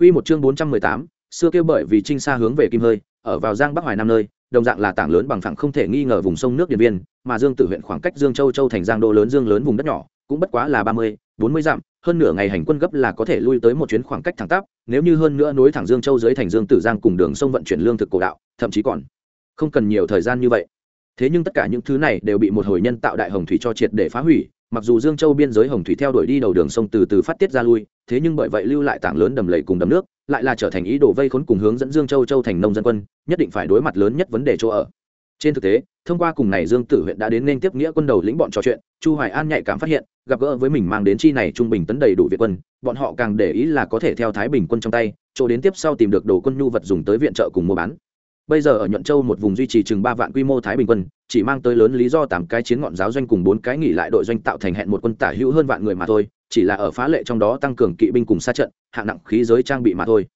Quy một chương 418, xưa kia bởi vì trinh xa hướng về kim hơi, ở vào Giang Bắc Hoài Nam nơi, đồng dạng là tảng lớn bằng phẳng không thể nghi ngờ vùng sông nước Điện Biên, mà Dương Tử huyện khoảng cách Dương Châu Châu thành Giang Đô lớn Dương lớn vùng đất nhỏ, cũng bất quá là 30, 40 dặm, hơn nửa ngày hành quân gấp là có thể lui tới một chuyến khoảng cách thẳng tắp, nếu như hơn nữa nối thẳng Dương Châu dưới thành Dương Tử Giang cùng đường sông vận chuyển lương thực cổ đạo, thậm chí còn không cần nhiều thời gian như vậy. Thế nhưng tất cả những thứ này đều bị một hồi nhân tạo đại hồng thủy cho triệt để phá hủy, mặc dù Dương Châu biên giới hồng thủy theo đuổi đi đầu đường sông từ từ phát tiết ra lui, thế nhưng bởi vậy lưu lại tảng lớn đầm lầy cùng đầm nước, lại là trở thành ý đồ vây khốn cùng hướng dẫn Dương Châu Châu thành nông dân quân, nhất định phải đối mặt lớn nhất vấn đề chỗ ở. Trên thực tế, thông qua cùng này Dương Tử huyện đã đến nên tiếp nghĩa quân đầu lĩnh bọn trò chuyện, Chu Hoài An nhạy cảm phát hiện, gặp gỡ với mình mang đến chi này trung bình tấn đầy đủ việt quân, bọn họ càng để ý là có thể theo Thái Bình quân trong tay, chỗ đến tiếp sau tìm được đồ quân nhu vật dùng tới viện trợ cùng mua bán. Bây giờ ở nhuận châu một vùng duy trì chừng ba vạn quy mô Thái Bình quân, chỉ mang tới lớn lý do tám cái chiến ngọn giáo doanh cùng bốn cái nghỉ lại đội doanh tạo thành hẹn một quân tả hữu hơn vạn người mà thôi, chỉ là ở phá lệ trong đó tăng cường kỵ binh cùng xa trận, hạng nặng khí giới trang bị mà thôi.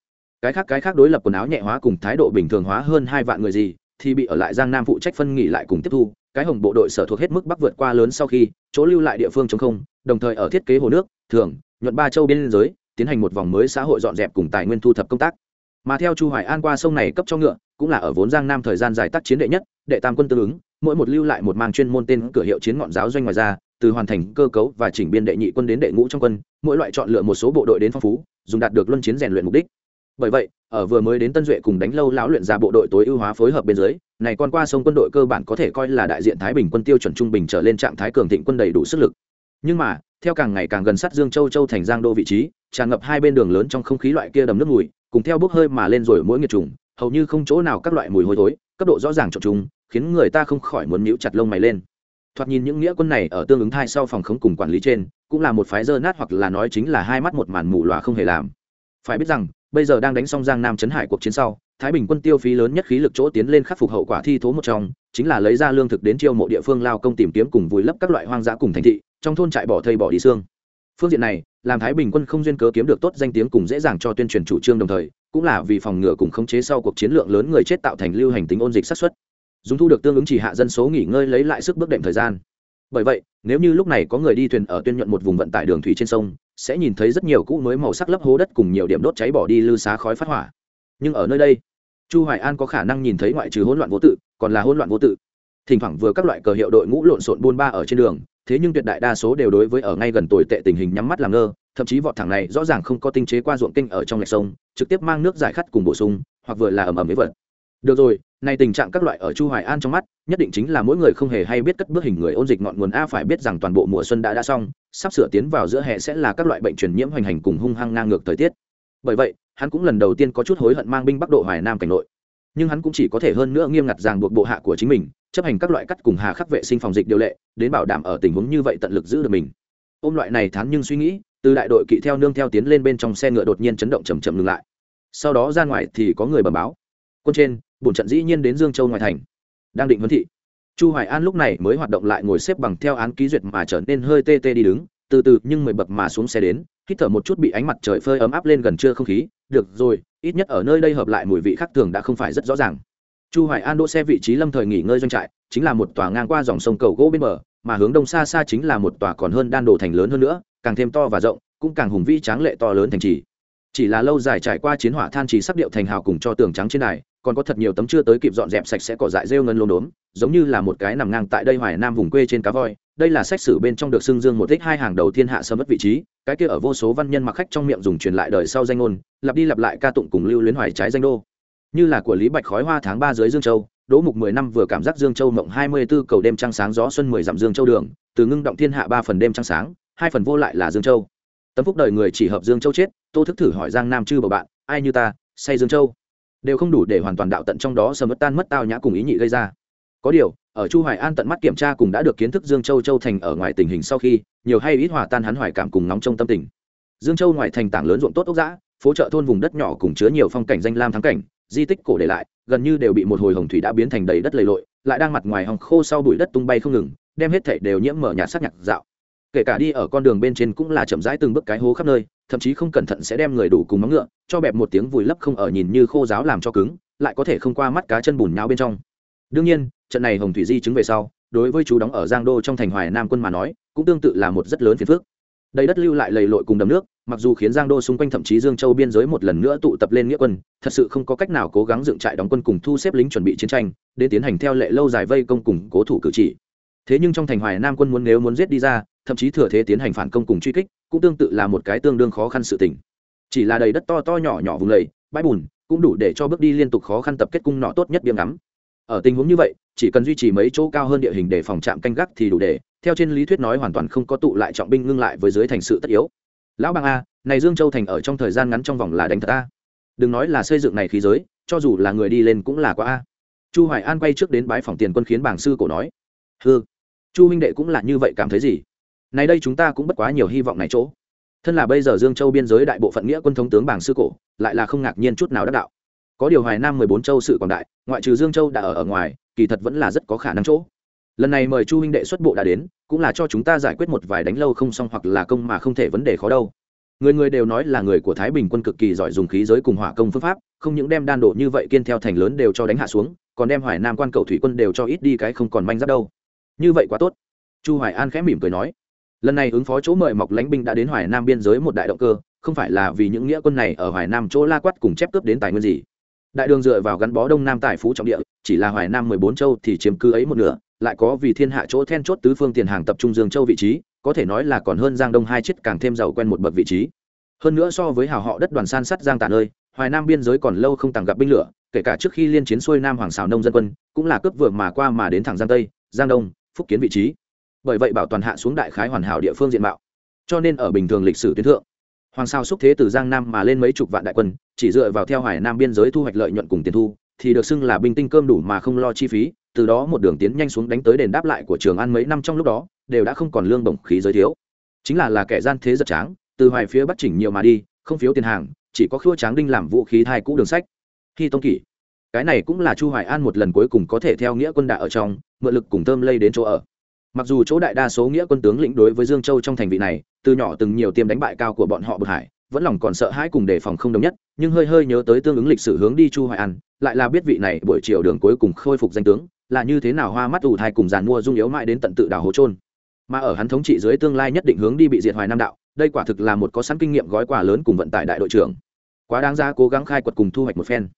Cái khác cái khác đối lập quần áo nhẹ hóa cùng thái độ bình thường hóa hơn hai vạn người gì, thì bị ở lại Giang Nam phụ trách phân nghỉ lại cùng tiếp thu, cái hồng bộ đội sở thuộc hết mức bắc vượt qua lớn sau khi, chỗ lưu lại địa phương chống không, đồng thời ở thiết kế hồ nước, thường, nhuận ba châu biên giới, tiến hành một vòng mới xã hội dọn dẹp cùng tài nguyên thu thập công tác. Mà theo Chu Hoài An qua sông này cấp cho ngựa, cũng là ở vốn Giang Nam thời gian dài tác chiến đệ nhất, đệ tam quân tương ứng, mỗi một lưu lại một mang chuyên môn tên cửa hiệu chiến ngọn giáo doanh ngoài ra, từ hoàn thành cơ cấu và chỉnh biên đệ nhị quân đến đệ ngũ trong quân, mỗi loại chọn lựa một số bộ đội đến phong phú, dùng đạt được luân chiến rèn luyện mục đích. Bởi vậy, ở vừa mới đến Tân Duệ cùng đánh lâu lão luyện ra bộ đội tối ưu hóa phối hợp bên dưới, này con qua sông quân đội cơ bản có thể coi là đại diện Thái Bình quân tiêu chuẩn trung bình trở lên trạng thái cường thịnh quân đầy đủ sức lực. Nhưng mà, theo càng ngày càng gần sát Dương Châu Châu thành Giang Đô vị trí, tràn ngập hai bên đường lớn trong không khí loại kia đầm nước mùi, cùng theo bốc hơi mà lên rồi mỗi nghiệt trùng, hầu như không chỗ nào các loại mùi hôi thối, cấp độ rõ ràng trộn trùng, khiến người ta không khỏi muốn nhíu chặt lông mày lên. Thoạt nhìn những nghĩa quân này ở tương ứng thai sau phòng khống cùng quản lý trên, cũng là một phái dơ nát hoặc là nói chính là hai mắt một màn mù lòa không hề làm. Phải biết rằng, bây giờ đang đánh xong Giang Nam Trấn hải cuộc chiến sau, Thái Bình quân tiêu phí lớn nhất khí lực chỗ tiến lên khắc phục hậu quả thi thố một trong, chính là lấy ra lương thực đến chiêu mộ địa phương lao công tìm kiếm cùng vùi lấp các loại hoang dã cùng thành thị, trong thôn trại bỏ thây bỏ đi xương. Phương diện này, làm Thái Bình quân không duyên cớ kiếm được tốt danh tiếng cùng dễ dàng cho tuyên truyền chủ trương đồng thời, cũng là vì phòng ngừa cùng khống chế sau cuộc chiến lượng lớn người chết tạo thành lưu hành tính ôn dịch sát xuất dùng thu được tương ứng chỉ hạ dân số nghỉ ngơi lấy lại sức bước đệm thời gian. Bởi vậy nếu như lúc này có người đi thuyền ở tuyên nhuận một vùng vận tải đường thủy trên sông sẽ nhìn thấy rất nhiều cũ mới màu sắc lấp hố đất cùng nhiều điểm đốt cháy bỏ đi lư xá khói phát hỏa. Nhưng ở nơi đây chu hoài an có khả năng nhìn thấy ngoại trừ hỗn loạn vô tự còn là hỗn loạn vô tự. Thỉnh thoảng vừa các loại cờ hiệu đội ngũ lộn xộn buôn ba ở trên đường thế nhưng tuyệt đại đa số đều đối với ở ngay gần tồi tệ tình hình nhắm mắt làm ngơ, thậm chí vọt thẳng này rõ ràng không có tinh chế qua ruộng kinh ở trong lạch sông, trực tiếp mang nước giải khát cùng bổ sung, hoặc vừa là ẩm ẩm với vật. Được rồi nay tình trạng các loại ở chu hoài an trong mắt, nhất định chính là mỗi người không hề hay biết cất bước hình người ôn dịch ngọn nguồn a phải biết rằng toàn bộ mùa xuân đã đã xong, sắp sửa tiến vào giữa hè sẽ là các loại bệnh truyền nhiễm hoành hành cùng hung hăng ngang ngược thời tiết. Bởi vậy, hắn cũng lần đầu tiên có chút hối hận mang binh bắc độ hoài nam cảnh nội. Nhưng hắn cũng chỉ có thể hơn nữa nghiêm ngặt ràng buộc bộ hạ của chính mình chấp hành các loại cắt cùng hà khắc vệ sinh phòng dịch điều lệ, đến bảo đảm ở tình huống như vậy tận lực giữ được mình. Ôm loại này thán nhưng suy nghĩ, từ đại đội kỵ theo nương theo tiến lên bên trong xe ngựa đột nhiên chấn động chầm chậm ngừng lại. Sau đó ra ngoài thì có người bẩm báo. Quân trên, bổn trận dĩ nhiên đến dương châu ngoài thành. Đang định huấn thị. Chu hoài an lúc này mới hoạt động lại ngồi xếp bằng theo án ký duyệt mà trở nên hơi tê tê đi đứng, từ từ nhưng mười bậc mà xuống xe đến, hít thở một chút bị ánh mặt trời phơi ấm áp lên gần trưa không khí, được rồi, ít nhất ở nơi đây hợp lại mùi vị khác thường đã không phải rất rõ ràng chu hoài an đỗ xe vị trí lâm thời nghỉ ngơi doanh trại, chính là một tòa ngang qua dòng sông cầu gỗ bên bờ, mà hướng đông xa xa chính là một tòa còn hơn đan đồ thành lớn hơn nữa, càng thêm to và rộng, cũng càng hùng vĩ tráng lệ to lớn thành trì. Chỉ là lâu dài trải qua chiến hỏa than trì sắp điệu thành hào cùng cho tường trắng trên này, còn có thật nhiều tấm chưa tới kịp dọn dẹp sạch sẽ cỏ dại rêu ngân lốm đốm, giống như là một cái nằm ngang tại đây hoài nam vùng quê trên cá voi, đây là sách sử bên trong được xưng dương một thích hai hàng đầu thiên hạ sơ mất vị trí, cái kia ở vô số văn nhân mặc khách trong miệng dùng truyền lại đời sau danh ngôn, lặp đi lặp lại ca tụng cùng lưu luyến hoài trái danh đô như là của lý bạch khói hoa tháng ba dưới dương châu, đỗ mục mười năm vừa cảm giác dương châu mộng hai mươi 24 cầu đêm trăng sáng gió xuân mười dặm dương châu đường, từ ngưng động thiên hạ ba phần đêm trăng sáng, hai phần vô lại là dương châu. Tấm phúc đời người chỉ hợp dương châu chết, tô thức thử hỏi giang nam chư bầu bạn, ai như ta, say dương châu? Đều không đủ để hoàn toàn đạo tận trong đó sầm mất tan mất tao nhã cùng ý nhị gây ra. Có điều, ở chu hoài an tận mắt kiểm tra cùng đã được kiến thức dương châu châu thành ở ngoài tình hình sau khi, nhiều hay ít hòa tan hắn hoài cảm cùng nóng trong tâm tình. Dương châu ngoài thành tảng lớn ruộng tốt ốc dã, phố chợ thôn vùng đất nhỏ cùng chứa nhiều phong cảnh danh lam thắng cảnh di tích cổ để lại, gần như đều bị một hồi hồng thủy đã biến thành đầy đất lầy lội, lại đang mặt ngoài hòng khô sau bụi đất tung bay không ngừng, đem hết thảy đều nhiễm mở nhà sắc nhạc dạo. Kể cả đi ở con đường bên trên cũng là chậm rãi từng bước cái hố khắp nơi, thậm chí không cẩn thận sẽ đem người đủ cùng móng ngựa, cho bẹp một tiếng vùi lấp không ở nhìn như khô giáo làm cho cứng, lại có thể không qua mắt cá chân bùn nhau bên trong. Đương nhiên, trận này hồng thủy di chứng về sau, đối với chú đóng ở giang đô trong thành hoài nam quân mà nói, cũng tương tự là một rất lớn phiền phức. Đây đất lưu lại lầy lội cùng đầm nước mặc dù khiến giang đô xung quanh thậm chí dương châu biên giới một lần nữa tụ tập lên nghĩa quân, thật sự không có cách nào cố gắng dựng trại đóng quân cùng thu xếp lính chuẩn bị chiến tranh để tiến hành theo lệ lâu dài vây công cùng cố thủ cử chỉ. Thế nhưng trong thành hoài nam quân muốn nếu muốn giết đi ra, thậm chí thừa thế tiến hành phản công cùng truy kích, cũng tương tự là một cái tương đương khó khăn sự tình. Chỉ là đầy đất to to nhỏ nhỏ vùng lầy, bãi bùn, cũng đủ để cho bước đi liên tục khó khăn tập kết cung nọ tốt nhất biếm ngắm. Ở tình huống như vậy, chỉ cần duy trì mấy chỗ cao hơn địa hình để phòng trạm canh gác thì đủ để, theo trên lý thuyết nói hoàn toàn không có tụ lại trọng binh ngưng lại với dưới thành sự tất yếu lão bằng a, này dương châu thành ở trong thời gian ngắn trong vòng là đánh thật a. Đừng nói là xây dựng này khí giới, cho dù là người đi lên cũng là quá a. Chu hoài an quay trước đến bái phòng tiền quân khiến bảng sư cổ nói. Hư chu huynh đệ cũng là như vậy cảm thấy gì? Này đây chúng ta cũng bất quá nhiều hy vọng này chỗ. Thân là bây giờ dương châu biên giới đại bộ phận nghĩa quân thống tướng bảng sư cổ, lại là không ngạc nhiên chút nào đắc đạo. Có điều hoài nam mười bốn châu sự quảng đại, ngoại trừ dương châu đã ở ở ngoài, kỳ thật vẫn là rất có khả năng chỗ lần này mời chu huynh đệ xuất bộ đã đến, cũng là cho chúng ta giải quyết một vài đánh lâu không xong hoặc là công mà không thể vấn đề khó đâu. Người người đều nói là người của thái bình quân cực kỳ giỏi dùng khí giới cùng hỏa công phương pháp, không những đem đan độ như vậy kiên theo thành lớn đều cho đánh hạ xuống, còn đem hoài nam quan cầu thủy quân đều cho ít đi cái không còn manh giáp đâu. Như vậy quá tốt. Chu hoài an khẽ mỉm cười nói. Lần này ứng phó chỗ mời mọc lãnh binh đã đến hoài nam biên giới một đại động cơ, không phải là vì những nghĩa quân này ở hoài nam chỗ la quát cùng chép cướp đến tài nguyên gì. Đại đường dựa vào gắn bó đông nam tài phú trọng địa chỉ là hoài nam mười bốn châu thì chiếm cứ ấy một nửa, lại có vì thiên hạ chỗ then chốt tứ phương tiền hàng tập trung dương châu vị trí, có thể nói là còn hơn giang đông hai chiếc càng thêm giàu quen một bậc vị trí. Hơn nữa so với hào họ đất đoàn san sắt giang Tả ơi hoài nam biên giới còn lâu không tàng gặp binh lửa, kể cả trước khi liên chiến xuôi nam hoàng xào nông dân quân, cũng là cướp vừa mà qua mà đến thẳng giang tây, giang đông, phúc kiến vị trí. Bởi vậy bảo toàn hạ xuống đại khái hoàn hảo địa phương diện mạo. Cho nên ở bình thường lịch sử tuyến thượng, hoàng sao xúc thế từ giang nam mà lên mấy chục vạn đại quân, chỉ dựa vào theo hoài nam biên giới thu hoạch lợi nhuận cùng tiền thu thì được xưng là binh tinh cơm đủ mà không lo chi phí, từ đó một đường tiến nhanh xuống đánh tới đền đáp lại của trường an mấy năm trong lúc đó, đều đã không còn lương bổng khí giới thiếu. Chính là là kẻ gian thế giật tráng, từ hoài phía bắc chỉnh nhiều mà đi, không phiếu tiền hàng, chỉ có khua tráng đinh làm vũ khí thai cũ đường sách. Khi tông kỷ, cái này cũng là chu hoài an một lần cuối cùng có thể theo nghĩa quân đạ ở trong, mượn lực cùng thơm lây đến chỗ ở. Mặc dù chỗ đại đa số nghĩa quân tướng lĩnh đối với dương châu trong thành vị này, từ nhỏ từng nhiều tiêm đánh bại cao của bọn họ bực hải vẫn lòng còn sợ hãi cùng đề phòng không đồng nhất, nhưng hơi hơi nhớ tới tương ứng lịch sử hướng đi chu hoài an, lại là biết vị này buổi chiều đường cuối cùng khôi phục danh tướng, là như thế nào hoa mắt ủ thai cùng giàn mua dung yếu mãi đến tận tự đảo hố trôn mà ở hắn thống trị dưới tương lai nhất định hướng đi bị diệt hoài nam đạo, đây quả thực là một có sẵn kinh nghiệm gói quà lớn cùng vận tải đại đội trưởng. Quá đáng ra cố gắng khai quật cùng thu hoạch một phen.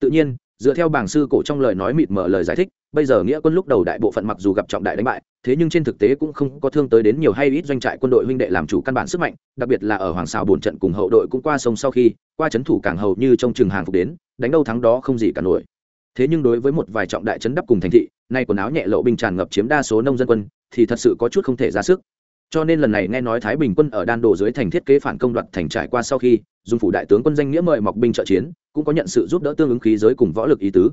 Tự nhiên, dựa theo bảng sư cổ trong lời nói mịt mở lời giải thích bây giờ nghĩa quân lúc đầu đại bộ phận mặc dù gặp trọng đại đánh bại, thế nhưng trên thực tế cũng không có thương tới đến nhiều hay ít doanh trại quân đội huynh đệ làm chủ căn bản sức mạnh, đặc biệt là ở hoàng xào bổn trận cùng hậu đội cũng qua sông sau khi, qua c thủ cảng hầu như trong trường hàng phục đến, đánh đâu thắng đó không gì cả nổi. Thế nhưng đối với một vài trọng đại chấn đắp cùng thành thị, nay quần áo nhẹ lộ binh tràn ngập chiếm đa số nông dân quân, thì thật sự có chút không thể ra sức. Cho nên lần này nghe nói thái bình quân ở đan đồ dưới thành thiết kế phản công đoạt thành trải qua sau khi, dùng phủ đại tướng quân danh nghĩa mời mọc binh trợ chiến, cũng có nhận sự giúp đỡ tương ứng khí giới cùng võ lực ý tứ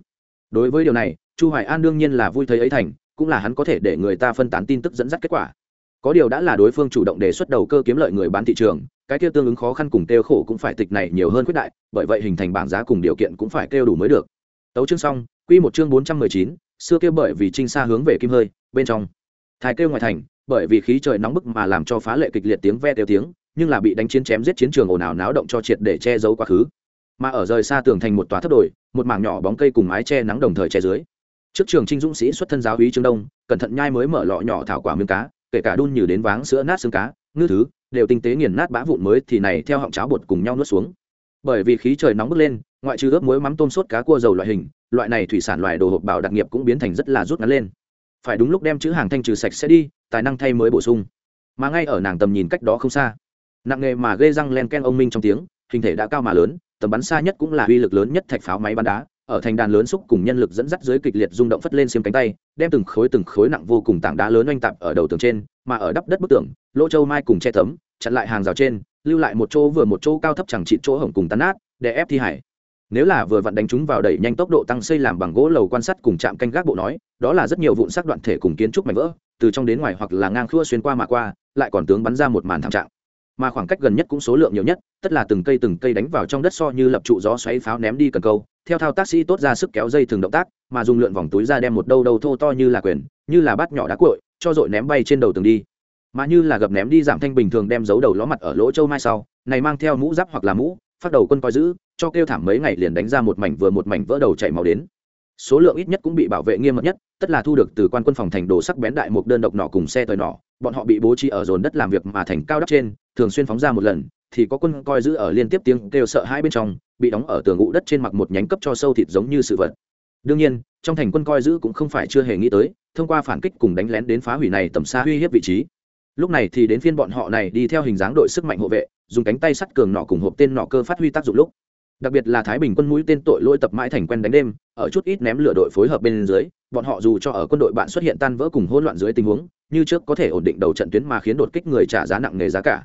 đối với điều này chu hoài an đương nhiên là vui thấy ấy thành cũng là hắn có thể để người ta phân tán tin tức dẫn dắt kết quả. Có điều đã là đối phương chủ động đề xuất đầu cơ kiếm lợi người bán thị trường cái kia tương ứng khó khăn cùng tiêu khổ cũng phải tịch này nhiều hơn quyết đại bởi vậy hình thành bảng giá cùng điều kiện cũng phải kêu đủ mới được. Tấu chương xong quy một chương 419, xưa kia bởi vì trinh xa hướng về kim hơi bên trong. Thái kêu ngoài thành bởi vì khí trời nóng bức mà làm cho phá lệ kịch liệt tiếng ve tiêu tiếng nhưng là bị đánh chiến chém giết chiến trường ồn ào náo động cho triệt để che giấu quá khứ mà ở rời xa tường thành một tòa thấp đồi, một mảng nhỏ bóng cây cùng mái che nắng đồng thời che dưới. Trước trường trinh dũng sĩ xuất thân giáo úy trương đông, cẩn thận nhai mới mở lọ nhỏ thảo quả miếng cá, kể cả đun như đến váng sữa nát xương cá, ngư thứ, đều tinh tế nghiền nát bã vụn mới thì này theo họng cháo bột cùng nhau nuốt xuống. Bởi vì khí trời nóng bức lên, ngoại trừ ướp muối mắm tôm sốt cá cua dầu loại hình, loại này thủy sản loại đồ hộp bảo đặc nghiệp cũng biến thành rất là rút ngắn lên. Phải đúng lúc đem chữ hàng thanh trừ sạch sẽ đi, tài năng thay mới bổ sung. Mà ngay ở nàng tầm nhìn cách đó không xa, nặng nghề mà ghê răng len ken ông minh trong tiếng hình thể đã cao mà lớn, tầm bắn xa nhất cũng là uy lực lớn nhất thạch pháo máy bắn đá. Ở thành đàn lớn xúc cùng nhân lực dẫn dắt dưới kịch liệt rung động phất lên xiêm cánh tay, đem từng khối từng khối nặng vô cùng tảng đá lớn oanh tạp ở đầu tường trên, mà ở đắp đất bức tường, lỗ châu mai cùng che tấm chặn lại hàng rào trên, lưu lại một chỗ vừa một chỗ cao thấp chẳng trị chỗ hổng cùng tan nát, để ép thi hải. Nếu là vừa vặn đánh chúng vào đẩy nhanh tốc độ tăng xây làm bằng gỗ lầu quan sát cùng chạm canh gác bộ nói, đó là rất nhiều vụn sắc đoạn thể cùng kiến trúc mảnh vỡ, từ trong đến ngoài hoặc là ngang khua xuyên qua mà qua, lại còn tướng bắn ra một màn thảm trạng mà khoảng cách gần nhất cũng số lượng nhiều nhất, tất là từng cây từng cây đánh vào trong đất so như lập trụ gió xoáy pháo ném đi cần câu, theo thao tác sĩ tốt ra sức kéo dây thường động tác, mà dùng lượn vòng túi ra đem một đâu đâu thô to như là quyền, như là bát nhỏ đá cội cho dội ném bay trên đầu tường đi. Mà như là gập ném đi giảm thanh bình thường đem giấu đầu ló mặt ở lỗ châu mai sau, này mang theo mũ giáp hoặc là mũ, phát đầu quân coi giữ, cho kêu thảm mấy ngày liền đánh ra một mảnh vừa một mảnh vỡ đầu chảy máu đến số lượng ít nhất cũng bị bảo vệ nghiêm mật nhất, tất là thu được từ quan quân phòng thành đồ sắc bén đại một đơn độc nỏ cùng xe tời nỏ. Bọn họ bị bố trí ở dồn đất làm việc mà thành cao đắp trên, thường xuyên phóng ra một lần, thì có quân coi giữ ở liên tiếp tiếng kêu sợ hai bên trong, bị đóng ở tường ngụ đất trên mặt một nhánh cấp cho sâu thịt giống như sự vật. Đương nhiên, trong thành quân coi giữ cũng không phải chưa hề nghĩ tới, thông qua phản kích cùng đánh lén đến phá hủy này tầm xa uy hiếp vị trí. Lúc này thì đến phiên bọn họ này đi theo hình dáng đội sức mạnh hộ vệ, dùng cánh tay sắt cường nọ cùng hộp tên nọ cơ phát huy tác dụng lúc đặc biệt là thái bình quân mũi tên tội lỗi tập mãi thành quen đánh đêm, ở chút ít ném lửa đội phối hợp bên dưới, bọn họ dù cho ở quân đội bạn xuất hiện tan vỡ cùng hỗn loạn dưới tình huống, như trước có thể ổn định đầu trận tuyến mà khiến đột kích người trả giá nặng nề giá cả.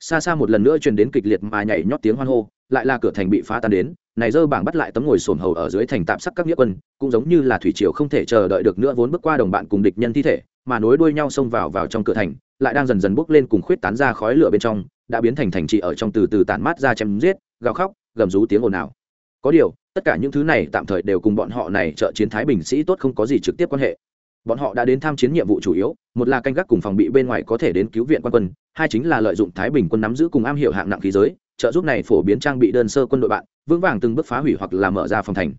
Xa xa một lần nữa truyền đến kịch liệt mà nhảy nhót tiếng hoan hô, lại là cửa thành bị phá tan đến, này dơ bảng bắt lại tấm ngồi sồn hầu ở dưới thành tạm sắc các nghĩa quân, cũng giống như là thủy triều không thể chờ đợi được nữa vốn bước qua đồng bạn cùng địch nhân thi thể, mà nối đuôi nhau xông vào vào trong cửa thành, lại đang dần dần bốc lên cùng khuyết tán ra khói lửa bên trong, đã biến thành thành trì ở trong từ từ tàn mát ra chém giết, gào khóc gầm rú tiếng ồn ào. Có điều, tất cả những thứ này tạm thời đều cùng bọn họ này trợ chiến thái bình sĩ tốt không có gì trực tiếp quan hệ. Bọn họ đã đến tham chiến nhiệm vụ chủ yếu, một là canh gác cùng phòng bị bên ngoài có thể đến cứu viện quan quân, hai chính là lợi dụng thái bình quân nắm giữ cùng am hiểu hạng nặng khí giới, trợ giúp này phổ biến trang bị đơn sơ quân đội bạn, vững vàng từng bước phá hủy hoặc là mở ra phòng thành.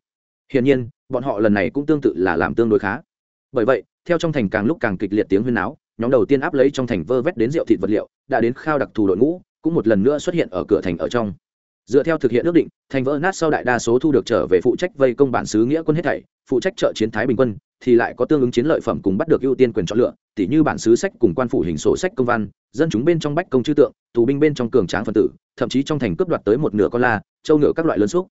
Hiển nhiên, bọn họ lần này cũng tương tự là làm tương đối khá. Bởi vậy, theo trong thành càng lúc càng kịch liệt tiếng huyên náo, nhóm đầu tiên áp lấy trong thành vơ vét đến rượu thịt vật liệu, đã đến khao đặc thù đội ngũ, cũng một lần nữa xuất hiện ở cửa thành ở trong dựa theo thực hiện ước định, thành vỡ nát sau đại đa số thu được trở về phụ trách vây công bản xứ nghĩa quân hết thảy, phụ trách trợ chiến thái bình quân, thì lại có tương ứng chiến lợi phẩm cùng bắt được ưu tiên quyền chọn lựa, tỉ như bản xứ sách cùng quan phủ hình sổ sách công văn, dân chúng bên trong bách công chư tượng, tù binh bên trong cường tráng phân tử, thậm chí trong thành cướp đoạt tới một nửa con la, châu ngựa các loại lớn xúc.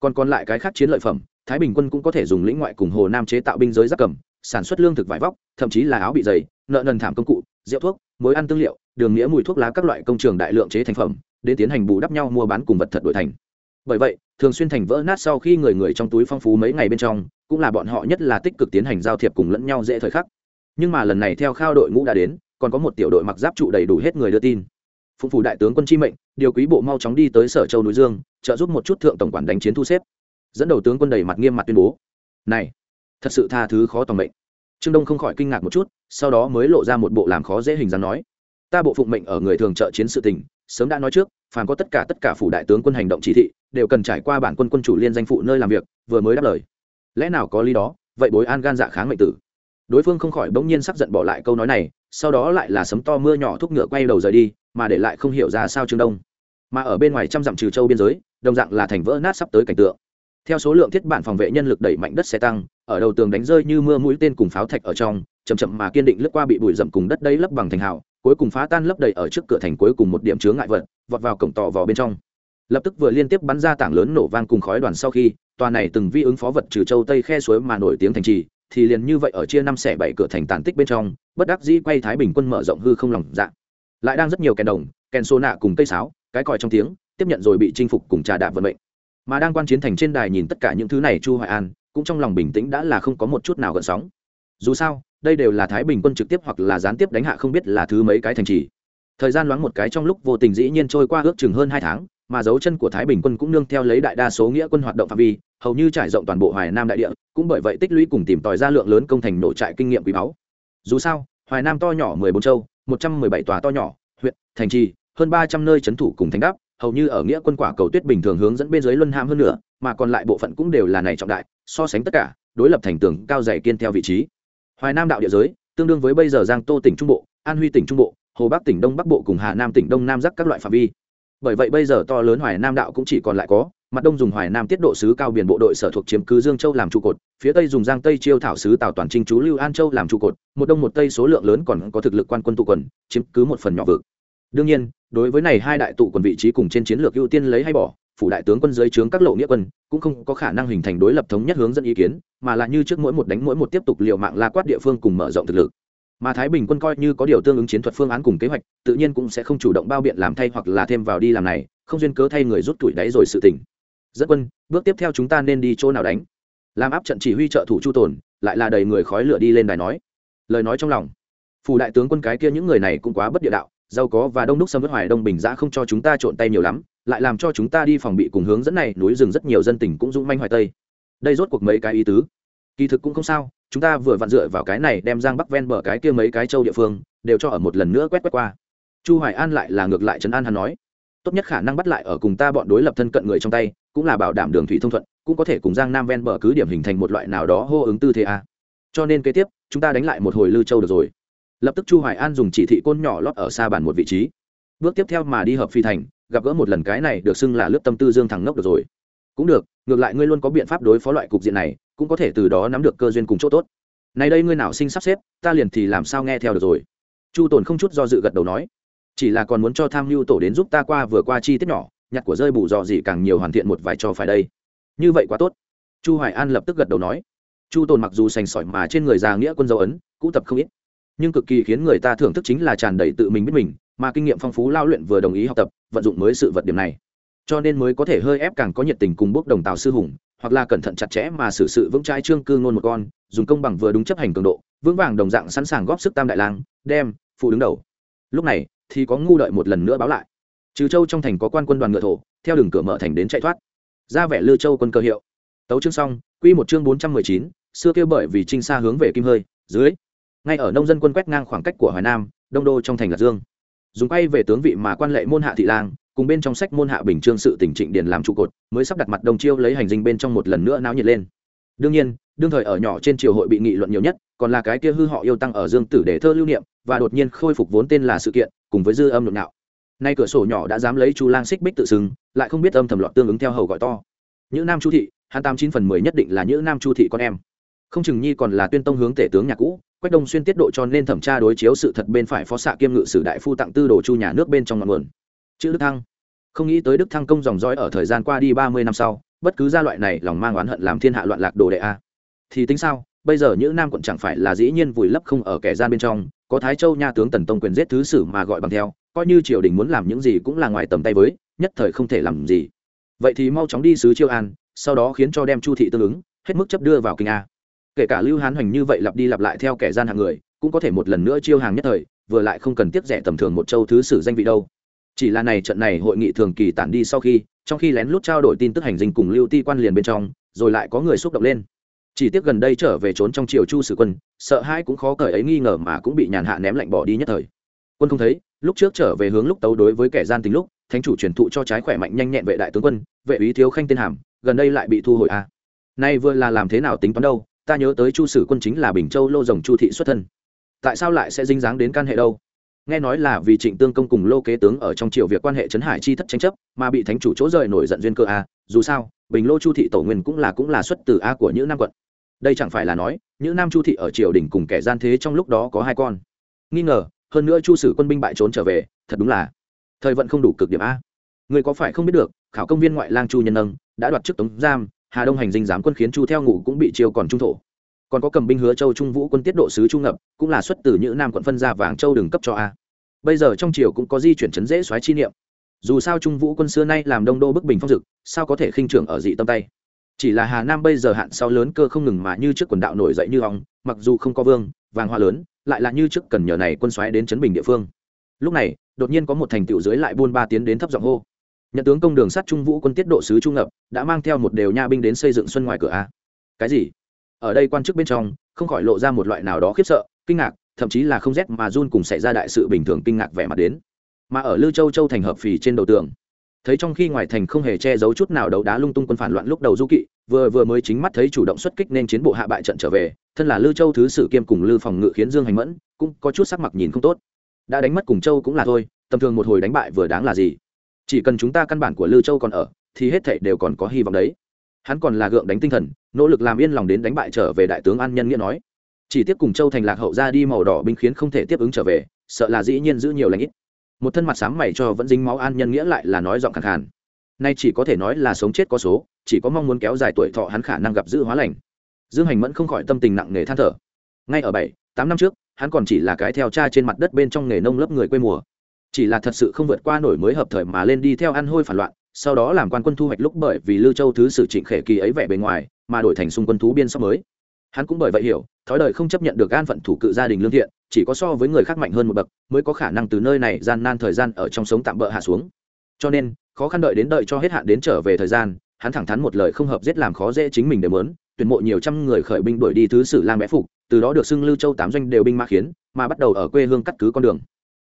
Còn còn lại cái khác chiến lợi phẩm, thái bình quân cũng có thể dùng lĩnh ngoại cùng hồ nam chế tạo binh giới giáp cầm, sản xuất lương thực vải vóc, thậm chí là áo bị dày nợ nần thảm công cụ, rượu thuốc mối ăn tương liệu, đường nghĩa mùi thuốc lá các loại công trường đại lượng chế thành phẩm đến tiến hành bù đắp nhau mua bán cùng vật thật đổi thành. Bởi vậy, thường xuyên thành vỡ nát sau khi người người trong túi phong phú mấy ngày bên trong, cũng là bọn họ nhất là tích cực tiến hành giao thiệp cùng lẫn nhau dễ thời khắc. Nhưng mà lần này theo khao đội ngũ đã đến, còn có một tiểu đội mặc giáp trụ đầy đủ hết người đưa tin. Phụng phủ đại tướng quân chi mệnh, điều quý bộ mau chóng đi tới sở châu núi dương, trợ giúp một chút thượng tổng quản đánh chiến thu xếp. Dẫn đầu tướng quân đầy mặt nghiêm mặt tuyên bố. Này, thật sự tha thứ khó toàn mệnh. Trương đông không khỏi kinh ngạc một chút, sau đó mới lộ ra một bộ làm khó dễ hình dáng nói. Ta bộ phụng mệnh ở người thường trợ chiến sự tình sớm đã nói trước, phàm có tất cả tất cả phủ đại tướng quân hành động chỉ thị, đều cần trải qua bản quân quân chủ liên danh phụ nơi làm việc, vừa mới đáp lời. Lẽ nào có lý đó? Vậy bối an gan dạ kháng mệnh tử. Đối phương không khỏi bỗng nhiên sắc giận bỏ lại câu nói này, sau đó lại là sấm to mưa nhỏ thúc ngựa quay đầu rời đi, mà để lại không hiểu ra sao trương đông. Mà ở bên ngoài trăm dặm trừ châu biên giới, đồng dạng là thành vỡ nát sắp tới cảnh tượng. Theo số lượng thiết bản phòng vệ nhân lực đẩy mạnh đất xe tăng, ở đầu tường đánh rơi như mưa mũi tên cùng pháo thạch ở trong, chậm chậm mà kiên định lướt qua bị bụi rậm cùng đất đấy lấp bằng thành hào cuối cùng phá tan lấp đầy ở trước cửa thành cuối cùng một điểm chướng ngại vật, vọt vào cổng tò vào bên trong. Lập tức vừa liên tiếp bắn ra tảng lớn nổ vang cùng khói đoàn sau khi, tòa này từng vi ứng phó vật trừ châu tây khe suối mà nổi tiếng thành trì, thì liền như vậy ở chia năm xẻ bảy cửa thành tàn tích bên trong, bất đắc dĩ quay thái bình quân mở rộng hư không lòng dạ. Lại đang rất nhiều kèn đồng, kèn xô nạ cùng cây sáo, cái còi trong tiếng, tiếp nhận rồi bị chinh phục cùng trà đạp vận mệnh. Mà đang quan chiến thành trên đài nhìn tất cả những thứ này chu hoài an, cũng trong lòng bình tĩnh đã là không có một chút nào gợn sóng. Dù sao đây đều là thái bình quân trực tiếp hoặc là gián tiếp đánh hạ không biết là thứ mấy cái thành trì. Thời gian loáng một cái trong lúc vô tình dĩ nhiên trôi qua ước chừng hơn hai tháng, mà dấu chân của thái bình quân cũng nương theo lấy đại đa số nghĩa quân hoạt động phạm vi, hầu như trải rộng toàn bộ hoài nam đại địa, cũng bởi vậy tích lũy cùng tìm tòi ra lượng lớn công thành nổ trại kinh nghiệm quý báu. Dù sao, hoài nam to nhỏ mười bốn châu, một trăm mười bảy tòa to nhỏ, huyện, thành trì, hơn ba trăm nơi trấn thủ cùng thành đáp, hầu như ở nghĩa quân quả cầu tuyết bình thường hướng dẫn bên dưới luân ham hơn nữa mà còn lại bộ phận cũng đều là này trọng đại, so sánh tất cả, đối lập thành tường cao dày kiên theo vị trí hoài nam đạo địa giới, tương đương với bây giờ giang tô tỉnh trung bộ, an huy tỉnh trung bộ, hồ bắc tỉnh đông bắc bộ cùng hà nam tỉnh đông nam giác các loại phạm vi. Bởi vậy bây giờ to lớn hoài nam đạo cũng chỉ còn lại có, mặt đông dùng hoài nam tiết độ sứ cao biển bộ đội sở thuộc chiếm cứ dương châu làm trụ cột, phía tây dùng giang tây chiêu thảo sứ tào toàn trinh chú lưu an châu làm trụ cột, một đông một tây số lượng lớn còn có thực lực quan quân tụ quần, chiếm cứ một phần nhỏ vực. Đương nhiên đối với này hai đại tụ quần vị trí cùng trên chiến lược ưu tiên lấy hay bỏ, phủ đại tướng quân dưới trướng các lộ nghĩa quân, cũng không có khả năng hình thành đối lập thống nhất hướng dẫn ý kiến, mà là như trước mỗi một đánh mỗi một tiếp tục liều mạng la quát địa phương cùng mở rộng thực lực. Mà thái bình quân coi như có điều tương ứng chiến thuật phương án cùng kế hoạch, tự nhiên cũng sẽ không chủ động bao biện làm thay hoặc là thêm vào đi làm này, không duyên cớ thay người rút tuổi đáy rồi sự tỉnh dẫn quân, bước tiếp theo chúng ta nên đi chỗ nào đánh? Làm áp trận chỉ huy trợ thủ chu tồn, lại là đầy người khói lửa đi lên đài nói. Lời nói trong lòng. Phủ đại tướng quân cái kia những người này cũng quá bất địa đạo giàu có và đông đúc xâm vất hoài đông bình giã không cho chúng ta trộn tay nhiều lắm, lại làm cho chúng ta đi phòng bị cùng hướng dẫn này, núi rừng rất nhiều dân tỉnh cũng dũng manh hoài tây. Đây rốt cuộc mấy cái ý tứ. Kỳ thực cũng không sao, chúng ta vừa vặn dựa vào cái này đem giang bắc ven bờ cái kia mấy cái châu địa phương, đều cho ở một lần nữa quét quét qua. Chu hoài an lại là ngược lại trấn an hắn nói, tốt nhất khả năng bắt lại ở cùng ta bọn đối lập thân cận người trong tay, cũng là bảo đảm đường thủy thông thuận, cũng có thể cùng giang nam ven bờ cứ điểm hình thành một loại nào đó hô ứng tư thế a. Cho nên kế tiếp, chúng ta đánh lại một hồi lư châu được rồi lập tức chu hoài an dùng chỉ thị côn nhỏ lót ở xa bàn một vị trí. Bước tiếp theo mà đi hợp phi thành, gặp gỡ một lần cái này được xưng là lướt tâm tư dương thẳng ngốc được rồi. Cũng được, ngược lại ngươi luôn có biện pháp đối phó loại cục diện này, cũng có thể từ đó nắm được cơ duyên cùng chỗ tốt. Này đây ngươi nào sinh sắp xếp, ta liền thì làm sao nghe theo được rồi. Chu tồn không chút do dự gật đầu nói, chỉ là còn muốn cho tham mưu tổ đến giúp ta qua vừa qua chi tiết nhỏ, nhặt của rơi bù dò gì càng nhiều hoàn thiện một vài cho phải đây. Như vậy quá tốt. Chu hoài an lập tức gật đầu nói. Chu tồn mặc dù sành sỏi mà trên người già nghĩa quân dấu ấn, cũ tập không ít nhưng cực kỳ khiến người ta thưởng thức chính là tràn đầy tự mình biết mình, mà kinh nghiệm phong phú lao luyện vừa đồng ý học tập, vận dụng mới sự vật điểm này. Cho nên mới có thể hơi ép càng có nhiệt tình cùng bước đồng tào sư hùng, hoặc là cẩn thận chặt chẽ mà xử sự vững trái trương cư ngôn một con, dùng công bằng vừa đúng chấp hành cường độ, vững vàng đồng dạng sẵn sàng góp sức tam đại lang, đem, phụ đứng đầu. Lúc này, thì có ngu đợi một lần nữa báo lại. Trừ châu trong thành có quan quân đoàn ngựa thổ, theo đường cửa mở thành đến chạy thoát. Ra vẻ lư châu quân cơ hiệu. Tấu chương xong, quy một chương bốn trăm mười chín, xưa kêu bởi vì trinh xa hướng về kim hơi, dưới ngay ở nông dân quân quét ngang khoảng cách của hoài nam, đông đô trong thành lạc dương. Dùng quay về tướng vị mà quan lệ môn hạ thị lang, cùng bên trong sách môn hạ bình trương sự tỉnh trịnh điền làm trụ cột, mới sắp đặt mặt đồng chiêu lấy hành dinh bên trong một lần nữa náo nhiệt lên. Đương nhiên, đương thời ở nhỏ trên triều hội bị nghị luận nhiều nhất, còn là cái kia hư họ yêu tăng ở dương tử để thơ lưu niệm, và đột nhiên khôi phục vốn tên là sự kiện, cùng với dư âm nhộn nhạo. Nay cửa sổ nhỏ đã dám lấy chu lang xích bích tự xưng, lại không biết âm thầm lọt tương ứng theo hầu gọi to. Những nam chu thị, hắn tám chín phần mười nhất định là những nam chu thị con em. Không chừng nhi còn là tuyên tông hướng tể tướng nhà cũ quách đông xuyên tiết độ cho nên thẩm tra đối chiếu sự thật bên phải phó xạ kiêm ngự sử đại phu tặng tư đồ chu nhà nước bên trong ngọn nguồn. Chữ đức thăng. Không nghĩ tới đức thăng công dòng dõi ở thời gian qua đi ba mươi năm sau, bất cứ gia loại này lòng mang oán hận làm thiên hạ loạn lạc đồ đệ a. Thì tính sao, bây giờ những nam quận chẳng phải là dĩ nhiên vùi lấp không ở kẻ gian bên trong, có thái châu nha tướng tần tông quyền giết thứ sử mà gọi bằng theo, coi như triều đình muốn làm những gì cũng là ngoài tầm tay với, nhất thời không thể làm gì. Vậy thì mau chóng đi sứ chiêu an, sau đó khiến cho đem chu thị tương ứng, hết mức chấp đưa vào kinh a kể cả lưu hán hoành như vậy lặp đi lặp lại theo kẻ gian hàng người, cũng có thể một lần nữa chiêu hàng nhất thời, vừa lại không cần tiếp rẻ tầm thường một châu thứ sử danh vị đâu. Chỉ là này trận này hội nghị thường kỳ tản đi sau khi, trong khi lén lút trao đổi tin tức hành dinh cùng lưu ti quan liền bên trong, rồi lại có người xúc động lên. Chỉ tiếc gần đây trở về trốn trong triều chu sử quân, sợ hai cũng khó cởi ấy nghi ngờ mà cũng bị nhàn hạ ném lạnh bỏ đi nhất thời. Quân không thấy, lúc trước trở về hướng lúc tấu đối với kẻ gian tính lúc, thánh chủ truyền thụ cho trái khỏe mạnh nhanh nhẹn vệ đại tướng quân, vệ úy thiếu khanh tên hàm, gần đây lại bị thu hồi a à. nay vừa là làm thế nào tính toán đâu? Ta nhớ tới chu sử quân chính là bình châu lô rồng chu thị xuất thân. Tại sao lại sẽ dính dáng đến can hệ đâu? Nghe nói là vì trịnh tương công cùng lô kế tướng ở trong triều việc quan hệ trấn hải chi thất tranh chấp, mà bị thánh chủ chỗ rời nổi giận duyên cơ a, dù sao, bình lô chu thị tổ nguyên cũng là cũng là xuất từ a của những nam quận. Đây chẳng phải là nói những nam chu thị ở triều đình cùng kẻ gian thế trong lúc đó có hai con. Nghi ngờ, hơn nữa chu sử quân binh bại trốn trở về, thật đúng là thời vận không đủ cực điểm a. Người có phải không biết được, khảo công viên ngoại lang chu nhân nâng đã đoạt chức tống giam hà đông hành dinh giám quân khiến chu theo ngủ cũng bị chiêu còn trung thổ. Còn có cầm binh hứa châu trung vũ quân tiết độ sứ trung ngập, cũng là xuất từ những nam quận phân ra vàng châu đừng cấp cho a. Bây giờ trong triều cũng có di chuyển chấn dễ xoáy chi niệm. Dù sao trung vũ quân xưa nay làm đông đô bức bình phong dực, sao có thể khinh trưởng ở dị tâm tay? Chỉ là hà nam bây giờ hạn sau lớn cơ không ngừng mà như trước quần đạo nổi dậy như ong, mặc dù không có vương, vàng hoa lớn, lại là như trước cần nhờ này quân xoáy đến chấn bình địa phương. Lúc này, đột nhiên có một thành tựu dưới lại buôn ba tiến đến thấp giọng hô nhận tướng công đường sắt trung vũ quân tiết độ sứ trung ngập đã mang theo một đều nha binh đến xây dựng xuân ngoài cửa a. Cái gì? Ở đây quan chức bên trong, không khỏi lộ ra một loại nào đó khiếp sợ, kinh ngạc, thậm chí là không rét mà run cùng xảy ra đại sự bình thường kinh ngạc vẻ mặt đến. Mà ở lư châu châu thành hợp phì trên đầu tường, thấy trong khi ngoài thành không hề che giấu chút nào đấu đá lung tung quân phản loạn lúc đầu du kỵ, vừa vừa mới chính mắt thấy chủ động xuất kích nên chiến bộ hạ bại trận trở về, thân là lư châu thứ sử kiêm cùng lư phòng ngự khiến dương hành mẫn cũng có chút sắc mặt nhìn không tốt. Đã đánh mất cùng châu cũng là thôi, tầm thường một hồi đánh bại vừa đáng là gì? Chỉ cần chúng ta căn bản của lư châu còn ở, thì hết thảy đều còn có hy vọng đấy. Hắn còn là gượng đánh tinh thần, nỗ lực làm yên lòng đến đánh bại trở về đại tướng an nhân nghĩa nói. Chỉ tiếp cùng châu thành lạc hậu ra đi màu đỏ binh khiến không thể tiếp ứng trở về, sợ là dĩ nhiên giữ nhiều lãnh ít. Một thân mặt sáng mày cho vẫn dính máu an nhân nghĩa lại là nói giọng khẳng khàn. Nay chỉ có thể nói là sống chết có số, chỉ có mong muốn kéo dài tuổi thọ hắn khả năng gặp giữ hóa lành. Dương hành mẫn không khỏi tâm tình nặng nề than thở. Ngay ở bảy, tám năm trước, hắn còn chỉ là cái theo cha trên mặt đất bên trong nghề nông lớp người quê mùa chỉ là thật sự không vượt qua nổi mới hợp thời mà lên đi theo ăn hôi phản loạn, sau đó làm quan quân thu hoạch lúc bởi vì lưu châu thứ sử trịnh khể kỳ ấy vẻ bề ngoài, mà đổi thành xung quân thú biên sóc mới. Hắn cũng bởi vậy hiểu, thói đời không chấp nhận được gan phận thủ cự gia đình lương thiện, chỉ có so với người khác mạnh hơn một bậc, mới có khả năng từ nơi này gian nan thời gian ở trong sống tạm bỡ hạ xuống. Cho nên, khó khăn đợi đến đợi cho hết hạn đến trở về thời gian, hắn thẳng thắn một lời không hợp giết làm khó dễ chính mình để mớn tuyển mộ nhiều trăm người khởi binh đuổi đi thứ sử lang bẽ phục, từ đó được xưng lưu châu tám doanh đều binh mã khiến, mà bắt đầu ở quê hương cắt cứ con đường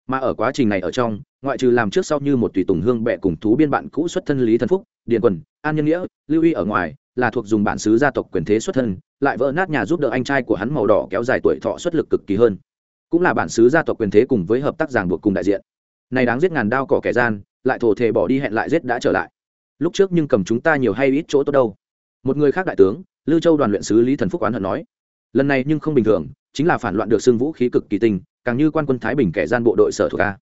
mà ở quá trình này ở trong, ngoại trừ làm trước sau như một tùy tùng hương bệ cùng thú biên bạn cũ xuất thân lý thần phúc, điền quần, an nhân nghĩa, lưu y ở ngoài, là thuộc dùng bản xứ gia tộc quyền thế xuất thân, lại vỡ nát nhà giúp đỡ anh trai của hắn màu đỏ kéo dài tuổi thọ xuất lực cực kỳ hơn. Cũng là bản xứ gia tộc quyền thế cùng với hợp tác giảng buộc cùng đại diện. Này đáng giết ngàn đao cỏ kẻ gian, lại thổ thể bỏ đi hẹn lại giết đã trở lại. Lúc trước nhưng cầm chúng ta nhiều hay ít chỗ tốt đâu. Một người khác đại tướng, lưu châu đoàn luyện sứ lý thần phúc oán hận nói, lần này nhưng không bình thường, chính là phản loạn được xương vũ khí cực kỳ tinh càng như quan quân thái bình kẻ gian bộ đội sở thuộc a.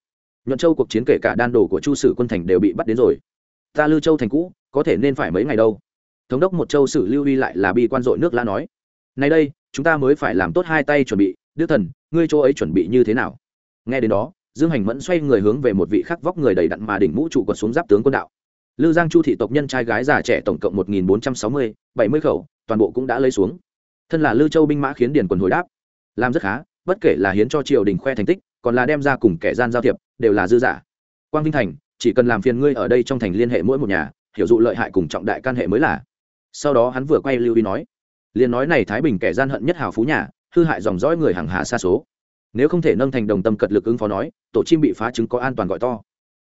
Nhuận châu cuộc chiến kể cả đan đồ của chu sử quân thành đều bị bắt đến rồi. Ta lưu châu thành cũ, có thể nên phải mấy ngày đâu? Thống đốc một châu sử lưu huy lại là bi quan dội nước la nói. Nay đây, chúng ta mới phải làm tốt hai tay chuẩn bị. Đức thần, ngươi chỗ ấy chuẩn bị như thế nào? Nghe đến đó, dương hành mẫn xoay người hướng về một vị khắc vóc người đầy đặn mà đỉnh mũ trụ quật xuống giáp tướng quân đạo. Lư giang chu thị tộc nhân trai gái già trẻ tổng cộng một nghìn bốn trăm sáu mươi, bảy mươi khẩu, toàn bộ cũng đã lấy xuống. Thân là lư châu binh mã khiến điền quần hồi đáp. Làm rất khá bất kể là hiến cho triều đình khoe thành tích, còn là đem ra cùng kẻ gian giao thiệp, đều là dư giả. Quang vinh thành, chỉ cần làm phiền ngươi ở đây trong thành liên hệ mỗi một nhà, hiểu dụ lợi hại cùng trọng đại can hệ mới là. Sau đó hắn vừa quay lưu ý nói, liền nói này thái bình kẻ gian hận nhất hào phú nhà, hư hại dòng dõi người hàng hạ xa số. Nếu không thể nâng thành đồng tâm cật lực ứng phó nói, tổ chim bị phá chứng có an toàn gọi to.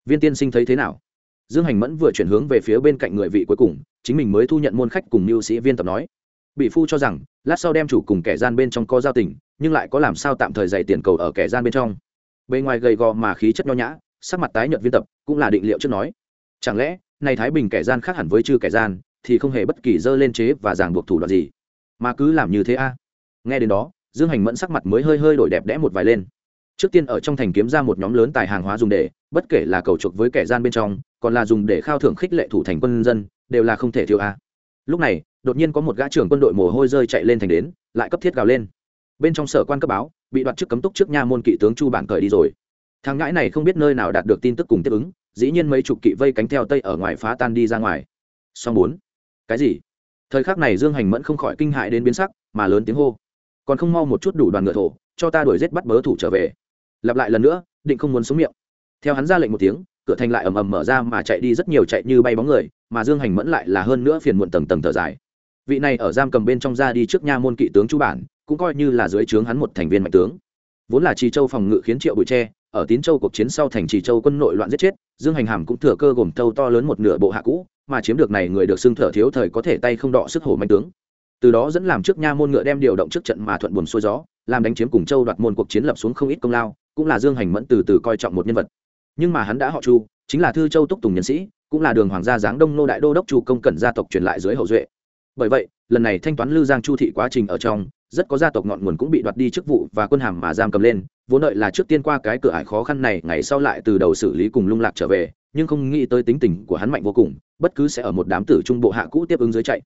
Viên tiên sinh thấy thế nào? Dương hành mẫn vừa chuyển hướng về phía bên cạnh người vị cuối cùng, chính mình mới thu nhận môn khách cùng mưu sĩ viên tập nói bị phu cho rằng, lát sau đem chủ cùng kẻ gian bên trong có giao tình, nhưng lại có làm sao tạm thời dạy tiền cầu ở kẻ gian bên trong. Bề ngoài gầy gò mà khí chất nho nhã, sắc mặt tái nhợt viên tập, cũng là định liệu trước nói. Chẳng lẽ này thái bình kẻ gian khác hẳn với chư kẻ gian, thì không hề bất kỳ dơ lên chế và ràng buộc thủ đoạn gì? Mà cứ làm như thế a. Nghe đến đó, dương hành mẫn sắc mặt mới hơi hơi đổi đẹp đẽ một vài lên. Trước tiên ở trong thành kiếm ra một nhóm lớn tài hàng hóa dùng để, bất kể là cầu chuộc với kẻ gian bên trong, còn là dùng để khao thưởng khích lệ thủ thành quân dân, đều là không thể thiếu a. Lúc này đột nhiên có một gã trưởng quân đội mồ hôi rơi chạy lên thành đến, lại cấp thiết gào lên. Bên trong sở quan cấp báo, bị đoạt chức cấm túc trước nha môn kỵ tướng chu bản cởi đi rồi. Thằng ngãi này không biết nơi nào đạt được tin tức cùng tiếp ứng, dĩ nhiên mấy chục kỵ vây cánh theo tây ở ngoài phá tan đi ra ngoài. Song bốn. Cái gì? Thời khắc này dương hành mẫn không khỏi kinh hại đến biến sắc, mà lớn tiếng hô. Còn không mau một chút đủ đoàn ngựa thổ, cho ta đuổi giết bắt bớ thủ trở về. Lặp lại lần nữa, định không muốn xuống miệng. Theo hắn ra lệnh một tiếng, cửa thành lại ầm ầm mở ra mà chạy đi rất nhiều chạy như bay bóng người, mà dương hành mẫn lại là hơn nữa phiền muộn tầng tầng thở dài vị này ở giam cầm bên trong ra đi trước nha môn kỵ tướng chu bản, cũng coi như là dưới trướng hắn một thành viên mạnh tướng. Vốn là trì châu phòng ngự khiến triệu bụi tre, ở tín châu cuộc chiến sau thành trì châu quân nội loạn giết chết, dương hành hàm cũng thừa cơ gồm thâu to lớn một nửa bộ hạ cũ, mà chiếm được này người được xưng thở thiếu thời có thể tay không đọ sức hổ mạnh tướng. Từ đó dẫn làm trước nha môn ngựa đem điều động trước trận mà thuận buồn xuôi gió, làm đánh chiếm cùng châu đoạt môn cuộc chiến lập xuống không ít công lao, cũng là dương hành mẫn từ từ coi trọng một nhân vật. Nhưng mà hắn đã họ chu, chính là thư châu túc tùng nhân sĩ, cũng là đường hoàng gia giáng đông nô đại đô đốc chu công cẩn gia tộc truyền lại dưới hậu duệ bởi vậy, lần này thanh toán lưu giang chu thị quá trình ở trong, rất có gia tộc ngọn nguồn cũng bị đoạt đi chức vụ và quân hàm mà giam cầm lên, vốn đợi là trước tiên qua cái cửa ải khó khăn này, ngày sau lại từ đầu xử lý cùng lung lạc trở về, nhưng không nghĩ tới tính tình của hắn mạnh vô cùng, bất cứ sẽ ở một đám tử trung bộ hạ cũ tiếp ứng dưới chạy.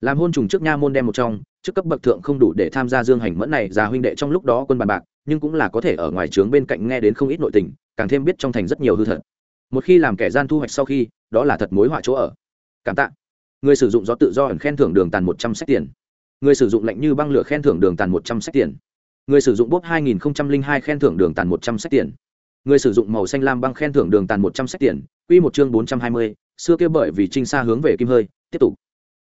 Làm hôn trùng trước nha môn đem một trong, trước cấp bậc thượng không đủ để tham gia dương hành mẫn này già huynh đệ trong lúc đó quân bàn bạc, nhưng cũng là có thể ở ngoài trướng bên cạnh nghe đến không ít nội tình, càng thêm biết trong thành rất nhiều hư thật. Một khi làm kẻ gian thu hoạch sau khi, đó là thật mối họa chỗ ở. Cảm tạ người sử dụng gió tự do ẩn khen thưởng đường tàn một trăm sách tiền. Người sử dụng lệnh như băng lửa khen thưởng đường tàn một trăm sách tiền. Người sử dụng bốp hai nghìn hai khen thưởng đường tàn một trăm sách tiền. Người sử dụng màu xanh lam băng khen thưởng đường tàn một trăm sách tiền. Quy một chương bốn trăm hai mươi, xưa kia bởi vì trinh xa hướng về kim hơi, tiếp tục.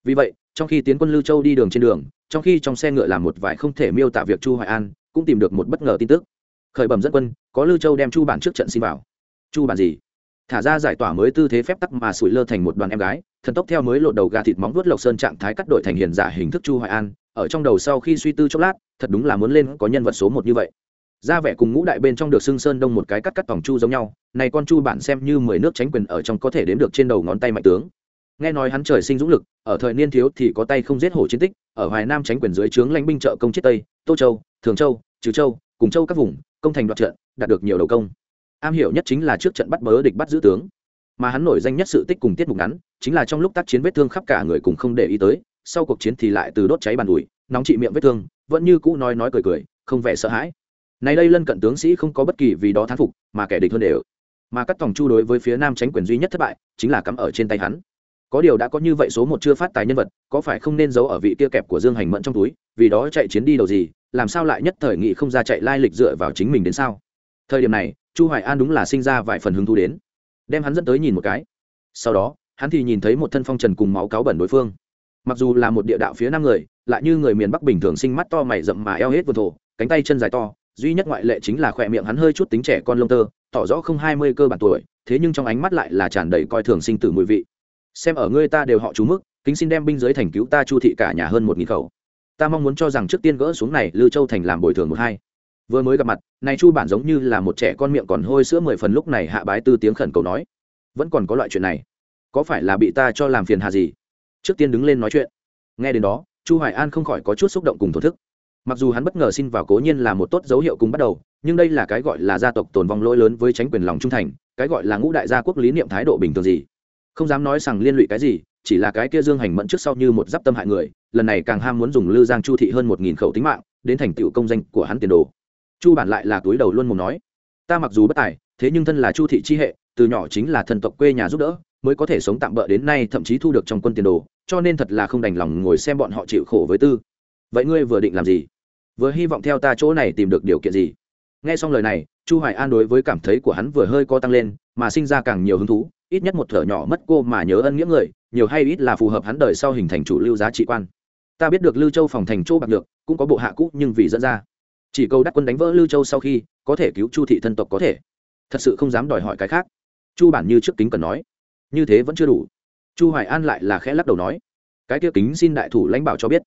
Vì vậy, trong khi tiến quân lưu châu đi đường trên đường, trong khi trong xe ngựa làm một vài không thể miêu tả việc chu hoài an, cũng tìm được một bất ngờ tin tức. Khởi bẩm dẫn quân, có lưu châu đem chu bản trước trận xin vào. Chu bản gì? Thả ra giải tỏa mới tư thế phép tắc mà sủi lơ thành một đoàn em gái, thần tốc theo mới lột đầu gà thịt móng vuốt lộc sơn trạng thái cắt đổi thành hiền giả hình thức chu hoài an, ở trong đầu sau khi suy tư chốc lát, thật đúng là muốn lên có nhân vật số một như vậy. Ra vẻ cùng ngũ đại bên trong được xưng sơn đông một cái cắt cắt tòng chu giống nhau, này con chu bản xem như mười nước tránh quyền ở trong có thể đếm được trên đầu ngón tay mạnh tướng. Nghe nói hắn trời sinh dũng lực, ở thời niên thiếu thì có tay không giết hổ chiến tích, ở hoài nam tránh quyền dưới trướng lãnh binh trợ công chết tây, tô châu, thường châu, trừ châu, cùng châu các vùng, công thành đoạt trận, đạt được nhiều đầu công am hiểu nhất chính là trước trận bắt bớ địch bắt giữ tướng. Mà hắn nổi danh nhất sự tích cùng tiết mục ngắn, chính là trong lúc tác chiến vết thương khắp cả người cùng không để ý tới, sau cuộc chiến thì lại từ đốt cháy bàn ủi, nóng trị miệng vết thương, vẫn như cũ nói nói cười cười, không vẻ sợ hãi. Này đây lân cận tướng sĩ không có bất kỳ vì đó thán phục, mà kẻ địch hơn đều. Mà các tòng chu đối với phía nam tránh quyền duy nhất thất bại, chính là cắm ở trên tay hắn. Có điều đã có như vậy số một chưa phát tài nhân vật, có phải không nên giấu ở vị kia kẹp của dương hành mẫn trong túi, vì đó chạy chiến đi đầu gì, làm sao lại nhất thời nghị không ra chạy lai lịch dựa vào chính mình đến sao? Thời điểm này chu hoài an đúng là sinh ra vài phần hứng thú đến, đem hắn dẫn tới nhìn một cái. Sau đó, hắn thì nhìn thấy một thân phong trần cùng máu cáo bẩn đối phương. Mặc dù là một địa đạo phía nam người, lại như người miền bắc bình thường sinh mắt to mày rậm mà eo hết vườn thổ, cánh tay chân dài to, duy nhất ngoại lệ chính là khỏe miệng hắn hơi chút tính trẻ con lông tơ, tỏ rõ không hai mươi cơ bản tuổi, thế nhưng trong ánh mắt lại là tràn đầy coi thường sinh tử mùi vị. Xem ở ngươi ta đều họ chú mức kính xin đem binh giới thành cứu ta chu thị cả nhà hơn một nghìn khẩu. Ta mong muốn cho rằng trước tiên gỡ xuống này lư châu thành làm bồi thường một hai vừa mới gặp mặt, này chu bản giống như là một trẻ con miệng còn hôi sữa mười phần lúc này hạ bái tư tiếng khẩn cầu nói. Vẫn còn có loại chuyện này. Có phải là bị ta cho làm phiền hà gì? Trước tiên đứng lên nói chuyện. Nghe đến đó, chu hoài an không khỏi có chút xúc động cùng thổ thức. Mặc dù hắn bất ngờ xin vào cố nhiên là một tốt dấu hiệu cùng bắt đầu, nhưng đây là cái gọi là gia tộc tồn vong lỗi lớn với tránh quyền lòng trung thành, cái gọi là ngũ đại gia quốc lý niệm thái độ bình thường gì? Không dám nói rằng liên lụy cái gì, chỉ là cái kia dương hành mẫn trước sau như một giáp tâm hại người, lần này càng ham muốn dùng lư giang chu thị hơn một nghìn khẩu tính mạng, đến thành tựu công danh của hắn tiền đồ chu bản lại là túi đầu luôn mồm nói, ta mặc dù bất tài, thế nhưng thân là chu thị chi hệ, từ nhỏ chính là thần tộc quê nhà giúp đỡ, mới có thể sống tạm bỡ đến nay, thậm chí thu được trong quân tiền đồ, cho nên thật là không đành lòng ngồi xem bọn họ chịu khổ với tư. Vậy ngươi vừa định làm gì? Vừa hy vọng theo ta chỗ này tìm được điều kiện gì? Nghe xong lời này, chu hoài an đối với cảm thấy của hắn vừa hơi co tăng lên, mà sinh ra càng nhiều hứng thú, ít nhất một thở nhỏ mất cô mà nhớ ân nghĩa người, nhiều hay ít là phù hợp hắn đời sau hình thành chủ lưu giá trị quan. Ta biết được lưu châu phòng thành chỗ bạc được cũng có bộ hạ cũ nhưng vì dẫn ra chỉ cầu đắc quân đánh vỡ lưu châu sau khi, có thể cứu chu thị thân tộc có thể. Thật sự không dám đòi hỏi cái khác. Chu bản như trước kính cần nói, như thế vẫn chưa đủ. Chu hoài an lại là khẽ lắc đầu nói, cái kia kính xin đại thủ lãnh bảo cho biết,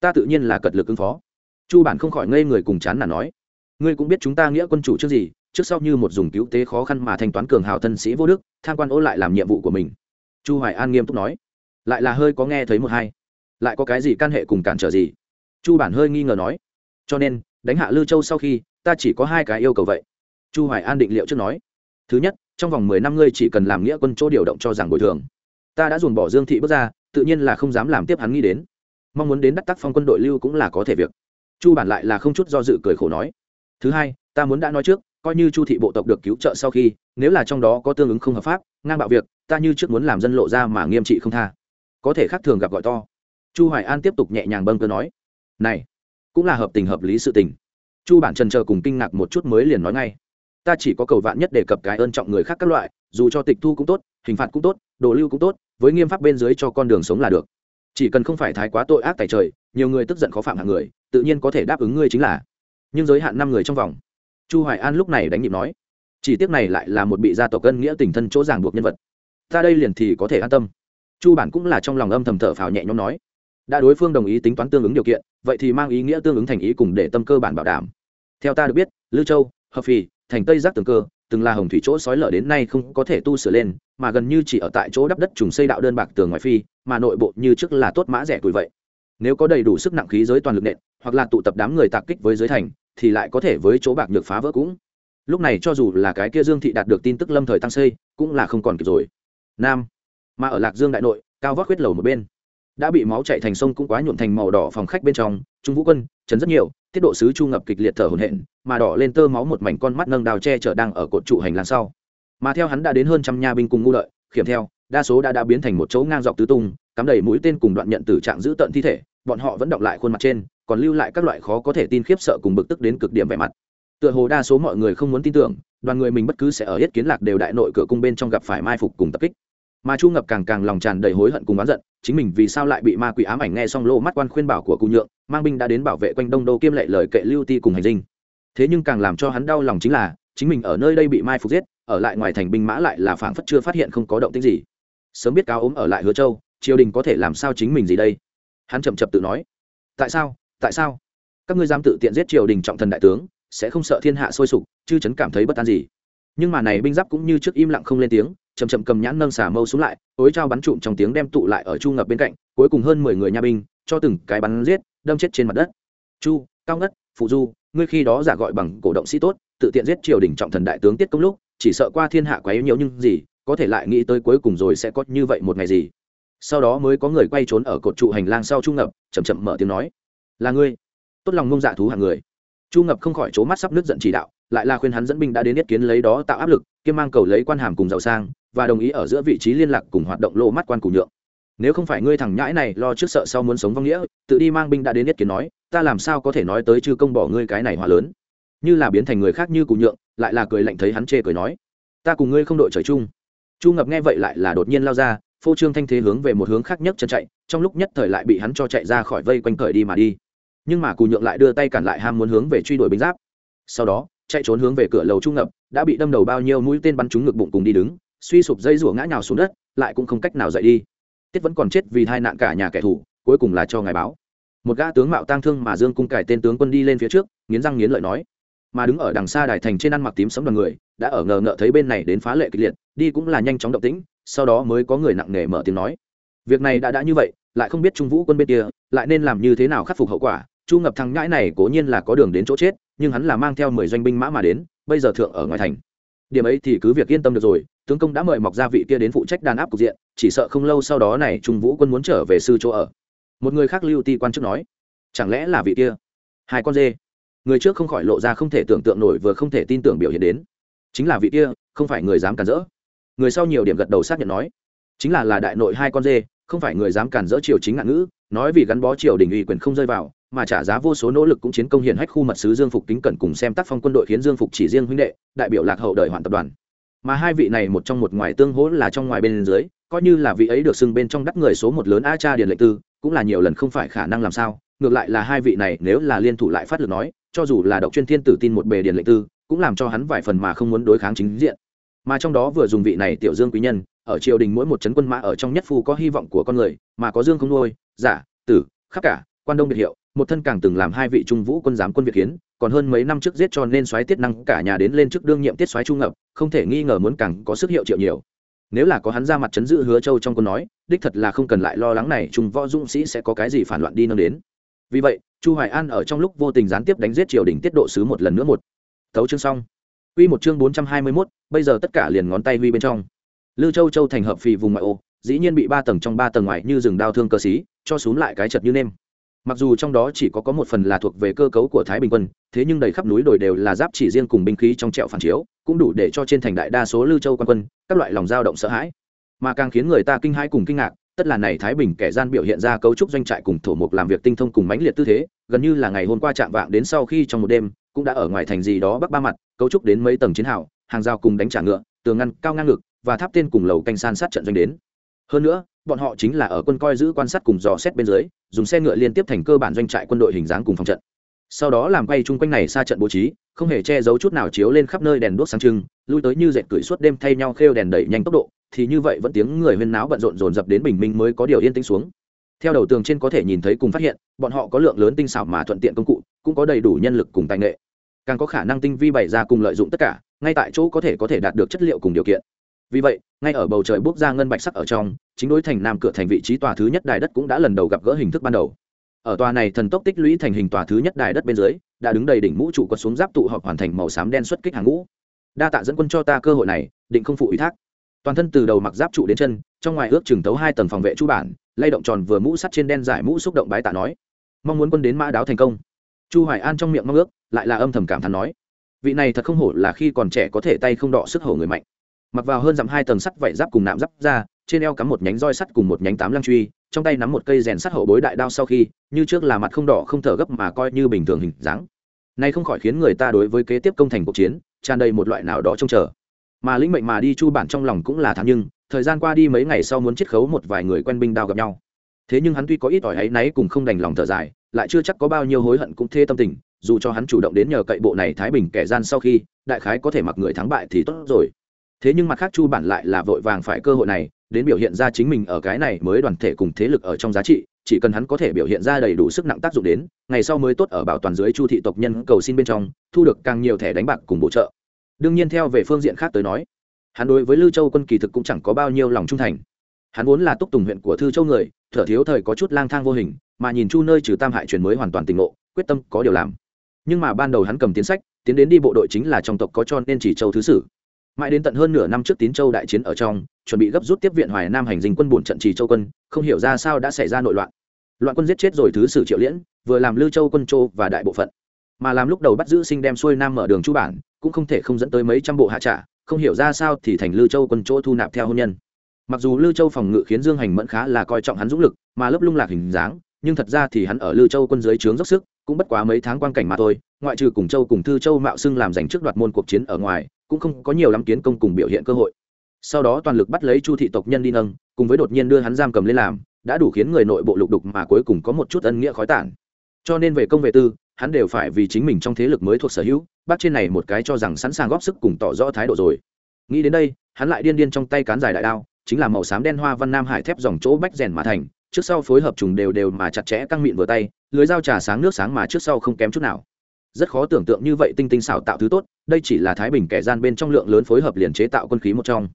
ta tự nhiên là cật lực ứng phó. Chu bản không khỏi ngây người cùng chán là nói, ngươi cũng biết chúng ta nghĩa quân chủ trước gì, trước sau như một dùng cứu tế khó khăn mà thanh toán cường hào thân sĩ vô đức, tham quan ô lại làm nhiệm vụ của mình. Chu hoài an nghiêm túc nói, lại là hơi có nghe thấy một hai, lại có cái gì can hệ cùng cản trở gì? Chu bản hơi nghi ngờ nói, cho nên đánh hạ lư châu sau khi, ta chỉ có hai cái yêu cầu vậy. Chu hoài an định liệu trước nói. Thứ nhất, trong vòng mười năm ngươi chỉ cần làm nghĩa quân chỗ điều động cho rằng bồi thường. Ta đã dồn bỏ dương thị bước ra, tự nhiên là không dám làm tiếp hắn nghĩ đến. Mong muốn đến đắc tác phong quân đội lưu cũng là có thể việc. Chu bản lại là không chút do dự cười khổ nói. Thứ hai, ta muốn đã nói trước, coi như chu thị bộ tộc được cứu trợ sau khi, nếu là trong đó có tương ứng không hợp pháp, ngang bạo việc, ta như trước muốn làm dân lộ ra mà nghiêm trị không tha. Có thể khác thường gặp gọi to. Chu hoài an tiếp tục nhẹ nhàng bâng cơ nói. Này cũng là hợp tình hợp lý sự tình. Chu bản trần chờ cùng kinh ngạc một chút mới liền nói ngay. Ta chỉ có cầu vạn nhất để cập cái ơn trọng người khác các loại, dù cho tịch thu cũng tốt, hình phạt cũng tốt, đồ lưu cũng tốt, với nghiêm pháp bên dưới cho con đường sống là được. Chỉ cần không phải thái quá tội ác tại trời, nhiều người tức giận khó phạm hạng người, tự nhiên có thể đáp ứng ngươi chính là. Nhưng giới hạn năm người trong vòng. Chu hoài an lúc này đánh nhịp nói. Chỉ tiếc này lại là một bị gia tộc cân nghĩa tình thân chỗ ràng buộc nhân vật. Ta đây liền thì có thể an tâm. Chu bản cũng là trong lòng âm thầm thở phào nhẹ nhõm nói đã đối phương đồng ý tính toán tương ứng điều kiện, vậy thì mang ý nghĩa tương ứng thành ý cùng để tâm cơ bản bảo đảm. Theo ta được biết, lư châu, hợp phì, thành tây giác tường cơ, từng là hồng thủy chỗ sói lở đến nay không có thể tu sửa lên, mà gần như chỉ ở tại chỗ đắp đất trùng xây đạo đơn bạc tường ngoài phi, mà nội bộ như trước là tốt mã rẻ tuổi vậy. Nếu có đầy đủ sức nặng khí giới toàn lực nện, hoặc là tụ tập đám người tạc kích với giới thành, thì lại có thể với chỗ bạc nhược phá vỡ cũng. Lúc này cho dù là cái kia dương thị đạt được tin tức lâm thời tăng xây, cũng là không còn kịp rồi. Nam, mà ở lạc dương đại nội, cao vóc huyết lầu một bên đã bị máu chạy thành sông cũng quá nhuộm thành màu đỏ phòng khách bên trong, trung vũ quân chấn rất nhiều, tiết độ sứ chu ngập kịch liệt thở hổn hển, mà đỏ lên tơ máu một mảnh con mắt nâng đào che chở đang ở cột trụ hành lang sau. Mà theo hắn đã đến hơn trăm nha binh cùng ngu lợi, khiểm theo, đa số đã đã biến thành một chỗ ngang dọc tứ tung, cắm đầy mũi tên cùng đoạn nhận từ trạng giữ tận thi thể, bọn họ vẫn đọc lại khuôn mặt trên, còn lưu lại các loại khó có thể tin khiếp sợ cùng bực tức đến cực điểm vẻ mặt. Tựa hồ đa số mọi người không muốn tin tưởng, đoàn người mình bất cứ sẽ ở yết kiến lạc đều đại nội cửa cung bên trong gặp phải mai phục cùng tập kích mà chu ngập càng càng lòng tràn đầy hối hận cùng oán giận, chính mình vì sao lại bị ma quỷ ám ảnh nghe xong lô mắt quan khuyên bảo của cụ nhượng, mang binh đã đến bảo vệ quanh đông đô kiêm lệ lời kệ lưu ti cùng hành dinh. Thế nhưng càng làm cho hắn đau lòng chính là, chính mình ở nơi đây bị mai phục giết, ở lại ngoài thành binh mã lại là phảng phất chưa phát hiện không có động tĩnh gì. Sớm biết cáo ốm ở lại hứa châu, triều đình có thể làm sao chính mình gì đây? Hắn chậm chậm tự nói. Tại sao? Tại sao? Các ngươi dám tự tiện giết triều đình trọng thần đại tướng, sẽ không sợ thiên hạ sôi sục, chư chấn cảm thấy bất an gì. Nhưng mà này binh giáp cũng như trước im lặng không lên tiếng chầm chậm cầm nhãn nâng xả mâu xuống lại, tối trao bắn trụm trong tiếng đem tụ lại ở chu ngập bên cạnh, cuối cùng hơn mười người nha binh, cho từng cái bắn giết, đâm chết trên mặt đất. Chu, cao ngất, phụ du, ngươi khi đó giả gọi bằng cổ động sĩ tốt, tự tiện giết triều đình trọng thần đại tướng tiết công lúc, chỉ sợ qua thiên hạ quá yếu nhiều nhưng gì, có thể lại nghĩ tới cuối cùng rồi sẽ có như vậy một ngày gì. Sau đó mới có người quay trốn ở cột trụ hành lang sau chu ngập, chậm chậm mở tiếng nói. Là ngươi. Tốt lòng ngông dạ thú hạng người. Chu ngập không khỏi c mắt sắp nước giận chỉ đạo lại là khuyên hắn dẫn binh đã đến yết kiến lấy đó tạo áp lực, kiêm mang cầu lấy quan hàm cùng giàu sang, và đồng ý ở giữa vị trí liên lạc cùng hoạt động lô mắt quan cùng nhượng. Nếu không phải ngươi thằng nhãi này lo trước sợ sau muốn sống vong nghĩa, tự đi mang binh đã đến yết kiến nói, ta làm sao có thể nói tới chư công bỏ ngươi cái này hòa lớn. Như là biến thành người khác như cụ nhượng, lại là cười lạnh thấy hắn chê cười nói, ta cùng ngươi không đội trời chung. Chu ngập nghe vậy lại là đột nhiên lao ra, phô trương thanh thế hướng về một hướng khác nhất chân chạy, trong lúc nhất thời lại bị hắn cho chạy ra khỏi vây quanh cởi đi mà đi. Nhưng mà cù nhượng lại đưa tay cản lại ham muốn hướng về truy đuổi binh giáp. Sau đó chạy trốn hướng về cửa lầu trung ngập, đã bị đâm đầu bao nhiêu mũi tên bắn trúng ngực bụng cùng đi đứng, suy sụp dây rủa ngã nhào xuống đất, lại cũng không cách nào dậy đi. Tiết vẫn còn chết vì tai nạn cả nhà kẻ thù, cuối cùng là cho ngài báo. Một gã tướng mạo tang thương mà dương cung cải tên tướng quân đi lên phía trước, nghiến răng nghiến lợi nói. Mà đứng ở đằng xa đài thành trên ăn mặc tím sống đoàn người, đã ở ngờ ngợ thấy bên này đến phá lệ kịch liệt, đi cũng là nhanh chóng động tĩnh, sau đó mới có người nặng nề mở tiếng nói. Việc này đã đã như vậy, lại không biết trung vũ quân bên kia, lại nên làm như thế nào khắc phục hậu quả, chu ngập thằng ngãi này cố nhiên là có đường đến chỗ chết nhưng hắn là mang theo mười doanh binh mã mà đến, bây giờ thượng ở ngoài thành. Điểm ấy thì cứ việc yên tâm được rồi, tướng công đã mời mọc gia vị kia đến phụ trách đàn áp cục diện, chỉ sợ không lâu sau đó này trung vũ quân muốn trở về sư chỗ ở. Một người khác lưu ti quan chức nói, chẳng lẽ là vị kia? Hai con dê. Người trước không khỏi lộ ra không thể tưởng tượng nổi vừa không thể tin tưởng biểu hiện đến. Chính là vị kia, không phải người dám cản rỡ. Người sau nhiều điểm gật đầu xác nhận nói, chính là là đại nội hai con dê, không phải người dám cản rỡ triều chính ngạn ngữ, nói vì gắn bó triều đình ủy quyền không rơi vào mà trả giá vô số nỗ lực cũng chiến công hiển hách khu mật sứ dương phục kính cẩn cùng xem tác phong quân đội khiến dương phục chỉ riêng huynh đệ, đại biểu lạc hậu đời hoàn tập đoàn. Mà hai vị này một trong một ngoài tương hỗ là trong ngoài bên dưới, coi như là vị ấy được xưng bên trong đắc người số một lớn a cha điền lệ tư, cũng là nhiều lần không phải khả năng làm sao, ngược lại là hai vị này nếu là liên thủ lại phát lực nói, cho dù là độc chuyên thiên tử tin một bề điền lệ tư, cũng làm cho hắn vài phần mà không muốn đối kháng chính diện. Mà trong đó vừa dùng vị này tiểu dương quý nhân, ở triều đình mỗi một trấn quân mã ở trong nhất phu có hy vọng của con người, mà có dương không nuôi, giả, tử khắc cả, quan đông biệt hiệu một thân càng từng làm hai vị trung vũ quân giám quân việt hiến còn hơn mấy năm trước giết cho nên soái tiết năng cả nhà đến lên trước đương nhiệm tiết soái trung ngập không thể nghi ngờ muốn càng có sức hiệu triệu nhiều nếu là có hắn ra mặt chấn giữ hứa châu trong quân nói đích thật là không cần lại lo lắng này trung võ dũng sĩ sẽ có cái gì phản loạn đi nâng đến vì vậy chu hoài an ở trong lúc vô tình gián tiếp đánh giết triều đình tiết độ sứ một lần nữa một thấu chương xong Quy một chương 421, bây giờ tất cả liền ngón tay huy bên trong. Lư Châu Châu thành hợp phì vùng ngoại ô, dĩ nhiên bị ba tầng trong ba tầng ngoài như rừng đao thương cơ sĩ, cho xuống lại cái chật như nêm. Mặc dù trong đó chỉ có có một phần là thuộc về cơ cấu của Thái Bình quân, thế nhưng đầy khắp núi đồi đều là giáp chỉ riêng cùng binh khí trong trẹo phản chiếu, cũng đủ để cho trên thành đại đa số Lư Châu quan quân, các loại lòng dao động sợ hãi. Mà càng khiến người ta kinh hãi cùng kinh ngạc, tất là này Thái Bình kẻ gian biểu hiện ra cấu trúc doanh trại cùng thổ mục làm việc tinh thông cùng mãnh liệt tư thế, gần như là ngày hôm qua chạm vạng đến sau khi trong một đêm, cũng đã ở ngoài thành gì đó bắc ba mặt, cấu trúc đến mấy tầng chiến hào, hàng rào cùng đánh trả ngựa, tường ngăn cao ngang ngực và tháp tên cùng lầu canh san sát trận doanh đến. Hơn nữa, bọn họ chính là ở quân coi giữ quan sát cùng dò xét bên dưới, dùng xe ngựa liên tiếp thành cơ bản doanh trại quân đội hình dáng cùng phòng trận. Sau đó làm quay chung quanh này xa trận bố trí, không hề che giấu chút nào chiếu lên khắp nơi đèn đuốc sáng trưng, lui tới như dệt cưỡi suốt đêm thay nhau khêu đèn đẩy nhanh tốc độ, thì như vậy vẫn tiếng người huyên náo bận rộn dồn dập đến bình minh mới có điều yên tĩnh xuống. Theo đầu tường trên có thể nhìn thấy cùng phát hiện bọn họ có lượng lớn tinh xảo mà thuận tiện công cụ cũng có đầy đủ nhân lực cùng tài nghệ. Càng có khả năng tinh vi bày ra cùng lợi dụng tất cả ngay tại chỗ có thể có thể đạt được chất liệu cùng điều kiện vì vậy, ngay ở bầu trời bước ra ngân bạch sắc ở trong, chính đối thành nam cửa thành vị trí tòa thứ nhất đài đất cũng đã lần đầu gặp gỡ hình thức ban đầu. Ở tòa này thần tốc tích lũy thành hình tòa thứ nhất đài đất bên dưới, đã đứng đầy đỉnh mũ trụ quật xuống giáp tụ họp hoàn thành màu xám đen xuất kích hàng ngũ. Đa tạ dẫn quân cho ta cơ hội này, định không phụ ủy thác. Toàn thân từ đầu mặc giáp trụ đến chân, trong ngoài ước chừng tấu hai tầng phòng vệ chu bản, lay động tròn vừa mũ sắt trên đen giải mũ xúc động bái tạ nói. Mong muốn quân đến mã đáo thành công. Chu hoài an trong miệng mong ước, lại là âm thầm cảm thán nói. Vị này thật không hổ là khi còn trẻ có thể tay không đọ sức hổ người mạnh mặc vào hơn dặm hai tầng sắt vảy giáp cùng nạm giáp ra, trên eo cắm một nhánh roi sắt cùng một nhánh tám lăng truy, trong tay nắm một cây rèn sắt hậu bối đại đao sau khi, như trước là mặt không đỏ không thở gấp mà coi như bình thường hình dáng. Nay không khỏi khiến người ta đối với kế tiếp công thành cuộc chiến, tràn đầy một loại nào đó trông chờ. Mà lĩnh mệnh mà đi chu bản trong lòng cũng là thắng nhưng, thời gian qua đi mấy ngày sau muốn chiết khấu một vài người quen binh đao gặp nhau. Thế nhưng hắn tuy có ít ỏi ấy náy cùng không đành lòng thở dài, lại chưa chắc có bao nhiêu hối hận cũng thê tâm tình, dù cho hắn chủ động đến nhờ cậy bộ này thái bình kẻ gian sau khi, đại khái có thể mặc người thắng bại thì tốt rồi thế nhưng mặt khác chu bản lại là vội vàng phải cơ hội này, đến biểu hiện ra chính mình ở cái này mới đoàn thể cùng thế lực ở trong giá trị, chỉ cần hắn có thể biểu hiện ra đầy đủ sức nặng tác dụng đến, ngày sau mới tốt ở bảo toàn dưới chu thị tộc nhân cầu xin bên trong, thu được càng nhiều thẻ đánh bạc cùng bổ trợ. Đương nhiên theo về phương diện khác tới nói, hắn đối với lưu châu quân kỳ thực cũng chẳng có bao nhiêu lòng trung thành. Hắn vốn là túc tùng huyện của thư châu người, thở thiếu thời có chút lang thang vô hình, mà nhìn chu nơi trừ tam hại truyền mới hoàn toàn tỉnh ngộ, quyết tâm có điều làm. Nhưng mà ban đầu hắn cầm tiến sách, tiến đến đi bộ đội chính là trong tộc có cho nên chỉ châu thứ sử mãi đến tận hơn nửa năm trước tín châu đại chiến ở trong, chuẩn bị gấp rút tiếp viện hoài nam hành dinh quân bổn trận trì châu quân, không hiểu ra sao đã xảy ra nội loạn. Loạn quân giết chết rồi thứ sử triệu liễn, vừa làm lưu châu quân châu và đại bộ phận. Mà làm lúc đầu bắt giữ sinh đem xuôi nam mở đường chu bản, cũng không thể không dẫn tới mấy trăm bộ hạ trả, không hiểu ra sao thì thành lưu châu quân chỗ thu nạp theo hôn nhân. Mặc dù lưu châu phòng ngự khiến dương hành mẫn khá là coi trọng hắn dũng lực, mà lớp lung lạc hình dáng, nhưng thật ra thì hắn ở lưu châu quân dưới trướng dốc sức, cũng bất quá mấy tháng quan cảnh mà thôi, ngoại trừ cùng châu cùng thư châu mạo xưng làm giành trước đoạt môn cuộc chiến ở ngoài cũng không có nhiều lắm kiến công cùng biểu hiện cơ hội. Sau đó toàn lực bắt lấy chu thị tộc nhân đi nâng, cùng với đột nhiên đưa hắn giam cầm lên làm, đã đủ khiến người nội bộ lục đục mà cuối cùng có một chút ân nghĩa khói tản. Cho nên về công về tư, hắn đều phải vì chính mình trong thế lực mới thuộc sở hữu, bác trên này một cái cho rằng sẵn sàng góp sức cùng tỏ rõ thái độ rồi. Nghĩ đến đây, hắn lại điên điên trong tay cán dài đại đao, chính là màu xám đen hoa văn nam hải thép dòng chỗ bách rèn mà thành, trước sau phối hợp trùng đều đều mà chặt chẽ căng mịn vừa tay, lưới dao trà sáng nước sáng mà trước sau không kém chút nào rất khó tưởng tượng như vậy tinh tinh xảo tạo thứ tốt, đây chỉ là thái bình kẻ gian bên trong lượng lớn phối hợp liền chế tạo quân khí một trong.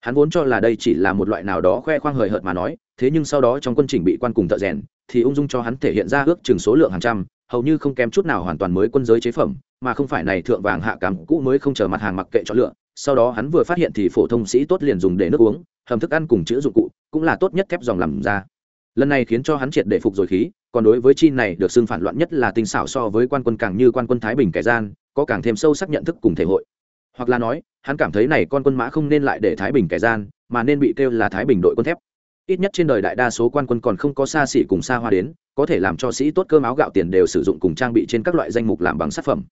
Hắn vốn cho là đây chỉ là một loại nào đó khoe khoang hời hợt mà nói, thế nhưng sau đó trong quân chỉnh bị quan cùng thợ rèn, thì ung dung cho hắn thể hiện ra ước chừng số lượng hàng trăm, hầu như không kém chút nào hoàn toàn mới quân giới chế phẩm, mà không phải này thượng vàng hạ cám cũ mới không chờ mặt hàng mặc kệ chọn lựa. Sau đó hắn vừa phát hiện thì phổ thông sĩ tốt liền dùng để nước uống, hầm thức ăn cùng chữ dụng cụ, cũng là tốt nhất thép dòng làm ra lần này khiến cho hắn triệt để phục rồi khí, còn đối với chi này được xưng phản loạn nhất là tinh xảo so với quan quân càng như quan quân thái bình kẻ gian, có càng thêm sâu sắc nhận thức cùng thể hội. Hoặc là nói, hắn cảm thấy này con quân mã không nên lại để thái bình kẻ gian, mà nên bị kêu là thái bình đội quân thép. Ít nhất trên đời đại đa số quan quân còn không có xa xỉ cùng xa hoa đến, có thể làm cho sĩ tốt cơm áo gạo tiền đều sử dụng cùng trang bị trên các loại danh mục làm bằng sát phẩm.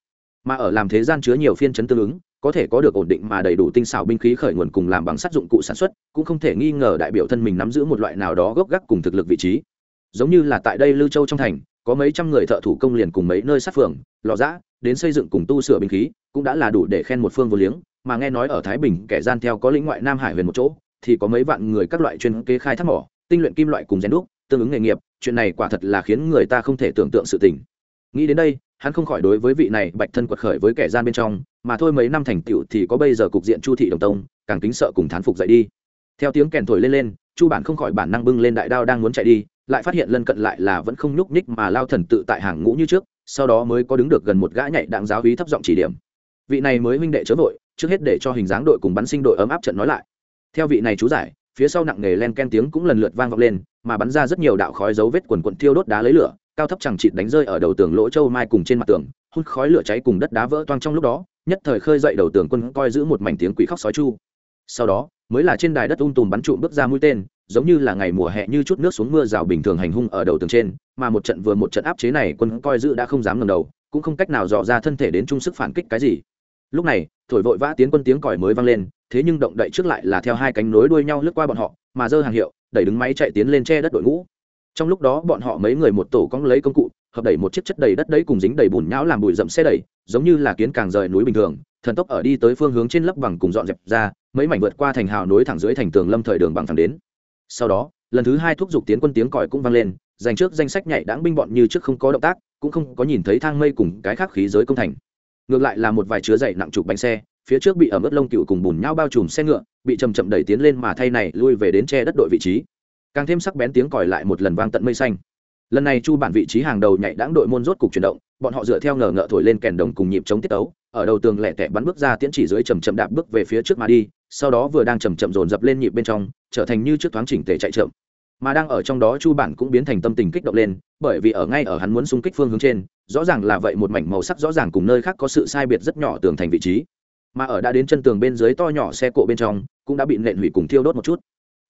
Mà ở làm thế gian chứa nhiều phiên chấn tương ứng có thể có được ổn định mà đầy đủ tinh xảo binh khí khởi nguồn cùng làm bằng sắt dụng cụ sản xuất, cũng không thể nghi ngờ đại biểu thân mình nắm giữ một loại nào đó gốc gác cùng thực lực vị trí. Giống như là tại đây lưu châu trong thành, có mấy trăm người thợ thủ công liền cùng mấy nơi sát phường lò giã, đến xây dựng cùng tu sửa binh khí, cũng đã là đủ để khen một phương vô liếng, mà nghe nói ở thái bình, kẻ gian theo có lĩnh ngoại nam hải huyền một chỗ, thì có mấy vạn người các loại chuyên kế khai thác mỏ, tinh luyện kim loại cùng rèn đúc, tương ứng nghề nghiệp, chuyện này quả thật là khiến người ta không thể tưởng tượng sự tình. Nghĩ đến đây hắn không khỏi đối với vị này bạch thân quật khởi với kẻ gian bên trong, mà thôi mấy năm thành tựu thì có bây giờ cục diện chu thị đồng tông, càng kính sợ cùng thán phục dậy đi. Theo tiếng kèn thổi lên lên, chu bản không khỏi bản năng bưng lên đại đao đang muốn chạy đi, lại phát hiện lân cận lại là vẫn không nhúc nhích mà lao thần tự tại hàng ngũ như trước, sau đó mới có đứng được gần một gã nhạy đạn giáo hí thấp giọng chỉ điểm. Vị này mới huynh đệ chớ vội, trước hết để cho hình dáng đội cùng bắn sinh đội ấm áp trận nói lại. Theo vị này chú giải, phía sau nặng nghề len ken tiếng cũng lần lượt vang vọng lên, mà bắn ra rất nhiều đạo khói dấu vết quần quần thiêu đốt đá lấy lửa cao thấp chẳng chịt đánh rơi ở đầu tường lỗ châu mai cùng trên mặt tường hút khói lửa cháy cùng đất đá vỡ toang trong lúc đó, nhất thời khơi dậy đầu tường quân coi giữ một mảnh tiếng quỷ khóc sói chu. Sau đó, mới là trên đài đất ung tùm bắn trụm bước ra mũi tên, giống như là ngày mùa hè như chút nước xuống mưa rào bình thường hành hung ở đầu tường trên, mà một trận vừa một trận áp chế này quân coi giữ đã không dám ngẩng đầu, cũng không cách nào dò ra thân thể đến trung sức phản kích cái gì. Lúc này, thổi vội vã tiến quân tiếng còi mới vang lên, thế nhưng động đậy trước lại là theo hai cánh nối đuôi nhau lướt qua bọn họ, mà dơ hàng hiệu, đẩy đứng máy chạy tiến lên che đất đội ngũ trong lúc đó bọn họ mấy người một tổ cong lấy công cụ, hợp đẩy một chiếc chất đầy đất đấy cùng dính đầy bùn nhão làm bụi rậm xe đẩy, giống như là kiến càng rời núi bình thường, thần tốc ở đi tới phương hướng trên lấp bằng cùng dọn dẹp ra, mấy mảnh vượt qua thành hào nối thẳng dưới thành tường lâm thời đường bằng thẳng đến. Sau đó, lần thứ hai thúc giục tiến quân tiếng còi cũng vang lên, dành trước danh sách nhảy đáng binh bọn như trước không có động tác, cũng không có nhìn thấy thang mây cùng cái khác khí giới công thành. Ngược lại là một vài chứa dày nặng chục bánh xe, phía trước bị ẩm ướt lông cựu cùng bùn nhau bao trùm xe ngựa, bị chầm chậm đẩy tiến lên mà thay này lui về đến che đất đội vị trí càng thêm sắc bén tiếng còi lại một lần vang tận mây xanh. Lần này chu bản vị trí hàng đầu nhảy đáng đội môn rốt cục chuyển động, bọn họ dựa theo ngờ ngợ thổi lên kèn đồng cùng nhịp chống tiết tấu, ở đầu tường lẻ tẻ bắn bước ra tiễn chỉ dưới chầm chậm đạp bước về phía trước mà đi, sau đó vừa đang chầm chậm dồn dập lên nhịp bên trong, trở thành như trước thoáng chỉnh tề chạy chậm. Mà đang ở trong đó chu bản cũng biến thành tâm tình kích động lên, bởi vì ở ngay ở hắn muốn xung kích phương hướng trên, rõ ràng là vậy một mảnh màu sắc rõ ràng cùng nơi khác có sự sai biệt rất nhỏ tường thành vị trí. Mà ở đã đến chân tường bên dưới to nhỏ xe cộ bên trong, cũng đã bị nện hủy cùng thiêu đốt một chút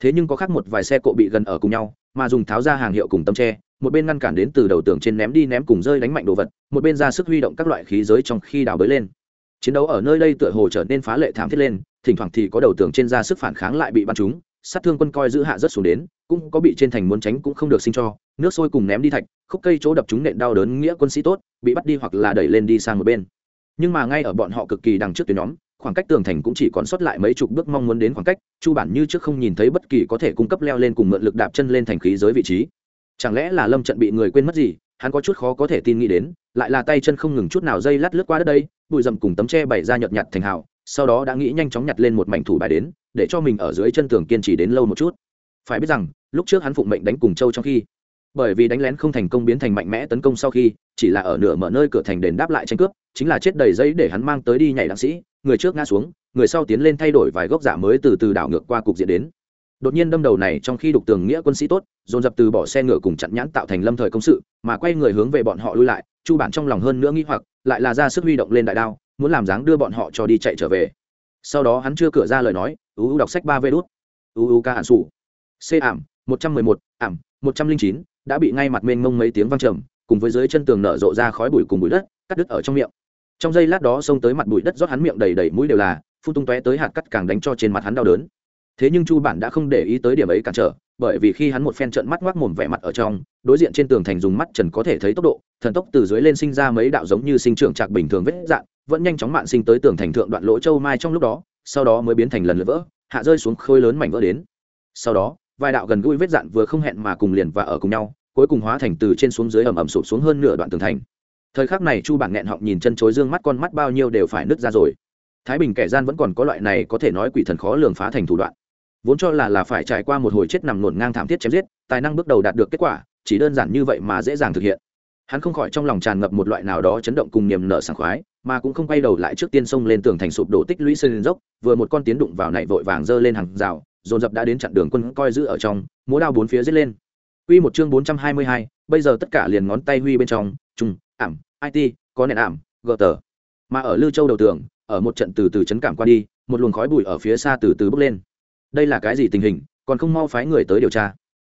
thế nhưng có khác một vài xe cộ bị gần ở cùng nhau, mà dùng tháo ra hàng hiệu cùng tấm tre một bên ngăn cản đến từ đầu tường trên ném đi ném cùng rơi đánh mạnh đồ vật, một bên ra sức huy động các loại khí giới trong khi đào bới lên. Chiến đấu ở nơi đây tựa hồ trở nên phá lệ thảm thiết lên, thỉnh thoảng thì có đầu tường trên ra sức phản kháng lại bị bắn trúng, sát thương quân coi giữ hạ rất xuống đến, cũng có bị trên thành muốn tránh cũng không được sinh cho, nước sôi cùng ném đi thạch, khúc cây chỗ đập chúng nện đau đớn nghĩa quân sĩ tốt, bị bắt đi hoặc là đẩy lên đi sang một bên. Nhưng mà ngay ở bọn họ cực kỳ đằng trước tuyến nhóm khoảng cách tường thành cũng chỉ còn sót lại mấy chục bước mong muốn đến khoảng cách, chu bản như trước không nhìn thấy bất kỳ có thể cung cấp leo lên cùng mượn lực đạp chân lên thành khí giới vị trí. Chẳng lẽ là lâm trận bị người quên mất gì, hắn có chút khó có thể tin nghĩ đến, lại là tay chân không ngừng chút nào dây lát lướt qua đất đây, bụi rậm cùng tấm tre bày ra nhợt nhạt thành hào, sau đó đã nghĩ nhanh chóng nhặt lên một mảnh thủ bài đến, để cho mình ở dưới chân tường kiên trì đến lâu một chút. Phải biết rằng, lúc trước hắn phụng mệnh đánh cùng châu trong khi bởi vì đánh lén không thành công biến thành mạnh mẽ tấn công sau khi, chỉ là ở nửa mở nơi cửa thành đền đáp lại tranh cướp, chính là chết đầy giấy để hắn mang tới đi nhảy đặng sĩ, người trước ngã xuống, người sau tiến lên thay đổi vài gốc giả mới từ từ đảo ngược qua cục diện đến. Đột nhiên đâm đầu này trong khi đục tường nghĩa quân sĩ tốt, dồn dập từ bỏ xe ngựa cùng chặn nhãn tạo thành lâm thời công sự, mà quay người hướng về bọn họ lui lại, chu bản trong lòng hơn nữa nghĩ hoặc, lại là ra sức huy động lên đại đao, muốn làm dáng đưa bọn họ cho đi chạy trở về. Sau đó hắn chưa cửa ra lời nói uu đọc sách ba vê đút. Uu ca hạn sủ. C ảm, một trăm mười một, ảm, một trăm linh chín đã bị ngay mặt mênh mông mấy tiếng văng trầm, cùng với dưới chân tường nở rộ ra khói bụi cùng bụi đất, cắt đứt ở trong miệng. Trong giây lát đó xông tới mặt bụi đất rót hắn miệng đầy đầy mũi đều là, phun tung tóe tới hạt cắt càng đánh cho trên mặt hắn đau đớn. Thế nhưng chu bản đã không để ý tới điểm ấy cản trở, bởi vì khi hắn một phen trận mắt ngoác mồm vẻ mặt ở trong, đối diện trên tường thành dùng mắt trần có thể thấy tốc độ, thần tốc từ dưới lên sinh ra mấy đạo giống như sinh trưởng trạc bình thường vết dạn, vẫn nhanh chóng mạn sinh tới tường thành thượng đoạn lỗ châu mai trong lúc đó, sau đó mới biến thành lần lượt vỡ, hạ rơi xuống khôi lớn mảnh vỡ đến. Sau đó, vài đạo gần gũi vết dạn vừa không hẹn mà cùng liền và ở cùng nhau cuối cùng hóa thành từ trên xuống dưới ẩm ẩm sụp xuống hơn nửa đoạn tường thành. Thời khắc này chu bản nghẹn họng nhìn chân chối dương mắt con mắt bao nhiêu đều phải nứt ra rồi. Thái bình kẻ gian vẫn còn có loại này có thể nói quỷ thần khó lường phá thành thủ đoạn. Vốn cho là là phải trải qua một hồi chết nằm nổn ngang thảm thiết chém giết, tài năng bước đầu đạt được kết quả, chỉ đơn giản như vậy mà dễ dàng thực hiện. Hắn không khỏi trong lòng tràn ngập một loại nào đó chấn động cùng niềm nở sảng khoái, mà cũng không quay đầu lại trước tiên xông lên tường thành sụp đổ tích lũy sơn dốc, vừa một con tiến đụng vào nảy vội vàng giơ lên hàng rào, dồn dập đã đến chặn đường quân coi giữ ở trong, múa đao bốn phía giết lên. Quy một chương 422, bây giờ tất cả liền ngón tay huy bên trong, trùng, ảm, IT, có nền ảm, gờ tờ. Mà ở Lư Châu đầu tường, ở một trận từ từ chấn cảm qua đi, một luồng khói bụi ở phía xa từ từ bốc lên. Đây là cái gì tình hình, còn không mau phái người tới điều tra.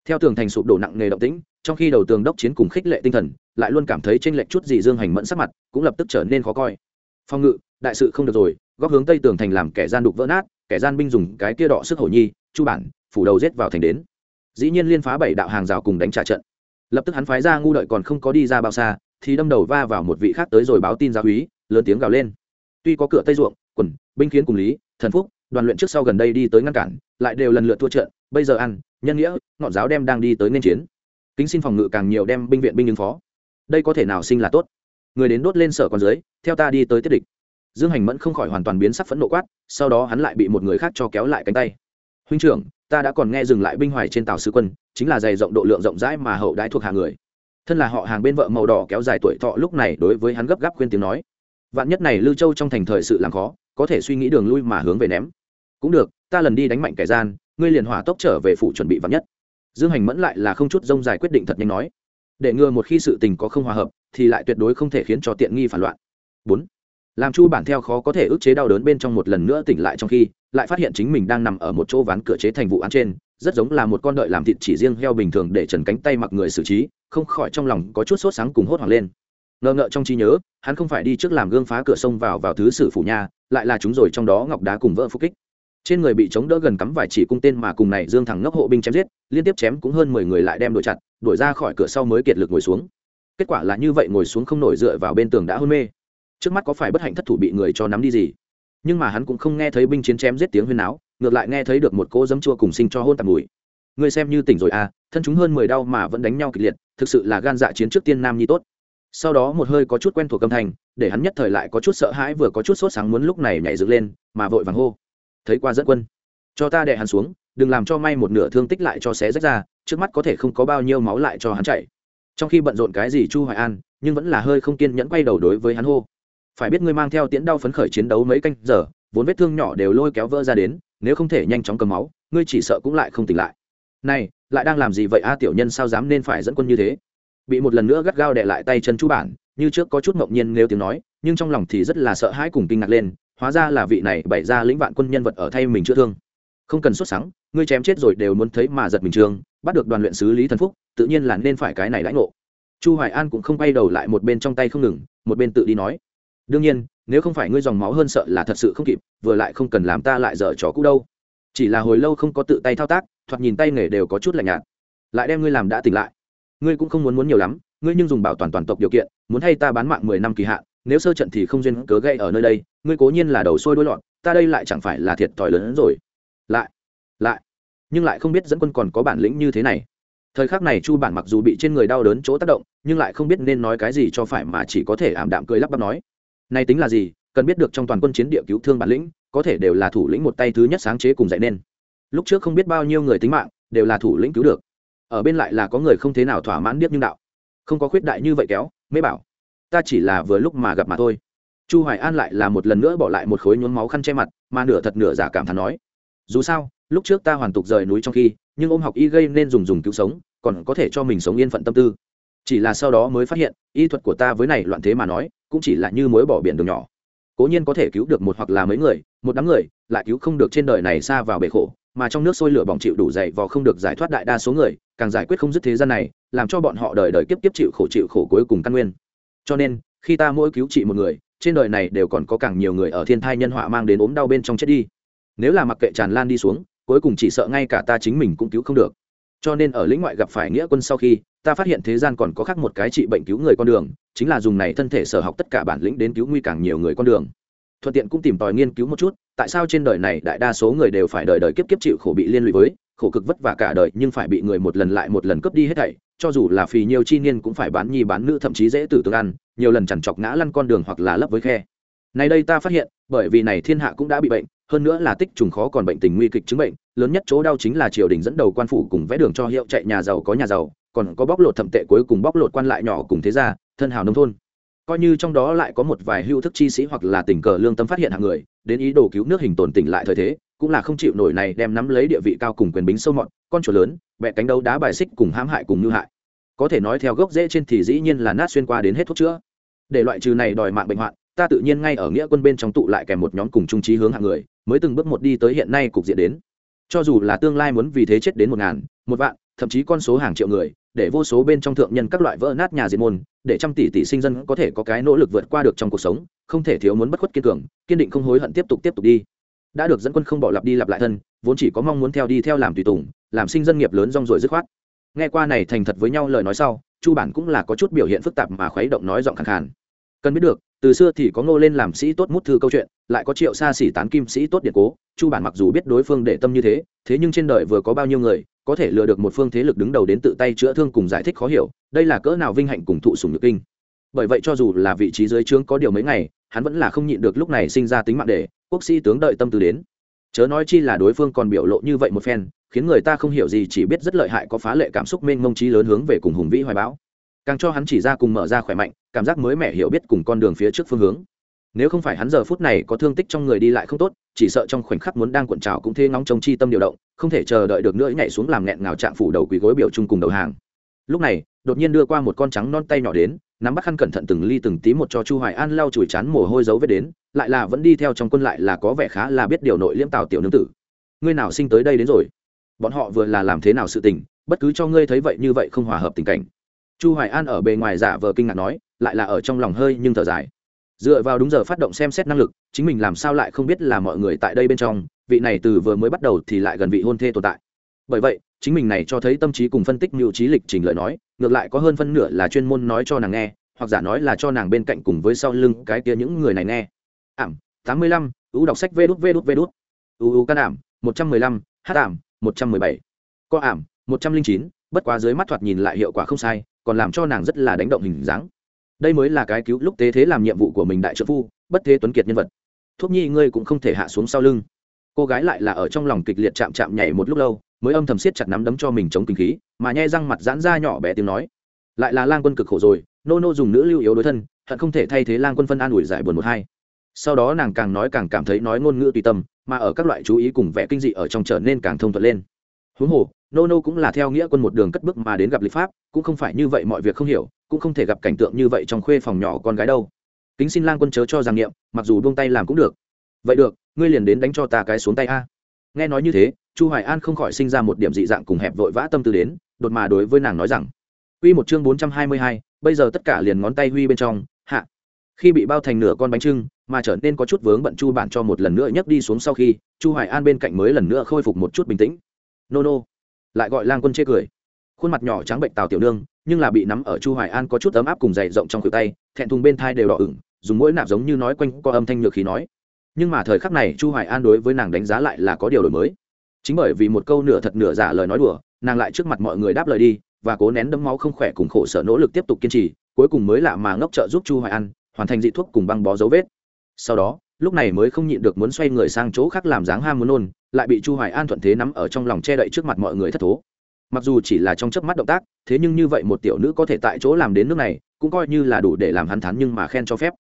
Theo tường thành sụp đổ nặng nề động tĩnh, trong khi đầu tường đốc chiến cùng khích lệ tinh thần, lại luôn cảm thấy trên lệch chút gì Dương Hành mẫn sắc mặt, cũng lập tức trở nên khó coi. Phong ngự, đại sự không được rồi, góc hướng tây tường thành làm kẻ gian đục vỡ nát, kẻ gian binh dùng cái kia đọ sức hổ nhi, chu bản, phủ đầu giết vào thành đến dĩ nhiên liên phá bảy đạo hàng rào cùng đánh trả trận. Lập tức hắn phái ra ngu đợi còn không có đi ra bao xa, thì đâm đầu va vào một vị khác tới rồi báo tin giáo úy, lớn tiếng gào lên. Tuy có cửa tây ruộng, quần, binh khiến cùng lý, thần phúc, đoàn luyện trước sau gần đây đi tới ngăn cản, lại đều lần lượt thua trận, bây giờ ăn, nhân nghĩa, ngọn giáo đem đang đi tới nên chiến. Kính xin phòng ngự càng nhiều đem binh viện binh ứng phó. Đây có thể nào sinh là tốt? Người đến đốt lên sở con dưới, theo ta đi tới tiết địch. Dương hành mẫn không khỏi hoàn toàn biến sắc phẫn nộ quát, sau đó hắn lại bị một người khác cho kéo lại cánh tay. Huynh trưởng ta đã còn nghe dừng lại binh hoài trên tàu sứ quân, chính là dày rộng độ lượng rộng rãi mà hậu đãi thuộc hàng người. Thân là họ hàng bên vợ màu đỏ kéo dài tuổi thọ lúc này đối với hắn gấp gáp khuyên tiếng nói. Vạn nhất này lưu châu trong thành thời sự làm khó, có thể suy nghĩ đường lui mà hướng về ném. Cũng được, ta lần đi đánh mạnh kẻ gian, ngươi liền hỏa tốc trở về phủ chuẩn bị vạn nhất. Dương hành mẫn lại là không chút rông dài quyết định thật nhanh nói. Để ngừa một khi sự tình có không hòa hợp, thì lại tuyệt đối không thể khiến cho tiện nghi phản loạn. Bốn. Làm chu bản theo khó có thể ức chế đau đớn bên trong một lần nữa tỉnh lại trong khi lại phát hiện chính mình đang nằm ở một chỗ ván cửa chế thành vụ án trên, rất giống là một con đợi làm thịt chỉ riêng heo bình thường để trần cánh tay mặc người xử trí, không khỏi trong lòng có chút sốt sáng cùng hốt hoảng lên. Ngờ ngợ trong trí nhớ, hắn không phải đi trước làm gương phá cửa sông vào vào thứ sử phủ nha lại là chúng rồi trong đó ngọc đá cùng vỡ phục kích. Trên người bị chống đỡ gần cắm vài chỉ cung tên mà cùng này dương thẳng ngốc hộ binh chém giết, liên tiếp chém cũng hơn mười người lại đem đuổi chặt, đuổi ra khỏi cửa sau mới kiệt lực ngồi xuống. Kết quả là như vậy ngồi xuống không nổi dựa vào bên tường đã hôn mê. Trước mắt có phải bất hạnh thất thủ bị người cho nắm đi gì? Nhưng mà hắn cũng không nghe thấy binh chiến chém giết tiếng huyên náo, ngược lại nghe thấy được một cô dấm chua cùng sinh cho hôn tạp mùi. Người xem như tỉnh rồi à thân chúng hơn mười đau mà vẫn đánh nhau kịch liệt, thực sự là gan dạ chiến trước tiên nam nhi tốt. Sau đó một hơi có chút quen thuộc âm thanh, để hắn nhất thời lại có chút sợ hãi vừa có chút sốt sáng muốn lúc này nhảy dựng lên, mà vội vàng hô. Thấy qua dẫn quân, cho ta đè hắn xuống, đừng làm cho may một nửa thương tích lại cho xé rách ra, trước mắt có thể không có bao nhiêu máu lại cho hắn chạy. Trong khi bận rộn cái gì chu hoài an, nhưng vẫn là hơi không kiên nhẫn quay đầu đối với hắn hô phải biết ngươi mang theo tiễn đau phấn khởi chiến đấu mấy canh giờ, vốn vết thương nhỏ đều lôi kéo vỡ ra đến, nếu không thể nhanh chóng cầm máu, ngươi chỉ sợ cũng lại không tỉnh lại. Này, lại đang làm gì vậy a, tiểu nhân sao dám nên phải dẫn quân như thế? Bị một lần nữa gắt gao đè lại tay chân chú bản, như trước có chút ngẫu nhiên nếu tiếng nói, nhưng trong lòng thì rất là sợ hãi cùng kinh ngạc lên, hóa ra là vị này bày ra lĩnh vạn quân nhân vật ở thay mình chữa thương. Không cần xuất sáng ngươi chém chết rồi đều muốn thấy mà giật mình trường, bắt được đoàn luyện sứ lý thần phúc, tự nhiên là nên phải cái này lãnh ngộ. Chu hoài an cũng không bay đầu lại, một bên trong tay không ngừng, một bên tự đi nói đương nhiên, nếu không phải ngươi dòng máu hơn sợ là thật sự không kịp, vừa lại không cần làm ta lại dở trò cũ đâu. Chỉ là hồi lâu không có tự tay thao tác, thoạt nhìn tay nghề đều có chút lạnh nhạt. Lại đem ngươi làm đã tỉnh lại. Ngươi cũng không muốn muốn nhiều lắm, ngươi nhưng dùng bảo toàn toàn tộc điều kiện, muốn hay ta bán mạng mười năm kỳ hạn, nếu sơ trận thì không duyên cớ gây ở nơi đây, ngươi cố nhiên là đầu sôi đôi lọt, ta đây lại chẳng phải là thiệt thòi lớn hơn rồi. Lại lại, nhưng lại không biết dẫn quân còn có bản lĩnh như thế này. Thời khắc này chu bản mặc dù bị trên người đau đớn chỗ tác động, nhưng lại không biết nên nói cái gì cho phải mà chỉ có thể ảm đạm cười lắp bắp nói này tính là gì? Cần biết được trong toàn quân chiến địa cứu thương bản lĩnh, có thể đều là thủ lĩnh một tay thứ nhất sáng chế cùng dạy nên. Lúc trước không biết bao nhiêu người tính mạng, đều là thủ lĩnh cứu được. Ở bên lại là có người không thế nào thỏa mãn điếc nhưng đạo. Không có khuyết đại như vậy kéo mới bảo. Ta chỉ là vừa lúc mà gặp mà thôi. Chu hoài an lại là một lần nữa bỏ lại một khối nhuốm máu khăn che mặt, mà nửa thật nửa giả cảm thán nói, dù sao, lúc trước ta hoàn tục rời núi trong khi, nhưng ôm học y gây nên dùng dùng cứu sống, còn có thể cho mình sống yên phận tâm tư. Chỉ là sau đó mới phát hiện, y thuật của ta với này loạn thế mà nói cũng chỉ là như mối bỏ biển đường nhỏ. Cố nhiên có thể cứu được một hoặc là mấy người, một đám người, lại cứu không được trên đời này xa vào bể khổ, mà trong nước sôi lửa bỏng chịu đủ dày vò không được giải thoát đại đa số người, càng giải quyết không dứt thế gian này, làm cho bọn họ đời đời kiếp kiếp chịu khổ chịu khổ cuối cùng căn nguyên. Cho nên, khi ta mỗi cứu trị một người, trên đời này đều còn có càng nhiều người ở thiên thai nhân họa mang đến ốm đau bên trong chết đi. Nếu là mặc kệ tràn lan đi xuống, cuối cùng chỉ sợ ngay cả ta chính mình cũng cứu không được. Cho nên ở lĩnh ngoại gặp phải nghĩa quân sau khi ta phát hiện thế gian còn có khác một cái trị bệnh cứu người con đường, chính là dùng này thân thể sở học tất cả bản lĩnh đến cứu nguy càng nhiều người con đường. Thuận tiện cũng tìm tòi nghiên cứu một chút, tại sao trên đời này đại đa số người đều phải đời đời kiếp kiếp chịu khổ bị liên lụy với, khổ cực vất vả cả đời nhưng phải bị người một lần lại một lần cướp đi hết thảy, cho dù là phì nhiều chi niên cũng phải bán nhi bán nữ thậm chí dễ tử tương ăn, nhiều lần chằn chọc ngã lăn con đường hoặc là lấp với khe. Này đây ta phát hiện, bởi vì này thiên hạ cũng đã bị bệnh, hơn nữa là tích trùng khó còn bệnh tình nguy kịch chứng bệnh, lớn nhất chỗ đau chính là triều đình dẫn đầu quan phủ cùng vẽ đường cho hiệu chạy nhà giàu có nhà giàu còn có bóc lột thẩm tệ cuối cùng bóc lột quan lại nhỏ cùng thế gia, thân hào nông thôn. Coi như trong đó lại có một vài hưu thức chi sĩ hoặc là tình cờ lương tâm phát hiện hàng người, đến ý đồ cứu nước hình tồn tỉnh lại thời thế, cũng là không chịu nổi này đem nắm lấy địa vị cao cùng quyền bính sâu mọt, con chuột lớn, bẹ cánh đấu đá bài xích cùng hãm hại cùng như hại. Có thể nói theo gốc rễ trên thì dĩ nhiên là nát xuyên qua đến hết thuốc chữa. Để loại trừ này đòi mạng bệnh hoạn, ta tự nhiên ngay ở nghĩa quân bên trong tụ lại kèm một nhóm cùng trung trí hướng hạng người, mới từng bước một đi tới hiện nay cục diện đến. Cho dù là tương lai muốn vì thế chết đến một ngàn, một vạn, thậm chí con số hàng triệu người để vô số bên trong thượng nhân các loại vỡ nát nhà diệt môn, để trăm tỷ tỷ sinh dân có thể có cái nỗ lực vượt qua được trong cuộc sống, không thể thiếu muốn bất khuất kiên cường, kiên định không hối hận tiếp tục tiếp tục đi. Đã được dẫn quân không bỏ lặp đi lặp lại thân, vốn chỉ có mong muốn theo đi theo làm tùy tùng, làm sinh dân nghiệp lớn rong rồi dứt khoát. Nghe qua này thành thật với nhau lời nói sau, chu bản cũng là có chút biểu hiện phức tạp mà khuấy động nói giọng khẳng khàn. Cần biết được, từ xưa thì có ngô lên làm sĩ tốt mút thư câu chuyện, lại có triệu xa xỉ tán kim sĩ tốt điện cố, chu bản mặc dù biết đối phương để tâm như thế thế nhưng trên đời vừa có bao nhiêu người có thể lừa được một phương thế lực đứng đầu đến tự tay chữa thương cùng giải thích khó hiểu, đây là cỡ nào vinh hạnh cùng thụ sùng nhược kinh. Bởi vậy cho dù là vị trí dưới trướng có điều mấy ngày, hắn vẫn là không nhịn được lúc này sinh ra tính mạng để quốc sĩ tướng đợi tâm tư đến. Chớ nói chi là đối phương còn biểu lộ như vậy một phen, khiến người ta không hiểu gì chỉ biết rất lợi hại có phá lệ cảm xúc mênh mông trí lớn hướng về cùng hùng vĩ hoài bão. Càng cho hắn chỉ ra cùng mở ra khỏe mạnh, cảm giác mới mẻ hiểu biết cùng con đường phía trước phương hướng nếu không phải hắn giờ phút này có thương tích trong người đi lại không tốt, chỉ sợ trong khoảnh khắc muốn đang cuộn trào cũng thế ngóng trông chi tâm điều động, không thể chờ đợi được nữa nhảy xuống làm nghẹn ngào trạng phủ đầu quỳ gối biểu chung cùng đầu hàng. Lúc này, đột nhiên đưa qua một con trắng non tay nhỏ đến, nắm bắt khăn cẩn thận từng ly từng tí một cho chu hoài an lau chùi chán mồ hôi dấu vết đến, lại là vẫn đi theo trong quân lại là có vẻ khá là biết điều nội liêm tào tiểu nương tử. Ngươi nào sinh tới đây đến rồi? Bọn họ vừa là làm thế nào sự tình, bất cứ cho ngươi thấy vậy như vậy không hòa hợp tình cảnh. Chu hoài an ở bề ngoài giả vờ kinh ngạc nói, lại là ở trong lòng hơi nhưng thở dài dựa vào đúng giờ phát động xem xét năng lực, chính mình làm sao lại không biết là mọi người tại đây bên trong, vị này từ vừa mới bắt đầu thì lại gần vị hôn thê tồn tại. Bởi vậy, chính mình này cho thấy tâm trí cùng phân tích mưu trí lịch trình lời nói, ngược lại có hơn phân nửa là chuyên môn nói cho nàng nghe, hoặc giả nói là cho nàng bên cạnh cùng với sau lưng cái kia những người này nghe. Ảm, tám mươi lăm, ưu đọc sách vê đút vê đút vê đút. Ưu can ảm, một trăm mười lăm, hát ảm, một trăm mười bảy. Có ảm, một trăm linh chín, bất quá dưới mắt thoạt nhìn lại hiệu quả không sai, còn làm cho nàng rất là đánh động hình dáng đây mới là cái cứu lúc tế thế làm nhiệm vụ của mình đại trợ phu, bất thế tuấn kiệt nhân vật. Thuốc nhi, ngươi cũng không thể hạ xuống sau lưng. Cô gái lại là ở trong lòng kịch liệt chạm chạm nhảy một lúc lâu, mới âm thầm siết chặt nắm đấm cho mình chống kinh khí, mà nhai răng mặt giãn ra nhỏ bé tiếng nói. Lại là lang quân cực khổ rồi, nô nô dùng nữ lưu yếu đối thân, hận không thể thay thế lang quân phân an ủi giải buồn một hai. Sau đó nàng càng nói càng cảm thấy nói ngôn ngữ tùy tâm, mà ở các loại chú ý cùng vẻ kinh dị ở trong trở nên càng thông thuận lên huống hồ nô nô cũng là theo nghĩa quân một đường cất bước mà đến gặp lịch pháp cũng không phải như vậy mọi việc không hiểu cũng không thể gặp cảnh tượng như vậy trong khuê phòng nhỏ con gái đâu kính xin lang quân chớ cho giang nghiệm mặc dù buông tay làm cũng được vậy được ngươi liền đến đánh cho ta cái xuống tay a nghe nói như thế chu hoài an không khỏi sinh ra một điểm dị dạng cùng hẹp vội vã tâm tư đến đột mà đối với nàng nói rằng Quy một chương 422, bây giờ tất cả liền ngón tay huy bên trong, hạ. Khi bị bao thành nửa con bánh trưng, mà trở nên có chút vướng bận Chu bản cho một lần nữa nhấc đi xuống sau khi, Chu Hoài An bên cạnh mới lần nữa khôi phục một chút bình tĩnh. Nô nô, lại gọi Lang Quân chê cười. Khuôn mặt nhỏ trắng bệnh Tào tiểu nương, nhưng là bị nắm ở Chu Hoài An có chút ấm áp cùng dày rộng trong khuỷu tay, thẹn thùng bên thai đều đỏ ửng, dùng mũi nạp giống như nói quanh qua âm thanh nhược khí nói. Nhưng mà thời khắc này Chu Hoài An đối với nàng đánh giá lại là có điều đổi mới. Chính bởi vì một câu nửa thật nửa giả lời nói đùa, nàng lại trước mặt mọi người đáp lời đi, và cố nén đấm máu không khỏe cùng khổ sở nỗ lực tiếp tục kiên trì cuối cùng mới lạ mà ngốc trợ giúp chu hoài an hoàn thành dị thuốc cùng băng bó dấu vết sau đó lúc này mới không nhịn được muốn xoay người sang chỗ khác làm dáng ham muốn nôn, lại bị chu hoài an thuận thế nắm ở trong lòng che đậy trước mặt mọi người thất thố. Mặc dù chỉ là trong chớp mắt động tác, thế nhưng như vậy một tiểu nữ có thể tại chỗ làm đến nước này, cũng coi như là đủ để làm hắn thắn nhưng mà khen cho phép.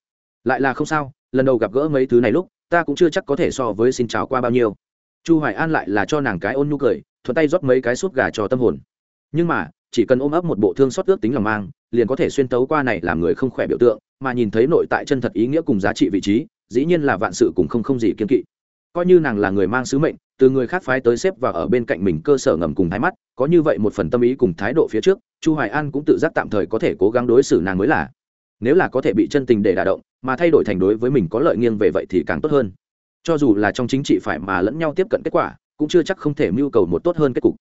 Lại là không sao, lần đầu gặp gỡ mấy thứ này lúc, ta cũng chưa chắc có thể so với xin chào qua bao nhiêu. Chu hoài an lại là cho nàng cái ôn nhu cười, thuận tay rót mấy cái suốt gà cho tâm hồn. Nhưng mà, chỉ cần ôm ấp một bộ thương xót ước tính lòng mang, liền có thể xuyên tấu qua này làm người không khỏe biểu tượng, mà nhìn thấy nội tại chân thật ý nghĩa cùng giá trị vị trí dĩ nhiên là vạn sự cũng không không gì kiên kỵ. Coi như nàng là người mang sứ mệnh, từ người khác phái tới xếp và ở bên cạnh mình cơ sở ngầm cùng thái mắt, có như vậy một phần tâm ý cùng thái độ phía trước, chu hoài an cũng tự giác tạm thời có thể cố gắng đối xử nàng mới là. Nếu là có thể bị chân tình để đả động, mà thay đổi thành đối với mình có lợi nghiêng về vậy thì càng tốt hơn. Cho dù là trong chính trị phải mà lẫn nhau tiếp cận kết quả, cũng chưa chắc không thể mưu cầu một tốt hơn kết cục.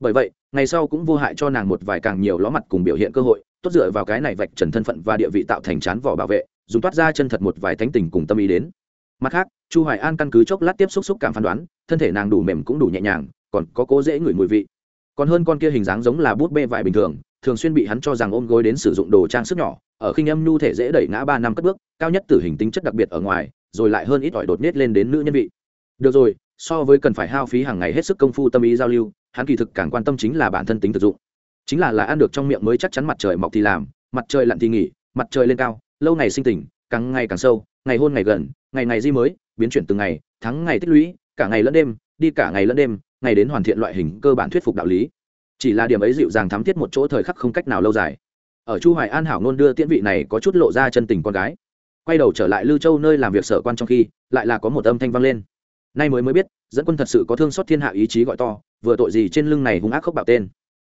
Bởi vậy, ngày sau cũng vô hại cho nàng một vài càng nhiều ló mặt cùng biểu hiện cơ hội, tốt dựa vào cái này vạch trần thân phận và địa vị tạo thành chán vỏ bảo vệ dùng toát ra chân thật một vài thánh tình cùng tâm ý đến. Mặt khác, chu hoài an căn cứ chốc lát tiếp xúc xúc cảm phán đoán, thân thể nàng đủ mềm cũng đủ nhẹ nhàng, còn có cố dễ ngửi mùi vị. Còn hơn con kia hình dáng giống là bút bê vải bình thường thường xuyên bị hắn cho rằng ôm gối đến sử dụng đồ trang sức nhỏ, ở khinh âm nhu thể dễ đẩy ngã ba năm cất bước, cao nhất tử hình tính chất đặc biệt ở ngoài, rồi lại hơn ít ỏi đột nết lên đến nữ nhân vị. Được rồi, so với cần phải hao phí hàng ngày hết sức công phu tâm ý giao lưu, hắn kỳ thực càng quan tâm chính là bản thân tính thực dụng. Chính là là ăn được trong miệng mới chắc chắn mặt trời mọc thì làm, mặt trời lặn thì nghỉ, mặt trời lên cao lâu ngày sinh tình, càng ngày càng sâu, ngày hôn ngày gần, ngày ngày di mới, biến chuyển từng ngày, tháng ngày tích lũy, cả ngày lẫn đêm, đi cả ngày lẫn đêm, ngày đến hoàn thiện loại hình cơ bản thuyết phục đạo lý. Chỉ là điểm ấy dịu dàng thắm thiết một chỗ thời khắc không cách nào lâu dài. Ở chu hoài an hảo ngôn đưa tiễn vị này có chút lộ ra chân tình con gái. Quay đầu trở lại lưu châu nơi làm việc sở quan trong khi, lại là có một âm thanh vang lên. Nay mới mới biết, dẫn quân thật sự có thương xót thiên hạ ý chí gọi to, vừa tội gì trên lưng này hung ác khốc bạo tên.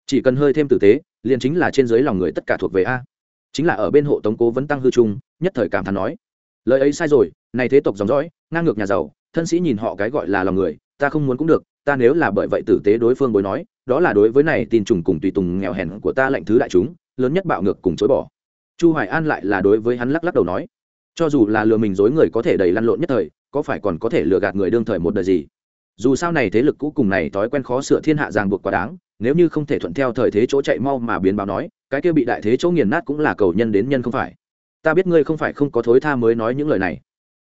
Chỉ cần hơi thêm tử tế, liền chính là trên dưới lòng người tất cả thuộc về a chính là ở bên hộ tống cố vẫn tăng hư trung, nhất thời cảm thán nói, lời ấy sai rồi, này thế tộc dòng dõi, ngang ngược nhà giàu, thân sĩ nhìn họ cái gọi là lòng người, ta không muốn cũng được, ta nếu là bởi vậy tử tế đối phương bối nói, đó là đối với này tin trùng cùng tùy tùng nghèo hèn của ta lệnh thứ đại chúng, lớn nhất bạo ngược cùng chối bỏ. Chu hoài an lại là đối với hắn lắc lắc đầu nói, cho dù là lừa mình dối người có thể đầy lăn lộn nhất thời, có phải còn có thể lừa gạt người đương thời một đời gì? Dù sao này thế lực cũ cùng này thói quen khó sửa thiên hạ ràng buộc quá đáng, nếu như không thể thuận theo thời thế chỗ chạy mau mà biến báo nói, cái kia bị đại thế chỗ nghiền nát cũng là cầu nhân đến nhân không phải. Ta biết ngươi không phải không có thối tha mới nói những lời này.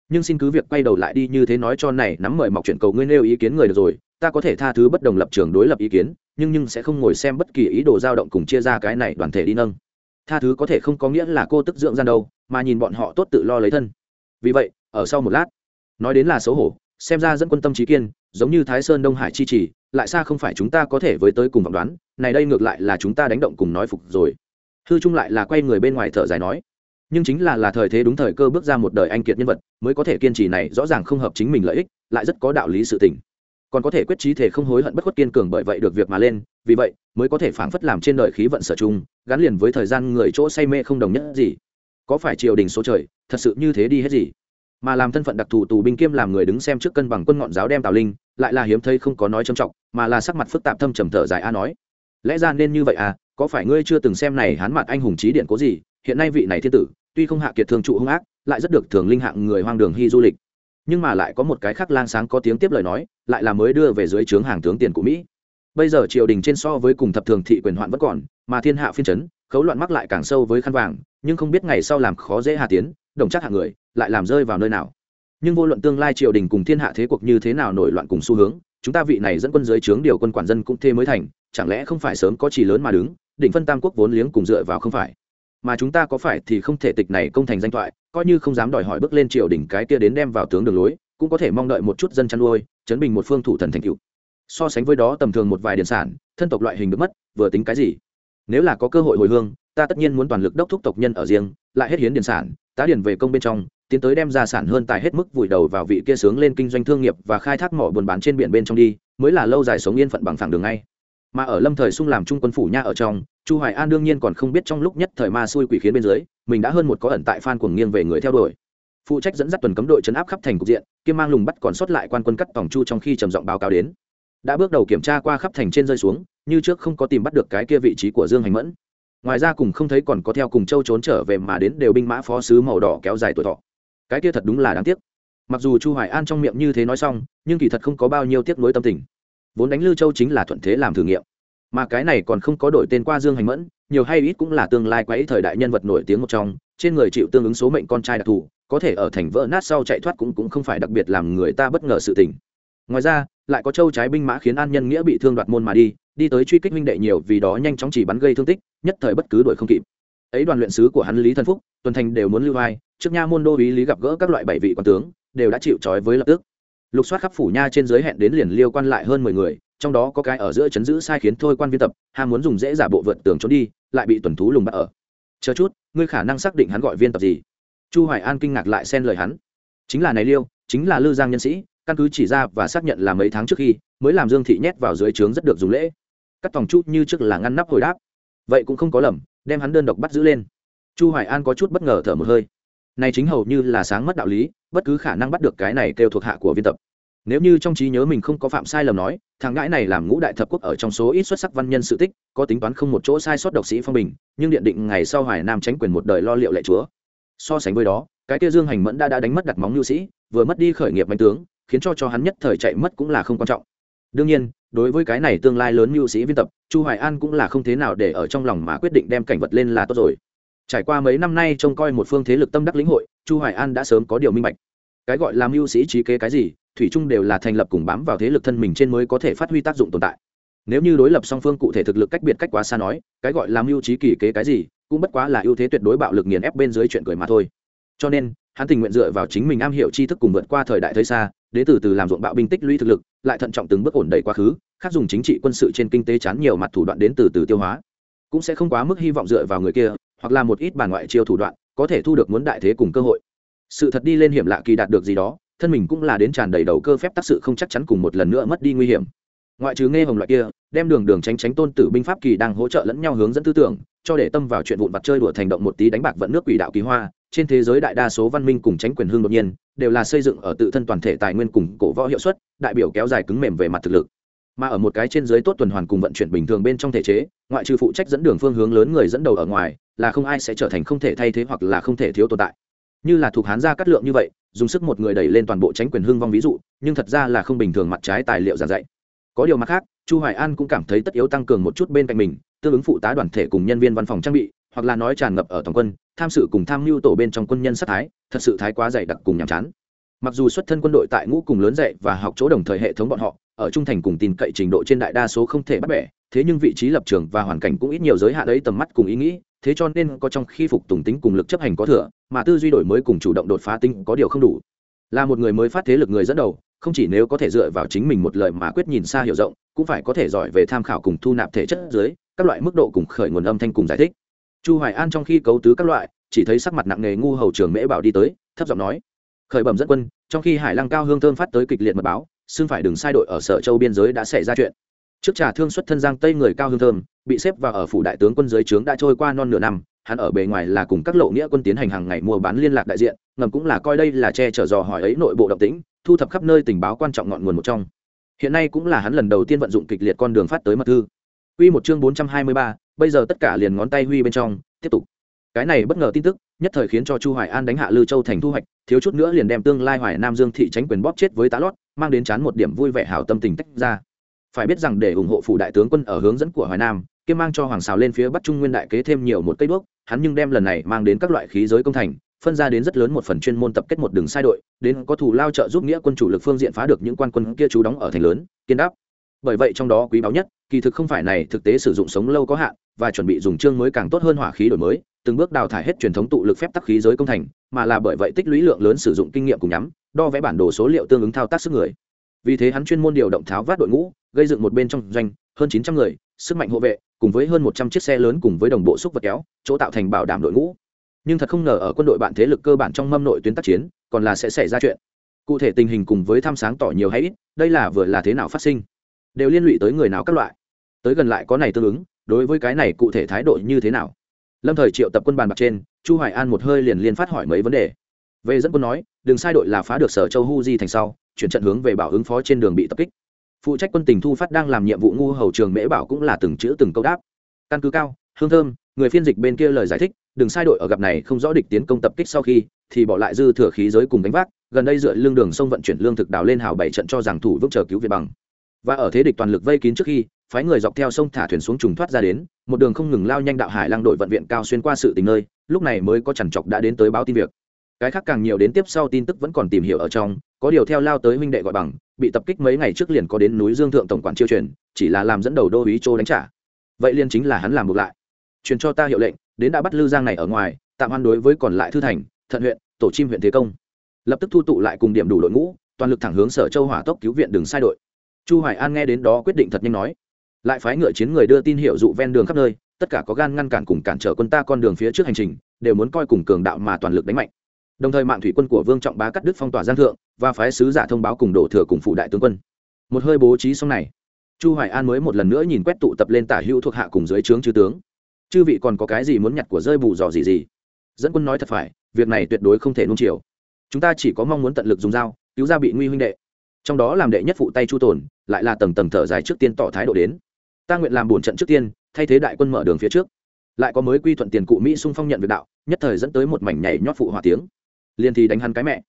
Nhưng xin cứ việc quay đầu lại đi như thế nói cho này, nắm mời mọc chuyện cầu ngươi nêu ý kiến người được rồi, ta có thể tha thứ bất đồng lập trường đối lập ý kiến, nhưng nhưng sẽ không ngồi xem bất kỳ ý đồ dao động cùng chia ra cái này đoàn thể đi nâng. Tha thứ có thể không có nghĩa là cô tức dưỡng gian đâu, mà nhìn bọn họ tốt tự lo lấy thân. Vì vậy, ở sau một lát, nói đến là xấu hổ, xem ra dẫn quân tâm trí kiên giống như thái sơn đông hải chi trì, lại xa không phải chúng ta có thể với tới cùng vọng đoán, này đây ngược lại là chúng ta đánh động cùng nói phục rồi. Hư trung lại là quay người bên ngoài thở dài nói, nhưng chính là là thời thế đúng thời cơ bước ra một đời anh kiệt nhân vật, mới có thể kiên trì này, rõ ràng không hợp chính mình lợi ích, lại rất có đạo lý sự tình. Còn có thể quyết trí thể không hối hận bất khuất kiên cường bởi vậy được việc mà lên, vì vậy, mới có thể phảng phất làm trên đời khí vận sở chung, gắn liền với thời gian người chỗ say mê không đồng nhất gì. Có phải triều đình số trời, thật sự như thế đi hết gì? Mà làm thân phận đặc thù tù binh kiêm làm người đứng xem trước cân bằng quân ngọn giáo đem tào linh, lại là hiếm thấy không có nói trầm trọng, mà là sắc mặt phức tạp thâm trầm thở dài a nói. Lẽ ra nên như vậy à có phải ngươi chưa từng xem này hán mặt anh hùng trí điện cố gì, hiện nay vị này thiên tử, tuy không hạ kiệt thường trụ hung ác, lại rất được thường linh hạng người hoang đường hy du lịch. Nhưng mà lại có một cái khác lang sáng có tiếng tiếp lời nói, lại là mới đưa về dưới trướng hàng tướng tiền của mỹ. Bây giờ triều đình trên so với cùng thập thường thị quyền hoạn vẫn còn, mà thiên hạ phiên chấn, khấu loạn mắc lại càng sâu với khăn vàng, nhưng không biết ngày sau làm khó dễ hà tiến, đồng chắc hạng người lại làm rơi vào nơi nào. Nhưng vô luận tương lai triều đình cùng thiên hạ thế cuộc như thế nào nổi loạn cùng xu hướng, chúng ta vị này dẫn quân dưới trướng điều quân quản dân cũng thế mới thành, chẳng lẽ không phải sớm có chỉ lớn mà đứng, định phân tam quốc vốn liếng cùng dựa vào không phải? Mà chúng ta có phải thì không thể tịch này công thành danh thoại, coi như không dám đòi hỏi bước lên triều đỉnh cái kia đến đem vào tướng đường lối, cũng có thể mong đợi một chút dân chăn nuôi, chấn bình một phương thủ thần thành cựu so sánh với đó tầm thường một vài điện sản, thân tộc loại hình được mất, vừa tính cái gì? Nếu là có cơ hội hồi hương, ta tất nhiên muốn toàn lực đốc thúc tộc nhân ở riêng, lại hết hiến điện sản, tá điển về công bên trong tiến tới đem gia sản hơn tài hết mức vùi đầu vào vị kia sướng lên kinh doanh thương nghiệp và khai thác mỏ buôn bán trên biển bên trong đi, mới là lâu dài sống yên phận bằng phẳng đường ngay. Mà ở lâm thời sung làm trung quân phủ nha ở trong, chu hoài an đương nhiên còn không biết trong lúc nhất thời ma xui quỷ khiến bên dưới, mình đã hơn một có ẩn tại phan cuồng nghiêng về người theo đuổi. Phụ trách dẫn dắt tuần cấm đội chấn áp khắp thành cục diện kiêm mang lùng bắt còn sót lại quan quân cắt tổng chu trong khi trầm giọng báo cáo đến. Đã bước đầu kiểm tra qua khắp thành trên rơi xuống, như trước không có tìm bắt được cái kia vị trí của dương hành mẫn. Ngoài ra cùng không thấy còn có theo cùng châu trốn trở về mà đến đều binh mã phó sứ màu đỏ kéo dài tuổi thọ cái kia thật đúng là đáng tiếc. Mặc dù chu hoài an trong miệng như thế nói xong, nhưng kỳ thật không có bao nhiêu tiếc nuối tâm tình. Vốn đánh lưu châu chính là thuận thế làm thử nghiệm. Mà cái này còn không có đổi tên qua dương hành mẫn, nhiều hay ít cũng là tương lai quấy thời đại nhân vật nổi tiếng một trong, trên người chịu tương ứng số mệnh con trai đặc thù, có thể ở thành vỡ nát sau chạy thoát cũng cũng không phải đặc biệt làm người ta bất ngờ sự tình. Ngoài ra, lại có châu trái binh mã khiến an nhân nghĩa bị thương đoạt môn mà đi đi tới truy kích minh đệ nhiều vì đó nhanh chóng chỉ bắn gây thương tích, nhất thời bất cứ đuổi không kịp. Ấy đoàn luyện sứ của hắn lý thân phúc, tuần thành đều muốn lưu vai trước nha môn đô ý lý gặp gỡ các loại bảy vị quan tướng, đều đã chịu trói với lập tức. Lục soát khắp phủ nha trên giới hẹn đến liền liêu quan lại hơn mười người, trong đó có cái ở giữa chấn giữ sai khiến thôi quan viên tập, ham muốn dùng dễ giả bộ vượt tường trốn đi, lại bị tuần thú lùng bắt ở. Chờ chút, ngươi khả năng xác định hắn gọi viên tập gì? Chu hoài an kinh ngạc lại xen lời hắn. Chính là này liêu, chính là lư giang nhân sĩ, căn cứ chỉ ra và xác nhận là mấy tháng trước khi, mới làm dương thị nhét vào dưới trướng rất được dùng lễ. Cắt tòng chút như trước là ngăn nắp hồi đáp. Vậy cũng không có lầm, đem hắn đơn độc bắt giữ lên. Chu hoài an có chút bất ngờ thở một hơi này chính hầu như là sáng mất đạo lý, bất cứ khả năng bắt được cái này kêu thuộc hạ của viên tập. Nếu như trong trí nhớ mình không có phạm sai lầm nói, thằng ngãi này làm ngũ đại thập quốc ở trong số ít xuất sắc văn nhân sự tích, có tính toán không một chỗ sai sót độc sĩ phong bình, nhưng điện định ngày sau hoài nam tránh quyền một đời lo liệu lệ chúa. So sánh với đó, cái kia dương hành mẫn đã đã đánh mất đặt móng nhu sĩ, vừa mất đi khởi nghiệp mạnh tướng, khiến cho cho hắn nhất thời chạy mất cũng là không quan trọng. Đương nhiên, đối với cái này tương lai lớn lưu sĩ viên tập, chu hoài an cũng là không thế nào để ở trong lòng mà quyết định đem cảnh vật lên là tốt rồi trải qua mấy năm nay trông coi một phương thế lực tâm đắc lĩnh hội, chu hoài an đã sớm có điều minh bạch. Cái gọi là mưu sĩ trí kế cái gì, thủy chung đều là thành lập cùng bám vào thế lực thân mình trên mới có thể phát huy tác dụng tồn tại. Nếu như đối lập song phương cụ thể thực lực cách biệt cách quá xa nói, cái gọi là mưu trí kỳ kế cái gì, cũng bất quá là ưu thế tuyệt đối bạo lực nghiền ép bên dưới chuyện cười mà thôi. Cho nên, hắn tình nguyện dựa vào chính mình am hiểu tri thức cùng vượt qua thời đại thời xa, đến từ từ làm ruộng bạo binh tích lũy thực lực, lại thận trọng từng bước ổn đầy quá khứ, khác dùng chính trị quân sự trên kinh tế chán nhiều mặt thủ đoạn đến từ từ tiêu hóa. Cũng sẽ không quá mức hy vọng dựa vào người kia hoặc là một ít bản ngoại chiêu thủ đoạn, có thể thu được muốn đại thế cùng cơ hội. Sự thật đi lên hiểm lạ kỳ đạt được gì đó, thân mình cũng là đến tràn đầy đầu cơ phép tác sự không chắc chắn cùng một lần nữa mất đi nguy hiểm. Ngoại trừ nghe hồng loại kia, đem đường đường tránh tránh tôn tử binh pháp kỳ đang hỗ trợ lẫn nhau hướng dẫn tư tưởng, cho để tâm vào chuyện vụn vặt chơi đùa thành động một tí đánh bạc vận nước quỷ đạo kỳ hoa, trên thế giới đại đa số văn minh cùng tránh quyền hương đột nhiên, đều là xây dựng ở tự thân toàn thể tài nguyên cùng cổ võ hiệu suất, đại biểu kéo dài cứng mềm về mặt thực lực mà ở một cái trên dưới tốt tuần hoàn cùng vận chuyển bình thường bên trong thể chế, ngoại trừ phụ trách dẫn đường phương hướng lớn người dẫn đầu ở ngoài, là không ai sẽ trở thành không thể thay thế hoặc là không thể thiếu tồn tại. Như là thuộc hán gia cắt lượng như vậy, dùng sức một người đẩy lên toàn bộ tránh quyền hưng vong ví dụ, nhưng thật ra là không bình thường mặt trái tài liệu giảng dạy. Có điều mặt khác, chu hoài an cũng cảm thấy tất yếu tăng cường một chút bên cạnh mình, tương ứng phụ tá đoàn thể cùng nhân viên văn phòng trang bị, hoặc là nói tràn ngập ở tổng quân, tham sự cùng tham mưu tổ bên trong quân nhân sát thái, thật sự thái quá dày đặc cùng nhàm chán. Mặc dù xuất thân quân đội tại ngũ cùng lớn dạy và học chỗ đồng thời hệ thống bọn họ ở trung thành cùng tin cậy trình độ trên đại đa số không thể bắt bẻ, thế nhưng vị trí lập trường và hoàn cảnh cũng ít nhiều giới hạn ấy tầm mắt cùng ý nghĩ, thế cho nên có trong khi phục tùng tính cùng lực chấp hành có thừa, mà tư duy đổi mới cùng chủ động đột phá tinh có điều không đủ. Là một người mới phát thế lực người dẫn đầu, không chỉ nếu có thể dựa vào chính mình một lời mà quyết nhìn xa hiểu rộng, cũng phải có thể giỏi về tham khảo cùng thu nạp thể chất dưới, các loại mức độ cùng khởi nguồn âm thanh cùng giải thích. Chu hoài an trong khi cấu tứ các loại, chỉ thấy sắc mặt nặng nề ngu hầu trường mễ bảo đi tới, thấp giọng nói, khởi bẩm dẫn quân, trong khi hải lăng cao hương thơm phát tới kịch liệt mật báo xưng phải đừng sai đội ở sở châu biên giới đã xảy ra chuyện. Trước trà thương xuất thân giang tây người cao hương thơm bị xếp vào ở phủ đại tướng quân giới trướng đã trôi qua non nửa năm hắn ở bề ngoài là cùng các lộ nghĩa quân tiến hành hàng ngày mua bán liên lạc đại diện ngầm cũng là coi đây là che chở dò hỏi ấy nội bộ động tĩnh thu thập khắp nơi tình báo quan trọng ngọn nguồn một trong. Hiện nay cũng là hắn lần đầu tiên vận dụng kịch liệt con đường phát tới mật thư. Quy một chương 423, bây giờ tất cả liền ngón tay huy bên trong, tiếp tục. Cái này bất ngờ tin tức, nhất thời khiến cho Chu Hoài An đánh hạ Lư Châu thành thu hoạch, thiếu chút nữa liền đem tương lai Hoài Nam Dương thị tránh quyền bóp chết với tá lót, mang đến chán một điểm vui vẻ hảo tâm tình tách ra. Phải biết rằng để ủng hộ phủ đại tướng quân ở hướng dẫn của Hoài Nam, kiêm mang cho hoàng xào lên phía Bắc Trung Nguyên đại kế thêm nhiều một cây đuốc, hắn nhưng đem lần này mang đến các loại khí giới công thành, phân ra đến rất lớn một phần chuyên môn tập kết một đường sai đội, đến có thủ lao trợ giúp nghĩa quân chủ lực phương diện phá được những quan quân kia trú đóng ở thành lớn, kiên đáp. Bởi vậy trong đó quý báu nhất, kỳ thực không phải này thực tế sử dụng sống lâu có hạn, và chuẩn bị dùng chương mới càng tốt hơn hỏa khí đổi mới, từng bước đào thải hết truyền thống tụ lực phép tắc khí giới công thành, mà là bởi vậy tích lũy lượng lớn sử dụng kinh nghiệm cùng nhắm, đo vẽ bản đồ số liệu tương ứng thao tác sức người. Vì thế hắn chuyên môn điều động tháo vát đội ngũ, gây dựng một bên trong doanh, hơn chín trăm người, sức mạnh hộ vệ, cùng với hơn một trăm chiếc xe lớn cùng với đồng bộ xúc vật kéo, chỗ tạo thành bảo đảm đội ngũ. Nhưng thật không ngờ ở quân đội bạn thế lực cơ bản trong mâm nội tuyến tác chiến, còn là sẽ xảy ra chuyện. Cụ thể tình hình cùng với tham sáng tỏ nhiều hay ít, đây là vừa là thế nào phát sinh, đều liên lụy tới người nào các loại. Tới gần lại có này tương ứng, đối với cái này cụ thể thái độ như thế nào? Lâm thời triệu tập quân bàn bạc trên, Chu Hoài An một hơi liền liên phát hỏi mấy vấn đề. Về dẫn quân nói, đường sai đội là phá được Sở Châu Hu Di thành sau, chuyển trận hướng về bảo ứng phó trên đường bị tập kích. Phụ trách quân tình thu phát đang làm nhiệm vụ ngu hầu trường mễ bảo cũng là từng chữ từng câu đáp. Căn cứ cao hương thơm người phiên dịch bên kia lời giải thích đường sai đội ở gặp này không rõ địch tiến công tập kích sau khi thì bỏ lại dư thừa khí giới cùng đánh vác gần đây dựa lương đường sông vận chuyển lương thực đào lên hào bảy trận cho giảng thủ vững chờ cứu việt bằng. Và ở thế địch toàn lực vây kín trước khi phái người dọc theo sông thả thuyền xuống trùng thoát ra đến, một đường không ngừng lao nhanh đạo hải lang đội vận viện cao xuyên qua sự tình nơi, lúc này mới có chằn chọc đã đến tới báo tin việc. Cái khác càng nhiều đến tiếp sau tin tức vẫn còn tìm hiểu ở trong, có điều theo lao tới huynh đệ gọi bằng, bị tập kích mấy ngày trước liền có đến núi dương thượng tổng quản chiêu truyền, chỉ là làm dẫn đầu đô ý châu đánh trả. Vậy liên chính là hắn làm ngược lại. Truyền cho ta hiệu lệnh, đến đã bắt lư giang này ở ngoài, tạm hoan đối với còn lại thư thành, thận huyện, tổ chim huyện thế công. Lập tức thu tụ lại cùng điểm đủ đội ngũ, toàn lực thẳng hướng sở châu hỏa tốc cứu viện đường sai đội. Chu hoài an nghe đến đó quyết định thật nhanh nói lại phái ngựa chiến người đưa tin hiệu dụ ven đường khắp nơi, tất cả có gan ngăn cản cùng cản trở quân ta con đường phía trước hành trình, đều muốn coi cùng cường đạo mà toàn lực đánh mạnh. Đồng thời mạng thủy quân của vương trọng bá cắt đứt phong tỏa giang thượng, và phái sứ giả thông báo cùng đổ thừa cùng phụ đại tướng quân. Một hơi bố trí xong này, chu hoài an mới một lần nữa nhìn quét tụ tập lên tả hữu thuộc hạ cùng dưới trướng chư tướng. Chư vị còn có cái gì muốn nhặt của rơi bù dò gì gì? Dẫn quân nói thật phải, việc này tuyệt đối không thể nung chiều. Chúng ta chỉ có mong muốn tận lực dùng dao, cứu ra bị nguy huynh đệ. Trong đó làm đệ nhất phụ tay chu tồn, lại là tầng tầng thở dài trước tiên tỏ thái độ đến ta nguyện làm bổn trận trước tiên, thay thế đại quân mở đường phía trước. Lại có mới quy thuận tiền cụ mỹ xung phong nhận việc đạo, nhất thời dẫn tới một mảnh nhảy nhót phụ hòa tiếng. Liền thì đánh hắn cái mẹ.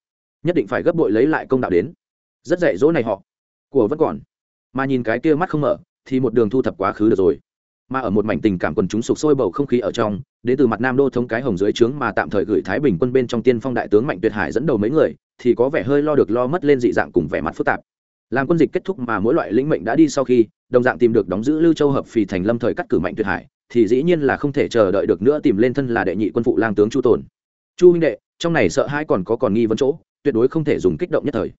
Nhất định phải gấp bội lấy lại công đạo đến. Rất dạy dỗ này họ. Của vẫn còn. Mà nhìn cái kia mắt không mở, thì một đường thu thập quá khứ được rồi. Mà ở một mảnh tình cảm quần chúng sục sôi bầu không khí ở trong, đến từ mặt nam đô thống cái hồng dưới trướng mà tạm thời gửi thái bình quân bên trong tiên phong đại tướng mạnh tuyệt hải dẫn đầu mấy người, thì có vẻ hơi lo được lo mất lên dị dạng cùng vẻ mặt phức tạp. Làm quân dịch kết thúc mà mỗi loại lĩnh mệnh đã đi sau khi đồng dạng tìm được đóng giữ lưu châu hợp phì thành lâm thời cắt cử mạnh tuyệt hải, thì dĩ nhiên là không thể chờ đợi được nữa tìm lên thân là đệ nhị quân phụ lang tướng chu tồn. Chu huynh đệ, trong này sợ hai còn có còn nghi vấn chỗ, tuyệt đối không thể dùng kích động nhất thời.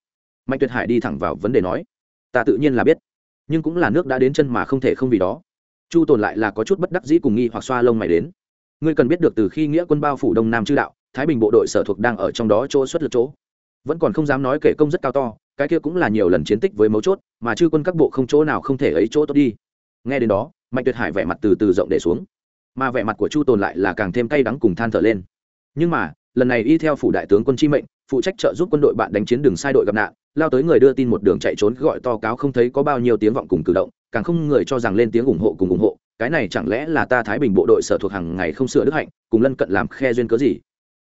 Mạnh tuyệt hải đi thẳng vào vấn đề nói, ta tự nhiên là biết, nhưng cũng là nước đã đến chân mà không thể không vì đó. Chu tồn lại là có chút bất đắc dĩ cùng nghi hoặc xoa lông mày đến. Ngươi cần biết được từ khi nghĩa quân bao phủ đông nam chư đạo, thái bình bộ đội sở thuộc đang ở trong đó chỗ xuất lực chỗ, vẫn còn không dám nói kể công rất cao to cái kia cũng là nhiều lần chiến tích với mấu chốt, mà chư quân các bộ không chỗ nào không thể ấy chỗ tốt đi. Nghe đến đó, mạnh tuyệt hải vẻ mặt từ từ rộng để xuống. Mà vẻ mặt của chu tồn lại là càng thêm cay đắng cùng than thở lên. Nhưng mà, lần này y theo phủ đại tướng quân chi mệnh, phụ trách trợ giúp quân đội bạn đánh chiến đường sai đội gặp nạn, lao tới người đưa tin một đường chạy trốn gọi to cáo không thấy có bao nhiêu tiếng vọng cùng cử động, càng không người cho rằng lên tiếng ủng hộ cùng ủng hộ, cái này chẳng lẽ là ta thái bình bộ đội sở thuộc hàng ngày không sửa đức hạnh, cùng lân cận làm khe duyên cớ gì?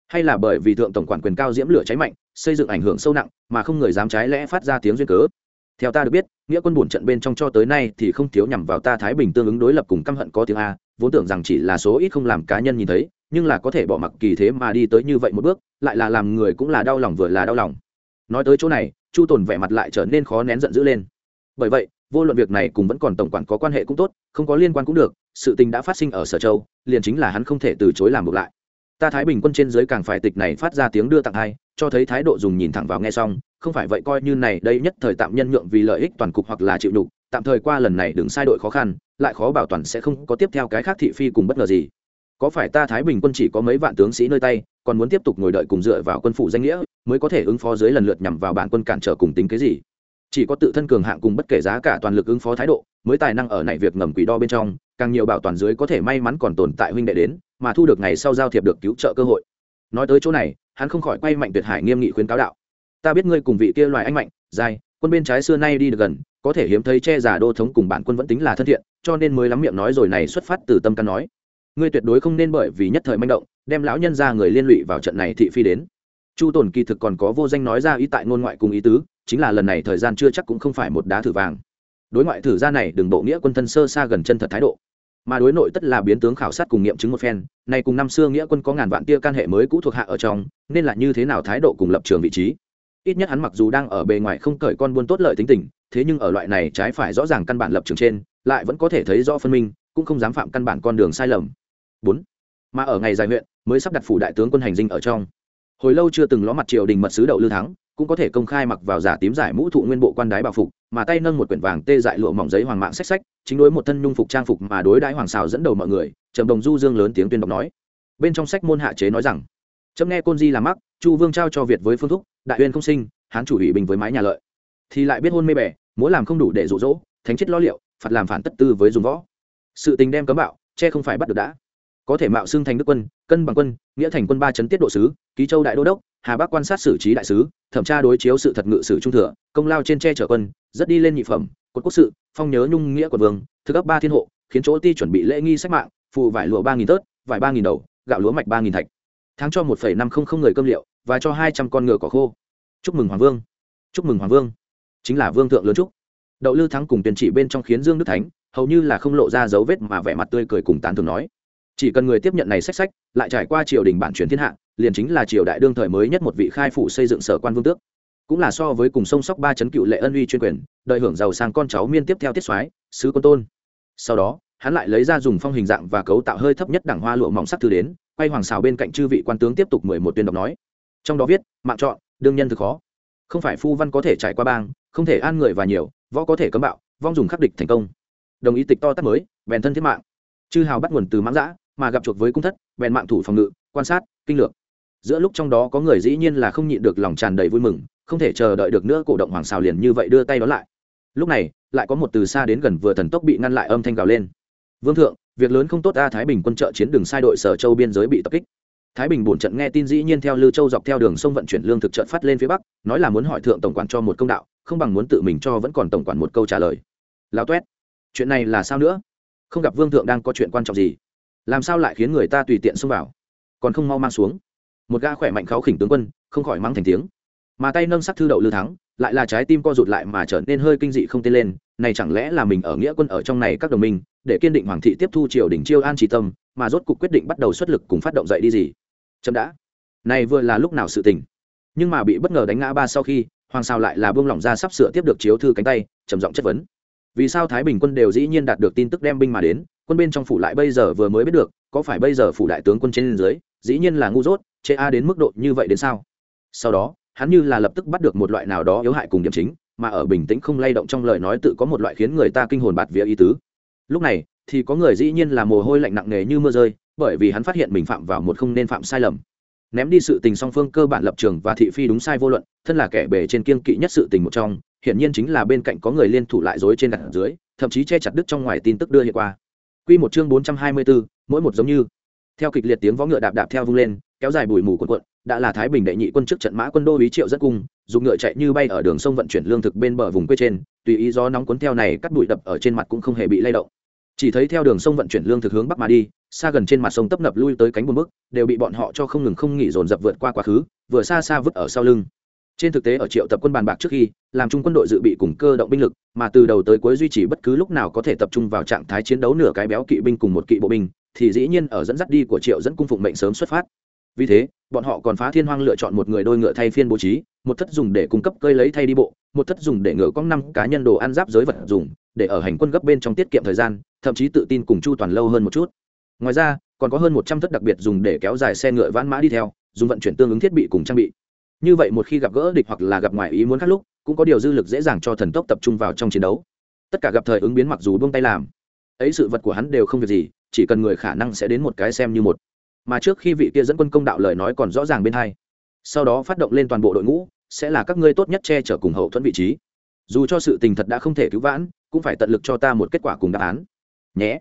Hay là bởi vì thượng tổng quản quyền cao diễm lửa cháy mạnh xây dựng ảnh hưởng sâu nặng, mà không người dám trái lẽ phát ra tiếng duyên cớ. Theo ta được biết, nghĩa quân bổn trận bên trong cho tới nay thì không thiếu nhằm vào ta thái bình tương ứng đối lập cùng căm hận có tiếng a, vốn tưởng rằng chỉ là số ít không làm cá nhân nhìn thấy, nhưng là có thể bỏ mặc kỳ thế mà đi tới như vậy một bước, lại là làm người cũng là đau lòng vừa là đau lòng. Nói tới chỗ này, chu tồn vẻ mặt lại trở nên khó nén giận dữ lên. Bởi vậy, vô luận việc này cùng vẫn còn tổng quản có quan hệ cũng tốt, không có liên quan cũng được, sự tình đã phát sinh ở sở châu, liền chính là hắn không thể từ chối làm ngược lại. Ta thái bình quân trên dưới càng phải tịch này phát ra tiếng đưa tặng hai cho thấy thái độ dùng nhìn thẳng vào nghe xong, không phải vậy coi như này, đây nhất thời tạm nhân nhượng vì lợi ích toàn cục hoặc là chịu nhục, tạm thời qua lần này đừng sai đội khó khăn, lại khó bảo toàn sẽ không có tiếp theo cái khác thị phi cùng bất ngờ gì. Có phải ta thái bình quân chỉ có mấy vạn tướng sĩ nơi tay, còn muốn tiếp tục ngồi đợi cùng dựa vào quân phủ danh nghĩa, mới có thể ứng phó dưới lần lượt nhằm vào bản quân cản trở cùng tính cái gì? Chỉ có tự thân cường hạng cùng bất kể giá cả toàn lực ứng phó thái độ, mới tài năng ở này việc ngầm quỷ đo bên trong, càng nhiều bảo toàn dưới có thể may mắn còn tồn tại huynh đệ đến, mà thu được ngày sau giao thiệp được cứu trợ cơ hội. Nói tới chỗ này hắn không khỏi quay mạnh tuyệt hải nghiêm nghị khuyến cáo đạo. Ta biết ngươi cùng vị kia loài anh mạnh, dài, quân bên trái xưa nay đi được gần, có thể hiếm thấy che giả đô thống cùng bản quân vẫn tính là thân thiện, cho nên mới lắm miệng nói rồi này xuất phát từ tâm căn nói. Ngươi tuyệt đối không nên bởi vì nhất thời manh động, đem lão nhân ra người liên lụy vào trận này thị phi đến. Chu tổn kỳ thực còn có vô danh nói ra ý tại ngôn ngoại cùng ý tứ, chính là lần này thời gian chưa chắc cũng không phải một đá thử vàng. Đối ngoại thử ra này đừng bộ nghĩa quân thân sơ xa gần chân thật thái độ mà đối nội tất là biến tướng khảo sát cùng nghiệm chứng một phen này cùng năm xưa nghĩa quân có ngàn vạn tia can hệ mới cũ thuộc hạ ở trong, nên là như thế nào thái độ cùng lập trường vị trí? Ít nhất hắn mặc dù đang ở bề ngoài không cởi con buôn tốt lợi tính tình, thế nhưng ở loại này trái phải rõ ràng căn bản lập trường trên, lại vẫn có thể thấy rõ phân minh, cũng không dám phạm căn bản con đường sai lầm. Bốn, mà ở ngày dài huyện, mới sắp đặt phủ đại tướng quân hành dinh ở trong. Hồi lâu chưa từng ló mặt triều đình mật sứ đậu lưu thắng cũng có thể công khai mặc vào giả tím giải mũ thụ nguyên bộ quan đái bảo phục, mà tay nâng một quyển vàng tê dại lụa mỏng giấy hoàng mạng sách sách, chính đối một thân nhung phục trang phục mà đối đãi hoàng xào dẫn đầu mọi người, trầm đồng du dương lớn tiếng tuyên đọc nói. Bên trong sách môn hạ chế nói rằng, chấm nghe côn di làm mắc, chu vương trao cho việt với phương thúc, đại uyên không sinh, hán chủ ủy bình với mái nhà lợi. Thì lại biết hôn mê bẻ múa làm không đủ để rụ rỗ thánh chết lo liệu, phạt làm phản tất tư với dùng võ. Sự tình đem cấm bạo, che không phải bắt được đã có thể mạo xưng thành đức quân, cân bằng quân, nghĩa thành quân ba chấn tiết độ sứ, ký châu đại đô đốc, hà bắc quan sát xử trí đại sứ, thẩm tra đối chiếu sự thật ngự sử trung thừa, công lao trên tre chở quân, rất đi lên nhị phẩm, cột quốc sự, phong nhớ nhung nghĩa quận vương thứ cấp ba thiên hộ, khiến chỗ ti chuẩn bị lễ nghi sách mạng, phụ vải lụa ba nghìn tớt, vải ba nghìn đầu, gạo lúa mạch ba nghìn thạch. Tháng cho một phẩy năm không không người cơm liệu, và cho hai trăm con ngựa cỏ khô. Chúc mừng hoàng vương. Chúc mừng hoàng vương. Chính là vương thượng lớn trúc đậu lư thắng cùng tuyển chỉ bên trong khiến dương đức thánh, hầu như là không lộ ra dấu vết mà vẻ mặt tươi cười cùng tán thường nói chỉ cần người tiếp nhận này sách sách, lại trải qua triều đình bản truyền thiên hạ, liền chính là triều đại đương thời mới nhất một vị khai phủ xây dựng sở quan vương tước. Cũng là so với cùng sông sóc ba chấn cựu lệ ân uy chuyên quyền, đợi hưởng giàu sang con cháu miên tiếp theo tiết soái, sứ quân tôn. Sau đó, hắn lại lấy ra dùng phong hình dạng và cấu tạo hơi thấp nhất đẳng hoa lụa mỏng sắc thư đến, quay hoàng xào bên cạnh chư vị quan tướng tiếp tục mười một tuyên đọc nói. Trong đó viết, mạng chọn, đương nhân thực khó. Không phải phu văn có thể trải qua bang, không thể an người và nhiều, võ có thể cấm bạo, vong dùng khắc địch thành công. Đồng ý tịch to tắt mới, bèn thân thiết mạng. Chư hào bắt nguồn từ mãng giã mà gặp chuột với cung thất, bèn mạng thủ phòng ngự, quan sát, kinh lược. Giữa lúc trong đó có người dĩ nhiên là không nhịn được lòng tràn đầy vui mừng, không thể chờ đợi được nữa, cổ động hoàng xào liền như vậy đưa tay đó lại. Lúc này, lại có một từ xa đến gần vừa thần tốc bị ngăn lại âm thanh gào lên. Vương thượng, việc lớn không tốt a thái bình quân trợ chiến đường sai đội sở châu biên giới bị tập kích. Thái bình bổn trận nghe tin dĩ nhiên theo lưu châu dọc theo đường sông vận chuyển lương thực trận phát lên phía bắc, nói là muốn hỏi thượng tổng quản cho một công đạo, không bằng muốn tự mình cho vẫn còn tổng quản một câu trả lời. Lao toét chuyện này là sao nữa? Không gặp vương thượng đang có chuyện quan trọng gì? Làm sao lại khiến người ta tùy tiện xông vào? Còn không mau mang xuống. Một gã khỏe mạnh kháo khỉnh tướng quân, không khỏi mắng thành tiếng. Mà tay nâng sắc thư đậu lư thắng, lại là trái tim co rụt lại mà trở nên hơi kinh dị không tên lên, này chẳng lẽ là mình ở nghĩa quân ở trong này các đồng minh, để kiên định hoàng thị tiếp thu triều đình chiêu an trì tâm, mà rốt cuộc quyết định bắt đầu xuất lực cùng phát động dậy đi gì? Chậm đã. Này vừa là lúc nào sự tình? Nhưng mà bị bất ngờ đánh ngã ba sau khi, hoàng sao lại là buông lỏng ra sắp sửa tiếp được chiếu thư cánh tay, trầm giọng chất vấn. Vì sao thái bình quân đều dĩ nhiên đạt được tin tức đem binh mà đến quân bên trong phủ lại bây giờ vừa mới biết được, có phải bây giờ phủ đại tướng quân trên dưới, dĩ nhiên là ngu dốt chế a đến mức độ như vậy đến sao? Sau đó, hắn như là lập tức bắt được một loại nào đó yếu hại cùng điểm chính, mà ở bình tĩnh không lay động trong lời nói tự có một loại khiến người ta kinh hồn bạt vía ý tứ. Lúc này, thì có người dĩ nhiên là mồ hôi lạnh nặng nề như mưa rơi, bởi vì hắn phát hiện mình phạm vào một không nên phạm sai lầm. Ném đi sự tình song phương cơ bản lập trường và thị phi đúng sai vô luận, thân là kẻ bề trên kiên kỵ nhất sự tình một trong, hiển nhiên chính là bên cạnh có người liên thủ lại dối trên đặt dưới, thậm chí che chặt đứt trong ngoài tin tức đưa hiện qua. Quy một chương 424, mỗi một giống như. Theo kịch liệt tiếng vó ngựa đạp đạp theo vung lên, kéo dài bụi mù cuộn cuộn, đã là Thái Bình đệ nhị quân trước trận mã quân đô úy Triệu rất cung, dùng ngựa chạy như bay ở đường sông vận chuyển lương thực bên bờ vùng quê trên, tùy ý gió nóng cuốn theo này cắt bụi đập ở trên mặt cũng không hề bị lay động. Chỉ thấy theo đường sông vận chuyển lương thực hướng bắc mà đi, xa gần trên mặt sông tấp nập lui tới cánh buồm bức, đều bị bọn họ cho không ngừng không nghỉ dồn dập vượt qua quá khứ, vừa xa xa vứt ở sau lưng trên thực tế ở triệu tập quân bàn bạc trước khi, làm chung quân đội dự bị cùng cơ động binh lực, mà từ đầu tới cuối duy trì bất cứ lúc nào có thể tập trung vào trạng thái chiến đấu nửa cái béo kỵ binh cùng một kỵ bộ binh, thì dĩ nhiên ở dẫn dắt đi của triệu dẫn cung phụng mệnh sớm xuất phát. Vì thế, bọn họ còn phá thiên hoang lựa chọn một người đôi ngựa thay phiên bố trí, một thất dùng để cung cấp cơi lấy thay đi bộ, một thất dùng để ngựa có năm cá nhân đồ ăn giáp giới vật dùng, để ở hành quân gấp bên trong tiết kiệm thời gian, thậm chí tự tin cùng chu toàn lâu hơn một chút. Ngoài ra, còn có hơn một trăm thất đặc biệt dùng để kéo dài xe ngựa vãn mã đi theo, dùng vận chuyển tương ứng thiết bị cùng trang bị như vậy một khi gặp gỡ địch hoặc là gặp ngoài ý muốn khác lúc, cũng có điều dư lực dễ dàng cho thần tốc tập trung vào trong chiến đấu. Tất cả gặp thời ứng biến mặc dù buông tay làm, ấy sự vật của hắn đều không việc gì, chỉ cần người khả năng sẽ đến một cái xem như một. Mà trước khi vị kia dẫn quân công đạo lời nói còn rõ ràng bên hai, sau đó phát động lên toàn bộ đội ngũ, sẽ là các ngươi tốt nhất che chở cùng hậu thuẫn vị trí. Dù cho sự tình thật đã không thể cứu vãn, cũng phải tận lực cho ta một kết quả cùng đáp án. Nhé.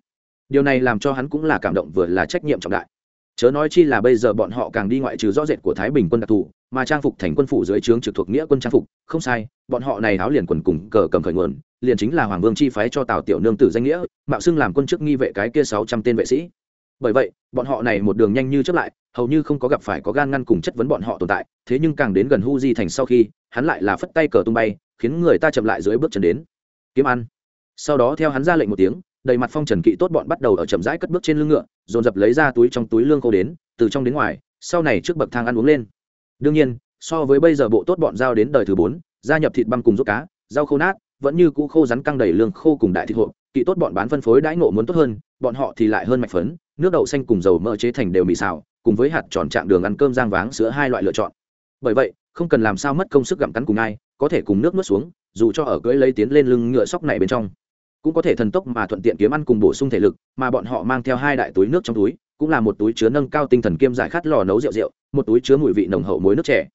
Điều này làm cho hắn cũng là cảm động vừa là trách nhiệm trọng đại. Chớ nói chi là bây giờ bọn họ càng đi ngoại trừ rõ rệt của thái bình quân đặc thù mà trang phục thành quân phủ dưới trướng trực thuộc nghĩa quân trang phục, không sai, bọn họ này áo liền quần cùng cờ cầm khởi nguồn, liền chính là hoàng vương chi phái cho tào tiểu nương tử danh nghĩa, mạo xưng làm quân chức nghi vệ cái kia sáu trăm tên vệ sĩ. Bởi vậy, bọn họ này một đường nhanh như chấp lại, hầu như không có gặp phải có gan ngăn cùng chất vấn bọn họ tồn tại, thế nhưng càng đến gần hu di thành sau khi, hắn lại là phất tay cờ tung bay, khiến người ta chậm lại dưới bước chân đến. Kiếm ăn. Sau đó theo hắn ra lệnh một tiếng, đầy mặt phong trần kỵ tốt bọn bắt đầu ở chậm rãi cất bước trên lưng ngựa, dồn dập lấy ra túi trong túi lương khô đến, từ trong đến ngoài, sau này trước bậc thang ăn uống lên đương nhiên, so với bây giờ bộ tốt bọn giao đến đời thứ bốn, gia nhập thịt băm cùng rút cá, rau khô nát, vẫn như cũ khô rắn căng đầy lương khô cùng đại thịt hộp, kỵ tốt bọn bán phân phối đãi ngộ muốn tốt hơn, bọn họ thì lại hơn mạch phấn, nước đậu xanh cùng dầu mỡ chế thành đều mì xào, cùng với hạt tròn trạng đường ăn cơm rang váng sữa hai loại lựa chọn. Bởi vậy, không cần làm sao mất công sức gặm cắn cùng ai, có thể cùng nước nuốt xuống, dù cho ở cưỡi lấy tiến lên lưng ngựa sóc này bên trong. Cũng có thể thần tốc mà thuận tiện kiếm ăn cùng bổ sung thể lực, mà bọn họ mang theo hai đại túi nước trong túi cũng là một túi chứa nâng cao tinh thần kiêm giải khát lò nấu rượu rượu, một túi chứa mùi vị nồng hậu muối nước trẻ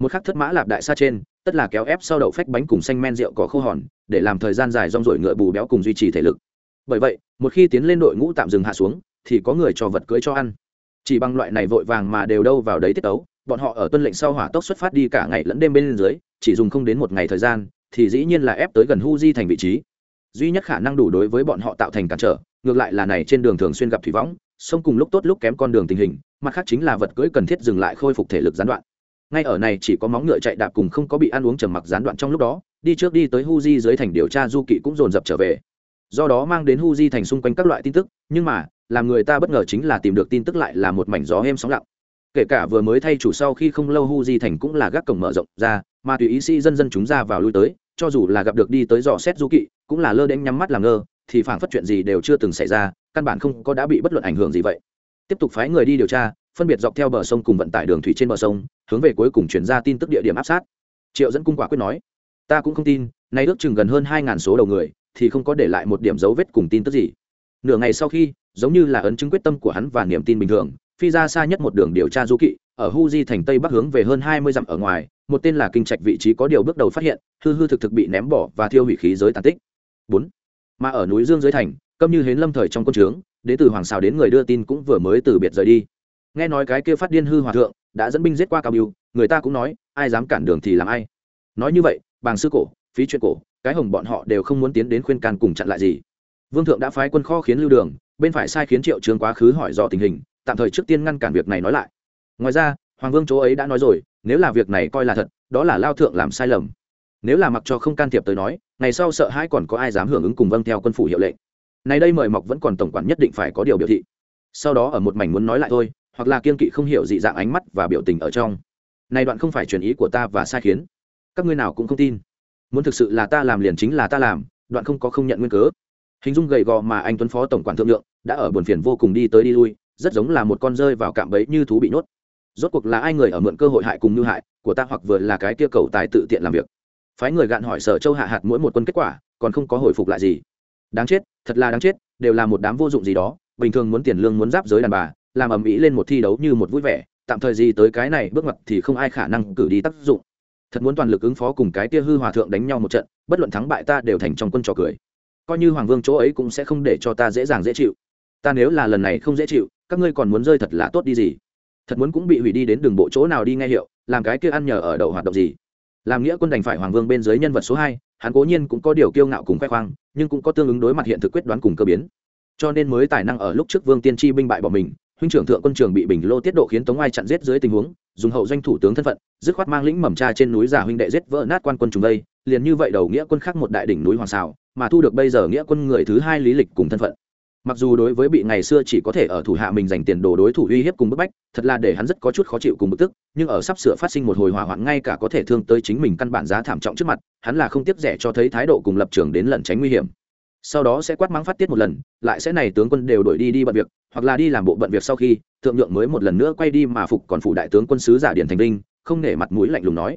một khắc thất mã lạp đại xa trên, tất là kéo ép sau đậu phách bánh cùng xanh men rượu có khô hòn, để làm thời gian dài rong rổi ngựa bù béo cùng duy trì thể lực. Bởi vậy, một khi tiến lên đội ngũ tạm dừng hạ xuống, thì có người cho vật cưỡi cho ăn. Chỉ bằng loại này vội vàng mà đều đâu vào đấy tiết tấu, bọn họ ở tuân lệnh sau hỏa tốc xuất phát đi cả ngày lẫn đêm bên dưới, chỉ dùng không đến một ngày thời gian, thì dĩ nhiên là ép tới gần hu di thành vị trí. Duy nhất khả năng đủ đối với bọn họ tạo thành cản trở, ngược lại là này trên đường thường xuyên gặp thủy võng sông cùng lúc tốt lúc kém con đường tình hình, mặt khác chính là vật cưỡi cần thiết dừng lại khôi phục thể lực gián đoạn. Ngay ở này chỉ có móng ngựa chạy đạp cùng không có bị ăn uống trầm mặc gián đoạn trong lúc đó, đi trước đi tới hu di dưới thành điều tra du kỵ cũng dồn dập trở về. Do đó mang đến hu di thành xung quanh các loại tin tức, nhưng mà, làm người ta bất ngờ chính là tìm được tin tức lại là một mảnh gió êm sóng lặng. Kể cả vừa mới thay chủ sau khi không lâu hu di thành cũng là gác cổng mở rộng ra, mà tùy ý sĩ dân dân chúng ra vào lui tới, cho dù là gặp được đi tới dò xét du kỵ, cũng là lơ đánh nhắm mắt làm ngơ, thì phảng phất chuyện gì đều chưa từng xảy ra căn bản không có đã bị bất luận ảnh hưởng gì vậy. Tiếp tục phái người đi điều tra, phân biệt dọc theo bờ sông cùng vận tải đường thủy trên bờ sông, hướng về cuối cùng chuyển ra tin tức địa điểm áp sát. Triệu dẫn cung quả quyết nói, ta cũng không tin, nay ước chừng gần hơn hai ngàn số đầu người, thì không có để lại một điểm dấu vết cùng tin tức gì. Nửa ngày sau khi, giống như là ấn chứng quyết tâm của hắn và niềm tin bình thường, phi ra xa nhất một đường điều tra du kỵ, ở hu di thành tây bắc hướng về hơn hai mươi dặm ở ngoài, một tên là kinh trạch vị trí có điều bước đầu phát hiện, hư hư thực thực bị ném bỏ và thiêu hủy khí giới tàn tích. Bốn, mà ở núi dương dưới thành câm như hến lâm thời trong quân trướng, đến từ hoàng xào đến người đưa tin cũng vừa mới từ biệt rời đi. Nghe nói cái kia phát điên hư hòa thượng đã dẫn binh giết qua cao biêu người ta cũng nói, ai dám cản đường thì làm ai. Nói như vậy, bàng sư cổ, phí chuyện cổ, cái hồng bọn họ đều không muốn tiến đến khuyên can cùng chặn lại gì. Vương thượng đã phái quân kho khiến lưu đường, bên phải sai khiến triệu trường quá khứ hỏi dò tình hình, tạm thời trước tiên ngăn cản việc này nói lại. Ngoài ra, hoàng vương chỗ ấy đã nói rồi, nếu là việc này coi là thật, đó là lao thượng làm sai lầm. Nếu là mặc cho không can thiệp tới nói, ngày sau sợ hãi còn có ai dám hưởng ứng cùng vâng theo quân phủ hiệu lệnh này đây mời mọc vẫn còn tổng quản nhất định phải có điều biểu thị. Sau đó ở một mảnh muốn nói lại thôi, hoặc là kiên kỵ không hiểu dị dạng ánh mắt và biểu tình ở trong. Này đoạn không phải truyền ý của ta và sai khiến. Các ngươi nào cũng không tin. Muốn thực sự là ta làm liền chính là ta làm, đoạn không có không nhận nguyên cớ. Hình dung gầy gò mà anh tuấn phó tổng quản thượng lượng, đã ở buồn phiền vô cùng đi tới đi lui, rất giống là một con rơi vào cạm bẫy như thú bị nhốt. Rốt cuộc là ai người ở mượn cơ hội hại cùng như hại, của ta hoặc vừa là cái kia cầu tài tự tiện làm việc. Phái người gạn hỏi sở châu hạ hạt mỗi một quân kết quả, còn không có hồi phục lại gì đáng chết, thật là đáng chết, đều là một đám vô dụng gì đó, bình thường muốn tiền lương muốn giáp giới đàn bà, làm ầm ĩ lên một thi đấu như một vui vẻ, tạm thời gì tới cái này bước ngoặt thì không ai khả năng cử đi tác dụng. Thật muốn toàn lực ứng phó cùng cái tia hư hòa thượng đánh nhau một trận, bất luận thắng bại ta đều thành trong quân trò cười. Coi như hoàng vương chỗ ấy cũng sẽ không để cho ta dễ dàng dễ chịu. Ta nếu là lần này không dễ chịu, các ngươi còn muốn rơi thật là tốt đi gì? Thật muốn cũng bị hủy đi đến đường bộ chỗ nào đi nghe hiệu, làm cái kia ăn nhờ ở đậu hoạt động gì? Làm nghĩa quân đành phải hoàng vương bên dưới nhân vật số hai, hắn cố nhiên cũng có điều kiêu ngạo cùng khoe khoang nhưng cũng có tương ứng đối mặt hiện thực quyết đoán cùng cơ biến. Cho nên mới tài năng ở lúc trước vương tiên tri binh bại bỏ mình, huynh trưởng thượng quân trường bị bình lô tiết độ khiến tống ai chặn giết dưới tình huống, dùng hậu doanh thủ tướng thân phận, dứt khoát mang lĩnh mầm cha trên núi giả huynh đệ giết vỡ nát quan quân chúng đây, liền như vậy đầu nghĩa quân khác một đại đỉnh núi hoàng xào mà thu được bây giờ nghĩa quân người thứ hai lý lịch cùng thân phận mặc dù đối với bị ngày xưa chỉ có thể ở thủ hạ mình dành tiền đồ đối thủ uy hiếp cùng bức bách, thật là để hắn rất có chút khó chịu cùng bức tức, nhưng ở sắp sửa phát sinh một hồi hỏa hoạn ngay cả có thể thương tới chính mình căn bản giá thảm trọng trước mặt, hắn là không tiếp rẻ cho thấy thái độ cùng lập trường đến lẩn tránh nguy hiểm. Sau đó sẽ quát mắng phát tiết một lần, lại sẽ này tướng quân đều đổi đi đi bận việc, hoặc là đi làm bộ bận việc sau khi, thượng nhượng mới một lần nữa quay đi mà phục còn phủ đại tướng quân sứ giả điển thành linh không nể mặt mũi lạnh lùng nói.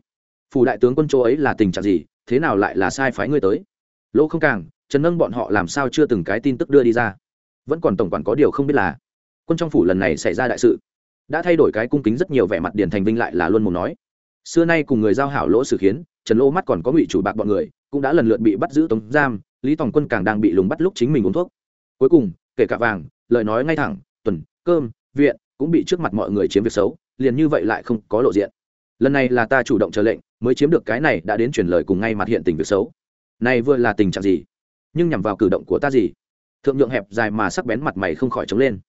Phủ đại tướng quân chỗ ấy là tình trạng gì, thế nào lại là sai phái ngươi tới? Lỗ không càng, trần nâng bọn họ làm sao chưa từng cái tin tức đưa đi ra? Vẫn còn tổng quản có điều không biết là quân trong phủ lần này xảy ra đại sự đã thay đổi cái cung kính rất nhiều vẻ mặt điển thành vinh lại là luôn muốn nói xưa nay cùng người giao hảo lỗ sử khiến trần lỗ mắt còn có ngụy chủ bạc bọn người cũng đã lần lượt bị bắt giữ tống giam lý tòng quân càng đang bị lùng bắt lúc chính mình uống thuốc cuối cùng kể cả vàng lời nói ngay thẳng tuần cơm viện cũng bị trước mặt mọi người chiếm việc xấu liền như vậy lại không có lộ diện lần này là ta chủ động chờ lệnh mới chiếm được cái này đã đến truyền lời cùng ngay mặt hiện tình việc xấu này vừa là tình trạng gì nhưng nhằm vào cử động của ta gì thượng nhượng hẹp dài mà sắc bén mặt mày không khỏi trống lên.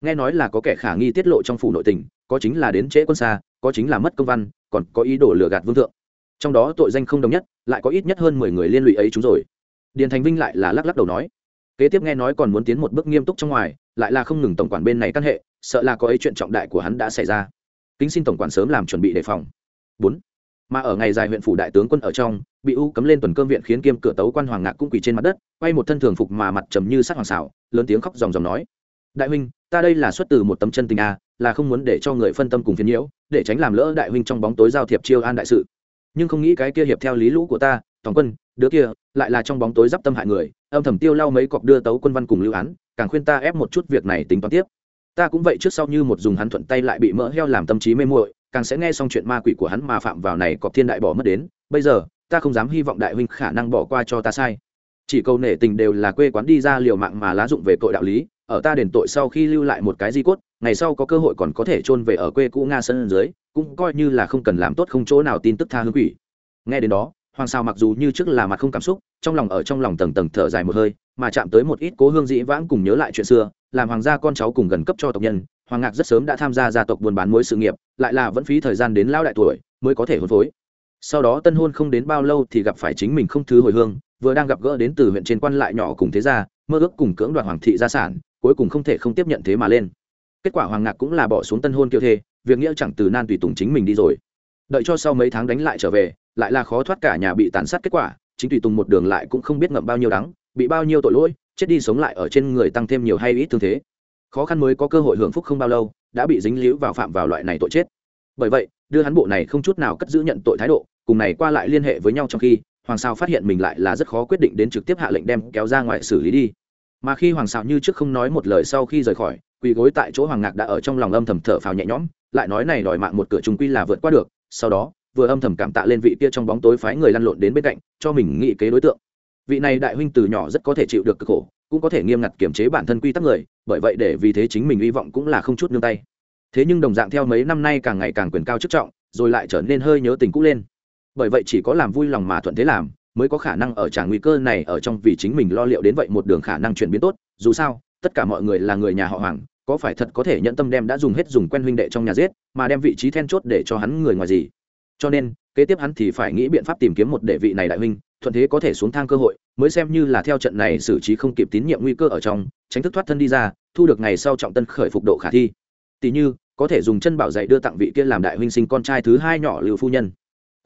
Nghe nói là có kẻ khả nghi tiết lộ trong phủ nội tình, có chính là đến trễ quân xa, có chính là mất công văn, còn có ý đồ lừa gạt vương thượng. Trong đó tội danh không đồng nhất, lại có ít nhất hơn mười người liên lụy ấy chúng rồi. Điền thành vinh lại là lắc lắc đầu nói. Kế tiếp nghe nói còn muốn tiến một bước nghiêm túc trong ngoài, lại là không ngừng tổng quản bên này căn hệ, sợ là có ấy chuyện trọng đại của hắn đã xảy ra. Kính xin tổng quản sớm làm chuẩn bị đề phòng. Bốn mà ở ngày dài huyện phủ đại tướng quân ở trong, bị u cấm lên tuần cơm viện khiến kiêm cửa tấu quan hoàng ngạc cũng quỳ trên mặt đất, quay một thân thường phục mà mặt trầm như sắc hoàng xảo, lớn tiếng khóc dòng dòng nói. Đại huynh, ta đây là xuất từ một tấm chân tình a là không muốn để cho người phân tâm cùng phiền nhiễu, để tránh làm lỡ đại huynh trong bóng tối giao thiệp chiêu an đại sự. Nhưng không nghĩ cái kia hiệp theo lý lũ của ta tổng quân, đứa kia, lại là trong bóng tối d tâm hại người, âm thầm tiêu lau mấy cọc đưa tấu quân văn cùng lưu án, càng khuyên ta ép một chút việc này tính toán tiếp. Ta cũng vậy trước sau như một dùng hắn thuận tay lại bị mỡ heo làm tâm trí mê muội càng sẽ nghe xong chuyện ma quỷ của hắn mà phạm vào này cọp thiên đại bỏ mất đến. Bây giờ, ta không dám hy vọng đại huynh khả năng bỏ qua cho ta sai. Chỉ câu nể tình đều là quê quán đi ra liều mạng mà lá dụng về tội đạo lý, ở ta đền tội sau khi lưu lại một cái di cốt, ngày sau có cơ hội còn có thể chôn về ở quê cũ nga sân dưới, cũng coi như là không cần làm tốt không chỗ nào tin tức tha hương quỷ. Nghe đến đó, hoàng sao mặc dù như trước là mặt không cảm xúc, trong lòng ở trong lòng tầng tầng thở dài một hơi, mà chạm tới một ít cố hương dĩ vãng cùng nhớ lại chuyện xưa, làm hoàng gia con cháu cùng gần cấp cho tộc nhân hoàng ngạc rất sớm đã tham gia gia tộc buôn bán mối sự nghiệp, lại là vẫn phí thời gian đến lao đại tuổi mới có thể hôn phối. Sau đó tân hôn không đến bao lâu thì gặp phải chính mình không thứ hồi hương, vừa đang gặp gỡ đến từ huyện trên quan lại nhỏ cùng thế gia, mơ ước cùng cưỡng đoạt hoàng thị gia sản, cuối cùng không thể không tiếp nhận thế mà lên. Kết quả hoàng ngạc cũng là bỏ xuống tân hôn kiêu thê, việc nghĩa chẳng từ nan tùy tùng chính mình đi rồi. Đợi cho sau mấy tháng đánh lại trở về, lại là khó thoát cả nhà bị tàn sát kết quả, chính tùy tùng một đường lại cũng không biết ngậm bao nhiêu đắng, bị bao nhiêu tội lỗi, chết đi sống lại ở trên người tăng thêm nhiều hay ít thương thế khó khăn mới có cơ hội hưởng phúc không bao lâu, đã bị dính líu vào phạm vào loại này tội chết. Bởi vậy, đưa hắn bộ này không chút nào cất giữ nhận tội thái độ, cùng này qua lại liên hệ với nhau trong khi, hoàng sao phát hiện mình lại là rất khó quyết định đến trực tiếp hạ lệnh đem kéo ra ngoài xử lý đi. Mà khi hoàng sao như trước không nói một lời sau khi rời khỏi, quỳ gối tại chỗ hoàng ngạc đã ở trong lòng âm thầm thở phào nhẹ nhõm, lại nói này đòi mạng một cửa trùng quy là vượt qua được, sau đó, vừa âm thầm cảm tạ lên vị kia trong bóng tối phái người lăn lộn đến bên cạnh, cho mình nghĩ kế đối tượng vị này đại huynh từ nhỏ rất có thể chịu được cực khổ, cũng có thể nghiêm ngặt kiểm chế bản thân quy tắc người, bởi vậy để vì thế chính mình hy vọng cũng là không chút nương tay. Thế nhưng đồng dạng theo mấy năm nay càng ngày càng quyền cao chức trọng, rồi lại trở nên hơi nhớ tình cũ lên. Bởi vậy chỉ có làm vui lòng mà thuận thế làm, mới có khả năng ở tràng nguy cơ này ở trong vì chính mình lo liệu đến vậy một đường khả năng chuyển biến tốt. Dù sao, tất cả mọi người là người nhà họ hoàng, có phải thật có thể nhận tâm đem đã dùng hết dùng quen huynh đệ trong nhà giết, mà đem vị trí then chốt để cho hắn người ngoài gì? Cho nên, kế tiếp hắn thì phải nghĩ biện pháp tìm kiếm một đệ vị này đại huynh thuận thế có thể xuống thang cơ hội mới xem như là theo trận này xử trí không kịp tín nhiệm nguy cơ ở trong tránh thức thoát thân đi ra thu được ngày sau trọng tân khởi phục độ khả thi tỷ như có thể dùng chân bảo dạy đưa tặng vị kia làm đại huynh sinh con trai thứ hai nhỏ lưu phu nhân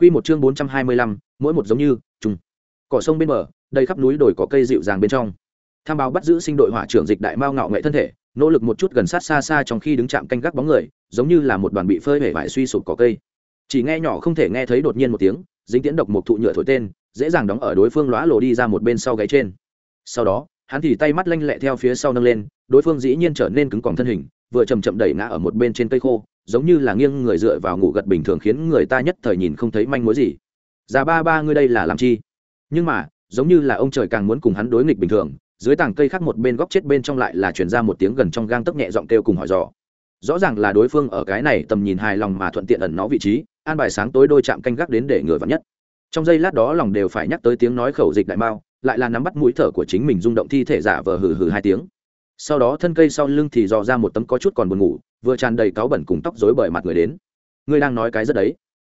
Quy một chương bốn trăm hai mươi lăm, mỗi một giống như trùng. Cỏ sông bên bờ, đầy khắp núi đồi có cây dịu dàng bên trong. Tham báo bắt giữ sinh đội hỏa trưởng dịch đại mao ngạo nghệ thân thể, nỗ lực một chút gần sát xa xa trong khi đứng chạm canh gác bóng người, giống như là một đoàn bị phơi hể vải suy sụp cỏ cây. Chỉ nghe nhỏ không thể nghe thấy đột nhiên một tiếng, dính tiễn độc một thụ nhựa thổi tên, dễ dàng đóng ở đối phương lóa lồ đi ra một bên sau gáy trên. Sau đó, hắn thì tay mắt lanh lẹ theo phía sau nâng lên, đối phương dĩ nhiên trở nên cứng còng thân hình, vừa chậm chậm đẩy ngã ở một bên trên cây khô, giống như là nghiêng người dựa vào ngủ gật bình thường khiến người ta nhất thời nhìn không thấy manh mối gì. Già ba ba ngươi đây là làm chi? Nhưng mà giống như là ông trời càng muốn cùng hắn đối nghịch bình thường dưới tảng cây khác một bên góc chết bên trong lại là chuyển ra một tiếng gần trong gang tấc nhẹ giọng kêu cùng hỏi dò. Rõ ràng là đối phương ở cái này tầm nhìn hài lòng mà thuận tiện ẩn nó vị trí an bài sáng tối đôi chạm canh gác đến để người vắn nhất trong giây lát đó lòng đều phải nhắc tới tiếng nói khẩu dịch đại mao, lại là nắm bắt mũi thở của chính mình rung động thi thể giả vờ hừ hừ hai tiếng. Sau đó thân cây sau lưng thì dò ra một tấm có chút còn buồn ngủ, vừa tràn đầy cáu bẩn cùng tóc rối bởi mặt người đến. Ngươi đang nói cái rất đấy.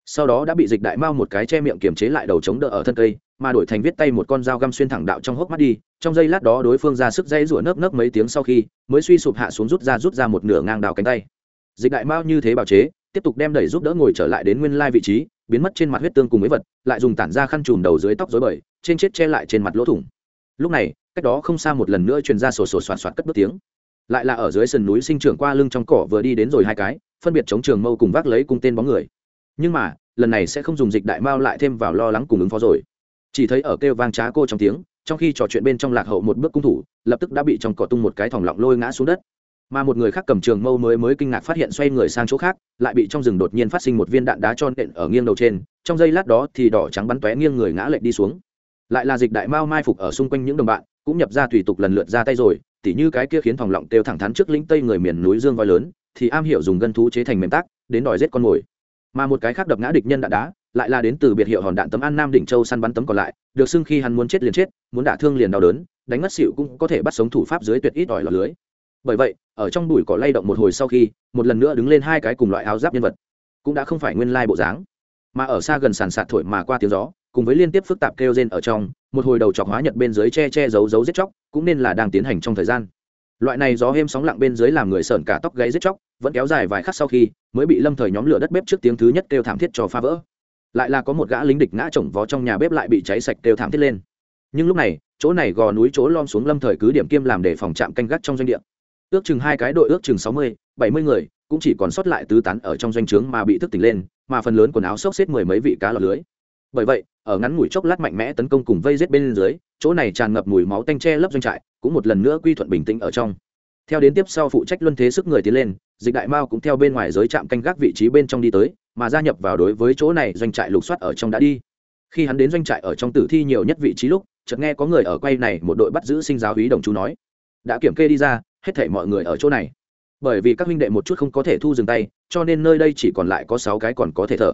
Sau đó đã bị dịch đại mao một cái che miệng kiềm chế lại đầu chống đỡ ở thân cây, mà đổi thành viết tay một con dao găm xuyên thẳng đạo trong hốc mắt đi. Trong giây lát đó đối phương ra sức dây rủa nấc nấc mấy tiếng sau khi, mới suy sụp hạ xuống rút ra rút ra một nửa ngang đào cánh tay. Dịch đại mao như thế bào chế tiếp tục đem đẩy giúp đỡ ngồi trở lại đến nguyên lai vị trí, biến mất trên mặt huyết tương cùng mấy vật, lại dùng tản ra khăn chùm đầu dưới tóc rối bời, trên chết che lại trên mặt lỗ thủng. Lúc này, cách đó không xa một lần nữa truyền ra sổ sổ soạt soạt cất bước tiếng. Lại là ở dưới sườn núi sinh trưởng qua lưng trong cỏ vừa đi đến rồi hai cái, phân biệt chống trường mâu cùng vác lấy cung tên bóng người. Nhưng mà, lần này sẽ không dùng dịch đại mao lại thêm vào lo lắng cùng ứng phó rồi. Chỉ thấy ở kêu vang trá cô trong tiếng, trong khi trò chuyện bên trong lạc hậu một bước cung thủ, lập tức đã bị trong cỏ tung một cái thòng lọng lôi ngã xuống đất mà một người khác cầm trường mâu mới mới kinh ngạc phát hiện xoay người sang chỗ khác, lại bị trong rừng đột nhiên phát sinh một viên đạn đá tròn đện ở nghiêng đầu trên, trong giây lát đó thì đỏ trắng bắn tóe nghiêng người ngã lệch đi xuống. Lại là dịch đại mao mai phục ở xung quanh những đồng bạn, cũng nhập ra tùy tục lần lượt ra tay rồi, tỉ như cái kia khiến phòng lọng têu thẳng thắn trước lĩnh tây người miền núi dương voi lớn, thì am hiểu dùng gân thú chế thành mềm tác, đến đòi giết con mồi. Mà một cái khác đập ngã địch nhân đạn đá, lại là đến từ biệt hiệu hòn đạn tấm an nam đỉnh châu săn bắn tấm còn lại, được xưng khi hắn muốn chết liền chết, muốn đả thương liền đau đớn, đánh mất xỉu cũng có thể bắt sống thủ pháp dưới tuyệt ít ỏi lọt lưới bởi vậy, ở trong bụi cỏ lay động một hồi sau khi, một lần nữa đứng lên hai cái cùng loại áo giáp nhân vật. Cũng đã không phải nguyên lai bộ dáng, mà ở xa gần sàn sạt thổi mà qua tiếng gió, cùng với liên tiếp phức tạp kêu rên ở trong, một hồi đầu chọc hóa nhật bên dưới che che giấu giấu giết chóc, cũng nên là đang tiến hành trong thời gian. Loại này gió êm sóng lặng bên dưới làm người sởn cả tóc gáy giết chóc, vẫn kéo dài vài khắc sau khi, mới bị lâm thời nhóm lửa đất bếp trước tiếng thứ nhất kêu thảm thiết cho phá vỡ. Lại là có một gã lính địch ngã chồng vó trong nhà bếp lại bị cháy sạch kêu thảm thiết lên. Nhưng lúc này, chỗ này gò núi chỗ lom xuống lâm thời cứ điểm kiêm làm để phòng trạm canh gác trong doanh địa ước chừng hai cái đội ước chừng sáu mươi, bảy mươi người, cũng chỉ còn sót lại tứ tán ở trong doanh trướng mà bị thức tỉnh lên, mà phần lớn quần áo xốc xếp mười mấy vị cá lọt lưới. Bởi vậy, ở ngắn ngủi chốc lát mạnh mẽ tấn công cùng vây giết bên dưới, chỗ này tràn ngập mùi máu tanh tre lấp doanh trại, cũng một lần nữa quy thuận bình tĩnh ở trong. Theo đến tiếp sau phụ trách luân thế sức người tiến lên, dịch đại mao cũng theo bên ngoài giới trạm canh gác vị trí bên trong đi tới, mà gia nhập vào đối với chỗ này doanh trại lục soát ở trong đã đi. Khi hắn đến doanh trại ở trong tử thi nhiều nhất vị trí lúc, chợt nghe có người ở quay này một đội bắt giữ sinh giáo hí đồng chú nói. Đã kiểm kê đi ra hết thảy mọi người ở chỗ này. Bởi vì các huynh đệ một chút không có thể thu dừng tay, cho nên nơi đây chỉ còn lại có sáu cái còn có thể thở.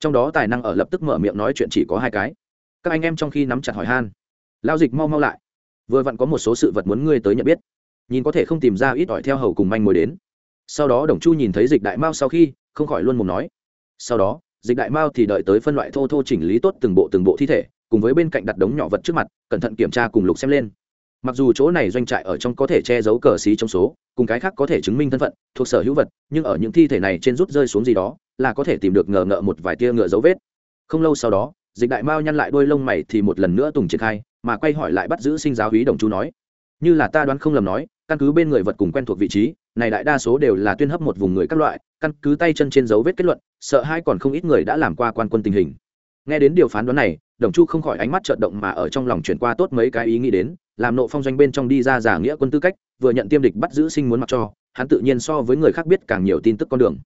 Trong đó tài năng ở lập tức mở miệng nói chuyện chỉ có hai cái. Các anh em trong khi nắm chặt hỏi han lao dịch mau mau lại. Vừa vặn có một số sự vật muốn ngươi tới nhận biết. Nhìn có thể không tìm ra ít ỏi theo hầu cùng manh mối đến. Sau đó đồng chu nhìn thấy dịch đại mao sau khi, không khỏi luôn mồm nói. Sau đó, dịch đại mao thì đợi tới phân loại thô thô chỉnh lý tốt từng bộ từng bộ thi thể, cùng với bên cạnh đặt đống nhỏ vật trước mặt, cẩn thận kiểm tra cùng lục xem lên mặc dù chỗ này doanh trại ở trong có thể che giấu cờ xí trong số, cùng cái khác có thể chứng minh thân phận, thuộc sở hữu vật, nhưng ở những thi thể này trên rút rơi xuống gì đó, là có thể tìm được ngờ ngợ một vài tia ngựa dấu vết. Không lâu sau đó, dịch đại mao nhăn lại đôi lông mày thì một lần nữa tùng triển khai, mà quay hỏi lại bắt giữ sinh giáo hí đồng chú nói. Như là ta đoán không lầm nói, căn cứ bên người vật cùng quen thuộc vị trí, này đại đa số đều là tuyên hấp một vùng người các loại, căn cứ tay chân trên dấu vết kết luận, sợ hai còn không ít người đã làm qua quan quân tình hình. Nghe đến điều phán đoán này đồng chu không khỏi ánh mắt trợn động mà ở trong lòng chuyển qua tốt mấy cái ý nghĩ đến, làm nộ phong doanh bên trong đi ra giả nghĩa quân tư cách, vừa nhận tiêm địch bắt giữ sinh muốn mặc cho, hắn tự nhiên so với người khác biết càng nhiều tin tức con đường.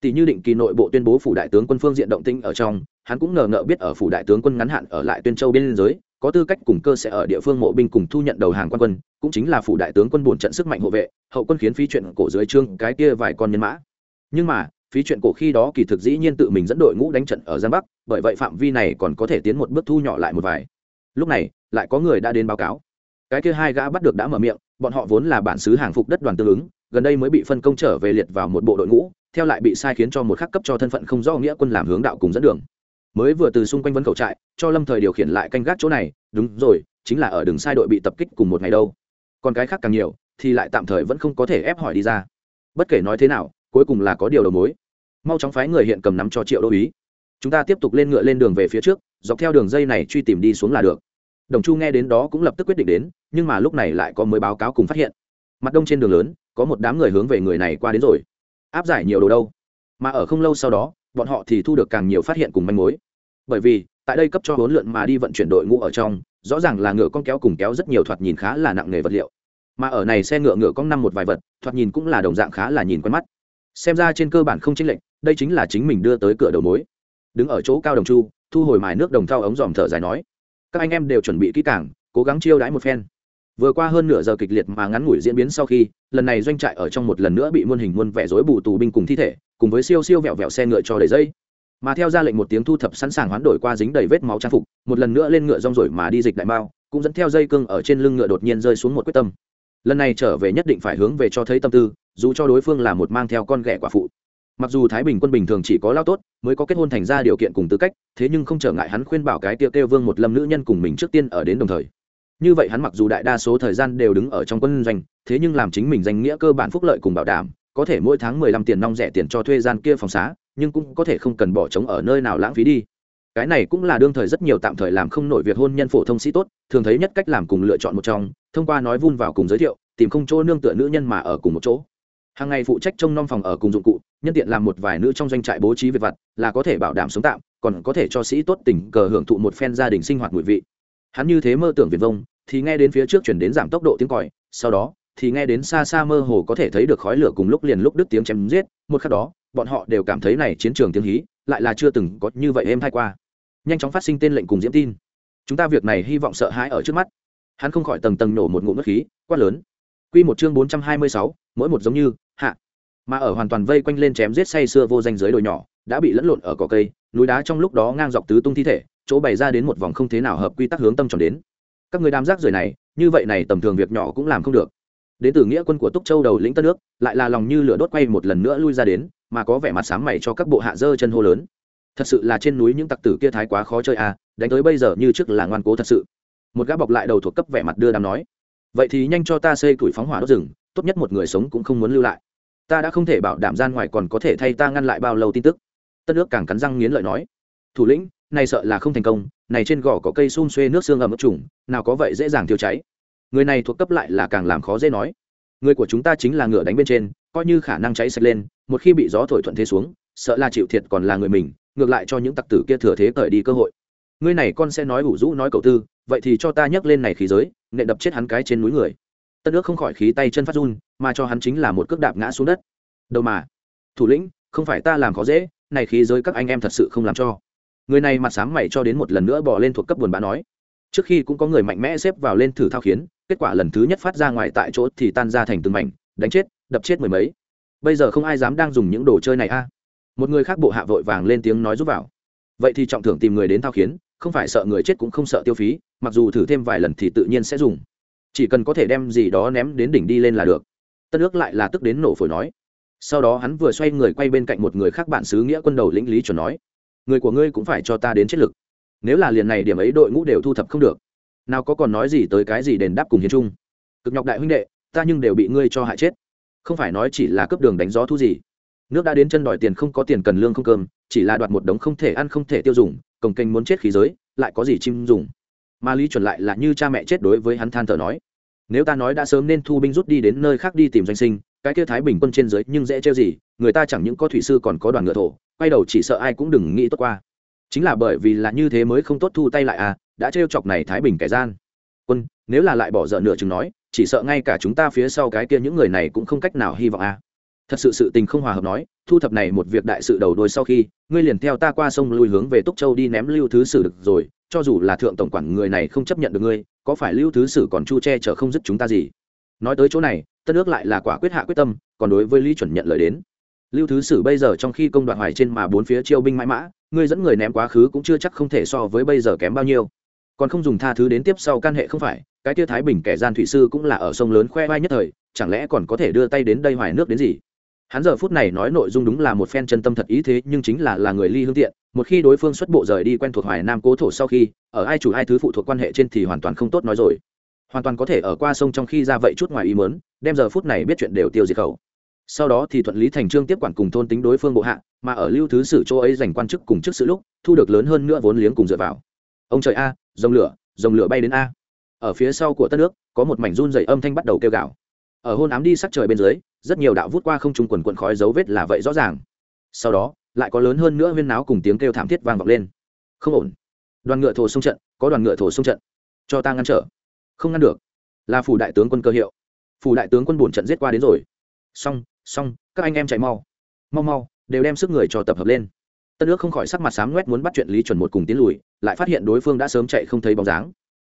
Tỷ như định kỳ nội bộ tuyên bố phủ đại tướng quân phương diện động tĩnh ở trong, hắn cũng ngờ ngợ biết ở phủ đại tướng quân ngắn hạn ở lại tuyên châu biên giới, có tư cách cùng cơ sẽ ở địa phương mộ binh cùng thu nhận đầu hàng quan quân, cũng chính là phủ đại tướng quân bổn trận sức mạnh hộ vệ, hậu quân khiến phi chuyện cổ dưới trương cái kia vài con nhân mã. Nhưng mà phí chuyện cổ khi đó kỳ thực dĩ nhiên tự mình dẫn đội ngũ đánh trận ở giang bắc, bởi vậy phạm vi này còn có thể tiến một bước thu nhỏ lại một vài. Lúc này, lại có người đã đến báo cáo. Cái kia hai gã bắt được đã mở miệng, bọn họ vốn là bản xứ hàng phục đất đoàn tương ứng, gần đây mới bị phân công trở về liệt vào một bộ đội ngũ, theo lại bị sai khiến cho một khắc cấp cho thân phận không do nghĩa quân làm hướng đạo cùng dẫn đường. Mới vừa từ xung quanh vấn khẩu trại, cho lâm thời điều khiển lại canh gác chỗ này, đúng rồi, chính là ở đường sai đội bị tập kích cùng một ngày đâu. Còn cái khác càng nhiều, thì lại tạm thời vẫn không có thể ép hỏi đi ra. Bất kể nói thế nào cuối cùng là có điều đầu mối. Mau chóng phái người hiện cầm nắm cho triệu đô ý. Chúng ta tiếp tục lên ngựa lên đường về phía trước, dọc theo đường dây này truy tìm đi xuống là được. Đồng chu nghe đến đó cũng lập tức quyết định đến, nhưng mà lúc này lại có mới báo cáo cùng phát hiện. Mặt đông trên đường lớn, có một đám người hướng về người này qua đến rồi. Áp giải nhiều đồ đâu? Mà ở không lâu sau đó, bọn họ thì thu được càng nhiều phát hiện cùng manh mối. Bởi vì, tại đây cấp cho huấn lượn mà đi vận chuyển đội ngũ ở trong, rõ ràng là ngựa con kéo cùng kéo rất nhiều thoạt nhìn khá là nặng nghề vật liệu. Mà ở này xe ngựa ngựa con năm một vài vật, thoạt nhìn cũng là đồng dạng khá là nhìn quen mắt xem ra trên cơ bản không chênh lệch, đây chính là chính mình đưa tới cửa đầu mối. Đứng ở chỗ cao đồng chu, thu hồi mài nước đồng thau ống dòm thở dài nói, các anh em đều chuẩn bị kỹ càng, cố gắng chiêu đãi một phen. Vừa qua hơn nửa giờ kịch liệt mà ngắn ngủi diễn biến sau khi, lần này doanh trại ở trong một lần nữa bị muôn hình muôn vẻ rối bù tù binh cùng thi thể, cùng với siêu siêu vẹo vẹo xe ngựa cho đầy dây. Mà theo ra lệnh một tiếng thu thập sẵn sàng hoán đổi qua dính đầy vết máu trang phục, một lần nữa lên ngựa rong rồi mà đi dịch đại mao, cũng dẫn theo dây cương ở trên lưng ngựa đột nhiên rơi xuống một quyết tâm lần này trở về nhất định phải hướng về cho thấy tâm tư, dù cho đối phương là một mang theo con ghẻ quả phụ. Mặc dù thái bình quân bình thường chỉ có lao tốt, mới có kết hôn thành ra điều kiện cùng tư cách, thế nhưng không trở ngại hắn khuyên bảo cái tiêu kêu vương một lâm nữ nhân cùng mình trước tiên ở đến đồng thời. Như vậy hắn mặc dù đại đa số thời gian đều đứng ở trong quân doanh, thế nhưng làm chính mình danh nghĩa cơ bản phúc lợi cùng bảo đảm, có thể mỗi tháng mười lăm tiền nong rẻ tiền cho thuê gian kia phòng xá, nhưng cũng có thể không cần bỏ trống ở nơi nào lãng phí đi cái này cũng là đương thời rất nhiều tạm thời làm không nổi việc hôn nhân phổ thông sĩ tốt, thường thấy nhất cách làm cùng lựa chọn một trong, thông qua nói vun vào cùng giới thiệu, tìm không chỗ nương tựa nữ nhân mà ở cùng một chỗ. Hàng ngày phụ trách trông nom phòng ở cùng dụng cụ, nhân tiện làm một vài nữ trong doanh trại bố trí việc vặt, là có thể bảo đảm sống tạm, còn có thể cho sĩ tốt tình cờ hưởng thụ một phen gia đình sinh hoạt mùi vị. Hắn như thế mơ tưởng việt vông, thì nghe đến phía trước chuyển đến giảm tốc độ tiếng còi, sau đó, thì nghe đến xa xa mơ hồ có thể thấy được khói lửa cùng lúc liền lúc đứt tiếng chém giết, một khắc đó, bọn họ đều cảm thấy này chiến trường tiếng hí, lại là chưa từng có như vậy êm thay qua nhanh chóng phát sinh tên lệnh cùng diễm tin. Chúng ta việc này hy vọng sợ hãi ở trước mắt. Hắn không khỏi tầng tầng nổ một ngụm nước khí quát lớn. Quy một chương bốn trăm hai mươi sáu, mỗi một giống như hạ. Mà ở hoàn toàn vây quanh lên chém giết say xưa vô danh giới đồi nhỏ đã bị lẫn lộn ở cỏ cây núi đá trong lúc đó ngang dọc tứ tung thi thể chỗ bày ra đến một vòng không thế nào hợp quy tắc hướng tâm tròn đến. Các người đám rác rời này như vậy này tầm thường việc nhỏ cũng làm không được. Đến từ nghĩa quân của túc châu đầu lĩnh tân nước lại là lòng như lửa đốt quay một lần nữa lui ra đến mà có vẻ mặt sáng mày cho các bộ hạ dơ chân hô lớn thật sự là trên núi những tặc tử kia thái quá khó chơi à đánh tới bây giờ như trước là ngoan cố thật sự. Một gã bọc lại đầu thuộc cấp vẻ mặt đưa đám nói. Vậy thì nhanh cho ta xây củi phóng hỏa đốt rừng, tốt nhất một người sống cũng không muốn lưu lại. Ta đã không thể bảo đảm gian ngoài còn có thể thay ta ngăn lại bao lâu tin tức. Tân ước càng cắn răng nghiến lợi nói. Thủ lĩnh, này sợ là không thành công, này trên gò có cây xun xuê nước xương ẩm ướt trùng, nào có vậy dễ dàng tiêu cháy. Người này thuộc cấp lại là càng làm khó dễ nói. Người của chúng ta chính là ngựa đánh bên trên, coi như khả năng cháy sạch lên, một khi bị gió thổi thuận thế xuống, sợ là chịu thiệt còn là người mình ngược lại cho những tặc tử kia thừa thế cởi đi cơ hội. Ngươi này con sẽ nói ủ rũ nói cầu tư, vậy thì cho ta nhấc lên này khí giới nệ đập chết hắn cái trên núi người. Tân ước không khỏi khí tay chân phát run, mà cho hắn chính là một cước đạp ngã xuống đất. Đâu mà? Thủ lĩnh, không phải ta làm khó dễ, này khí giới các anh em thật sự không làm cho. Người này mặt sám mày cho đến một lần nữa bỏ lên thuộc cấp buồn bã nói. Trước khi cũng có người mạnh mẽ xếp vào lên thử thao khiến, kết quả lần thứ nhất phát ra ngoài tại chỗ thì tan ra thành từng mảnh, đánh chết, đập chết mười mấy. Bây giờ không ai dám đang dùng những đồ chơi này a một người khác bộ hạ vội vàng lên tiếng nói giúp vào. Vậy thì trọng thưởng tìm người đến thao khiến, không phải sợ người chết cũng không sợ tiêu phí, mặc dù thử thêm vài lần thì tự nhiên sẽ dùng. Chỉ cần có thể đem gì đó ném đến đỉnh đi lên là được. Tân ước lại là tức đến nổ phổi nói. Sau đó hắn vừa xoay người quay bên cạnh một người khác bạn sứ nghĩa quân đầu lĩnh lý chuẩn nói, người của ngươi cũng phải cho ta đến chết lực. Nếu là liền này điểm ấy đội ngũ đều thu thập không được, nào có còn nói gì tới cái gì đền đáp cùng hiến trung cực nhọc đại huynh đệ, ta nhưng đều bị ngươi cho hại chết. Không phải nói chỉ là cấp đường đánh gió thu gì nước đã đến chân đòi tiền không có tiền cần lương không cơm, chỉ là đoạt một đống không thể ăn không thể tiêu dùng, cồng kênh muốn chết khí giới, lại có gì chim dùng. Mà lý chuẩn lại là như cha mẹ chết đối với hắn than thở nói, nếu ta nói đã sớm nên thu binh rút đi đến nơi khác đi tìm doanh sinh, cái kia thái bình quân trên dưới nhưng dễ trêu gì, người ta chẳng những có thủy sư còn có đoàn ngựa thổ, quay đầu chỉ sợ ai cũng đừng nghĩ tốt qua. Chính là bởi vì là như thế mới không tốt thu tay lại à đã trêu chọc này thái bình kẻ gian. Quân, nếu là lại bỏ dở nửa chừng nói, chỉ sợ ngay cả chúng ta phía sau cái kia những người này cũng không cách nào hy vọng à thật sự sự tình không hòa hợp nói, thu thập này một việc đại sự đầu đuôi sau khi, ngươi liền theo ta qua sông lùi hướng về túc châu đi ném lưu thứ sử được rồi, cho dù là thượng tổng quản người này không chấp nhận được ngươi, có phải lưu thứ sử còn chu che chở không dứt chúng ta gì? Nói tới chỗ này, tân ước lại là quả quyết hạ quyết tâm, còn đối với lý chuẩn nhận lời đến. Lưu thứ sử bây giờ trong khi công đoạn hoài trên mà bốn phía chiêu binh mãi mã, ngươi dẫn người ném quá khứ cũng chưa chắc không thể so với bây giờ kém bao nhiêu. Còn không dùng tha thứ đến tiếp sau can hệ không phải, cái tia thái bình kẻ gian thủy sư cũng là ở sông lớn khoe vai nhất thời, chẳng lẽ còn có thể đưa tay đến đây hoài nước đến gì? Hắn giờ phút này nói nội dung đúng là một phen chân tâm thật ý thế, nhưng chính là là người ly hương tiện. Một khi đối phương xuất bộ rời đi quen thuộc hoài nam cố thổ sau khi, ở ai chủ ai thứ phụ thuộc quan hệ trên thì hoàn toàn không tốt nói rồi. Hoàn toàn có thể ở qua sông trong khi ra vậy chút ngoài ý mớn đem giờ phút này biết chuyện đều tiêu diệt khẩu. Sau đó thì thuận lý thành trương tiếp quản cùng thôn tính đối phương bộ hạ, mà ở lưu thứ sử châu ấy giành quan chức cùng trước sự lúc, thu được lớn hơn nữa vốn liếng cùng dựa vào. Ông trời a, dòng lửa dòng lửa bay đến a. Ở phía sau của tất nước, có một mảnh run dày âm thanh bắt đầu kêu gạo ở hôn ám đi sắc trời bên dưới rất nhiều đạo vút qua không trung quần quần khói dấu vết là vậy rõ ràng. Sau đó, lại có lớn hơn nữa huyên náo cùng tiếng kêu thảm thiết vang vọng lên. Không ổn. Đoàn ngựa thổ sông trận, có đoàn ngựa thổ sông trận. Cho ta ngăn trở. Không ngăn được. Là phủ đại tướng quân cơ hiệu. Phủ đại tướng quân bổn trận giết qua đến rồi. Xong xong, các anh em chạy mau. Mau mau, đều đem sức người cho tập hợp lên. Tân ước không khỏi sắc mặt xám ngoét muốn bắt chuyện lý chuẩn một cùng tiến lùi, lại phát hiện đối phương đã sớm chạy không thấy bóng dáng.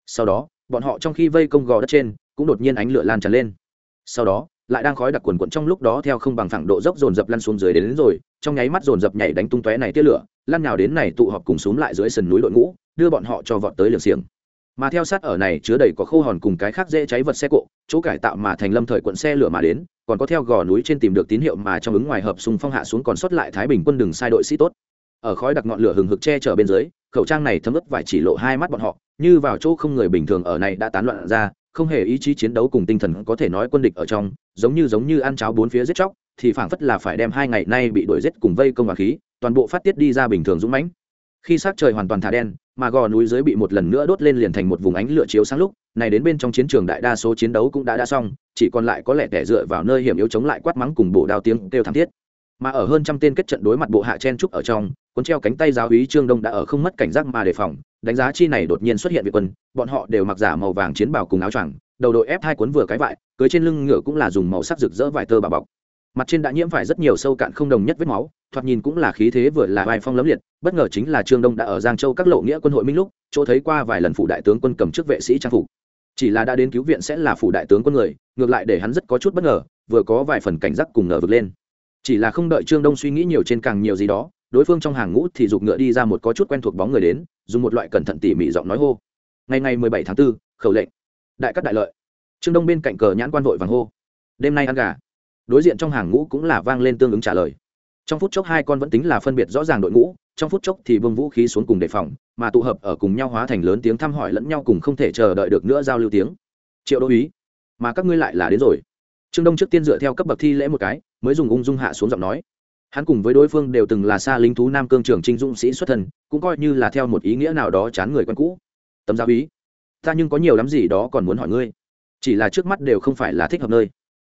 Sau đó, bọn họ trong khi vây công gò đất trên, cũng đột nhiên ánh lửa lan tràn lên. Sau đó lại đang khói đặc quần quận trong lúc đó theo không bằng phẳng độ dốc dồn dập lăn xuống dưới đến, đến rồi trong nháy mắt dồn dập nhảy đánh tung tóe này tia lửa lăn nhào đến này tụ họp cùng xuống lại dưới sườn núi đội ngũ đưa bọn họ cho vọt tới liều xiềng. Mà theo sát ở này chứa đầy có khô hòn cùng cái khác dễ cháy vật xe cộ chỗ cải tạo mà thành lâm thời quận xe lửa mà đến còn có theo gò núi trên tìm được tín hiệu mà trong ứng ngoài hợp xung phong hạ xuống còn sót lại thái bình quân đừng sai đội sĩ tốt. Ở khói đặc ngọn lửa hừng hực che chở bên dưới khẩu trang này thấm ướt vải chỉ lộ hai mắt bọn họ như vào chỗ không người bình thường ở này đã tán loạn ra không hề ý chí chiến đấu cùng tinh thần có thể nói quân địch ở trong, giống như giống như ăn cháo bốn phía giết chóc, thì phảng phất là phải đem hai ngày nay bị đuổi giết cùng vây công và khí, toàn bộ phát tiết đi ra bình thường dũng mãnh. Khi sát trời hoàn toàn thả đen, mà gò núi dưới bị một lần nữa đốt lên liền thành một vùng ánh lửa chiếu sáng lúc, này đến bên trong chiến trường đại đa số chiến đấu cũng đã đã xong, chỉ còn lại có lẽ kẻ dựa vào nơi hiểm yếu chống lại quát mắng cùng bộ đao tiếng kêu thảm thiết. Mà ở hơn trăm tên kết trận đối mặt bộ hạ chen trúc ở trong, cuốn treo cánh tay giáo úy trương đông đã ở không mất cảnh giác mà đề phòng đánh giá chi này đột nhiên xuất hiện việt quân, bọn họ đều mặc giả màu vàng chiến bào cùng áo choàng, đầu đội ép hai cuốn vừa cái vải, cưới trên lưng ngựa cũng là dùng màu sắc rực rỡ vải tơ bà bọc. Mặt trên đã nhiễm phải rất nhiều sâu cạn không đồng nhất vết máu, thoạt nhìn cũng là khí thế vừa là vai phong lấm liệt, bất ngờ chính là trương đông đã ở giang châu các lộ nghĩa quân hội minh lúc, chỗ thấy qua vài lần phủ đại tướng quân cầm chức vệ sĩ trang phục. Chỉ là đã đến cứu viện sẽ là phủ đại tướng quân người, ngược lại để hắn rất có chút bất ngờ, vừa có vài phần cảnh giác cùng ngờ vực lên. Chỉ là không đợi trương đông suy nghĩ nhiều trên càng nhiều gì đó đối phương trong hàng ngũ thì giục ngựa đi ra một có chút quen thuộc bóng người đến dùng một loại cẩn thận tỉ mỉ giọng nói hô. Ngày ngày mười bảy tháng 4, khẩu lệnh. Đại cắt đại lợi. Trương đông bên cạnh cờ nhãn quan vội vàng hô. Đêm nay ăn gà. Đối diện trong hàng ngũ cũng là vang lên tương ứng trả lời. Trong phút chốc hai con vẫn tính là phân biệt rõ ràng đội ngũ trong phút chốc thì bông vũ khí xuống cùng đề phòng mà tụ hợp ở cùng nhau hóa thành lớn tiếng thăm hỏi lẫn nhau cùng không thể chờ đợi được nữa giao lưu tiếng. Triệu đô ý mà các ngươi lại là đến rồi. Trương đông trước tiên dựa theo cấp bậc thi lễ một cái mới dùng ung dung hạ xuống giọng nói hắn cùng với đối phương đều từng là xa lính thú nam cương trường trinh dũng sĩ xuất thần cũng coi như là theo một ý nghĩa nào đó chán người quen cũ. Tấm giáo ý ta nhưng có nhiều lắm gì đó còn muốn hỏi ngươi. Chỉ là trước mắt đều không phải là thích hợp nơi.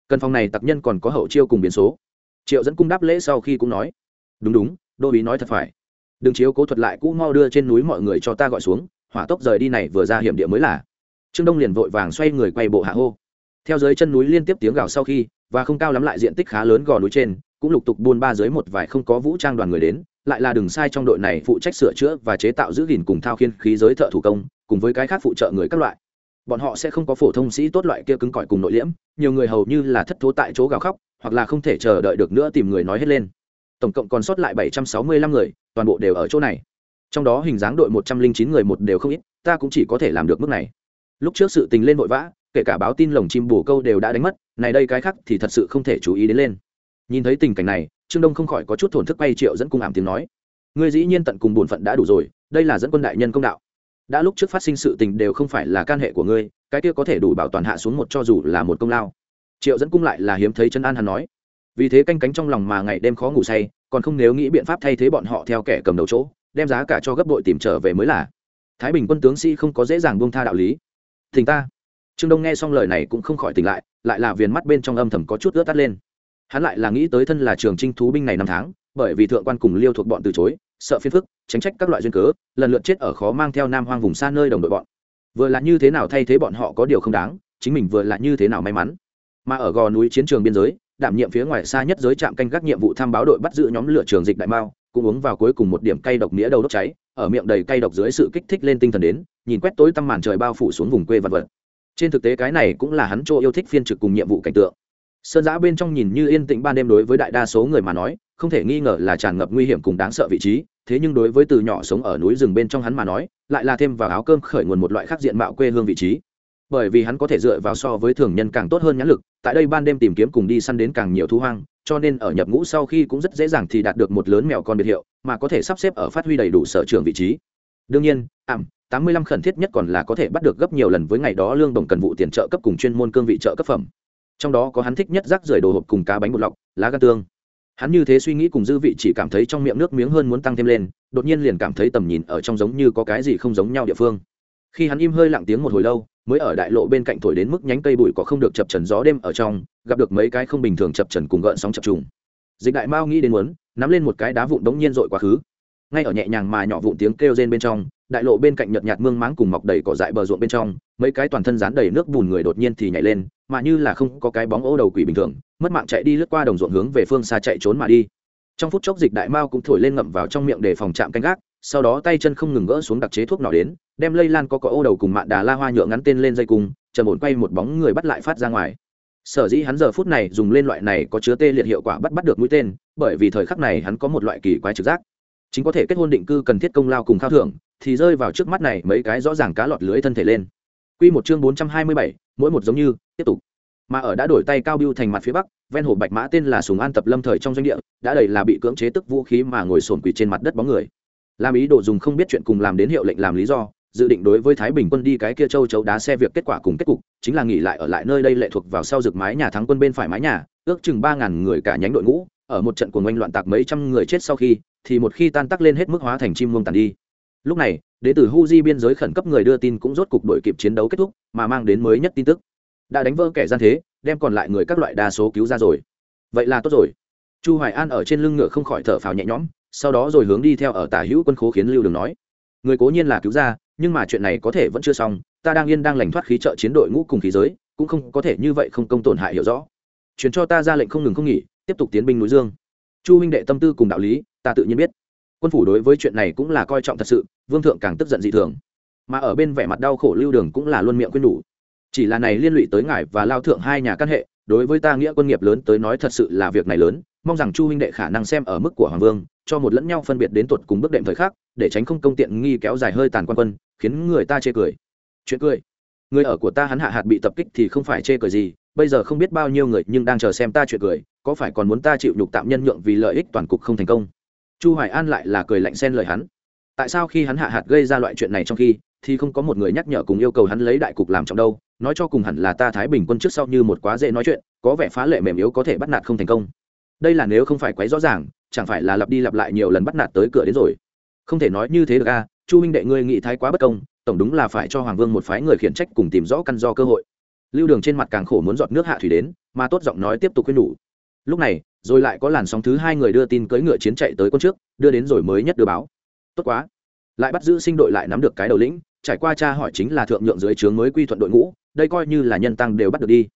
Cần phòng này tặc nhân còn có hậu chiêu cùng biến số. Triệu dẫn cung đáp lễ sau khi cũng nói, đúng đúng, đô ý nói thật phải. Đừng chiếu cố thuật lại cũ mau đưa trên núi mọi người cho ta gọi xuống, hỏa tốc rời đi này vừa ra hiểm địa mới là. Trương đông liền vội vàng xoay người quay bộ hạ hô. Theo dưới chân núi liên tiếp tiếng gào sau khi, và không cao lắm lại diện tích khá lớn gò núi trên cũng lục tục buôn ba dưới một vài không có vũ trang đoàn người đến, lại là đường sai trong đội này phụ trách sửa chữa và chế tạo giữ gìn cùng thao khiên khí giới thợ thủ công, cùng với cái khác phụ trợ người các loại. Bọn họ sẽ không có phổ thông sĩ tốt loại kia cứng cỏi cùng nội liễm, nhiều người hầu như là thất thố tại chỗ gào khóc, hoặc là không thể chờ đợi được nữa tìm người nói hết lên. Tổng cộng còn sót lại bảy trăm sáu mươi lăm người, toàn bộ đều ở chỗ này. Trong đó hình dáng đội một trăm linh chín người một đều không ít, ta cũng chỉ có thể làm được mức này. Lúc trước sự tình lên vội vã, kể cả báo tin lồng chim bù câu đều đã đánh mất, này đây cái khác thì thật sự không thể chú ý đến lên nhìn thấy tình cảnh này, trương đông không khỏi có chút thổn thức bay triệu dẫn cung ảm tiếng nói. Ngươi dĩ nhiên tận cùng bổn phận đã đủ rồi, đây là dẫn quân đại nhân công đạo. Đã lúc trước phát sinh sự tình đều không phải là can hệ của ngươi, cái kia có thể đủ bảo toàn hạ xuống một cho dù là một công lao. Triệu dẫn cung lại là hiếm thấy chân an hắn nói. Vì thế canh cánh trong lòng mà ngày đêm khó ngủ say, còn không nếu nghĩ biện pháp thay thế bọn họ theo kẻ cầm đầu chỗ, đem giá cả cho gấp đội tìm trở về mới là. Thái bình quân tướng sĩ không có dễ dàng buông tha đạo lý. Thỉnh ta. Trương đông nghe xong lời này cũng không khỏi tỉnh lại lại là viền mắt bên trong âm thầm có chút ướt tắt lên hắn lại là nghĩ tới thân là trường trinh thú binh này năm tháng, bởi vì thượng quan cùng liêu thuộc bọn từ chối, sợ phiền phức, tránh trách các loại duyên cớ, lần lượt chết ở khó mang theo nam hoang vùng xa nơi đồng đội bọn. Vừa là như thế nào thay thế bọn họ có điều không đáng, chính mình vừa là như thế nào may mắn. Mà ở gò núi chiến trường biên giới, đảm nhiệm phía ngoài xa nhất giới trạm canh gác nhiệm vụ tham báo đội bắt giữ nhóm lửa trường dịch đại mao, cũng uống vào cuối cùng một điểm cay độc nghĩa đầu đốt cháy, ở miệng đầy cay độc dưới sự kích thích lên tinh thần đến, nhìn quét tối tăm màn trời bao phủ xuống vùng quê vật vật. Trên thực tế cái này cũng là hắn chỗ yêu thích phiên trực cùng nhiệm vụ cảnh tượng sơn giã bên trong nhìn như yên tĩnh ban đêm đối với đại đa số người mà nói, không thể nghi ngờ là tràn ngập nguy hiểm cùng đáng sợ vị trí, thế nhưng đối với từ nhỏ sống ở núi rừng bên trong hắn mà nói, lại là thêm vào áo cơm khởi nguồn một loại khác diện mạo quê hương vị trí. Bởi vì hắn có thể dựa vào so với thường nhân càng tốt hơn nhãn lực, tại đây ban đêm tìm kiếm cùng đi săn đến càng nhiều thu hoang, cho nên ở nhập ngũ sau khi cũng rất dễ dàng thì đạt được một lớn mèo con biệt hiệu, mà có thể sắp xếp ở phát huy đầy đủ sở trường vị trí. Đương nhiên, ảm, tám mươi lăm khẩn thiết nhất còn là có thể bắt được gấp nhiều lần với ngày đó lương đồng cần vụ tiền trợ cấp cùng chuyên môn cương vị trợ cấp phẩm trong đó có hắn thích nhất rác rưởi đồ hộp cùng cá bánh bột lọc, lá gan tương. Hắn như thế suy nghĩ cùng dư vị chỉ cảm thấy trong miệng nước miếng hơn muốn tăng thêm lên, đột nhiên liền cảm thấy tầm nhìn ở trong giống như có cái gì không giống nhau địa phương. Khi hắn im hơi lặng tiếng một hồi lâu, mới ở đại lộ bên cạnh thổi đến mức nhánh cây bụi có không được chập trần gió đêm ở trong, gặp được mấy cái không bình thường chập trần cùng gợn sóng chập trùng. Dịch đại mao nghĩ đến muốn, nắm lên một cái đá vụn đống nhiên dội quá khứ. Ngay ở nhẹ nhàng mà nhỏ vụn tiếng kêu rên bên trong, đại lộ bên cạnh nhợt nhạt mương máng cùng mọc đầy cỏ dại bờ ruộng bên trong, mấy cái toàn thân dán đầy nước bùn người đột nhiên thì nhảy lên mà như là không có cái bóng ô đầu quỷ bình thường, mất mạng chạy đi lướt qua đồng ruộng hướng về phương xa chạy trốn mà đi. Trong phút chốc dịch đại mao cũng thổi lên ngậm vào trong miệng để phòng chạm canh gác, sau đó tay chân không ngừng gỡ xuống đặc chế thuốc nỏ đến, đem lây lan có cỏ ô đầu cùng mạn đà la hoa nhựa ngắn tên lên dây cung chờ ổn quay một bóng người bắt lại phát ra ngoài. Sở dĩ hắn giờ phút này dùng lên loại này có chứa tê liệt hiệu quả bắt bắt được mũi tên, bởi vì thời khắc này hắn có một loại kỳ quái trực giác. Chính có thể kết hôn định cư cần thiết công lao cùng khao thưởng, thì rơi vào trước mắt này mấy cái rõ ràng cá lọt lưới thân thể lên. Quy một chương 427, mỗi một giống như, tiếp tục. Mà ở đã đổi tay cao bưu thành mặt phía bắc, ven hồ Bạch Mã tên là Sùng An tập lâm thời trong doanh địa, đã đầy là bị cưỡng chế tức vũ khí mà ngồi xổm quỳ trên mặt đất bóng người. Làm ý đồ dùng không biết chuyện cùng làm đến hiệu lệnh làm lý do, dự định đối với Thái Bình quân đi cái kia châu chấu đá xe việc kết quả cùng kết cục, chính là nghỉ lại ở lại nơi đây lệ thuộc vào sau rực mái nhà thắng quân bên phải mái nhà, ước chừng 3000 người cả nhánh đội ngũ, ở một trận cuồng oanh loạn tạc mấy trăm người chết sau khi, thì một khi tan tác lên hết mức hóa thành chim muông tàn đi lúc này đế từ hu di biên giới khẩn cấp người đưa tin cũng rốt cục đội kịp chiến đấu kết thúc, mà mang đến mới nhất tin tức. Đã đánh vỡ kẻ gian thế, đem còn lại người các loại đa số cứu ra rồi. Vậy là tốt rồi. Chu hoài an ở trên lưng ngựa không khỏi thở phào nhẹ nhõm, sau đó rồi hướng đi theo ở tả hữu quân khố khiến lưu đường nói. Người cố nhiên là cứu ra, nhưng mà chuyện này có thể vẫn chưa xong, ta đang yên đang lành thoát khí trợ chiến đội ngũ cùng khí giới, cũng không có thể như vậy không công tổn hại hiểu rõ. Truyền cho ta ra lệnh không ngừng không nghỉ, tiếp tục tiến binh núi dương. Chu huynh đệ tâm tư cùng đạo lý, ta tự nhiên biết quân phủ đối với chuyện này cũng là coi trọng thật sự, vương thượng càng tức giận dị thường. Mà ở bên vẻ mặt đau khổ lưu đường cũng là luôn miệng quên đủ. Chỉ là này liên lụy tới ngài và lao thượng hai nhà căn hệ, đối với ta nghĩa quân nghiệp lớn tới nói thật sự là việc này lớn, mong rằng chu huynh đệ khả năng xem ở mức của hoàng vương, cho một lẫn nhau phân biệt đến tuột cùng bước đệm thời khắc, để tránh không công tiện nghi kéo dài hơi tàn quan quân, khiến người ta chê cười. Chuyện cười. Người ở của ta hắn hạ hạt bị tập kích thì không phải chê cười gì, bây giờ không biết bao nhiêu người nhưng đang chờ xem ta chuyện cười, có phải còn muốn ta chịu nhục tạm nhân nhượng vì lợi ích toàn cục không thành công? Chu hoài an lại là cười lạnh xen lời hắn. Tại sao khi hắn hạ hạt gây ra loại chuyện này trong khi, thì không có một người nhắc nhở cùng yêu cầu hắn lấy đại cục làm trọng đâu, nói cho cùng hẳn là ta thái bình quân trước sau như một quá dễ nói chuyện, có vẻ phá lệ mềm yếu có thể bắt nạt không thành công. Đây là nếu không phải quấy rõ ràng, chẳng phải là lặp đi lặp lại nhiều lần bắt nạt tới cửa đến rồi. Không thể nói như thế được a, chu minh đệ ngươi nghĩ thái quá bất công, tổng đúng là phải cho hoàng vương một phái người khiển trách cùng tìm rõ căn do cơ hội. Lưu đường trên mặt càng khổ muốn giọt nước hạ thủy đến, mà tốt giọng nói tiếp tục khuyên nhủ. Lúc này rồi lại có làn sóng thứ hai người đưa tin cưỡi ngựa chiến chạy tới quân trước, đưa đến rồi mới nhất đưa báo. Tốt quá. Lại bắt giữ sinh đội lại nắm được cái đầu lĩnh, trải qua cha hỏi chính là thượng nhượng dưới trướng mới quy thuận đội ngũ, đây coi như là nhân tăng đều bắt được đi.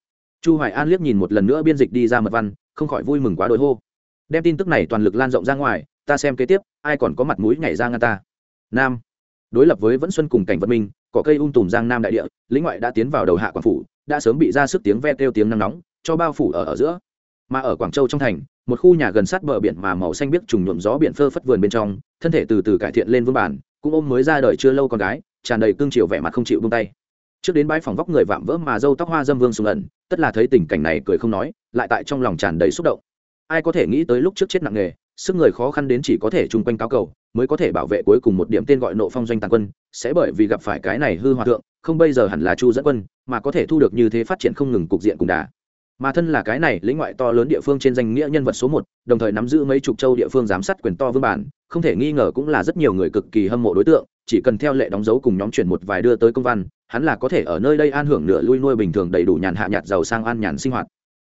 Chu hoài an liếc nhìn một lần nữa biên dịch đi ra mật văn, không khỏi vui mừng quá đôi hô. Đem tin tức này toàn lực lan rộng ra ngoài, ta xem kế tiếp, ai còn có mặt mũi nhảy ra ngăn ta. Nam. Đối lập với vẫn xuân cùng cảnh vật minh, cỏ cây ung tùm giang nam đại địa, lĩnh ngoại đã tiến vào đầu hạ quảng phủ, đã sớm bị ra sức tiếng ve kêu tiếng nắng nóng, cho bao phủ ở ở giữa mà ở quảng châu trong thành, một khu nhà gần sát bờ biển mà màu xanh biếc trùng nhuộm gió biển phơ phất vườn bên trong, thân thể từ từ cải thiện lên vương bản, cũng ôm mới ra đời chưa lâu con gái, tràn đầy cương chiều vẻ mặt không chịu buông tay. Trước đến bãi phòng vóc người vạm vỡ mà dâu tóc hoa dâm vương sùng ẩn, tất là thấy tình cảnh này cười không nói, lại tại trong lòng tràn đầy xúc động. Ai có thể nghĩ tới lúc trước chết nặng nghề, sức người khó khăn đến chỉ có thể chung quanh cao cầu, mới có thể bảo vệ cuối cùng một điểm tên gọi nộ phong doanh tàn quân, sẽ bởi vì gặp phải cái này hư hòa thượng, không bây giờ hẳn là chu dẫn quân, mà có thể thu được như thế phát triển không ngừng cục diện cùng đà mà thân là cái này lĩnh ngoại to lớn địa phương trên danh nghĩa nhân vật số một, đồng thời nắm giữ mấy chục châu địa phương giám sát quyền to vương bản, không thể nghi ngờ cũng là rất nhiều người cực kỳ hâm mộ đối tượng, chỉ cần theo lệ đóng dấu cùng nhóm chuyển một vài đưa tới công văn, hắn là có thể ở nơi đây an hưởng nửa lui nuôi bình thường đầy đủ nhàn hạ nhạt giàu sang an nhàn sinh hoạt.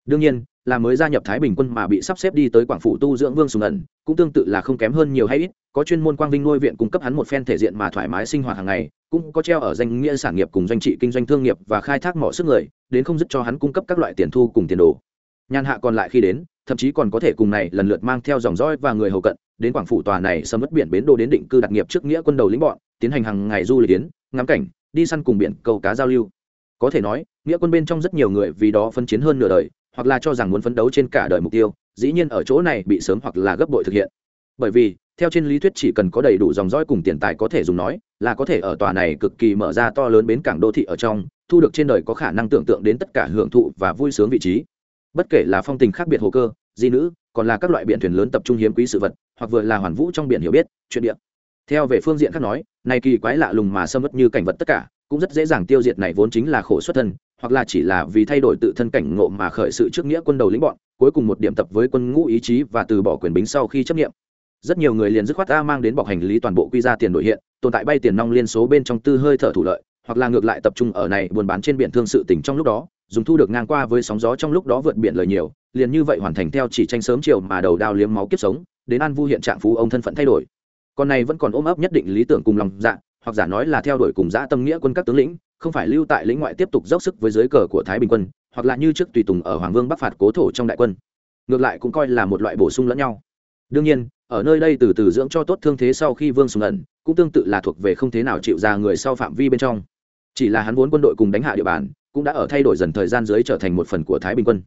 Đương nhiên, là mới gia nhập thái bình quân mà bị sắp xếp đi tới quảng phủ tu dưỡng vương sùng ẩn, cũng tương tự là không kém hơn nhiều hay ít có chuyên môn quang vinh nuôi viện cung cấp hắn một phen thể diện mà thoải mái sinh hoạt hàng ngày, cũng có treo ở danh nghĩa sản nghiệp cùng doanh trị kinh doanh thương nghiệp và khai thác mỏ sức người, đến không dứt cho hắn cung cấp các loại tiền thu cùng tiền đồ. Nhàn hạ còn lại khi đến, thậm chí còn có thể cùng này lần lượt mang theo dòng dõi và người hầu cận, đến quảng phủ tòa này sầm mất biển bến đô đến định cư đặc nghiệp trước nghĩa quân đầu lĩnh bọn, tiến hành hàng ngày du lịch tiến ngắm cảnh, đi săn cùng biển, câu cá giao lưu. Có thể nói, nghĩa quân bên trong rất nhiều người vì đó phân chiến hơn nửa đời, hoặc là cho rằng muốn phấn đấu trên cả đời mục tiêu, dĩ nhiên ở chỗ này bị sớm hoặc là gấp bội thực hiện bởi vì, theo trên lý thuyết chỉ cần có đầy đủ dòng dõi cùng tiền tài có thể dùng nói, là có thể ở tòa này cực kỳ mở ra to lớn bến cảng đô thị ở trong, thu được trên đời có khả năng tưởng tượng đến tất cả hưởng thụ và vui sướng vị trí. Bất kể là phong tình khác biệt hồ cơ, di nữ, còn là các loại biển thuyền lớn tập trung hiếm quý sự vật, hoặc vừa là hoàn vũ trong biển hiểu biết, chuyện địa. Theo về phương diện khác nói, này kỳ quái lạ lùng mà xâm mất như cảnh vật tất cả, cũng rất dễ dàng tiêu diệt này vốn chính là khổ xuất thân, hoặc là chỉ là vì thay đổi tự thân cảnh ngộ mà khởi sự trước nghĩa quân đầu lĩnh bọn, cuối cùng một điểm tập với quân ngũ ý chí và từ bỏ quyền bính sau khi chấp nghiệm rất nhiều người liền dứt khoát ta mang đến bọc hành lý toàn bộ quy ra tiền đổi hiện, tồn tại bay tiền nong liên số bên trong tư hơi thở thủ lợi, hoặc là ngược lại tập trung ở này buôn bán trên biển thương sự tỉnh trong lúc đó, dùng thu được ngang qua với sóng gió trong lúc đó vượt biển lời nhiều, liền như vậy hoàn thành theo chỉ tranh sớm chiều mà đầu đao liếm máu kiếp sống, đến an vu hiện trạng phú ông thân phận thay đổi. Con này vẫn còn ôm ấp nhất định lý tưởng cùng lòng dạ hoặc giả nói là theo đuổi cùng dã tâm nghĩa quân các tướng lĩnh, không phải lưu tại lĩnh ngoại tiếp tục dốc sức với dưới cờ của thái bình quân, hoặc là như trước tùy tùng ở hoàng vương bắc phạt cố thổ trong đại quân. Ngược lại cũng coi là một loại bổ sung lẫn nhau. Đương nhiên ở nơi đây từ từ dưỡng cho tốt thương thế sau khi vương sùng ẩn, cũng tương tự là thuộc về không thế nào chịu ra người sau phạm vi bên trong. Chỉ là hắn vốn quân đội cùng đánh hạ địa bàn, cũng đã ở thay đổi dần thời gian dưới trở thành một phần của thái bình quân.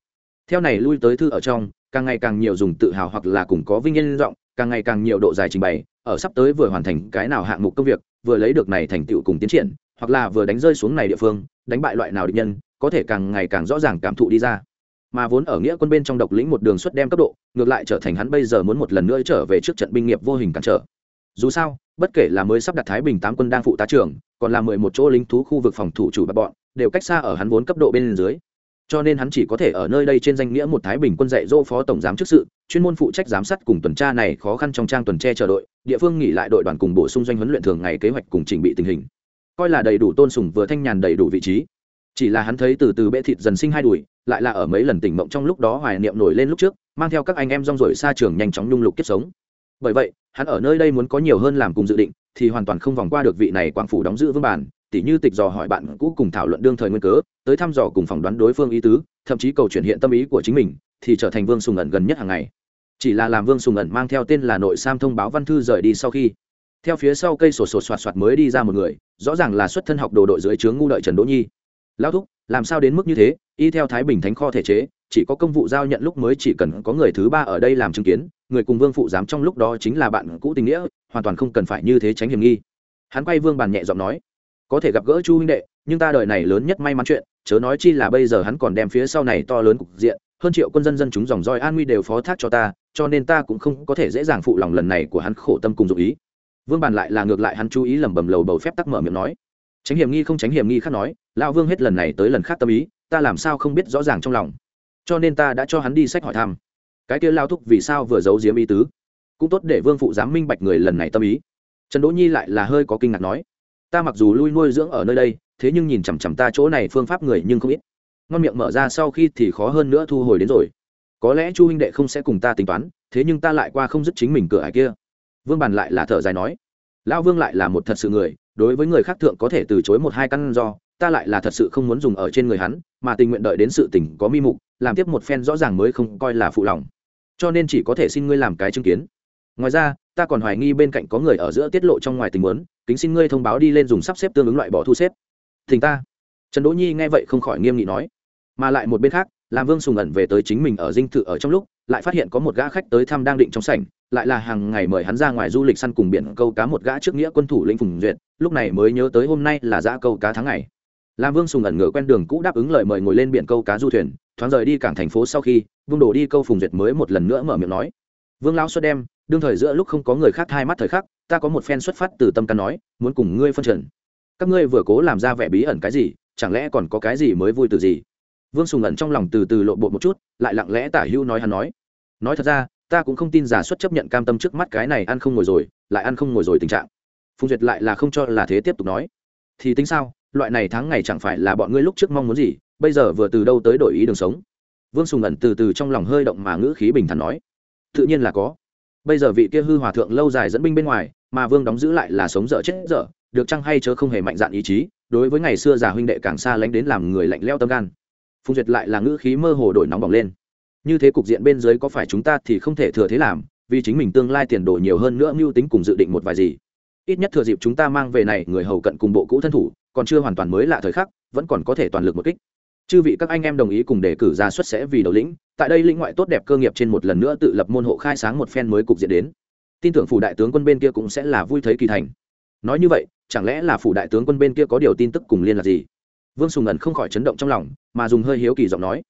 Theo này lui tới thư ở trong, càng ngày càng nhiều dùng tự hào hoặc là cùng có vinh yên rộng càng ngày càng nhiều độ dài trình bày, ở sắp tới vừa hoàn thành cái nào hạng mục công việc, vừa lấy được này thành tựu cùng tiến triển, hoặc là vừa đánh rơi xuống này địa phương, đánh bại loại nào địch nhân, có thể càng ngày càng rõ ràng cảm thụ đi ra mà vốn ở nghĩa quân bên trong độc lĩnh một đường xuất đem cấp độ, ngược lại trở thành hắn bây giờ muốn một lần nữa trở về trước trận binh nghiệp vô hình cản trở. Dù sao, bất kể là mới sắp đặt thái bình tám quân đang phụ tá trưởng, còn là mười một chỗ lính thú khu vực phòng thủ chủ bạc bọn, đều cách xa ở hắn vốn cấp độ bên dưới. Cho nên hắn chỉ có thể ở nơi đây trên danh nghĩa một thái bình quân dạy dỗ phó tổng giám chức sự, chuyên môn phụ trách giám sát cùng tuần tra này khó khăn trong trang tuần tre chờ đội, địa phương nghỉ lại đội đoàn cùng bổ sung doanh huấn luyện thường ngày kế hoạch cùng trình bị tình hình. Coi là đầy đủ tôn sùng vừa thanh nhàn đầy đủ vị trí chỉ là hắn thấy từ từ bệ thịt dần sinh hai đùi, lại là ở mấy lần tỉnh mộng trong lúc đó hoài niệm nổi lên lúc trước, mang theo các anh em rong rổi xa trường nhanh chóng nhung lục kiếp sống. Bởi vậy, hắn ở nơi đây muốn có nhiều hơn làm cùng dự định, thì hoàn toàn không vòng qua được vị này quảng phủ đóng giữ vương bản, tỉ như tịch dò hỏi bạn cũ cùng thảo luận đương thời nguyên cớ, tới thăm dò cùng phỏng đoán đối phương ý tứ, thậm chí cầu chuyển hiện tâm ý của chính mình, thì trở thành vương sùng ẩn gần nhất hàng ngày. Chỉ là làm vương sùng ẩn mang theo tên là nội sam thông báo văn thư rời đi sau khi, theo phía sau cây sổ sổ soạt soạt mới đi ra một người, rõ ràng là xuất thân học đồ đội dưới trướng ngu đợi trần đỗ nhi lao thúc, làm sao đến mức như thế? Y theo thái bình thánh kho thể chế, chỉ có công vụ giao nhận lúc mới chỉ cần có người thứ ba ở đây làm chứng kiến, người cùng vương phụ giám trong lúc đó chính là bạn cũ tình nghĩa, hoàn toàn không cần phải như thế tránh hiểm nghi. Hắn quay vương bàn nhẹ giọng nói, có thể gặp gỡ chu huynh đệ, nhưng ta đời này lớn nhất may mắn chuyện, chớ nói chi là bây giờ hắn còn đem phía sau này to lớn cục diện, hơn triệu quân dân dân chúng dòng roi an nguy đều phó thác cho ta, cho nên ta cũng không có thể dễ dàng phụ lòng lần này của hắn khổ tâm cùng dụ ý. Vương bàn lại là ngược lại hắn chú ý lẩm bẩm lầu bầu phép tắc mở miệng nói tránh hiểm nghi không tránh hiểm nghi khác nói, lão vương hết lần này tới lần khác tâm ý, ta làm sao không biết rõ ràng trong lòng. Cho nên ta đã cho hắn đi sách hỏi thăm. Cái kia lao thúc vì sao vừa giấu diếm ý tứ? Cũng tốt để vương phụ dám minh bạch người lần này tâm ý. Trần đỗ nhi lại là hơi có kinh ngạc nói, ta mặc dù lui nuôi dưỡng ở nơi đây, thế nhưng nhìn chằm chằm ta chỗ này phương pháp người nhưng không ít. Ngon miệng mở ra sau khi thì khó hơn nữa thu hồi đến rồi. Có lẽ chu huynh đệ không sẽ cùng ta tính toán, thế nhưng ta lại qua không dứt chính mình cửa ải kia. Vương bàn lại là thở dài nói, lão vương lại là một thật sự người đối với người khác thượng có thể từ chối một hai căn do, ta lại là thật sự không muốn dùng ở trên người hắn, mà tình nguyện đợi đến sự tình có mi mục, làm tiếp một phen rõ ràng mới không coi là phụ lòng. Cho nên chỉ có thể xin ngươi làm cái chứng kiến. Ngoài ra, ta còn hoài nghi bên cạnh có người ở giữa tiết lộ trong ngoài tình huống, kính xin ngươi thông báo đi lên dùng sắp xếp tương ứng loại bỏ thu xếp. Thỉnh ta. Trần đỗ nhi nghe vậy không khỏi nghiêm nghị nói. Mà lại một bên khác, làm vương sùng ẩn về tới chính mình ở dinh thự ở trong lúc, lại phát hiện có một gã khách tới thăm đang định trong sảnh lại là hàng ngày mời hắn ra ngoài du lịch săn cùng biển câu cá một gã trước nghĩa quân thủ lĩnh phùng duyệt, lúc này mới nhớ tới hôm nay là giã câu cá tháng ngày. Làm vương sùng ẩn ngựa quen đường cũ đáp ứng lời mời ngồi lên biển câu cá du thuyền, thoáng rời đi cảng thành phố sau khi vương đổ đi câu phùng duyệt mới một lần nữa mở miệng nói. Vương lão xuất đem đương thời giữa lúc không có người khác hai mắt thời khắc, ta có một phen xuất phát từ tâm căn nói, muốn cùng ngươi phân trần. Các ngươi vừa cố làm ra vẻ bí ẩn cái gì, chẳng lẽ còn có cái gì mới vui từ gì? Vương sùng ẩn trong lòng từ từ lộ bộ một chút, lại lặng lẽ tả hữu nói hắn nói. Nói thật ra ta cũng không tin giả xuất chấp nhận cam tâm trước mắt cái này ăn không ngồi rồi, lại ăn không ngồi rồi tình trạng. Phùng duyệt lại là không cho là thế tiếp tục nói. Thì tính sao, loại này tháng ngày chẳng phải là bọn ngươi lúc trước mong muốn gì, bây giờ vừa từ đâu tới đổi ý đường sống? Vương sùng ẩn từ từ trong lòng hơi động mà ngữ khí bình thản nói. Tự nhiên là có. Bây giờ vị kia hư hòa thượng lâu dài dẫn binh bên ngoài, mà vương đóng giữ lại là sống dở chết dở, được chăng hay chớ không hề mạnh dạn ý chí, đối với ngày xưa già huynh đệ càng xa lánh đến làm người lạnh leo tâm gan. Phùng duyệt lại là ngữ khí mơ hồ đổi nóng bỏng lên như thế cục diện bên dưới có phải chúng ta thì không thể thừa thế làm, vì chính mình tương lai tiền đồ nhiều hơn nữa mưu tính cùng dự định một vài gì? Ít nhất thừa dịp chúng ta mang về này người hầu cận cùng bộ cũ thân thủ, còn chưa hoàn toàn mới lạ thời khắc, vẫn còn có thể toàn lực một kích. Chư vị các anh em đồng ý cùng đề cử ra xuất sẽ vì đầu lĩnh, tại đây lĩnh ngoại tốt đẹp cơ nghiệp trên một lần nữa tự lập môn hộ khai sáng một phen mới cục diện đến. Tin tưởng phủ đại tướng quân bên kia cũng sẽ là vui thấy kỳ thành. Nói như vậy, chẳng lẽ là phủ đại tướng quân bên kia có điều tin tức cùng liên lạc gì? Vương sùng ẩn không khỏi chấn động trong lòng, mà dùng hơi hiếu kỳ giọng nói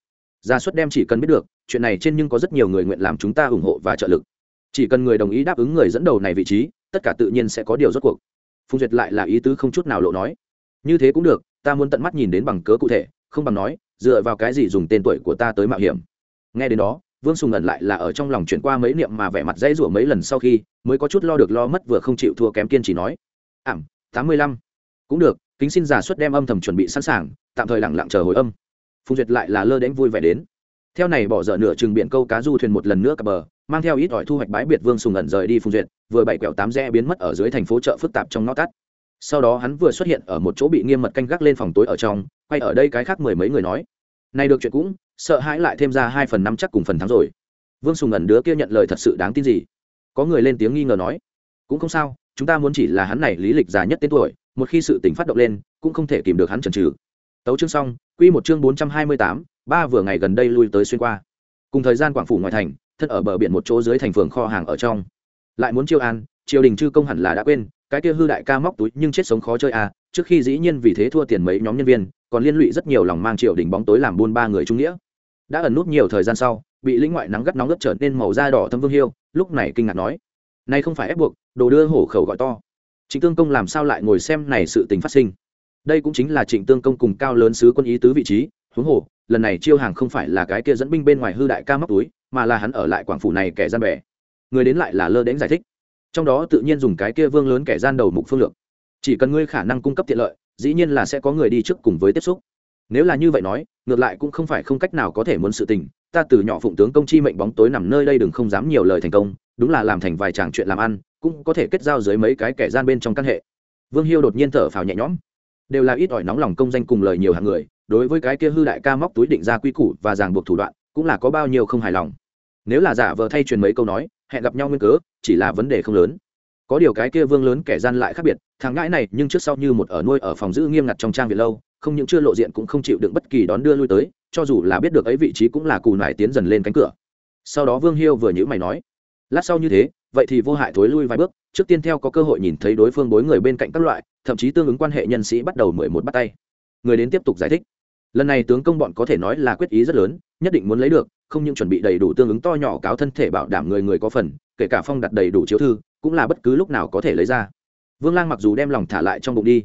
gia suất đem chỉ cần biết được, chuyện này trên nhưng có rất nhiều người nguyện làm chúng ta ủng hộ và trợ lực. Chỉ cần người đồng ý đáp ứng người dẫn đầu này vị trí, tất cả tự nhiên sẽ có điều rốt cuộc. Phùng duyệt lại là ý tứ không chút nào lộ nói. Như thế cũng được, ta muốn tận mắt nhìn đến bằng cớ cụ thể, không bằng nói, dựa vào cái gì dùng tên tuổi của ta tới mạo hiểm. Nghe đến đó, vương sùng ẩn lại là ở trong lòng chuyển qua mấy niệm mà vẻ mặt dãy rủa mấy lần sau khi, mới có chút lo được lo mất vừa không chịu thua kém kiên trì nói. Ảm, tám mươi lăm. Cũng được, kính xin giả xuất đem âm thầm chuẩn bị sẵn sàng, tạm thời lẳng lặng chờ hồi âm phùng duyệt lại là lơ đến vui vẻ đến. Theo này bỏ dở nửa chừng biển câu cá du thuyền một lần nữa cập bờ, mang theo ít ỏi thu hoạch bãi biệt vương sùng ẩn rời đi phùng duyệt, vừa bảy quẹo tám rẽ biến mất ở dưới thành phố chợ phức tạp trong ngõ tắt. Sau đó hắn vừa xuất hiện ở một chỗ bị nghiêm mật canh gác lên phòng tối ở trong, quay ở đây cái khác mười mấy người nói này được chuyện cũng, sợ hãi lại thêm ra hai phần năm chắc cùng phần thắng rồi. Vương sùng ẩn đứa kia nhận lời thật sự đáng tin gì? Có người lên tiếng nghi ngờ nói, cũng không sao, chúng ta muốn chỉ là hắn này lý lịch già nhất tên tuổi, một khi sự tình phát động lên, cũng không thể kìm được hắn trần trừ tấu chương xong, quy một chương bốn trăm hai mươi tám, ba vừa ngày gần đây lui tới xuyên qua. Cùng thời gian quảng phủ ngoại thành thân ở bờ biển một chỗ dưới thành phường kho hàng ở trong. Lại muốn chiêu an, triều đình chư công hẳn là đã quên, cái kia hư đại ca móc túi nhưng chết sống khó chơi à trước khi dĩ nhiên vì thế thua tiền mấy nhóm nhân viên, còn liên lụy rất nhiều lòng mang triều đình bóng tối làm buôn ba người trung nghĩa. Đã ẩn nút nhiều thời gian sau, bị lĩnh ngoại nắng gắt nóng gấp trở nên màu da đỏ thâm vương hiêu, lúc này kinh ngạc nói, nay không phải ép buộc, đồ đưa hổ khẩu gọi to. Chính tương công làm sao lại ngồi xem này sự tình phát sinh? Đây cũng chính là trịnh tương công cùng cao lớn sứ quân ý tứ vị trí. Huống hồ, lần này chiêu hàng không phải là cái kia dẫn binh bên ngoài hư đại ca móc túi, mà là hắn ở lại quảng phủ này kẻ gian bè. Người đến lại là lơ đến giải thích. Trong đó tự nhiên dùng cái kia vương lớn kẻ gian đầu mục phương lượng chỉ cần ngươi khả năng cung cấp tiện lợi, dĩ nhiên là sẽ có người đi trước cùng với tiếp xúc. Nếu là như vậy nói, ngược lại cũng không phải không cách nào có thể muốn sự tình. Ta từ nhỏ phụng tướng công chi mệnh bóng tối nằm nơi đây đừng không dám nhiều lời thành công, đúng là làm thành vài chàng chuyện làm ăn, cũng có thể kết giao dưới mấy cái kẻ gian bên trong căn hệ. Vương hiêu đột nhiên thở phào nhẹ nhõm đều là ít ỏi nóng lòng công danh cùng lời nhiều hàng người, đối với cái kia hư đại ca móc túi định ra quy củ và ràng buộc thủ đoạn, cũng là có bao nhiêu không hài lòng. Nếu là giả vờ thay truyền mấy câu nói, hẹn gặp nhau nguyên cớ, chỉ là vấn đề không lớn. Có điều cái kia vương lớn kẻ gian lại khác biệt, thằng ngãi này nhưng trước sau như một ở nuôi ở phòng giữ nghiêm ngặt trong trang viện lâu, không những chưa lộ diện cũng không chịu đựng bất kỳ đón đưa lui tới, cho dù là biết được ấy vị trí cũng là cù nải tiến dần lên cánh cửa. Sau đó vương hiêu vừa nhữ mày nói, lát sau như thế, vậy thì vô hại thối lui vài bước, trước tiên theo có cơ hội nhìn thấy đối phương bối người bên cạnh các loại thậm chí tương ứng quan hệ nhân sĩ bắt đầu mười một bắt tay. Người đến tiếp tục giải thích. Lần này tướng công bọn có thể nói là quyết ý rất lớn, nhất định muốn lấy được, không những chuẩn bị đầy đủ tương ứng to nhỏ cáo thân thể bảo đảm người người có phần, kể cả phong đặt đầy đủ chiếu thư, cũng là bất cứ lúc nào có thể lấy ra. Vương lang mặc dù đem lòng thả lại trong bụng đi,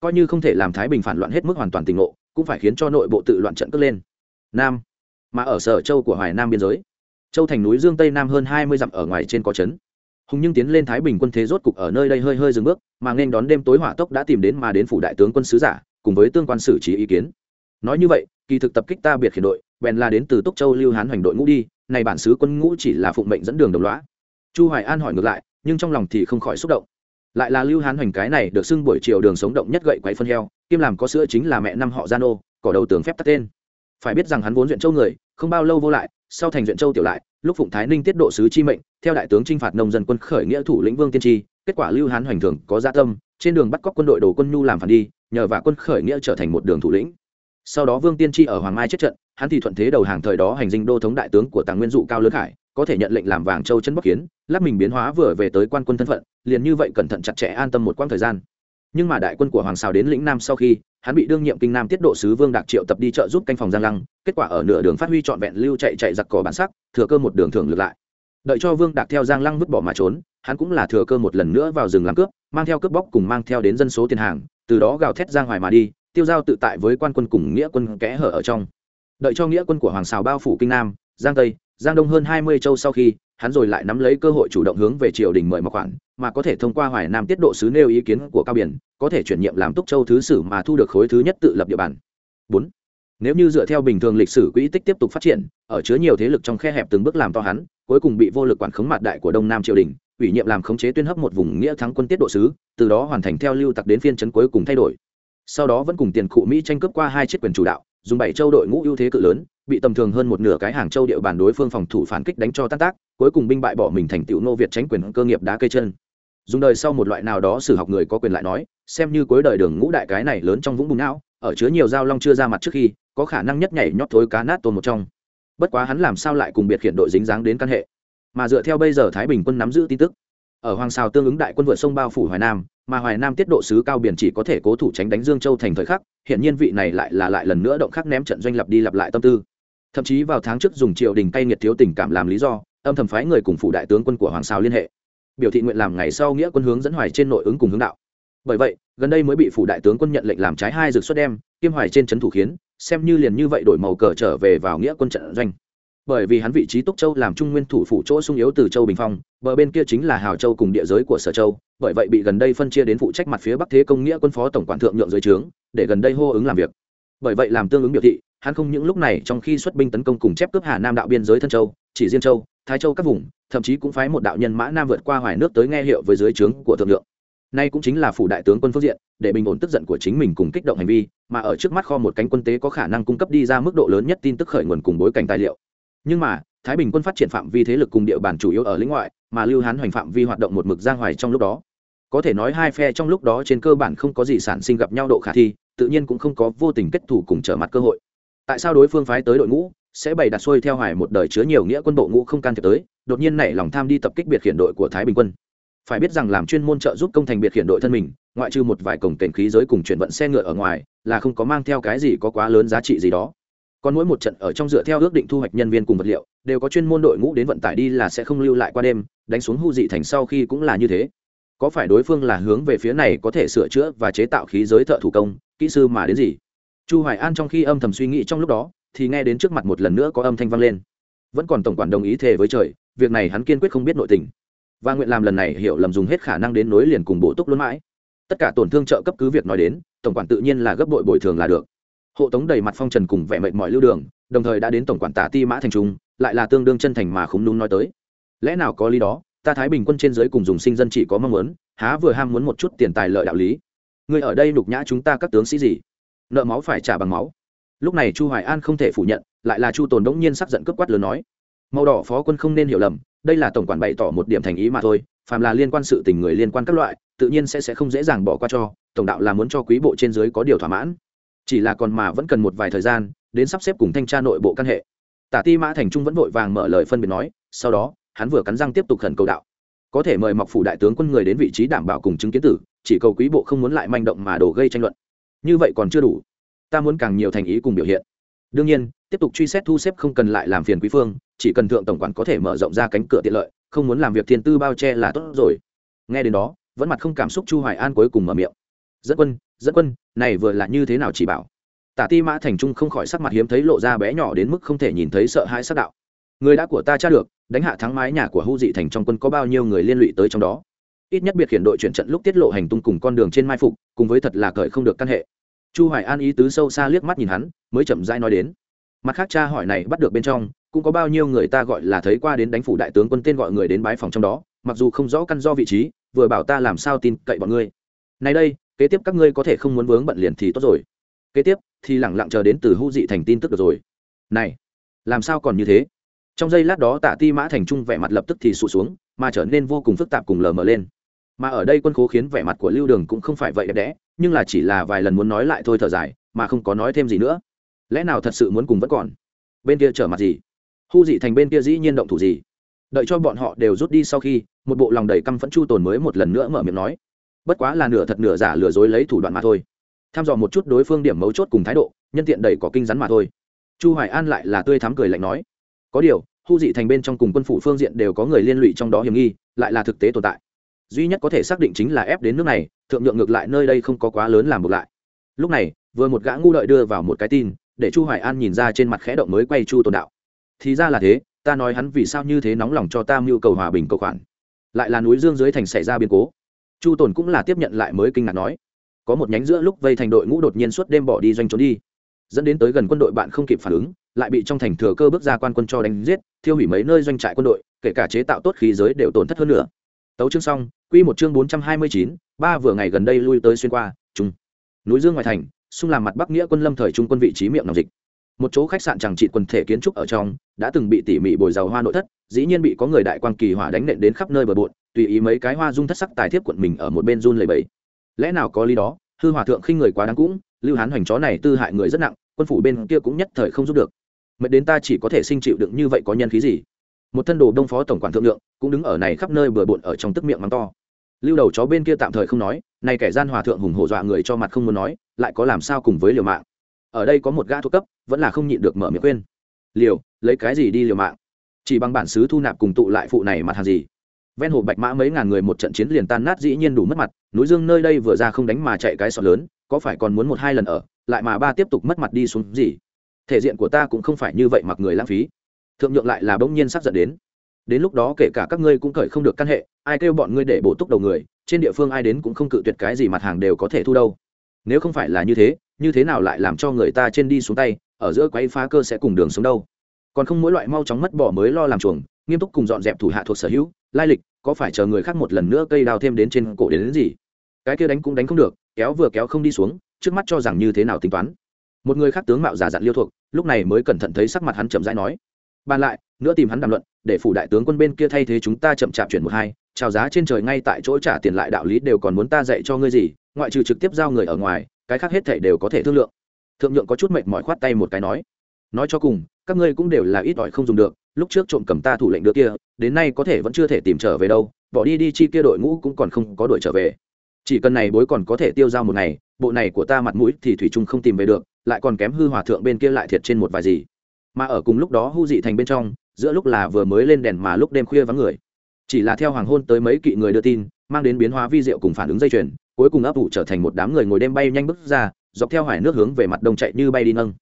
coi như không thể làm thái bình phản loạn hết mức hoàn toàn tình ngộ, cũng phải khiến cho nội bộ tự loạn trận cất lên. Nam, mà ở sở châu của hoài nam biên giới, châu thành núi dương tây nam hơn hai mươi dặm ở ngoài trên có trấn hùng nhưng tiến lên thái bình quân thế rốt cục ở nơi đây hơi hơi dừng bước mà nên đón đêm tối hỏa tốc đã tìm đến mà đến phủ đại tướng quân sứ giả cùng với tương quan xử trí ý kiến. Nói như vậy kỳ thực tập kích ta biệt khiển đội bèn là đến từ túc châu lưu hán hoành đội ngũ đi này bản sứ quân ngũ chỉ là phụng mệnh dẫn đường đồng loá chu hoài an hỏi ngược lại nhưng trong lòng thì không khỏi xúc động. Lại là lưu hán hoành cái này được xưng buổi chiều đường sống động nhất gậy quấy phân heo kim làm có sữa chính là mẹ năm họ gian ô, cỏ đầu tường phép tắt tên. Phải biết rằng hắn vốn duyện châu người không bao lâu vô lại sau thành duyện châu tiểu lại lúc phụng thái ninh tiết độ sứ chi mệnh, theo đại tướng chinh phạt nông dân quân khởi nghĩa thủ lĩnh vương tiên tri, kết quả lưu hán hoành thường có gia tâm, trên đường bắt cóc quân đội đồ quân nhu làm phản đi, nhờ và quân khởi nghĩa trở thành một đường thủ lĩnh. Sau đó vương tiên tri ở hoàng mai chết trận, hắn thì thuận thế đầu hàng thời đó hành dinh đô thống đại tướng của tàng nguyên dụ cao lớn khải, có thể nhận lệnh làm vàng châu chân bắc kiến lắp mình biến hóa vừa về tới quan quân thân phận, liền như vậy cẩn thận chặt chẽ an tâm một quãng thời gian. Nhưng mà đại quân của hoàng xào đến lĩnh nam sau khi hắn bị đương nhiệm kinh nam tiết độ sứ vương đạc triệu tập đi trợ giúp canh phòng giang lăng, kết quả ở nửa đường phát huy trọn vẹn lưu chạy chạy giặc cỏ bản sắc, thừa cơ một đường thường ngược lại. Đợi cho vương đạc theo giang lăng vứt bỏ mà trốn, hắn cũng là thừa cơ một lần nữa vào rừng làm cướp, mang theo cướp bóc cùng mang theo đến dân số tiền hàng, từ đó gào thét giang hoài mà đi, tiêu giao tự tại với quan quân cùng nghĩa quân kẽ hở ở trong. Đợi cho nghĩa quân của hoàng xào bao phủ kinh nam, giang tây, giang đông hơn hai mươi châu sau khi, hắn rồi lại nắm lấy cơ hội chủ động hướng về triều đình mời mặc khoản mà có thể thông qua hoài nam tiết độ sứ nêu ý kiến của cao biển, có thể chuyển nhiệm làm túc châu thứ sử mà thu được khối thứ nhất tự lập địa bàn. Bốn, nếu như dựa theo bình thường lịch sử quỹ tích tiếp tục phát triển, ở chứa nhiều thế lực trong khe hẹp từng bước làm to hắn, cuối cùng bị vô lực quản khống mặt đại của đông nam triều đình, ủy nhiệm làm khống chế tuyên hấp một vùng nghĩa thắng quân tiết độ sứ, từ đó hoàn thành theo lưu tặc đến phiên trấn cuối cùng thay đổi. Sau đó vẫn cùng tiền cụ mỹ tranh cướp qua hai chiếc quyền chủ đạo, dùng bảy châu đội ngũ ưu thế cự lớn, bị tầm thường hơn một nửa cái hàng châu địa bàn đối phương phòng thủ phản kích đánh cho tan tác, cuối cùng binh bại bỏ mình thành tiểu nô việt tránh quyền cơ nghiệp đá cây chân dùng đời sau một loại nào đó sử học người có quyền lại nói, xem như cuối đời đường ngũ đại cái này lớn trong vũng bùng não, ở chứa nhiều dao long chưa ra mặt trước khi, có khả năng nhất nhảy nhót thối cá nát tôn một trong. Bất quá hắn làm sao lại cùng biệt khiển đội dính dáng đến căn hệ? Mà dựa theo bây giờ thái bình quân nắm giữ tin tức, ở hoàng sao tương ứng đại quân vượt sông bao phủ hoài nam, mà hoài nam tiết độ sứ cao biển chỉ có thể cố thủ tránh đánh dương châu thành thời khắc hiện nhiên vị này lại là lại lần nữa động khắc ném trận doanh lập đi lặp lại tâm tư. Thậm chí vào tháng trước dùng triều đình cay nghiệt thiếu tình cảm làm lý do, âm thầm phái người cùng phủ đại tướng quân của hoàng sao liên hệ biểu thị nguyện làm ngày sau nghĩa quân hướng dẫn hoài trên nội ứng cùng hướng đạo. Bởi vậy, gần đây mới bị phủ đại tướng quân nhận lệnh làm trái hai dược xuất đem, kiêm hoài trên trấn thủ khiến, xem như liền như vậy đổi màu cờ trở về vào nghĩa quân trận doanh. Bởi vì hắn vị trí túc châu làm trung nguyên thủ phủ chỗ sung yếu từ châu bình phong, bờ bên kia chính là hào châu cùng địa giới của sở châu, bởi vậy bị gần đây phân chia đến phụ trách mặt phía bắc thế công nghĩa quân phó tổng quản thượng nhượng dưới trướng, để gần đây hô ứng làm việc. Bởi vậy làm tương ứng biểu thị, hắn không những lúc này trong khi xuất binh tấn công cùng chép cướp hà nam đạo biên giới thân châu, chỉ riêng châu thái châu các vùng, thậm chí cũng phái một đạo nhân mã nam vượt qua hoài nước tới nghe hiệu với dưới trướng của thượng lượng. nay cũng chính là phủ đại tướng quân phương diện, để bình ổn tức giận của chính mình cùng kích động hành vi, mà ở trước mắt kho một cánh quân tế có khả năng cung cấp đi ra mức độ lớn nhất tin tức khởi nguồn cùng bối cảnh tài liệu. Nhưng mà, thái bình quân phát triển phạm vi thế lực cùng địa bàn chủ yếu ở lĩnh ngoại, mà lưu hán hoành phạm vi hoạt động một mực giang hoài trong lúc đó. Có thể nói hai phe trong lúc đó trên cơ bản không có gì sản sinh gặp nhau độ khả thi, tự nhiên cũng không có vô tình kết thủ cùng trở mặt cơ hội. Tại sao đối phương phái tới đội ngũ sẽ bày đặt xuôi theo hoài một đời chứa nhiều nghĩa quân bộ ngũ không can thiệp tới, đột nhiên nảy lòng tham đi tập kích biệt khiển đội của thái bình quân. Phải biết rằng làm chuyên môn trợ giúp công thành biệt khiển đội thân mình, ngoại trừ một vài cổng tiền khí giới cùng chuyển vận xe ngựa ở ngoài, là không có mang theo cái gì có quá lớn giá trị gì đó. Còn mỗi một trận ở trong dựa theo ước định thu hoạch nhân viên cùng vật liệu, đều có chuyên môn đội ngũ đến vận tải đi là sẽ không lưu lại qua đêm, đánh xuống hưu dị thành sau khi cũng là như thế. Có phải đối phương là hướng về phía này có thể sửa chữa và chế tạo khí giới thợ thủ công, kỹ sư mà đến gì? Chu hoài an trong khi âm thầm suy nghĩ trong lúc đó thì nghe đến trước mặt một lần nữa có âm thanh vang lên. Vẫn còn tổng quản đồng ý thề với trời, việc này hắn kiên quyết không biết nội tình. Và nguyện làm lần này hiểu lầm dùng hết khả năng đến nối liền cùng bổ túc luôn mãi. Tất cả tổn thương trợ cấp cứ việc nói đến, tổng quản tự nhiên là gấp bội bồi thường là được. Hộ tống đầy mặt phong trần cùng vẻ mệnh mọi lưu đường, đồng thời đã đến tổng quản tả ti mã thành trung, lại là tương đương chân thành mà không đúng nói tới. Lẽ nào có lý đó, ta thái bình quân trên giới cùng dùng sinh dân chỉ có mong muốn, há vừa ham muốn một chút tiền tài lợi đạo lý. Người ở đây đục nhã chúng ta các tướng sĩ gì? Nợ máu phải trả bằng máu lúc này chu hoài an không thể phủ nhận, lại là chu tồn đống nhiên sắc giận cướp quát lớn nói, màu đỏ phó quân không nên hiểu lầm, đây là tổng quản bày tỏ một điểm thành ý mà thôi, phàm là liên quan sự tình người liên quan các loại, tự nhiên sẽ sẽ không dễ dàng bỏ qua cho, tổng đạo là muốn cho quý bộ trên dưới có điều thỏa mãn. Chỉ là còn mà vẫn cần một vài thời gian, đến sắp xếp cùng thanh tra nội bộ căn hệ. Tả ti mã thành trung vẫn vội vàng mở lời phân biệt nói, sau đó, hắn vừa cắn răng tiếp tục khẩn cầu đạo. Có thể mời mọc phủ đại tướng quân người đến vị trí đảm bảo cùng chứng kiến tử, chỉ cầu quý bộ không muốn lại manh động mà đổ gây tranh luận. Như vậy còn chưa đủ ta muốn càng nhiều thành ý cùng biểu hiện. Đương nhiên, tiếp tục truy xét thu xếp không cần lại làm phiền quý phương, chỉ cần thượng tổng quản có thể mở rộng ra cánh cửa tiện lợi, không muốn làm việc thiên tư bao che là tốt rồi. Nghe đến đó, vẫn mặt không cảm xúc chu hoài an cuối cùng mở miệng. Dẫn quân dẫn quân, này vừa là như thế nào chỉ bảo? Tả ti mã thành trung không khỏi sắc mặt hiếm thấy lộ ra bé nhỏ đến mức không thể nhìn thấy sợ hãi sắc đạo. Người đã của ta tra được, đánh hạ thắng mái nhà của hưu dị thành trong quân có bao nhiêu người liên lụy tới trong đó? Ít nhất biệt khiển đội chuyển trận lúc tiết lộ hành tung cùng con đường trên mai phục, cùng với thật là cởi không được căn hệ chu hoài an ý tứ sâu xa liếc mắt nhìn hắn, mới chậm rãi nói đến. Mặt khác cha hỏi này bắt được bên trong, cũng có bao nhiêu người ta gọi là thấy qua đến đánh phủ đại tướng quân tên gọi người đến bái phòng trong đó, mặc dù không rõ căn do vị trí, vừa bảo ta làm sao tin cậy bọn ngươi. Này đây, kế tiếp các ngươi có thể không muốn vướng bận liền thì tốt rồi. Kế tiếp, thì lẳng lặng chờ đến từ hữu dị thành tin tức được rồi. Này, làm sao còn như thế? Trong giây lát đó tạ ti mã thành trung vẻ mặt lập tức thì sụt xuống, mà trở nên vô cùng phức tạp cùng lờ mờ lên. Mà ở đây quân khố khiến vẻ mặt của lưu đường cũng không phải vậy đẹp đẽ nhưng là chỉ là vài lần muốn nói lại thôi thở dài, mà không có nói thêm gì nữa. Lẽ nào thật sự muốn cùng vẫn còn? Bên kia trở mặt gì? Hu dị thành bên kia dĩ nhiên động thủ gì? Đợi cho bọn họ đều rút đi sau khi, một bộ lòng đầy căm phẫn chu tồn mới một lần nữa mở miệng nói. Bất quá là nửa thật nửa giả lừa dối lấy thủ đoạn mà thôi. Tham dò một chút đối phương điểm mấu chốt cùng thái độ, nhân tiện đầy có kinh rắn mà thôi. Chu hoài an lại là tươi thắm cười lạnh nói. Có điều, hu dị thành bên trong cùng quân phủ phương diện đều có người liên lụy trong đó hiểm nghi, lại là thực tế tồn tại duy nhất có thể xác định chính là ép đến nước này, thượng nhượng ngược lại nơi đây không có quá lớn làm ngược lại. Lúc này, vừa một gã ngu lợi đưa vào một cái tin, để chu hoài an nhìn ra trên mặt khẽ động mới quay chu tồn đạo. Thì ra là thế, ta nói hắn vì sao như thế nóng lòng cho ta mưu cầu hòa bình cầu khoản. Lại là núi dương dưới thành xảy ra biến cố. Chu tồn cũng là tiếp nhận lại mới kinh ngạc nói. Có một nhánh giữa lúc vây thành đội ngũ đột nhiên suốt đêm bỏ đi doanh trốn đi. Dẫn đến tới gần quân đội bạn không kịp phản ứng, lại bị trong thành thừa cơ bước ra quan quân cho đánh giết, thiêu hủy mấy nơi doanh trại quân đội, kể cả chế tạo tốt khí giới đều tổn thất hơn nữa tấu chương xong, quy một chương bốn trăm hai mươi chín, ba vừa ngày gần đây lui tới xuyên qua trung núi dương ngoài thành, xung làm mặt bắc nghĩa quân lâm thời trung quân vị trí miệng nòng dịch. Một chỗ khách sạn chẳng trị quần thể kiến trúc ở trong, đã từng bị tỉ mỉ bồi dầu hoa nội thất, dĩ nhiên bị có người đại quan kỳ hỏa đánh nện đến khắp nơi bờ bộn, tùy ý mấy cái hoa dung thất sắc tài thiếp quận mình ở một bên run lẩy bẩy. lẽ nào có lý đó, hư hòa thượng khinh người quá đáng cũng, lưu hán hoành chó này tư hại người rất nặng, quân phủ bên kia cũng nhất thời không giúp được. Mệt đến ta chỉ có thể sinh chịu đựng như vậy có nhân khí gì? Một thân đồ đông phó tổng quản thượng lượng, cũng đứng ở này khắp nơi bừa bộn ở trong tức miệng mắng to. Lưu đầu chó bên kia tạm thời không nói, này kẻ gian hòa thượng hùng hổ dọa người cho mặt không muốn nói, lại có làm sao cùng với liều mạng. Ở đây có một gã thuộc cấp, vẫn là không nhịn được mở miệng khuyên. Liều, lấy cái gì đi liều mạng? Chỉ bằng bản xứ thu nạp cùng tụ lại phụ này mặt hàng gì? Ven hồ bạch mã mấy ngàn người một trận chiến liền tan nát dĩ nhiên đủ mất mặt, núi dương nơi đây vừa ra không đánh mà chạy cái sọt lớn, có phải còn muốn một hai lần ở, lại mà ba tiếp tục mất mặt đi xuống gì? Thể diện của ta cũng không phải như vậy mặc người lãng phí thượng nhượng lại là bỗng nhiên sắp dẫn đến. Đến lúc đó kể cả các ngươi cũng cởi không được căn hệ ai kêu bọn ngươi để bổ túc đầu người trên địa phương ai đến cũng không cự tuyệt cái gì mặt hàng đều có thể thu đâu. Nếu không phải là như thế như thế nào lại làm cho người ta trên đi xuống tay ở giữa quấy phá cơ sẽ cùng đường sống đâu? Còn không mỗi loại mau chóng mất bỏ mới lo làm chuồng nghiêm túc cùng dọn dẹp thủ hạ thuộc sở hữu lai lịch có phải chờ người khác một lần nữa cây đào thêm đến trên cổ đến, đến gì? Cái kia đánh cũng đánh không được kéo vừa kéo không đi xuống trước mắt cho rằng như thế nào tính toán. Một người khác tướng mạo giả dặn liêu thuộc lúc này mới cẩn thận thấy sắc mặt hắn chậm rãi nói bàn lại, nữa tìm hắn đàm luận, để phủ đại tướng quân bên kia thay thế chúng ta chậm chạp chuyển một hai trào giá trên trời ngay tại chỗ trả tiền lại đạo lý đều còn muốn ta dạy cho ngươi gì, ngoại trừ trực tiếp giao người ở ngoài, cái khác hết thể đều có thể thương lượng. Thượng nhượng có chút mệt mỏi khoát tay một cái nói. Nói cho cùng, các ngươi cũng đều là ít ỏi không dùng được, lúc trước trộm cầm ta thủ lệnh đứa kia, đến nay có thể vẫn chưa thể tìm trở về đâu, bỏ đi đi chi kia đội ngũ cũng còn không có đội trở về. Chỉ cần này bối còn có thể tiêu dao một ngày, bộ này của ta mặt mũi thì thủy trung không tìm về được, lại còn kém hư hòa thượng bên kia lại thiệt trên một vài gì mà ở cùng lúc đó hu dị thành bên trong, giữa lúc là vừa mới lên đèn mà lúc đêm khuya vắng người. Chỉ là theo hoàng hôn tới mấy kỵ người đưa tin, mang đến biến hóa vi diệu cùng phản ứng dây chuyền, cuối cùng ấp ủ trở thành một đám người ngồi đêm bay nhanh bước ra, dọc theo hải nước hướng về mặt đông chạy như bay đi nâng.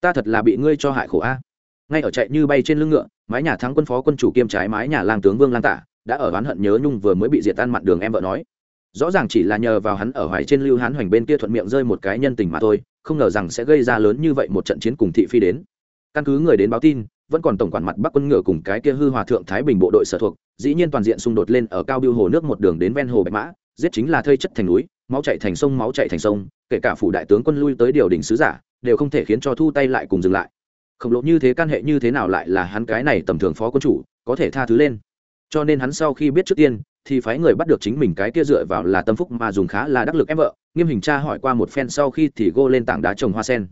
Ta thật là bị ngươi cho hại khổ a. Ngay ở chạy như bay trên lưng ngựa, mái nhà thắng quân phó quân chủ kiêm trái mái nhà lang tướng vương lang tả đã ở oán hận nhớ nhung vừa mới bị diệt tan mặn đường em vợ nói. Rõ ràng chỉ là nhờ vào hắn ở hoài trên lưu hán hoành bên kia thuận miệng rơi một cái nhân tình mà thôi, không ngờ rằng sẽ gây ra lớn như vậy một trận chiến cùng thị phi đến căn cứ người đến báo tin, vẫn còn tổng quản mặt bắc quân ngựa cùng cái kia hư hòa thượng thái bình bộ đội sở thuộc, dĩ nhiên toàn diện xung đột lên ở cao biêu hồ nước một đường đến ven hồ bạch mã, giết chính là thây chất thành núi, máu chạy thành sông, máu chạy thành sông, kể cả phủ đại tướng quân lui tới điều đình sứ giả, đều không thể khiến cho thu tay lại cùng dừng lại. Khổng lồ như thế can hệ như thế nào lại là hắn cái này tầm thường phó quân chủ, có thể tha thứ lên. Cho nên hắn sau khi biết trước tiên, thì phái người bắt được chính mình cái kia dựa vào là tâm phúc mà dùng khá là đắc lực em vợ, nghiêm hình cha hỏi qua một phen sau khi thì gô lên tảng đá trồng hoa sen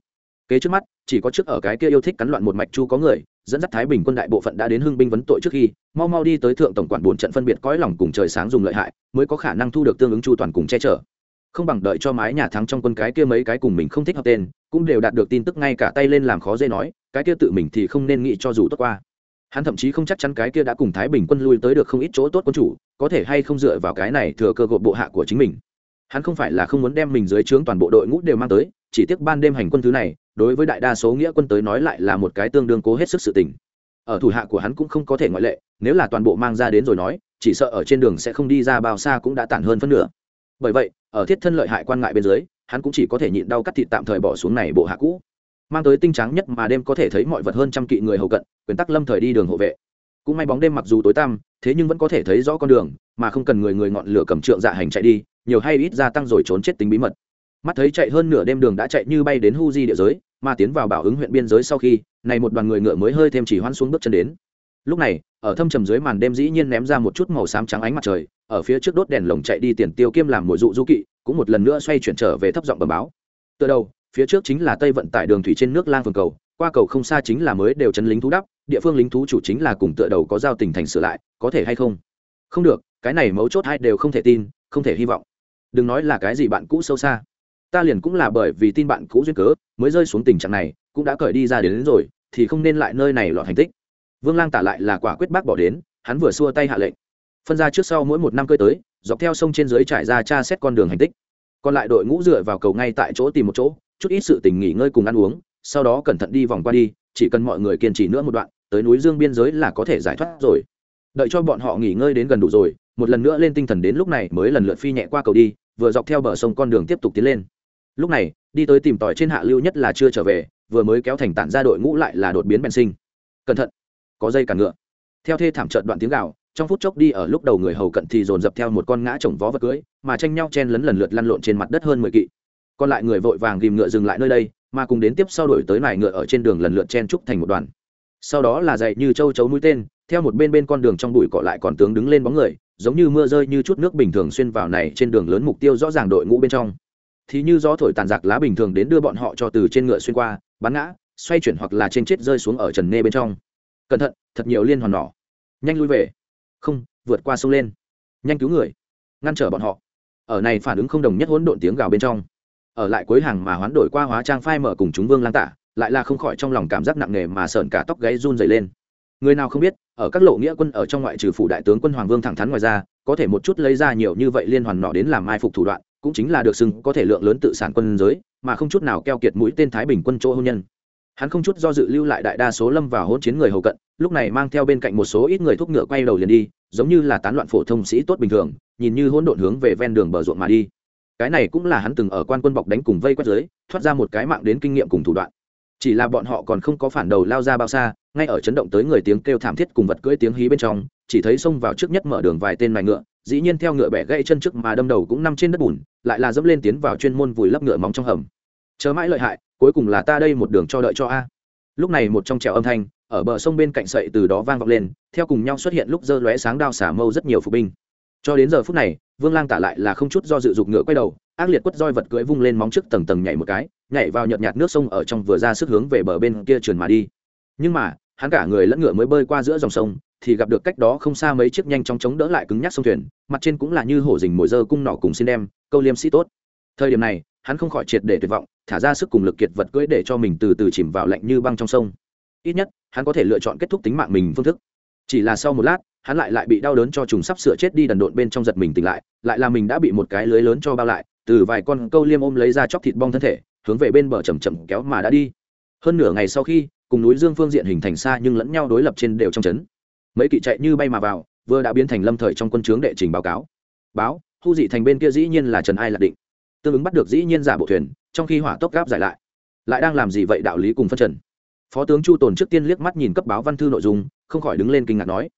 kế trước mắt, chỉ có trước ở cái kia yêu thích cắn loạn một mạch chu có người, dẫn dắt thái bình quân đại bộ phận đã đến hưng binh vấn tội trước khi, mau mau đi tới thượng tổng quản bốn trận phân biệt cõi lòng cùng trời sáng dùng lợi hại, mới có khả năng thu được tương ứng chu toàn cùng che chở. Không bằng đợi cho mái nhà thắng trong quân cái kia mấy cái cùng mình không thích hợp tên, cũng đều đạt được tin tức ngay cả tay lên làm khó dễ nói, cái kia tự mình thì không nên nghĩ cho dù tốt qua. Hắn thậm chí không chắc chắn cái kia đã cùng thái bình quân lui tới được không ít chỗ tốt quân chủ, có thể hay không dựa vào cái này thừa cơ gộp bộ hạ của chính mình. Hắn không phải là không muốn đem mình dưới trướng toàn bộ đội ngũ đều mang tới chỉ tiếc ban đêm hành quân thứ này, đối với đại đa số nghĩa quân tới nói lại là một cái tương đương cố hết sức sự tình. Ở thủ hạ của hắn cũng không có thể ngoại lệ, nếu là toàn bộ mang ra đến rồi nói, chỉ sợ ở trên đường sẽ không đi ra bao xa cũng đã tản hơn phân nửa. Bởi vậy, ở thiết thân lợi hại quan ngại bên dưới, hắn cũng chỉ có thể nhịn đau cắt thịt tạm thời bỏ xuống này bộ hạ cũ. Mang tới tinh trắng nhất mà đêm có thể thấy mọi vật hơn trăm kỵ người hầu cận, quyền tắc lâm thời đi đường hộ vệ. Cũng may bóng đêm mặc dù tối tăm, thế nhưng vẫn có thể thấy rõ con đường, mà không cần người người ngọn lửa cầm trượng dạ hành chạy đi, nhiều hay ít gia tăng rồi trốn chết tính bí mật mắt thấy chạy hơn nửa đêm đường đã chạy như bay đến hu di địa giới, mà tiến vào bảo ứng huyện biên giới sau khi, này một đoàn người ngựa mới hơi thêm chỉ hoan xuống bước chân đến. Lúc này, ở thâm trầm dưới màn đêm dĩ nhiên ném ra một chút màu xám trắng ánh mặt trời, ở phía trước đốt đèn lồng chạy đi tiền tiêu kiêm làm mồi dụ du kỵ, cũng một lần nữa xoay chuyển trở về thấp giọng bẩm báo. Từ đầu, phía trước chính là tây vận tải đường thủy trên nước lang phường cầu, qua cầu không xa chính là mới đều chấn lính thú đắp, địa phương lính thú chủ chính là cùng tựa đầu có giao tình thành sửa lại, có thể hay không? Không được, cái này mấu chốt hai đều không thể tin, không thể hy vọng. Đừng nói là cái gì bạn cũ sâu xa ta liền cũng là bởi vì tin bạn cũ duyên cớ mới rơi xuống tình trạng này cũng đã cởi đi ra đến, đến rồi thì không nên lại nơi này lọt thành tích. Vương lang tả lại là quả quyết bác bỏ đến hắn vừa xua tay hạ lệnh. Phân ra trước sau mỗi một năm cơi tới dọc theo sông trên dưới trải ra tra xét con đường hành tích. Còn lại đội ngũ dựa vào cầu ngay tại chỗ tìm một chỗ chút ít sự tình nghỉ ngơi cùng ăn uống sau đó cẩn thận đi vòng qua đi chỉ cần mọi người kiên trì nữa một đoạn tới núi dương biên giới là có thể giải thoát rồi. Đợi cho bọn họ nghỉ ngơi đến gần đủ rồi một lần nữa lên tinh thần đến lúc này mới lần lượt phi nhẹ qua cầu đi vừa dọc theo bờ sông con đường tiếp tục tiến lên lúc này, đi tới tìm tòi trên hạ lưu nhất là chưa trở về, vừa mới kéo thành tản ra đội ngũ lại là đột biến bèn sinh. Cẩn thận, có dây cản ngựa. Theo thê thảm trợn đoạn tiếng gạo trong phút chốc đi ở lúc đầu người hầu cận thì dồn dập theo một con ngã chồng vó vật cưới, mà tranh nhau chen lấn lần lượt lăn lộn trên mặt đất hơn mười kỵ. Còn lại người vội vàng ghìm ngựa dừng lại nơi đây, mà cùng đến tiếp sau đổi tới nải ngựa ở trên đường lần lượt chen trúc thành một đoàn. Sau đó là dậy như châu chấu mũi tên, theo một bên bên con đường trong bụi cọ lại còn tướng đứng lên bóng người, giống như mưa rơi như chút nước bình thường xuyên vào này trên đường lớn mục tiêu rõ ràng đội ngũ bên trong thì như gió thổi tàn giặc lá bình thường đến đưa bọn họ cho từ trên ngựa xuyên qua, bắn ngã, xoay chuyển hoặc là trên chết rơi xuống ở trần nê bên trong. Cẩn thận, thật nhiều liên hoàn nỏ. Nhanh lui về. Không, vượt qua sông lên. Nhanh cứu người. Ngăn trở bọn họ. Ở này phản ứng không đồng nhất hỗn độn tiếng gào bên trong. Ở lại cuối hàng mà hoán đổi qua hóa trang phai mở cùng chúng vương lang tả, lại là không khỏi trong lòng cảm giác nặng nề mà sợn cả tóc gáy run dày lên. Người nào không biết, ở các lộ nghĩa quân ở trong ngoại trừ phủ đại tướng quân hoàng vương thẳng thắn ngoài ra, có thể một chút lấy ra nhiều như vậy liên hoàn nọ đến làm mai phục thủ đoạn cũng chính là được xưng có thể lượng lớn tự sản quân giới, mà không chút nào keo kiệt mũi tên thái bình quân chỗ hôn nhân. Hắn không chút do dự lưu lại đại đa số lâm vào hôn chiến người hầu cận, lúc này mang theo bên cạnh một số ít người thuốc ngựa quay đầu liền đi, giống như là tán loạn phổ thông sĩ tốt bình thường, nhìn như hỗn độn hướng về ven đường bờ ruộng mà đi. Cái này cũng là hắn từng ở quan quân bọc đánh cùng vây quét giới, thoát ra một cái mạng đến kinh nghiệm cùng thủ đoạn. Chỉ là bọn họ còn không có phản đầu lao ra bao xa, ngay ở chấn động tới người tiếng kêu thảm thiết cùng vật cưỡi tiếng hí bên trong, chỉ thấy xông vào trước nhất mở đường vài tên mài ngựa dĩ nhiên theo ngựa bẻ gãy chân trước mà đâm đầu cũng nằm trên đất bùn, lại là dẫm lên tiến vào chuyên môn vùi lấp ngựa móng trong hầm. Chớ mãi lợi hại, cuối cùng là ta đây một đường cho đợi cho a. Lúc này một trong trèo âm thanh, ở bờ sông bên cạnh sậy từ đó vang vọng lên, theo cùng nhau xuất hiện lúc dơ lóe sáng đao xả mâu rất nhiều phục binh. Cho đến giờ phút này, vương lang tả lại là không chút do dự dục ngựa quay đầu, ác liệt quất roi vật cưỡi vung lên móng trước tầng tầng nhảy một cái, nhảy vào nhợt nhạt nước sông ở trong vừa ra sức hướng về bờ bên kia trườn mà đi. Nhưng mà, hắn cả người lẫn ngựa mới bơi qua giữa dòng sông thì gặp được cách đó không xa mấy chiếc nhanh chóng chống đỡ lại cứng nhắc sông thuyền, mặt trên cũng là như hổ dình mồi dơ cung nỏ cùng xin đem, câu liêm sĩ tốt. Thời điểm này, hắn không khỏi triệt để tuyệt vọng, thả ra sức cùng lực kiệt vật cưỡi để cho mình từ từ chìm vào lạnh như băng trong sông. Ít nhất, hắn có thể lựa chọn kết thúc tính mạng mình phương thức. Chỉ là sau một lát, hắn lại lại bị đau đớn cho trùng sắp sửa chết đi đần độn bên trong giật mình tỉnh lại lại là mình đã bị một cái lưới lớn cho bao lại, từ vài con câu liêm ôm lấy ra chóc thịt bong thân thể, hướng về bên bờ chầm chậm kéo mà đã đi. Hơn nửa ngày sau khi, cùng núi dương phương diện hình thành xa nhưng lẫn nhau đối lập trên đều trong trấn mấy kỵ chạy như bay mà vào, vừa đã biến thành lâm thời trong quân chướng đệ trình báo cáo. Báo thu dị thành bên kia dĩ nhiên là trần ai lạc định. Tương ứng bắt được dĩ nhiên giả bộ thuyền, trong khi hỏa tốc gáp giải lại. Lại đang làm gì vậy đạo lý cùng phân trần. Phó tướng chu tồn trước tiên liếc mắt nhìn cấp báo văn thư nội dung, không khỏi đứng lên kinh ngạc nói.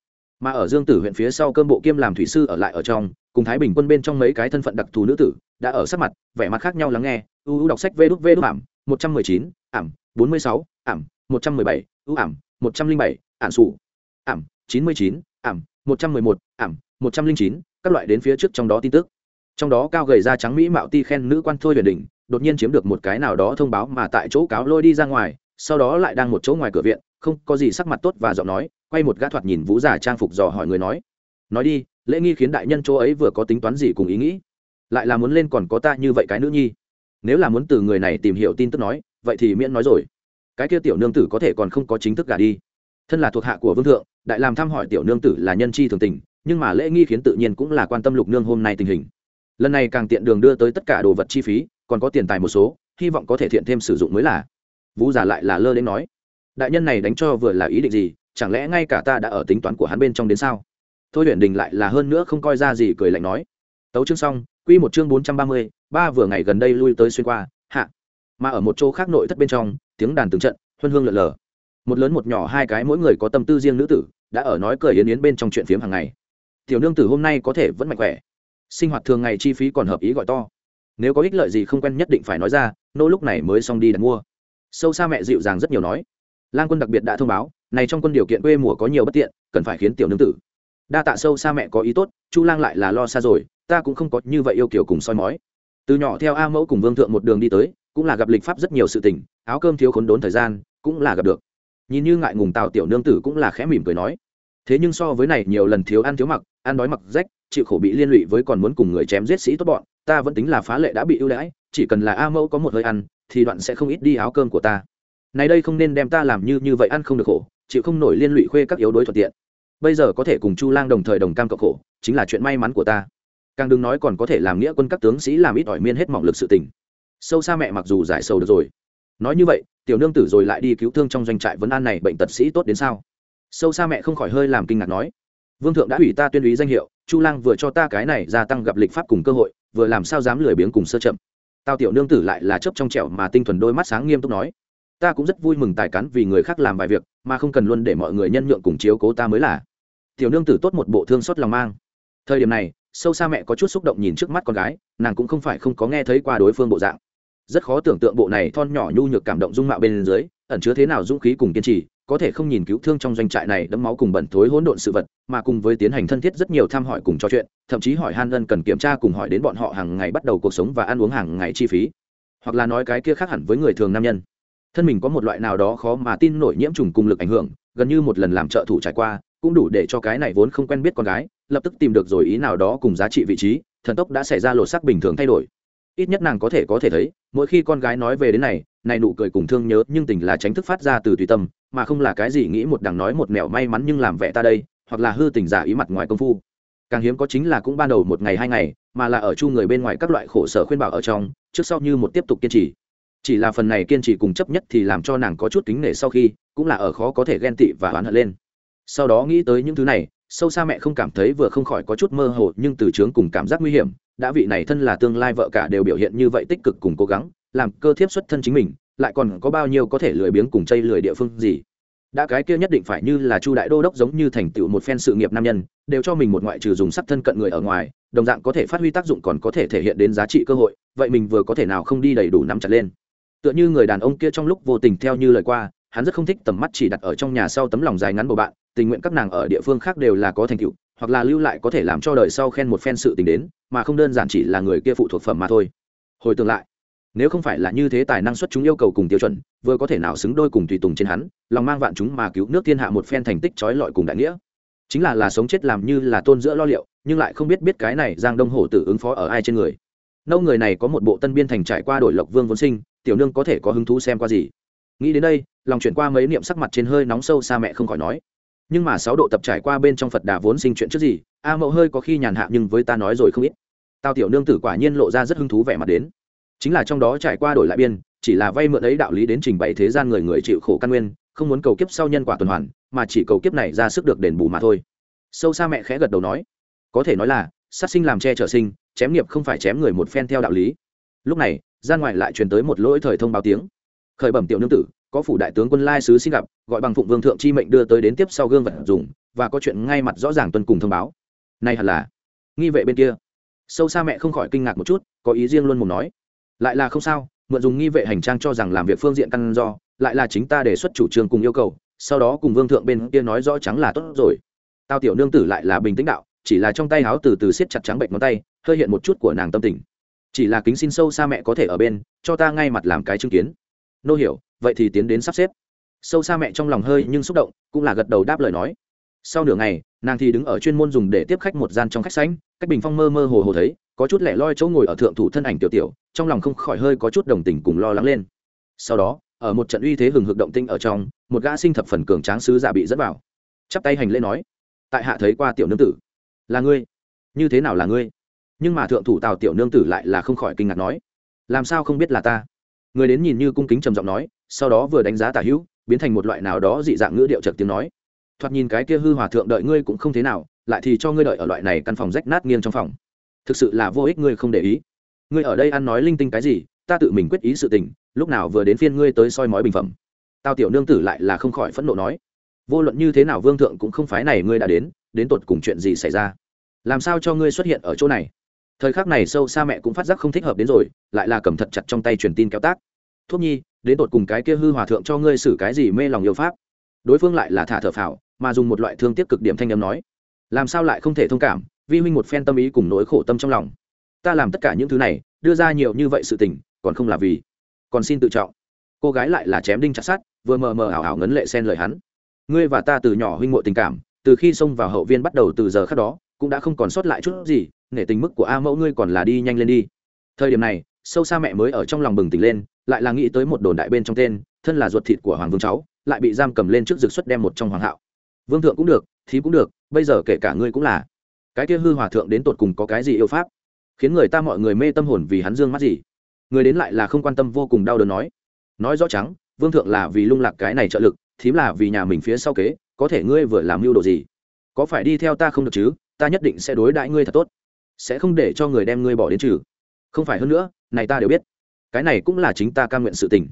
Mà ở dương tử huyện phía sau cơm bộ kiêm làm thủy sư ở lại ở trong, cùng thái bình quân bên trong mấy cái thân phận đặc thù nữ tử, đã ở sát mặt, vẻ mặt khác nhau lắng nghe. U u đọc sách vê đút vê đút ảm, một trăm mười chín, ảm, bốn mươi sáu, ảm, một trăm mười bảy ưu ảm, một trăm linh bảy, ảm sủ ảm chín mươi chín, ảm, một trăm mười một, ảm, một trăm linh chín, các loại đến phía trước trong đó tin tức. Trong đó cao gầy da trắng mỹ mạo ti khen nữ quan thôi huyền đỉnh, đột nhiên chiếm được một cái nào đó thông báo mà tại chỗ cáo lôi đi ra ngoài, sau đó lại đang một chỗ ngoài cửa viện, không có gì sắc mặt tốt và giọng nói, quay một gã thoạt nhìn vũ giả trang phục dò hỏi người nói. Nói đi, lễ nghi khiến đại nhân chỗ ấy vừa có tính toán gì cùng ý nghĩ? Lại là muốn lên còn có ta như vậy cái nữ nhi? Nếu là muốn từ người này tìm hiểu tin tức nói, vậy thì miễn nói rồi. Cái kia tiểu nương tử có thể còn không có chính thức gả đi. Thân là thuộc hạ của vương thượng đại làm thăm hỏi tiểu nương tử là nhân chi thường tình, nhưng mà lễ nghi khiến tự nhiên cũng là quan tâm lục nương hôm nay tình hình. Lần này càng tiện đường đưa tới tất cả đồ vật chi phí, còn có tiền tài một số, hy vọng có thể thiện thêm sử dụng mới là. Vũ giả lại là lơ đến nói, đại nhân này đánh cho vừa là ý định gì, chẳng lẽ ngay cả ta đã ở tính toán của hắn bên trong đến sao? Thôi huyện đình lại là hơn nữa không coi ra gì cười lạnh nói. Tấu chương xong, quy một chương bốn trăm ba mươi, ba vừa ngày gần đây lui tới xuyên qua, hạ. Mà ở một chỗ khác nội thất bên trong, tiếng đàn từng trận, huân hương lợn lờ một lớn một nhỏ hai cái mỗi người có tâm tư riêng nữ tử, đã ở nói cười yến yến bên trong chuyện phiếm hàng ngày. Tiểu nương tử hôm nay có thể vẫn mạnh khỏe. Sinh hoạt thường ngày chi phí còn hợp ý gọi to. Nếu có ích lợi gì không quen nhất định phải nói ra, nô lúc này mới xong đi đặt mua. Sâu xa mẹ dịu dàng rất nhiều nói. Lang quân đặc biệt đã thông báo, này trong quân điều kiện quê mùa có nhiều bất tiện, cần phải khiến tiểu nương tử. Đa tạ sâu xa mẹ có ý tốt, chu lang lại là lo xa rồi, ta cũng không có như vậy yêu kiểu cùng soi mói. Từ nhỏ theo a mẫu cùng vương thượng một đường đi tới, cũng là gặp lịch pháp rất nhiều sự tình, áo cơm thiếu khốn đốn thời gian, cũng là gặp được nhìn như ngại ngùng tào tiểu nương tử cũng là khẽ mỉm cười nói. Thế nhưng so với này nhiều lần thiếu ăn thiếu mặc, ăn đói mặc rách, chịu khổ bị liên lụy với còn muốn cùng người chém giết sĩ tốt bọn, ta vẫn tính là phá lệ đã bị ưu đãi, chỉ cần là a mẫu có một hơi ăn, thì đoạn sẽ không ít đi áo cơm của ta. Này đây không nên đem ta làm như như vậy ăn không được khổ, chịu không nổi liên lụy khuê các yếu đối thuận tiện. Bây giờ có thể cùng chu lang đồng thời đồng cam cộng khổ, chính là chuyện may mắn của ta. Càng đừng nói còn có thể làm nghĩa quân các tướng sĩ làm ít ỏi miên hết mỏng lực sự tình. Sâu xa mẹ mặc dù giải sầu được rồi nói như vậy, tiểu nương tử rồi lại đi cứu thương trong doanh trại vấn an này bệnh tật sĩ tốt đến sao? Sâu xa mẹ không khỏi hơi làm kinh ngạc nói. Vương thượng đã hủy ta tuyên ý danh hiệu, chu lang vừa cho ta cái này gia tăng gặp lịch pháp cùng cơ hội, vừa làm sao dám lười biếng cùng sơ chậm. Tao tiểu nương tử lại là chấp trong trẻo mà tinh thuần đôi mắt sáng nghiêm túc nói. Ta cũng rất vui mừng tài cán vì người khác làm vài việc, mà không cần luôn để mọi người nhân nhượng cùng chiếu cố ta mới là. Tiểu nương tử tốt một bộ thương xót lòng mang. Thời điểm này, sâu xa mẹ có chút xúc động nhìn trước mắt con gái, nàng cũng không phải không có nghe thấy qua đối phương bộ dạng rất khó tưởng tượng bộ này thon nhỏ nhu nhược cảm động dung mạo bên dưới, ẩn chứa thế nào dũng khí cùng kiên trì, có thể không nhìn cứu thương trong doanh trại này đẫm máu cùng bẩn thối hỗn độn sự vật, mà cùng với tiến hành thân thiết rất nhiều tham hỏi cùng trò chuyện, thậm chí hỏi han ân cần kiểm tra cùng hỏi đến bọn họ hàng ngày bắt đầu cuộc sống và ăn uống hàng ngày chi phí. Hoặc là nói cái kia khác hẳn với người thường nam nhân. Thân mình có một loại nào đó khó mà tin nổi nhiễm trùng cùng lực ảnh hưởng, gần như một lần làm trợ thủ trải qua, cũng đủ để cho cái này vốn không quen biết con gái, lập tức tìm được rồi ý nào đó cùng giá trị vị trí, thần tốc đã xảy ra lột sắc bình thường thay đổi ít nhất nàng có thể có thể thấy, mỗi khi con gái nói về đến này này nụ cười cùng thương nhớ nhưng tình là tránh thức phát ra từ tùy tâm, mà không là cái gì nghĩ một đằng nói một mẹo may mắn nhưng làm vẻ ta đây, hoặc là hư tình giả ý mặt ngoài công phu. Càng hiếm có chính là cũng ban đầu một ngày hai ngày, mà là ở chu người bên ngoài các loại khổ sở khuyên bảo ở trong, trước sau như một tiếp tục kiên trì. Chỉ là phần này kiên trì cùng chấp nhất thì làm cho nàng có chút kính nể sau khi, cũng là ở khó có thể ghen tị và oán hận lên. Sau đó nghĩ tới những thứ này, sâu xa mẹ không cảm thấy vừa không khỏi có chút mơ hồ, nhưng từ trướng cùng cảm giác nguy hiểm đã vị này thân là tương lai vợ cả đều biểu hiện như vậy tích cực cùng cố gắng, làm cơ thiếp xuất thân chính mình, lại còn có bao nhiêu có thể lười biếng cùng chây lười địa phương gì? Đã cái kia nhất định phải như là chu đại đô đốc giống như thành tựu một phen sự nghiệp nam nhân, đều cho mình một ngoại trừ dùng sắc thân cận người ở ngoài, đồng dạng có thể phát huy tác dụng còn có thể thể hiện đến giá trị cơ hội, vậy mình vừa có thể nào không đi đầy đủ nắm chặt lên. Tựa như người đàn ông kia trong lúc vô tình theo như lời qua, hắn rất không thích tầm mắt chỉ đặt ở trong nhà sau tấm lòng dài ngắn của bạn, tình nguyện các nàng ở địa phương khác đều là có thành tựu hoặc là lưu lại có thể làm cho đời sau khen một phen sự tình đến, mà không đơn giản chỉ là người kia phụ thuộc phẩm mà thôi. Hồi tương lại, nếu không phải là như thế tài năng xuất chúng yêu cầu cùng tiêu chuẩn, vừa có thể nào xứng đôi cùng tùy tùng trên hắn, lòng mang vạn chúng mà cứu nước thiên hạ một phen thành tích trói lọi cùng đại nghĩa. Chính là là sống chết làm như là tôn giữa lo liệu, nhưng lại không biết biết cái này giang đông hổ tử ứng phó ở ai trên người. Nâu người này có một bộ tân biên thành trải qua đổi lộc vương vốn sinh, tiểu nương có thể có hứng thú xem qua gì. Nghĩ đến đây, lòng chuyển qua mấy niệm sắc mặt trên hơi nóng sâu xa mẹ không khỏi nói nhưng mà sáu độ tập trải qua bên trong phật đà vốn sinh chuyện trước gì, a mẫu hơi có khi nhàn hạ nhưng với ta nói rồi không ít. Tao tiểu nương tử quả nhiên lộ ra rất hứng thú vẻ mặt đến. Chính là trong đó trải qua đổi lại biên, chỉ là vay mượn ấy đạo lý đến trình bày thế gian người người chịu khổ căn nguyên, không muốn cầu kiếp sau nhân quả tuần hoàn, mà chỉ cầu kiếp này ra sức được đền bù mà thôi. Sâu xa mẹ khẽ gật đầu nói. Có thể nói là, sát sinh làm che chở sinh, chém nghiệp không phải chém người một phen theo đạo lý. Lúc này, ra ngoài lại truyền tới một lỗi thời thông báo tiếng. Khởi bẩm tiểu nương tử có phủ đại tướng quân lai sứ xin gặp, gọi bằng phụng vương thượng chi mệnh đưa tới đến tiếp sau gương vật dùng, và có chuyện ngay mặt rõ ràng tuân cùng thông báo. Nay hẳn là, nghi vệ bên kia. Sâu xa mẹ không khỏi kinh ngạc một chút, có ý riêng luôn một nói. Lại là không sao, mượn dùng nghi vệ hành trang cho rằng làm việc phương diện căn do, lại là chính ta đề xuất chủ trương cùng yêu cầu, sau đó cùng vương thượng bên kia nói rõ trắng là tốt rồi. Tao tiểu nương tử lại là bình tĩnh đạo, chỉ là trong tay háo từ từ siết chặt trắng bệnh ngón tay, hơi hiện một chút của nàng tâm tình. Chỉ là kính xin sâu xa mẹ có thể ở bên, cho ta ngay mặt làm cái chứng kiến. Nô hiểu vậy thì tiến đến sắp xếp. Sâu xa mẹ trong lòng hơi nhưng xúc động, cũng là gật đầu đáp lời nói. Sau nửa ngày, nàng thì đứng ở chuyên môn dùng để tiếp khách một gian trong khách sánh cách bình phong mơ mơ hồ hồ thấy, có chút lẻ loi chỗ ngồi ở thượng thủ thân ảnh tiểu tiểu, trong lòng không khỏi hơi có chút đồng tình cùng lo lắng lên. Sau đó, ở một trận uy thế hừng hực động tinh ở trong, một gã sinh thập phần cường tráng sứ giả bị dẫn vào. Chắp tay hành lễ nói, tại hạ thấy qua tiểu nương tử. Là ngươi. Như thế nào là ngươi? Nhưng mà thượng thủ tào tiểu nương tử lại là không khỏi kinh ngạc nói, làm sao không biết là ta? Người đến nhìn như cung kính trầm giọng nói, sau đó vừa đánh giá tả hữu, biến thành một loại nào đó dị dạng ngữ điệu trật tiếng nói. Thoạt nhìn cái kia hư hòa thượng đợi ngươi cũng không thế nào, lại thì cho ngươi đợi ở loại này căn phòng rách nát nghiêng trong phòng. Thực sự là vô ích ngươi không để ý. Ngươi ở đây ăn nói linh tinh cái gì, ta tự mình quyết ý sự tình, lúc nào vừa đến phiên ngươi tới soi mói bình phẩm. Tao tiểu nương tử lại là không khỏi phẫn nộ nói, vô luận như thế nào vương thượng cũng không phái này ngươi đã đến đến tột cùng chuyện gì xảy ra? Làm sao cho ngươi xuất hiện ở chỗ này? Thời khắc này sâu xa mẹ cũng phát giác không thích hợp đến rồi, lại là cầm thật chặt trong tay truyền tin kéo tác. Thuốc nhi, đến tột cùng cái kia hư hòa thượng cho ngươi xử cái gì mê lòng yêu pháp? Đối phương lại là thả thở phào, mà dùng một loại thương tiếc cực điểm thanh âm nói. Làm sao lại không thể thông cảm, vi huynh một phen tâm ý cùng nỗi khổ tâm trong lòng. Ta làm tất cả những thứ này, đưa ra nhiều như vậy sự tình, còn không là vì, còn xin tự trọng. Cô gái lại là chém đinh chặt sát vừa mờ mờ ảo ảo ngấn lệ xen lời hắn. Ngươi và ta từ nhỏ huynh muội tình cảm, từ khi xông vào hậu viên bắt đầu từ giờ khác đó cũng đã không còn sót lại chút gì, nể tình mức của a mẫu ngươi còn là đi nhanh lên đi. Thời điểm này, sâu xa mẹ mới ở trong lòng bừng tỉnh lên, lại là nghĩ tới một đồn đại bên trong tên, thân là ruột thịt của hoàng vương cháu, lại bị giam cầm lên trước dược xuất đem một trong hoàng hạo. Vương thượng cũng được thì cũng được, bây giờ kể cả ngươi cũng là. Cái kia hư hòa thượng đến tột cùng có cái gì yêu pháp? Khiến người ta mọi người mê tâm hồn vì hắn dương mắt gì? Người đến lại là không quan tâm vô cùng đau đớn nói. Nói rõ trắng, vương thượng là vì lung lạc cái này trợ lực, thím là vì nhà mình phía sau kế, có thể ngươi vừa làm mưu đồ gì? Có phải đi theo ta không được chứ? Ta nhất định sẽ đối đãi ngươi thật tốt, sẽ không để cho người đem ngươi bỏ đến trừ. Không phải hơn nữa, này ta đều biết. Cái này cũng là chính ta cam nguyện sự tình.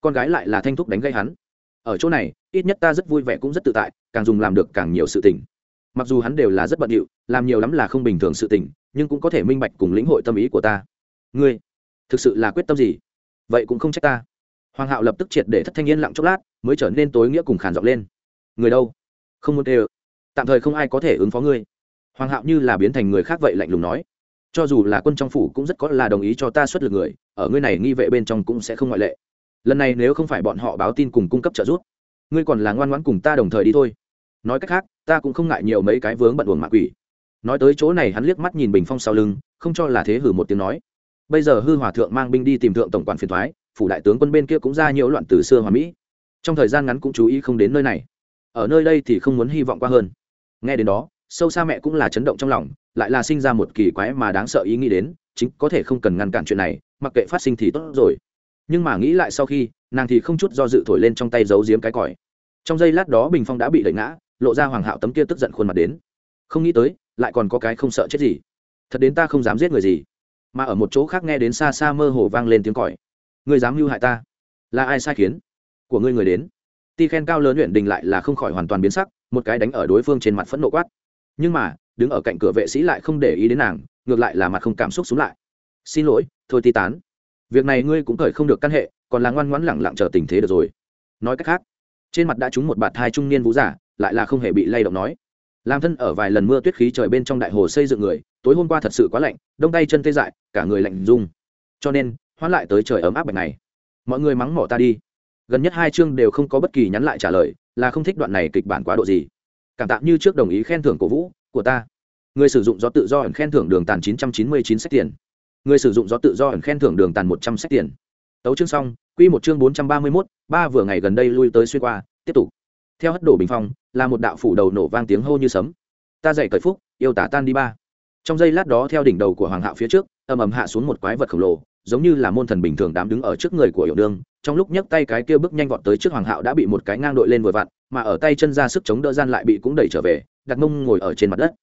Con gái lại là thanh thúc đánh gây hắn. Ở chỗ này, ít nhất ta rất vui vẻ cũng rất tự tại, càng dùng làm được càng nhiều sự tình. Mặc dù hắn đều là rất bận điệu, làm nhiều lắm là không bình thường sự tình, nhưng cũng có thể minh bạch cùng lĩnh hội tâm ý của ta. Ngươi, thực sự là quyết tâm gì? Vậy cũng không trách ta. Hoàng hạo lập tức triệt để thất thanh yên lặng chốc lát, mới trở nên tối nghĩa cùng khàn giọng lên. Người đâu? Không muốn tê ơ. Tạm thời không ai có thể ứng phó ngươi hoàng hạo như là biến thành người khác vậy lạnh lùng nói. Cho dù là quân trong phủ cũng rất có là đồng ý cho ta xuất lực người, ở ngươi này nghi vệ bên trong cũng sẽ không ngoại lệ. Lần này nếu không phải bọn họ báo tin cùng cung cấp trợ giúp, ngươi còn là ngoan ngoãn cùng ta đồng thời đi thôi. Nói cách khác, ta cũng không ngại nhiều mấy cái vướng bận buồn mạ quỷ. Nói tới chỗ này hắn liếc mắt nhìn bình phong sau lưng, không cho là thế hử một tiếng nói. Bây giờ hư hòa thượng mang binh đi tìm thượng tổng quản phiền thoái, phủ đại tướng quân bên kia cũng ra nhiều loạn từ xưa hòa mỹ. Trong thời gian ngắn cũng chú ý không đến nơi này. Ở nơi đây thì không muốn hy vọng qua hơn. Nghe đến đó sâu xa mẹ cũng là chấn động trong lòng, lại là sinh ra một kỳ quái mà đáng sợ ý nghĩ đến, chính có thể không cần ngăn cản chuyện này, mặc kệ phát sinh thì tốt rồi. Nhưng mà nghĩ lại sau khi, nàng thì không chút do dự thổi lên trong tay giấu giếm cái còi. Trong giây lát đó bình phong đã bị đẩy ngã, lộ ra hoàng hạo tấm kia tức giận khuôn mặt đến. Không nghĩ tới, lại còn có cái không sợ chết gì. Thật đến ta không dám giết người gì. Mà ở một chỗ khác nghe đến xa xa mơ hồ vang lên tiếng còi. Người dám mưu hại ta? Là ai sai khiến? Của ngươi người đến. Ti khen cao lớn luyện đình lại là không khỏi hoàn toàn biến sắc, một cái đánh ở đối phương trên mặt phẫn nộ quát nhưng mà, đứng ở cạnh cửa vệ sĩ lại không để ý đến nàng, ngược lại là mặt không cảm xúc xuống lại. Xin lỗi, thôi ti tán. Việc này ngươi cũng khởi không được căn hệ, còn là ngoan ngoãn lẳng lặng chờ tình thế được rồi. Nói cách khác, trên mặt đã trúng một bạt thai trung niên vũ giả, lại là không hề bị lay động nói. Làm thân ở vài lần mưa tuyết khí trời bên trong đại hồ xây dựng người, tối hôm qua thật sự quá lạnh, đông tay chân tê dại, cả người lạnh rung. Cho nên, hoãn lại tới trời ấm áp bạch này mọi người mắng mỏ ta đi. Gần nhất hai chương đều không có bất kỳ nhắn lại trả lời, là không thích đoạn này kịch bản quá độ gì cảm tạ như trước đồng ý khen thưởng cổ vũ của ta. Người sử dụng gió tự do ẩn khen thưởng đường tàn 999 sách tiền. Người sử dụng gió tự do ẩn khen thưởng đường tàn 100 sách tiền. Tấu chương xong quy một chương 431, ba vừa ngày gần đây lui tới xuyên qua tiếp tục. Theo hất đổ bình phong là một đạo phủ đầu nổ vang tiếng hô như sấm. Ta dậy cởi phúc yêu tả tan đi ba. Trong giây lát đó theo đỉnh đầu của hoàng hạo phía trước ầm ầm hạ xuống một quái vật khổng lồ giống như là môn thần bình thường đám đứng ở trước người của hiệu đương trong lúc nhấc tay cái kia bước nhanh vọt tới trước hoàng hạo đã bị một cái ngang đội lên vừa vặn mà ở tay chân ra sức chống đỡ gian lại bị cũng đẩy trở về, đặt mông ngồi ở trên mặt đất.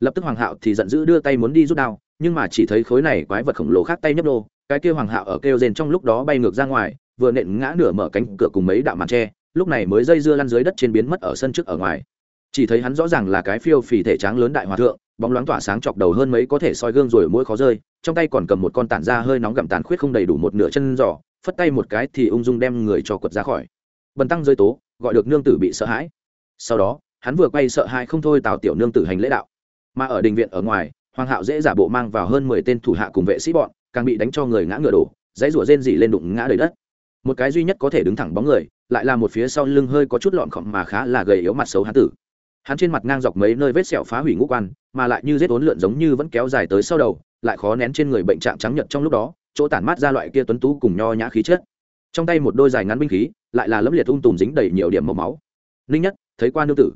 Lập tức hoàng hạo thì giận dữ đưa tay muốn đi rút đao, nhưng mà chỉ thấy khối này quái vật khổng lồ khác tay nhấp đô cái kia hoàng hạo ở kêu rền trong lúc đó bay ngược ra ngoài, vừa nện ngã nửa mở cánh cửa cùng mấy đạo màn tre, lúc này mới dây dưa lăn dưới đất trên biến mất ở sân trước ở ngoài. Chỉ thấy hắn rõ ràng là cái phiêu phì thể tráng lớn đại hòa thượng, bóng loáng tỏa sáng chọc đầu hơn mấy có thể soi gương rồi mỗi khó rơi, trong tay còn cầm một con tản da hơi nóng gặm tàn khuyết không đầy đủ một nửa chân giỏ phất tay một cái thì ung dung đem người cho quật ra khỏi. Bần tăng rơi tố gọi được nương tử bị sợ hãi. Sau đó, hắn vừa quay sợ hãi không thôi tào tiểu nương tử hành lễ đạo. Mà ở đình viện ở ngoài, hoàng hạo dễ giả bộ mang vào hơn mười tên thủ hạ cùng vệ sĩ bọn, càng bị đánh cho người ngã ngựa đổ, dãy rủa rên dỉ lên đụng ngã đầy đất. Một cái duy nhất có thể đứng thẳng bóng người, lại là một phía sau lưng hơi có chút lọn khọm mà khá là gầy yếu mặt xấu hán tử. Hắn trên mặt ngang dọc mấy nơi vết sẹo phá hủy ngũ quan, mà lại như rết ốn lượn giống như vẫn kéo dài tới sau đầu, lại khó nén trên người bệnh trạng trắng nhợt trong lúc đó, chỗ tản mát ra loại kia tuấn tú cùng nho nhã khí chất. Trong tay một đôi dài ngắn binh khí lại là lấm liệt ung tùm dính đầy nhiều điểm màu máu. Ninh nhất, thấy qua nương tử.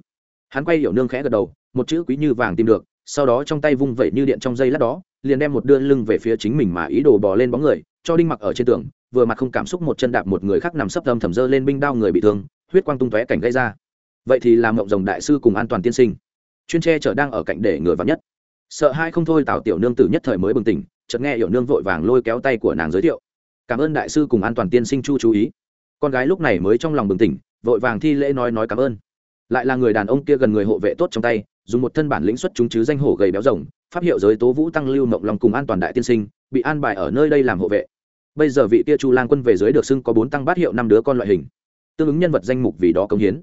Hắn quay hiểu nương khẽ gật đầu, một chữ quý như vàng tìm được, sau đó trong tay vung vẩy như điện trong dây lát đó, liền đem một đưa lưng về phía chính mình mà ý đồ bò lên bóng người, cho đinh mặc ở trên tường, vừa mặt không cảm xúc một chân đạp một người khác nằm sấp thầm thầm dơ lên binh đao người bị thương, huyết quang tung tóe cảnh gây ra. Vậy thì làm mộng rồng đại sư cùng an toàn tiên sinh. Chuyên tre chở đang ở cạnh để ngừa vắn nhất. Sợ hai không thôi tào tiểu nương tử nhất thời mới bừng tỉnh, chợt nghe hiểu nương vội vàng lôi kéo tay của nàng giới thiệu. Cảm ơn đại sư cùng an toàn tiên sinh chu chú ý con gái lúc này mới trong lòng bừng tỉnh, vội vàng thi lễ nói nói cảm ơn. Lại là người đàn ông kia gần người hộ vệ tốt trong tay, dùng một thân bản lĩnh xuất chúng chứ danh hổ gầy béo rồng, pháp hiệu giới tố vũ tăng lưu mộng lòng cùng an toàn đại tiên sinh, bị an bài ở nơi đây làm hộ vệ. Bây giờ vị kia chu lang quân về dưới được xưng có bốn tăng bát hiệu năm đứa con loại hình. Tương ứng nhân vật danh mục vì đó công hiến.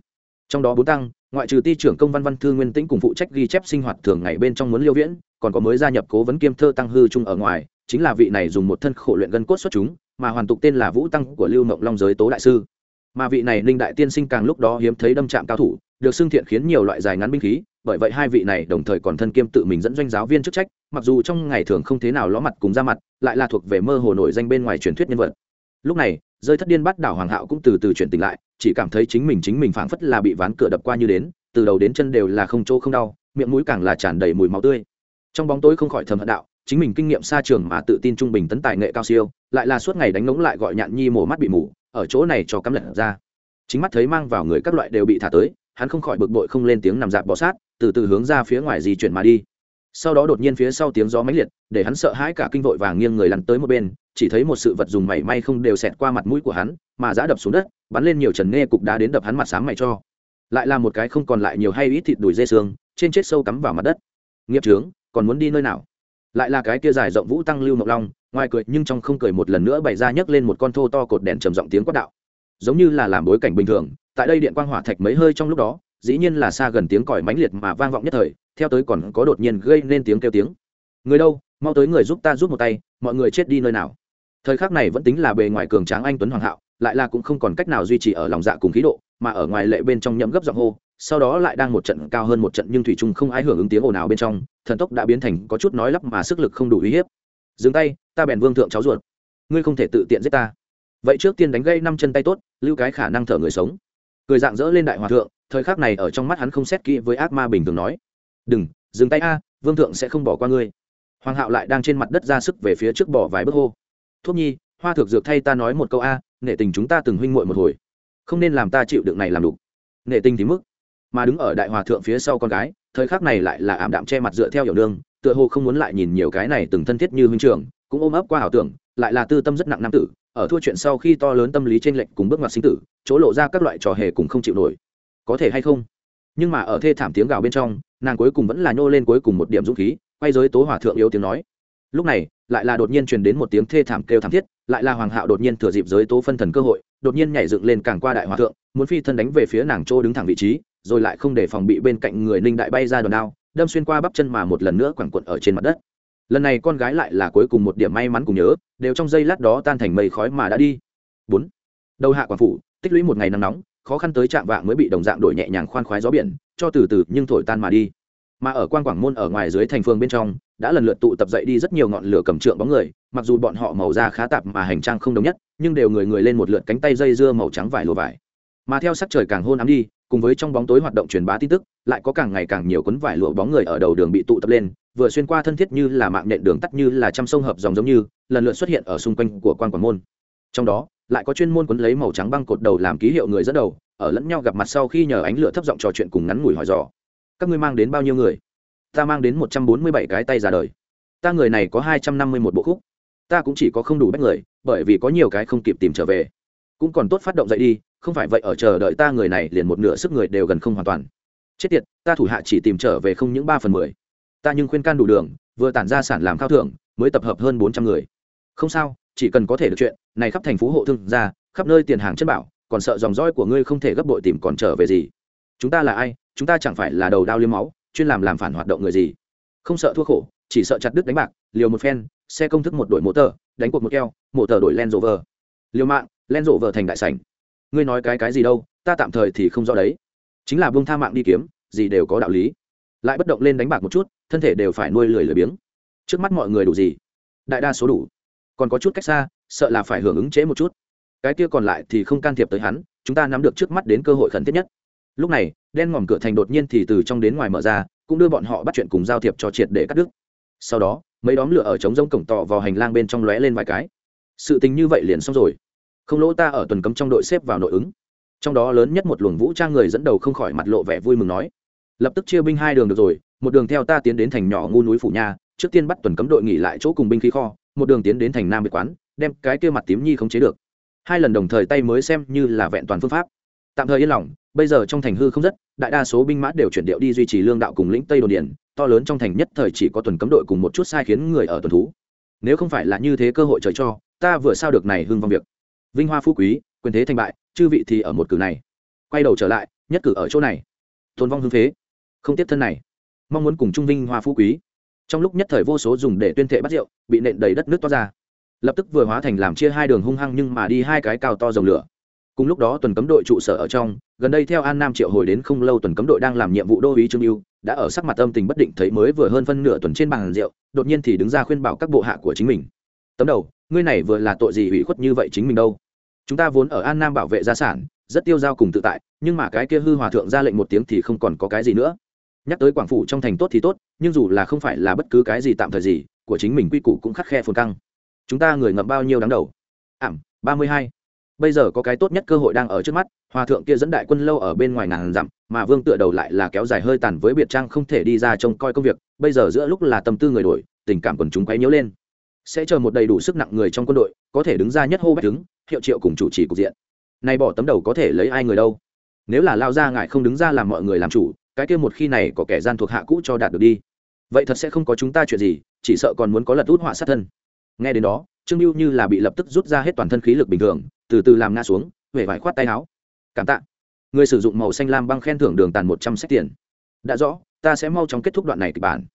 Trong đó bốn tăng, ngoại trừ ti trưởng công văn văn thư nguyên tĩnh cùng phụ trách ghi chép sinh hoạt thường ngày bên trong muốn liêu viễn, còn có mới gia nhập cố vấn kiêm thơ tăng hư trung ở ngoài, chính là vị này dùng một thân khổ luyện gân cốt xuất chúng mà hoàn tục tên là vũ tăng của lưu mộng long giới tố đại sư. Mà vị này linh đại tiên sinh càng lúc đó hiếm thấy đâm chạm cao thủ, được xưng thiện khiến nhiều loại dài ngắn binh khí, bởi vậy hai vị này đồng thời còn thân kiêm tự mình dẫn doanh giáo viên chức trách, mặc dù trong ngày thường không thế nào ló mặt cùng ra mặt, lại là thuộc về mơ hồ nổi danh bên ngoài truyền thuyết nhân vật. Lúc này, rơi thất điên bắt đảo hoàng hạo cũng từ từ chuyển tỉnh lại, chỉ cảm thấy chính mình chính mình phảng phất là bị ván cửa đập qua như đến, từ đầu đến chân đều là không chỗ không đau, miệng mũi càng là tràn đầy mùi máu tươi. Trong bóng tối không khỏi thầm hận đạo chính mình kinh nghiệm xa trường mà tự tin trung bình tấn tài nghệ cao siêu, lại là suốt ngày đánh ngống lại gọi nhạn nhi mổ mắt bị mù, ở chỗ này cho cắm lật ra. Chính mắt thấy mang vào người các loại đều bị thả tới, hắn không khỏi bực bội không lên tiếng nằm dạp bọ sát, từ từ hướng ra phía ngoài di chuyển mà đi. Sau đó đột nhiên phía sau tiếng gió mãnh liệt, để hắn sợ hãi cả kinh vội và nghiêng người lăn tới một bên, chỉ thấy một sự vật dùng mảy may không đều xẹt qua mặt mũi của hắn, mà giã đập xuống đất, bắn lên nhiều trần nghe cục đá đến đập hắn mặt sáng mày cho. Lại là một cái không còn lại nhiều hay ít thịt đùi dê xương, trên chết sâu cắm vào mặt đất. Nghiệp trướng, còn muốn đi nơi nào? Lại là cái kia dài rộng vũ tăng lưu mộc long, ngoài cười nhưng trong không cười một lần nữa bày ra nhấc lên một con thô to cột đèn trầm giọng tiếng quát đạo. Giống như là làm bối cảnh bình thường, tại đây điện quang hỏa thạch mấy hơi trong lúc đó, dĩ nhiên là xa gần tiếng còi mãnh liệt mà vang vọng nhất thời, theo tới còn có đột nhiên gây nên tiếng kêu tiếng. Người đâu, mau tới người giúp ta giúp một tay, mọi người chết đi nơi nào? Thời khắc này vẫn tính là bề ngoài cường tráng anh tuấn hoàng hạo, lại là cũng không còn cách nào duy trì ở lòng dạ cùng khí độ, mà ở ngoài lệ bên trong nhậm gấp giọng hô sau đó lại đang một trận cao hơn một trận nhưng thủy trung không ai hưởng ứng tiếng ồn ào bên trong, thần tốc đã biến thành có chút nói lắp mà sức lực không đủ uy hiếp. Dừng tay, ta bèn vương thượng cháu ruột. Ngươi không thể tự tiện giết ta. Vậy trước tiên đánh gây năm chân tay tốt, lưu cái khả năng thở người sống. Cười dạng dỡ lên đại hòa thượng, thời khắc này ở trong mắt hắn không xét kỹ với ác ma bình thường nói. Đừng, dừng tay a, vương thượng sẽ không bỏ qua ngươi. Hoàng hạo lại đang trên mặt đất ra sức về phía trước bỏ vài bước hô. Thuốc nhi, hoa thược dược thay ta nói một câu a, nể tình chúng ta từng huynh muội một hồi. Không nên làm ta chịu đựng này làm đủ. Nể tình thì mức mà đứng ở đại hòa thượng phía sau con gái thời khắc này lại là ảm đạm che mặt dựa theo hiểu đương tựa hồ không muốn lại nhìn nhiều cái này từng thân thiết như huynh trường, cũng ôm ấp qua ảo tưởng lại là tư tâm rất nặng nam tử ở thua chuyện sau khi to lớn tâm lý trên lệnh cùng bước ngoặt sinh tử chỗ lộ ra các loại trò hề cùng không chịu nổi. Có thể hay không? Nhưng mà ở thê thảm tiếng gào bên trong nàng cuối cùng vẫn là nhô lên cuối cùng một điểm dũng khí quay giới tố hòa thượng yếu tiếng nói. Lúc này lại là đột nhiên truyền đến một tiếng thê thảm kêu thảm thiết lại là hoàng hạo đột nhiên thừa dịp giới tố phân thần cơ hội đột nhiên nhảy dựng lên càng qua đại hòa thượng muốn phi thân đánh về phía nàng chỗ đứng thẳng vị trí rồi lại không để phòng bị bên cạnh người ninh đại bay ra đòn đao, đâm xuyên qua bắp chân mà một lần nữa quẳng quận ở trên mặt đất. Lần này con gái lại là cuối cùng một điểm may mắn cùng nhớ, đều trong giây lát đó tan thành mây khói mà đã đi. Bốn. Đầu hạ quảng phủ, tích lũy một ngày nắng nóng, khó khăn tới trạm vạng mới bị đồng dạng đổi nhẹ nhàng khoan khoái gió biển, cho từ từ nhưng thổi tan mà đi. Mà ở quan quảng môn ở ngoài dưới thành phương bên trong, đã lần lượt tụ tập dậy đi rất nhiều ngọn lửa cầm trượng bóng người, mặc dù bọn họ màu da khá tạp mà hành trang không đồng nhất, nhưng đều người người lên một lượt cánh tay dây dưa màu trắng vải lùa vải mà theo sắc trời càng hôn ám đi, cùng với trong bóng tối hoạt động truyền bá tin tức, lại có càng ngày càng nhiều cuốn vải lụa bóng người ở đầu đường bị tụ tập lên, vừa xuyên qua thân thiết như là mạng nện đường tắt như là trăm sông hợp dòng giống như, lần lượt xuất hiện ở xung quanh của quan quảng môn. Trong đó, lại có chuyên môn cuốn lấy màu trắng băng cột đầu làm ký hiệu người dẫn đầu, ở lẫn nhau gặp mặt sau khi nhờ ánh lửa thấp giọng trò chuyện cùng ngắn ngủi hỏi dò. Các ngươi mang đến bao nhiêu người? Ta mang đến một trăm bốn mươi bảy cái tay ra đời. Ta người này có hai trăm năm mươi một bộ khúc. Ta cũng chỉ có không đủ bách người, bởi vì có nhiều cái không kịp tìm trở về. Cũng còn tốt phát động dậy đi không phải vậy ở chờ đợi ta người này liền một nửa sức người đều gần không hoàn toàn. Chết tiệt, ta thủ hạ chỉ tìm trở về không những ba phần mười. Ta nhưng khuyên can đủ đường, vừa tản ra sản làm khao thưởng, mới tập hợp hơn bốn trăm người. Không sao, chỉ cần có thể được chuyện, này khắp thành phố hộ thương ra, khắp nơi tiền hàng chất bảo, còn sợ dòng roi của ngươi không thể gấp bội tìm còn trở về gì? Chúng ta là ai? Chúng ta chẳng phải là đầu đao liêm máu, chuyên làm làm phản hoạt động người gì? Không sợ thua khổ, chỉ sợ chặt đứt đánh bạc, liều một phen, xe công thức một đổi mô tờ, đánh cuộc một keo, mô tờ đổi len rộ vờ liều mạng len rộ vờ thành đại sảnh ngươi nói cái cái gì đâu, ta tạm thời thì không rõ đấy. Chính là buông tha mạng đi kiếm, gì đều có đạo lý. Lại bất động lên đánh bạc một chút, thân thể đều phải nuôi lười lười biếng. Trước mắt mọi người đủ gì? Đại đa số đủ. Còn có chút cách xa, sợ là phải hưởng ứng chế một chút. Cái kia còn lại thì không can thiệp tới hắn, chúng ta nắm được trước mắt đến cơ hội khẩn thiết nhất. Lúc này, đen ngòm cửa thành đột nhiên thì từ trong đến ngoài mở ra, cũng đưa bọn họ bắt chuyện cùng giao thiệp cho triệt để cắt đứt. Sau đó, mấy đóm lửa ở trống rông cổng tỏ vào hành lang bên trong lóe lên vài cái. Sự tình như vậy liền xong rồi không lỗ ta ở tuần cấm trong đội xếp vào nội ứng. Trong đó lớn nhất một luồng vũ trang người dẫn đầu không khỏi mặt lộ vẻ vui mừng nói. Lập tức chia binh hai đường được rồi, một đường theo ta tiến đến thành nhỏ ngu núi phủ nha, trước tiên bắt tuần cấm đội nghỉ lại chỗ cùng binh khí kho, một đường tiến đến thành nam biệt quán, đem cái kia mặt tím nhi không chế được. Hai lần đồng thời tay mới xem như là vẹn toàn phương pháp. Tạm thời yên lòng, bây giờ trong thành hư không rất, đại đa số binh mã đều chuyển điệu đi duy trì lương đạo cùng lĩnh tây đồn điền, to lớn trong thành nhất thời chỉ có tuần cấm đội cùng một chút sai khiến người ở tuần thú. Nếu không phải là như thế cơ hội trời cho, ta vừa sao được này hưng vong việc vinh hoa phú quý, quyền thế thành bại, chư vị thì ở một cử này. Quay đầu trở lại, nhất cử ở chỗ này. Tồn vong hưng phế. Không tiếp thân này. Mong muốn cùng trung vinh hoa phú quý. Trong lúc nhất thời vô số dùng để tuyên thệ bắt rượu, bị nện đầy đất nước toát ra. Lập tức vừa hóa thành làm chia hai đường hung hăng nhưng mà đi hai cái cao to dòng lửa. Cùng lúc đó tuần cấm đội trụ sở ở trong, gần đây theo an nam triệu hồi đến không lâu tuần cấm đội đang làm nhiệm vụ đô uý trương yêu đã ở sắc mặt âm tình bất định thấy mới vừa hơn phân nửa tuần trên bàn rượu, đột nhiên thì đứng ra khuyên bảo các bộ hạ của chính mình. Tấm đầu ngươi này vừa là tội gì ủy khuất như vậy chính mình đâu? Chúng ta vốn ở an nam bảo vệ gia sản, rất tiêu dao cùng tự tại, nhưng mà cái kia hư hòa thượng ra lệnh một tiếng thì không còn có cái gì nữa. Nhắc tới quảng phủ trong thành tốt thì tốt, nhưng dù là không phải là bất cứ cái gì tạm thời gì, của chính mình quy củ cũng khắc khe phồn căng. Chúng ta người ngậm bao nhiêu đáng đầu? Ảm, ba mươi hai. Bây giờ có cái tốt nhất cơ hội đang ở trước mắt, hòa thượng kia dẫn đại quân lâu ở bên ngoài ngàn dặm, mà vương tựa đầu lại là kéo dài hơi tàn với biệt trang không thể đi ra trông coi công việc, bây giờ giữa lúc là tâm tư người đổi, tình cảm quần chúng quấy nhiễu lên sẽ chờ một đầy đủ sức nặng người trong quân đội, có thể đứng ra nhất hô bách đứng, hiệu triệu cùng chủ trì cục diện. Nay bỏ tấm đầu có thể lấy ai người đâu? Nếu là lao ra ngại không đứng ra làm mọi người làm chủ, cái kia một khi này có kẻ gian thuộc hạ cũ cho đạt được đi. Vậy thật sẽ không có chúng ta chuyện gì, chỉ sợ còn muốn có lật út họa sát thân. Nghe đến đó, trương lưu như là bị lập tức rút ra hết toàn thân khí lực bình thường, từ từ làm ngã xuống huệ vải khoát tay áo. Cảm tạ. Người sử dụng màu xanh lam băng khen thưởng đường tàn một trăm sách tiền. Đã rõ, ta sẽ mau chóng kết thúc đoạn này kịch bản.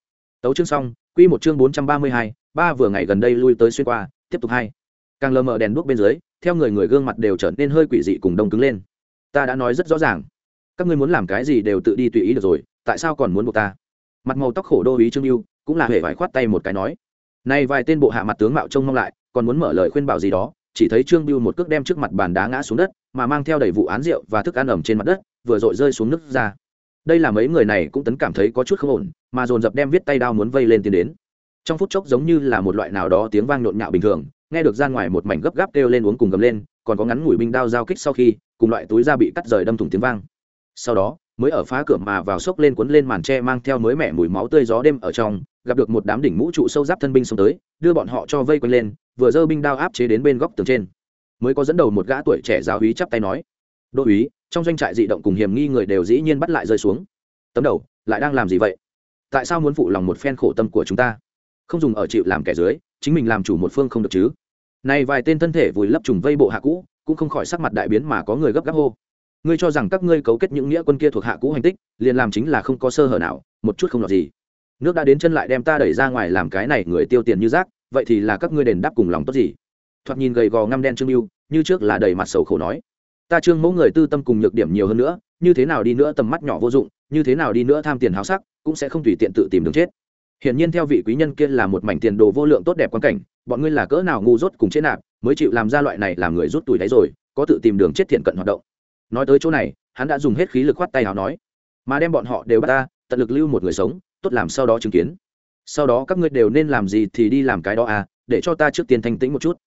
Tấu chương xong, quy một chương bốn trăm ba mươi hai ba vừa ngày gần đây lui tới xuyên qua, tiếp tục hai. Càng lờ mờ đèn đuốc bên dưới, theo người người gương mặt đều trở nên hơi quỷ dị cùng đông cứng lên. Ta đã nói rất rõ ràng. Các ngươi muốn làm cái gì đều tự đi tùy ý được rồi, tại sao còn muốn buộc ta? Mặt màu tóc khổ đô ý trương yêu cũng là hề vải khoát tay một cái nói. Nay vài tên bộ hạ mặt tướng mạo trông mong lại, còn muốn mở lời khuyên bảo gì đó, chỉ thấy trương biêu một cước đem trước mặt bàn đá ngã xuống đất, mà mang theo đầy vụ án rượu và thức ăn ẩm trên mặt đất, vừa dội rơi xuống nước ra. Đây là mấy người này cũng tấn cảm thấy có chút không ổn, mà dồn dập đem viết tay đao muốn vây lên tiến đến trong phút chốc giống như là một loại nào đó tiếng vang nhộn nhạo bình thường, nghe được ra ngoài một mảnh gấp gáp kêu lên uống cùng gầm lên, còn có ngắn ngủi binh đao giao kích sau khi, cùng loại túi da bị cắt rời đâm thủng tiếng vang. Sau đó, mới ở phá cửa mà vào sốc lên cuốn lên màn tre mang theo mới mẻ mùi máu tươi gió đêm ở trong, gặp được một đám đỉnh mũ trụ sâu giáp thân binh xông tới, đưa bọn họ cho vây quanh lên, vừa dơ binh đao áp chế đến bên góc tường trên. Mới có dẫn đầu một gã tuổi trẻ giáo úy chắp tay nói đô úy, trong doanh trại dị động cùng hiểm nghi người đều dĩ nhiên bắt lại rơi xuống. Tấm đầu, lại đang làm gì vậy? Tại sao muốn phụ lòng một phen khổ tâm của chúng ta? Không dùng ở chịu làm kẻ dưới, chính mình làm chủ một phương không được chứ. Này vài tên thân thể vùi lấp trùng vây bộ hạ cũ, cũng không khỏi sắc mặt đại biến mà có người gấp gáp hô. Ngươi cho rằng các ngươi cấu kết những nghĩa quân kia thuộc hạ cũ hành tích, liền làm chính là không có sơ hở nào, một chút không lọt gì. Nước đã đến chân lại đem ta đẩy ra ngoài làm cái này người tiêu tiền như rác, vậy thì là các ngươi đền đáp cùng lòng tốt gì? Thoạt nhìn gầy gò ngăm đen trương mưu như trước là đầy mặt sầu khổ nói. Ta trương mẫu người tư tâm cùng nhược điểm nhiều hơn nữa, như thế nào đi nữa tầm mắt nhỏ vô dụng, như thế nào đi nữa tham tiền háo sắc, cũng sẽ không tùy tiện tự tìm đường chết hiển nhiên theo vị quý nhân kia là một mảnh tiền đồ vô lượng tốt đẹp quan cảnh, bọn ngươi là cỡ nào ngu dốt cùng chế nạp, mới chịu làm ra loại này làm người rút tuổi đấy rồi, có tự tìm đường chết thiện cận hoạt động. Nói tới chỗ này, hắn đã dùng hết khí lực khoát tay hào nói, mà đem bọn họ đều bắt ta, tận lực lưu một người sống, tốt làm sau đó chứng kiến. Sau đó các ngươi đều nên làm gì thì đi làm cái đó à để cho ta trước tiên thanh tĩnh một chút.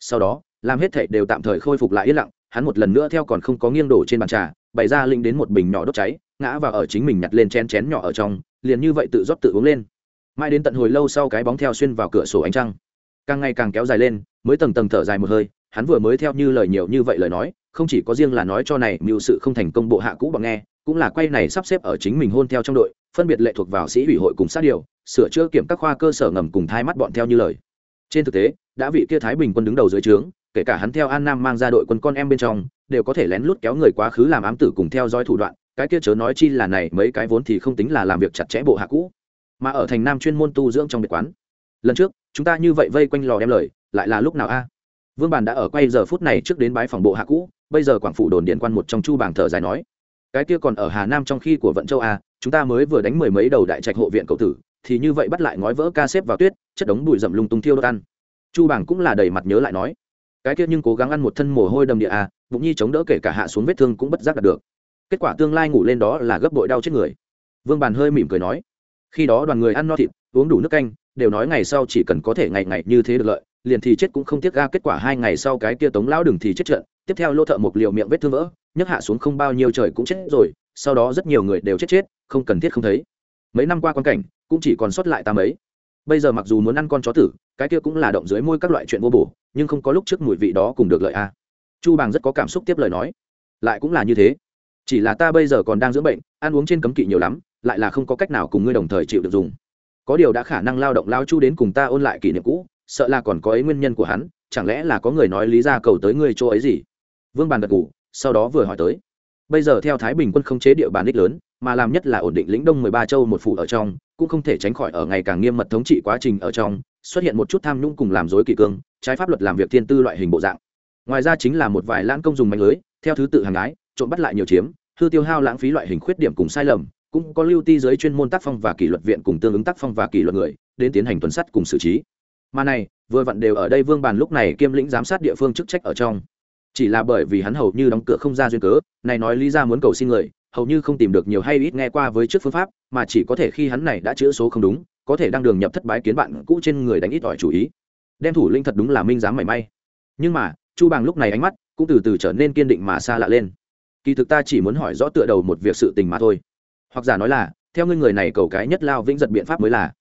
Sau đó, làm hết thảy đều tạm thời khôi phục lại yên lặng, hắn một lần nữa theo còn không có nghiêng đổ trên bàn trà, bày ra linh đến một bình nhỏ đốt cháy, ngã vào ở chính mình nhặt lên chén chén nhỏ ở trong, liền như vậy tự rót tự uống lên mãi đến tận hồi lâu sau cái bóng theo xuyên vào cửa sổ ánh trăng. Càng ngày càng kéo dài lên, mới tầng tầng thở dài một hơi, hắn vừa mới theo như lời nhiều như vậy lời nói, không chỉ có riêng là nói cho này mưu sự không thành công bộ hạ cũ bằng nghe, cũng là quay này sắp xếp ở chính mình hôn theo trong đội, phân biệt lệ thuộc vào sĩ ủy hội cùng sát điều, sửa chữa kiểm các khoa cơ sở ngầm cùng thai mắt bọn theo như lời. Trên thực tế, đã vị kia thái bình quân đứng đầu dưới trướng, kể cả hắn theo an nam mang ra đội quân con em bên trong, đều có thể lén lút kéo người quá khứ làm ám tử cùng theo dõi thủ đoạn, cái kia chớ nói chi là này mấy cái vốn thì không tính là làm việc chặt chẽ bộ hạ cũ mà ở thành nam chuyên môn tu dưỡng trong biệt quán. Lần trước, chúng ta như vậy vây quanh lò đem lời, lại là lúc nào a? Vương bàn đã ở quay giờ phút này trước đến bái phòng bộ hạ cũ, bây giờ quảng phủ đồn điện quan một trong chu bảng thở dài nói, cái kia còn ở hà nam trong khi của vận châu a, chúng ta mới vừa đánh mười mấy đầu đại trạch hộ viện cầu tử, thì như vậy bắt lại ngói vỡ ca xếp vào tuyết, chất đống bụi rậm lung tung thiêu đốt ăn. Chu bảng cũng là đầy mặt nhớ lại nói, cái kia nhưng cố gắng ăn một thân mồ hôi đầm địa a, bụng nhi chống đỡ kể cả hạ xuống vết thương cũng bất giác đạt được. Kết quả tương lai ngủ lên đó là gấp bội đau chết người. Vương bàn hơi mỉm cười nói khi đó đoàn người ăn no thịt, uống đủ nước canh, đều nói ngày sau chỉ cần có thể ngày ngày như thế được lợi, liền thì chết cũng không tiếc ga. Kết quả hai ngày sau cái kia tống lão đừng thì chết trận, tiếp theo lô thợ một liều miệng vết thương vỡ, nhấc hạ xuống không bao nhiêu trời cũng chết rồi, sau đó rất nhiều người đều chết chết, không cần thiết không thấy. Mấy năm qua quan cảnh, cũng chỉ còn sót lại ta mấy bây giờ mặc dù muốn ăn con chó tử, cái kia cũng là động dưới môi các loại chuyện vô bổ, nhưng không có lúc trước mùi vị đó cùng được lợi a chu bàng rất có cảm xúc tiếp lời nói. Lại cũng là như thế. Chỉ là ta bây giờ còn đang dưỡng bệnh, ăn uống trên cấm kỵ nhiều lắm lại là không có cách nào cùng ngươi đồng thời chịu được dùng. Có điều đã khả năng lao động lao chu đến cùng ta ôn lại kỷ niệm cũ, sợ là còn có ấy nguyên nhân của hắn, chẳng lẽ là có người nói lý ra cầu tới ngươi chỗ ấy gì? Vương bàn gật ngủ sau đó vừa hỏi tới. Bây giờ theo thái bình quân không chế địa bàn đích lớn, mà làm nhất là ổn định lĩnh đông mười ba châu một phủ ở trong, cũng không thể tránh khỏi ở ngày càng nghiêm mật thống trị quá trình ở trong, xuất hiện một chút tham nhũng cùng làm dối kỷ cương, trái pháp luật làm việc thiên tư loại hình bộ dạng. Ngoài ra chính là một vài lãng công dùng mạnh lưới, theo thứ tự hàng ái, trộm bắt lại nhiều chiếm, hư tiêu hao lãng phí loại hình khuyết điểm cùng sai lầm cũng có lưu ti giới chuyên môn tác phong và kỷ luật viện cùng tương ứng tác phong và kỷ luật người, đến tiến hành tuần sắt cùng xử trí. Mà này, vừa vặn đều ở đây vương bàn lúc này kiêm lĩnh giám sát địa phương chức trách ở trong. Chỉ là bởi vì hắn hầu như đóng cửa không ra duyên cớ, này nói lý ra muốn cầu xin người, hầu như không tìm được nhiều hay ít nghe qua với trước phương pháp, mà chỉ có thể khi hắn này đã chữa số không đúng, có thể đang đường nhập thất bái kiến bạn cũ trên người đánh ít ỏi chủ ý. Đem thủ linh thật đúng là minh dám mảy may. Nhưng mà, chu bằng lúc này ánh mắt cũng từ từ trở nên kiên định mà xa lạ lên. Kỳ thực ta chỉ muốn hỏi rõ tựa đầu một việc sự tình mà thôi hoặc giả nói là, theo ngươi người này cầu cái nhất lao vĩnh giật biện pháp mới là.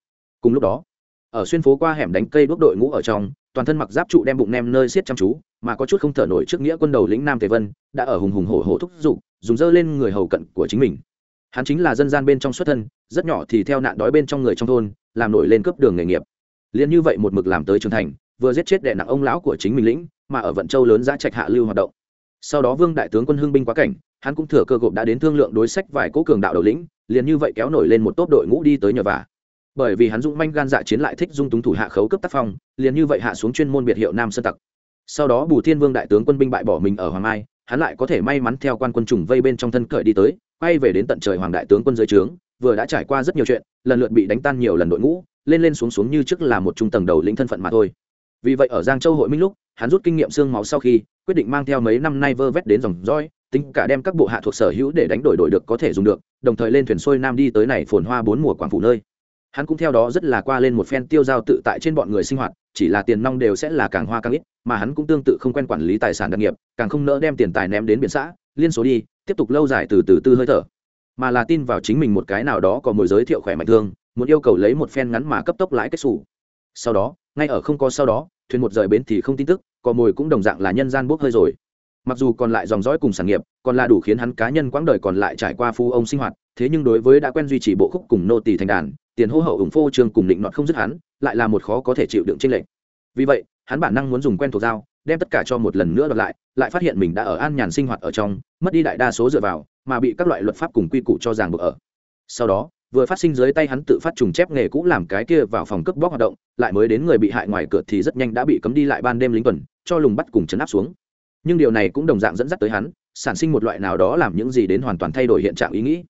Cùng lúc đó, ở xuyên phố qua hẻm đánh cây bước đội ngũ ở trong, toàn thân mặc giáp trụ đem bụng nem nơi siết chăm chú, mà có chút không thở nổi trước nghĩa quân đầu lĩnh nam tề vân, đã ở hùng hùng hổ hổ thúc giục, dùng dơ lên người hầu cận của chính mình. Hắn chính là dân gian bên trong xuất thân, rất nhỏ thì theo nạn đói bên trong người trong thôn, làm nổi lên cướp đường nghề nghiệp. Liền như vậy một mực làm tới trưởng thành, vừa giết chết đệ nặng ông lão của chính mình lĩnh, mà ở vận châu lớn giã trạch hạ lưu hoạt động. Sau đó vương đại tướng quân hưng binh quá cảnh hắn cũng thừa cơ gộp đã đến thương lượng đối sách vài cố cường đạo đầu lĩnh, liền như vậy kéo nổi lên một tốp đội ngũ đi tới nhờ vả. Bởi vì hắn dũng manh gan dạ chiến lại thích dung túng thủ hạ khấu cấp tác phong, liền như vậy hạ xuống chuyên môn biệt hiệu nam sơn tặc. Sau đó bù thiên vương đại tướng quân binh bại bỏ mình ở hoàng mai, hắn lại có thể may mắn theo quan quân trùng vây bên trong thân cởi đi tới, quay về đến tận trời hoàng đại tướng quân dưới trướng, vừa đã trải qua rất nhiều chuyện, lần lượt bị đánh tan nhiều lần đội ngũ, lên lên xuống xuống như trước là một trung tầng đầu lĩnh thân phận mà thôi. Vì vậy ở giang châu hội minh lúc, hắn rút kinh nghiệm xương máu sau khi, quyết định mang theo mấy năm nay vơ vét đến dòng roi tính cả đem các bộ hạ thuộc sở hữu để đánh đổi đổi được có thể dùng được, đồng thời lên thuyền xuôi nam đi tới này phồn hoa bốn mùa quảng phủ nơi. Hắn cũng theo đó rất là qua lên một phen tiêu giao tự tại trên bọn người sinh hoạt, chỉ là tiền nong đều sẽ là càng hoa càng ít, mà hắn cũng tương tự không quen quản lý tài sản đặc nghiệp, càng không nỡ đem tiền tài ném đến biển xã, liên số đi, tiếp tục lâu dài từ từ tư hơi thở. Mà là tin vào chính mình một cái nào đó có mùi giới thiệu khỏe mạnh thương, muốn yêu cầu lấy một phen ngắn mà cấp tốc lãi kết xù. Sau đó, ngay ở không có sau đó, thuyền một rời bến thì không tin tức cò mồi cũng đồng dạng là nhân gian bốc hơi rồi mặc dù còn lại dòng dõi cùng sản nghiệp, còn là đủ khiến hắn cá nhân quãng đời còn lại trải qua phu ông sinh hoạt, thế nhưng đối với đã quen duy trì bộ khúc cùng nô tỳ thành đàn, tiền hô hậu ủng phô trương cùng định nọt không dứt hắn, lại là một khó có thể chịu đựng trên lệnh vì vậy, hắn bản năng muốn dùng quen thuộc dao, đem tất cả cho một lần nữa đọc lại lại phát hiện mình đã ở an nhàn sinh hoạt ở trong, mất đi đại đa số dựa vào, mà bị các loại luật pháp cùng quy củ cho ràng buộc ở. Sau đó, vừa phát sinh dưới tay hắn tự phát trùng chép nghề cũ làm cái kia vào phòng cướp bóc hoạt động, lại mới đến người bị hại ngoài cửa thì rất nhanh đã bị cấm đi lại ban đêm lính tuần, cho lùng bắt cùng chấn áp xuống nhưng điều này cũng đồng dạng dẫn dắt tới hắn, sản sinh một loại nào đó làm những gì đến hoàn toàn thay đổi hiện trạng ý nghĩ.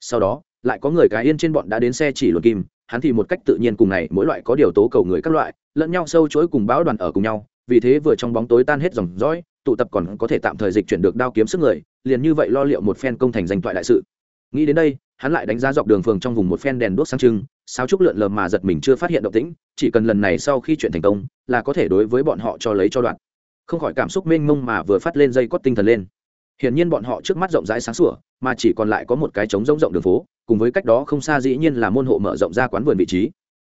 Sau đó, lại có người cái yên trên bọn đã đến xe chỉ luật kim, hắn thì một cách tự nhiên cùng này, mỗi loại có điều tố cầu người các loại, lẫn nhau sâu chuỗi cùng báo đoàn ở cùng nhau, vì thế vừa trong bóng tối tan hết dòng dõi, tụ tập còn có thể tạm thời dịch chuyển được đao kiếm sức người, liền như vậy lo liệu một phen công thành danh toại đại sự. Nghĩ đến đây, hắn lại đánh giá dọc đường phường trong vùng một phen đèn đuốc sáng trưng sao trúc lượn lờ mà giật mình chưa phát hiện động tĩnh, chỉ cần lần này sau khi chuyện thành công, là có thể đối với bọn họ cho lấy cho đoạn không khỏi cảm xúc mênh mông mà vừa phát lên dây cót tinh thần lên. Hiển nhiên bọn họ trước mắt rộng rãi sáng sủa, mà chỉ còn lại có một cái trống rỗng rộng đường phố, cùng với cách đó không xa dĩ nhiên là môn hộ mở rộng ra quán vườn vị trí.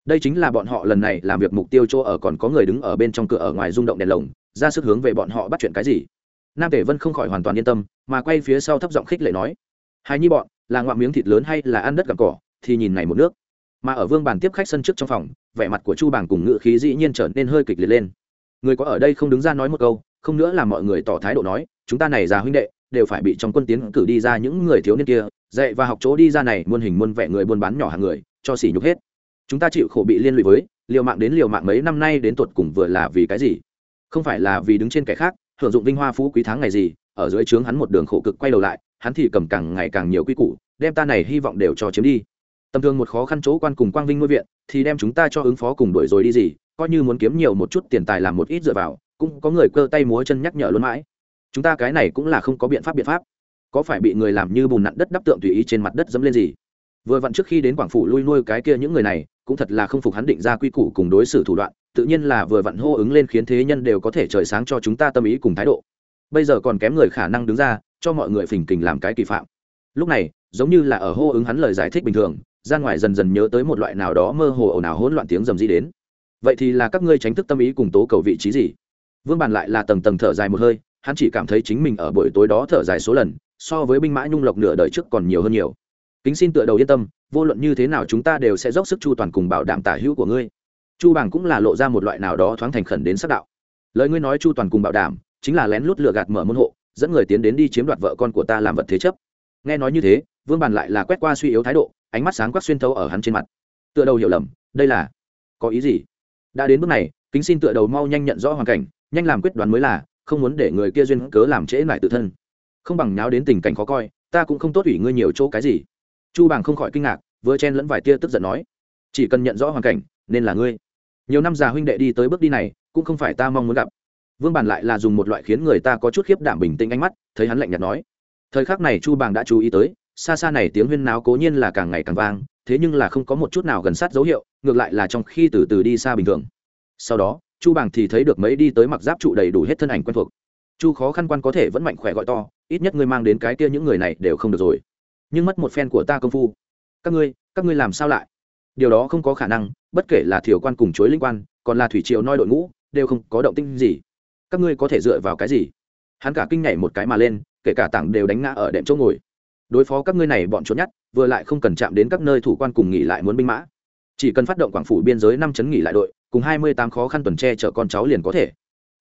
Đây chính là bọn họ lần này làm việc mục tiêu chỗ ở còn có người đứng ở bên trong cửa ở ngoài rung động đèn lồng, ra sức hướng về bọn họ bắt chuyện cái gì. Nam tể vân không khỏi hoàn toàn yên tâm, mà quay phía sau thấp giọng khích lệ nói, hai nhi bọn, là ngoạm miếng thịt lớn hay là ăn đất gặp cỏ, thì nhìn này một nước. Mà ở vương bàn tiếp khách sân trước trong phòng, vẻ mặt của chu bảng cùng ngự khí dĩ nhiên trở nên hơi kịch liệt lên người có ở đây không đứng ra nói một câu, không nữa là mọi người tỏ thái độ nói, chúng ta này già huynh đệ, đều phải bị trong quân tiến cử đi ra những người thiếu niên kia, dạy và học chỗ đi ra này, muôn hình muôn vẻ người buôn bán nhỏ hàng người, cho xỉ nhục hết. Chúng ta chịu khổ bị liên lụy với, liều mạng đến liều mạng mấy năm nay đến tuột cùng vừa là vì cái gì? Không phải là vì đứng trên kẻ khác, hưởng dụng vinh hoa phú quý tháng ngày gì, ở dưới trướng hắn một đường khổ cực quay đầu lại, hắn thì cầm càng ngày càng nhiều quy củ, đem ta này hy vọng đều cho chiếm đi. Tầm thường một khó khăn chỗ quan cùng quang vinh nuôi viện, thì đem chúng ta cho ứng phó cùng đuổi rồi đi gì coi như muốn kiếm nhiều một chút tiền tài làm một ít dựa vào, cũng có người cơ tay múa chân nhắc nhở luôn mãi. Chúng ta cái này cũng là không có biện pháp biện pháp. Có phải bị người làm như bùn nặn đất đắp tượng tùy ý trên mặt đất dẫm lên gì? Vừa vặn trước khi đến quảng phủ lui nuôi cái kia những người này, cũng thật là không phục hắn định ra quy củ cùng đối xử thủ đoạn, tự nhiên là vừa vặn hô ứng lên khiến thế nhân đều có thể trời sáng cho chúng ta tâm ý cùng thái độ. Bây giờ còn kém người khả năng đứng ra, cho mọi người phình kình làm cái kỳ phạm. Lúc này, giống như là ở hô ứng hắn lời giải thích bình thường, ra ngoài dần dần nhớ tới một loại nào đó mơ hồ ồn ào hỗn loạn tiếng rầm rĩ đến vậy thì là các ngươi tránh thức tâm ý cùng tố cầu vị trí gì? Vương bàn lại là tầng tầng thở dài một hơi, hắn chỉ cảm thấy chính mình ở buổi tối đó thở dài số lần, so với binh mã nhung lộc nửa đời trước còn nhiều hơn nhiều. Kính xin tựa đầu yên tâm, vô luận như thế nào chúng ta đều sẽ dốc sức chu toàn cùng bảo đảm tả hữu của ngươi. Chu bằng cũng là lộ ra một loại nào đó thoáng thành khẩn đến sắc đạo. Lời ngươi nói chu toàn cùng bảo đảm, chính là lén lút lừa gạt mở môn hộ, dẫn người tiến đến đi chiếm đoạt vợ con của ta làm vật thế chấp. Nghe nói như thế, vương bàn lại là quét qua suy yếu thái độ, ánh mắt sáng quắc xuyên thấu ở hắn trên mặt. Tựa đầu hiểu lầm, đây là có ý gì? Đã đến bước này, kính xin tựa đầu mau nhanh nhận rõ hoàn cảnh, nhanh làm quyết đoán mới là, không muốn để người kia duyên cớ làm trễ lại tự thân. Không bằng nháo đến tình cảnh khó coi, ta cũng không tốt ủy ngươi nhiều chỗ cái gì. Chu bàng không khỏi kinh ngạc, vừa chen lẫn vài tia tức giận nói, chỉ cần nhận rõ hoàn cảnh, nên là ngươi. Nhiều năm già huynh đệ đi tới bước đi này, cũng không phải ta mong muốn gặp. Vương bàn lại là dùng một loại khiến người ta có chút khiếp đảm bình tĩnh ánh mắt, thấy hắn lạnh nhạt nói. Thời khắc này chu bàng đã chú ý tới, xa xa này tiếng huyên náo cố nhiên là càng ngày càng vang, thế nhưng là không có một chút nào gần sát dấu hiệu ngược lại là trong khi từ từ đi xa bình thường. Sau đó, chu bàng thì thấy được mấy đi tới mặc giáp trụ đầy đủ hết thân ảnh quen thuộc. Chu khó khăn quan có thể vẫn mạnh khỏe gọi to, ít nhất ngươi mang đến cái kia những người này đều không được rồi. Nhưng mất một phen của ta công phu. Các ngươi các ngươi làm sao lại? Điều đó không có khả năng, bất kể là thiểu quan cùng chối linh quan, còn là thủy triều noi đội ngũ, đều không có động tinh gì. Các ngươi có thể dựa vào cái gì? Hắn cả kinh nhảy một cái mà lên, kể cả tảng đều đánh ngã ở đệm chỗ ngồi. Đối phó các ngươi này bọn trốn nhất vừa lại không cần chạm đến các nơi thủ quan cùng nghỉ lại muốn binh mã chỉ cần phát động quảng phủ biên giới năm chấn nghỉ lại đội, cùng hai mươi tám khó khăn tuần tre chở con cháu liền có thể.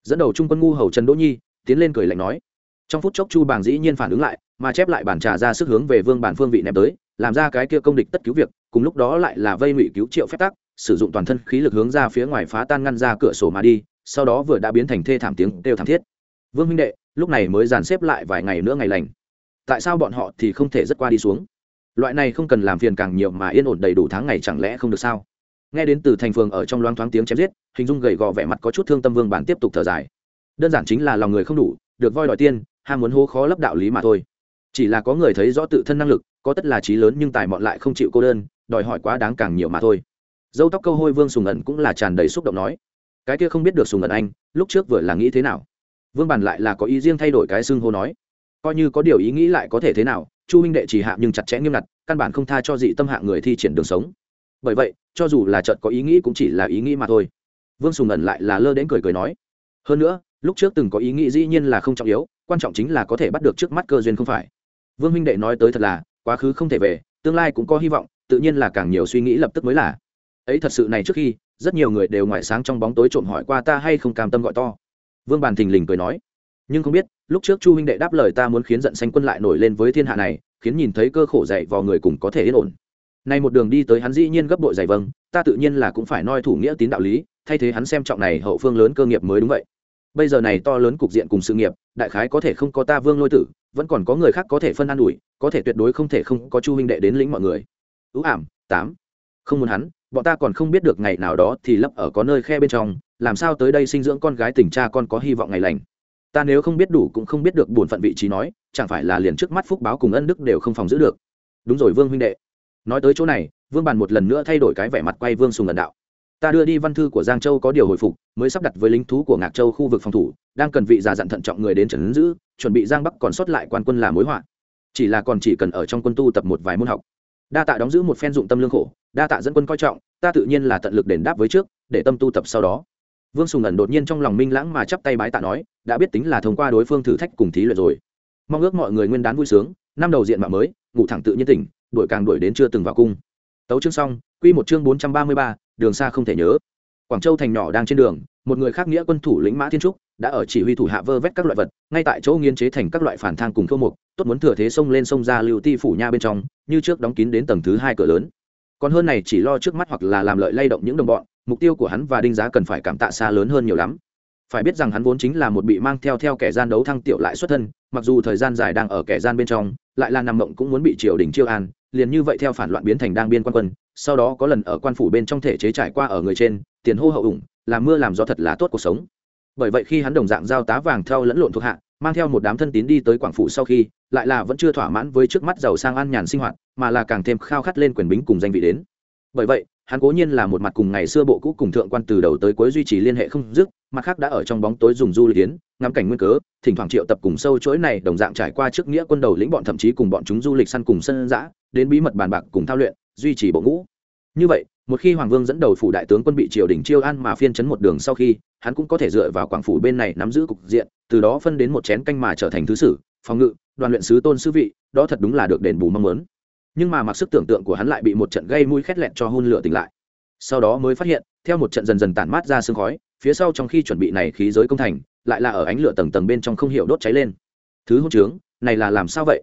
Dẫn đầu trung quân ngu hầu trần đỗ nhi, tiến lên cười lạnh nói. Trong phút chốc chu bàng dĩ nhiên phản ứng lại, mà chép lại bản trà ra sức hướng về vương bản phương vị ném tới, làm ra cái kia công địch tất cứu việc, cùng lúc đó lại là vây ngụy cứu triệu phép tắc, sử dụng toàn thân khí lực hướng ra phía ngoài phá tan ngăn ra cửa sổ mà đi, sau đó vừa đã biến thành thê thảm tiếng đều thảm thiết. Vương huynh đệ, lúc này mới dàn xếp lại vài ngày nữa ngày lành. Tại sao bọn họ thì không thể rất qua đi xuống? Loại này không cần làm phiền càng nhiều mà yên ổn đầy đủ tháng ngày chẳng lẽ không được sao? Nghe đến từ thành phường ở trong loáng thoáng tiếng chém giết, hình dung gầy gò vẻ mặt có chút thương tâm vương bản tiếp tục thở dài. Đơn giản chính là lòng người không đủ, được voi đòi tiên, ham muốn hô khó lấp đạo lý mà thôi. Chỉ là có người thấy rõ tự thân năng lực, có tất là trí lớn nhưng tài mọn lại không chịu cô đơn, đòi hỏi quá đáng càng nhiều mà thôi. Dâu tóc câu hôi vương sùng ẩn cũng là tràn đầy xúc động nói, cái kia không biết được sùng ẩn anh, lúc trước vừa là nghĩ thế nào? Vương bản lại là có ý riêng thay đổi cái xưng hô nói coi như có điều ý nghĩ lại có thể thế nào, chu minh đệ chỉ hạ nhưng chặt chẽ nghiêm ngặt, căn bản không tha cho dị tâm hạ người thi triển đường sống. Bởi vậy, cho dù là trận có ý nghĩ cũng chỉ là ý nghĩ mà thôi. Vương sùng ẩn lại là lơ đến cười cười nói. Hơn nữa, lúc trước từng có ý nghĩ dĩ nhiên là không trọng yếu, quan trọng chính là có thể bắt được trước mắt cơ duyên không phải. Vương minh đệ nói tới thật là, quá khứ không thể về, tương lai cũng có hy vọng, tự nhiên là càng nhiều suy nghĩ lập tức mới là. Ấy thật sự này trước khi, rất nhiều người đều ngoại sáng trong bóng tối trộm hỏi qua ta hay không cam tâm gọi to. Vương bàn thình lình cười nói. Nhưng không biết lúc trước chu huynh đệ đáp lời ta muốn khiến giận xanh quân lại nổi lên với thiên hạ này, khiến nhìn thấy cơ khổ dạy vào người cùng có thể yên ổn. Nay một đường đi tới hắn dĩ nhiên gấp bội dày vâng ta tự nhiên là cũng phải noi thủ nghĩa tín đạo lý, thay thế hắn xem trọng này hậu phương lớn cơ nghiệp mới đúng vậy. Bây giờ này to lớn cục diện cùng sự nghiệp, đại khái có thể không có ta vương lôi tử, vẫn còn có người khác có thể phân an ủi, có thể tuyệt đối không thể không có chu huynh đệ đến lĩnh mọi người. Ưu ảm, tám. Không muốn hắn, bọn ta còn không biết được ngày nào đó thì lấp ở có nơi khe bên trong, làm sao tới đây sinh dưỡng con gái tình cha con có hy vọng ngày lành ta nếu không biết đủ cũng không biết được bổn phận vị trí nói, chẳng phải là liền trước mắt phúc báo cùng ân đức đều không phòng giữ được. Đúng rồi vương huynh đệ. Nói tới chỗ này, vương bàn một lần nữa thay đổi cái vẻ mặt quay vương sùng lần đạo. Ta đưa đi văn thư của giang châu có điều hồi phục, mới sắp đặt với lính thú của ngạc châu khu vực phòng thủ, đang cần vị già dặn thận trọng người đến trần giữ, chuẩn bị giang bắc còn sót lại quan quân là mối họa. Chỉ là còn chỉ cần ở trong quân tu tập một vài môn học. Đa tạ đóng giữ một phen dụng tâm lương khổ, đa tạ dẫn quân coi trọng, ta tự nhiên là tận lực đền đáp với trước, để tâm tu tập sau đó vương sùng ẩn đột nhiên trong lòng minh lãng mà chắp tay bái tạ nói, đã biết tính là thông qua đối phương thử thách cùng thí luyện rồi. Mong ước mọi người nguyên đán vui sướng, năm đầu diện mạo mới, ngủ thẳng tự nhiên tỉnh, đuổi càng đuổi đến chưa từng vào cung. Tấu chương xong, quy một chương bốn trăm ba mươi ba, đường xa không thể nhớ. Quảng châu thành nhỏ đang trên đường, một người khác nghĩa quân thủ lĩnh mã thiên trúc, đã ở chỉ huy thủ hạ vơ vét các loại vật, ngay tại chỗ nghiên chế thành các loại phản thang cùng khâu mục, tốt muốn thừa thế xông lên sông ra lưu ti phủ nha bên trong, như trước đóng kín đến tầng thứ hai cửa lớn. Còn hơn này chỉ lo trước mắt hoặc là làm lợi lay động những đồng bọn mục tiêu của hắn và đinh giá cần phải cảm tạ xa lớn hơn nhiều lắm. Phải biết rằng hắn vốn chính là một bị mang theo theo kẻ gian đấu thăng tiểu lại xuất thân, mặc dù thời gian dài đang ở kẻ gian bên trong, lại là nằm mộng cũng muốn bị triều đình chiêu an, liền như vậy theo phản loạn biến thành đang biên quan quân, sau đó có lần ở quan phủ bên trong thể chế trải qua ở người trên, tiền hô hậu ủng, làm mưa làm gió thật là tốt cuộc sống. Bởi vậy khi hắn đồng dạng giao tá vàng theo lẫn lộn thuộc hạ, mang theo một đám thân tín đi tới quảng phủ sau khi, lại là vẫn chưa thỏa mãn với trước mắt giàu sang an nhàn sinh hoạt, mà là càng thêm khao khát lên quyền bính cùng danh vị đến bởi vậy, hắn cố nhiên là một mặt cùng ngày xưa bộ cũ cùng thượng quan từ đầu tới cuối duy trì liên hệ không dứt, mặt khác đã ở trong bóng tối dùng du lịch yến, ngắm cảnh nguyên cớ, thỉnh thoảng triệu tập cùng sâu chuỗi này đồng dạng trải qua trước nghĩa quân đầu lĩnh bọn thậm chí cùng bọn chúng du lịch săn cùng sân giã đến bí mật bàn bạc cùng thao luyện, duy trì bộ ngũ. Như vậy, một khi hoàng vương dẫn đầu phủ đại tướng quân bị triều đình chiêu an mà phiên chấn một đường sau khi, hắn cũng có thể dựa vào quảng phủ bên này nắm giữ cục diện, từ đó phân đến một chén canh mà trở thành thứ sử, phòng ngự, đoàn luyện sứ tôn sư vị, đó thật đúng là được đền bù mong muốn nhưng mà mặc sức tưởng tượng của hắn lại bị một trận gây mũi khét lẹn cho hôn lửa tỉnh lại. Sau đó mới phát hiện, theo một trận dần dần tản mát ra sương khói, phía sau trong khi chuẩn bị này khí giới công thành, lại là ở ánh lửa tầng tầng bên trong không hiểu đốt cháy lên. Thứ hôn trướng, này là làm sao vậy?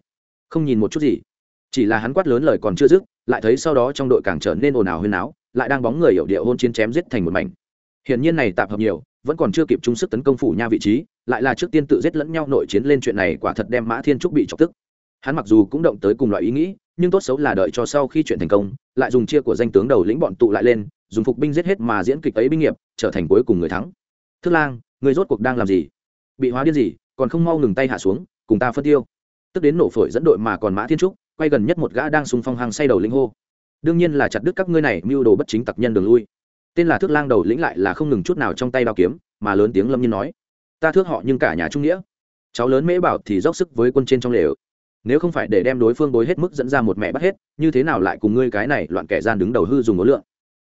Không nhìn một chút gì. Chỉ là hắn quát lớn lời còn chưa dứt, lại thấy sau đó trong đội càng trở nên ồn ào huyên áo, lại đang bóng người hiểu điệu hôn chiến chém giết thành một mảnh. Hiển nhiên này tạp hợp nhiều, vẫn còn chưa kịp chung sức tấn công phủ nha vị trí, lại là trước tiên tự giết lẫn nhau nội chiến lên chuyện này quả thật đem mã thiên trúc bị chọc tức. Hắn mặc dù cũng động tới cùng loại ý nghĩ nhưng tốt xấu là đợi cho sau khi chuyện thành công, lại dùng chia của danh tướng đầu lĩnh bọn tụ lại lên, dùng phục binh giết hết mà diễn kịch ấy binh nghiệp, trở thành cuối cùng người thắng. Thức lang, người rốt cuộc đang làm gì? Bị hóa điên gì, còn không mau ngừng tay hạ xuống, cùng ta phân tiêu. Tức đến nổ phổi dẫn đội mà còn mã thiên trúc, quay gần nhất một gã đang xung phong hàng say đầu lĩnh hô. Đương nhiên là chặt đứt các ngươi này, mưu đồ bất chính tặc nhân đường lui. Tên là thước lang đầu lĩnh lại là không ngừng chút nào trong tay đao kiếm, mà lớn tiếng lâm nhiên nói, ta thước họ nhưng cả nhà trung nghĩa. Cháu lớn mễ bảo thì dốc sức với quân trên trong lều nếu không phải để đem đối phương bối hết mức dẫn ra một mẹ bắt hết, như thế nào lại cùng ngươi cái này loạn kẻ gian đứng đầu hư dùng ngối lượng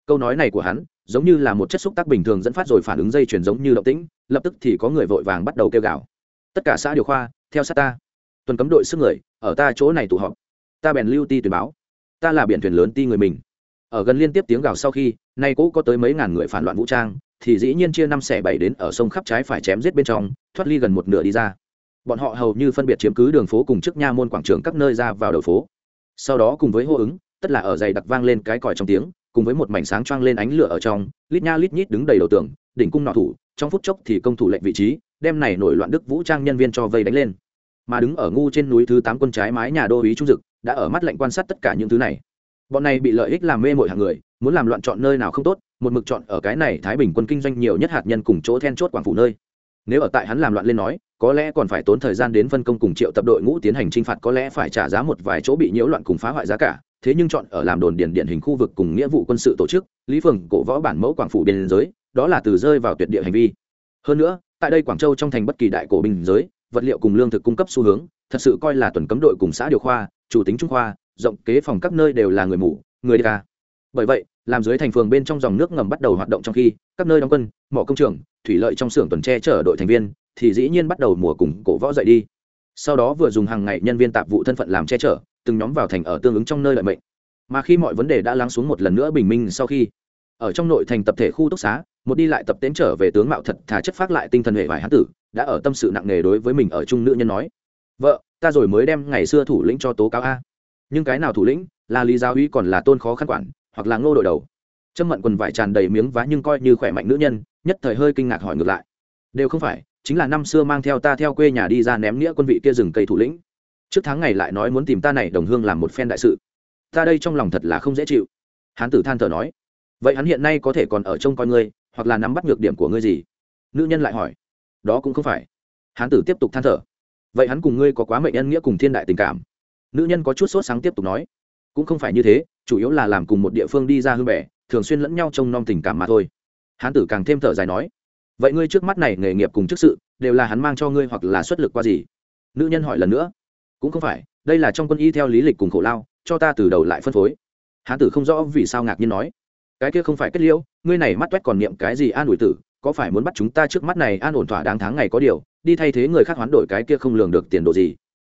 câu nói này của hắn, giống như là một chất xúc tác bình thường dẫn phát rồi phản ứng dây chuyển giống như động tĩnh, lập tức thì có người vội vàng bắt đầu kêu gào. Tất cả xã điều khoa, theo sát ta. Tuần cấm đội sức người, ở ta chỗ này tụ họp. Ta bèn lưu ti tuyển báo. Ta là biển thuyền lớn ti người mình. Ở gần liên tiếp tiếng gào sau khi, nay cũ có tới mấy ngàn người phản loạn vũ trang, thì dĩ nhiên chia năm xẻ bảy đến ở sông khắp trái phải chém giết bên trong, thoát ly gần một nửa đi ra bọn họ hầu như phân biệt chiếm cứ đường phố cùng trước nha môn quảng trường các nơi ra vào đầu phố. Sau đó cùng với hô ứng, tất là ở dày đặc vang lên cái còi trong tiếng, cùng với một mảnh sáng choang lên ánh lửa ở trong, lít nha lít nhít đứng đầy đầu tường, đỉnh cung nọ thủ, trong phút chốc thì công thủ lệnh vị trí, đem này nổi loạn đức vũ trang nhân viên cho vây đánh lên. Mà đứng ở ngu trên núi thứ tám quân trái mái nhà đô ý trung dực, đã ở mắt lệnh quan sát tất cả những thứ này. Bọn này bị lợi ích làm mê mội hàng người, muốn làm loạn chọn nơi nào không tốt, một mực chọn ở cái này thái bình quân kinh doanh nhiều nhất hạt nhân cùng chỗ then chốt quảng phủ nơi. Nếu ở tại hắn làm loạn lên nói có lẽ còn phải tốn thời gian đến phân công cùng triệu tập đội ngũ tiến hành t r i n h phạt, có lẽ phải trả giá một vài chỗ bị nhiễu loạn cùng phá hoại giá cả. Thế nhưng chọn ở làm đồn điền điển hình khu vực cùng nghĩa vụ quân sự tổ chức, lý phường cổ võ bản mẫu quảng phủ biên giới, đó là từ rơi vào tuyệt địa hành vi. Hơn nữa, tại đây quảng châu trong thành bất kỳ đại cổ bình giới, vật liệu cùng lương thực cung cấp xu hướng, thật sự coi là tuần cấm đội cùng xã điều khoa, chủ tính trung khoa, rộng kế phòng các nơi đều là người mù, người đi ca bởi vậy, làm dưới thành phường bên trong dòng nước ngầm bắt đầu hoạt động trong khi, các nơi đóng quân, mỏ công trường, thủy lợi trong xưởng tuần tre chở đội thành viên thì dĩ nhiên bắt đầu mùa cùng cổ võ dậy đi. Sau đó vừa dùng hàng ngày nhân viên tạp vụ thân phận làm che chở, từng nhóm vào thành ở tương ứng trong nơi lợi mệnh. Mà khi mọi vấn đề đã lắng xuống một lần nữa bình minh sau khi, ở trong nội thành tập thể khu túc xá, một đi lại tập tến trở về tướng mạo thật thà chất phát lại tinh thần hệ vải hán tử, đã ở tâm sự nặng nề đối với mình ở trung nữ nhân nói, vợ, ta rồi mới đem ngày xưa thủ lĩnh cho tố cáo a. Nhưng cái nào thủ lĩnh, là lý giáo uy còn là tôn khó khăn quản, hoặc là ngô đội đầu. Trâm mận quần vải tràn đầy miếng vá nhưng coi như khỏe mạnh nữ nhân, nhất thời hơi kinh ngạc hỏi ngược lại. Đều không phải chính là năm xưa mang theo ta theo quê nhà đi ra ném nghĩa quân vị kia rừng cây thủ lĩnh. Trước tháng ngày lại nói muốn tìm ta này đồng hương làm một phen đại sự. Ta đây trong lòng thật là không dễ chịu. Hán tử than thở nói, vậy hắn hiện nay có thể còn ở trông coi ngươi, hoặc là nắm bắt nhược điểm của ngươi gì? Nữ nhân lại hỏi, đó cũng không phải. Hán tử tiếp tục than thở, vậy hắn cùng ngươi có quá mệnh nhân nghĩa cùng thiên đại tình cảm? Nữ nhân có chút sốt sáng tiếp tục nói, cũng không phải như thế, chủ yếu là làm cùng một địa phương đi ra hương bẻ thường xuyên lẫn nhau trông nom tình cảm mà thôi. Hán tử càng thêm thở dài nói vậy ngươi trước mắt này nghề nghiệp cùng chức sự, đều là hắn mang cho ngươi hoặc là xuất lực qua gì? Nữ nhân hỏi lần nữa. Cũng không phải, đây là trong quân y theo lý lịch cùng khổ lao, cho ta từ đầu lại phân phối. Hán tử không rõ vì sao ngạc nhiên nói. Cái kia không phải kết liễu, ngươi này mắt toét còn niệm cái gì an ủi tử, có phải muốn bắt chúng ta trước mắt này an ổn thỏa đáng tháng ngày có điều, đi thay thế người khác hoán đổi cái kia không lường được tiền đồ gì?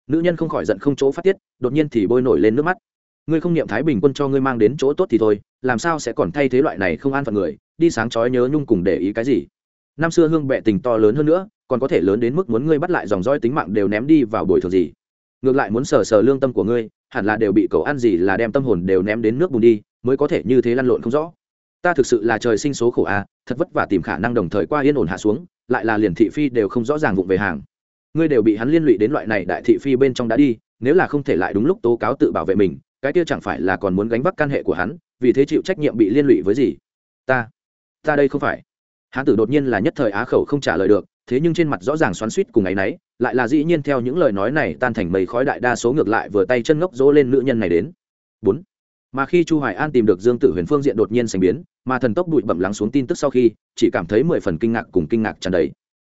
Nữ nhân không khỏi giận không chỗ phát tiết, đột nhiên thì bôi nổi lên nước mắt. Ngươi không niệm thái bình quân cho ngươi mang đến chỗ tốt thì thôi, làm sao sẽ còn thay thế loại này không an phận người, đi sáng chói nhớ nhung cùng để ý cái gì? Năm xưa hương bệ tình to lớn hơn nữa còn có thể lớn đến mức muốn ngươi bắt lại dòng roi tính mạng đều ném đi vào bồi thường gì. Ngược lại muốn sờ sờ lương tâm của ngươi hẳn là đều bị cậu ăn gì là đem tâm hồn đều ném đến nước bùn đi mới có thể như thế lăn lộn không rõ. Ta thực sự là trời sinh số khổ à, thật vất vả tìm khả năng đồng thời qua yên ổn hạ xuống lại là liền thị phi đều không rõ ràng vụng về hàng. Ngươi đều bị hắn liên lụy đến loại này đại thị phi bên trong đã đi nếu là không thể lại đúng lúc tố cáo tự bảo vệ mình cái kia chẳng phải là còn muốn gánh vác căn hệ của hắn vì thế chịu trách nhiệm bị liên lụy với gì? Ta ta đây không phải hán tử đột nhiên là nhất thời á khẩu không trả lời được, thế nhưng trên mặt rõ ràng xoắn suýt cùng ấ y n ấ y lại là dĩ nhiên theo những lời nói này tan thành mây khói đại đa số ngược lại vừa tay chân ngốc dỗ lên nữ nhân này đến. Bốn. Mà khi chu hoài an tìm được dương tử huyền phương diện đột nhiên sành biến, mà thần tốc bụi bẩm lắng xuống tin tức sau khi, chỉ cảm thấy mười phần kinh ngạc cùng kinh ngạc tràn đầy.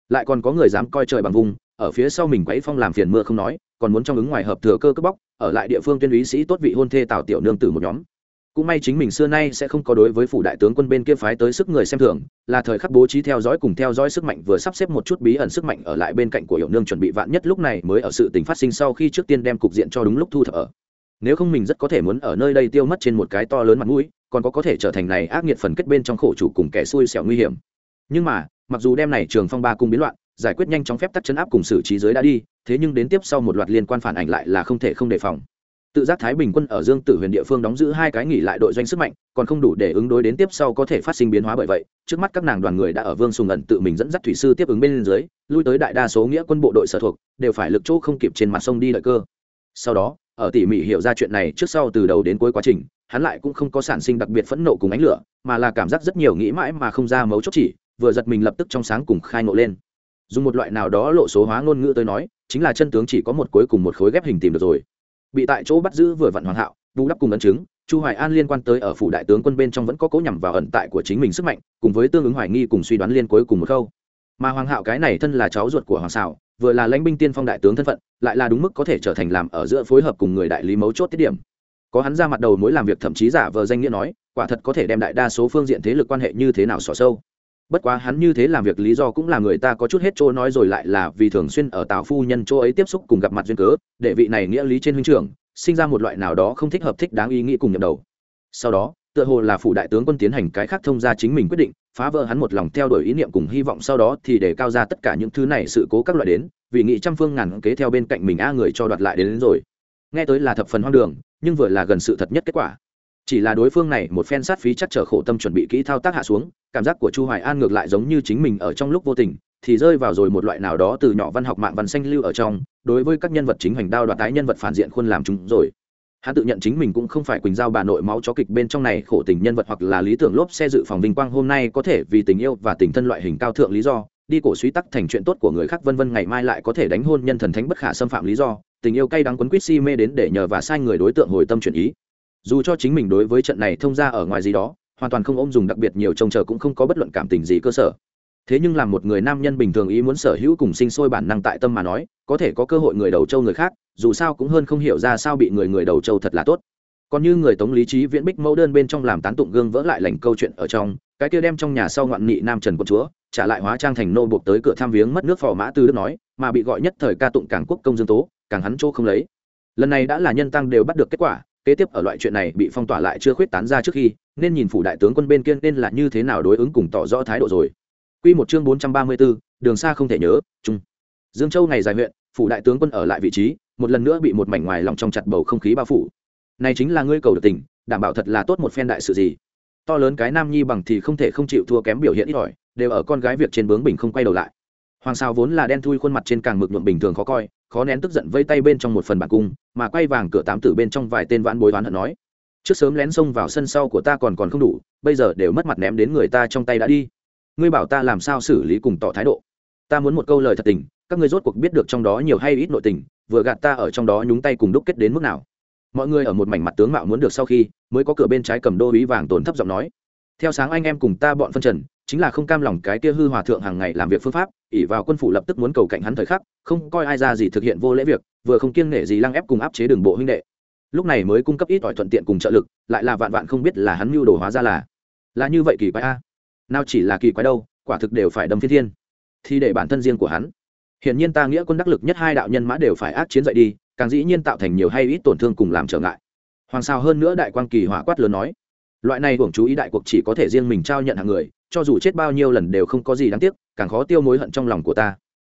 Lại còn có người dám coi trời bằng vùng, ở phía sau mình quấy phong làm phiền mưa không nói, còn muốn trong ứng ngoài hợp thừa cơ cướp bóc, ở lại địa phương tuyên úy sĩ tốt vị hôn thê tào tiểu nương tử một nhóm cũng may chính mình xưa nay sẽ không có đối với phủ đại tướng quân bên kia phái tới sức người xem thường, là thời khắc bố trí theo dõi cùng theo dõi sức mạnh vừa sắp xếp một chút bí ẩn sức mạnh ở lại bên cạnh của hiệu nương chuẩn bị vạn nhất lúc này mới ở sự tình phát sinh sau khi trước tiên đem cục diện cho đúng lúc thu thập ở. Nếu không mình rất có thể muốn ở nơi đây tiêu mất trên một cái to lớn mặt mũi, còn có có thể trở thành này ác nghiệt phần kết bên trong khổ chủ cùng kẻ xui xẻo nguy hiểm. Nhưng mà, mặc dù đem này trường phong ba cung biến loạn, giải quyết nhanh chóng phép tắc chấn áp cùng xử trí giới đã đi, thế nhưng đến tiếp sau một loạt liên quan phản ảnh lại là không thể không đề phòng tự giác thái bình quân ở dương tử huyền địa phương đóng giữ hai cái nghỉ lại đội doanh sức mạnh, còn không đủ để ứng đối đến tiếp sau có thể phát sinh biến hóa bởi vậy, trước mắt các nàng đoàn người đã ở vương sùng ẩn tự mình dẫn dắt thủy sư tiếp ứng bên dưới, lui tới đại đa số nghĩa quân bộ đội sở thuộc, đều phải lực chỗ không kịp trên mặt sông đi lợi cơ. Sau đó, ở tỉ mỉ hiểu ra chuyện này trước sau từ đầu đến cuối quá trình, hắn lại cũng không có sản sinh đặc biệt phẫn nộ cùng ánh lửa, mà là cảm giác rất nhiều nghĩ mãi mà không ra mấu chốt chỉ, vừa giật mình lập tức trong sáng cùng khai ngộ lên. Dùng một loại nào đó lộ số hóa ngôn ngữ tới nói, chính là chân tướng chỉ có một cuối cùng một khối ghép hình tìm được rồi bị tại chỗ bắt giữ vừa vặn hoàn hảo bù đắp cùng ấn chứng, chu hoài an liên quan tới ở phủ đại tướng quân bên trong vẫn có cố nhằm vào ẩn tại của chính mình sức mạnh, cùng với tương ứng hoài nghi cùng suy đoán liên cuối cùng một khâu. Mà hoàng hạo cái này thân là cháu ruột của hoàng xảo vừa là lãnh binh tiên phong đại tướng thân phận, lại là đúng mức có thể trở thành làm ở giữa phối hợp cùng người đại lý mấu chốt tiết điểm. Có hắn ra mặt đầu mối làm việc thậm chí giả vờ danh nghĩa nói, quả thật có thể đem đại đa số phương diện thế lực quan hệ như thế nào xỏ sâu bất quá hắn như thế làm việc lý do cũng là người ta có chút hết chỗ nói rồi lại là vì thường xuyên ở tào phu nhân chỗ ấy tiếp xúc cùng gặp mặt duyên cớ để vị này nghĩa lý trên huynh trưởng sinh ra một loại nào đó không thích hợp thích đáng ý nghĩ cùng nhậm đầu. Sau đó tựa hồ là phủ đại tướng quân tiến hành cái khác thông ra chính mình quyết định phá vỡ hắn một lòng theo đuổi ý niệm cùng hy vọng sau đó thì để cao ra tất cả những thứ này sự cố các loại đến vì nghị trăm phương ngàn kế theo bên cạnh mình a người cho đoạt lại đến, đến rồi. Nghe tới là thập phần hoang đường nhưng vừa là gần sự thật nhất kết quả chỉ là đối phương này một phen sát phí chắc trở khổ tâm chuẩn bị kỹ thao tác hạ xuống, cảm giác của chu hoài an ngược lại giống như chính mình ở trong lúc vô tình, thì rơi vào rồi một loại nào đó từ nhỏ văn học mạng văn xanh lưu ở trong, đối với các nhân vật chính hành đao đoạt tái nhân vật phản diện khuôn làm chúng rồi. Hắn tự nhận chính mình cũng không phải quỳnh giao bà nội máu chó kịch bên trong này khổ tình nhân vật hoặc là lý tưởng lốp xe dự phòng vinh quang hôm nay có thể vì tình yêu và tình thân loại hình cao thượng lý do, đi cổ suý tắc thành chuyện tốt của người khác vân vân ngày mai lại có thể đánh hôn nhân thần thánh bất khả xâm phạm lý do, tình yêu cay đắng quấn quýt si mê đến để nhờ và sai người đối tượng hồi tâm chuyển ý dù cho chính mình đối với trận này thông ra ở ngoài gì đó, hoàn toàn không ôm dùng đặc biệt nhiều trông chờ cũng không có bất luận cảm tình gì cơ sở. Thế nhưng làm một người nam nhân bình thường ý muốn sở hữu cùng sinh sôi bản năng tại tâm mà nói, có thể có cơ hội người đầu châu người khác, dù sao cũng hơn không hiểu ra sao bị người người đầu châu thật là tốt. Còn như người tống lý trí viễn bích mẫu đơn bên trong làm tán tụng gương vỡ lại lành câu chuyện ở trong, cái kia đem trong nhà sau ngoạn nghị nam trần quân chúa, trả lại hóa trang thành nô buộc tới cửa tham viếng mất nước phò mã tư đức nói, mà bị gọi nhất thời ca tụng cảng quốc công dương tố, càng hắn chỗ không lấy. Lần này đã là nhân tăng đều bắt được kết quả kế tiếp ở loại chuyện này bị phong tỏa lại chưa khuyết tán ra trước khi nên nhìn phủ đại tướng quân bên kia nên là như thế nào đối ứng cùng tỏ rõ thái độ rồi Quy một chương 434, đường xa không thể nhớ, chung Dương Châu ngày dài huyện, phủ đại tướng quân ở lại vị trí, một lần nữa bị một mảnh ngoài lòng trong chặt bầu không khí bao phủ. Này chính là ngươi cầu được tình, đảm bảo thật là tốt một phen đại sự gì. To lớn cái nam nhi bằng thì không thể không chịu thua kém biểu hiện ít ỏi, đều ở con gái việc trên bướng bình không quay đầu lại. Hoàng sao vốn là đen thui khuôn mặt trên càng mực nhuộm bình thường khó coi, khó nén tức giận vây tay bên trong một phần bản cung, mà quay vàng cửa tám tử bên trong vài tên vãn bối toán hận nói: "Trước sớm lén xông vào sân sau của ta còn còn không đủ, bây giờ đều mất mặt ném đến người ta trong tay đã đi." ngươi bảo ta làm sao xử lý cùng tỏ thái độ ta muốn một câu lời thật tình các ngươi rốt cuộc biết được trong đó nhiều hay ít nội tình vừa gạt ta ở trong đó nhúng tay cùng đúc kết đến mức nào mọi người ở một mảnh mặt tướng mạo muốn được sau khi mới có cửa bên trái cầm đô ý vàng tổn thấp giọng nói theo sáng anh em cùng ta bọn phân trần chính là không cam lòng cái kia hư hòa thượng hàng ngày làm việc phương pháp ỉ vào quân phủ lập tức muốn cầu cạnh hắn thời khắc, không coi ai ra gì thực hiện vô lễ việc, vừa không kiêng nể gì lăng ép cùng áp chế đường bộ huynh đệ. Lúc này mới cung cấp ít ỏi thuận tiện cùng trợ lực, lại là vạn vạn không biết là hắn mưu đồ hóa ra là. Là như vậy kỳ quái a. Nào chỉ là kỳ quái đâu, quả thực đều phải đâm phi thiên. Thì để bản thân riêng của hắn. Hiển nhiên ta nghĩa quân đắc lực nhất hai đạo nhân mã đều phải ác chiến dậy đi, càng dĩ nhiên tạo thành nhiều hay ít tổn thương cùng làm trở ngại. Hoàng sao hơn nữa đại quan kỳ hỏa quát lớn nói loại này hưởng chú ý đại cuộc chỉ có thể riêng mình trao nhận hàng người, cho dù chết bao nhiêu lần đều không có gì đáng tiếc, càng khó tiêu mối hận trong lòng của ta.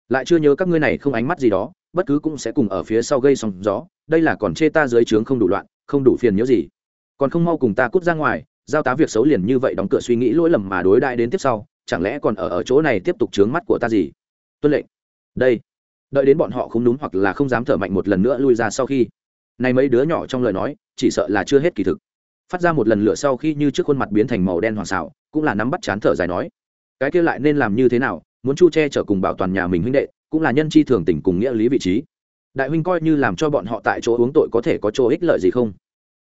Lại chưa nhớ các ngươi này không ánh mắt gì đó, bất cứ cũng sẽ cùng ở phía sau gây sóng gió, đây là còn chê ta dưới trướng không đủ loạn, không đủ phiền nhớ gì. Còn không mau cùng ta cút ra ngoài, giao tá việc xấu liền như vậy đóng cửa suy nghĩ lỗi lầm mà đối đại đến tiếp sau, chẳng lẽ còn ở ở chỗ này tiếp tục trướng mắt của ta gì? Tuân lệnh. Đây. Đợi đến bọn họ không đúng hoặc là không dám thở mạnh một lần nữa lui ra sau khi. Này mấy đứa nhỏ trong lời nói, chỉ sợ là chưa hết kỳ thực phát ra một lần lửa sau khi như trước khuôn mặt biến thành màu đen hoàng xảo, cũng là nắm bắt chán thở dài nói, cái kia lại nên làm như thế nào, muốn chu che chở cùng bảo toàn nhà mình huynh đệ, cũng là nhân chi thường tình cùng nghĩa lý vị trí. Đại huynh coi như làm cho bọn họ tại chỗ uống tội có thể có chỗ ích lợi gì không?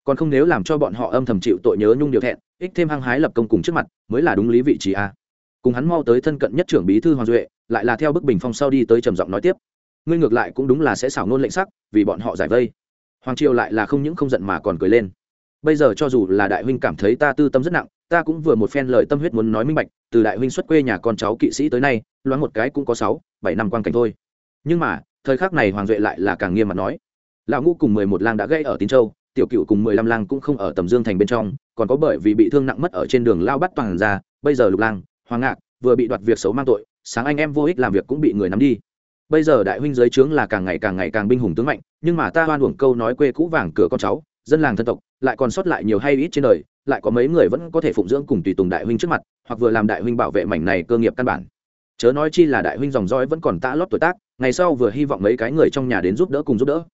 Còn không nếu làm cho bọn họ âm thầm chịu tội nhớ nhung điều thẹn, ích thêm hăng hái lập công cùng trước mặt, mới là đúng lý vị trí a. Cùng hắn mau tới thân cận nhất trưởng bí thư hoàng duệ, lại là theo bức bình phong sau đi tới trầm giọng nói tiếp. Ngươi ngược lại cũng đúng là sẽ xảo nôn lệnh sắc, vì bọn họ giải vây. Hoàng triều lại là không những không giận mà còn cười lên bây giờ cho dù là đại huynh cảm thấy ta tư tâm rất nặng, ta cũng vừa một phen lời tâm huyết muốn nói minh bạch, từ đại huynh xuất quê nhà con cháu kỵ sĩ tới nay, loáng một cái cũng có sáu, bảy năm quan cảnh thôi. Nhưng mà, thời khắc này hoàng duệ lại là càng nghiêm mặt nói. Lão ngũ cùng mười một lang đã gây ở tín châu, tiểu cựu cùng mười lăm lang cũng không ở tầm dương thành bên trong, còn có bởi vì bị thương nặng mất ở trên đường lao bắt toàn ra, bây giờ lục lang, hoàng ngạc, vừa bị đoạt việc xấu mang tội, sáng anh em vô ích làm việc cũng bị người nắm đi. Bây giờ đại huynh giới trướng là càng ngày càng ngày càng binh hùng tướng mạnh, nhưng mà ta hoan uổng câu nói quê cũ vàng cửa con cháu dân làng thân tộc, lại còn sót lại nhiều hay ít trên đời, lại có mấy người vẫn có thể phụng dưỡng cùng tùy tùng đại huynh trước mặt, hoặc vừa làm đại huynh bảo vệ mảnh này cơ nghiệp căn bản chớ nói chi là đại huynh dòng dõi vẫn còn tã lót tuổi tác, ngày sau vừa hy vọng mấy cái người trong nhà đến giúp đỡ cùng giúp đỡ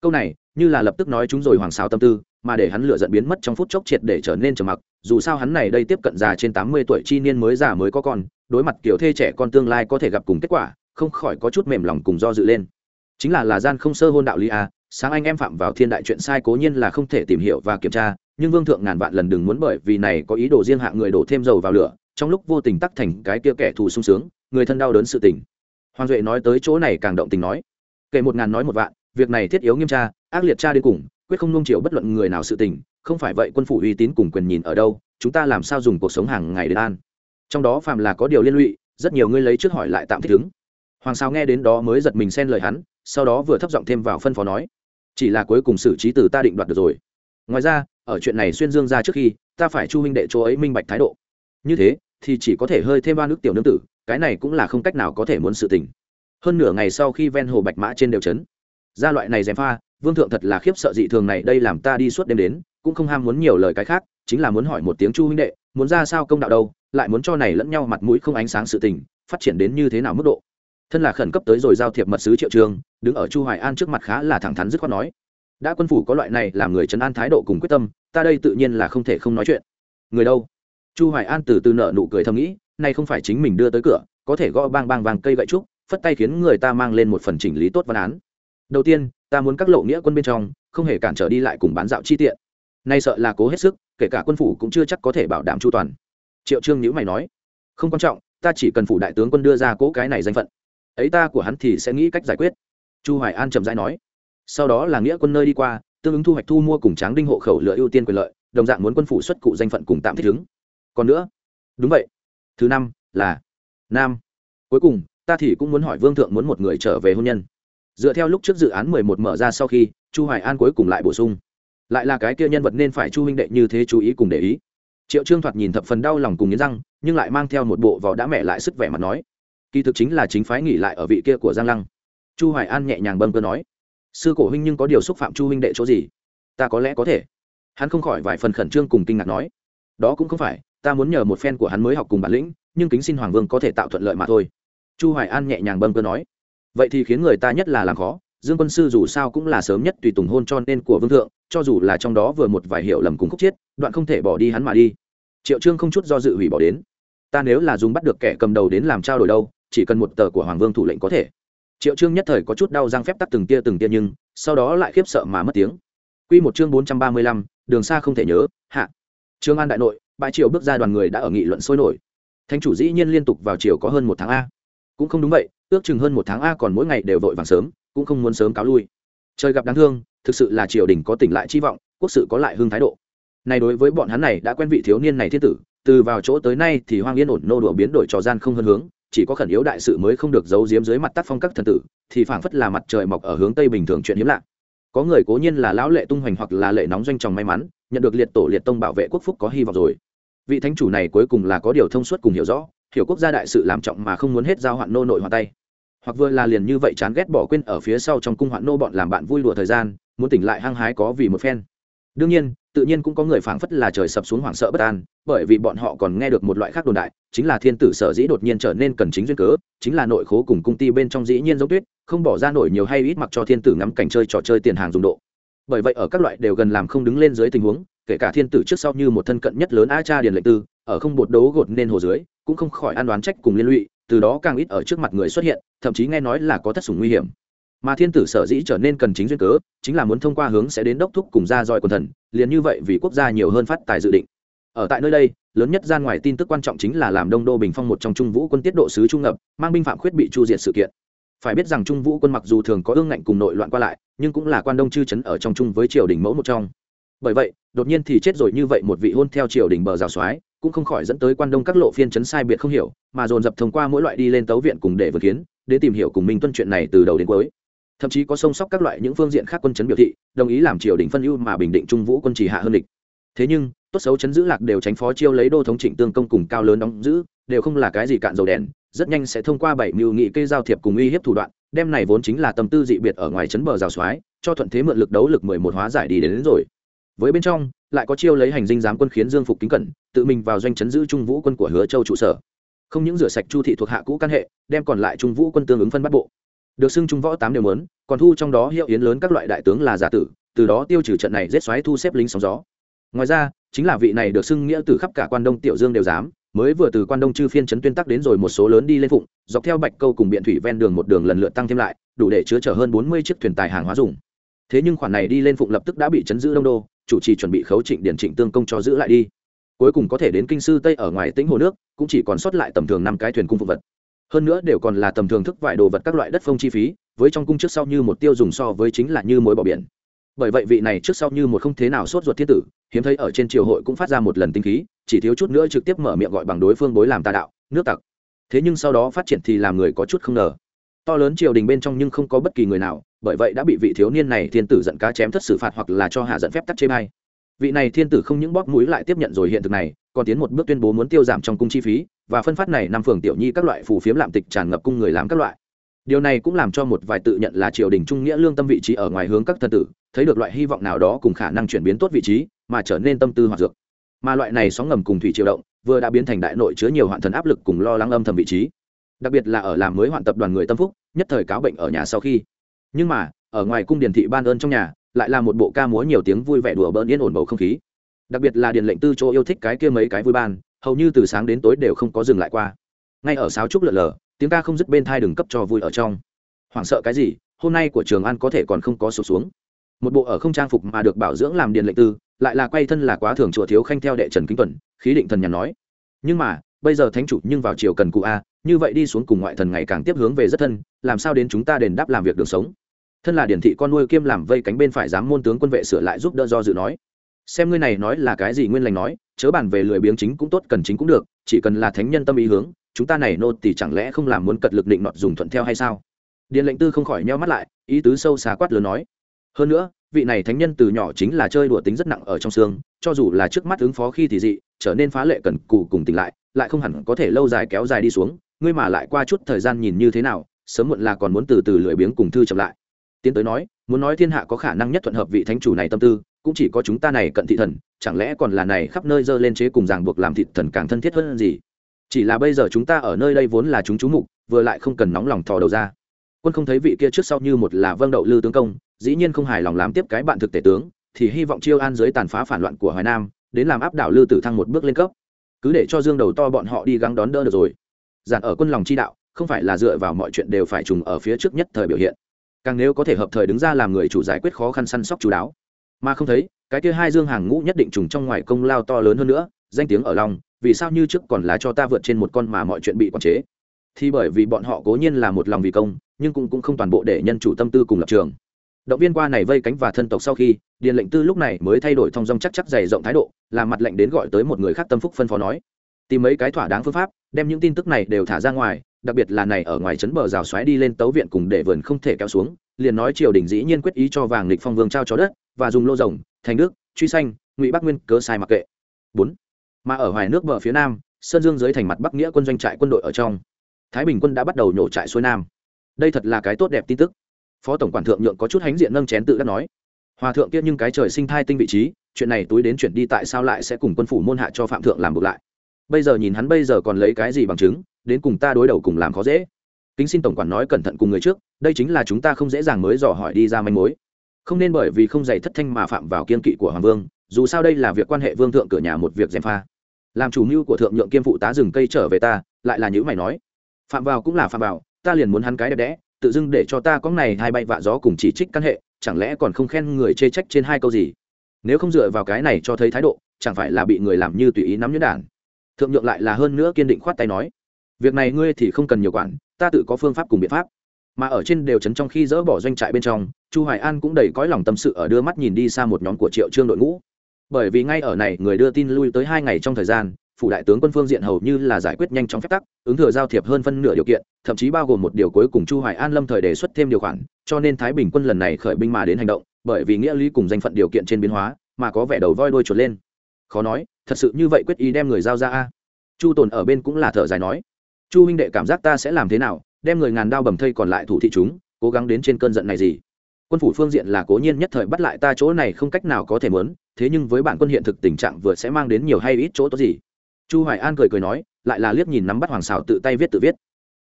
câu này, như là lập tức nói chúng rồi hoàng sao tâm tư, mà để hắn lựa giận biến mất trong phút chốc triệt để trở nên trầm mặc, dù sao hắn này đây tiếp cận già trên tám mươi tuổi chi niên mới già mới có con, đối mặt kiểu thê trẻ con tương lai có thể gặp cùng kết quả, không khỏi có chút mềm lòng cùng do dự lên chính là là gian không sơ hôn đạo lý à sáng anh em phạm vào thiên đại chuyện sai cố nhiên là không thể tìm hiểu và kiểm tra, nhưng vương thượng ngàn vạn lần đừng muốn bởi vì này có ý đồ riêng hạ người đổ thêm dầu vào lửa, trong lúc vô tình tắc thành cái kia kẻ thù sung sướng, người thân đau đớn sự tình. Hoàng duệ nói tới chỗ này càng động tình nói, kể một ngàn nói một vạn, việc này thiết yếu nghiêm tra, ác liệt tra đến cùng, quyết không nung chiều bất luận người nào sự tình, không phải vậy quân phủ uy tín cùng quyền nhìn ở đâu, chúng ta làm sao dùng cuộc sống hàng ngày để an? Trong đó phàm là có điều liên lụy, rất nhiều người lấy trước hỏi lại tạm thích ứng. Hoàng sao nghe đến đó mới giật mình xen lời hắn, sau đó vừa thấp giọng thêm vào phân phó nói chỉ là cuối cùng xử trí từ ta định đoạt được rồi. Ngoài ra, ở chuyện này xuyên dương ra trước khi, ta phải chu huynh đệ chỗ ấy minh bạch thái độ. Như thế, thì chỉ có thể hơi thêm ba nước tiểu nương tử, cái này cũng là không cách nào có thể muốn sự tình. Hơn nửa ngày sau khi ven hồ bạch mã trên đều chấn, ra loại này dèm pha, vương thượng thật là khiếp sợ dị thường này, đây làm ta đi suốt đêm đến, cũng không ham muốn nhiều lời cái khác, chính là muốn hỏi một tiếng chu huynh đệ, muốn ra sao công đạo đâu, lại muốn cho này lẫn nhau mặt mũi không ánh sáng sự tình, phát triển đến như thế nào mức độ thân là khẩn cấp tới rồi giao thiệp mật sứ triệu trường, đứng ở chu hoài an trước mặt khá là thẳng thắn dứt khoát nói, đã quân phủ có loại này làm người trấn an thái độ cùng quyết tâm, ta đây tự nhiên là không thể không nói chuyện. Người đâu? Chu hoài an từ từ nợ nụ cười thầm nghĩ nay không phải chính mình đưa tới cửa, có thể gõ bang bang vàng cây gậy trúc, phất tay khiến người ta mang lên một phần chỉnh lý tốt văn án. Đầu tiên, ta muốn các lộ nghĩa quân bên trong, không hề cản trở đi lại cùng bán dạo chi tiện. Nay sợ là cố hết sức, kể cả quân phủ cũng chưa chắc có thể bảo đảm chu toàn. Triệu trương nhữ mày nói, không quan trọng, ta chỉ cần phủ đại tướng quân đưa ra cố cái này danh phận ấy ta của hắn thì sẽ nghĩ cách giải quyết. Chu hoài an chậm rãi nói. Sau đó là nghĩa quân nơi đi qua, tương ứng thu hoạch thu mua cùng tráng đinh hộ khẩu lựa ưu tiên quyền lợi, đồng dạng muốn quân phủ xuất cụ danh phận cùng tạm thích ứng. Còn nữa, đúng vậy. Thứ năm là nam. Cuối cùng, ta thì cũng muốn hỏi vương thượng muốn một người trở về hôn nhân. Dựa theo lúc trước dự án mười một mở ra sau khi, chu hoài an cuối cùng lại bổ sung. Lại là cái kia nhân vật nên phải chu huynh đệ như thế chú ý cùng để ý. Triệu trương thoạt nhìn thập phần đau lòng cùng nghiến răng, nhưng lại mang theo một bộ vỏ đã mẹ lại sức vẻ mặt nói kỳ thực chính là chính phái nghỉ lại ở vị kia của giang lăng. Chu hoài an nhẹ nhàng bâng cơ nói, sư cổ huynh nhưng có điều xúc phạm chu huynh đệ chỗ gì? Ta có lẽ có thể. Hắn không khỏi vài phần khẩn trương cùng kinh ngạc nói, đó cũng không phải, ta muốn nhờ một phen của hắn mới học cùng bản lĩnh, nhưng kính xin hoàng vương có thể tạo thuận lợi mà thôi. Chu hoài an nhẹ nhàng bâng cơ nói, vậy thì khiến người ta nhất là làm khó, dương quân sư dù sao cũng là sớm nhất tùy tùng hôn cho nên của vương thượng, cho dù là trong đó vừa một vài hiểu lầm cùng khúc chiết, đoạn không thể bỏ đi hắn mà đi. Triệu trương không chút do dự hủy bỏ đến, ta nếu là dùng bắt được kẻ cầm đầu đến làm trao đổi đâu chỉ cần một tờ của hoàng vương thủ lệnh có thể. Triệu trương nhất thời có chút đau răng phép tắt từng tia từng tia nhưng sau đó lại khiếp sợ mà mất tiếng. Quy một chương 435, đường xa không thể nhớ hạ. Trương an đại nội bãi triều bước ra đoàn người đã ở nghị luận sôi nổi. Thánh chủ dĩ nhiên liên tục vào triều có hơn một tháng a. Cũng không đúng vậy ước chừng hơn một tháng a còn mỗi ngày đều vội vàng sớm cũng không muốn sớm cáo lui. Trời gặp đáng thương thực sự là triều đình có tỉnh lại chi vọng quốc sự có lại hương thái độ. Này đối với bọn hắn này đã quen vị thiếu niên này thiên tử từ vào chỗ tới nay thì hoang yên ổn nô đùa biến đổi trò gian không hơn hướng chỉ có khẩn yếu đại sự mới không được giấu giếm dưới mặt tác phong các thần tử, thì phảng phất là mặt trời mọc ở hướng tây bình thường chuyện hiếm lạ. Có người cố nhiên là lão lệ tung hoành hoặc là lệ nóng doanh tròng may mắn, nhận được liệt tổ liệt tông bảo vệ quốc phúc có hy vọng rồi. Vị thánh chủ này cuối cùng là có điều thông suốt cùng hiểu rõ, hiểu quốc gia đại sự làm trọng mà không muốn hết giao hoạn nô nội hoa tay. Hoặc vừa là liền như vậy chán ghét bỏ quên ở phía sau trong cung hoạn nô bọn làm bạn vui đùa thời gian, muốn tỉnh lại hăng hái có vì một phen. Đương nhiên tự nhiên cũng có người phảng phất là trời sập xuống hoảng sợ bất an, bởi vì bọn họ còn nghe được một loại khác đồn đại, chính là thiên tử sở dĩ đột nhiên trở nên cần chính duyên cớ, chính là nội khố cùng công ty bên trong dĩ nhiên giống tuyết, không bỏ ra nổi nhiều hay ít mặc cho thiên tử ngắm cảnh chơi trò chơi tiền hàng dùng độ. Bởi vậy ở các loại đều gần làm không đứng lên dưới tình huống, kể cả thiên tử trước sau như một thân cận nhất lớn a cha điền lệnh tư, ở không bột đấu gột nên hồ dưới, cũng không khỏi an đoán trách cùng liên lụy, từ đó càng ít ở trước mặt người xuất hiện, thậm chí nghe nói là có thất sủng nguy hiểm. Mà thiên tử sở dĩ trở nên cần chính duyên cớ, chính là muốn thông qua hướng sẽ đến đốc thúc cùng ra dọi quần thần liền như vậy vì quốc gia nhiều hơn phát tài dự định. Ở tại nơi đây, lớn nhất gian ngoài tin tức quan trọng chính là làm đông đô bình phong một trong trung vũ quân tiết độ sứ trung ngập, mang binh phạm khuyết bị chu diệt sự kiện. Phải biết rằng trung vũ quân mặc dù thường có ương ngạnh cùng nội loạn qua lại, nhưng cũng là quan đông chư chấn ở trong chung với triều đình mẫu một trong. Bởi vậy, đột nhiên thì chết rồi như vậy một vị hôn theo triều đình bờ rào soái, cũng không khỏi dẫn tới quan đông các lộ phiên chấn sai biệt không hiểu, mà dồn dập thông qua mỗi loại đi lên tấu viện cùng để vượt kiến, để tìm hiểu cùng minh tuân chuyện này từ đầu đến cuối thậm chí có sông sóc các loại những phương diện khác quân chấn biểu thị đồng ý làm triều đình phân ưu mà bình định trung vũ quân chỉ hạ hơn địch. Thế nhưng tốt xấu chấn giữ lạc đều tránh phó chiêu lấy đô thống trịnh tương công cùng cao lớn đóng giữ đều không là cái gì cạn dầu đèn rất nhanh sẽ thông qua bảy mưu nghị cây giao thiệp cùng uy hiếp thủ đoạn đem này vốn chính là tâm tư dị biệt ở ngoài chấn bờ rào soái cho thuận thế mượn lực đấu lực mười một hóa giải đi đến, đến rồi. Với bên trong lại có chiêu lấy hành dinh giám quân khiến dương phục kính cẩn tự mình vào doanh chấn giữ trung vũ quân của hứa châu trụ sở. Không những rửa sạch chu thị thuộc hạ cũ căn hệ đem còn lại trung vũ quân tương ứng phân bắt bộ được xưng trung võ tám đều lớn còn thu trong đó hiệu yến lớn các loại đại tướng là giả tử, từ đó tiêu trừ trận này giết xoáy thu xếp lính sóng gió. Ngoài ra, chính là vị này được xưng nghĩa từ khắp cả quan đông tiểu dương đều dám, mới vừa từ quan đông chư phiên chấn tuyên tắc đến rồi một số lớn đi lên phụng, dọc theo bạch câu cùng biện thủy ven đường một đường lần lượt tăng thêm lại, đủ để chứa chở hơn bốn mươi chiếc thuyền tài hàng hóa dùng. Thế nhưng khoản này đi lên phụng lập tức đã bị chấn giữ đông đô, chủ trì chuẩn bị khấu trịnh điển trịnh tương công cho giữ lại đi. Cuối cùng có thể đến kinh sư tây ở ngoài tĩnh hồ nước, cũng chỉ còn sót lại tầm thường năm cái thuyền cung phục vật hơn nữa đều còn là tầm thường thức vải đồ vật các loại đất phong chi phí, với trong cung trước sau như một tiêu dùng so với chính là như mối bỏ biển. Bởi vậy vị này trước sau như một không thế nào sốt ruột thiết tử, hiếm thấy ở trên triều hội cũng phát ra một lần tinh khí, chỉ thiếu chút nữa trực tiếp mở miệng gọi bằng đối phương bối làm tà đạo, nước tặc. Thế nhưng sau đó phát triển thì làm người có chút không ngờ. To lớn triều đình bên trong nhưng không có bất kỳ người nào, bởi vậy đã bị vị thiếu niên này thiên tử giận cá chém thất xử phạt hoặc là cho hạ giận phép tắt chê bay vị này thiên tử không những bóp mũi lại tiếp nhận rồi hiện thực này, còn tiến một bước tuyên bố muốn tiêu giảm trong cung chi phí và phân phát này năm phường tiểu nhi các loại phù phiếm lạm tịch tràn ngập cung người làm các loại. Điều này cũng làm cho một vài tự nhận là triều đình trung nghĩa lương tâm vị trí ở ngoài hướng các thân tử, thấy được loại hy vọng nào đó cùng khả năng chuyển biến tốt vị trí, mà trở nên tâm tư hoạt dược. Mà loại này sóng ngầm cùng thủy triều động, vừa đã biến thành đại nội chứa nhiều hoạn thần áp lực cùng lo lắng âm thầm vị trí. Đặc biệt là ở làm mới hoạn tập đoàn người tâm phúc, nhất thời cáo bệnh ở nhà sau khi. Nhưng mà, ở ngoài cung điển thị ban ơn trong nhà, lại là một bộ ca múa nhiều tiếng vui vẻ đùa bỡn yên ổn bầu không khí. Đặc biệt là điện lệnh tư chỗ yêu thích cái kia mấy cái vui ban hầu như từ sáng đến tối đều không có dừng lại qua. Ngay ở sáo trúc lượn lờ tiếng ca không dứt bên thai đừng cấp cho vui ở trong. Hoảng sợ cái gì, hôm nay của trường an có thể còn không có sụp xuống. Một bộ ở không trang phục mà được bảo dưỡng làm điện lệnh tư, lại là quay thân là quá thường chùa thiếu khanh theo đệ trần kính tuần, khí định thần nhàn nói. Nhưng mà, bây giờ thánh chủ nhưng vào chiều cần cụ a, như vậy đi xuống cùng ngoại thần ngày càng tiếp hướng về rất thân, làm sao đến chúng ta đền đáp làm việc đường sống? Thân là điển thị con nuôi kiêm làm vây cánh bên phải dám môn tướng quân vệ sửa lại giúp đỡ do dự nói xem ngươi này nói là cái gì nguyên lành nói, chớ bàn về lười biếng chính cũng tốt, cần chính cũng được, chỉ cần là thánh nhân tâm ý hướng, chúng ta này nô thì chẳng lẽ không làm muốn cật lực định nọt dùng thuận theo hay sao? Điện lệnh tư không khỏi nheo mắt lại, ý tứ sâu xa quát lớn nói. Hơn nữa, vị này thánh nhân từ nhỏ chính là chơi đùa tính rất nặng ở trong xương, cho dù là trước mắt ứng phó khi thì dị, trở nên phá lệ cần cù cùng tỉnh lại lại không hẳn có thể lâu dài kéo dài đi xuống, ngươi mà lại qua chút thời gian nhìn như thế nào, sớm muộn là còn muốn từ từ lười biếng cùng thư chậm lại. Tiến tới nói, muốn nói thiên hạ có khả năng nhất thuận hợp vị thánh chủ này tâm tư cũng chỉ có chúng ta này cận thị thần, chẳng lẽ còn là này khắp nơi dơ lên chế cùng ràng buộc làm thị thần càng thân thiết hơn gì? Chỉ là bây giờ chúng ta ở nơi đây vốn là chúng chú mục, vừa lại không cần nóng lòng thò đầu ra. Quân không thấy vị kia trước sau như một là vâng đậu lư tướng công, dĩ nhiên không hài lòng làm tiếp cái bạn thực tể tướng, thì hy vọng chiêu an dưới tàn phá phản loạn của hoài nam, đến làm áp đảo lư tử thăng một bước lên cấp. Cứ để cho dương đầu to bọn họ đi gắng đón đỡ được rồi. Giản ở quân lòng chi đạo, không phải là dựa vào mọi chuyện đều phải trùng ở phía trước nhất thời biểu hiện. Càng nếu có thể hợp thời đứng ra làm người chủ giải quyết khó khăn săn sóc chú đáo mà không thấy, cái kia hai dương hàng ngũ nhất định trùng trong ngoài công lao to lớn hơn nữa, danh tiếng ở lòng, vì sao như trước còn là cho ta vượt trên một con mà mọi chuyện bị quản chế? Thì bởi vì bọn họ cố nhiên là một lòng vì công, nhưng cũng cũng không toàn bộ để nhân chủ tâm tư cùng lập trường. Động viên qua này vây cánh và thân tộc sau khi, điền lệnh tư lúc này mới thay đổi thông dong chắc chắc dày rộng thái độ làm mặt lệnh đến gọi tới một người khác tâm phúc phân phó nói. Tìm mấy cái thỏa đáng phương pháp, đem những tin tức này đều thả ra ngoài, đặc biệt là này ở ngoài trấn bờ rào xoáy đi lên tấu viện cùng để vườn không thể kéo xuống, liền nói triều đình dĩ nhiên quyết ý cho vàng lịch phong vương trao cho đất và dùng lô rồng, thành đức, truy xanh ngụy bắc nguyên cớ sai mặc kệ. Bốn. Mà ở hoài nước bờ phía nam, sơn dương dưới thành mặt bắc nghĩa quân doanh trại quân đội ở trong. Thái bình quân đã bắt đầu nhổ trại xuôi nam. Đây thật là cái tốt đẹp tin tức. Phó tổng quản thượng nhượng có chút hánh diện nâng chén tự đã nói. Hòa thượng kia nhưng cái trời sinh thai tinh vị trí, chuyện này túi đến chuyển đi tại sao lại sẽ cùng quân phủ môn hạ cho phạm thượng làm ngược lại. Bây giờ nhìn hắn bây giờ còn lấy cái gì bằng chứng, đến cùng ta đối đầu cùng làm khó dễ. Kính xin tổng quản nói cẩn thận cùng người trước, đây chính là chúng ta không dễ dàng mới dò hỏi đi ra manh mối không nên bởi vì không dạy thất thanh mà phạm vào kiên kỵ của hoàng vương, dù sao đây là việc quan hệ vương thượng cửa nhà một việc gièm pha. Làm chủ mưu của thượng nhượng kiêm phụ tá rừng cây trở về ta, lại là những mày nói. Phạm vào cũng là phạm vào, ta liền muốn hắn cái đẹp đẽ, tự dưng để cho ta có này hai bay vạ gió cùng chỉ trích căn hệ, chẳng lẽ còn không khen người chê trách trên hai câu gì? Nếu không dựa vào cái này cho thấy thái độ, chẳng phải là bị người làm như tùy ý nắm nhuyễn đản thượng nhượng lại là hơn nữa kiên định khoát tay nói. Việc này ngươi thì không cần nhiều quản, ta tự có phương pháp cùng biện pháp. Mà ở trên đều chấn trong khi dỡ bỏ doanh trại bên trong chu hoài an cũng đầy cõi lòng tâm sự ở đưa mắt nhìn đi xa một nhóm của triệu trương đội ngũ. Bởi vì ngay ở này, người đưa tin lui tới hai ngày trong thời gian, phủ đại tướng quân phương diện hầu như là giải quyết nhanh chóng phép tắc, ứng thừa giao thiệp hơn phân nửa điều kiện, thậm chí bao gồm một điều cuối cùng chu hoài an lâm thời đề xuất thêm điều khoản, cho nên thái bình quân lần này khởi binh mà đến hành động, bởi vì nghĩa lý cùng danh phận điều kiện trên biến hóa, mà có vẻ đầu voi đuôi chuột lên. Khó nói, thật sự như vậy quyết ý đem người giao ra a. Chu tồn ở bên cũng là thở dài nói, chu huynh đệ cảm giác ta sẽ làm thế nào, đem người ngàn đao bầm thây còn lại thủ thị chúng, cố gắng đến trên cơn giận này gì? Quân phủ phương diện là cố nhiên nhất thời bắt lại ta chỗ này không cách nào có thể mớn thế nhưng với bản quân hiện thực tình trạng vừa sẽ mang đến nhiều hay ít chỗ tốt gì? Chu hoài an cười cười nói, lại là liếc nhìn nắm bắt hoàng xào tự tay viết tự viết.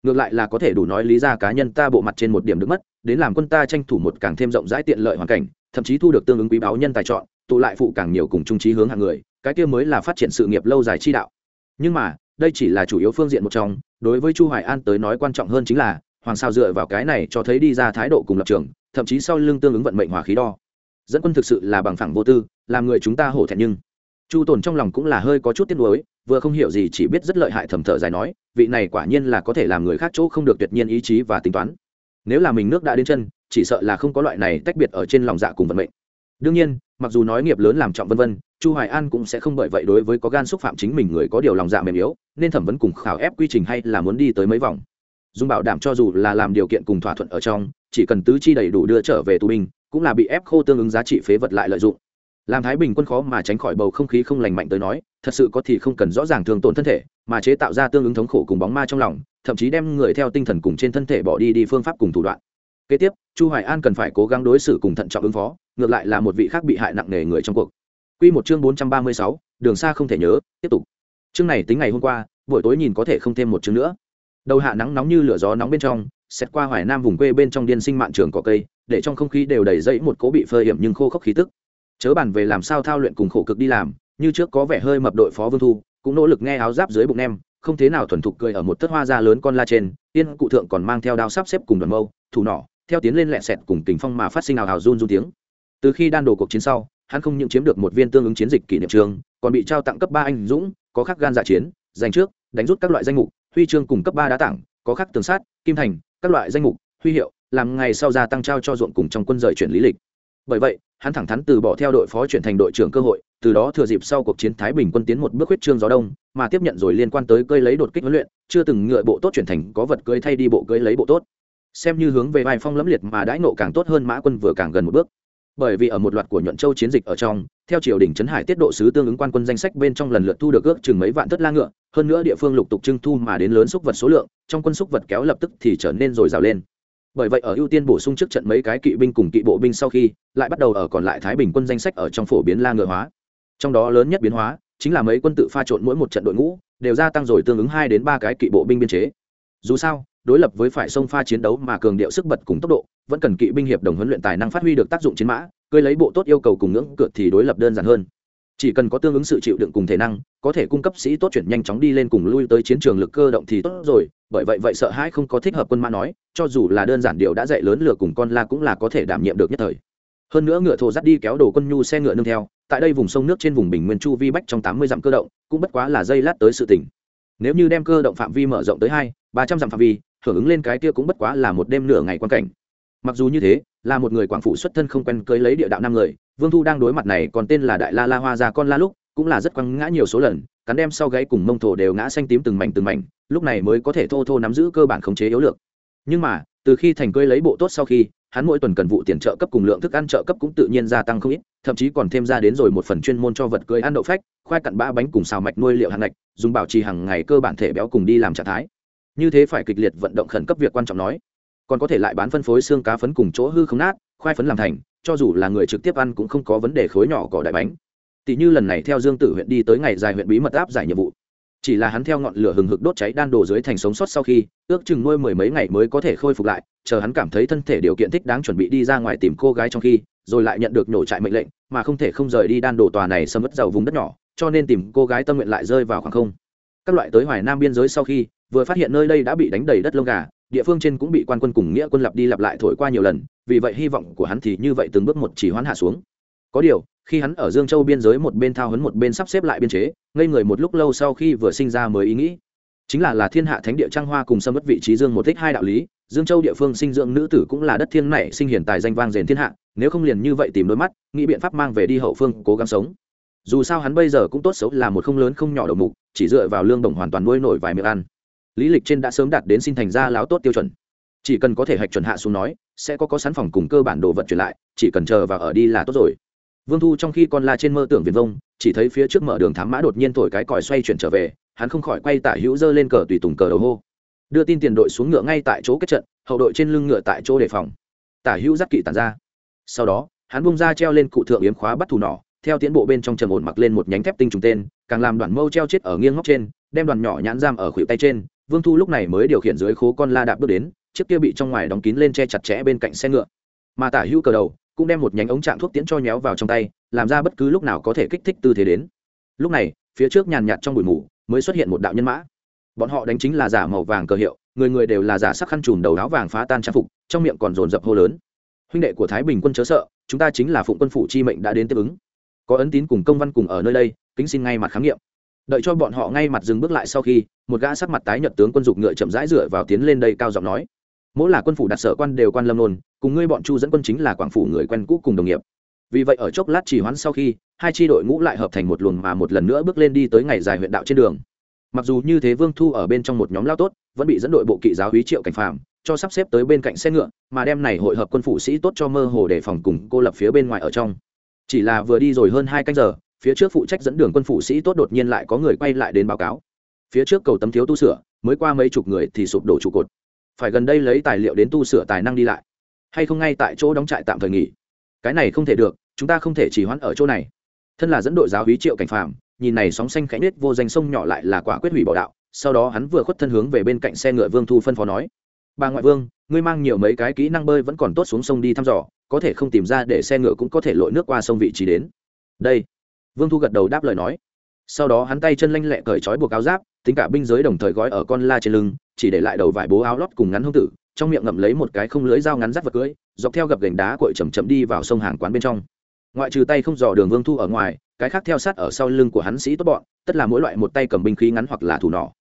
Ngược lại là có thể đủ nói lý ra cá nhân ta bộ mặt trên một điểm được mất, đến làm quân ta tranh thủ một càng thêm rộng rãi tiện lợi hoàn cảnh, thậm chí thu được tương ứng quý báo nhân tài chọn, tụ lại phụ càng nhiều cùng trung trí hướng hàng người, cái kia mới là phát triển sự nghiệp lâu dài chi đạo. Nhưng mà, đây chỉ là chủ yếu phương diện một trong, đối với chu hoài an tới nói quan trọng hơn chính là, hoàng sao dựa vào cái này cho thấy đi ra thái độ cùng lập trường thậm chí sau lưng tương ứng vận mệnh hỏa khí đo. Dẫn quân thực sự là bằng phẳng vô tư, làm người chúng ta hổ thẹn nhưng chu tồn trong lòng cũng là hơi có chút tiếc nuối, vừa không hiểu gì chỉ biết rất lợi hại thầm thở dài nói, vị này quả nhiên là có thể làm người khác chỗ không được tuyệt nhiên ý chí và tính toán. Nếu là mình nước đã đến chân, chỉ sợ là không có loại này tách biệt ở trên lòng dạ cùng vận mệnh. Đương nhiên, mặc dù nói nghiệp lớn làm trọng vân vân, chu hoài an cũng sẽ không bởi vậy đối với có gan xúc phạm chính mình người có điều lòng dạ mềm yếu, nên thẩm vấn cùng khảo ép quy trình hay là muốn đi tới mấy vòng. Dùng bảo đảm cho dù là làm điều kiện cùng thỏa thuận ở trong chỉ cần tứ chi đầy đủ đưa trở về tù binh cũng là bị ép khô tương ứng giá trị phế vật lại lợi dụng. Làm thái bình quân khó mà tránh khỏi bầu không khí không lành mạnh tới nói thật sự có thì không cần rõ ràng thường tổn thân thể mà chế tạo ra tương ứng thống khổ cùng bóng ma trong lòng thậm chí đem người theo tinh thần cùng trên thân thể bỏ đi đi phương pháp cùng thủ đoạn. Kế tiếp chu hoài an cần phải cố gắng đối xử cùng thận trọng ứng phó ngược lại là một vị khác bị hại nặng nề người trong cuộc. Quy một chương 436, đường xa không thể nhớ tiếp tục. Chương này tính ngày hôm qua buổi tối nhìn có thể không thêm một chương nữa. Đầu hạ nắng nóng như lửa gió nóng bên trong xét qua hoài nam vùng quê bên trong điên sinh mạng trường cỏ cây, để trong không khí đều đầy dẫy một cố bị phơi hiểm nhưng khô khốc khí tức. Chớ bàn về làm sao thao luyện cùng khổ cực đi làm, như trước có vẻ hơi mập đội phó vương thu, cũng nỗ lực nghe áo giáp dưới bụng em, không thế nào thuần thục cười ở một tấc hoa da lớn con la trên, tiên cụ thượng còn mang theo đao sắp xếp cùng đoàn mâu, thủ nỏ, theo tiến lên lẹ sẹt cùng tình phong mà phát sinh nào hào run run tiếng. Từ khi đan đồ cuộc chiến sau, hắn không những chiếm được một viên tương ứng chiến dịch kỷ niệm trường, còn bị trao tặng cấp ba anh dũng, có khắc gan dạ chiến, giành trước, đánh rút các loại danh mục, huy chương cùng cấp ba đá tặng có khắc tường sát, kim thành các loại danh mục, huy hiệu, làm ngày sau gia tăng trao cho ruộng cùng trong quân rời chuyển lý lịch. Bởi vậy, hắn thẳng thắn từ bỏ theo đội phó chuyển thành đội trưởng cơ hội, từ đó thừa dịp sau cuộc chiến thái bình quân tiến một bước huyết trương gió đông, mà tiếp nhận rồi liên quan tới cơi lấy đột kích huấn luyện, chưa từng ngựa bộ tốt chuyển thành có vật cưới thay đi bộ cưới lấy bộ tốt. Xem như hướng về vai phong lẫm liệt mà đãi nộ càng tốt hơn mã quân vừa càng gần một bước bởi vì ở một loạt của nhuận châu chiến dịch ở trong, theo triều đình trấn hải tiết độ sứ tương ứng quan quân danh sách bên trong lần lượt thu được ước chừng mấy vạn thất la ngựa, hơn nữa địa phương lục tục trưng thu mà đến lớn xúc vật số lượng, trong quân xúc vật kéo lập tức thì trở nên dồi dào lên. Bởi vậy ở ưu tiên bổ sung trước trận mấy cái kỵ binh cùng kỵ bộ binh sau khi, lại bắt đầu ở còn lại thái bình quân danh sách ở trong phổ biến la ngựa hóa. Trong đó lớn nhất biến hóa, chính là mấy quân tự pha trộn mỗi một trận đội ngũ, đều gia tăng rồi tương ứng hai đến ba cái kỵ bộ binh biên chế. Dù sao đối lập với phải sông pha chiến đấu mà cường điệu sức bật cùng tốc độ, vẫn cần kỵ binh hiệp đồng huấn luyện tài năng phát huy được tác dụng chiến mã, cưới lấy bộ tốt yêu cầu cùng ngưỡng cửa thì đối lập đơn giản hơn. Chỉ cần có tương ứng sự chịu đựng cùng thể năng, có thể cung cấp sĩ tốt chuyển nhanh chóng đi lên cùng lui tới chiến trường lực cơ động thì tốt rồi, bởi vậy vậy sợ hãi không có thích hợp quân mã nói, cho dù là đơn giản điều đã dạy lớn lừa cùng con la cũng là có thể đảm nhiệm được nhất thời. Hơn nữa ngựa thổ dắt đi kéo đồ quân nhu xe ngựa nương theo, tại đây vùng sông nước trên vùng bình nguyên chu vi bách trong tám mươi dặm cơ động, cũng bất quá là dây lát tới sự tỉnh. Nếu như đem cơ động phạm vi mở rộng tới hai, ba trăm dặm phạm vi hưởng ứng lên cái kia cũng bất quá là một đêm nửa ngày quan cảnh. Mặc dù như thế, là một người quảng phụ xuất thân không quen cưới lấy địa đạo năm người, vương thu đang đối mặt này còn tên là đại la la hoa già con la lúc, cũng là rất quăng ngã nhiều số lần, cắn đem sau gáy cùng mông thổ đều ngã xanh tím từng mảnh từng mảnh, lúc này mới có thể thô thô nắm giữ cơ bản khống chế yếu lược nhưng mà, từ khi thành cưới lấy bộ tốt sau khi, hắn mỗi tuần cần vụ tiền trợ cấp cùng lượng thức ăn trợ cấp cũng tự nhiên gia tăng không ít, thậm chí còn thêm ra đến rồi một phần chuyên môn cho vật cưới ăn đậu phách, khoai cặn bã bánh cùng xào mạch nuôi liệu hàng ngạch, dùng bảo trì hàng ngày cơ bản thể béo cùng đi làm trạng thái như thế phải kịch liệt vận động khẩn cấp việc quan trọng nói. Còn có thể lại bán phân phối xương cá phấn cùng chỗ hư không nát, khoai phấn làm thành, cho dù là người trực tiếp ăn cũng không có vấn đề khối nhỏ cỏ đại bánh. Tỷ như lần này theo dương tử huyện đi tới ngày dài huyện bí mật áp giải nhiệm vụ. Chỉ là hắn theo ngọn lửa hừng hực đốt cháy đan đổ dưới thành sống sót sau khi, ước chừng nuôi mười mấy ngày mới có thể khôi phục lại, chờ hắn cảm thấy thân thể điều kiện thích đáng chuẩn bị đi ra ngoài tìm cô gái trong khi, rồi lại nhận được nổ trại mệnh lệnh, mà không thể không rời đi đan đổ tòa này xâm mất giàu vùng đất nhỏ, cho nên tìm cô gái tâm nguyện lại rơi vào khoảng không. Các loại tới hoài nam biên giới sau khi vừa phát hiện nơi đây đã bị đánh đầy đất lông gà, địa phương trên cũng bị quan quân cùng nghĩa quân lặp đi lặp lại thổi qua nhiều lần, vì vậy hy vọng của hắn thì như vậy từng bước một chỉ hoán hạ xuống. Có điều, khi hắn ở dương châu biên giới một bên thao hấn một bên sắp xếp lại biên chế, ngây người một lúc lâu sau khi vừa sinh ra mới ý nghĩ. Chính là là thiên hạ thánh địa trang hoa cùng xâm mất vị trí dương một thích hai đạo lý, dương châu địa phương sinh dưỡng nữ tử cũng là đất thiên này sinh hiển tài danh vang rền thiên hạ, nếu không liền như vậy tìm đôi mắt, nghĩ biện pháp mang về đi hậu phương, cố gắng sống. Dù sao hắn bây giờ cũng tốt xấu là một không lớn không nhỏ đầu mục, chỉ dựa vào lương đồng hoàn toàn nuôi nổi vài miệng ăn lý lịch trên đã sớm đạt đến xin thành ra láo tốt tiêu chuẩn. Chỉ cần có thể hạch chuẩn hạ xuống nói, sẽ có có sẵn phòng cùng cơ bản đồ vật chuyển lại, chỉ cần chờ và ở đi là tốt rồi. Vương thu trong khi con la trên mơ tưởng viền vông, chỉ thấy phía trước mở đường thám mã đột nhiên thổi cái còi xoay chuyển trở về, hắn không khỏi quay tả hữu dơ lên cờ tùy tùng cờ đầu hô. Đưa tin tiền đội xuống ngựa ngay tại chỗ kết trận, hậu đội trên lưng ngựa tại chỗ đề phòng. Tả hữu giắt kỵ tàn ra. Sau đó, hắn bung ra treo lên cụ thượng yếm khóa bắt thủ nỏ, theo tiến bộ bên trong trầm ổn mặc lên một nhánh thép tinh trùng tên, càng làm đoàn mâu treo chết ở nghiêng ngóc trên, đem đoàn nhỏ nhãn giam ở khuỷu tay trên vương thu lúc này mới điều khiển dưới khố con la đạp bước đến, chiếc kia bị trong ngoài đóng kín lên che chặt chẽ bên cạnh xe ngựa. Mà tả hữu cờ đầu, cũng đem một nhánh ống trạng thuốc tiễn cho nhéo vào trong tay, làm ra bất cứ lúc nào có thể kích thích tư thế đến. Lúc này, phía trước nhàn nhạt trong bụi mù, mới xuất hiện một đạo nhân mã. Bọn họ đánh chính là giả màu vàng cờ hiệu, người người đều là giả sắc khăn trùm đầu áo vàng phá tan trang phục, trong miệng còn dồn dập hô lớn. Huynh đệ của thái bình quân chớ sợ, chúng ta chính là phụng quân phủ chi mệnh đã đến tiếp ứng. Có ấn tín cùng công văn cùng ở nơi đây, kính xin ngay mặt khám nghiệm đợi cho bọn họ ngay mặt dừng bước lại sau khi, một gã sắc mặt tái nhợt tướng quân dục ngựa chậm rãi dựa vào tiến lên đây cao giọng nói. Mỗi là quân phủ đặt sở quan đều quan lâm nôn, cùng ngươi bọn chu dẫn quân chính là quảng phủ người quen cũ cùng đồng nghiệp. Vì vậy ở chốc lát chỉ hoãn sau khi, hai tri đội ngũ lại hợp thành một luồng mà một lần nữa bước lên đi tới ngày dài huyện đạo trên đường. Mặc dù như thế vương thu ở bên trong một nhóm lao tốt, vẫn bị dẫn đội bộ kỵ giáo hí triệu cảnh phàm, cho sắp xếp tới bên cạnh xe ngựa, mà đem này hội hợp quân phủ sĩ tốt cho mơ hồ để phòng cùng cô lập phía bên ngoài ở trong. Chỉ là vừa đi rồi hơn hai canh giờ phía trước phụ trách dẫn đường quân phụ sĩ tốt đột nhiên lại có người quay lại đến báo cáo. Phía trước cầu tấm thiếu tu sửa, mới qua mấy chục người thì sụp đổ trụ cột. Phải gần đây lấy tài liệu đến tu sửa tài năng đi lại. Hay không ngay tại chỗ đóng trại tạm thời nghỉ? Cái này không thể được, chúng ta không thể chỉ hoãn ở chỗ này. Thân là dẫn đội giáo hí triệu cảnh phạm nhìn này sóng xanh khẽ nết vô danh sông nhỏ lại là quả quyết hủy bỏ đạo, sau đó hắn vừa khuất thân hướng về bên cạnh xe ngựa vương thu phân phó nói. Bà ngoại vương, ngươi mang nhiều mấy cái kỹ năng bơi vẫn còn tốt xuống sông đi thăm dò, có thể không tìm ra để xe ngựa cũng có thể lội nước qua sông vị trí đến. Đây vương thu gật đầu đáp lời nói. Sau đó hắn tay chân lanh lẹ cởi trói buộc áo giáp, tính cả binh giới đồng thời gói ở con la trên lưng, chỉ để lại đầu vải bố áo lót cùng ngắn hông tử, trong miệng ngậm lấy một cái không lưới dao ngắn rắt vật cưới, dọc theo gập gành đá cội chầm chậm đi vào sông hàng quán bên trong. Ngoại trừ tay không dò đường vương thu ở ngoài, cái khác theo sát ở sau lưng của hắn sĩ tốt bọn, tất là mỗi loại một tay cầm binh khí ngắn hoặc là thủ nỏ.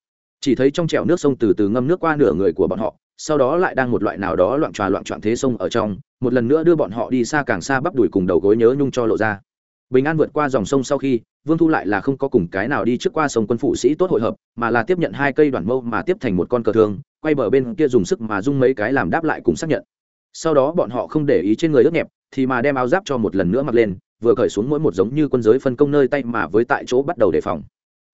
Chỉ thấy trong trèo nước sông từ từ ngâm nước qua nửa người của bọn họ, sau đó lại đang một loại nào đó loạn tròa loạn trọn thế sông ở trong, một lần nữa đưa bọn họ đi xa càng xa bắp đùi cùng đầu gối nhớ nhung cho lộ ra bình an vượt qua dòng sông sau khi, vương thu lại là không có cùng cái nào đi trước qua sông quân phụ sĩ tốt hội hợp, mà là tiếp nhận hai cây đoàn mâu mà tiếp thành một con cờ thương quay bờ bên kia dùng sức mà dung mấy cái làm đáp lại cùng xác nhận. Sau đó bọn họ không để ý trên người ướt nhẹp thì mà đem áo giáp cho một lần nữa mặc lên, vừa cởi xuống mỗi một giống như quân giới phân công nơi tay mà với tại chỗ bắt đầu đề phòng.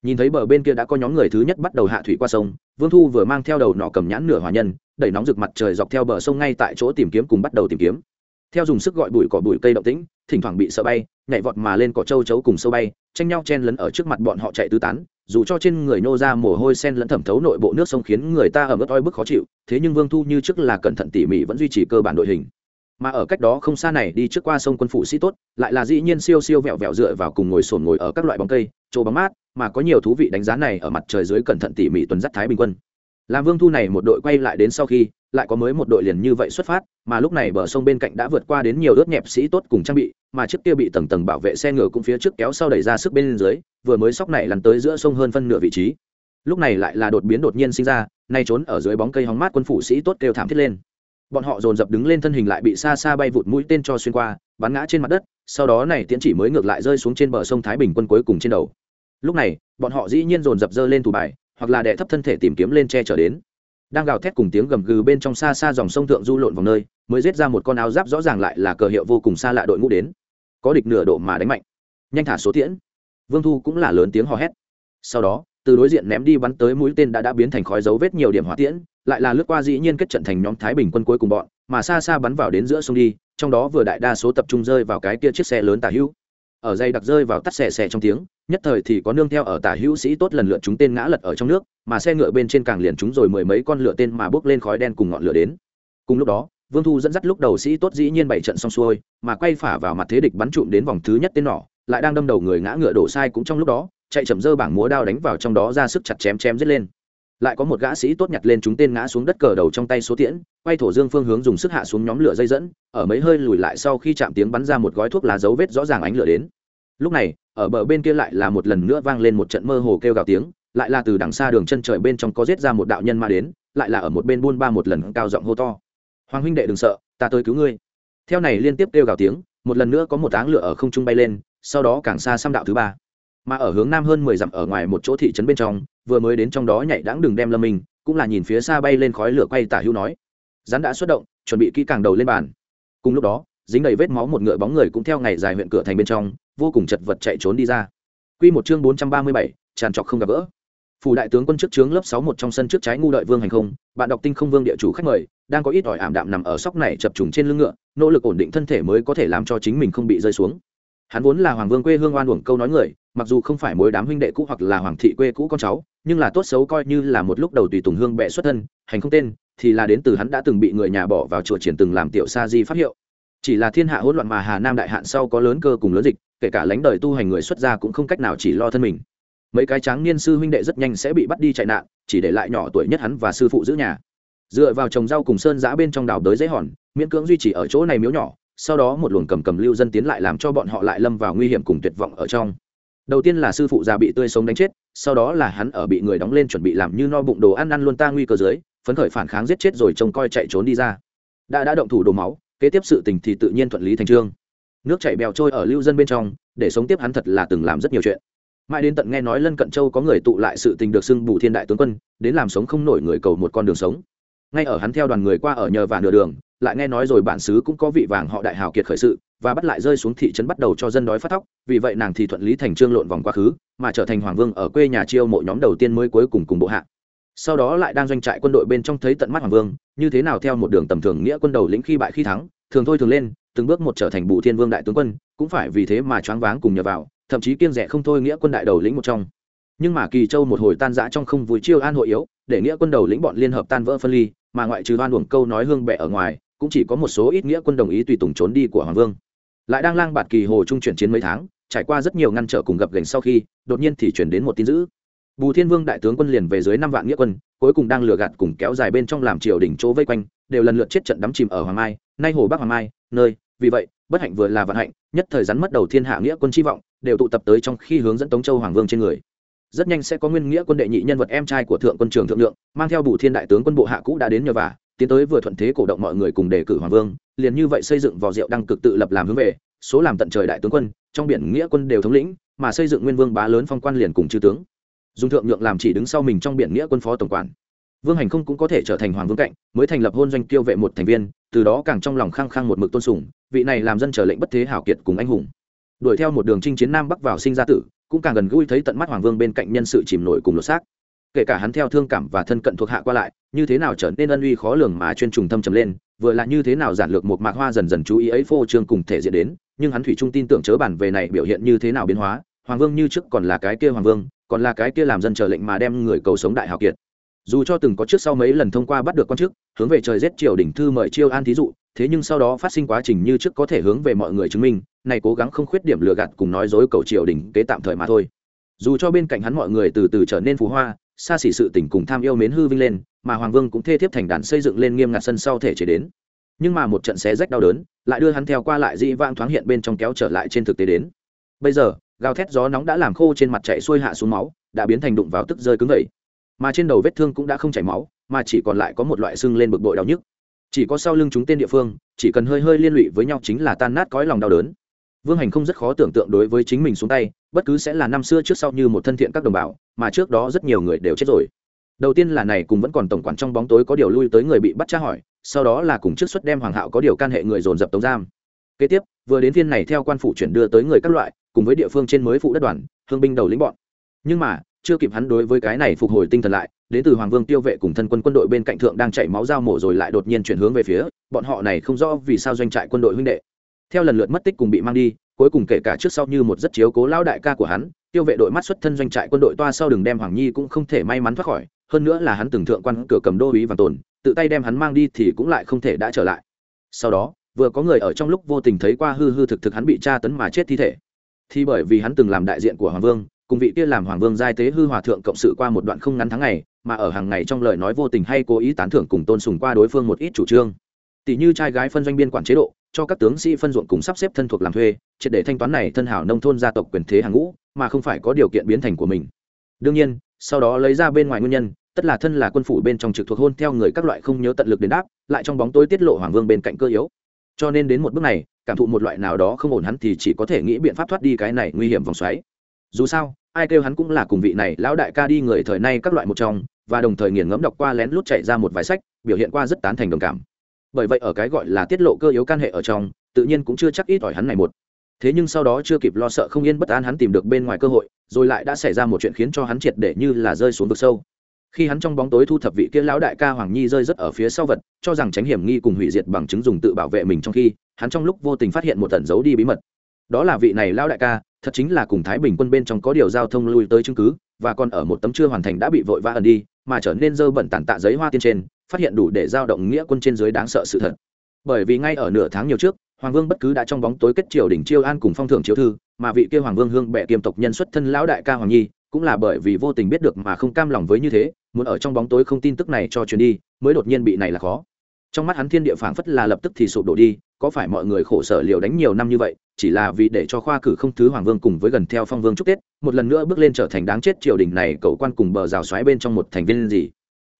Nhìn thấy bờ bên kia đã có nhóm người thứ nhất bắt đầu hạ thủy qua sông, vương thu vừa mang theo đầu nọ cầm nhãn nửa hòa nhân, đẩy nóng rực mặt trời dọc theo bờ sông ngay tại chỗ tìm kiếm cùng bắt đầu tìm kiếm. Theo dùng sức gọi bụi cỏ bụi cây động tĩnh, thỉnh thoảng bị sợ bay nhảy vọt mà lên cỏ châu chấu cùng sâu bay, tranh nhau chen lấn ở trước mặt bọn họ chạy tứ tán, dù cho trên người nô ra mồ hôi sen lẫn thẩm thấu nội bộ nước sông khiến người ta ở mức oi bức khó chịu, thế nhưng vương thu như trước là cẩn thận tỉ mỉ vẫn duy trì cơ bản đội hình. Mà ở cách đó không xa này, đi trước qua sông quân phụ sĩ tốt, lại là dĩ nhiên siêu siêu vẹo vẹo dựa vào cùng ngồi sồn ngồi ở các loại bóng cây, chỗ bóng mát, mà có nhiều thú vị đánh giá này ở mặt trời dưới cẩn thận tỉ mỉ tuần dắt thái bình quân. Làm vương thu này một đội quay lại đến sau khi lại có mới một đội liền như vậy xuất phát, mà lúc này bờ sông bên cạnh đã vượt qua đến nhiều đốt nhẹp sĩ tốt cùng trang bị, mà chiếc kia bị tầng tầng bảo vệ xe ngựa cũng phía trước kéo sau đẩy ra sức bên dưới, vừa mới sóc này lăn tới giữa sông hơn phân nửa vị trí. Lúc này lại là đột biến đột nhiên sinh ra, nay trốn ở dưới bóng cây hóng mát quân phủ sĩ tốt kêu thảm thiết lên. Bọn họ dồn dập đứng lên thân hình lại bị xa xa bay vụt mũi tên cho xuyên qua, bắn ngã trên mặt đất, sau đó này tiến chỉ mới ngược lại rơi xuống trên bờ sông thái bình quân cuối cùng trên đầu. Lúc này, bọn họ dĩ nhiên dồn dập dơ lên tù bài, hoặc là đè thấp thân thể tìm kiếm lên che trở đến đang gào thét cùng tiếng gầm gừ bên trong xa xa dòng sông thượng du lộn vòng nơi, mới giết ra một con áo giáp rõ ràng lại là cờ hiệu vô cùng xa lạ đội ngũ đến. Có địch nửa độ mà đánh mạnh. Nhanh thả số tiễn. Vương thu cũng là lớn tiếng hò hét. Sau đó, từ đối diện ném đi bắn tới mũi tên đã đã biến thành khói dấu vết nhiều điểm hỏa tiễn, lại là lướt qua dĩ nhiên kết trận thành nhóm thái bình quân cuối cùng bọn, mà xa xa bắn vào đến giữa sông đi, trong đó vừa đại đa số tập trung rơi vào cái kia chiếc xe lớn tả hữu. Ở dây đặc rơi vào tắt xẻ xẻ trong tiếng nhất thời thì có nương theo ở tả hữu sĩ tốt lần lượt chúng tên ngã lật ở trong nước, mà xe ngựa bên trên càng liền chúng rồi mười mấy con lửa tên mà bước lên khói đen cùng ngọn lửa đến. Cùng lúc đó, vương thu dẫn dắt lúc đầu sĩ tốt dĩ nhiên bảy trận xong xuôi, mà quay phả vào mặt thế địch bắn trụm đến vòng thứ nhất tên nỏ, lại đang đâm đầu người ngã ngựa đổ sai cũng trong lúc đó, chạy chậm dơ bảng múa đao đánh vào trong đó ra sức chặt chém chém giết lên. Lại có một gã sĩ tốt nhặt lên chúng tên ngã xuống đất cờ đầu trong tay số tiễn, quay thổ dương phương hướng dùng sức hạ xuống nhóm lửa dây dẫn, ở mấy hơi lùi lại sau khi chạm tiếng bắn ra một gói thuốc lá dấu vết rõ ràng ánh lửa đến lúc này, ở bờ bên kia lại là một lần nữa vang lên một trận mơ hồ kêu gào tiếng, lại là từ đằng xa đường chân trời bên trong có giết ra một đạo nhân ma đến, lại là ở một bên buôn ba một lần cao giọng hô to. Hoàng huynh đệ đừng sợ, ta tới cứu ngươi. Theo này liên tiếp kêu gào tiếng, một lần nữa có một áng lửa ở không trung bay lên, sau đó càng xa xăm đạo thứ ba. Mà ở hướng nam hơn mười dặm ở ngoài một chỗ thị trấn bên trong, vừa mới đến trong đó nhảy đãng đường đem lâm mình cũng là nhìn phía xa bay lên khói lửa quay tả hữu nói. Rắn đã xuất động, chuẩn bị kỹ càng đầu lên bàn. Cùng lúc đó dính đầy vết máu một ngựa bóng người cũng theo ngày dài huyện cửa thành bên trong vô cùng chật vật chạy trốn đi ra. Quy một chương bốn trăm ba mươi bảy, tràn trọc không gặp gỡ. Phủ đại tướng quân trước trướng lớp sáu một trong sân trước trái ngu đợi vương hành không bạn đọc tinh không vương địa chủ khách mời đang có ít ỏi ảm đạm nằm ở sóc này chập trùng trên lưng ngựa nỗ lực ổn định thân thể mới có thể làm cho chính mình không bị rơi xuống. Hắn vốn là hoàng vương quê hương oan uổng câu nói người mặc dù không phải mối đám huynh đệ cũ hoặc là hoàng thị quê cũ con cháu nhưng là tốt xấu coi như là một lúc đầu tùy tùng hương bệ xuất thân hành không tên thì là đến từ hắn đã từng bị người nhà bỏ vào chùa triển từng làm tiểu sa di phát hiệu chỉ là thiên hạ hỗn loạn mà hà nam đại hạn sau có lớn cơ cùng lớn dịch, kể cả lãnh đời tu hành người xuất gia cũng không cách nào chỉ lo thân mình. Mấy cái tráng niên sư huynh đệ rất nhanh sẽ bị bắt đi chạy nạn, chỉ để lại nhỏ tuổi nhất hắn và sư phụ giữ nhà. Dựa vào trồng rau cùng sơn giã bên trong đảo đới dãy hòn, miễn cưỡng duy trì ở chỗ này miếu nhỏ, sau đó một luồng cầm cầm lưu dân tiến lại làm cho bọn họ lại lâm vào nguy hiểm cùng tuyệt vọng ở trong. Đầu tiên là sư phụ già bị tươi sống đánh chết, sau đó là hắn ở bị người đóng lên chuẩn bị làm như no bụng đồ ăn ăn luôn ta nguy cơ dưới, phấn khởi phản kháng giết chết rồi trông coi chạy trốn đi ra. Đã đã động thủ đổ máu kế tiếp sự tình thì tự nhiên thuận lý thành trương. Nước chảy bèo trôi ở lưu dân bên trong, để sống tiếp hắn thật là từng làm rất nhiều chuyện. Mãi đến tận nghe nói lân cận châu có người tụ lại sự tình được xưng bù thiên đại tướng quân, đến làm sống không nổi người cầu một con đường sống. Ngay ở hắn theo đoàn người qua ở nhờ và nửa đường, lại nghe nói rồi bản xứ cũng có vị vàng họ đại hào kiệt khởi sự, và bắt lại rơi xuống thị trấn bắt đầu cho dân đói phát thóc, vì vậy nàng thì thuận lý thành trương lộn vòng quá khứ, mà trở thành hoàng vương ở quê nhà chiêu mộ nhóm đầu tiên mới cuối cùng cùng bộ hạ sau đó lại đang doanh trại quân đội bên trong thấy tận mắt hoàng vương, như thế nào theo một đường tầm thường nghĩa quân đầu lĩnh khi bại khi thắng, thường thôi thường lên, từng bước một trở thành bù thiên vương đại tướng quân, cũng phải vì thế mà choáng váng cùng nhờ vào, thậm chí kiên rẻ không thôi nghĩa quân đại đầu lĩnh một trong. Nhưng mà kỳ châu một hồi tan rã trong không vui chiêu an hội yếu, để nghĩa quân đầu lĩnh bọn liên hợp tan vỡ phân ly, mà ngoại trừ đoan uổng câu nói hương bệ ở ngoài, cũng chỉ có một số ít nghĩa quân đồng ý tùy tùng trốn đi của hoàng vương. Lại đang lang bạt kỳ hồ trung chuyển chiến mấy tháng, trải qua rất nhiều ngăn trở cùng gặp gành sau khi, đột nhiên thì chuyển đến một tin dữ bù thiên vương đại tướng quân liền về dưới năm vạn nghĩa quân, cuối cùng đang lừa gạt cùng kéo dài bên trong làm triều đỉnh chỗ vây quanh, đều lần lượt chết trận đắm chìm ở hoàng mai, nay hồ bắc hoàng mai, nơi, vì vậy, bất hạnh vừa là vận hạnh, nhất thời rắn mất đầu thiên hạ nghĩa quân chi vọng, đều tụ tập tới trong khi hướng dẫn tống châu hoàng vương trên người. Rất nhanh sẽ có nguyên nghĩa quân đệ nhị nhân vật em trai của thượng quân trường thượng lượng, mang theo bù thiên đại tướng quân bộ hạ cũ đã đến nhờ vả, tiến tới vừa thuận thế cổ động mọi người cùng đề cử hoàng vương, liền như vậy xây dựng vò rượu đăng cực tự lập làm hướng về, số làm tận trời đại tướng quân, trong biển nghĩa quân đều thống lĩnh, mà xây dựng nguyên vương bá lớn phong quan liền cùng chư tướng dùng thượng nhượng làm chỉ đứng sau mình trong biển nghĩa quân phó tổng quản. Vương hành không cũng có thể trở thành hoàng vương cạnh, mới thành lập hôn doanh tiêu vệ một thành viên, từ đó càng trong lòng khăng khăng một mực tôn sùng, vị này làm dân trở lệnh bất thế hảo kiệt cùng anh hùng. Đuổi theo một đường chinh chiến nam bắc vào sinh ra tử, cũng càng gần gũi thấy tận mắt hoàng vương bên cạnh nhân sự chìm nổi cùng lột xác. Kể cả hắn theo thương cảm và thân cận thuộc hạ qua lại, như thế nào trở nên ân uy khó lường mà chuyên trùng thâm trầm lên, vừa là như thế nào giản lược một mạc hoa dần dần chú ý ấy phô trương cùng thể diện đến, nhưng hắn thủy trung tin tưởng chớ bản về này biểu hiện như thế nào biến hóa, hoàng vương như trước còn là cái kia hoàng vương còn là cái kia làm dân chờ lệnh mà đem người cầu sống đại hào kiệt. Dù cho từng có trước sau mấy lần thông qua bắt được quan chức, hướng về trời giết triều đỉnh thư mời chiêu an thí dụ, thế nhưng sau đó phát sinh quá trình như trước có thể hướng về mọi người chứng minh, này cố gắng không khuyết điểm lừa gạt cùng nói dối cầu triều đỉnh kế tạm thời mà thôi. Dù cho bên cạnh hắn mọi người từ từ trở nên phú hoa, xa xỉ sự tình cùng tham yêu mến hư vinh lên, mà hoàng vương cũng thê thiếp thành đàn xây dựng lên nghiêm ngặt sân sau thể chế đến. Nhưng mà một trận xé rách đau đớn, lại đưa hắn theo qua lại dĩ vãng thoáng hiện bên trong kéo trở lại trên thực tế đến. Bây giờ gào thét gió nóng đã làm khô trên mặt chạy xuôi hạ xuống máu, đã biến thành đụng vào tức rơi cứng gậy. Mà trên đầu vết thương cũng đã không chảy máu, mà chỉ còn lại có một loại sưng lên bực bội đau nhức. Chỉ có sau lưng chúng tên địa phương, chỉ cần hơi hơi liên lụy với nhau chính là tan nát cõi lòng đau đớn. Vương hành không rất khó tưởng tượng đối với chính mình xuống tay, bất cứ sẽ là năm xưa trước sau như một thân thiện các đồng bào, mà trước đó rất nhiều người đều chết rồi. Đầu tiên là này cùng vẫn còn tổng quản trong bóng tối có điều lui tới người bị bắt tra hỏi, sau đó là cùng trước xuất đem hoàng hạo có điều can hệ người dồn dập tống giam. Kế tiếp, vừa đến phiên này theo quan phủ chuyển đưa tới người các loại cùng với địa phương trên mới phụ đất đoàn, hương binh đầu lĩnh bọn. Nhưng mà, chưa kịp hắn đối với cái này phục hồi tinh thần lại, đến từ hoàng vương tiêu vệ cùng thân quân quân đội bên cạnh thượng đang chảy máu dao mổ rồi lại đột nhiên chuyển hướng về phía, bọn họ này không rõ vì sao doanh trại quân đội huynh đệ. Theo lần lượt mất tích cùng bị mang đi, cuối cùng kể cả trước sau như một rất chiếu cố lão đại ca của hắn, tiêu vệ đội mắt xuất thân doanh trại quân đội toa sau đường đem hoàng nhi cũng không thể may mắn thoát khỏi, hơn nữa là hắn từng thượng quan cửa cầm đô úy và tồn, tự tay đem hắn mang đi thì cũng lại không thể đã trở lại. Sau đó, vừa có người ở trong lúc vô tình thấy qua hư hư thực thực hắn bị tra tấn mà chết thi thể thì bởi vì hắn từng làm đại diện của hoàng vương, cùng vị kia làm hoàng vương giai tế hư hòa thượng cộng sự qua một đoạn không ngắn tháng ngày, mà ở hàng ngày trong lời nói vô tình hay cố ý tán thưởng cùng tôn sùng qua đối phương một ít chủ trương. Tỷ như trai gái phân doanh biên quản chế độ, cho các tướng sĩ phân ruộng cùng sắp xếp thân thuộc làm thuê, triệt để thanh toán này thân hảo nông thôn gia tộc quyền thế hàng ngũ, mà không phải có điều kiện biến thành của mình. Đương nhiên, sau đó lấy ra bên ngoài nguyên nhân, tất là thân là quân phủ bên trong trực thuộc hôn theo người các loại không nhớ tận lực đến đáp, lại trong bóng tối tiết lộ hoàng vương bên cạnh cơ yếu cho nên đến một bước này, cảm thụ một loại nào đó không ổn hắn thì chỉ có thể nghĩ biện pháp thoát đi cái này nguy hiểm vòng xoáy. Dù sao, ai kêu hắn cũng là cùng vị này lão đại ca đi người thời nay các loại một trong, và đồng thời nghiền ngẫm đọc qua lén lút chạy ra một vài sách, biểu hiện qua rất tán thành đồng cảm. Bởi vậy ở cái gọi là tiết lộ cơ yếu can hệ ở trong, tự nhiên cũng chưa chắc ít ỏi hắn này một. Thế nhưng sau đó chưa kịp lo sợ không yên bất an hắn tìm được bên ngoài cơ hội, rồi lại đã xảy ra một chuyện khiến cho hắn triệt để như là rơi xuống vực sâu khi hắn trong bóng tối thu thập vị kia lão đại ca hoàng nhi rơi rất ở phía sau vật, cho rằng tránh hiểm nghi cùng hủy diệt bằng chứng dùng tự bảo vệ mình trong khi, hắn trong lúc vô tình phát hiện một tẩn giấu đi bí mật. Đó là vị này lão đại ca, thật chính là cùng thái bình quân bên trong có điều giao thông lui tới chứng cứ, và còn ở một tấm chưa hoàn thành đã bị vội vã ẩn đi, mà trở nên dơ bẩn tàn tạ giấy hoa tiên trên, phát hiện đủ để giao động nghĩa quân trên dưới đáng sợ sự thật. Bởi vì ngay ở nửa tháng nhiều trước, hoàng vương bất cứ đã trong bóng tối kết triều đỉnh chiêu an cùng phong thưởng chiếu thư, mà vị kia hoàng vương hương bệ kiêm tộc nhân xuất thân lão đại ca hoàng nhi cũng là bởi vì vô tình biết được mà không cam lòng với như thế, muốn ở trong bóng tối không tin tức này cho truyền đi, mới đột nhiên bị này là khó. Trong mắt hắn thiên địa phảng phất là lập tức thì sụp đổ đi, có phải mọi người khổ sở liều đánh nhiều năm như vậy, chỉ là vì để cho khoa cử không thứ hoàng vương cùng với gần theo phong vương chúc tết, một lần nữa bước lên trở thành đáng chết triều đình này cậu quan cùng bờ rào xoáy bên trong một thành viên gì.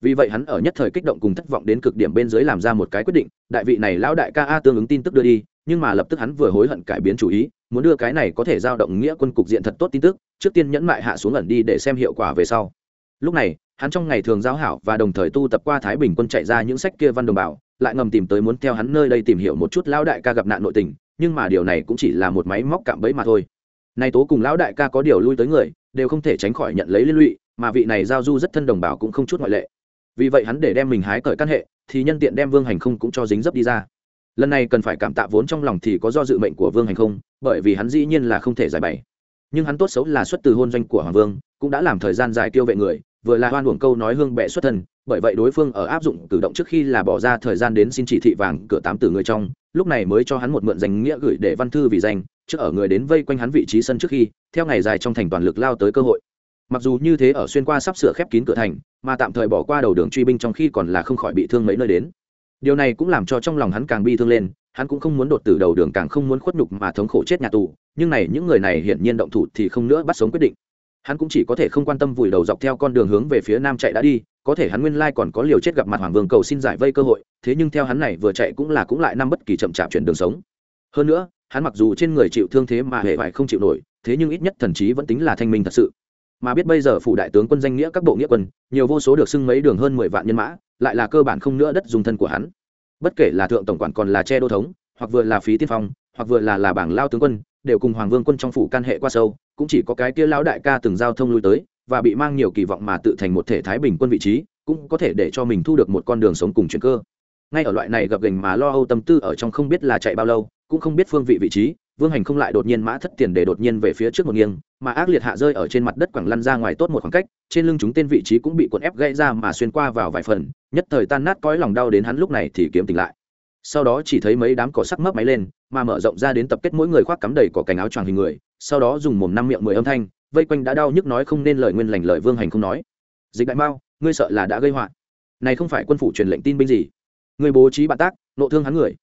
Vì vậy hắn ở nhất thời kích động cùng thất vọng đến cực điểm bên dưới làm ra một cái quyết định, đại vị này lão đại ca a tương ứng tin tức đưa đi, nhưng mà lập tức hắn vừa hối hận cải biến chủ ý muốn đưa cái này có thể giao động nghĩa quân cục diện thật tốt tin tức, trước tiên nhẫn mại hạ xuống ẩn đi để xem hiệu quả về sau. Lúc này, hắn trong ngày thường giao hảo và đồng thời tu tập qua thái bình quân chạy ra những sách kia văn đồng bảo lại ngầm tìm tới muốn theo hắn nơi đây tìm hiểu một chút lão đại ca gặp nạn nội tình, nhưng mà điều này cũng chỉ là một máy móc cạm bẫy mà thôi. Nay tố cùng lão đại ca có điều lui tới người, đều không thể tránh khỏi nhận lấy liên lụy, mà vị này giao du rất thân đồng bào cũng không chút ngoại lệ. Vì vậy hắn để đem mình hái cởi căn hệ, thì nhân tiện đem vương hành không cũng cho dính dấp đi ra lần này cần phải cảm tạ vốn trong lòng thì có do dự mệnh của vương hành không, bởi vì hắn dĩ nhiên là không thể giải bày. Nhưng hắn tốt xấu là xuất từ hôn doanh của hoàng vương, cũng đã làm thời gian dài tiêu vệ người, vừa là hoan hưởng câu nói hương bệ xuất thân, bởi vậy đối phương ở áp dụng cử động trước khi là bỏ ra thời gian đến xin chỉ thị vàng cửa tám từ người trong, lúc này mới cho hắn một mượn danh nghĩa gửi để văn thư vì danh trước ở người đến vây quanh hắn vị trí sân trước khi, theo ngày dài trong thành toàn lực lao tới cơ hội. Mặc dù như thế ở xuyên qua sắp sửa khép kín cửa thành, mà tạm thời bỏ qua đầu đường truy binh trong khi còn là không khỏi bị thương mấy nơi đến điều này cũng làm cho trong lòng hắn càng bi thương lên, hắn cũng không muốn đột tử đầu đường càng không muốn khuất nhục mà thống khổ chết nhà tù, nhưng này, những người này hiển nhiên động thủ thì không nữa bắt sống quyết định. Hắn cũng chỉ có thể không quan tâm vùi đầu dọc theo con đường hướng về phía nam chạy đã đi, có thể hắn nguyên lai còn có liều chết gặp mặt hoàng vương cầu xin giải vây cơ hội, thế nhưng theo hắn này vừa chạy cũng là cũng lại năm bất kỳ chậm chạp chuyển đường sống. Hơn nữa, hắn mặc dù trên người chịu thương thế mà hệ vải không chịu nổi, thế nhưng ít nhất thần trí vẫn tính là thanh minh thật sự mà biết bây giờ phủ đại tướng quân danh nghĩa các bộ nghĩa quân, nhiều vô số được xưng mấy đường hơn mười vạn nhân mã, lại là cơ bản không nữa đất dùng thân của hắn. Bất kể là thượng tổng quản còn là che đô thống, hoặc vừa là phí tiên phong, hoặc vừa là là bảng lao tướng quân, đều cùng hoàng vương quân trong phủ can hệ qua sâu, cũng chỉ có cái kia lão đại ca từng giao thông lui tới, và bị mang nhiều kỳ vọng mà tự thành một thể thái bình quân vị trí, cũng có thể để cho mình thu được một con đường sống cùng chuyện cơ. Ngay ở loại này gặp gành mà lo âu tâm tư ở trong không biết là chạy bao lâu, cũng không biết phương vị vị trí vương hành không lại đột nhiên mã thất tiền để đột nhiên về phía trước một nghiêng, mà ác liệt hạ rơi ở trên mặt đất quẳng lăn ra ngoài tốt một khoảng cách, trên lưng chúng tên vị trí cũng bị cuộn ép gãy ra mà xuyên qua vào vài phần, nhất thời tan nát cõi lòng đau đến hắn lúc này thì kiếm tỉnh lại. Sau đó chỉ thấy mấy đám cỏ sắc mấp máy lên, mà mở rộng ra đến tập kết mỗi người khoác cắm đầy cỏ cành áo choàng hình người, sau đó dùng mồm năm miệng mười âm thanh, vây quanh đã đau nhức nói không nên lời nguyên lành lời vương hành không nói. Dịch đại mao, ngươi sợ là đã gây họa. Này không phải quân phủ truyền lệnh tin binh gì. Ngươi bố trí bạn tác, nộ thương hắn người.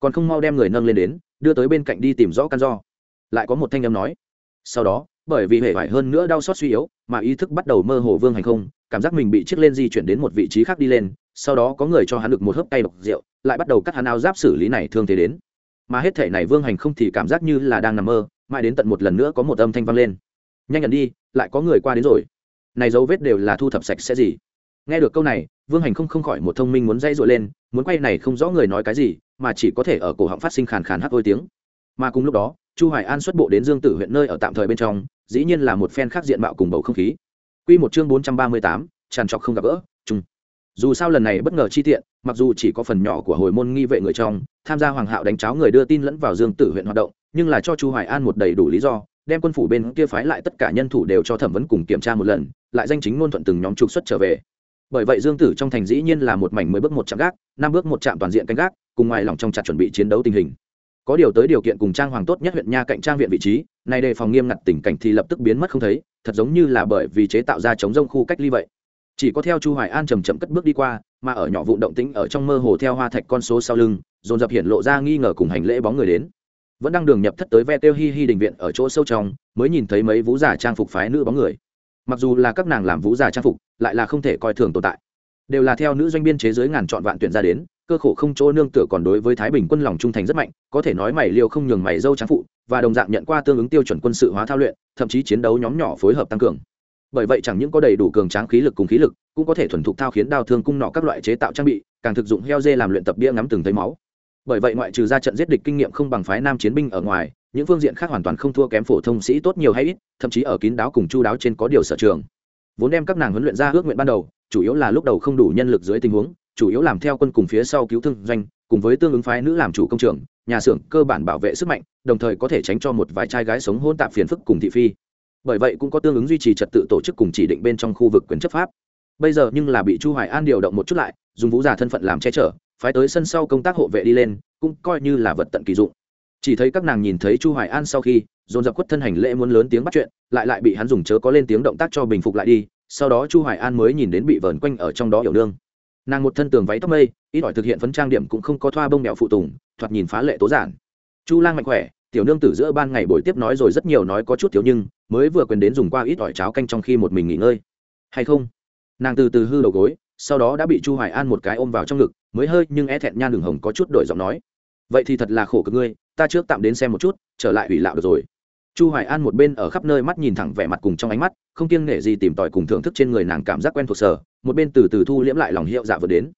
Còn không mau đem người nâng lên đến đưa tới bên cạnh đi tìm rõ căn do. Lại có một thanh âm nói, sau đó, bởi vì hệ vải hơn nữa đau xót suy yếu, mà ý thức bắt đầu mơ hồ vương hành không, cảm giác mình bị chiếc lên di chuyển đến một vị trí khác đi lên, sau đó có người cho hắn được một hớp tay độc rượu, lại bắt đầu cắt hắn áo giáp xử lý này thương thế đến. Mà hết thể này vương hành không thì cảm giác như là đang nằm mơ, mãi đến tận một lần nữa có một âm thanh vang lên. Nhanh nhận đi, lại có người qua đến rồi. Này dấu vết đều là thu thập sạch sẽ gì? Nghe được câu này, vương hành không không khỏi một thông minh muốn dây dội lên, muốn quay này không rõ người nói cái gì mà chỉ có thể ở cổ họng phát sinh khàn khàn hắc hôi tiếng. Mà cùng lúc đó chu hoài an xuất bộ đến dương tử huyện nơi ở tạm thời bên trong dĩ nhiên là một phen khác diện mạo cùng bầu không khí. Quy một chương 438, tràn trọc không gặp gỡ chung dù sao lần này bất ngờ chi tiện mặc dù chỉ có phần nhỏ của hồi môn nghi vệ người trong tham gia hoàng hạo đánh cháo người đưa tin lẫn vào dương tử huyện hoạt động nhưng là cho chu hoài an một đầy đủ lý do đem quân phủ bên kia phái lại tất cả nhân thủ đều cho thẩm vấn cùng kiểm tra một lần lại danh chính ngôn thuận từng nhóm trục xuất trở về bởi vậy dương tử trong thành dĩ nhiên là một mảnh mới bước một chạm gác, năm bước một chạm toàn diện canh gác, cùng ngoài lòng trong chặt chuẩn bị chiến đấu tình hình. Có điều tới điều kiện cùng trang hoàng tốt nhất huyện nha cạnh trang viện vị trí này đề phòng nghiêm ngặt tình cảnh thì lập tức biến mất không thấy, thật giống như là bởi vì chế tạo ra chống rông khu cách ly vậy. Chỉ có theo chu hoài an chầm chậm cất bước đi qua, mà ở nhỏ vụ động tĩnh ở trong mơ hồ theo hoa thạch con số sau lưng, dồn dập hiện lộ ra nghi ngờ cùng hành lễ bóng người đến. Vẫn đang đường nhập thất tới ve tiêu hi hi đình viện ở chỗ sâu trong, mới nhìn thấy mấy vũ giả trang phục phái nữ bóng người mặc dù là các nàng làm vũ giả trang phục, lại là không thể coi thường tồn tại. Đều là theo nữ doanh biên chế giới ngàn chọn vạn tuyển ra đến, cơ khổ không chỗ nương tựa còn đối với thái bình quân lòng trung thành rất mạnh, có thể nói mày liều không nhường mày dâu trang phụ, và đồng dạng nhận qua tương ứng tiêu chuẩn quân sự hóa thao luyện, thậm chí chiến đấu nhóm nhỏ phối hợp tăng cường. Bởi vậy chẳng những có đầy đủ cường tráng khí lực cùng khí lực, cũng có thể thuần thục thao khiến đao thương cung nọ các loại chế tạo trang bị, càng thực dụng heo dê làm luyện tập bia ngắm từng thấy máu. Bởi vậy ngoại trừ ra trận giết địch kinh nghiệm không bằng phái nam chiến binh ở ngoài những phương diện khác hoàn toàn không thua kém phổ thông sĩ tốt nhiều hay ít, thậm chí ở kín đáo cùng chu đáo trên có điều sở trường. Vốn đem các nàng huấn luyện ra ước nguyện ban đầu, chủ yếu là lúc đầu không đủ nhân lực dưới tình huống, chủ yếu làm theo quân cùng phía sau cứu thương doanh, cùng với tương ứng phái nữ làm chủ công trường, nhà xưởng cơ bản bảo vệ sức mạnh, đồng thời có thể tránh cho một vài trai gái sống hôn tạp phiền phức cùng thị phi. Bởi vậy cũng có tương ứng duy trì trật tự tổ chức cùng chỉ định bên trong khu vực quyền chấp pháp. Bây giờ nhưng là bị chu hoài an điều động một chút lại, dùng vũ giả thân phận làm che chở, phái tới sân sau công tác hộ vệ đi lên, cũng coi như là vật tận kỳ dụng chỉ thấy các nàng nhìn thấy chu hoài an sau khi, dồn dập quất thân hành lễ muốn lớn tiếng bắt chuyện, lại lại bị hắn dùng chớ có lên tiếng động tác cho bình phục lại đi, sau đó chu hoài an mới nhìn đến bị vờn quanh ở trong đó hiểu nương. Nàng một thân tường váy tóc mây, ít ỏi thực hiện phấn trang điểm cũng không có thoa bông mẹo phụ tùng, thoạt nhìn phá lệ tố giản. Chu lang mạnh khỏe, tiểu nương tử giữa ban ngày buổi tiếp nói rồi rất nhiều nói có chút thiếu nhưng, mới vừa quyền đến dùng qua ít ỏi cháo canh trong khi một mình nghỉ ngơi. Hay không? Nàng từ từ hư đầu gối, sau đó đã bị chu hoài an một cái ôm vào trong ngực, mới hơi nhưng é thẹn nhan đường hồng có chút đổi giọng nói vậy thì thật là khổ cực ngươi, ta trước tạm đến xem một chút, trở lại ủy lạo được rồi. Chu hoài an một bên ở khắp nơi mắt nhìn thẳng vẻ mặt cùng trong ánh mắt, không kiêng nể gì tìm tòi cùng thưởng thức trên người nàng cảm giác quen thuộc sở, một bên từ từ thu liễm lại lòng hiệu dạ vừa đến.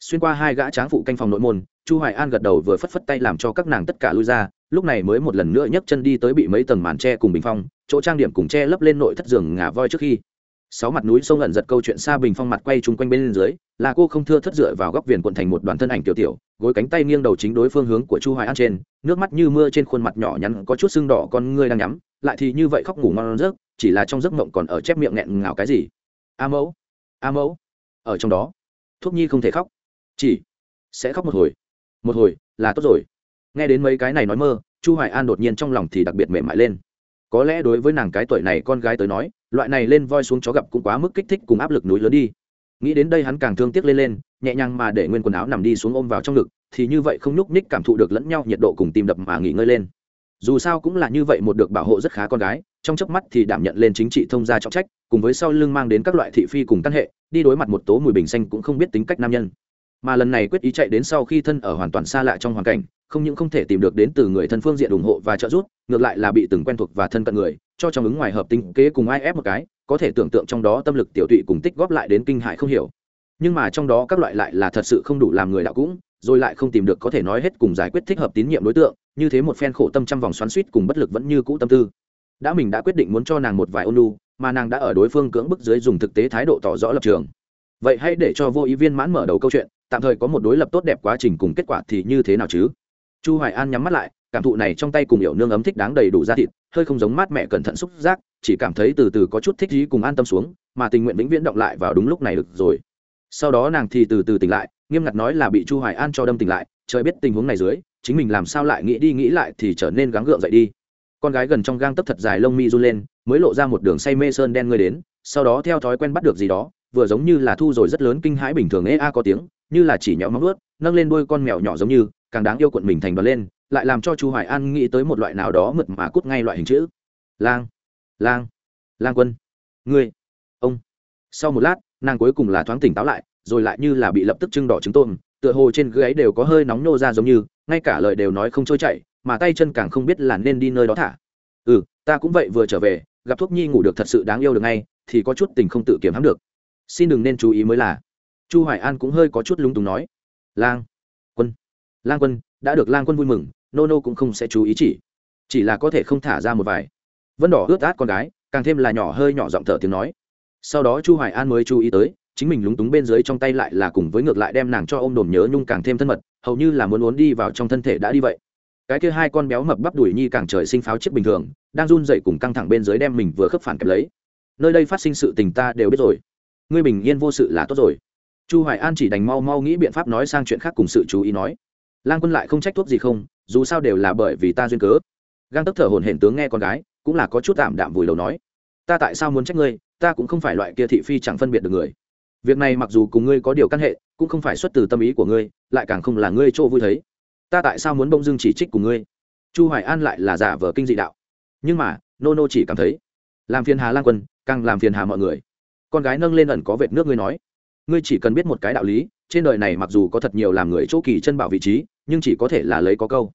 Xuyên qua hai gã tráng phụ canh phòng nội môn, chu hoài an gật đầu vừa phất phất tay làm cho các nàng tất cả lui ra, lúc này mới một lần nữa nhấc chân đi tới bị mấy tầng màn tre cùng bình phong, chỗ trang điểm cùng tre lấp lên nội thất giường ngả voi trước khi sáu mặt núi sông ẩn giật câu chuyện xa bình phong mặt quay chung quanh bên dưới, là cô không thưa thất dựa vào góc viền quận thành một đoàn thân ảnh tiểu tiểu, gối cánh tay nghiêng đầu chính đối phương hướng của chu hoài an trên, nước mắt như mưa trên khuôn mặt nhỏ nhắn có chút sưng đỏ con ngươi đang nhắm, lại thì như vậy khóc ngủ ngon giấc, chỉ là trong giấc mộng còn ở chép miệng nghẹn ngào cái gì. A mẫu a mẫu, ở trong đó, thuốc nhi không thể khóc. Chỉ, sẽ khóc một hồi. Một hồi, là tốt rồi. Nghe đến mấy cái này nói mơ, chu hoài an đột nhiên trong lòng thì đặc biệt mềm mại lên. Có lẽ đối với nàng cái tuổi này con gái tới nói loại này lên voi xuống chó gặp cũng quá mức kích thích cùng áp lực núi lớn đi. Nghĩ đến đây hắn càng thương tiếc lên lên, nhẹ nhàng mà để nguyên quần áo nằm đi xuống ôm vào trong ngực, thì như vậy không nhúc nhích cảm thụ được lẫn nhau nhiệt độ cùng tìm đập mà nghỉ ngơi lên. Dù sao cũng là như vậy một được bảo hộ rất khá con gái, trong chớp mắt thì đảm nhận lên chính trị thông gia trọng trách, cùng với sau lưng mang đến các loại thị phi cùng căn hệ, đi đối mặt một tố mùi bình xanh cũng không biết tính cách nam nhân. Mà lần này quyết ý chạy đến sau khi thân ở hoàn toàn xa lạ trong hoàn cảnh, không những không thể tìm được đến từ người thân phương diện ủng hộ và trợ giúp, ngược lại là bị từng quen thuộc và thân cận người cho trong ứng ngoài hợp tinh kế cùng ai ép một cái, có thể tưởng tượng trong đó tâm lực tiểu tụy cùng tích góp lại đến kinh hại không hiểu. Nhưng mà trong đó các loại lại là thật sự không đủ làm người đạo cũng, rồi lại không tìm được có thể nói hết cùng giải quyết thích hợp tín nhiệm đối tượng, như thế một phen khổ tâm trăm vòng xoắn suýt cùng bất lực vẫn như cũ tâm tư. Đã mình đã quyết định muốn cho nàng một vài ôn lu mà nàng đã ở đối phương cưỡng bức dưới dùng thực tế thái độ tỏ rõ lập trường. Vậy hãy để cho vô ý viên mãn mở đầu câu chuyện, tạm thời có một đối lập tốt đẹp quá trình cùng kết quả thì như thế nào chứ? Chu hoài an nhắm mắt lại, cảm thụ này trong tay cùng hiểu nương ấm thích đáng đầy đủ da thịt hơi không giống mát mẹ cẩn thận xúc giác, chỉ cảm thấy từ từ có chút thích ý cùng an tâm xuống, mà tình nguyện vĩnh viễn động lại vào đúng lúc này được rồi. Sau đó nàng thì từ từ tỉnh lại, nghiêm ngặt nói là bị chu hoài an cho đâm tỉnh lại, trời biết tình huống này dưới, chính mình làm sao lại nghĩ đi nghĩ lại thì trở nên gắng gượng dậy đi. Con gái gần trong gang tấp thật dài lông mi run lên, mới lộ ra một đường say mê sơn đen ngươi đến, sau đó theo thói quen bắt được gì đó, vừa giống như là thu rồi rất lớn kinh hãi bình thường ê a có tiếng, như là chỉ nhẽo móng ướt nâng lên đôi con mèo nhỏ giống như, càng đáng yêu cuộn mình thành đoàn lên lại làm cho chu hoài an nghĩ tới một loại nào đó mượt mà cút ngay loại hình chữ. Lang lang lang quân. Ngươi, ông. Sau một lát, nàng cuối cùng là thoáng tỉnh táo lại, rồi lại như là bị lập tức trưng đỏ trứng tôm, tựa hồ trên gáy đều có hơi nóng nô ra giống như, ngay cả lời đều nói không trôi chảy, mà tay chân càng không biết là nên đi nơi đó thả. Ừ ta cũng vậy vừa trở về, gặp thuốc nhi ngủ được thật sự đáng yêu được ngay, thì có chút tình không tự kiểm hãm được. Xin đừng nên chú ý mới là. Chu hoài an cũng hơi có chút lung túng nói. Lang, quân lang quân đã được lang quân vui mừng, nô nô cũng không sẽ chú ý chỉ. Chỉ là có thể không thả ra một vài. Vân đỏ ướt át con gái, càng thêm là nhỏ hơi nhỏ giọng thở tiếng nói. Sau đó chu hoài an mới chú ý tới, chính mình lúng túng bên dưới trong tay lại là cùng với ngược lại đem nàng cho ôm đồm nhớ nhung càng thêm thân mật, hầu như là muốn muốn đi vào trong thân thể đã đi vậy. Cái kia hai con béo mập bắp đuổi nhi càng trời sinh pháo chiếc bình thường, đang run dậy cùng căng thẳng bên dưới đem mình vừa khớp phản kẹp lấy. Nơi đây phát sinh sự tình ta đều biết rồi. Ngươi bình yên vô sự là tốt rồi. Chu hoài an chỉ đành mau mau nghĩ biện pháp nói sang chuyện khác cùng sự chú ý nói lang quân lại không trách thuốc gì không, dù sao đều là bởi vì ta duyên cớ. Gang tấc thở hồn hển tướng nghe con gái, cũng là có chút tạm đạm vùi đầu nói, ta tại sao muốn trách ngươi, ta cũng không phải loại kia thị phi chẳng phân biệt được người. Việc này mặc dù cùng ngươi có điều căn hệ, cũng không phải xuất từ tâm ý của ngươi, lại càng không là ngươi chỗ vui thấy. Ta tại sao muốn bông dưng chỉ trích của ngươi? Chu hoài an lại là giả vờ kinh dị đạo. Nhưng mà, nô nô chỉ cảm thấy, làm phiền hà lan quân, càng làm phiền hà mọi người. Con gái nâng lên ẩn có vệt nước ngươi nói, ngươi chỉ cần biết một cái đạo lý trên đời này mặc dù có thật nhiều làm người chỗ kỳ chân bảo vị trí, nhưng chỉ có thể là lấy có câu.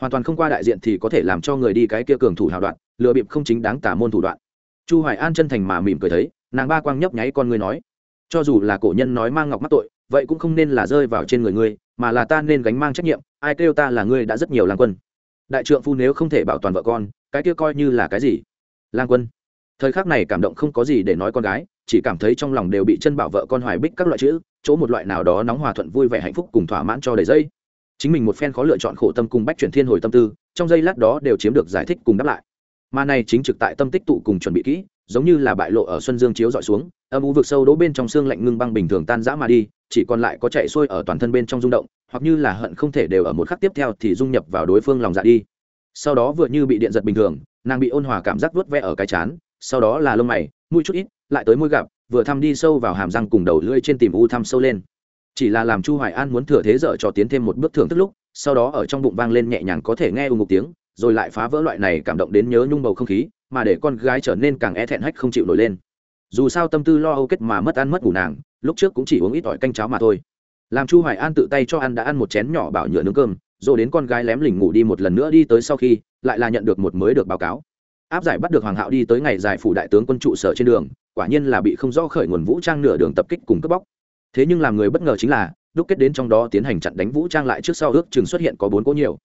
Hoàn toàn không qua đại diện thì có thể làm cho người đi cái kia cường thủ hào đoạn, lừa bịp không chính đáng tả môn thủ đoạn. Chu hoài an chân thành mà mỉm cười thấy, nàng ba quang nhấp nháy con ngươi nói, cho dù là cổ nhân nói mang ngọc mắc tội, vậy cũng không nên là rơi vào trên người ngươi, mà là ta nên gánh mang trách nhiệm, ai kêu ta là ngươi đã rất nhiều lang quân. Đại trượng phu nếu không thể bảo toàn vợ con, cái kia coi như là cái gì? Lang quân thời khắc này cảm động không có gì để nói con gái, chỉ cảm thấy trong lòng đều bị chân bảo vợ con hoài bích các loại chữ, chỗ một loại nào đó nóng hòa thuận vui vẻ hạnh phúc cùng thỏa mãn cho đầy dây. Chính mình một phen khó lựa chọn khổ tâm cùng bách chuyển thiên hồi tâm tư, trong giây lát đó đều chiếm được giải thích cùng đáp lại. Mà này chính trực tại tâm tích tụ cùng chuẩn bị kỹ, giống như là bại lộ ở xuân dương chiếu dọi xuống, âm u vực sâu đỗ bên trong xương lạnh ngưng băng bình thường tan dã mà đi, chỉ còn lại có chạy xuôi ở toàn thân bên trong rung động, hoặc như là hận không thể đều ở một khắc tiếp theo thì dung nhập vào đối phương lòng dạ đi. Sau đó vừa như bị điện giật bình thường, nàng bị ôn hòa cảm giác vớt ve ở cái chán sau đó là lông mày, mũi chút ít, lại tới môi gặp, vừa thăm đi sâu vào hàm răng cùng đầu lưỡi trên tìm u thăm sâu lên. Chỉ là làm chu hoài an muốn thừa thế dở cho tiến thêm một bước thưởng thức lúc, sau đó ở trong bụng vang lên nhẹ nhàng có thể nghe u một tiếng, rồi lại phá vỡ loại này cảm động đến nhớ nhung bầu không khí, mà để con gái trở nên càng e thẹn hách không chịu nổi lên. Dù sao tâm tư lo âu kết mà mất ăn mất ngủ nàng, lúc trước cũng chỉ uống ít ỏi canh cháo mà thôi. Làm chu hoài an tự tay cho ăn đã ăn một chén nhỏ bảo nhựa nướng cơm, rồi đến con gái lém lỉnh ngủ đi một lần nữa đi tới sau khi, lại là nhận được một mới được báo cáo áp giải bắt được hoàng hạo đi tới ngày giải phủ đại tướng quân trụ sở trên đường, quả nhiên là bị không rõ khởi nguồn vũ trang nửa đường tập kích cùng cướp bóc. Thế nhưng làm người bất ngờ chính là, đúc kết đến trong đó tiến hành chặn đánh vũ trang lại trước sau ước chừng xuất hiện có bốn cỗ nhiều.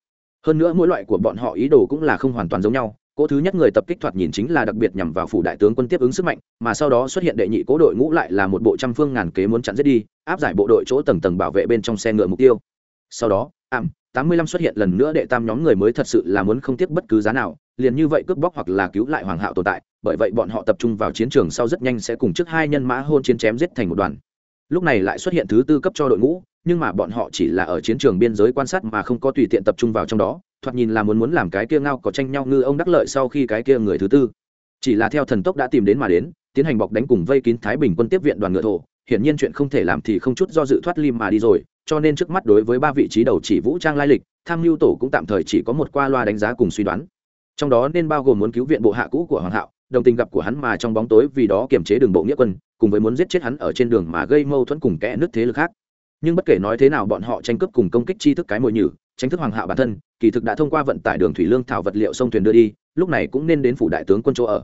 Hơn nữa mỗi loại của bọn họ ý đồ cũng là không hoàn toàn giống nhau, cỗ thứ nhất người tập kích thoạt nhìn chính là đặc biệt nhằm vào phủ đại tướng quân tiếp ứng sức mạnh, mà sau đó xuất hiện đệ nhị cố đội ngũ lại là một bộ trăm phương ngàn kế muốn chặn giết đi, áp giải bộ đội chỗ tầng tầng bảo vệ bên trong xe ngựa mục tiêu. Sau đó ảm tám mươi lăm xuất hiện lần nữa đệ tam nhóm người mới thật sự là muốn không tiếc bất cứ giá nào, liền như vậy cướp bóc hoặc là cứu lại hoàng hạo tồn tại, bởi vậy bọn họ tập trung vào chiến trường sau rất nhanh sẽ cùng trước hai nhân mã hôn chiến chém giết thành một đoàn. Lúc này lại xuất hiện thứ tư cấp cho đội ngũ, nhưng mà bọn họ chỉ là ở chiến trường biên giới quan sát mà không có tùy tiện tập trung vào trong đó, thoạt nhìn là muốn muốn làm cái kia ngao có tranh nhau ngư ông đắc lợi sau khi cái kia người thứ tư. Chỉ là theo thần tốc đã tìm đến mà đến, tiến hành bọc đánh cùng vây kín thái bình quân tiếp viện đoàn ngựa thổ, hiển nhiên chuyện không thể làm thì không chút do dự thoát lim mà đi rồi cho nên trước mắt đối với ba vị trí đầu chỉ vũ trang lai lịch tham mưu tổ cũng tạm thời chỉ có một qua loa đánh giá cùng suy đoán. Trong đó nên bao gồm muốn cứu viện bộ hạ cũ của hoàng hạo đồng tình gặp của hắn mà trong bóng tối vì đó kiềm chế đường bộ nghĩa quân cùng với muốn giết chết hắn ở trên đường mà gây mâu thuẫn cùng kẽ nứt thế lực khác. Nhưng bất kể nói thế nào bọn họ tranh cướp cùng công kích chi thức cái mồi nhử tranh thức hoàng hạo bản thân kỳ thực đã thông qua vận tải đường thủy lương thảo vật liệu sông thuyền đưa đi lúc này cũng nên đến phủ đại tướng quân chỗ ở.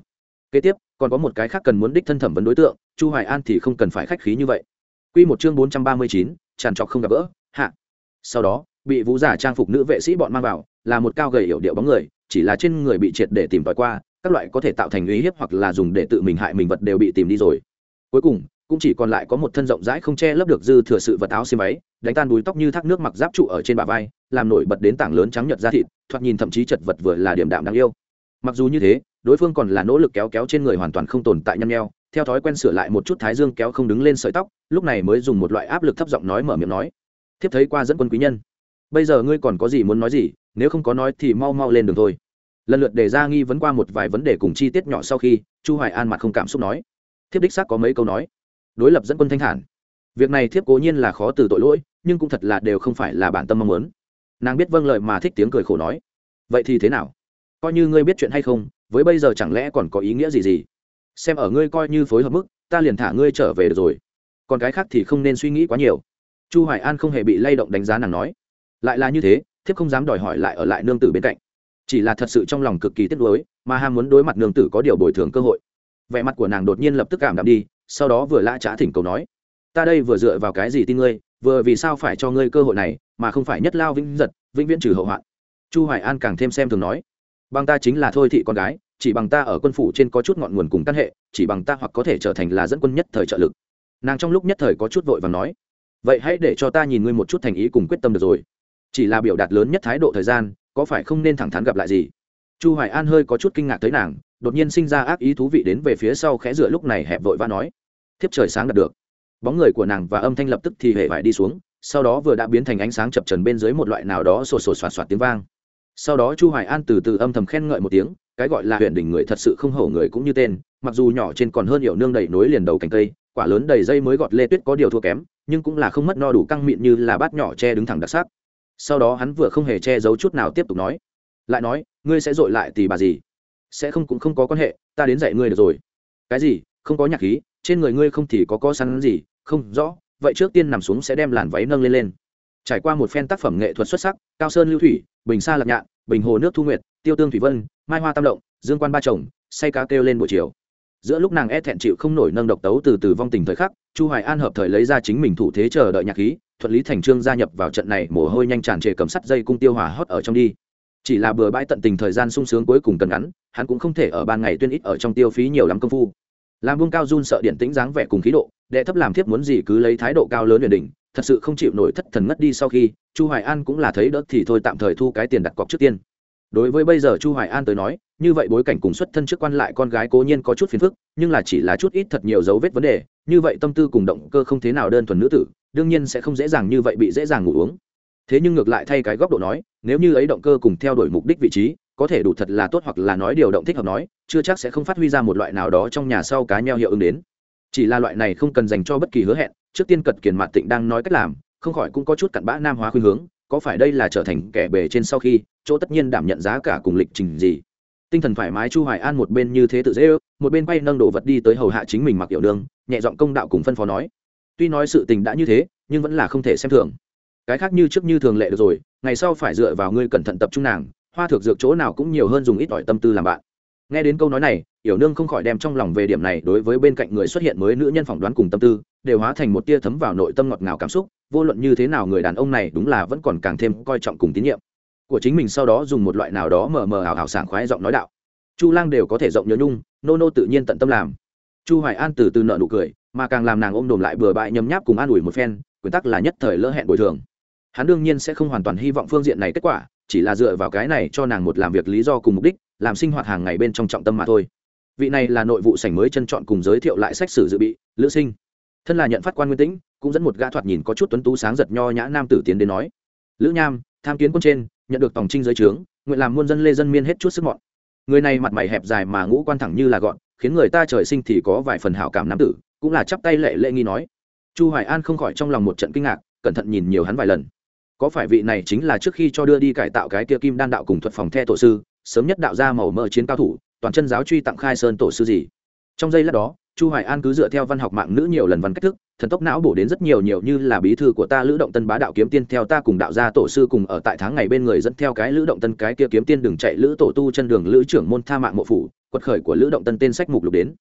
Kế tiếp còn có một cái khác cần muốn đích thân thẩm vấn đối tượng chu hoài an thì không cần phải khách khí như vậy. Quy một chương 439, tràn trọc không gặp gỡ, hạ. Sau đó, bị vũ giả trang phục nữ vệ sĩ bọn mang vào, là một cao gầy hiểu điệu bóng người, chỉ là trên người bị triệt để tìm tòi qua, các loại có thể tạo thành uy hiếp hoặc là dùng để tự mình hại mình vật đều bị tìm đi rồi. Cuối cùng, cũng chỉ còn lại có một thân rộng rãi không che lấp được dư thừa sự vật áo xiêm váy, đánh tan búi tóc như thác nước mặc giáp trụ ở trên bả vai, làm nổi bật đến tảng lớn trắng nhợt da thịt, thoạt nhìn thậm chí chật vật vừa là điểm đạm đáng yêu. Mặc dù như thế, đối phương còn là nỗ lực kéo kéo trên người hoàn toàn không tồn tại nhăn nheo theo thói quen sửa lại một chút thái dương kéo không đứng lên sợi tóc, lúc này mới dùng một loại áp lực thấp giọng nói mở miệng nói. Thiếp thấy qua dẫn quân quý nhân. Bây giờ ngươi còn có gì muốn nói gì, nếu không có nói thì mau mau lên đường thôi. Lần lượt đề ra nghi vấn qua một vài vấn đề cùng chi tiết nhỏ sau khi, chu hoài an mặt không cảm xúc nói. Thiếp đích xác có mấy câu nói. Đối lập dẫn quân thanh thản. Việc này thiếp cố nhiên là khó từ tội lỗi, nhưng cũng thật là đều không phải là bản tâm mong muốn. Nàng biết vâng lời mà thích tiếng cười khổ nói. Vậy thì thế nào? Coi như ngươi biết chuyện hay không, với bây giờ chẳng lẽ còn có ý nghĩa gì gì? Xem ở ngươi coi như phối hợp mức, ta liền thả ngươi trở về được rồi. Còn cái khác thì không nên suy nghĩ quá nhiều. Chu hoài an không hề bị lay động đánh giá nàng nói. Lại là như thế, thiếp không dám đòi hỏi lại ở lại nương tử bên cạnh. Chỉ là thật sự trong lòng cực kỳ tiếc nuối, mà ham muốn đối mặt nương tử có điều bồi thường cơ hội. Vẻ mặt của nàng đột nhiên lập tức cảm đạm đi, sau đó vừa lã trá thỉnh cầu nói, ta đây vừa dựa vào cái gì tin ngươi, vừa vì sao phải cho ngươi cơ hội này, mà không phải nhất lao vĩnh giật, vĩnh viễn trừ hậu hoạn? Chu hoài an càng thêm xem thường nói, bằng ta chính là thôi thị con gái chỉ bằng ta ở quân phủ trên có chút ngọn nguồn cùng căn hệ, chỉ bằng ta hoặc có thể trở thành là dẫn quân nhất thời trợ lực. Nàng trong lúc nhất thời có chút vội và nói, vậy hãy để cho ta nhìn ngươi một chút thành ý cùng quyết tâm được rồi. Chỉ là biểu đạt lớn nhất thái độ thời gian, có phải không nên thẳng thắn gặp lại gì? Chu hoài an hơi có chút kinh ngạc tới nàng, đột nhiên sinh ra ác ý thú vị đến về phía sau khẽ dựa lúc này hẹp vội và nói, thiếp trời sáng đạt được. Bóng người của nàng và âm thanh lập tức thì hệ vải đi xuống, sau đó vừa đã biến thành ánh sáng chập trần bên dưới một loại nào đó sổ sổ soạt soạt tiếng vang. Sau đó chu hoài an từ từ âm thầm khen ngợi một tiếng cái gọi là huyện đỉnh người thật sự không hổ người cũng như tên, mặc dù nhỏ trên còn hơn hiểu nương đầy nối liền đầu cành cây, quả lớn đầy dây mới gọt lê tuyết có điều thua kém, nhưng cũng là không mất no đủ căng mịn như là bát nhỏ che đứng thẳng đặc sắc. Sau đó hắn vừa không hề che giấu chút nào tiếp tục nói, lại nói, ngươi sẽ dội lại thì bà gì? Sẽ không cũng không có quan hệ, ta đến dạy ngươi được rồi. Cái gì? Không có nhạc khí, trên người ngươi không thì có co săn gì, không, rõ, vậy trước tiên nằm xuống sẽ đem làn váy nâng lên lên. Trải qua một phen tác phẩm nghệ thuật xuất sắc, cao sơn lưu thủy, bình sa lạc nhạn, bình hồ nước thu nguyệt tiêu tương thủy vân, mai hoa tam động, dương quan ba chồng, say cá kêu lên buổi chiều. Giữa lúc nàng e thẹn chịu không nổi nâng độc tấu từ từ vong tình thời khắc, chu hoài an hợp thời lấy ra chính mình thủ thế chờ đợi nhạc khí, thuận lý thành trương gia nhập vào trận này mồ hôi nhanh tràn trề cầm sắt dây cung tiêu hỏa hót ở trong đi. Chỉ là bừa bãi tận tình thời gian sung sướng cuối cùng cần ngắn, hắn cũng không thể ở ban ngày tuyên ít ở trong tiêu phí nhiều lắm công phu. Làm buông cao run sợ điện tĩnh dáng vẻ cùng khí độ, đệ thấp làm thiếp muốn gì cứ lấy thái độ cao lớn huyền đỉnh, thật sự không chịu nổi thất thần ngất đi sau khi, chu hoài an cũng là thấy đỡ thì thôi tạm thời thu cái tiền đặt cọc trước tiên đối với bây giờ chu hoài an tới nói, như vậy bối cảnh cùng xuất thân trước quan lại con gái cố nhiên có chút phiền phức, nhưng là chỉ là chút ít thật nhiều dấu vết vấn đề, như vậy tâm tư cùng động cơ không thế nào đơn thuần nữ tử, đương nhiên sẽ không dễ dàng như vậy bị dễ dàng ngủ uống. Thế nhưng ngược lại thay cái góc độ nói, nếu như ấy động cơ cùng theo đuổi mục đích vị trí, có thể đủ thật là tốt hoặc là nói điều động thích hợp nói, chưa chắc sẽ không phát huy ra một loại nào đó trong nhà sau cá nheo hiệu ứng đến. Chỉ là loại này không cần dành cho bất kỳ hứa hẹn, trước tiên cật kiền mạt tịnh đang nói cách làm, không khỏi cũng có chút cặn bã nam hóa khuyên hướng có phải đây là trở thành kẻ bề trên sau khi, chỗ tất nhiên đảm nhận giá cả cùng lịch trình gì. Tinh thần thoải mái chu hoài an một bên như thế tự dễ ước, một bên quay nâng đồ vật đi tới hầu hạ chính mình mặc tiểu đường, nhẹ giọng công đạo cùng phân phó nói. Tuy nói sự tình đã như thế, nhưng vẫn là không thể xem thường. Cái khác như trước như thường lệ được rồi, ngày sau phải dựa vào ngươi cẩn thận tập trung nàng, hoa thực dược chỗ nào cũng nhiều hơn dùng ít ỏi tâm tư làm bạn nghe đến câu nói này, yểu nương không khỏi đem trong lòng về điểm này đối với bên cạnh người xuất hiện mới nữ nhân phỏng đoán cùng tâm tư, đều hóa thành một tia thấm vào nội tâm ngọt ngào cảm xúc, vô luận như thế nào người đàn ông này đúng là vẫn còn càng thêm coi trọng cùng tín nhiệm. Của chính mình sau đó dùng một loại nào đó mờ mờ ảo ảo sảng khoái giọng nói đạo. Chu lang đều có thể rộng nhớ nhung, nô nô tự nhiên tận tâm làm. Chu hoài an từ từ nợ nụ cười, mà càng làm nàng ôm đồm lại bừa bãi nhấm nháp cùng an ủi một phen Quy tắc là nhất thời lỡ hẹn bồi thường. Hắn đương nhiên sẽ không hoàn toàn hy vọng phương diện này kết quả, chỉ là dựa vào cái này cho nàng một làm việc lý do cùng mục đích làm sinh hoạt hàng ngày bên trong trọng tâm mà thôi. Vị này là nội vụ sảnh mới chân chọn cùng giới thiệu lại sách sử dự bị, lữ sinh. Thân là nhận phát quan nguyên tĩnh, cũng dẫn một gã thoạt nhìn có chút tuấn tú sáng giật nho nhã nam tử tiến đến nói, lữ nham, tham kiến quân trên, nhận được tổng trinh giới trướng, nguyện làm muôn dân lê dân miên hết chút sức mọn. Người này mặt mày hẹp dài mà ngũ quan thẳng như là gọn, khiến người ta trời sinh thì có vài phần hảo cảm nam tử, cũng là chắp tay lệ lệ nghi nói. Chu hoài an không khỏi trong lòng một trận kinh ngạc, cẩn thận nhìn nhiều hắn vài lần. Có phải vị này chính là trước khi cho đưa đi cải tạo cái kia kim đan đạo cùng thuật phòng the tổ sư sớm nhất đạo ra màu mỡ chiến cao thủ, toàn chân giáo truy tặng khai sơn tổ sư gì. Trong giây lát đó, chu hoài an cứ dựa theo văn học mạng nữ nhiều lần văn cách thức, thần tốc não bổ đến rất nhiều nhiều như là bí thư của ta lữ động tân bá đạo kiếm tiên theo ta cùng đạo gia tổ sư cùng ở tại tháng ngày bên người dẫn theo cái lữ động tân cái kia kiếm tiên đường chạy lữ tổ tu chân đường lữ trưởng môn tha mạng mộ phủ, quật khởi của lữ động tân tên sách mục lục đến.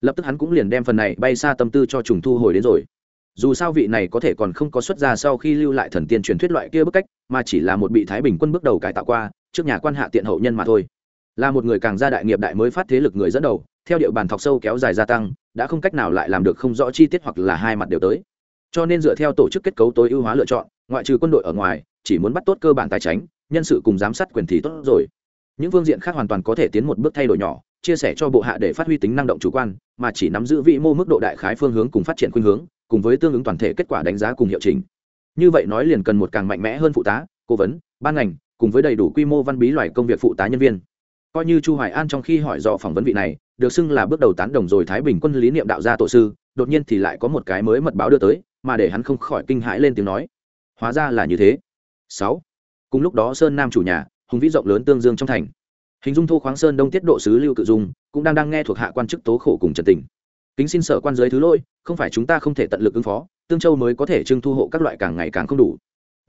Lập tức hắn cũng liền đem phần này bay xa tâm tư cho trùng thu hồi đến rồi. Dù sao vị này có thể còn không có xuất ra sau khi lưu lại thần tiên truyền thuyết loại kia bức cách, mà chỉ là một bị thái bình quân bước đầu cải tạo qua trước nhà quan hạ tiện hậu nhân mà thôi. Là một người càng gia đại nghiệp đại mới phát thế lực người dẫn đầu, theo địa bàn thọc sâu kéo dài gia tăng, đã không cách nào lại làm được không rõ chi tiết hoặc là hai mặt đều tới. Cho nên dựa theo tổ chức kết cấu tối ưu hóa lựa chọn, ngoại trừ quân đội ở ngoài, chỉ muốn bắt tốt cơ bản tài chính, nhân sự cùng giám sát quyền thì tốt rồi. Những phương diện khác hoàn toàn có thể tiến một bước thay đổi nhỏ, chia sẻ cho bộ hạ để phát huy tính năng động chủ quan, mà chỉ nắm giữ vị mô mức độ đại khái phương hướng cùng phát triển khuynh hướng, cùng với tương ứng toàn thể kết quả đánh giá cùng hiệu chỉnh. Như vậy nói liền cần một càng mạnh mẽ hơn phụ tá, cố vấn, ban ngành cùng với đầy đủ quy mô văn bí loại công việc phụ tá nhân viên. Coi như chu hoài an trong khi hỏi dò phỏng vấn vị này, được xưng là bước đầu tán đồng rồi thái bình quân lý niệm đạo gia tổ sư, đột nhiên thì lại có một cái mới mật báo đưa tới, mà để hắn không khỏi kinh hãi lên tiếng nói, hóa ra là như thế. Sáu. Cùng lúc đó sơn nam chủ nhà, hùng vĩ rộng lớn tương dương trong thành. Hình dung thô khoáng sơn đông tiết độ sứ lưu cự dung, cũng đang đang nghe thuộc hạ quan chức tố khổ cùng trần tình. Kính xin sở quan giới thứ lỗi, không phải chúng ta không thể tận lực ứng phó, tương châu mới có thể trưng thu hộ các loại càng ngày càng không đủ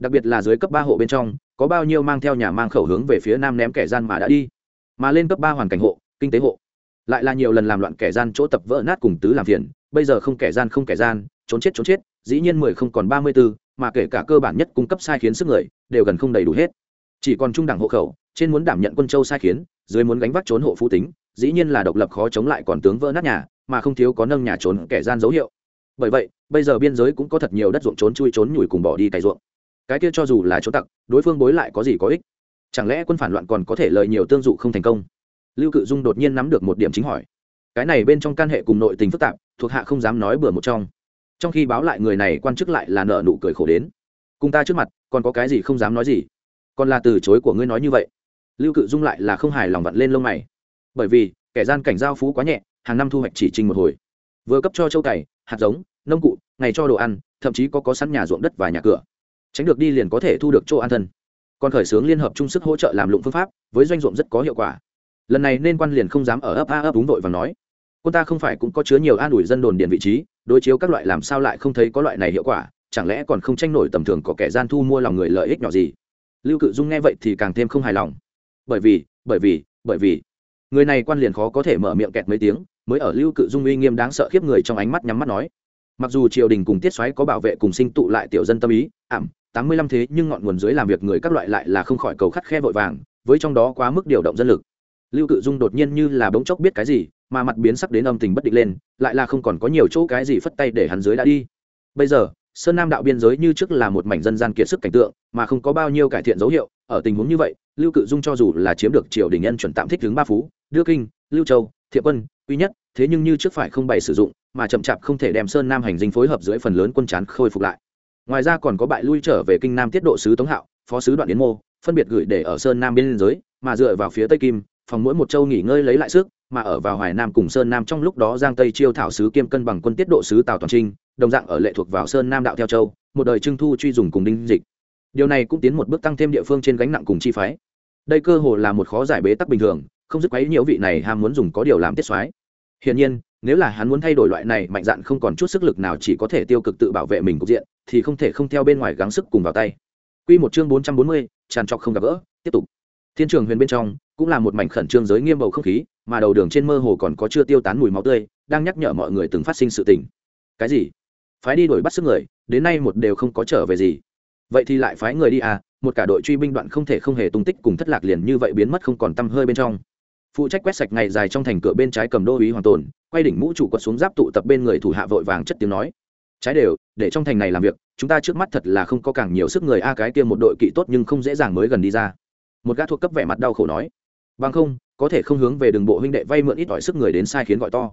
đặc biệt là dưới cấp ba hộ bên trong, có bao nhiêu mang theo nhà mang khẩu hướng về phía nam ném kẻ gian mà đã đi. Mà lên cấp ba hoàn cảnh hộ, kinh tế hộ, lại là nhiều lần làm loạn kẻ gian chỗ tập vỡ nát cùng tứ làm phiền, bây giờ không kẻ gian không kẻ gian, trốn chết trốn chết, dĩ nhiên mười không còn ba mươi bốn mà kể cả cơ bản nhất cung cấp sai khiến sức người, đều gần không đầy đủ hết. Chỉ còn trung đẳng hộ khẩu, trên muốn đảm nhận quân châu sai khiến, dưới muốn gánh vác trốn hộ phú tính, dĩ nhiên là độc lập khó chống lại còn tướng vỡ nát nhà, mà không thiếu có nâng nhà trốn kẻ gian dấu hiệu. Bởi vậy, bây giờ biên giới cũng có thật nhiều đất ruộng trốn chui trốn nhủi cùng bỏ đi cày ruộng cái kia cho dù là chỗ tặc, đối phương bối lại có gì có ích? Chẳng lẽ quân phản loạn còn có thể lợi nhiều tương dụ không thành công? Lưu cự dung đột nhiên nắm được một điểm chính hỏi. Cái này bên trong can hệ cùng nội tình phức tạp, thuộc hạ không dám nói bừa một trong. Trong khi báo lại người này quan chức lại là nợ nụ cười khổ đến. Cùng ta trước mặt, còn có cái gì không dám nói gì? Còn là từ chối của ngươi nói như vậy. Lưu cự dung lại là không hài lòng vặn lên lông mày. Bởi vì, kẻ gian cảnh giao phú quá nhẹ, hàng năm thu hoạch chỉ trình một hồi. Vừa cấp cho châu cày, hạt giống, nông cụ, ngày cho đồ ăn, thậm chí có có sẵn nhà ruộng đất và nhà cửa tránh được đi liền có thể thu được chỗ an thân. Còn khởi xướng liên hợp chung sức hỗ trợ làm lụng phương pháp, với doanh ruộng rất có hiệu quả. Lần này nên quan liền không dám ở ấp a ấp đúng vội và nói. Quân ta không phải cũng có chứa nhiều an ủi dân đồn điện vị trí, đối chiếu các loại làm sao lại không thấy có loại này hiệu quả, chẳng lẽ còn không tranh nổi tầm thường có kẻ gian thu mua lòng người lợi ích nhỏ gì? Lưu cự dung nghe vậy thì càng thêm không hài lòng. Bởi vì bởi vì bởi vì. Người này quan liền khó có thể mở miệng kẹt mấy tiếng, mới ở lưu cự dung uy nghiêm đáng sợ khiếp người trong ánh mắt nhắm mắt nói. Mặc dù triều đình cùng tiết xoáy có bảo vệ cùng sinh tụ lại tiểu dân tâm ý, ảm tám mươi lăm thế nhưng ngọn nguồn dưới làm việc người các loại lại là không khỏi cầu khắt khe vội vàng, với trong đó quá mức điều động dân lực. Lưu cự dung đột nhiên như là bỗng chốc biết cái gì, mà mặt biến sắc đến âm tình bất định lên, lại là không còn có nhiều chỗ cái gì phất tay để hắn dưới đã đi. Bây giờ, sơn nam đạo biên giới như trước là một mảnh dân gian kiệt sức cảnh tượng, mà không có bao nhiêu cải thiện dấu hiệu, ở tình huống như vậy, lưu cự dung cho dù là chiếm được triều đình nhân chuẩn tạm thích hướng ba phú, đưa kinh, lưu châu thiệp quân, uy nhất, thế nhưng như trước phải không bày sử dụng, mà chậm chạp không thể đem sơn nam hành dinh phối hợp dưới phần lớn quân chán khôi phục lại ngoài ra còn có bại lui trở về kinh nam tiết độ sứ tống hạo, phó sứ đoạn yến mô, phân biệt gửi để ở sơn nam biên giới mà dựa vào phía tây kim, phòng mỗi một châu nghỉ ngơi lấy lại sức, mà ở vào hoài nam cùng sơn nam trong lúc đó giang tây chiêu thảo sứ kiêm cân bằng quân tiết độ sứ tào toàn trinh, đồng dạng ở lệ thuộc vào sơn nam đạo theo châu, một đời trưng thu truy dùng cùng đinh dịch. Điều này cũng tiến một bước tăng thêm địa phương trên gánh nặng cùng chi phái. Đây cơ hồ là một khó giải bế tắc bình thường, không dứt quấy nhiễu vị này ham muốn dùng có điều làm tiết soái. Hiển nhiên nếu là hắn muốn thay đổi loại này mạnh dạn không còn chút sức lực nào chỉ có thể tiêu cực tự bảo vệ mình cục diện thì không thể không theo bên ngoài gắng sức cùng vào tay Quy một chương 440, tràn trọc không gặp gỡ, tiếp tục. Thiên trường huyền bên trong cũng là một mảnh khẩn trương giới nghiêm bầu không khí, mà đầu đường trên mơ hồ còn có chưa tiêu tán mùi máu tươi, đang nhắc nhở mọi người từng phát sinh sự tình. Cái gì? Phái đi đuổi bắt sức người, đến nay một đều không có trở về gì. Vậy thì lại phái người đi à, một cả đội truy binh đoạn không thể không hề tung tích cùng thất lạc liền như vậy biến mất không còn tăm hơi bên trong phụ trách quét sạch ngày dài trong thành cửa bên trái cầm đô uý hoàng tồn, quay đỉnh mũ chủ quật xuống giáp tụ tập bên người thủ hạ vội vàng chất tiếng nói. Trái đều, để trong thành này làm việc, chúng ta trước mắt thật là không có càng nhiều sức người a, cái kia một đội kỵ tốt nhưng không dễ dàng mới gần đi ra. Một gã thuộc cấp vẻ mặt đau khổ nói. Bằng không, có thể không hướng về đường bộ huynh đệ vay mượn ít ỏi sức người đến sai khiến gọi to.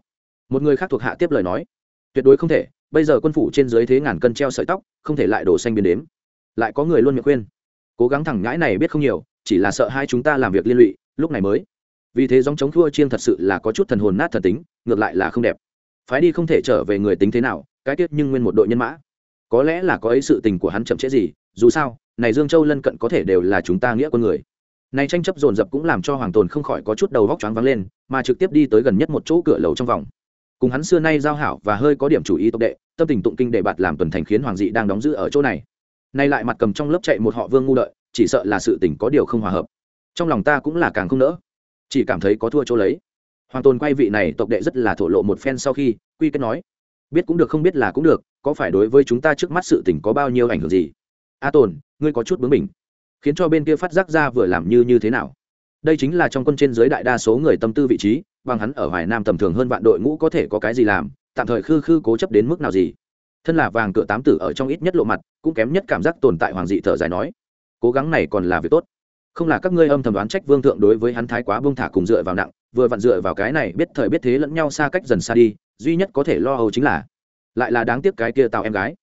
Một người khác thuộc hạ tiếp lời nói. Tuyệt đối không thể, bây giờ quân phủ trên dưới thế ngàn cân treo sợi tóc, không thể lại đổ xanh biến đếm. Lại có người luôn miệng khuyên. Cố gắng thẳng ngãi này biết không nhiều, chỉ là sợ hai chúng ta làm việc liên lụy, lúc này mới vì thế dòng chống thua chiêng thật sự là có chút thần hồn nát thần tính, ngược lại là không đẹp. Phái đi không thể trở về người tính thế nào, cái tiết nhưng nguyên một đội nhân mã. Có lẽ là có ấy sự tình của hắn chậm trễ gì, dù sao, này dương châu lân cận có thể đều là chúng ta nghĩa con người. Này tranh chấp dồn dập cũng làm cho hoàng tồn không khỏi có chút đầu vóc choáng vắng lên, mà trực tiếp đi tới gần nhất một chỗ cửa lầu trong vòng. Cùng hắn xưa nay giao hảo và hơi có điểm chủ ý tộc đệ, tâm tình tụng kinh để bạt làm tuần thành khiến hoàng dị đang đóng giữ ở chỗ này. Nay lại mặt cầm trong lớp chạy một họ vương ngu lợi chỉ sợ là sự tình có điều không hòa hợp. Trong lòng ta cũng là càng không nỡ chỉ cảm thấy có thua chỗ lấy. Hoàng tôn quay vị này tộc đệ rất là thổ lộ một phen sau khi quy kết nói, biết cũng được không biết là cũng được, có phải đối với chúng ta trước mắt sự tình có bao nhiêu ảnh hưởng gì? A tồn, ngươi có chút bướng mình khiến cho bên kia phát giác ra vừa làm như như thế nào. Đây chính là trong quân trên giới đại đa số người tâm tư vị trí, bằng hắn ở hoài nam tầm thường hơn vạn đội ngũ có thể có cái gì làm, tạm thời khư khư cố chấp đến mức nào gì. Thân là vàng cửa tám tử ở trong ít nhất lộ mặt, cũng kém nhất cảm giác tồn tại hoàng dị thở dài nói, cố gắng này còn là việc tốt không là các ngươi âm thầm đoán trách vương thượng đối với hắn thái quá bông thả cùng dựa vào nặng, vừa vặn dựa vào cái này biết thời biết thế lẫn nhau xa cách dần xa đi, duy nhất có thể lo âu chính là, lại là đáng tiếc cái kia tào em gái.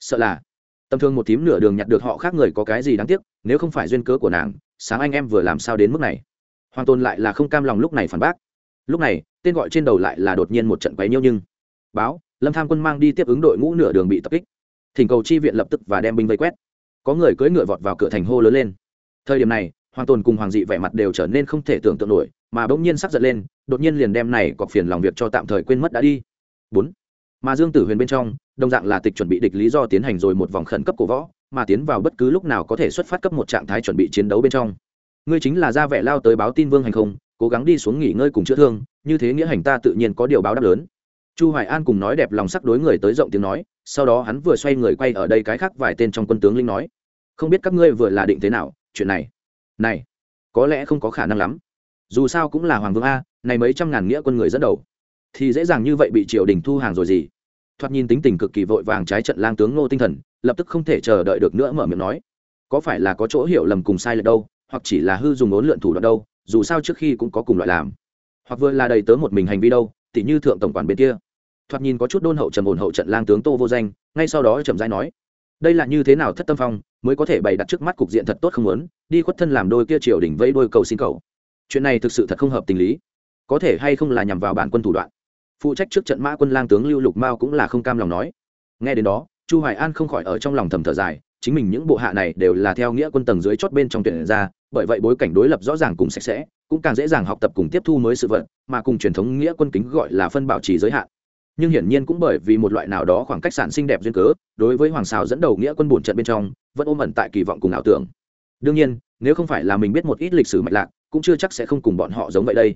Sợ là, tầm thương một tím nửa đường nhặt được họ khác người có cái gì đáng tiếc, nếu không phải duyên cớ của nàng, sáng anh em vừa làm sao đến mức này. Hoàng tôn lại là không cam lòng lúc này phản bác. Lúc này, tên gọi trên đầu lại là đột nhiên một trận quấy nhiêu nhưng, báo, lâm tham quân mang đi tiếp ứng đội ngũ nửa đường bị tập kích. Thỉnh cầu chi viện lập tức và đem binh vây quét. Có người cưỡi ngựa vọt vào cửa thành hô lớn lên. Thời điểm này hoàng tồn cùng hoàng dị vẻ mặt đều trở nên không thể tưởng tượng nổi, mà bỗng nhiên sắc giận lên, đột nhiên liền đem này cọc phiền lòng việc cho tạm thời quên mất đã đi. Bốn, mà dương tử huyền bên trong, đồng dạng là tịch chuẩn bị địch lý do tiến hành rồi một vòng khẩn cấp cổ võ, mà tiến vào bất cứ lúc nào có thể xuất phát cấp một trạng thái chuẩn bị chiến đấu bên trong. Ngươi chính là ra vẻ lao tới báo tin vương hành không, cố gắng đi xuống nghỉ ngơi cùng chữa thương, như thế nghĩa hành ta tự nhiên có điều báo đáp lớn. Chu hoài an cùng nói đẹp lòng sắc đối người tới rộng tiếng nói, sau đó hắn vừa xoay người quay ở đây cái khác vài tên trong quân tướng linh nói, không biết các ngươi vừa là định thế nào, chuyện này này, có lẽ không có khả năng lắm. Dù sao cũng là hoàng vương a, này mấy trăm ngàn nghĩa quân người dẫn đầu, thì dễ dàng như vậy bị triều đình thu hàng rồi gì? Thoạt nhìn tính tình cực kỳ vội vàng trái trận lang tướng ngô tinh thần, lập tức không thể chờ đợi được nữa mở miệng nói, có phải là có chỗ hiểu lầm cùng sai lệch đâu, hoặc chỉ là hư dùng ốn lượn thủ đoạn đâu, dù sao trước khi cũng có cùng loại làm. Hoặc vừa là đầy tớ một mình hành vi đâu, tỉ như thượng tổng quản bên kia. Thoạt nhìn có chút đôn hậu trầm ổn hậu trận lang tướng tô vô danh, ngay sau đó trầm giai nói đây là như thế nào thất tâm phong, mới có thể bày đặt trước mắt cục diện thật tốt không muốn, đi khuất thân làm đôi kia triều đỉnh vây đôi cầu xin cầu. Chuyện này thực sự thật không hợp tình lý. Có thể hay không là nhằm vào bản quân thủ đoạn. Phụ trách trước trận mã quân lang tướng lưu lục mao cũng là không cam lòng nói. Nghe đến đó, chu hoài an không khỏi ở trong lòng thầm thở dài, chính mình những bộ hạ này đều là theo nghĩa quân tầng dưới chót bên trong tuyển ra, bởi vậy bối cảnh đối lập rõ ràng cùng sạch sẽ, cũng càng dễ dàng học tập cùng tiếp thu mới sự vật, mà cùng truyền thống nghĩa quân kính gọi là phân bảo trì giới hạn nhưng hiển nhiên cũng bởi vì một loại nào đó khoảng cách sản sinh đẹp duyên cớ, đối với hoàng xào dẫn đầu nghĩa quân bổn trận bên trong, vẫn ôm ẩn tại kỳ vọng cùng ảo tưởng. Đương nhiên, nếu không phải là mình biết một ít lịch sử mạch lạc, cũng chưa chắc sẽ không cùng bọn họ giống vậy đây.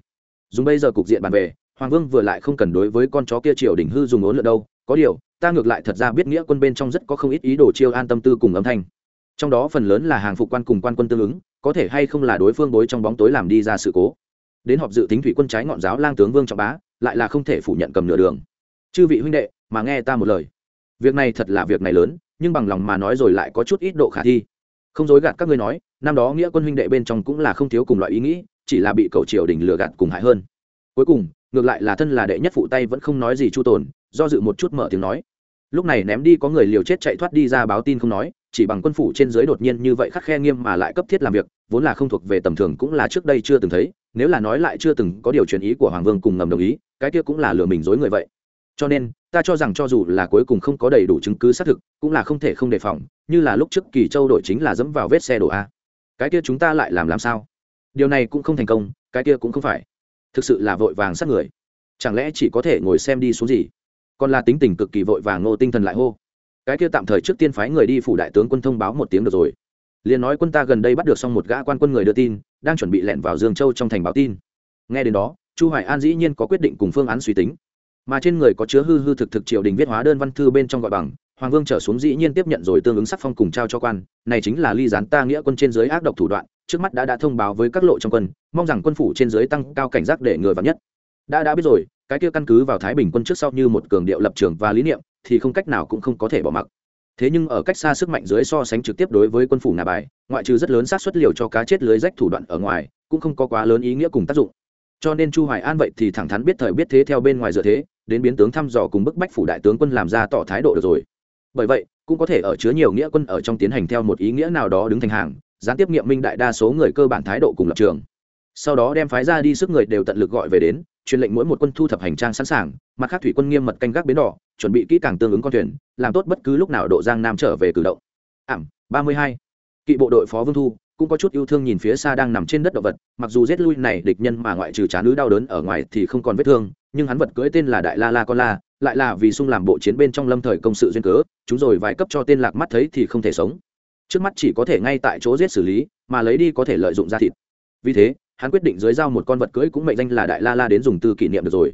Dùng bây giờ cục diện bàn về, hoàng vương vừa lại không cần đối với con chó kia triều đình hư dùng ốn lượt đâu, có điều, ta ngược lại thật ra biết nghĩa quân bên trong rất có không ít ý đồ chiêu an tâm tư cùng âm thanh. Trong đó phần lớn là hàng phục quan cùng quan quân tương ứng, có thể hay không là đối phương bối trong bóng tối làm đi ra sự cố. Đến họp dự tính thủy quân trái ngọn giáo lang tướng vương trọng bá, lại là không thể phủ nhận cầm nửa đường chư vị huynh đệ, mà nghe ta một lời. Việc này thật là việc này lớn, nhưng bằng lòng mà nói rồi lại có chút ít độ khả thi. Không dối gạt các ngươi nói, năm đó nghĩa quân huynh đệ bên trong cũng là không thiếu cùng loại ý nghĩ, chỉ là bị cầu triều đình lừa gạt cùng hại hơn. Cuối cùng, ngược lại là thân là đệ nhất phụ tay vẫn không nói gì chu tồn, do dự một chút mở tiếng nói. Lúc này ném đi có người liều chết chạy thoát đi ra báo tin không nói, chỉ bằng quân phủ trên dưới đột nhiên như vậy khắc khe nghiêm mà lại cấp thiết làm việc, vốn là không thuộc về tầm thường cũng là trước đây chưa từng thấy, nếu là nói lại chưa từng có điều chuyển ý của hoàng vương cùng ngầm đồng ý, cái kia cũng là lừa mình dối người vậy cho nên, ta cho rằng cho dù là cuối cùng không có đầy đủ chứng cứ xác thực, cũng là không thể không đề phòng, như là lúc trước kỳ châu đổi chính là dẫm vào vết xe đổ a. Cái kia chúng ta lại làm làm sao? Điều này cũng không thành công, cái kia cũng không phải. Thực sự là vội vàng sát người. Chẳng lẽ chỉ có thể ngồi xem đi xuống gì? Còn là tính tình cực kỳ vội vàng ngô tinh thần lại hô. Cái kia tạm thời trước tiên phái người đi phủ đại tướng quân thông báo một tiếng được rồi. Liền nói quân ta gần đây bắt được xong một gã quan quân người đưa tin, đang chuẩn bị lẹn vào dương châu trong thành báo tin. Nghe đến đó, chu hoài an dĩ nhiên có quyết định cùng phương án suy tính mà trên người có chứa hư hư thực thực triều đình viết hóa đơn văn thư bên trong gọi bằng, hoàng vương trở xuống dĩ nhiên tiếp nhận rồi tương ứng sắc phong cùng trao cho quan, này chính là ly gián ta nghĩa quân trên dưới ác độc thủ đoạn, trước mắt đã đã thông báo với các lộ trong quân, mong rằng quân phủ trên dưới tăng cao cảnh giác để ngừa vào nhất. Đã đã biết rồi, cái kia căn cứ vào thái bình quân trước sau như một cường điệu lập trường và lý niệm, thì không cách nào cũng không có thể bỏ mặc. Thế nhưng ở cách xa sức mạnh dưới so sánh trực tiếp đối với quân phủ nà bài, ngoại trừ rất lớn sát xuất liều cho cá chết lưới rách thủ đoạn ở ngoài, cũng không có quá lớn ý nghĩa cùng tác dụng. Cho nên chu hoài an vậy thì thẳng thắn biết thời biết thế theo bên ngoài dựa thế đến biến tướng thăm dò cùng bức bách phủ đại tướng quân làm ra tỏ thái độ được rồi. Bởi vậy, cũng có thể ở chứa nhiều nghĩa quân ở trong tiến hành theo một ý nghĩa nào đó đứng thành hàng, gián tiếp nghiệm minh đại đa số người cơ bản thái độ cùng lập trường. Sau đó đem phái ra đi sức người đều tận lực gọi về đến, truyền lệnh mỗi một quân thu thập hành trang sẵn sàng, mặt khác thủy quân nghiêm mật canh gác bến đỏ, chuẩn bị kỹ càng tương ứng con thuyền, làm tốt bất cứ lúc nào độ giang nam trở về cử động. Ảm, ba mươi hai. Kỵ bộ đội phó vương thu cũng có chút yêu thương nhìn phía xa đang nằm trên đất động vật, mặc dù rét lui này địch nhân mà ngoại trừ chán nữ đau đớn ở ngoài thì không còn vết thương nhưng hắn vật cưỡi tên là đại la la con la, lại là vì sung làm bộ chiến bên trong lâm thời công sự duyên cớ, chúng rồi vài cấp cho tên lạc mắt thấy thì không thể sống. Trước mắt chỉ có thể ngay tại chỗ giết xử lý, mà lấy đi có thể lợi dụng ra thịt. Vì thế, hắn quyết định dưới giao một con vật cưỡi cũng mệnh danh là đại la la đến dùng từ kỷ niệm được rồi.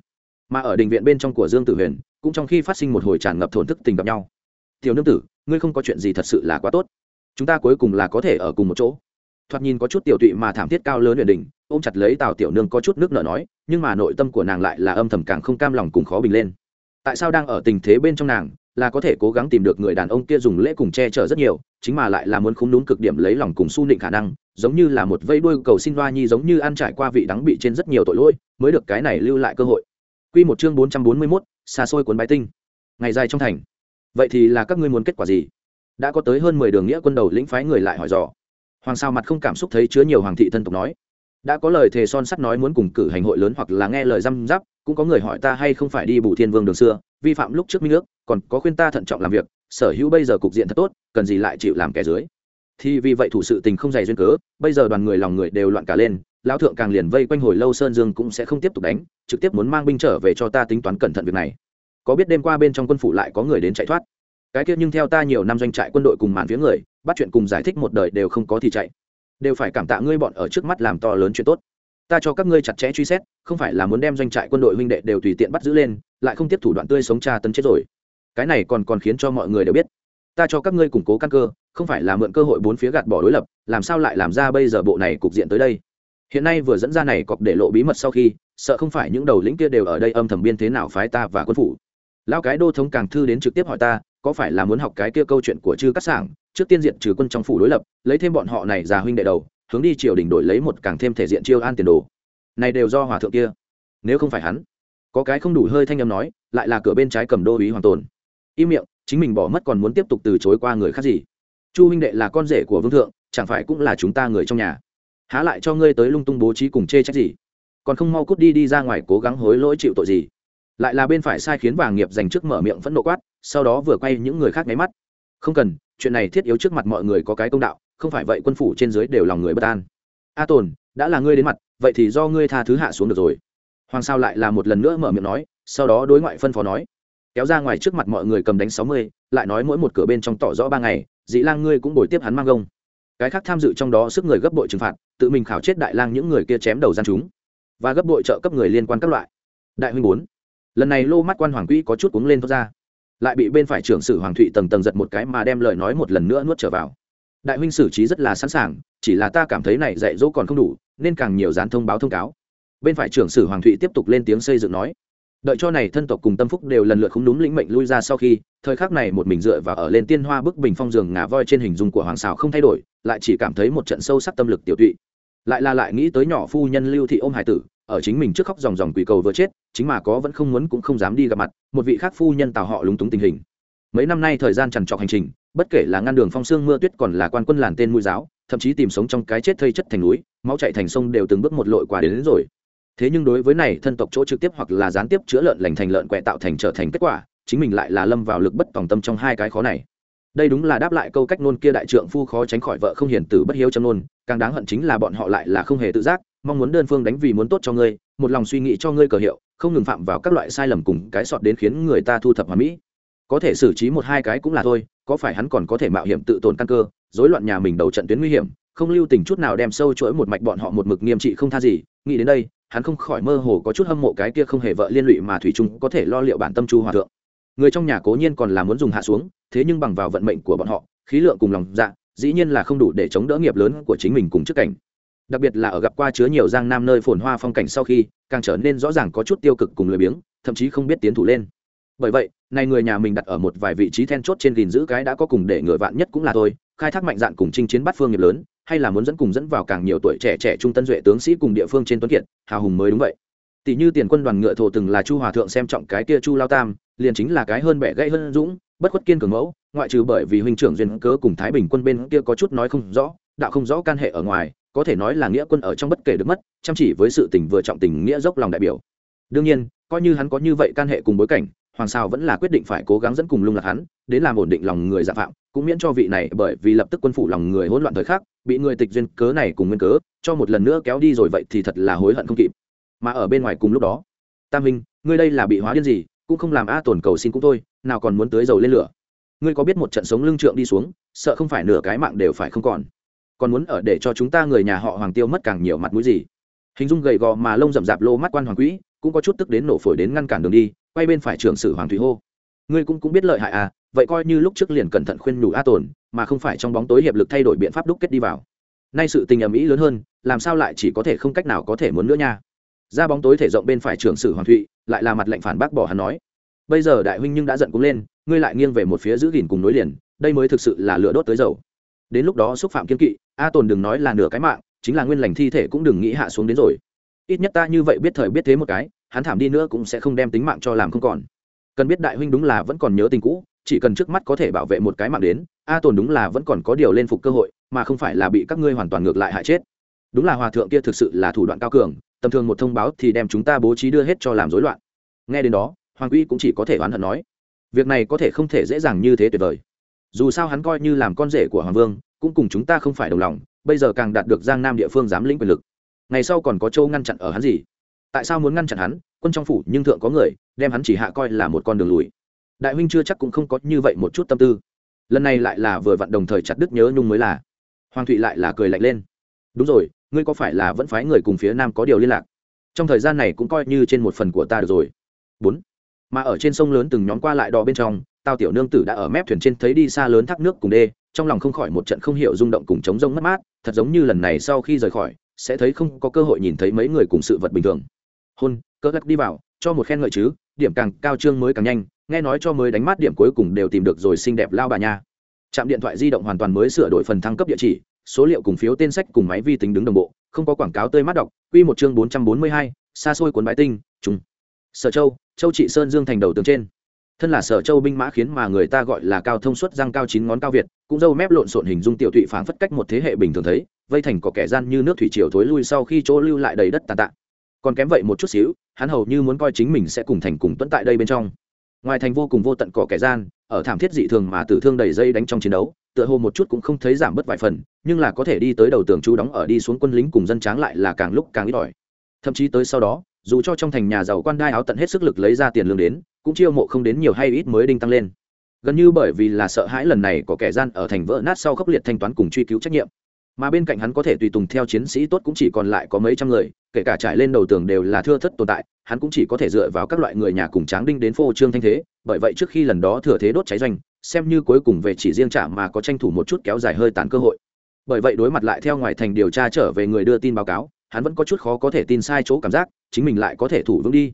Mà ở đình viện bên trong của dương tử huyền, cũng trong khi phát sinh một hồi tràn ngập thổn thức tình gặp nhau. Tiểu nương tử, ngươi không có chuyện gì thật sự là quá tốt. Chúng ta cuối cùng là có thể ở cùng một chỗ thoạt nhìn có chút tiểu tụy mà thảm thiết cao lớn huyền đình ôm chặt lấy tào tiểu nương có chút nước nở nói nhưng mà nội tâm của nàng lại là âm thầm càng không cam lòng cùng khó bình lên tại sao đang ở tình thế bên trong nàng là có thể cố gắng tìm được người đàn ông kia dùng lễ cùng che chở rất nhiều chính mà lại là muốn không đúng cực điểm lấy lòng cùng su nịnh khả năng giống như là một vây đuôi cầu xin loa nhi giống như ăn trải qua vị đắng bị trên rất nhiều tội lỗi mới được cái này lưu lại cơ hội Quy một chương bốn trăm bốn mươi 441, xa xôi cuốn bái tinh. Ngày dài trong thành. Vậy thì là các ngươi muốn kết quả gì? Đã có tới hơn mười đường nghĩa quân đầu lĩnh phái người lại hỏi dò. Hoàng sao mặt không cảm xúc thấy chứa nhiều hoàng thị thân tộc nói, đã có lời thề son sắt nói muốn cùng cử hành hội lớn hoặc là nghe lời răm giáp, cũng có người hỏi ta hay không phải đi bù thiên vương đường xưa, vi phạm lúc trước minh ước, còn có khuyên ta thận trọng làm việc, sở hữu bây giờ cục diện thật tốt, cần gì lại chịu làm kẻ dưới. Thì vì vậy thủ sự tình không dày duyên cớ bây giờ đoàn người lòng người đều loạn cả lên lão thượng càng liền vây quanh hồi lâu sơn dương cũng sẽ không tiếp tục đánh trực tiếp muốn mang binh trở về cho ta tính toán cẩn thận việc này. Có biết đêm qua bên trong quân phủ lại có người đến chạy thoát. Cái kia nhưng theo ta nhiều năm doanh trại quân đội cùng màn phía người bắt chuyện cùng giải thích một đời đều không có thì chạy. Đều phải cảm tạ ngươi bọn ở trước mắt làm to lớn chuyện tốt. Ta cho các ngươi chặt chẽ truy xét, không phải là muốn đem doanh trại quân đội huynh đệ đều tùy tiện bắt giữ lên, lại không tiếp thủ đoạn tươi sống tra tấn chết rồi. Cái này còn còn khiến cho mọi người đều biết. Ta cho các ngươi củng cố căn cơ, không phải là mượn cơ hội bốn phía gạt bỏ đối lập, làm sao lại làm ra bây giờ bộ này cục diện tới đây? Hiện nay vừa dẫn ra này cọc để lộ bí mật sau khi, sợ không phải những đầu lĩnh kia đều ở đây âm thầm biên thế nào phái ta và quân phủ. Lão cái đô thống càng thư đến trực tiếp hỏi ta, có phải là muốn học cái kia câu chuyện của chư cắt sảng trước tiên diện trừ quân trong phủ đối lập, lấy thêm bọn họ này già huynh đệ đầu, hướng đi triều đình đổi lấy một càng thêm thể diện chiêu an tiền đồ. Này đều do hòa thượng kia. Nếu không phải hắn, có cái không đủ hơi thanh âm nói, lại là cửa bên trái cầm đô ý hoàng tồn. Im miệng, chính mình bỏ mất còn muốn tiếp tục từ chối qua người khác gì? Chu huynh đệ là con rể của vương thượng, chẳng phải cũng là chúng ta người trong nhà? Há lại cho ngươi tới lung tung bố trí cùng chê trách gì? Còn không mau cút đi đi ra ngoài cố gắng hối lỗi chịu tội gì? Lại là bên phải sai khiến vàng nghiệp dành trước mở miệng phẫn nộ quát, sau đó vừa quay những người khác máy mắt. Không cần chuyện này thiết yếu trước mặt mọi người có cái công đạo, không phải vậy quân phủ trên dưới đều lòng người bất an. A tồn, đã là ngươi đến mặt, vậy thì do ngươi tha thứ hạ xuống được rồi. Hoàng sao lại là một lần nữa mở miệng nói, sau đó đối ngoại phân phó nói. Kéo ra ngoài trước mặt mọi người cầm đánh sáu mươi, lại nói mỗi một cửa bên trong tỏ rõ ba ngày, dị lang ngươi cũng bồi tiếp hắn mang gông. Cái khác tham dự trong đó sức người gấp bội trừng phạt, tự mình khảo chết đại lang những người kia chém đầu gian chúng. Và gấp bội trợ cấp người liên quan các loại. Đại huynh bốn. Lần này lô mắt quan hoàng quỹ có chút cuống lên thoát ra lại bị bên phải trưởng sử hoàng thụy tầng tầng giật một cái mà đem lời nói một lần nữa nuốt trở vào. Đại huynh xử trí rất là sẵn sàng, chỉ là ta cảm thấy này dạy dỗ còn không đủ, nên càng nhiều dán thông báo thông cáo. Bên phải trưởng sử hoàng thụy tiếp tục lên tiếng xây dựng nói, đợi cho này thân tộc cùng tâm phúc đều lần lượt không đúng lĩnh mệnh lui ra sau khi, thời khắc này một mình dựa và ở lên tiên hoa bức bình phong giường ngả voi trên hình dung của hoàng xào không thay đổi, lại chỉ cảm thấy một trận sâu sắc tâm lực tiểu tụy. Lại là lại nghĩ tới nhỏ phu nhân lưu thị ôm hải tử ở chính mình trước khóc dòng dòng quỷ cầu vừa chết chính mà có vẫn không muốn cũng không dám đi gặp mặt một vị khác phu nhân tào họ lúng túng tình hình. Mấy năm nay thời gian trằn trọc hành trình bất kể là ngăn đường phong sương mưa tuyết còn là quan quân làn tên mũi giáo thậm chí tìm sống trong cái chết thây chất thành núi máu chạy thành sông đều từng bước một lội qua đến, đến rồi. Thế nhưng đối với này thân tộc chỗ trực tiếp hoặc là gián tiếp chữa lợn lành thành lợn quẹ tạo thành trở thành kết quả chính mình lại là lâm vào lực bất tòng tâm trong hai cái khó này. Đây đúng là đáp lại câu cách nôn kia đại trượng phu khó tránh khỏi vợ không hiền tử bất hiếu châm nôn càng đáng hận chính là bọn họ lại là không hề tự giác mong muốn đơn phương đánh vì muốn tốt cho ngươi, một lòng suy nghĩ cho ngươi cờ hiệu, không ngừng phạm vào các loại sai lầm cùng cái sọt đến khiến người ta thu thập hòa mỹ. Có thể xử trí một hai cái cũng là thôi, có phải hắn còn có thể mạo hiểm tự tồn căn cơ, rối loạn nhà mình đầu trận tuyến nguy hiểm, không lưu tình chút nào đem sâu chuỗi một mạch bọn họ một mực nghiêm trị không tha gì, nghĩ đến đây, hắn không khỏi mơ hồ có chút hâm mộ cái kia không hề vợ liên lụy mà thủy trung có thể lo liệu bản tâm chu hòa thượng. Người trong nhà cố nhiên còn là muốn dùng hạ xuống, thế nhưng bằng vào vận mệnh của bọn họ, khí lượng cùng lòng dạ dĩ nhiên là không đủ để chống đỡ nghiệp lớn của chính mình cùng trước cảnh đặc biệt là ở gặp qua chứa nhiều giang nam nơi phồn hoa phong cảnh sau khi, càng trở nên rõ ràng có chút tiêu cực cùng lười biếng, thậm chí không biết tiến thủ lên. Bởi vậy, nay người nhà mình đặt ở một vài vị trí then chốt trên gìn giữ cái đã có cùng để người vạn nhất cũng là thôi, khai thác mạnh dạn cùng chinh chiến bắt phương nghiệp lớn, hay là muốn dẫn cùng dẫn vào càng nhiều tuổi trẻ trẻ trung tân duệ tướng sĩ cùng địa phương trên tuấn kiệt, hào hùng mới đúng vậy. Tỷ như tiền quân đoàn ngựa thổ từng là chu hòa thượng xem trọng cái kia chu lao tam, liền chính là cái hơn bẻ gãy hơn dũng, bất khuất kiên cường mẫu, ngoại trừ bởi vì huynh trưởng duyên cớ cùng thái bình quân bên kia có chút nói không rõ, đạo không rõ can hệ ở ngoài có thể nói là nghĩa quân ở trong bất kể được mất, chăm chỉ với sự tình vừa trọng tình nghĩa dốc lòng đại biểu. Đương nhiên, coi như hắn có như vậy can hệ cùng bối cảnh, hoàng sao vẫn là quyết định phải cố gắng dẫn cùng lung lạc hắn, đến làm ổn định lòng người dạ phạm, cũng miễn cho vị này bởi vì lập tức quân phủ lòng người hỗn loạn thời khắc, bị người tịch duyên cớ này cùng nguyên cớ, cho một lần nữa kéo đi rồi vậy thì thật là hối hận không kịp. Mà ở bên ngoài cùng lúc đó, tam minh, ngươi đây là bị hóa điên gì, cũng không làm a tổn cầu xin cũng thôi, nào còn muốn tưới dầu lên lửa. Ngươi có biết một trận sống lưng trượng đi xuống, sợ không phải nửa cái mạng đều phải không còn còn muốn ở để cho chúng ta người nhà họ hoàng tiêu mất càng nhiều mặt mũi gì. Hình dung gầy gò mà lông rậm rạp lô mắt quan hoàng quỹ, cũng có chút tức đến nổ phổi đến ngăn cản đường đi, quay bên phải trưởng sử hoàng thủy hô. Ngươi cũng cũng biết lợi hại à vậy coi như lúc trước liền cẩn thận khuyên nhủ a tồn, mà không phải trong bóng tối hiệp lực thay đổi biện pháp đúc kết đi vào. Nay sự tình ầm ĩ lớn hơn, làm sao lại chỉ có thể không cách nào có thể muốn nữa nha. Ra bóng tối thể rộng bên phải trưởng sử hoàng thụy, lại là mặt lệnh phản bác bỏ hắn nói. Bây giờ đại huynh nhưng đã giận cũng lên, ngươi lại nghiêng về một phía giữ gìn cùng nối liền, đây mới thực sự là lửa đốt tới dầu đến lúc đó xúc phạm kiên kỵ, a tồn đừng nói là nửa cái mạng, chính là nguyên lành thi thể cũng đừng nghĩ hạ xuống đến rồi. Ít nhất ta như vậy biết thời biết thế một cái, hắn thảm đi nữa cũng sẽ không đem tính mạng cho làm không còn. Cần biết đại huynh đúng là vẫn còn nhớ tình cũ, chỉ cần trước mắt có thể bảo vệ một cái mạng đến, a tồn đúng là vẫn còn có điều lên phục cơ hội, mà không phải là bị các ngươi hoàn toàn ngược lại hại chết. Đúng là hòa thượng kia thực sự là thủ đoạn cao cường, tầm thường một thông báo thì đem chúng ta bố trí đưa hết cho làm rối loạn. Nghe đến đó, hoàng quy cũng chỉ có thể oán hận nói, việc này có thể không thể dễ dàng như thế tuyệt vời dù sao hắn coi như làm con rể của hoàng vương, cũng cùng chúng ta không phải đồng lòng, bây giờ càng đạt được giang nam địa phương giám lĩnh quyền lực. Ngày sau còn có châu ngăn chặn ở hắn gì? Tại sao muốn ngăn chặn hắn? Quân trong phủ nhưng thượng có người, đem hắn chỉ hạ coi là một con đường lùi. Đại huynh chưa chắc cũng không có như vậy một chút tâm tư. Lần này lại là vừa vặn đồng thời chặt đứt nhớ nhung mới là. Hoàng thụy lại là cười lạnh lên. Đúng rồi, ngươi có phải là vẫn phái người cùng phía nam có điều liên lạc? Trong thời gian này cũng coi như trên một phần của ta được rồi. Bốn. Mà ở trên sông lớn từng nhóm qua lại đò bên trong tao tiểu nương tử đã ở mép thuyền trên thấy đi xa lớn thác nước cùng đê, trong lòng không khỏi một trận không hiểu rung động cùng chống rông mất mát, thật giống như lần này sau khi rời khỏi, sẽ thấy không có cơ hội nhìn thấy mấy người cùng sự vật bình thường. Hôn cỡ gắt đi vào, cho một khen ngợi chứ, điểm càng cao trương mới càng nhanh, nghe nói cho mới đánh mắt điểm cuối cùng đều tìm được rồi xinh đẹp lao bà nha. Trạm điện thoại di động hoàn toàn mới sửa đổi phần thăng cấp địa chỉ, số liệu cùng phiếu tên sách cùng máy vi tính đứng đồng bộ, không có quảng cáo tươi mắt đọc, quy một chương bốn trăm bốn mươi hai, xa xôi cuốn bái tinh, trùng. Sở châu châu trị sơn dương thành đầu tường trên thân là sở châu binh mã khiến mà người ta gọi là cao thông suất răng cao chín ngón cao việt, cũng dâu mép lộn xộn hình dung tiểu thụy phảng phất cách một thế hệ bình thường thấy, vây thành có kẻ gian như nước thủy triều thối lui sau khi chỗ lưu lại đầy đất tàn tạ. Còn kém vậy một chút xíu, hắn hầu như muốn coi chính mình sẽ cùng thành cùng tuấn tại đây bên trong. Ngoài thành vô cùng vô tận cỏ kẻ gian, ở thảm thiết dị thường mà tử thương đầy dây đánh trong chiến đấu, tựa hồ một chút cũng không thấy giảm bớt vài phần, nhưng là có thể đi tới đầu tường chú đóng ở đi xuống quân lính cùng dân tráng lại là càng lúc càng ít ỏi. Thậm chí tới sau đó dù cho trong thành nhà giàu quan đai áo tận hết sức lực lấy ra tiền lương đến, cũng chiêu mộ không đến nhiều hay ít mới đinh tăng lên. Gần như bởi vì là sợ hãi lần này có kẻ gian ở thành vỡ nát sau khốc liệt thanh toán cùng truy cứu trách nhiệm. Mà bên cạnh hắn có thể tùy tùng theo chiến sĩ tốt cũng chỉ còn lại có mấy trăm người, kể cả trải lên đầu tường đều là thưa thất tồn tại, hắn cũng chỉ có thể dựa vào các loại người nhà cùng tráng đinh đến phô trương thanh thế, bởi vậy trước khi lần đó thừa thế đốt cháy doanh, xem như cuối cùng về chỉ riêng trả mà có tranh thủ một chút kéo dài hơi tàn cơ hội. Bởi vậy đối mặt lại theo ngoài thành điều tra trở về người đưa tin báo cáo, hắn vẫn có chút khó có thể tin sai chỗ cảm giác chính mình lại có thể thủ vững đi.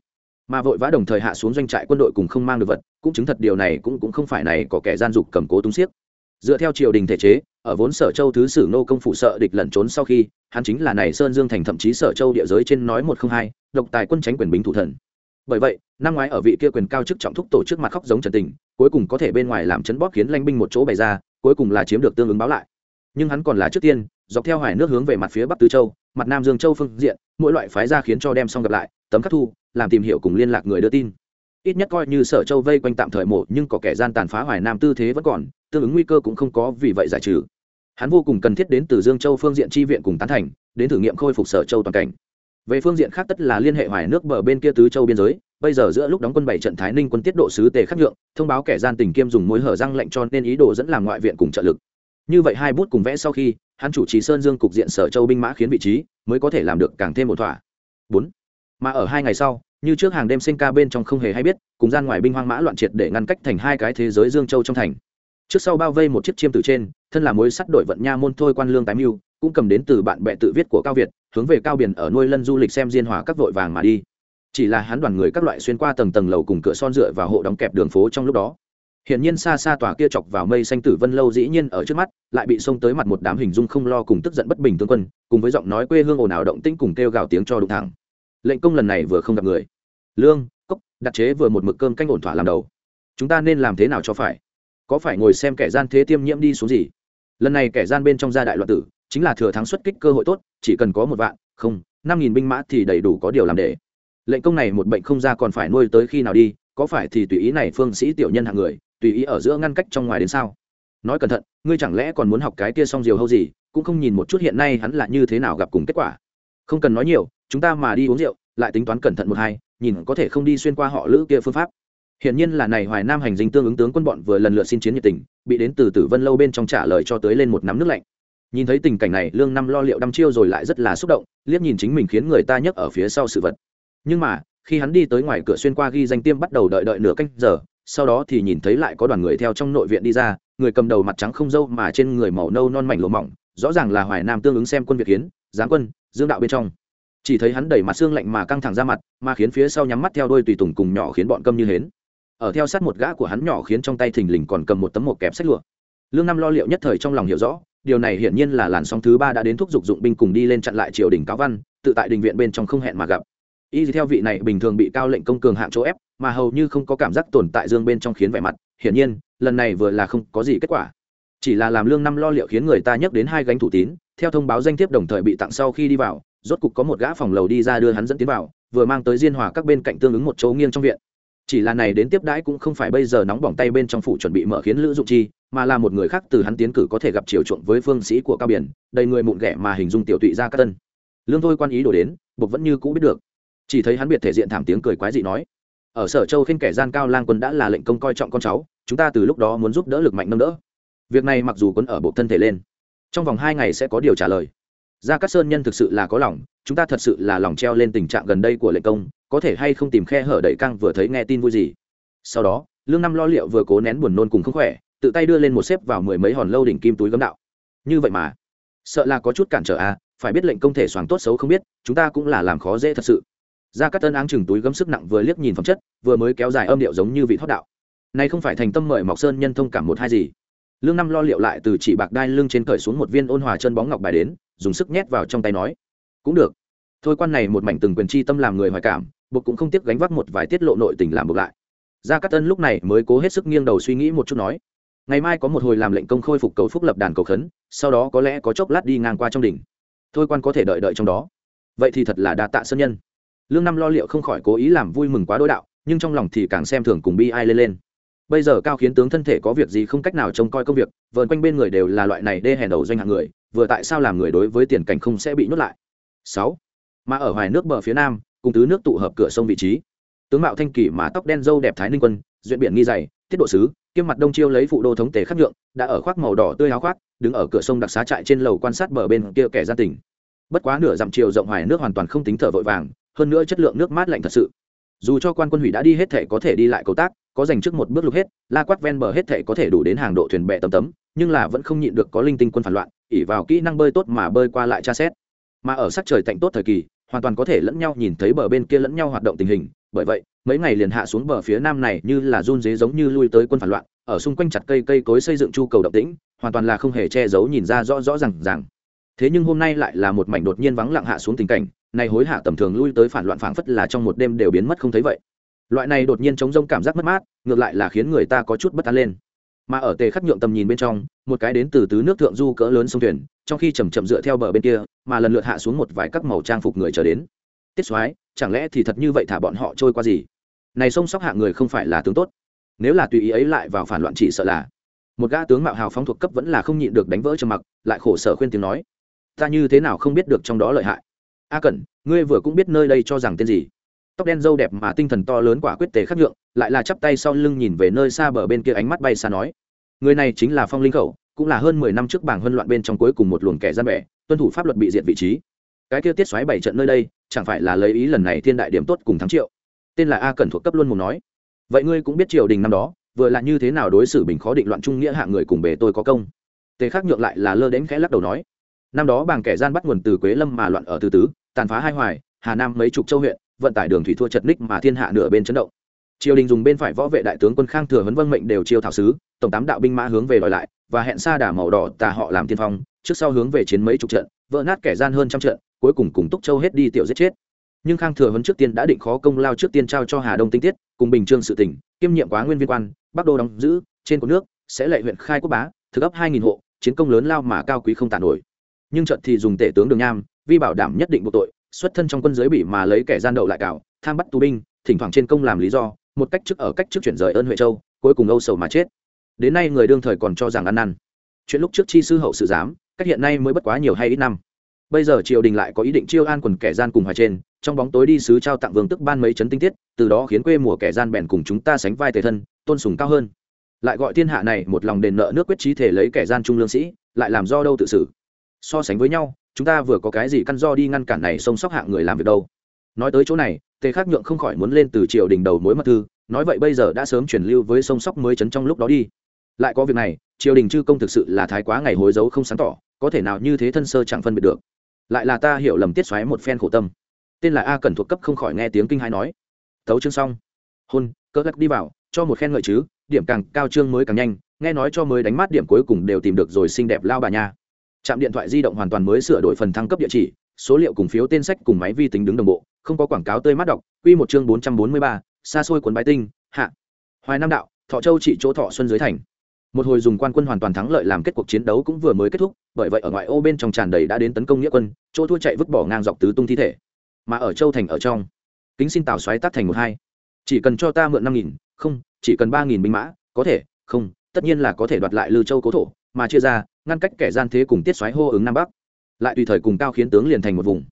Mà vội vã đồng thời hạ xuống doanh trại quân đội cùng không mang được vật, cũng chứng thật điều này cũng cũng không phải này có kẻ gian dục cầm cố túng xiếc. Dựa theo triều đình thể chế, ở vốn sở châu thứ sử nô công phụ sợ địch lẩn trốn sau khi, hắn chính là này sơn dương thành thậm chí sở châu địa giới trên nói một không hai, độc tài quân tránh quyền bính thủ thần. Bởi vậy, năm ngoái ở vị kia quyền cao chức trọng thúc tổ chức mặt khóc giống trần tình, cuối cùng có thể bên ngoài làm chấn bóp khiến lanh binh một chỗ bày ra, cuối cùng là chiếm được tương ứng báo lại. Nhưng hắn còn là trước tiên, dọc theo hải nước hướng về mặt phía bắc tứ châu, mặt nam dương châu phương diện mỗi loại phái ra khiến cho đem xong gặp lại, tấm khắc thu, làm tìm hiểu cùng liên lạc người đưa tin. Ít nhất coi như sở châu vây quanh tạm thời mổ, nhưng có kẻ gian tàn phá hoài nam tư thế vẫn còn, tương ứng nguy cơ cũng không có, vì vậy giải trừ. Hắn vô cùng cần thiết đến từ dương châu phương diện tri viện cùng tán thành, đến thử nghiệm khôi phục sở châu toàn cảnh. Về phương diện khác tất là liên hệ hoài nước bờ bên kia tứ châu biên giới, bây giờ giữa lúc đóng quân bảy trận thái ninh quân tiết độ sứ tề khắc nhượng, thông báo kẻ gian tình kiêm dùng mối hở răng lệnh cho nên ý đồ dẫn làm ngoại viện cùng trợ lực. Như vậy hai bút cùng vẽ sau khi hắn chủ trì sơn dương cục diện sở châu binh mã khiến vị trí, mới có thể làm được càng thêm một thỏa. Bốn, mà ở hai ngày sau, như trước hàng đêm sinh ca bên trong không hề hay biết, cùng gian ngoài binh hoang mã loạn triệt để ngăn cách thành hai cái thế giới dương châu trong thành. Trước sau bao vây một chiếc chiêm từ trên, thân là mối sắt đội vận nha môn thôi quan lương tái mưu, cũng cầm đến từ bạn bè tự viết của cao việt, hướng về cao biển ở nuôi lân du lịch xem diên hòa các vội vàng mà đi. Chỉ là hắn đoàn người các loại xuyên qua tầng tầng lầu cùng cửa son dựa và hộ đóng kẹp đường phố trong lúc đó. Hiển nhiên xa xa tòa kia chọc vào mây xanh tử vân lâu dĩ nhiên ở trước mắt, lại bị xông tới mặt một đám hình dung không lo cùng tức giận bất bình tướng quân, cùng với giọng nói quê hương ồn ào động tĩnh cùng kêu gào tiếng cho đụng thẳng. Lệnh công lần này vừa không gặp người. Lương, cốc, đặt chế vừa một mực cơm canh ổn thỏa làm đầu. Chúng ta nên làm thế nào cho phải? Có phải ngồi xem kẻ gian thế tiêm nhiễm đi xuống gì? Lần này kẻ gian bên trong gia đại loạn tử, chính là thừa thắng xuất kích cơ hội tốt chỉ cần có một vạn không năm nghìn binh mã thì đầy đủ có điều làm để lệnh công này một bệnh không ra còn phải nuôi tới khi nào đi có phải thì tùy ý này phương sĩ tiểu nhân hạng người tùy ý ở giữa ngăn cách trong ngoài đến sao? Nói cẩn thận, ngươi chẳng lẽ còn muốn học cái kia xong diều hâu gì, cũng không nhìn một chút hiện nay hắn là như thế nào gặp cùng kết quả. Không cần nói nhiều, chúng ta mà đi uống rượu, lại tính toán cẩn thận một hai, nhìn có thể không đi xuyên qua họ lữ kia phương pháp. Hiển nhiên là này hoài nam hành dinh tương ứng tướng quân bọn vừa lần lượt xin chiến nhiệt tình, bị đến từ tử vân lâu bên trong trả lời cho tới lên một nắm nước lạnh. Nhìn thấy tình cảnh này, lương năm lo liệu đăm chiêu rồi lại rất là xúc động, liếc nhìn chính mình khiến người ta nhấc ở phía sau sự vật. Nhưng mà, khi hắn đi tới ngoài cửa xuyên qua ghi danh tiêm bắt đầu đợi đợi nửa canh giờ sau đó thì nhìn thấy lại có đoàn người theo trong nội viện đi ra, người cầm đầu mặt trắng không dâu mà trên người màu nâu non mảnh lỗ mỏng, rõ ràng là hoài nam tương ứng xem quân việt kiến, giáng quân, dương đạo bên trong. Chỉ thấy hắn đẩy mặt xương lạnh mà căng thẳng ra mặt, mà khiến phía sau nhắm mắt theo đôi tùy tùng cùng nhỏ khiến bọn câm như hến. Ở theo sát một gã của hắn nhỏ khiến trong tay thình lình còn cầm một tấm một kẹp sách lụa. Lương năm lo liệu nhất thời trong lòng hiểu rõ, điều này hiển nhiên là làn sóng thứ ba đã đến thúc giục dụng binh cùng đi lên chặn lại triều đình cáo văn, tự tại đình viện bên trong không hẹn mà gặp y theo vị này bình thường bị cao lệnh công cường hạng chỗ ép, mà hầu như không có cảm giác tồn tại dương bên trong khiến vẻ mặt, hiển nhiên, lần này vừa là không có gì kết quả. Chỉ là làm lương năm lo liệu khiến người ta nhắc đến hai gánh thủ tín, theo thông báo danh thiếp đồng thời bị tặng sau khi đi vào, rốt cục có một gã phòng lầu đi ra đưa hắn dẫn tiến vào, vừa mang tới diên hòa các bên cạnh tương ứng một chỗ nghiêng trong viện. Chỉ là này đến tiếp đãi cũng không phải bây giờ nóng bỏng tay bên trong phủ chuẩn bị mở khiến lữ dụng chi, mà là một người khác từ hắn tiến cử có thể gặp chiều chuộng với phương sĩ của cao biển, đầy người mụn ghẻ mà hình dung tiểu tụy ra các tân. Lương thôi quan ý đổ đến buộc vẫn như cũ biết được chỉ thấy hắn biệt thể diện thảm tiếng cười quái dị nói, ở sở châu khinh kẻ gian cao lang quân đã là lệnh công coi trọng con cháu, chúng ta từ lúc đó muốn giúp đỡ lực mạnh nâng đỡ. Việc này mặc dù quân ở bộ thân thể lên, trong vòng hai ngày sẽ có điều trả lời. Gia cát sơn nhân thực sự là có lòng, chúng ta thật sự là lòng treo lên tình trạng gần đây của lệnh công, có thể hay không tìm khe hở đẩy căng vừa thấy nghe tin vui gì. Sau đó, lương năm lo liệu vừa cố nén buồn nôn cùng không khỏe, tự tay đưa lên một xếp vào mười mấy hòn lâu đỉnh kim túi gấm đạo. Như vậy mà, sợ là có chút cản trở à phải biết lệnh công thể soàng tốt xấu không biết, chúng ta cũng là làm khó dễ thật sự ra các tân áng chừng túi gấm sức nặng vừa liếc nhìn phẩm chất, vừa mới kéo dài âm điệu giống như vị thoát đạo. Này không phải thành tâm mời mọc sơn nhân thông cảm một hai gì. Lương năm lo liệu lại từ chỉ bạc đai lưng trên cởi xuống một viên ôn hòa chân bóng ngọc bài đến, dùng sức nhét vào trong tay nói, cũng được. Thôi quan này một mảnh từng quyền chi tâm làm người hoài cảm, buộc cũng không tiếc gánh vác một vài tiết lộ nội tình làm buộc lại. Gia cát tân lúc này mới cố hết sức nghiêng đầu suy nghĩ một chút nói, ngày mai có một hồi làm lệnh công khôi phục cầu phúc lập đàn cầu khấn, sau đó có lẽ có chốc lát đi ngang qua trong đỉnh. Thôi quan có thể đợi đợi trong đó. Vậy thì thật là đa tạ sơn nhân lương năm lo liệu không khỏi cố ý làm vui mừng quá đối đạo, nhưng trong lòng thì càng xem thường cùng bi ai lên lên. Bây giờ cao khiến tướng thân thể có việc gì không cách nào trông coi công việc vợn quanh bên người đều là loại này đê hèn đầu doanh hạng người, vừa tại sao làm người đối với tiền cảnh không sẽ bị nhốt lại? Sáu. Mà ở hoài nước bờ phía nam, cùng tứ nước tụ hợp cửa sông vị trí. Tướng mạo thanh kỳ mà tóc đen dâu đẹp thái ninh quân, duyện biển nghi dày tiết độ sứ, kiêm mặt đông chiêu lấy phụ đô thống tề khắc nhượng, đã ở khoác màu đỏ tươi áo khoác, đứng ở cửa sông đặc xá trại trên lầu quan sát bờ bên kia kẻ gia tình. Bất quá nửa dặm chiều rộng hoài nước hoàn toàn không tính thở vội vàng hơn nữa chất lượng nước mát lạnh thật sự. Dù cho quan quân hủy đã đi hết thể có thể đi lại cầu tác, có dành trước một bước lục hết, la quát ven bờ hết thể có thể đủ đến hàng độ thuyền bè tầm tấm, nhưng là vẫn không nhịn được có linh tinh quân phản loạn ỉ vào kỹ năng bơi tốt mà bơi qua lại tra xét. Mà ở sắc trời tạnh tốt thời kỳ, hoàn toàn có thể lẫn nhau nhìn thấy bờ bên kia lẫn nhau hoạt động tình hình, bởi vậy, mấy ngày liền hạ xuống bờ phía nam này như là run dế giống như lui tới quân phản loạn, ở xung quanh chặt cây cây cối xây dựng chu cầu động tĩnh, hoàn toàn là không hề che giấu nhìn ra rõ rõ rằng rằng thế nhưng hôm nay lại là một mảnh đột nhiên vắng lặng hạ xuống tình cảnh này hối hạ tầm thường lui tới phản loạn phảng phất là trong một đêm đều biến mất không thấy vậy. Loại này đột nhiên chống rông cảm giác mất mát, ngược lại là khiến người ta có chút bất an lên. Mà ở tề khắc nhượng tầm nhìn bên trong, một cái đến từ tứ nước thượng du cỡ lớn sông thuyền, trong khi chầm chậm dựa theo bờ bên kia, mà lần lượt hạ xuống một vài các màu trang phục người trở đến. Tiết soái, chẳng lẽ thì thật như vậy thả bọn họ trôi qua gì? Này sông sóc hạ người không phải là tướng tốt. Nếu là tùy ý ấy lại vào phản loạn chỉ sợ là. Một gã tướng mạo hào phóng thuộc cấp vẫn là không nhịn được đánh vỡ trầm mặc, lại khổ sở khuyên tiếng nói. Ta như thế nào không biết được trong đó lợi hại? A cẩn, ngươi vừa cũng biết nơi đây cho rằng tên gì? Tóc đen dâu đẹp mà tinh thần to lớn quả quyết tề khắc nhượng, lại là chắp tay sau lưng nhìn về nơi xa bờ bên kia ánh mắt bay xa nói. Người này chính là phong linh khẩu, cũng là hơn mười năm trước bảng hân loạn bên trong cuối cùng một luồng kẻ gian bẻ tuân thủ pháp luật bị diệt vị trí. Cái kia tiết xoáy bảy trận nơi đây, chẳng phải là lấy ý lần này thiên đại điểm tốt cùng thắng triệu? Tên là a cẩn thuộc cấp luôn muốn nói. Vậy ngươi cũng biết triều đình năm đó, vừa là như thế nào đối xử bình khó định loạn trung nghĩa hạng người cùng bề tôi có công? Tề khắc nhượng lại là lơ đến khẽ lắc đầu nói năm đó bảng kẻ gian bắt nguồn từ quế lâm mà loạn ở từ tứ, tàn phá hai hoài, hà nam mấy chục châu huyện, vận tải đường thủy thua chật ních mà thiên hạ nửa bên chấn động. Triều đình dùng bên phải võ vệ đại tướng quân khang thừa huấn vâng mệnh đều chiêu thảo sứ, tổng tám đạo binh mã hướng về đòi lại, và hẹn xa đà màu đỏ tà họ làm tiên phong, trước sau hướng về chiến mấy chục trận, vỡ nát kẻ gian hơn trăm trận, cuối cùng cùng túc châu hết đi tiểu giết chết. Nhưng khang thừa huấn trước tiên đã định khó công lao trước tiên trao cho hà đông tinh tiết, cùng bình trương sự tỉnh, kiêm nhiệm quá nguyên viên quan, bắc đô đóng giữ, trên của nước, sẽ lệ huyện khai quốc bá, thực ấp hai nghìn hộ, chiến công lớn lao mà cao quý không tàn nổi nhưng trận thì dùng tể tướng đường nham, vi bảo đảm nhất định buộc tội, xuất thân trong quân giới bị mà lấy kẻ gian đậu lại cào tham bắt tù binh, thỉnh thoảng trên công làm lý do, một cách trước ở cách trước chuyển rời ơn huệ châu, cuối cùng âu sầu mà chết. Đến nay người đương thời còn cho rằng ăn năn. Chuyện lúc trước chi sư hậu sự giám, cách hiện nay mới bất quá nhiều hay ít năm. Bây giờ triều đình lại có ý định chiêu an quần kẻ gian cùng hoài trên, trong bóng tối đi sứ trao tặng vương tức ban mấy chấn tinh tiết, từ đó khiến quê mùa kẻ gian bèn cùng chúng ta sánh vai tề thân, tôn sùng cao hơn. Lại gọi thiên hạ này một lòng đền nợ nước quyết trí thể lấy kẻ gian trung lương sĩ, lại làm do đâu tự xử so sánh với nhau, chúng ta vừa có cái gì căn do đi ngăn cản này sông sóc hạng người làm việc đâu? Nói tới chỗ này, tề khắc nhượng không khỏi muốn lên từ triều đình đầu mối mật thư, nói vậy bây giờ đã sớm chuyển lưu với sông sóc mới chấn trong lúc đó đi. Lại có việc này, triều đình chư công thực sự là thái quá ngày hối dấu không sáng tỏ, có thể nào như thế thân sơ chẳng phân biệt được. Lại là ta hiểu lầm tiết xoáy một phen khổ tâm. Tên là a cần thuộc cấp không khỏi nghe tiếng kinh hai nói. Tấu chương xong. Hôn cỡ gắt đi vào, cho một khen ngợi chứ, điểm càng cao chương mới càng nhanh, nghe nói cho mới đánh mắt điểm cuối cùng đều tìm được rồi xinh đẹp lao bà nha trạm điện thoại di động hoàn toàn mới sửa đổi phần thăng cấp địa chỉ, số liệu cùng phiếu tên sách cùng máy vi tính đứng đồng bộ, không có quảng cáo tươi mát đọc, quy một chương bốn trăm bốn mươi ba xa xôi cuốn bái tinh, hạ. Hoài nam đạo, thọ châu trị chỗ thọ xuân dưới thành. Một hồi dùng quan quân hoàn toàn thắng lợi làm kết cuộc chiến đấu cũng vừa mới kết thúc, bởi vậy ở ngoại ô bên trong tràn đầy đã đến tấn công nghĩa quân, chỗ thua chạy vứt bỏ ngang dọc tứ tung thi thể. Mà ở châu thành ở trong, kính xin tào xoáy tác thành một hai. Chỉ cần cho ta mượn năm nghìn, không, chỉ cần ba nghìn binh mã, có thể, không, tất nhiên là có thể đoạt lại lư châu cố thổ mà chia ra, ngăn cách kẻ gian thế cùng tiết xoáy hô ứng nam bắc. Lại tùy thời cùng cao khiến tướng liền thành một vùng.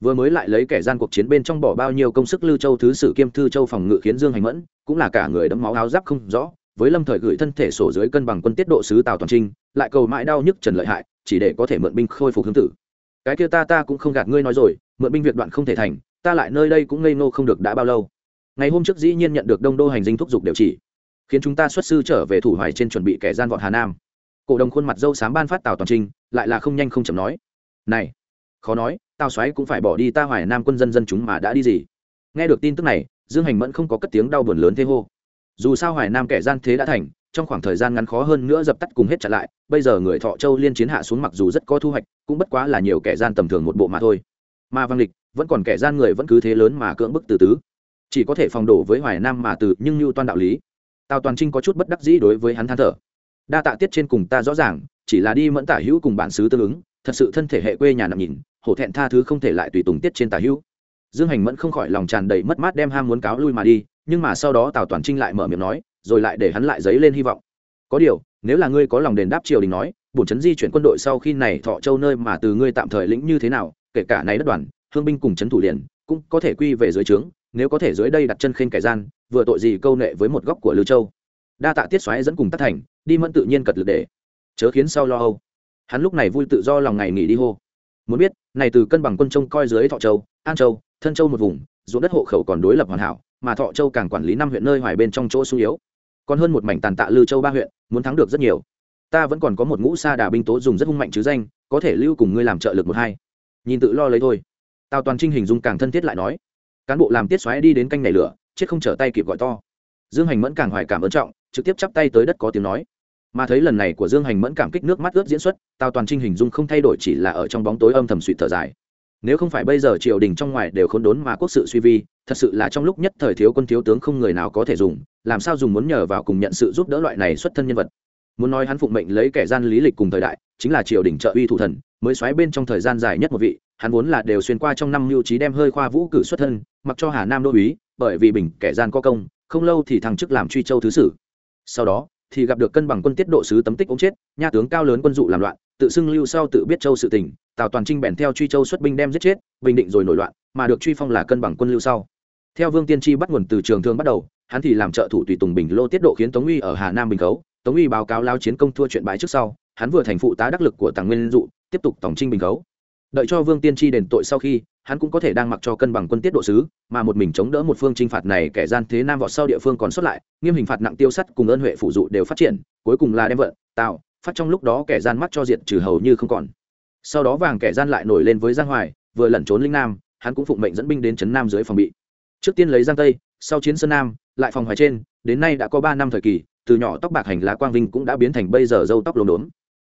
Vừa mới lại lấy kẻ gian cuộc chiến bên trong bỏ bao nhiêu công sức lưu châu thứ sử kiêm thư châu phòng ngự khiến dương hành mẫn, cũng là cả người đẫm máu áo giáp không rõ, với lâm thời gửi thân thể sổ dưới cân bằng quân tiết độ sứ tào toàn trinh, lại cầu mãi đau nhức trần lợi hại, chỉ để có thể mượn binh khôi phục hương tử. Cái kia ta ta cũng không gạt ngươi nói rồi, mượn binh việc đoạn không thể thành, ta lại nơi đây cũng ngây nô không được đã bao lâu. Ngày hôm trước dĩ nhiên nhận được đông đô hành dinh thúc giục điều chỉ, khiến chúng ta xuất sư trở về thủ hoài trên chuẩn bị kẻ gian vọt hà nam cổ đồng khuôn mặt dâu sám ban phát tào toàn trinh, lại là không nhanh không chậm nói, này, khó nói, tào xoáy cũng phải bỏ đi, ta hoài nam quân dân dân chúng mà đã đi gì? Nghe được tin tức này, dương hành mẫn không có cất tiếng đau buồn lớn thế hô. Dù sao hoài nam kẻ gian thế đã thành, trong khoảng thời gian ngắn khó hơn nữa dập tắt cùng hết chặn lại, bây giờ người thọ châu liên chiến hạ xuống mặc dù rất có thu hoạch, cũng bất quá là nhiều kẻ gian tầm thường một bộ mà thôi. Mà văn lịch, vẫn còn kẻ gian người vẫn cứ thế lớn mà cưỡng bức từ tứ. Chỉ có thể phòng đổ với hoài nam mà từ, nhưng như toan đạo lý. Tào toàn trinh có chút bất đắc dĩ đối với hắn than thở đa tạ tiết trên cùng ta rõ ràng, chỉ là đi mẫn tả hữu cùng bản xứ tương ứng, thật sự thân thể hệ quê nhà nằm nhìn, hổ thẹn tha thứ không thể lại tùy tùng tiết trên tả hữu. Dương hành mẫn không khỏi lòng tràn đầy mất mát đem ham muốn cáo lui mà đi, nhưng mà sau đó tào toàn trinh lại mở miệng nói, rồi lại để hắn lại dấy lên hy vọng. Có điều, nếu là ngươi có lòng đền đáp triều đình nói, bổn chấn di chuyển quân đội sau khi này thọ châu nơi mà từ ngươi tạm thời lĩnh như thế nào, kể cả này đất đoàn, thương binh cùng chấn thủ liền, cũng có thể quy về dưới trướng, nếu có thể dưới đây đặt chân khênh kẻ gian, vừa tội gì câu nệ với một góc của lưu châu đa tạ tiết xoáy dẫn cùng tất thành, đi mẫn tự nhiên cật lực để. Chớ khiến sau lo âu. Hắn lúc này vui tự do lòng ngày nghỉ đi hô. Muốn biết, này từ cân bằng quân trông coi dưới thọ châu, an châu, thân châu một vùng, ruộng đất hộ khẩu còn đối lập hoàn hảo, mà thọ châu càng quản lý năm huyện nơi hoài bên trong chỗ sung yếu. Còn hơn một mảnh tàn tạ lư châu ba huyện, muốn thắng được rất nhiều. Ta vẫn còn có một ngũ sa đà binh tố dùng rất hung mạnh chứ danh, có thể lưu cùng ngươi làm trợ lực một hai. Nhìn tự lo lấy thôi. Tào toàn trinh hình dung càng thân thiết lại nói. Cán bộ làm tiết xoáy đi đến canh nảy lửa, chết không trở tay kịp gọi to. Dương hành mẫn càng hoài cảm ơn trọng trực tiếp chắp tay tới đất có tiếng nói. Mà thấy lần này của dương hành mẫn cảm kích nước mắt ướt diễn xuất, tào toàn trinh hình dung không thay đổi chỉ là ở trong bóng tối âm thầm suỵ thở dài. Nếu không phải bây giờ triều đình trong ngoài đều khốn đốn mà quốc sự suy vi, thật sự là trong lúc nhất thời thiếu quân thiếu tướng không người nào có thể dùng, làm sao dùng muốn nhờ vào cùng nhận sự giúp đỡ loại này xuất thân nhân vật. Muốn nói hắn phụng mệnh lấy kẻ gian lý lịch cùng thời đại, chính là triều đình trợ uy thủ thần, mới xoáy bên trong thời gian dài nhất một vị, hắn vốn là đều xuyên qua trong năm mưu trí đem hơi khoa vũ cử xuất thân, mặc cho hà nam đô uý, bởi vì bình kẻ gian có công, không lâu thì thăng chức làm truy châu thứ sử sau đó, thì gặp được cân bằng quân tiết độ sứ tấm tích ống chết, nha tướng cao lớn quân dụ làm loạn, tự xưng lưu sau tự biết châu sự tình, tào toàn trinh bèn theo truy châu xuất binh đem giết chết, bình định rồi nổi loạn, mà được truy phong là cân bằng quân lưu sau. Theo vương tiên tri bắt nguồn từ trường thương bắt đầu, hắn thì làm trợ thủ tùy tùng bình lô tiết độ khiến tống uy ở hà nam bình khấu. Tống uy báo cáo lao chiến công thua chuyện bãi trước sau, hắn vừa thành phụ tá đắc lực của tàng nguyên dụ, tiếp tục tổng trinh bình khấu đợi cho vương tiên tri đền tội sau khi, hắn cũng có thể đang mặc cho cân bằng quân tiết độ sứ, mà một mình chống đỡ một phương t r i n h phạt này kẻ gian thế nam vọt sau địa phương còn xuất lại, nghiêm hình phạt nặng tiêu sắt cùng ơn huệ phụ dụ đều phát triển, cuối cùng là đem vận, tạo, phát trong lúc đó kẻ gian mắt cho diện trừ hầu như không còn. Sau đó vàng kẻ gian lại nổi lên với giang hoài, vừa lẩn trốn linh nam, hắn cũng phụng mệnh dẫn binh đến trấn nam dưới phòng bị. Trước tiên lấy giang tây, sau chiến sơn nam, lại phòng hoài trên, đến nay đã có ba năm thời kỳ, từ nhỏ tóc bạc hành lá quang vinh cũng đã biến thành bây giờ dâu tóc lốm đốm.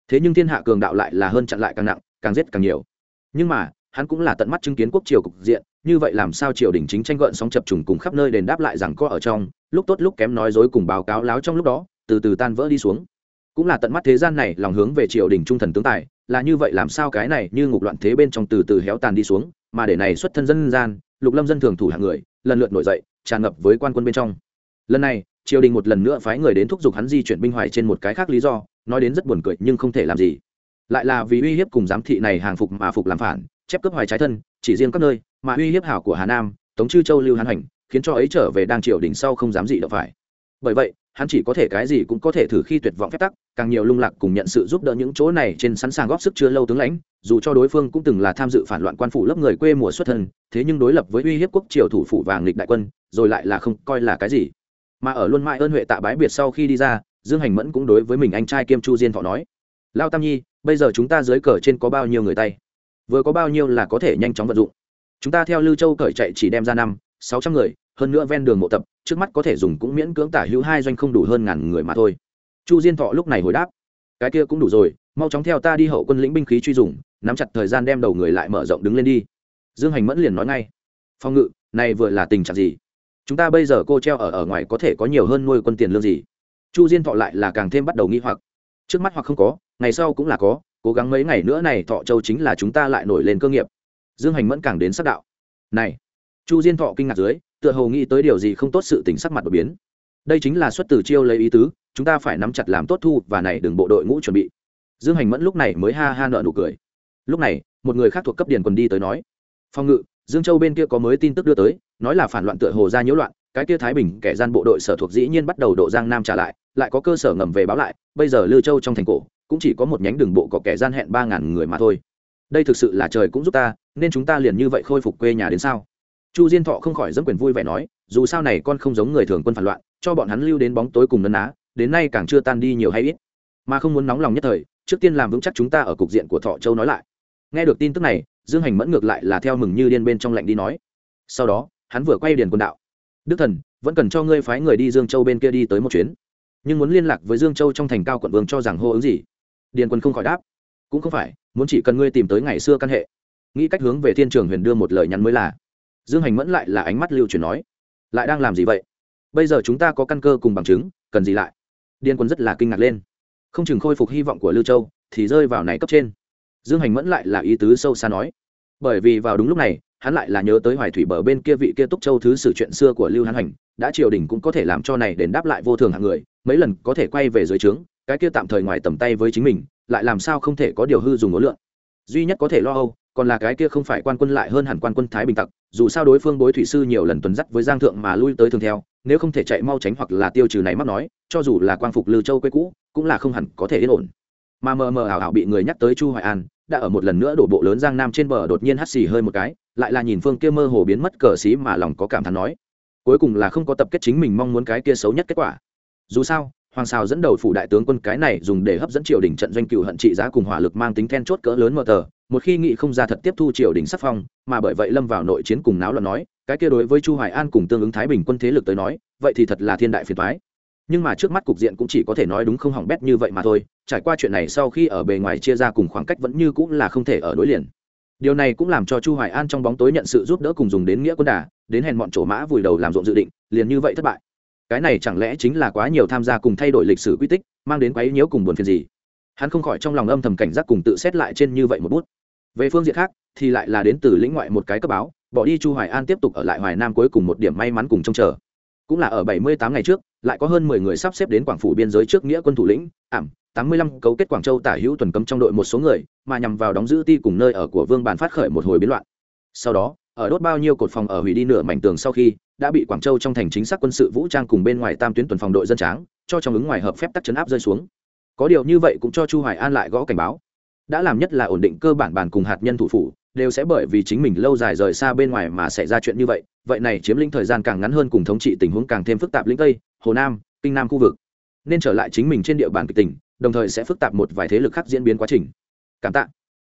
Thế nhưng thiên hạ cường đạo lại là hơn chặn lại càng nặng, càng giết càng nhiều nhưng mà, hắn cũng là tận mắt chứng kiến quốc triều cục diện, như vậy làm sao triều đình chính tranh gợn sóng chập trùng cùng khắp nơi đền đáp lại rằng có ở trong, lúc tốt lúc kém nói dối cùng báo cáo láo trong lúc đó, từ từ tan vỡ đi xuống. Cũng là tận mắt thế gian này, lòng hướng về triều đình trung thần tướng tài, là như vậy làm sao cái này như ngục loạn thế bên trong từ từ héo tàn đi xuống, mà để này xuất thân dân gian, lục lâm dân thường thủ hạng người, lần lượt nổi dậy, tràn ngập với quan quân bên trong. Lần này, triều đình một lần nữa phái người đến thúc giục hắn di chuyển binh hoài trên một cái khác lý do, nói đến rất buồn cười nhưng không thể làm gì lại là vì uy hiếp cùng giám thị này hàng phục mà phục làm phản, chép cướp hoài trái thân, chỉ riêng các nơi, mà uy hiếp hảo của hà nam, tống chư châu lưu hán hành, khiến cho ấy trở về đang triều đình sau không dám gì đâu phải. Bởi vậy, hắn chỉ có thể cái gì cũng có thể thử khi tuyệt vọng phép tắc, càng nhiều lung lạc cùng nhận sự giúp đỡ những chỗ này trên sẵn sàng góp sức chưa lâu tướng lãnh, dù cho đối phương cũng từng là tham dự phản loạn quan phủ lớp người quê mùa xuất thân, thế nhưng đối lập với uy hiếp quốc triều thủ phủ vàng lịch đại quân, rồi lại là không coi là cái gì. Mà ở luôn mãi ơn huệ tạ bái biệt sau khi đi ra, dương hành mẫn cũng đối với mình anh trai kiêm chu diên thọ nói, lao tam nhi bây giờ chúng ta dưới cờ trên có bao nhiêu người tay? Vừa có bao nhiêu là có thể nhanh chóng vận dụng. Chúng ta theo lưu châu cởi chạy chỉ đem ra năm, sáu trăm người, hơn nữa ven đường mộ tập, trước mắt có thể dùng cũng miễn cưỡng tả hữu hai doanh không đủ hơn ngàn người mà thôi. Chu diên thọ lúc này hồi đáp, cái kia cũng đủ rồi, mau chóng theo ta đi hậu quân lĩnh binh khí truy dùng, nắm chặt thời gian đem đầu người lại mở rộng đứng lên đi. Dương hành mẫn liền nói ngay, phong ngự, này vừa là tình trạng gì? Chúng ta bây giờ cô treo ở ở ngoài có thể có nhiều hơn nuôi quân tiền lương gì? Chu diên thọ lại là càng thêm bắt đầu nghi hoặc. Trước mắt hoặc không có ngày sau cũng là có, cố gắng mấy ngày nữa này thọ châu chính là chúng ta lại nổi lên cơ nghiệp. Dương hành mẫn càng đến sắc đạo. Này, chu diên thọ kinh ngạc dưới, tựa hồ nghĩ tới điều gì không tốt sự tình sắc mặt đột biến. Đây chính là xuất từ chiêu lấy ý tứ, chúng ta phải nắm chặt làm tốt thu và này đừng bộ đội ngũ chuẩn bị. Dương hành mẫn lúc này mới ha ha nợ nụ cười. Lúc này, một người khác thuộc cấp điền quần đi tới nói, phong ngự, dương châu bên kia có mới tin tức đưa tới, nói là phản loạn tựa hồ ra nhiễu loạn, cái kia thái bình kẻ gian bộ đội sở thuộc dĩ nhiên bắt đầu độ giang nam trả lại lại có cơ sở ngầm về báo lại, bây giờ lư châu trong thành cổ cũng chỉ có một nhánh đường bộ có kẻ gian hẹn ba ngàn người mà thôi. Đây thực sự là trời cũng giúp ta, nên chúng ta liền như vậy khôi phục quê nhà đến sao? Chu diên thọ không khỏi dẫm quyền vui vẻ nói, dù sao này con không giống người thường quân phản loạn, cho bọn hắn lưu đến bóng tối cùng nấn á đến nay càng chưa tan đi nhiều hay ít. Mà không muốn nóng lòng nhất thời, trước tiên làm vững chắc chúng ta ở cục diện của thọ châu nói lại. Nghe được tin tức này, dương hành mẫn ngược lại là theo mừng như điên bên trong lạnh đi nói. Sau đó, hắn vừa quay điền quân đạo. Đức thần, vẫn cần cho ngươi phái người đi dương châu bên kia đi tới một chuyến. Nhưng muốn liên lạc với dương châu trong thành cao quận vương cho rằng hô ứng gì? Điền quân không khỏi đáp. Cũng không phải, muốn chỉ cần ngươi tìm tới ngày xưa căn hệ. Nghĩ cách hướng về thiên trường huyền đưa một lời nhắn mới là. Dương hành mẫn lại là ánh mắt lưu truyền nói, lại đang làm gì vậy? Bây giờ chúng ta có căn cơ cùng bằng chứng, cần gì lại? Điền quân rất là kinh ngạc lên. Không chừng khôi phục hy vọng của lưu châu, thì rơi vào này cấp trên. Dương hành mẫn lại là ý tứ sâu xa nói. Bởi vì vào đúng lúc này, hắn lại là nhớ tới hoài thủy bờ bên kia vị kia túc châu thứ sử chuyện xưa của lưu hán hành, đã triều đình cũng có thể làm cho này đền đáp lại vô thường hạng người, mấy lần có thể quay về dưới trướng cái kia tạm thời ngoài tầm tay với chính mình, lại làm sao không thể có điều hư dùng ngỗ lượng duy nhất có thể lo âu, còn là cái kia không phải quan quân lại hơn hẳn quan quân thái bình tặc, dù sao đối phương bối thủy sư nhiều lần tuần dắt với giang thượng mà lui tới thường theo, nếu không thể chạy mau tránh hoặc là tiêu trừ này mắc nói, cho dù là quang phục lư châu quê cũ, cũng là không hẳn có thể yên ổn. Mà mờ mờ ảo ảo bị người nhắc tới chu hoài an, đã ở một lần nữa đổ bộ lớn giang nam trên bờ đột nhiên hắt xì hơi một cái, lại là nhìn phương kia mơ hồ biến mất cờ xí mà lòng có cảm thán nói, cuối cùng là không có tập kết chính mình mong muốn cái kia xấu nhất kết quả. Dù sao hoàng sao dẫn đầu phủ đại tướng quân cái này dùng để hấp dẫn triều đình trận doanh cựu hận trị giá cùng hỏa lực mang tính then chốt cỡ lớn mờ tờ, một khi nghị không ra thật tiếp thu triều đình sắc phong, mà bởi vậy lâm vào nội chiến cùng náo loạn nói, cái kia đối với chu hoài an cùng tương ứng thái bình quân thế lực tới nói, vậy thì thật là thiên đại phiền toái. Nhưng mà trước mắt cục diện cũng chỉ có thể nói đúng không hỏng bét như vậy mà thôi, trải qua chuyện này sau khi ở bề ngoài chia ra cùng khoảng cách vẫn như cũng là không thể ở đối liền. Điều này cũng làm cho chu hoài an trong bóng tối nhận sự giúp đỡ cùng dùng đến nghĩa quân đà, đến hèn bọn chỗ mã vùi đầu làm rộn dự định, liền như vậy thất bại cái này chẳng lẽ chính là quá nhiều tham gia cùng thay đổi lịch sử quy tích, mang đến quấy nhiễu cùng buồn phiền gì? Hắn không khỏi trong lòng âm thầm cảnh giác cùng tự xét lại trên như vậy một bút. Về phương diện khác, thì lại là đến từ lĩnh ngoại một cái cấp báo, bỏ đi chu hoài an tiếp tục ở lại hoài nam cuối cùng một điểm may mắn cùng trông chờ. Cũng là ở 78 ngày trước, lại có hơn 10 người sắp xếp đến quảng phủ biên giới trước nghĩa quân thủ lĩnh, ảm 85 cấu kết quảng châu tả hữu tuần cấm trong đội một số người, mà nhằm vào đóng giữ ti cùng nơi ở của vương bàn phát khởi một hồi biến loạn. Sau đó, ở đốt bao nhiêu cột phòng ở hủy đi nửa mảnh tường sau khi đã bị quảng châu trong thành chính xác quân sự vũ trang cùng bên ngoài tam tuyến tuần phòng đội dân tráng, cho trong ứng ngoài hợp phép tắc chấn áp rơi xuống. Có điều như vậy cũng cho chu hoài an lại gõ cảnh báo. Đã làm nhất là ổn định cơ bản bàn cùng hạt nhân thủ phủ, đều sẽ bởi vì chính mình lâu dài rời xa bên ngoài mà xảy ra chuyện như vậy vậy này chiếm lĩnh thời gian càng ngắn hơn cùng thống trị tình huống càng thêm phức tạp lĩnh tây, hồ nam, kinh nam khu vực. Nên trở lại chính mình trên địa bàn kịch tỉnh đồng thời sẽ phức tạp một vài thế lực khác diễn biến quá trình. Cảm tạ.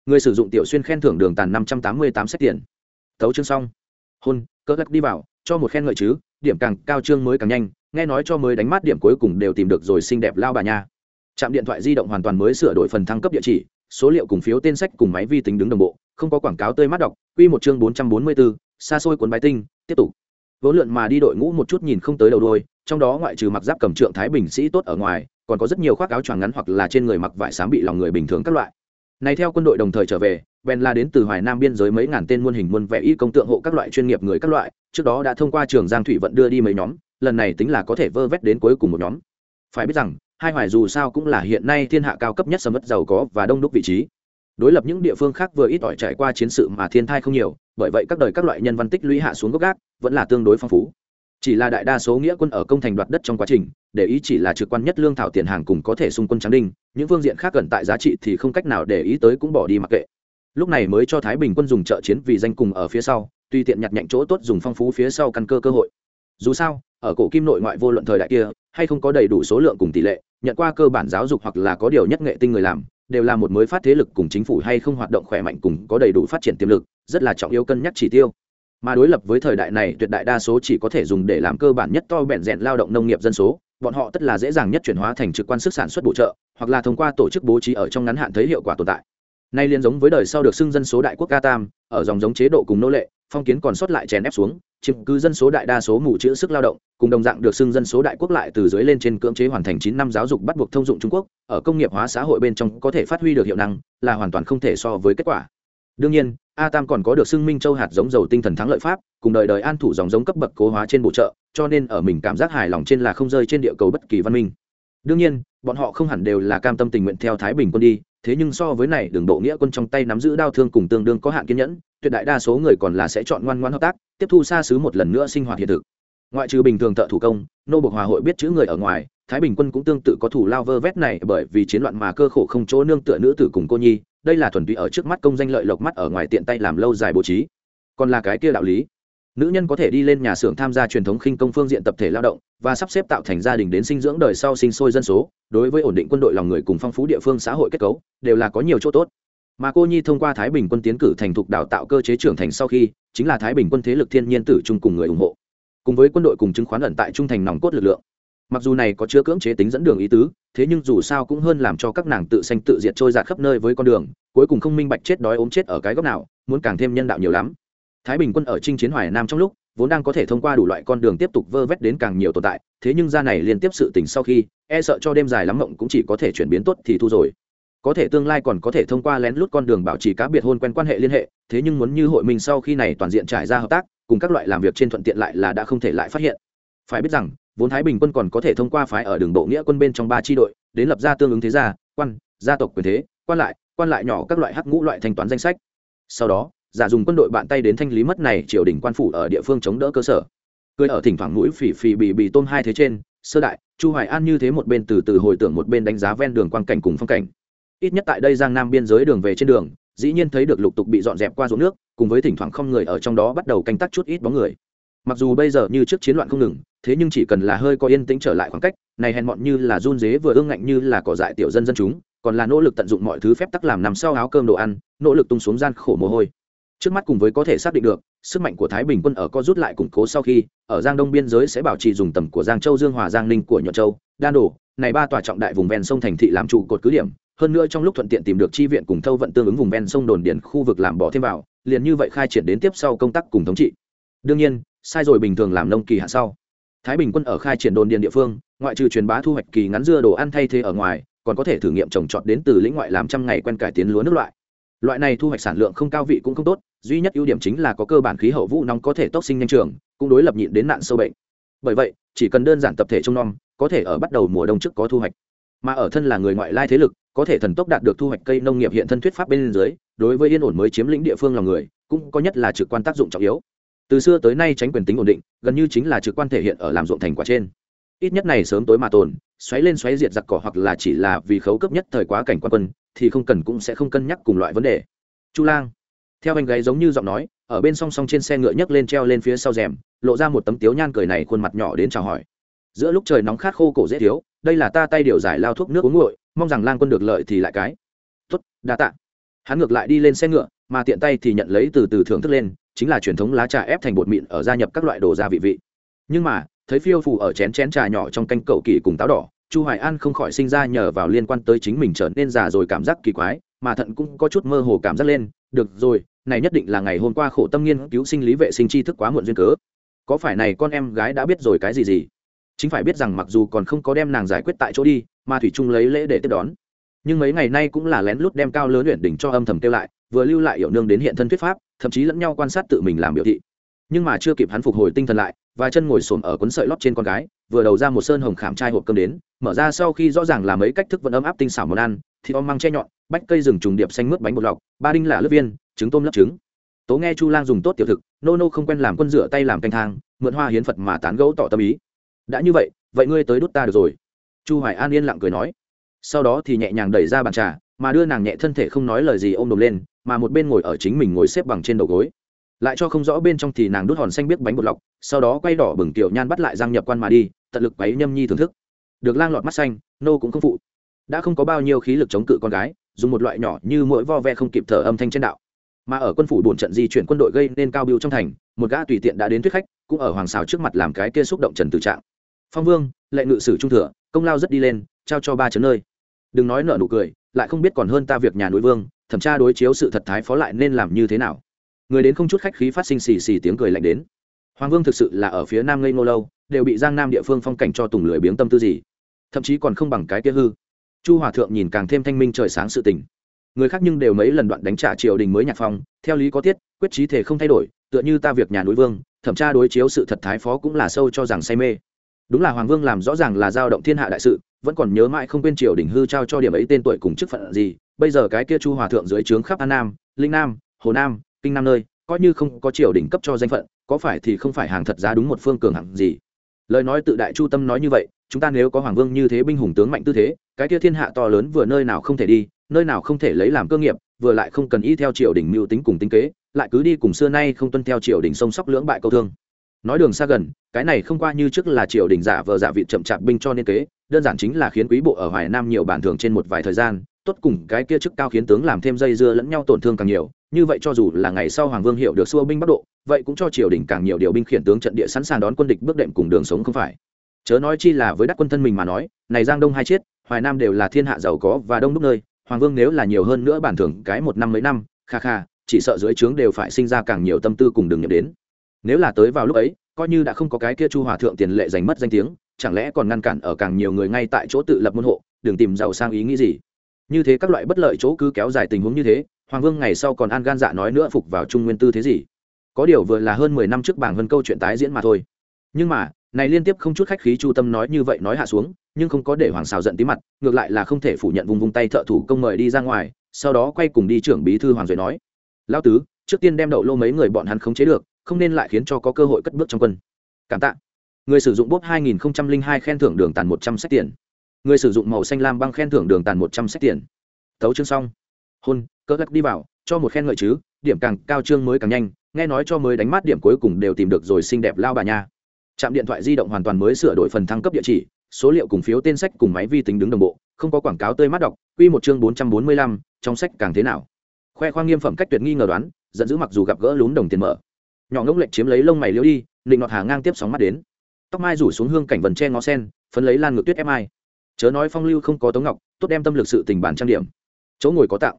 Người sử dụng tiểu xuyên khen thưởng đường tàn năm trăm tám mươi tám xét tiền. Tấu chương xong. Hôn cỡ lắc đi vào cho một khen ngợi chứ, điểm càng cao chương mới càng nhanh, nghe nói cho mới đánh mắt điểm cuối cùng đều tìm được rồi xinh đẹp lao bà nha. Trạm điện thoại di động hoàn toàn mới sửa đổi phần thăng cấp địa chỉ, số liệu cùng phiếu tên sách cùng máy vi tính đứng đồng bộ, không có quảng cáo tươi mát đọc, quy một chương bốn trăm bốn mươi bốn xa xôi cuốn bài tinh, tiếp tục. Vốn lượn mà đi đội ngũ một chút nhìn không tới đầu đôi trong đó ngoại trừ mặc giáp cầm trượng thái bình sĩ tốt ở ngoài, còn có rất nhiều khoác áo choàng ngắn hoặc là trên người mặc vải xám bị lòng người bình thường các loại. Này theo quân đội đồng thời trở về, bèn là đến từ hoài nam biên giới mấy ngàn tên muôn hình muôn vẻ y công tượng hộ các loại chuyên nghiệp người các loại trước đó đã thông qua trường giang thủy vận đưa đi mấy nhóm, lần này tính là có thể vơ vét đến cuối cùng một nhóm. Phải biết rằng, hai hoài dù sao cũng là hiện nay thiên hạ cao cấp nhất sầm mất giàu có và đông đúc vị trí. Đối lập những địa phương khác vừa ít ỏi trải qua chiến sự mà thiên thai không nhiều, bởi vậy các đời các loại nhân văn tích lũy hạ xuống gốc gác, vẫn là tương đối phong phú. Chỉ là đại đa số nghĩa quân ở công thành đoạt đất trong quá trình, để ý chỉ là trực quan nhất lương thảo tiền hàng cùng có thể xung quân trắng đinh, những phương diện khác cần tại giá trị thì không cách nào để ý tới cũng bỏ đi mặc kệ. Lúc này mới cho thái bình quân dùng trợ chiến vì danh cùng ở phía sau tuy tiện nhặt nhạnh chỗ tốt dùng phong phú phía sau căn cơ cơ hội. Dù sao, ở cổ kim nội ngoại vô luận thời đại kia, hay không có đầy đủ số lượng cùng tỷ lệ, nhận qua cơ bản giáo dục hoặc là có điều nhất nghệ tinh người làm, đều là một mới phát thế lực cùng chính phủ hay không hoạt động khỏe mạnh cùng có đầy đủ phát triển tiềm lực, rất là trọng yếu cân nhắc chỉ tiêu. Mà đối lập với thời đại này, tuyệt đại đa số chỉ có thể dùng để làm cơ bản nhất to bẹn rẹn lao động nông nghiệp dân số, bọn họ tất là dễ dàng nhất chuyển hóa thành trực quan sức sản xuất bổ trợ, hoặc là thông qua tổ chức bố trí ở trong ngắn hạn thấy hiệu quả tồn tại. Nay liên giống với đời sau được xưng dân số đại quốc ca tam ở dòng giống chế độ cùng nô lệ phong kiến còn sót lại chèn ép xuống, chiếm cứ dân số đại đa số mù chữ sức lao động, cùng đồng dạng được xưng dân số đại quốc lại từ dưới lên trên cưỡng chế hoàn thành chín năm giáo dục bắt buộc thông dụng trung quốc, ở công nghiệp hóa xã hội bên trong có thể phát huy được hiệu năng, là hoàn toàn không thể so với kết quả. Đương nhiên, a tam còn có được xưng minh châu hạt giống dầu tinh thần thắng lợi pháp, cùng đời đời an thủ dòng giống cấp bậc cố hóa trên bộ trợ, cho nên ở mình cảm giác hài lòng trên là không rơi trên địa cầu bất kỳ văn minh. Đương nhiên, bọn họ không hẳn đều là cam tâm tình nguyện theo thái bình quân đi thế nhưng so với này, đường bộ nghĩa quân trong tay nắm giữ đao thương cùng tương đương có hạn kiên nhẫn, tuyệt đại đa số người còn là sẽ chọn ngoan ngoan hợp tác, tiếp thu xa xứ một lần nữa sinh hoạt hiện thực. Ngoại trừ bình thường thợ thủ công, nô bộc hòa hội biết chữ người ở ngoài, thái bình quân cũng tương tự có thủ lao vơ vét này bởi vì chiến loạn mà cơ khổ không chỗ nương tựa nữ tử cùng cô nhi, đây là thuần túy ở trước mắt công danh lợi lộc mắt ở ngoài tiện tay làm lâu dài bố trí. Còn là cái kia đạo lý nữ nhân có thể đi lên nhà xưởng tham gia truyền thống khinh công phương diện tập thể lao động và sắp xếp tạo thành gia đình đến sinh dưỡng đời sau sinh sôi dân số, đối với ổn định quân đội lòng người cùng phong phú địa phương xã hội kết cấu, đều là có nhiều chỗ tốt. Mà cô nhi thông qua thái bình quân tiến cử thành thục đào tạo cơ chế trưởng thành sau khi, chính là thái bình quân thế lực thiên nhiên tử chung cùng người ủng hộ. Cùng với quân đội cùng chứng khoán ẩn tại trung thành nòng cốt lực lượng. Mặc dù này có chứa cưỡng chế tính dẫn đường ý tứ, thế nhưng dù sao cũng hơn làm cho các nàng tự sanh tự diệt trôi giạt khắp nơi với con đường, cuối cùng không minh bạch chết đói ốm chết ở cái góc nào, muốn càng thêm nhân đạo nhiều lắm thái bình quân ở trinh chiến hoài nam trong lúc, vốn đang có thể thông qua đủ loại con đường tiếp tục vơ vét đến càng nhiều tồn tại, thế nhưng ra này liên tiếp sự tình sau khi e sợ cho đêm dài lắm mộng cũng chỉ có thể chuyển biến tốt thì thu rồi. Có thể tương lai còn có thể thông qua lén lút con đường bảo trì cá biệt hôn quen quan hệ liên hệ, thế nhưng muốn như hội mình sau khi này toàn diện trải ra hợp tác, cùng các loại làm việc trên thuận tiện lại là đã không thể lại phát hiện. Phải biết rằng, vốn thái bình quân còn có thể thông qua phái ở đường bộ nghĩa quân bên trong ba tri đội, đến lập ra tương ứng thế gia, quan, gia tộc quyền thế, quan lại quan lại nhỏ các loại hắc ngũ loại thanh toán danh sách. Sau đó giả dùng quân đội bạn tay đến thanh lý mất này triều đình quan phủ ở địa phương chống đỡ cơ sở. Cười ở thỉnh thoảng mũi phì phì bì bì tôm hai thế trên, sơ đại, chu hoài an như thế một bên từ từ hồi tưởng một bên đánh giá ven đường quang cảnh cùng phong cảnh. Ít nhất tại đây giang nam biên giới đường về trên đường, dĩ nhiên thấy được lục tục bị dọn dẹp qua ruộng nước, cùng với thỉnh thoảng không người ở trong đó bắt đầu canh tác chút ít bóng người. Mặc dù bây giờ như trước chiến loạn không ngừng, thế nhưng chỉ cần là hơi có yên tĩnh trở lại khoảng cách, này hèn mọn như là run dế vừa ương ngạnh như là cỏ dại tiểu dân dân chúng, còn là nỗ lực tận dụng mọi thứ phép tắc làm nằm sau áo cơm đồ ăn, nỗ lực tung xuống gian khổ mồ hôi trước mắt cùng với có thể xác định được, sức mạnh của thái bình quân ở co rút lại củng cố sau khi, ở giang đông biên giới sẽ bảo trì dùng tầm của giang châu dương hòa giang ninh của nhuận châu, đan đổ này ba tòa trọng đại vùng ven sông thành thị làm trụ cột cứ điểm. Hơn nữa trong lúc thuận tiện tìm được chi viện cùng thâu vận tương ứng vùng ven sông đồn điền khu vực làm bỏ thêm vào, liền như vậy khai triển đến tiếp sau công tác cùng thống trị. Đương nhiên, sai rồi bình thường làm nông kỳ hạn sau. Thái bình quân ở khai triển đồn điền địa phương, ngoại trừ truyền bá thu hoạch kỳ ngắn dưa đồ ăn thay thế ở ngoài, còn có thể thử nghiệm trồng trọt đến từ lĩnh ngoại làm trăm ngày quen cải tiến lúa nước loại loại này thu hoạch sản lượng không cao vị cũng không tốt, duy nhất ưu điểm chính là có cơ bản khí hậu vũ nóng có thể tốc sinh nhanh trường, cũng đối lập nhịn đến nạn sâu bệnh. Bởi vậy, chỉ cần đơn giản tập thể trông nom, có thể ở bắt đầu mùa đông trước có thu hoạch. Mà ở thân là người ngoại lai thế lực, có thể thần tốc đạt được thu hoạch cây nông nghiệp hiện thân thuyết pháp bên dưới, đối với yên ổn mới chiếm lĩnh địa phương lòng người, cũng có nhất là trực quan tác dụng trọng yếu. Từ xưa tới nay tránh quyền tính ổn định, gần như chính là trực quan thể hiện ở làm ruộng thành quả trên ít nhất này sớm tối mà tồn xoáy lên xoáy diệt giặc cỏ hoặc là chỉ là vì khấu cấp nhất thời quá cảnh quan quân thì không cần cũng sẽ không cân nhắc cùng loại vấn đề. Chu lang. Theo anh gáy giống như giọng nói ở bên song song trên xe ngựa nhấc lên treo lên phía sau rèm lộ ra một tấm tiếu nhan cười này khuôn mặt nhỏ đến chào hỏi. Giữa lúc trời nóng khát khô cổ dễ thiếu đây là ta tay điều giải lao thuốc nước uống nguội mong rằng lang quân được lợi thì lại cái. Tuất, đa tạ. Hắn ngược lại đi lên xe ngựa mà tiện tay thì nhận lấy từ từ thưởng thức lên chính là truyền thống lá trà ép thành bột mịn ở gia nhập các loại đồ gia vị vị. Nhưng mà thấy phiêu phù ở chén chén trà nhỏ trong canh cậu kỳ cùng táo đỏ, chu hoài an không khỏi sinh ra nhờ vào liên quan tới chính mình trở nên già rồi cảm giác kỳ quái, mà thận cũng có chút mơ hồ cảm giác lên, được rồi, này nhất định là ngày hôm qua khổ tâm nghiên cứu sinh lý vệ sinh tri thức quá muộn duyên cớ. Có phải này con em gái đã biết rồi cái gì gì? Chính phải biết rằng mặc dù còn không có đem nàng giải quyết tại chỗ đi, mà thủy trung lấy lễ để tiếp đón. Nhưng mấy ngày nay cũng là lén lút đem cao lớn luyện đỉnh cho âm thầm kêu lại, vừa lưu lại hiểu nương đến hiện thân thuyết pháp, thậm chí lẫn nhau quan sát tự mình làm biểu thị nhưng mà chưa kịp hắn phục hồi tinh thần lại, và chân ngồi xổm ở cuốn sợi lót trên con gái, vừa đầu ra một sơn hồng khảm trai hộp cơm đến, mở ra sau khi rõ ràng là mấy cách thức vẫn ấm áp tinh xảo món ăn, thì om măng che nhọn, bách cây rừng trùng điệp xanh mướt bánh bột lọc, ba đinh là lớp viên, trứng tôm lớp trứng. Tố nghe chu lang dùng tốt tiểu thực, nô nô không quen làm quân rửa tay làm canh thang, mượn hoa hiến phật mà tán gẫu tỏ tâm ý. Đã như vậy vậy ngươi tới đút ta được rồi. Chu hoài an yên lặng cười nói. Sau đó thì nhẹ nhàng đẩy ra bàn trà, mà đưa nàng nhẹ thân thể không nói lời gì ôm đồm lên, mà một bên ngồi ở chính mình ngồi xếp bằng trên đầu gối lại cho không rõ bên trong thì nàng đốt hòn xanh biết bánh bột lọc, sau đó quay đỏ bừng tiểu nhan bắt lại giang nhập quan mà đi, tận lực quấy nhâm nhi thưởng thức. Được lang lọt mắt xanh, nô cũng không phụ. Đã không có bao nhiêu khí lực chống cự con gái, dùng một loại nhỏ như mỗi vo ve không kịp thở âm thanh trên đạo. Mà ở quân phủ bổn trận di chuyển quân đội gây nên cao biêu trong thành, một gã tùy tiện đã đến thuyết khách, cũng ở hoàng xào trước mặt làm cái kia xúc động trần tử trạng. Phong vương, lệ ngự sử trung thừa, công lao rất đi lên, trao cho ba chấn nơi. Đừng nói nợ nụ cười, lại không biết còn hơn ta việc nhà núi vương, thẩm tra đối chiếu sự thật thái phó lại nên làm như thế nào người đến không chút khách khí phát sinh xì xì tiếng cười lạnh đến. Hoàng vương thực sự là ở phía nam ngây ngô lâu, đều bị giang nam địa phương phong cảnh cho tùng lười biếng tâm tư gì. Thậm chí còn không bằng cái kia hư. Chu hòa thượng nhìn càng thêm thanh minh trời sáng sự tình. Người khác nhưng đều mấy lần đoạn đánh trả triều đình mới nhạc phong, theo lý có tiết, quyết trí thể không thay đổi, tựa như ta việc nhà núi vương, thẩm tra đối chiếu sự thật thái phó cũng là sâu cho rằng say mê. Đúng là hoàng vương làm rõ ràng là giao động thiên hạ đại sự, vẫn còn nhớ mãi không quên triều đình hư trao cho điểm ấy tên tuổi cùng chức phận gì. Bây giờ cái kia chu hòa thượng dưới trướng khắp an nam, linh nam, hồ nam kinh nam nơi, coi như không có triều đình cấp cho danh phận, có phải thì không phải hàng thật giá đúng một phương cường hẳn gì? Lời nói tự đại chu tâm nói như vậy, chúng ta nếu có hoàng vương như thế binh hùng tướng mạnh tư thế, cái kia thiên hạ to lớn vừa nơi nào không thể đi, nơi nào không thể lấy làm cơ nghiệp, vừa lại không cần y theo triều đình mưu tính cùng tính kế, lại cứ đi cùng xưa nay không tuân theo triều đình sông sóc lưỡng bại câu thương. Nói đường xa gần, cái này không qua như trước là triều đình giả vờ giả vị chậm chạp binh cho nên kế, đơn giản chính là khiến quý bộ ở hoài nam nhiều bản thường trên một vài thời gian, tốt cùng cái kia chức cao khiến tướng làm thêm dây dưa lẫn nhau tổn thương càng nhiều như vậy cho dù là ngày sau hoàng vương hiệu được xua binh bắc độ, vậy cũng cho triều đình càng nhiều điều binh khiển tướng trận địa sẵn sàng đón quân địch bước đệm cùng đường sống không phải. Chớ nói chi là với đắc quân thân mình mà nói, này giang đông hai chiết, hoài nam đều là thiên hạ giàu có và đông đúc nơi, hoàng vương nếu là nhiều hơn nữa bản thưởng cái một năm mấy năm, kha kha, chỉ sợ dưới trướng đều phải sinh ra càng nhiều tâm tư cùng đường nhập đến. Nếu là tới vào lúc ấy, coi như đã không có cái kia chu hòa thượng tiền lệ giành mất danh tiếng, chẳng lẽ còn ngăn cản ở càng nhiều người ngay tại chỗ tự lập môn hộ, đừng tìm giàu sang ý nghĩ gì. Như thế các loại bất lợi chỗ cứ kéo dài tình huống như thế hoàng vương ngày sau còn an gan dạ nói nữa phục vào trung nguyên tư thế gì? Có điều vừa là hơn mười năm trước bảng hơn câu chuyện tái diễn mà thôi. Nhưng mà, này liên tiếp không chút khách khí chu tâm nói như vậy nói hạ xuống, nhưng không có để hoàng xào giận tí mặt, ngược lại là không thể phủ nhận vùng vùng tay thợ thủ công mời đi ra ngoài, sau đó quay cùng đi trưởng bí thư hoàng duệ nói lao tứ, trước tiên đem đậu lô mấy người bọn hắn khống chế được, không nên lại khiến cho có cơ hội cất bước trong quân. Cảm tạ. Người sử dụng bốp 2002 khen thưởng đường tàn 100 sách tiền. Người sử dụng màu xanh lam băng khen thưởng đường tàn 100 sách tiền. Tấu chương xong. Hôn cơ lắc đi vào cho một khen ngợi chứ điểm càng cao chương mới càng nhanh nghe nói cho mới đánh mắt điểm cuối cùng đều tìm được rồi xinh đẹp lao bà nha. Trạm điện thoại di động hoàn toàn mới sửa đổi phần thăng cấp địa chỉ số liệu cùng phiếu tên sách cùng máy vi tính đứng đồng bộ không có quảng cáo tươi mát đọc quy một chương 445, trong sách càng thế nào? Khoe khoang nghiêm phẩm cách tuyệt nghi ngờ đoán giận dữ mặc dù gặp gỡ lún đồng tiền mở. Nhỏ ngốc lệnh chiếm lấy lông mày liêu đi định nọt hà ngang tiếp sóng mắt đến. Tóc mai rủ xuống hương cảnh vần tre ngó sen phấn lấy lan ngược tuyết ép ai. Chớ nói phong lưu không có tống ngọc tốt đem tâm lực sự tình bản trang điểm. Chỗ ngồi có tạo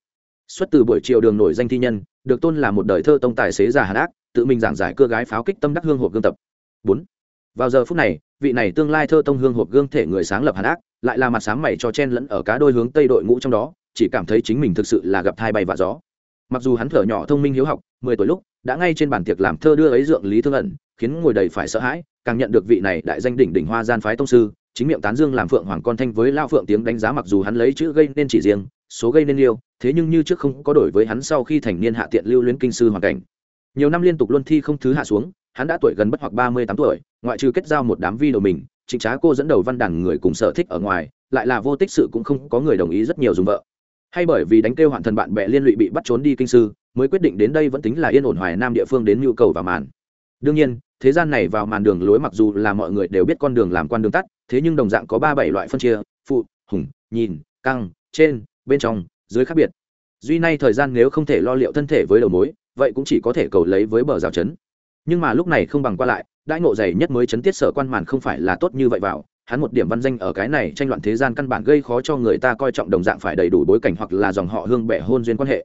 xuất từ buổi chiều đường nổi danh thi nhân, được tôn là một đời thơ tông tài xế già hàn ác, tự mình giảng giải cơ gái pháo kích tâm đắc hương hộp gương tập. Bốn. Vào giờ phút này, vị này tương lai thơ tông hương hộp gương thể người sáng lập hàn ác, lại là mặt sáng mày cho chen lẫn ở cá đôi hướng tây đội ngũ trong đó, chỉ cảm thấy chính mình thực sự là gặp thai bay và gió. Mặc dù hắn thở nhỏ thông minh hiếu học, mười tuổi lúc, đã ngay trên bàn tiệc làm thơ đưa ấy dượng lý thương ẩn, khiến ngồi đầy phải sợ hãi, càng nhận được vị này đại danh đỉnh đỉnh hoa gian phái tông sư, chính miệng tán dương làm phượng hoàng con thanh với lao phượng tiếng đánh giá mặc dù hắn lấy chữ gây nên chỉ riêng số gây nên liêu, thế nhưng như trước không có đổi với hắn sau khi thành niên hạ tiện lưu luyến kinh sư hoàn cảnh. Nhiều năm liên tục luân thi không thứ hạ xuống, hắn đã tuổi gần bất hoặc ba mươi tám tuổi, ngoại trừ kết giao một đám vi đầu mình, trịnh trá cô dẫn đầu văn đàn người cùng sở thích ở ngoài, lại là vô tích sự cũng không có người đồng ý rất nhiều dùng vợ. Hay bởi vì đánh kêu hoạn thần bạn bè liên lụy bị bắt trốn đi kinh sư, mới quyết định đến đây vẫn tính là yên ổn hoài nam địa phương đến nhu cầu vào màn. Đương nhiên, thế gian này vào màn đường lối mặc dù là mọi người đều biết con đường làm quan đường tắt, thế nhưng đồng dạng có ba bảy loại phân chia, phụ, hùng, nhìn, căng, trên bên trong, dưới khác biệt. Duy nay thời gian nếu không thể lo liệu thân thể với đầu mối, vậy cũng chỉ có thể cầu lấy với bờ rào chấn. Nhưng mà lúc này không bằng qua lại đãi ngộ dày nhất mới chấn tiết sở quan màn không phải là tốt như vậy vào. Hắn một điểm văn danh ở cái này tranh loạn thế gian căn bản gây khó cho người ta coi trọng đồng dạng phải đầy đủ bối cảnh hoặc là dòng họ hương bẻ hôn duyên quan hệ.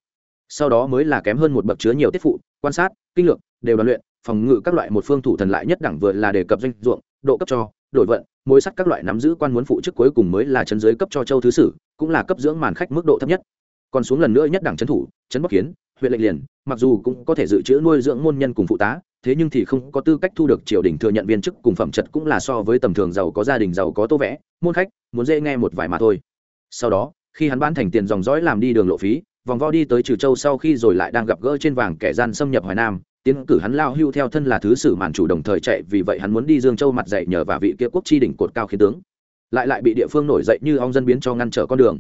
Sau đó mới là kém hơn một bậc chứa nhiều tiết phụ, quan sát, kinh lược, đều đoàn luyện phòng ngự các loại một phương thủ thần lại nhất đẳng vừa là đề cập doanh ruộng, độ cấp cho, đổi vận, mối sắt các loại nắm giữ quan muốn phụ chức cuối cùng mới là chân dưới cấp cho châu thứ sử, cũng là cấp dưỡng màn khách mức độ thấp nhất. Còn xuống lần nữa nhất đẳng trấn thủ trấn bắc kiến, huyện lệnh liền, mặc dù cũng có thể dự trữ nuôi dưỡng môn nhân cùng phụ tá, thế nhưng thì không có tư cách thu được triều đình thừa nhận viên chức cùng phẩm chất cũng là so với tầm thường giàu có gia đình giàu có tô vẽ, môn khách, muốn dễ nghe một vài mà thôi. Sau đó, khi hắn bán thành tiền dòng dõi làm đi đường lộ phí, vòng vo đi tới trừ châu sau khi rồi lại đang gặp gỡ trên vàng kẻ gian xâm nhập hoài nam tiến cử hắn lao hưu theo thân là thứ sử màn chủ đồng thời chạy, vì vậy hắn muốn đi dương châu mặt dạy nhờ và vị kia quốc chi đỉnh cột cao khiến tướng. Lại lại bị địa phương nổi dậy như ong dân biến cho ngăn trở con đường.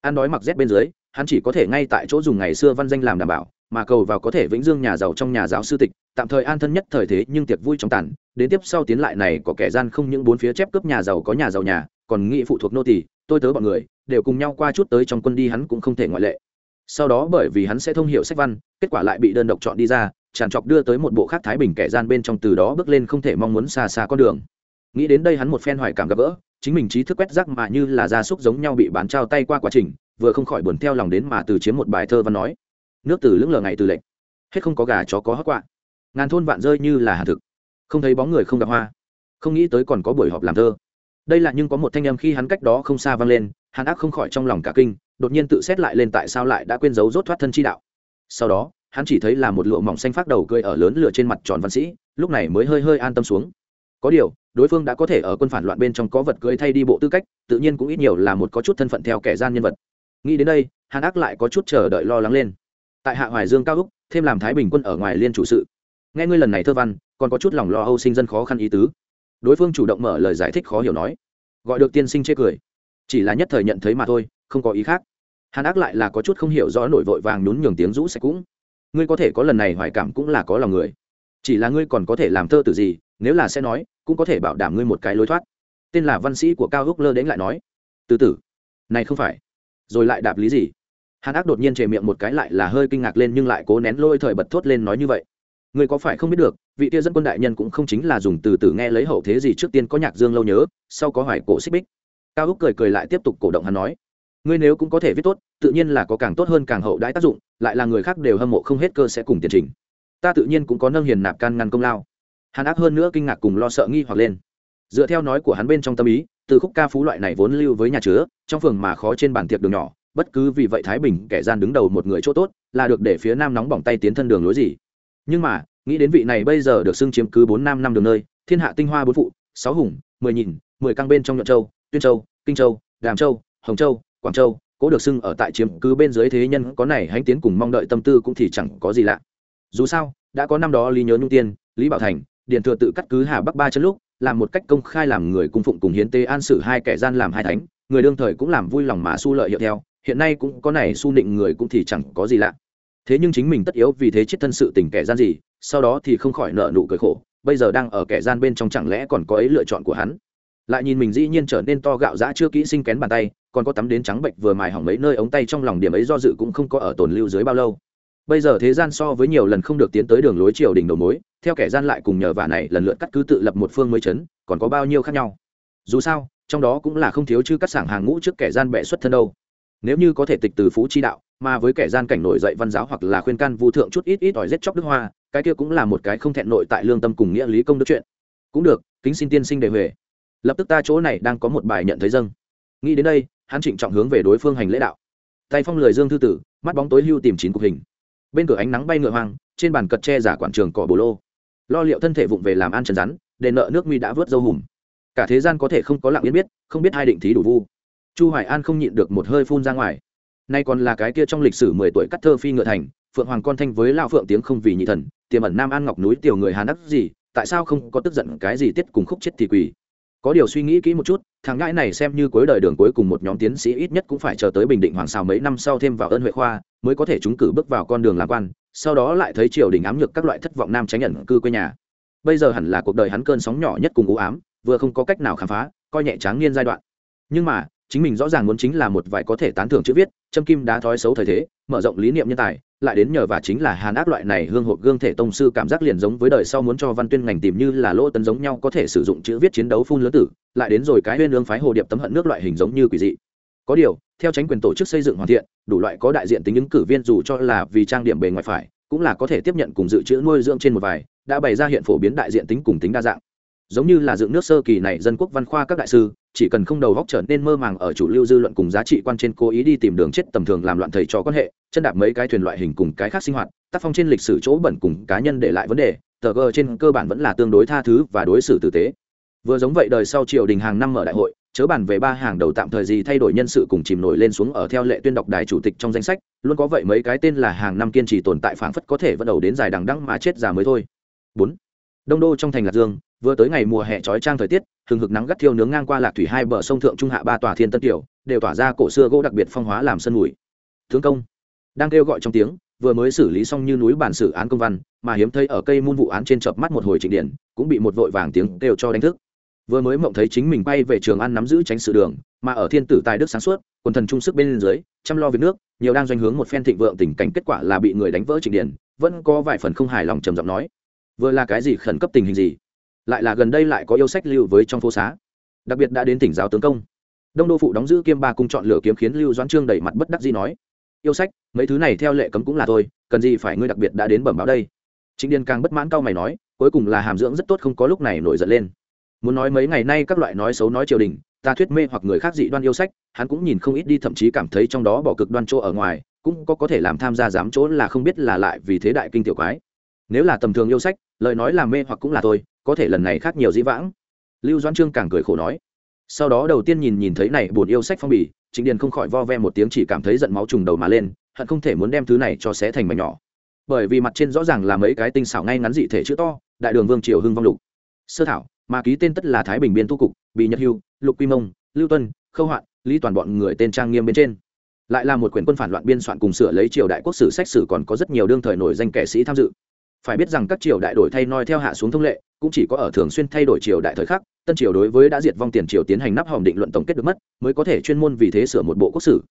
Ăn đói mặc rét bên dưới, hắn chỉ có thể ngay tại chỗ dùng ngày xưa văn danh làm đảm bảo, mà cầu vào có thể vĩnh dương nhà giàu trong nhà giáo sư tịch, tạm thời an thân nhất thời thế nhưng tiệc vui trong tàn, đến tiếp sau tiến lại này có kẻ gian không những bốn phía chép cướp nhà giàu có nhà giàu nhà, còn nghĩ phụ thuộc nô tỳ, tôi tớ bọn người, đều cùng nhau qua chút tới trong quân đi hắn cũng không thể ngoại lệ. Sau đó bởi vì hắn sẽ thông hiểu sách văn, kết quả lại bị đơn độc chọn đi ra tràn trọc đưa tới một bộ khác thái bình kẻ gian bên trong từ đó bước lên không thể mong muốn xa xa con đường. Nghĩ đến đây hắn một phen hoài cảm gặp gỡ, chính mình trí thức quét rác mà như là gia súc giống nhau bị bán trao tay qua quá trình, vừa không khỏi buồn theo lòng đến mà từ chiếm một bài thơ văn nói. Nước từ lưỡng lờ ngày từ lệnh hết không có gà chó có hót quạ. Ngàn thôn vạn rơi như là hà thực, không thấy bóng người không gặp hoa, không nghĩ tới còn có buổi họp làm thơ. Đây là nhưng có một thanh âm khi hắn cách đó không xa vang lên, hắn ác không khỏi trong lòng cả kinh, đột nhiên tự xét lại lên tại sao lại đã quên giấu rốt thoát thân chi đạo. Sau đó hắn chỉ thấy là một lụa mỏng xanh phát đầu cười ở lớn lửa trên mặt tròn văn sĩ, lúc này mới hơi hơi an tâm xuống. Có điều, đối phương đã có thể ở quân phản loạn bên trong có vật cưới thay đi bộ tư cách, tự nhiên cũng ít nhiều là một có chút thân phận theo kẻ gian nhân vật. Nghĩ đến đây, hàn ác lại có chút chờ đợi lo lắng lên. Tại hạ hoài dương cao úc, thêm làm thái bình quân ở ngoài liên chủ sự. Nghe ngươi lần này thơ văn, còn có chút lòng lo âu sinh dân khó khăn ý tứ. Đối phương chủ động mở lời giải thích khó hiểu nói. Gọi được tiên sinh chê cười. Chỉ là nhất thời nhận thấy mà thôi, không có ý khác. Hàn ác lại là có chút không hiểu rõ nổi vội vàng nhún nhường tiếng rũ sạch cũng ngươi có thể có lần này hoài cảm cũng là có lòng người. Chỉ là ngươi còn có thể làm thơ từ gì, nếu là sẽ nói, cũng có thể bảo đảm ngươi một cái lối thoát. Tên là văn sĩ của cao húc lơ đến lại nói. Từ tử này không phải. Rồi lại đạp lý gì? Hàn ác đột nhiên chề miệng một cái lại là hơi kinh ngạc lên nhưng lại cố nén lôi thời bật thốt lên nói như vậy. Người có phải không biết được, vị kia dẫn quân đại nhân cũng không chính là dùng từ từ nghe lấy hậu thế gì trước tiên có nhạc dương lâu nhớ, sau có hoài cổ xích bích. Cao húc cười cười lại tiếp tục cổ động hắn nói. Ngươi nếu cũng có thể viết tốt, tự nhiên là có càng tốt hơn càng hậu đãi tác dụng lại là người khác đều hâm mộ không hết cơ sẽ cùng tiền trình. Ta tự nhiên cũng có nâng hiền nạp can ngăn công lao. Hàn ác hơn nữa kinh ngạc cùng lo sợ nghi hoặc lên. Dựa theo nói của hắn bên trong tâm ý, từ khúc ca phú loại này vốn lưu với nhà chứa, trong phường mà khó trên bàn tiệc đường nhỏ, bất cứ vì vậy thái bình kẻ gian đứng đầu một người chỗ tốt, là được để phía nam nóng bỏng tay tiến thân đường lối gì. Nhưng mà, nghĩ đến vị này bây giờ được xưng chiếm cứ bốn năm năm đường nơi, thiên hạ tinh hoa bốn phụ, sáu hùng, mười nhìn mười căng bên trong nhuận châu, tuyên châu, kinh châu, đàm châu, hồng châu, quảng châu cố được xưng ở tại chiếm cứ bên dưới thế nhân, có này hãnh tiến cùng mong đợi tâm tư cũng thì chẳng có gì lạ. Dù sao, đã có năm đó lý nhớ nhung tiên, lý bảo thành, Điền thừa tự cắt cứ hà bắc ba chân lúc, làm một cách công khai làm người cung phụng cùng hiến tế an xử hai kẻ gian làm hai thánh, người đương thời cũng làm vui lòng mà su lợi hiệu theo, hiện nay cũng có này su nịnh người cũng thì chẳng có gì lạ. Thế nhưng chính mình tất yếu vì thế chết thân sự tình kẻ gian gì, sau đó thì không khỏi nợ nụ cười khổ, bây giờ đang ở kẻ gian bên trong chẳng lẽ còn có ấy lựa chọn của hắn? Lại nhìn mình dĩ nhiên trở nên to gạo dã chưa kỹ sinh kén bàn tay còn có tắm đến trắng bệnh vừa mài hỏng mấy nơi ống tay trong lòng điểm ấy do dự cũng không có ở tồn lưu dưới bao lâu. Bây giờ thế gian so với nhiều lần không được tiến tới đường lối triều đình đầu mối, theo kẻ gian lại cùng nhờ vả này lần lượt cắt cứ tự lập một phương mới chấn, còn có bao nhiêu khác nhau? Dù sao, trong đó cũng là không thiếu chứ cắt sảng hàng ngũ trước kẻ gian bệ xuất thân đâu. Nếu như có thể tịch từ phú chi đạo, mà với kẻ gian cảnh nổi dậy văn giáo hoặc là khuyên can vu thượng chút ít ít ỏi giết chóc đức hoa, cái kia cũng là một cái không thẹn nội tại lương tâm cùng nghĩa lý công đức chuyện. Cũng được, kính xin tiên sinh đề về. lập tức ta chỗ này đang có một bài nhận thấy dâng. Nghĩ đến đây hắn trịnh trọng hướng về đối phương hành lễ đạo. Tay phong lười dương thư tử, mắt bóng tối hưu tìm chín cục hình. Bên cửa ánh nắng bay ngựa hoang, trên bàn cật tre giả quảng trường cỏ bồ lô. Lo liệu thân thể vụng về làm ăn trần rắn, để nợ nước nguy đã vớt dâu hùm. Cả thế gian có thể không có lặng yên biết, không biết hai định thí đủ vu. Chu hoài an không nhịn được một hơi phun ra ngoài. Nay còn là cái kia trong lịch sử mười tuổi cắt thơ phi ngựa thành, phượng hoàng con thanh với lao phượng tiếng không vì nhị thần, tiềm ẩn nam an ngọc núi tiểu người hàn đắc gì, tại sao không có tức giận cái gì tiết cùng khúc chết thì quỳ có điều suy nghĩ kỹ một chút, thằng ngãi này xem như cuối đời đường cuối cùng một nhóm tiến sĩ ít nhất cũng phải chờ tới bình định hoàng sao mấy năm sau thêm vào ơn huệ khoa, mới có thể chúng cử bước vào con đường làm quan, sau đó lại thấy triều đình ám nhược các loại thất vọng nam tránh ẩn cư quê nhà. Bây giờ hẳn là cuộc đời hắn cơn sóng nhỏ nhất cùng u ám, vừa không có cách nào khám phá, coi nhẹ tráng niên giai đoạn. Nhưng mà, chính mình rõ ràng muốn chính là một vài có thể tán thưởng chữ viết, châm kim đá thói xấu thời thế, mở rộng lý niệm nhân tài lại đến nhờ và chính là hàn ác loại này hương hộp gương thể tông sư cảm giác liền giống với đời sau muốn cho văn tuyên ngành tìm như là lỗ tấn giống nhau có thể sử dụng chữ viết chiến đấu phun lớn tử, lại đến rồi cái huyên lương phái hồ điệp tấm hận nước loại hình giống như quỷ dị. Có điều, theo tránh quyền tổ chức xây dựng hoàn thiện, đủ loại có đại diện tính ứng cử viên dù cho là vì trang điểm bề ngoài phải, cũng là có thể tiếp nhận cùng dự trữ nuôi dưỡng trên một vài, đã bày ra hiện phổ biến đại diện tính cùng tính đa dạng. Giống như là dựng nước sơ kỳ này dân quốc văn khoa các đại sư chỉ cần không đầu góc trở nên mơ màng ở chủ lưu dư luận cùng giá trị quan trên cố ý đi tìm đường chết tầm thường làm loạn thầy trò quan hệ, chân đạp mấy cái thuyền loại hình cùng cái khác sinh hoạt, tác phong trên lịch sử chỗ bẩn cùng cá nhân để lại vấn đề, tờ gờ trên cơ bản vẫn là tương đối tha thứ và đối xử tử tế. Vừa giống vậy đời sau triều đình hàng năm mở đại hội, chớ bàn về ba hàng đầu tạm thời gì thay đổi nhân sự cùng chìm nổi lên xuống ở theo lệ tuyên đọc đài chủ tịch trong danh sách, luôn có vậy mấy cái tên là hàng năm kiên trì tồn tại phảng phất có thể vẫn đầu đến dài đằng đăng mà chết già mới thôi. Bốn. Đông đô trong thành lạc dương vừa tới ngày mùa hè trói trang thời tiết, hừng hực nắng gắt thiêu nướng ngang qua lạc thủy hai bờ sông thượng trung hạ ba tòa thiên tân tiểu, đều tỏa ra cổ xưa gỗ đặc biệt phong hóa làm sân mùi. Tướng công, đang kêu gọi trong tiếng, vừa mới xử lý xong như núi bản xử án công văn, mà hiếm thấy ở cây môn vụ án trên chợp mắt một hồi trịnh điển cũng bị một vội vàng tiếng kêu cho đánh thức. Vừa mới mộng thấy chính mình bay về trường ăn nắm giữ tránh sự đường, mà ở thiên tử tài đức sáng suốt, quần thần trung sức bên dưới, chăm lo việc nước, nhiều đang doanh hướng một phen thịnh vượng tình cảnh kết quả là bị người đánh vỡ trịnh điển vẫn có vài phần không hài lòng trầm giọng nói. Vừa là cái gì khẩn cấp tình hình gì? Lại là gần đây lại có yêu sách lưu với trong phố xá. Đặc biệt đã đến tỉnh giáo tướng công. Đông đô phụ đóng giữ kiêm ba cung chọn lửa kiếm khiến lưu doãn trương đẩy mặt bất đắc dĩ nói, yêu sách, mấy thứ này theo lệ cấm cũng là thôi, cần gì phải ngươi đặc biệt đã đến bẩm báo đây? Chính điền càng bất mãn cao mày nói, cuối cùng là hàm dưỡng rất tốt không có lúc này nổi giận lên. Muốn nói mấy ngày nay các loại nói xấu nói triều đình, ta thuyết mê hoặc người khác dị đoan yêu sách, hắn cũng nhìn không ít đi thậm chí cảm thấy trong đó bỏ cực đoan chỗ ở ngoài, cũng có có thể làm tham gia dám chỗ là không biết là lại vì thế đại kinh tiểu quái. Nếu là tầm thường yêu sách, lời nói là mê hoặc cũng là thôi có thể lần này khác nhiều dĩ vãng. Lưu doãn trương càng cười khổ nói. Sau đó đầu tiên nhìn nhìn thấy này buồn yêu sách phong bì chính điền không khỏi vo ve một tiếng chỉ cảm thấy giận máu trùng đầu mà lên, hận không thể muốn đem thứ này cho xé thành mảnh nhỏ. Bởi vì mặt trên rõ ràng là mấy cái tinh xảo ngay ngắn dị thể chữ to, đại đường vương triều hưng vong lục. Sơ thảo mà ký tên tất là thái bình biên tu cục bị nhật hưu, lục quy mông, lưu tuân, khâu hoạn, lý toàn bọn người tên trang nghiêm bên trên. Lại là một quyển quân phản loạn biên soạn cùng sửa lấy triều đại quốc sử sách sử còn có rất nhiều đương thời nổi danh kẻ sĩ tham dự phải biết rằng các triều đại đổi thay noi theo hạ xuống thông lệ, cũng chỉ có ở thường xuyên thay đổi triều đại thời khắc, tân triều đối với đã diệt vong tiền triều tiến hành nắp hòm định luận tổng kết được mất, mới có thể chuyên môn vì thế sửa một bộ quốc sử.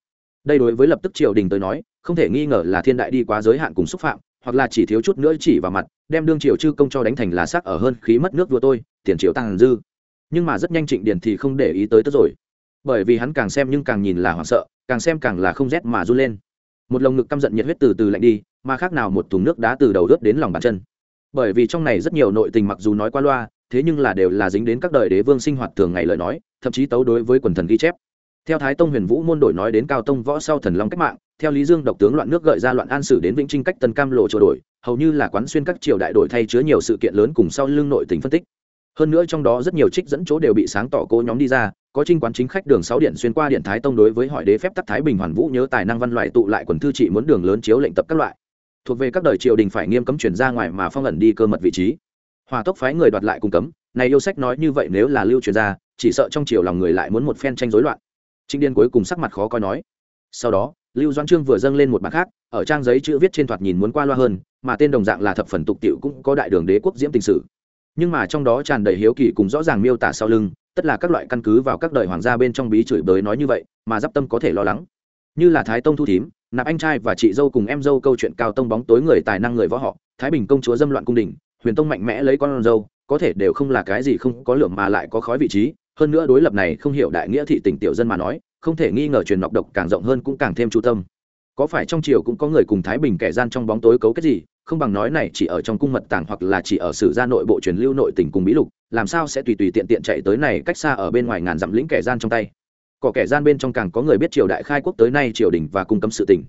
Đây đối với lập tức triều đình tới nói, không thể nghi ngờ là thiên đại đi quá giới hạn cùng xúc phạm, hoặc là chỉ thiếu chút nữa chỉ vào mặt, đem đương triều chư công cho đánh thành là sắc ở hơn khí mất nước vua tôi, tiền triều tăng dư. Nhưng mà rất nhanh trịnh điền thì không để ý tới tất rồi. Bởi vì hắn càng xem nhưng càng nhìn là hoảng sợ, càng xem càng là không rét mà run lên. Một lồng ngực căm giận nhiệt huyết từ từ lạnh đi mà khác nào một thùng nước đá từ đầu rớt đến lòng bàn chân. Bởi vì trong này rất nhiều nội tình mặc dù nói qua loa, thế nhưng là đều là dính đến các đời đế vương sinh hoạt thường ngày lời nói, thậm chí tấu đối với quần thần ghi chép. Theo thái tông huyền vũ môn đổi nói đến cao tông võ sau thần long cách mạng, theo lý dương độc tướng loạn nước gợi ra loạn an sử đến vĩnh trinh cách tân cam lộ trổ đổi, hầu như là quán xuyên các triều đại đổi thay chứa nhiều sự kiện lớn cùng sau lưng nội tình phân tích. Hơn nữa trong đó rất nhiều trích dẫn chỗ đều bị sáng tỏ cố nhóm đi ra, có trinh quán chính khách đường sáu điện xuyên qua điện thái tông đối với hỏi đế phép tắc thái bình hoàn vũ nhớ tài năng văn loại tụ lại quần thư trị muốn đường lớn chiếu lệnh tập các loại thuộc về các đời triều đình phải nghiêm cấm chuyển ra ngoài mà phong ẩn đi cơ mật vị trí. Hòa tốc phái người đoạt lại cung cấm, này yêu sách nói như vậy nếu là lưu truyền ra, chỉ sợ trong triều lòng người lại muốn một phen tranh rối loạn. Trinh điên cuối cùng sắc mặt khó coi nói, sau đó, lưu doãn trương vừa dâng lên một bản khác, ở trang giấy chữ viết trên thoạt nhìn muốn qua loa hơn, mà tên đồng dạng là thập phần tục tiệu cũng có đại đường đế quốc diễm tình sử. Nhưng mà trong đó tràn đầy hiếu kỳ cùng rõ ràng miêu tả sau lưng, tất là các loại căn cứ vào các đời hoàng gia bên trong bí chửi bới nói như vậy, mà giáp tâm có thể lo lắng như là thái tông thu thím, nạp anh trai và chị dâu cùng em dâu câu chuyện cao tông bóng tối người tài năng người võ họ, thái bình công chúa dâm loạn cung đình, huyền tông mạnh mẽ lấy con dâu, có thể đều không là cái gì không có lượng mà lại có khói vị trí, hơn nữa đối lập này không hiểu đại nghĩa thị tỉnh tiểu dân mà nói, không thể nghi ngờ truyền nọc độc càng rộng hơn cũng càng thêm chú tâm. Có phải trong triều cũng có người cùng thái bình kẻ gian trong bóng tối cấu kết gì, không bằng nói này chỉ ở trong cung mật tàng hoặc là chỉ ở sử gia nội bộ truyền lưu nội tỉnh cùng bí lục, làm sao sẽ tùy tùy tiện tiện chạy tới này cách xa ở bên ngoài ngàn dặm lĩnh kẻ gian trong tay có kẻ gian bên trong càng có người biết triều đại khai quốc tới nay triều đình và cung cấm sự tình.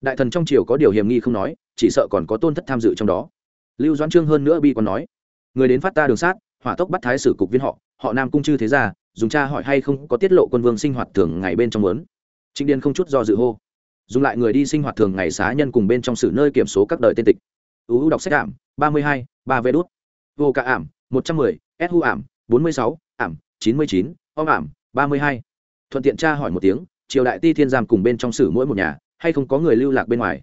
đại thần trong triều có điều hiểm nghi không nói, chỉ sợ còn có tôn thất tham dự trong đó. Lưu doãn trương hơn nữa bi còn nói, người đến phát ta đường sát, hỏa tốc bắt thái sử cục viên họ họ nam cung chư thế gia, dùng cha hỏi hay không có tiết lộ quân vương sinh hoạt thường ngày bên trong lớn trịnh điền không chút do dự hô, dùng lại người đi sinh hoạt thường ngày xá nhân cùng bên trong sử nơi kiểm số các đời tên tịch. Uu đọc sách ảm, ba mươi hai, ba vê đốt vô cả ảm, một trăm mười, s hu ảm, bốn mươi sáu, ảm, chín mươi chín om ảm, ba mươi hai thuận tiện tra hỏi một tiếng, triều đại ti thiên giam cùng bên trong sử mỗi một nhà, hay không có người lưu lạc bên ngoài.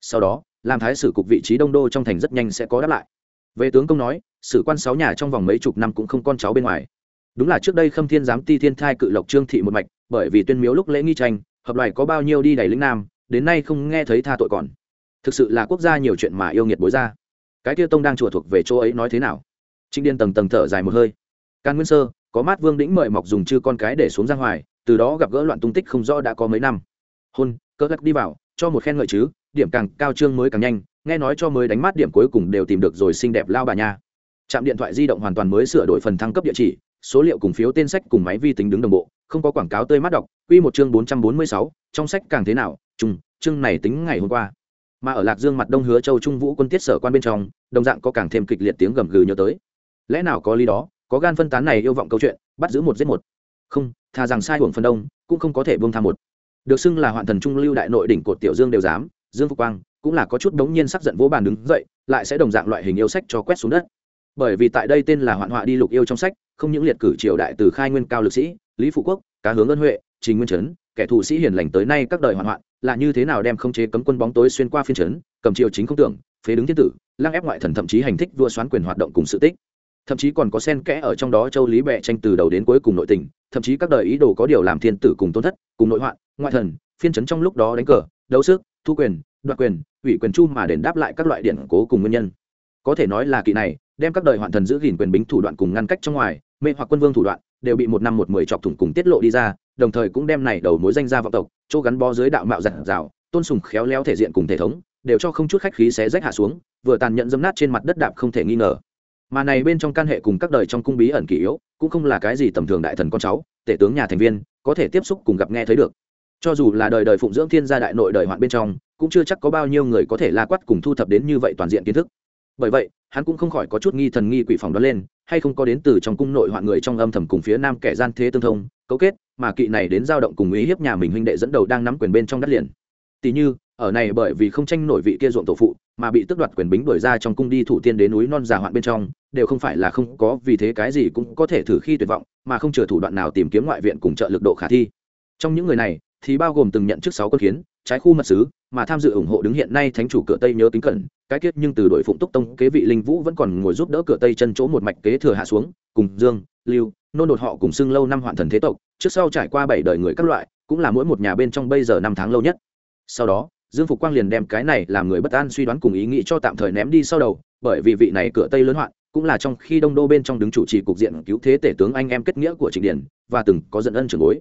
Sau đó, làm thái sử cục vị trí đông đô trong thành rất nhanh sẽ có đáp lại. Về tướng công nói, sử quan sáu nhà trong vòng mấy chục năm cũng không con cháu bên ngoài. Đúng là trước đây khâm thiên giám ti thiên thai cự lộc trương thị một mạch, bởi vì tuyên miếu lúc lễ nghi tranh, hợp loài có bao nhiêu đi đầy lĩnh nam, đến nay không nghe thấy tha tội còn. Thực sự là quốc gia nhiều chuyện mà yêu nghiệt bối ra. Cái kia tông đang chùa thuộc về chỗ ấy nói thế nào? Trinh điên tầng tầng thở dài một hơi. Can nguyên sơ, có mát vương đĩnh mời mọc dùng chư con cái để xuống giang hoài từ đó gặp gỡ loạn tung tích không rõ đã có mấy năm. Hôn cỡ lắc đi vào, cho một khen ngợi chứ, điểm càng cao trương mới càng nhanh, nghe nói cho mới đánh mắt điểm cuối cùng đều tìm được rồi xinh đẹp lao bà nha. Trạm điện thoại di động hoàn toàn mới sửa đổi phần thăng cấp địa chỉ, số liệu cùng phiếu tên sách cùng máy vi tính đứng đồng bộ, không có quảng cáo tươi mắt đọc, quy một chương bốn trăm bốn mươi sáu, trong sách càng thế nào, trùng, chương này tính ngày hôm qua. Mà ở lạc dương mặt đông hứa châu trung vũ quân tiết sở quan bên trong, đồng dạng có càng thêm kịch liệt tiếng gầm gừ nhớ tới. Lẽ nào có lý đó, có gan phân tán này yêu vọng câu chuyện, bắt giữ một giết một không, thà rằng sai hưởng phần đông, cũng không có thể buông tha một. Được xưng là hoạn thần trung lưu đại nội đỉnh cột tiểu dương đều dám, dương phục quang cũng là có chút đống nhiên sắc giận vỗ bàn đứng dậy, lại sẽ đồng dạng loại hình yêu sách cho quét xuống đất. Bởi vì tại đây tên là hoạn họa đi lục yêu trong sách, không những liệt cử triều đại từ khai nguyên cao lực sĩ, lý phụ quốc, cá hướng ân huệ, trình nguyên trấn, kẻ thù sĩ hiền lành tới nay các đời hoạn hoạn, là như thế nào đem không chế cấm quân bóng tối xuyên qua phiên trấn, cầm triều chính không tưởng, phế đứng thiên tử, lăng ép ngoại thần thậm chí hành thích vua xoán quyền hoạt động cùng sự tích thậm chí còn có sen kẽ ở trong đó châu lý bệ tranh từ đầu đến cuối cùng nội tình, thậm chí các đời ý đồ có điều làm thiên tử cùng tôn thất, cùng nội hoạn, ngoại thần, phiên chấn trong lúc đó đánh cờ, đấu sức, thu quyền, đoạt quyền, ủy quyền chu mà đền đáp lại các loại điển cố cùng nguyên nhân. Có thể nói là kỵ này, đem các đời hoạn thần giữ gìn quyền bính thủ đoạn cùng ngăn cách trong ngoài, mê hoặc quân vương thủ đoạn, đều bị một năm một mười chọc thủng cùng tiết lộ đi ra, đồng thời cũng đem này đầu mối danh gia vọng tộc, chỗ gắn bó dưới đạo mạo giặt rào tôn sùng khéo léo thể diện cùng thể thống, đều cho không chút khách khí xé rách hạ xuống, vừa tàn nhẫn dâm nát trên mặt đất đạp không thể nghi ngờ mà này bên trong can hệ cùng các đời trong cung bí ẩn kỷ yếu, cũng không là cái gì tầm thường đại thần con cháu, tể tướng nhà thành viên, có thể tiếp xúc cùng gặp nghe thấy được. Cho dù là đời đời phụng dưỡng thiên gia đại nội đời hoạn bên trong, cũng chưa chắc có bao nhiêu người có thể la quát cùng thu thập đến như vậy toàn diện kiến thức. Bởi vậy, hắn cũng không khỏi có chút nghi thần nghi quỷ phòng đó lên, hay không có đến từ trong cung nội hoạn người trong âm thầm cùng phía nam kẻ gian thế tương thông, cấu kết, mà kỵ này đến giao động cùng ý hiếp nhà mình huynh đệ dẫn đầu đang nắm quyền bên trong đất liền. Tỷ như, ở này bởi vì không tranh nổi vị kia ruộng tổ phụ, mà bị tước đoạt quyền bính đuổi ra trong cung đi thủ tiên đến núi non già hoạn bên trong đều không phải là không có, vì thế cái gì cũng có thể thử khi tuyệt vọng, mà không chờ thủ đoạn nào tìm kiếm ngoại viện cùng trợ lực độ khả thi. Trong những người này, thì bao gồm từng nhận chức sáu quân kiến trái khu mật sứ, mà tham dự ủng hộ đứng hiện nay thánh chủ cửa tây nhớ tính cẩn, cái kết nhưng từ đội phụng túc tông kế vị linh vũ vẫn còn ngồi giúp đỡ cửa tây chân chỗ một mạch kế thừa hạ xuống, cùng dương, lưu nôn đột họ cùng xưng lâu năm hoạn thần thế tộc, trước sau trải qua bảy đời người các loại, cũng là mỗi một nhà bên trong bây giờ năm tháng lâu nhất. Sau đó, dương phục quang liền đem cái này làm người bất an suy đoán cùng ý nghĩ cho tạm thời ném đi sau đầu, bởi vì vị này cửa tây lớn hoạn cũng là trong khi đông đô bên trong đứng chủ trì cục diện cứu thế tể tướng anh em kết nghĩa của trịnh điển và từng có dẫn ân trường bối.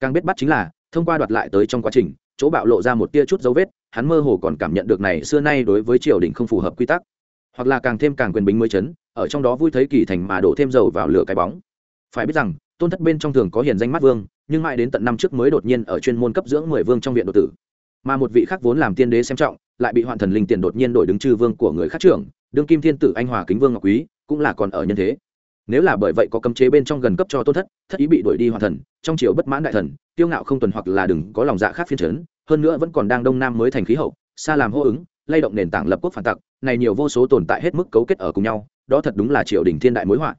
Càng biết bắt chính là, thông qua đoạt lại tới trong quá trình, chỗ bạo lộ ra một tia chút dấu vết, hắn mơ hồ còn cảm nhận được này xưa nay đối với triều đình không phù hợp quy tắc. Hoặc là càng thêm càng quyền bính mới chấn, ở trong đó vui thấy kỳ thành mà đổ thêm dầu vào lửa cái bóng. Phải biết rằng, tôn thất bên trong thường có hiền danh mắt vương, nhưng mãi đến tận năm trước mới đột nhiên ở chuyên môn cấp dưỡng mười vương trong viện đột tử. Mà một vị khác vốn làm tiên đế xem trọng, lại bị hoạn thần linh tiền đột nhiên đổi đứng chư vương của người khác trưởng, đương kim thiên tử anh hòa kính vương ngọc quý cũng là còn ở nhân thế. Nếu là bởi vậy có cấm chế bên trong gần cấp cho tôn thất thất ý bị đuổi đi hoàn thần, trong triều bất mãn đại thần tiêu ngạo không tuần hoặc là đừng có lòng dạ khác phiên trấn hơn nữa vẫn còn đang đông nam mới thành khí hậu, xa làm hô ứng, lay động nền tảng lập quốc phản tặc, này nhiều vô số tồn tại hết mức cấu kết ở cùng nhau, đó thật đúng là triều đình thiên đại mối họa.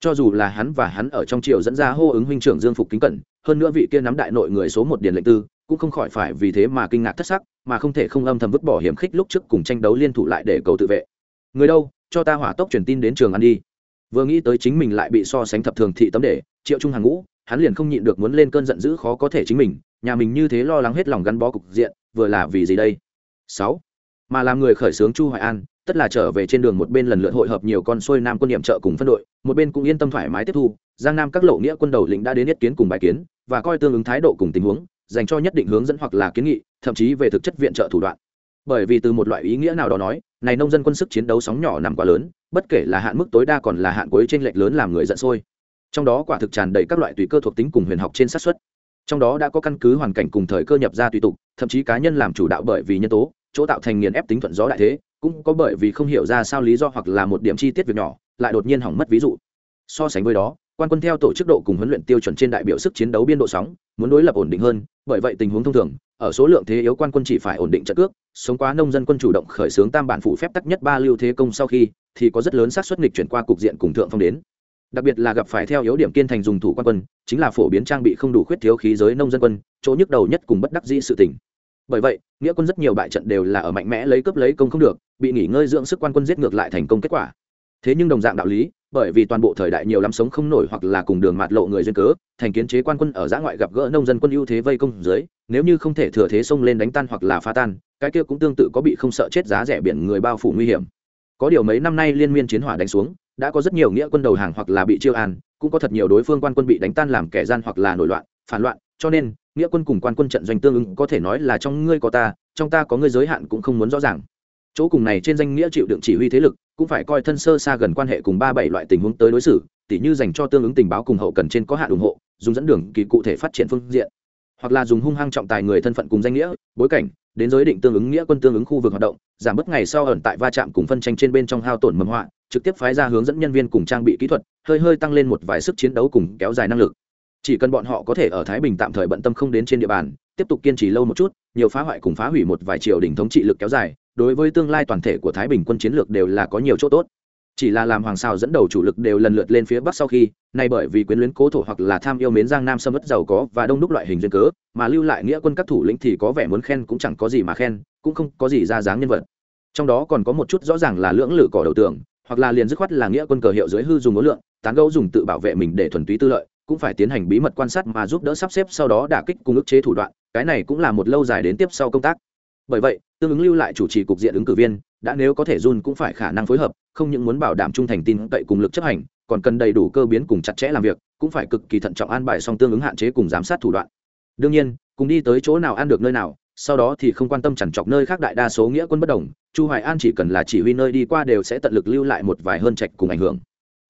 Cho dù là hắn và hắn ở trong triều dẫn ra hô ứng huynh trưởng dương phục kính cẩn, hơn nữa vị kia nắm đại nội người số một điền lệnh tư, cũng không khỏi phải vì thế mà kinh ngạc thất sắc, mà không thể không âm thầm vứt bỏ hiểm khích lúc trước cùng tranh đấu liên thủ lại để cầu tự vệ. Người đâu? Cho ta hỏa tốc truyền tin đến trường ăn đi. Vừa nghĩ tới chính mình lại bị so sánh thập thường thị tấm để, triệu trung hàng ngũ, hắn liền không nhịn được muốn lên cơn giận dữ khó có thể chính mình, nhà mình như thế lo lắng hết lòng gắn bó cục diện, vừa là vì gì đây? Sáu, mà làm người khởi xướng chu hoài an, tất là trở về trên đường một bên lần lượt hội hợp nhiều con xuôi nam quân điểm trợ cùng phân đội, một bên cũng yên tâm thoải mái tiếp thu, giang nam các lộ nghĩa quân đầu lĩnh đã đến nhất kiến cùng bài kiến, và coi tương ứng thái độ cùng tình huống, dành cho nhất định hướng dẫn hoặc là kiến nghị, thậm chí về thực chất viện trợ thủ đoạn bởi vì từ một loại ý nghĩa nào đó nói, này nông dân quân sức chiến đấu sóng nhỏ nằm quá lớn, bất kể là hạn mức tối đa còn là hạn cuối trên lệch lớn làm người giận sôi. Trong đó quả thực tràn đầy các loại tùy cơ thuộc tính cùng huyền học trên sát xuất trong đó đã có căn cứ hoàn cảnh cùng thời cơ nhập ra tùy tục, thậm chí cá nhân làm chủ đạo bởi vì nhân tố, chỗ tạo thành nghiền ép tính thuận gió đại thế, cũng có bởi vì không hiểu ra sao lý do hoặc là một điểm chi tiết việc nhỏ, lại đột nhiên hỏng mất ví dụ. So sánh với đó, quan quân theo tổ chức độ cùng huấn luyện tiêu chuẩn trên đại biểu sức chiến đấu biên độ sóng, muốn đối lập ổn định hơn, bởi vậy tình huống thông thường ở số lượng thế yếu quan quân chỉ phải ổn định trận cước, sống quá nông dân quân chủ động khởi xướng tam bản phụ phép tắc nhất ba lưu thế công sau khi, thì có rất lớn xác suất nghịch chuyển qua cục diện cùng thượng phong đến. Đặc biệt là gặp phải theo yếu điểm kiên thành dùng thủ quan quân, chính là phổ biến trang bị không đủ khuyết thiếu khí giới nông dân quân, chỗ nhức đầu nhất cùng bất đắc dĩ sự tỉnh bởi vậy, nghĩa quân rất nhiều bại trận đều là ở mạnh mẽ lấy cướp lấy công không được, bị nghỉ ngơi dưỡng sức quan quân giết ngược lại thành công kết quả. Thế nhưng đồng dạng đạo lý bởi vì toàn bộ thời đại nhiều lắm sống không nổi hoặc là cùng đường mạt lộ người duyên cớ, thành kiến chế quan quân ở giã ngoại gặp gỡ nông dân quân ưu thế vây công dưới, nếu như không thể thừa thế xông lên đánh tan hoặc là phá tan, cái kia cũng tương tự có bị không sợ chết giá rẻ biển người bao phủ nguy hiểm. Có điều mấy năm nay liên miên chiến hỏa đánh xuống, đã có rất nhiều nghĩa quân đầu hàng hoặc là bị chiêu an, cũng có thật nhiều đối phương quan quân bị đánh tan làm kẻ gian hoặc là nổi loạn, phản loạn, cho nên, nghĩa quân cùng quan quân trận doanh tương ứng có thể nói là trong ngươi có ta, trong ta có ngươi giới hạn cũng không muốn rõ ràng chỗ cùng này trên danh nghĩa chịu đựng chỉ huy thế lực, cũng phải coi thân sơ xa gần quan hệ cùng ba bảy loại tình huống tới đối xử, tỉ như dành cho tương ứng tình báo cùng hậu cần trên có hạn ủng hộ, dùng dẫn đường kỳ cụ thể phát triển phương diện. Hoặc là dùng hung hăng trọng tài người thân phận cùng danh nghĩa, bối cảnh, đến giới định tương ứng nghĩa quân tương ứng khu vực hoạt động, giảm bớt ngày sau ẩn tại va chạm cùng phân tranh trên bên trong hao tổn mầm họa, trực tiếp phái ra hướng dẫn nhân viên cùng trang bị kỹ thuật, hơi hơi tăng lên một vài sức chiến đấu cùng kéo dài năng lực. Chỉ cần bọn họ có thể ở thái bình tạm thời bận tâm không đến trên địa bàn, tiếp tục kiên trì lâu một chút, nhiều phá hoại cùng phá hủy một vài triều đình thống trị lực kéo dài đối với tương lai toàn thể của thái bình quân chiến lược đều là có nhiều chỗ tốt. Chỉ là làm hoàng sao dẫn đầu chủ lực đều lần lượt lên phía bắc sau khi, nay bởi vì quyến luyến cố thổ hoặc là tham yêu mến giang nam sâm ất giàu có và đông đúc loại hình duyên cớ, mà lưu lại nghĩa quân các thủ lĩnh thì có vẻ muốn khen cũng chẳng có gì mà khen, cũng không có gì ra dáng nhân vật. Trong đó còn có một chút rõ ràng là lưỡng lự cỏ đầu tường, hoặc là liền dứt khoát là nghĩa quân cờ hiệu dưới hư dùng ngối lượng, tán gấu dùng tự bảo vệ mình để thuần túy tư lợi, cũng phải tiến hành bí mật quan sát mà giúp đỡ sắp xếp sau đó đả kích cùng ức chế thủ đoạn, cái này cũng là một lâu dài đến tiếp sau công tác. Bởi vậy tương ứng lưu lại chủ trì cục diện ứng cử viên, đã nếu có thể run cũng phải khả năng phối hợp, không những muốn bảo đảm trung thành tin cậy cùng lực chấp hành, còn cần đầy đủ cơ biến cùng chặt chẽ làm việc, cũng phải cực kỳ thận trọng an bài song tương ứng hạn chế cùng giám sát thủ đoạn. Đương nhiên, cùng đi tới chỗ nào ăn được nơi nào, sau đó thì không quan tâm chằn chọc nơi khác đại đa số nghĩa quân bất đồng, chu hoài an chỉ cần là chỉ huy nơi đi qua đều sẽ tận lực lưu lại một vài hơn trạch cùng ảnh hưởng.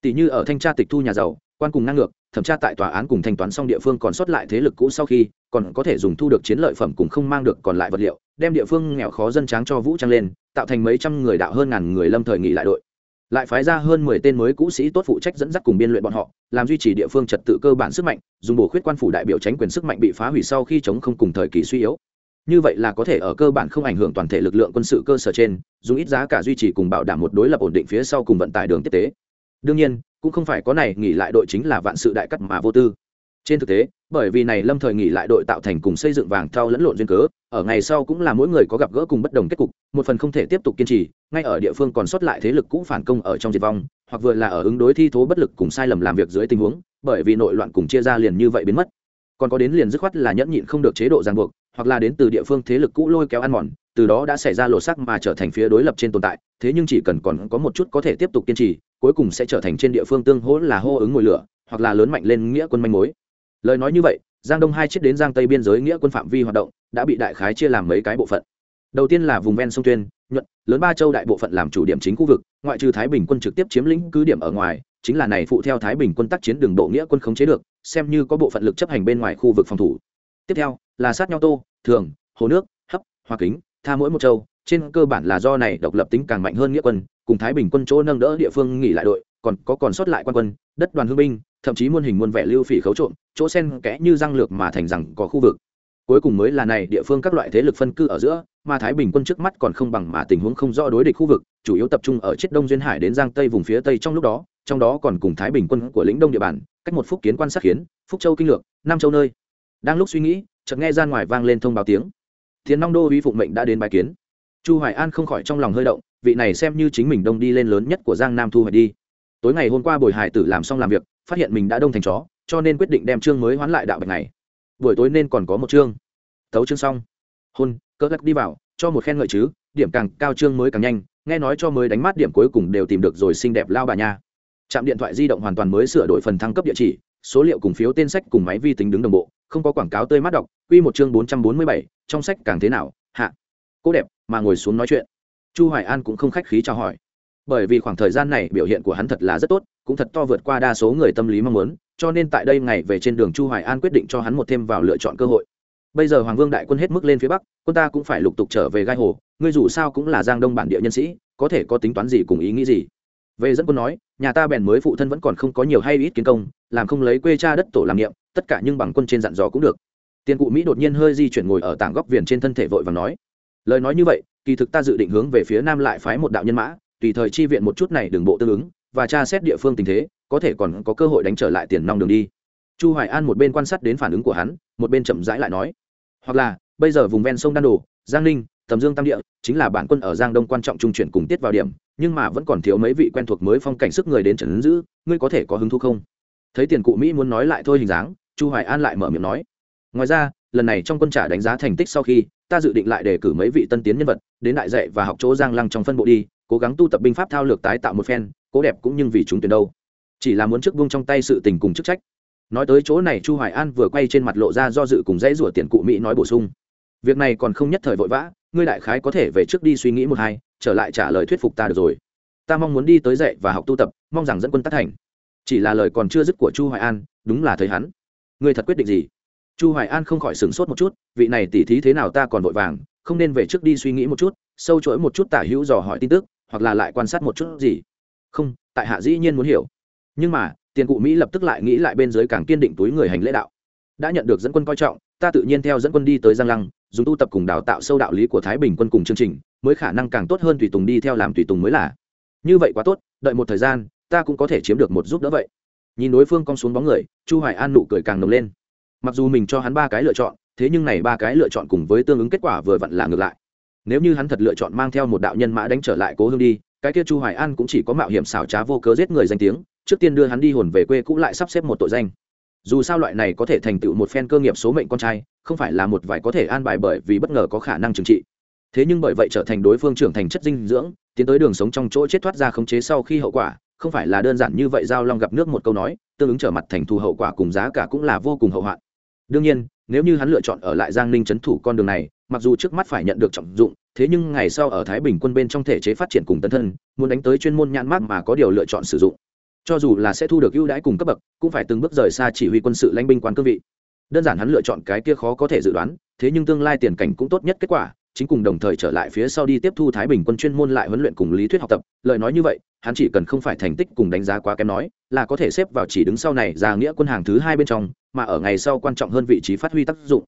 Tỷ như ở thanh tra tịch thu nhà giàu quan cùng ngang ngược, thẩm tra tại tòa án cùng thanh toán xong địa phương còn sót lại thế lực cũ sau khi, còn có thể dùng thu được chiến lợi phẩm cùng không mang được còn lại vật liệu, đem địa phương nghèo khó dân tráng cho vũ trang lên, tạo thành mấy trăm người đạo hơn ngàn người lâm thời nghỉ lại đội. Lại phái ra hơn mười tên mới cũ sĩ tốt phụ trách dẫn dắt cùng biên luyện bọn họ, làm duy trì địa phương trật tự cơ bản sức mạnh, dùng bổ khuyết quan phủ đại biểu tránh quyền sức mạnh bị phá hủy sau khi chống không cùng thời kỳ suy yếu. Như vậy là có thể ở cơ bản không ảnh hưởng toàn thể lực lượng quân sự cơ sở trên, dùng ít giá cả duy trì cùng bảo đảm một đối lập ổn định phía sau cùng vận tải đường tiếp tế đương nhiên, cũng không phải có này nghỉ lại đội chính là vạn sự đại cắt mà vô tư. Trên thực tế, bởi vì này lâm thời nghỉ lại đội tạo thành cùng xây dựng vàng thau lẫn lộn duyên cớ, ở ngày sau cũng là mỗi người có gặp gỡ cùng bất đồng kết cục, một phần không thể tiếp tục kiên trì, ngay ở địa phương còn sót lại thế lực cũ phản công ở trong diệt vong, hoặc vừa là ở ứng đối thi thố bất lực cùng sai lầm làm việc dưới tình huống, bởi vì nội loạn cùng chia ra liền như vậy biến mất. Còn có đến liền dứt khoát là nhẫn nhịn không được chế độ ràng buộc, hoặc là đến từ địa phương thế lực cũ lôi kéo ăn mòn, từ đó đã xảy ra lộ sắc mà trở thành phía đối lập trên tồn tại, thế nhưng chỉ cần còn có một chút có thể tiếp tục kiên trì cuối cùng sẽ trở thành trên địa phương tương hỗ là hô ứng ngồi lửa, hoặc là lớn mạnh lên nghĩa quân manh mối. Lời nói như vậy, giang đông hai chiếc đến giang tây biên giới nghĩa quân phạm vi hoạt động, đã bị đại khái chia làm mấy cái bộ phận. Đầu tiên là vùng ven sông tuyên, nhuận, lớn ba châu đại bộ phận làm chủ điểm chính khu vực, ngoại trừ thái bình quân trực tiếp chiếm lĩnh cứ điểm ở ngoài, chính là này phụ theo thái bình quân tác chiến đường bộ nghĩa quân khống chế được, xem như có bộ phận lực chấp hành bên ngoài khu vực phòng thủ. Tiếp theo, là sát nhau tô, thường, hồ nước, hấp, hoa kính, tha mỗi một châu, trên cơ bản là do này độc lập tính càng mạnh hơn nghĩa quân cùng thái bình quân chỗ nâng đỡ địa phương nghỉ lại đội, còn có còn sót lại quan quân, đất đoàn hương binh, thậm chí muôn hình muôn vẻ lưu phỉ khấu trộm, chỗ sen kẽ như răng lược mà thành rằng có khu vực. Cuối cùng mới là này, địa phương các loại thế lực phân cư ở giữa, mà thái bình quân trước mắt còn không bằng mà tình huống không rõ đối địch khu vực, chủ yếu tập trung ở chiết đông duyên hải đến giang tây vùng phía tây trong lúc đó, trong đó còn cùng thái bình quân của lĩnh đông địa bàn, cách một phúc kiến quan sát khiến, phúc châu kinh lược, nam châu nơi. Đang lúc suy nghĩ, chợt nghe ra ngoài vang lên thông báo tiếng. Thiền long đô uy phụng mệnh đã đến bài kiến chu hoài an không khỏi trong lòng hơi động, vị này xem như chính mình đông đi lên lớn nhất của giang nam thu hoạch đi. Tối ngày hôm qua buổi hải tử làm xong làm việc, phát hiện mình đã đông thành chó, cho nên quyết định đem chương mới hoán lại đạo bạch này. Buổi tối nên còn có một chương. Tấu chương xong. Hôn cỡ gắt đi vào, cho một khen ngợi chứ, điểm càng cao chương mới càng nhanh, nghe nói cho mới đánh mát điểm cuối cùng đều tìm được rồi xinh đẹp lao bà nha. Trạm điện thoại di động hoàn toàn mới sửa đổi phần thăng cấp địa chỉ, số liệu cùng phiếu tên sách cùng máy vi tính đứng đồng bộ, không có quảng cáo tươi mát đọc, quy một chương bốn trăm bốn mươi bảy, trong sách càng thế nào, hạ cô đẹp, mà ngồi xuống nói chuyện. Chu hoài an cũng không khách khí chào hỏi. Bởi vì khoảng thời gian này biểu hiện của hắn thật là rất tốt, cũng thật to vượt qua đa số người tâm lý mong muốn, cho nên tại đây ngày về trên đường chu hoài an quyết định cho hắn một thêm vào lựa chọn cơ hội. Bây giờ hoàng vương đại quân hết mức lên phía bắc, quân ta cũng phải lục tục trở về gai hồ, ngươi dù sao cũng là giang đông bản địa nhân sĩ, có thể có tính toán gì cùng ý nghĩ gì. Về dẫn quân nói, nhà ta bèn mới phụ thân vẫn còn không có nhiều hay ít kiến công, làm không lấy quê cha đất tổ làm nghiệm tất cả nhưng bằng quân trên dặn dò cũng được. Tiền cụ mỹ đột nhiên hơi di chuyển ngồi ở tảng góc viền trên thân thể vội và nói lời nói như vậy, kỳ thực ta dự định hướng về phía nam lại phái một đạo nhân mã, tùy thời chi viện một chút này đường bộ tương ứng, và tra xét địa phương tình thế, có thể còn có cơ hội đánh trở lại tiền nong đường đi. Chu hoài an một bên quan sát đến phản ứng của hắn, một bên chậm rãi lại nói, hoặc là, bây giờ vùng ven sông đan đồ, giang ninh, tầm dương tam địa, chính là bản quân ở giang đông quan trọng trung chuyển cùng tiết vào điểm, nhưng mà vẫn còn thiếu mấy vị quen thuộc mới phong cảnh sức người đến trần ứng giữ, ngươi có thể có hứng thú không? Thấy tiền cụ mỹ muốn nói lại thôi hình dáng, chu hoài an lại mở miệng nói, ngoài ra lần này trong quân trả đánh giá thành tích sau khi, ta dự định lại đề cử mấy vị tân tiến nhân vật, đến đại dạy và học chỗ giang lăng trong phân bộ đi, cố gắng tu tập binh pháp thao lược tái tạo một phen, cố đẹp cũng nhưng vì chúng tuyển đâu. Chỉ là muốn trước vung trong tay sự tình cùng chức trách. Nói tới chỗ này chu hoài an vừa quay trên mặt lộ ra do dự cùng dãy rủa tiền cụ mỹ nói bổ sung. Việc này còn không nhất thời vội vã, ngươi đại khái có thể về trước đi suy nghĩ một hai, trở lại trả lời thuyết phục ta được rồi. Ta mong muốn đi tới dạy và học tu tập, mong rằng dẫn quân tác thành. Chỉ là lời còn chưa dứt của chu hoài an, đúng là thấy hắn. Ngươi thật quyết định gì? Chu hoài an không khỏi sửng sốt một chút, vị này tỉ thí thế nào ta còn vội vàng, không nên về trước đi suy nghĩ một chút, sâu chuỗi một chút tả hữu dò hỏi tin tức, hoặc là lại quan sát một chút gì. Không, tại hạ dĩ nhiên muốn hiểu. Nhưng mà, tiền cụ mỹ lập tức lại nghĩ lại bên dưới càng kiên định túi người hành lễ đạo. Đã nhận được dẫn quân coi trọng, ta tự nhiên theo dẫn quân đi tới giang lăng, dùng tu tập cùng đào tạo sâu đạo lý của thái bình quân cùng chương trình, mới khả năng càng tốt hơn tùy tùng đi theo làm tùy tùng mới là. Như vậy quá tốt, đợi một thời gian, ta cũng có thể chiếm được một giúp đỡ vậy. Nhìn đối phương cong xuống bóng người, chu hoài an nụ cười càng nồng lên mặc dù mình cho hắn ba cái lựa chọn, thế nhưng này ba cái lựa chọn cùng với tương ứng kết quả vừa vặn là ngược lại. Nếu như hắn thật lựa chọn mang theo một đạo nhân mã đánh trở lại cố hương đi, cái kia chu hoài an cũng chỉ có mạo hiểm xảo trá vô cớ giết người danh tiếng, trước tiên đưa hắn đi hồn về quê cũng lại sắp xếp một tội danh. Dù sao loại này có thể thành tựu một phen cơ nghiệp số mệnh con trai, không phải là một vài có thể an bài bởi vì bất ngờ có khả năng trừng trị. Thế nhưng bởi vậy trở thành đối phương trưởng thành chất dinh dưỡng, tiến tới đường sống trong chỗ chết thoát ra khống chế sau khi hậu quả, không phải là đơn giản như vậy giao long gặp nước một câu nói, tương ứng trở mặt thành thù hậu quả cùng giá cả cũng là vô cùng hậu hoạn đương nhiên, nếu như hắn lựa chọn ở lại giang ninh c thủ con đường này, mặc dù trước mắt phải nhận được trọng dụng, thế nhưng ngày sau ở thái bình quân bên trong thể chế phát triển cùng tân thân, muốn đánh tới chuyên môn nhãn mát mà có điều lựa chọn sử dụng. Cho dù là sẽ thu được ưu đãi cùng cấp bậc, cũng phải từng bước rời xa chỉ huy quân sự lãnh binh quan cương vị. Đơn giản hắn lựa chọn cái kia khó có thể dự đoán, thế nhưng tương lai tiền cảnh cũng tốt nhất kết quả chính cùng đồng thời trở lại phía sau đi tiếp thu thái bình quân chuyên môn lại huấn luyện cùng lý thuyết học tập. Lời nói như vậy, hắn chỉ cần không phải thành tích cùng đánh giá quá kém nói, là có thể xếp vào chỉ đứng sau này ra nghĩa quân hàng thứ hai bên trong, mà ở ngày sau quan trọng hơn vị trí phát huy tác dụng.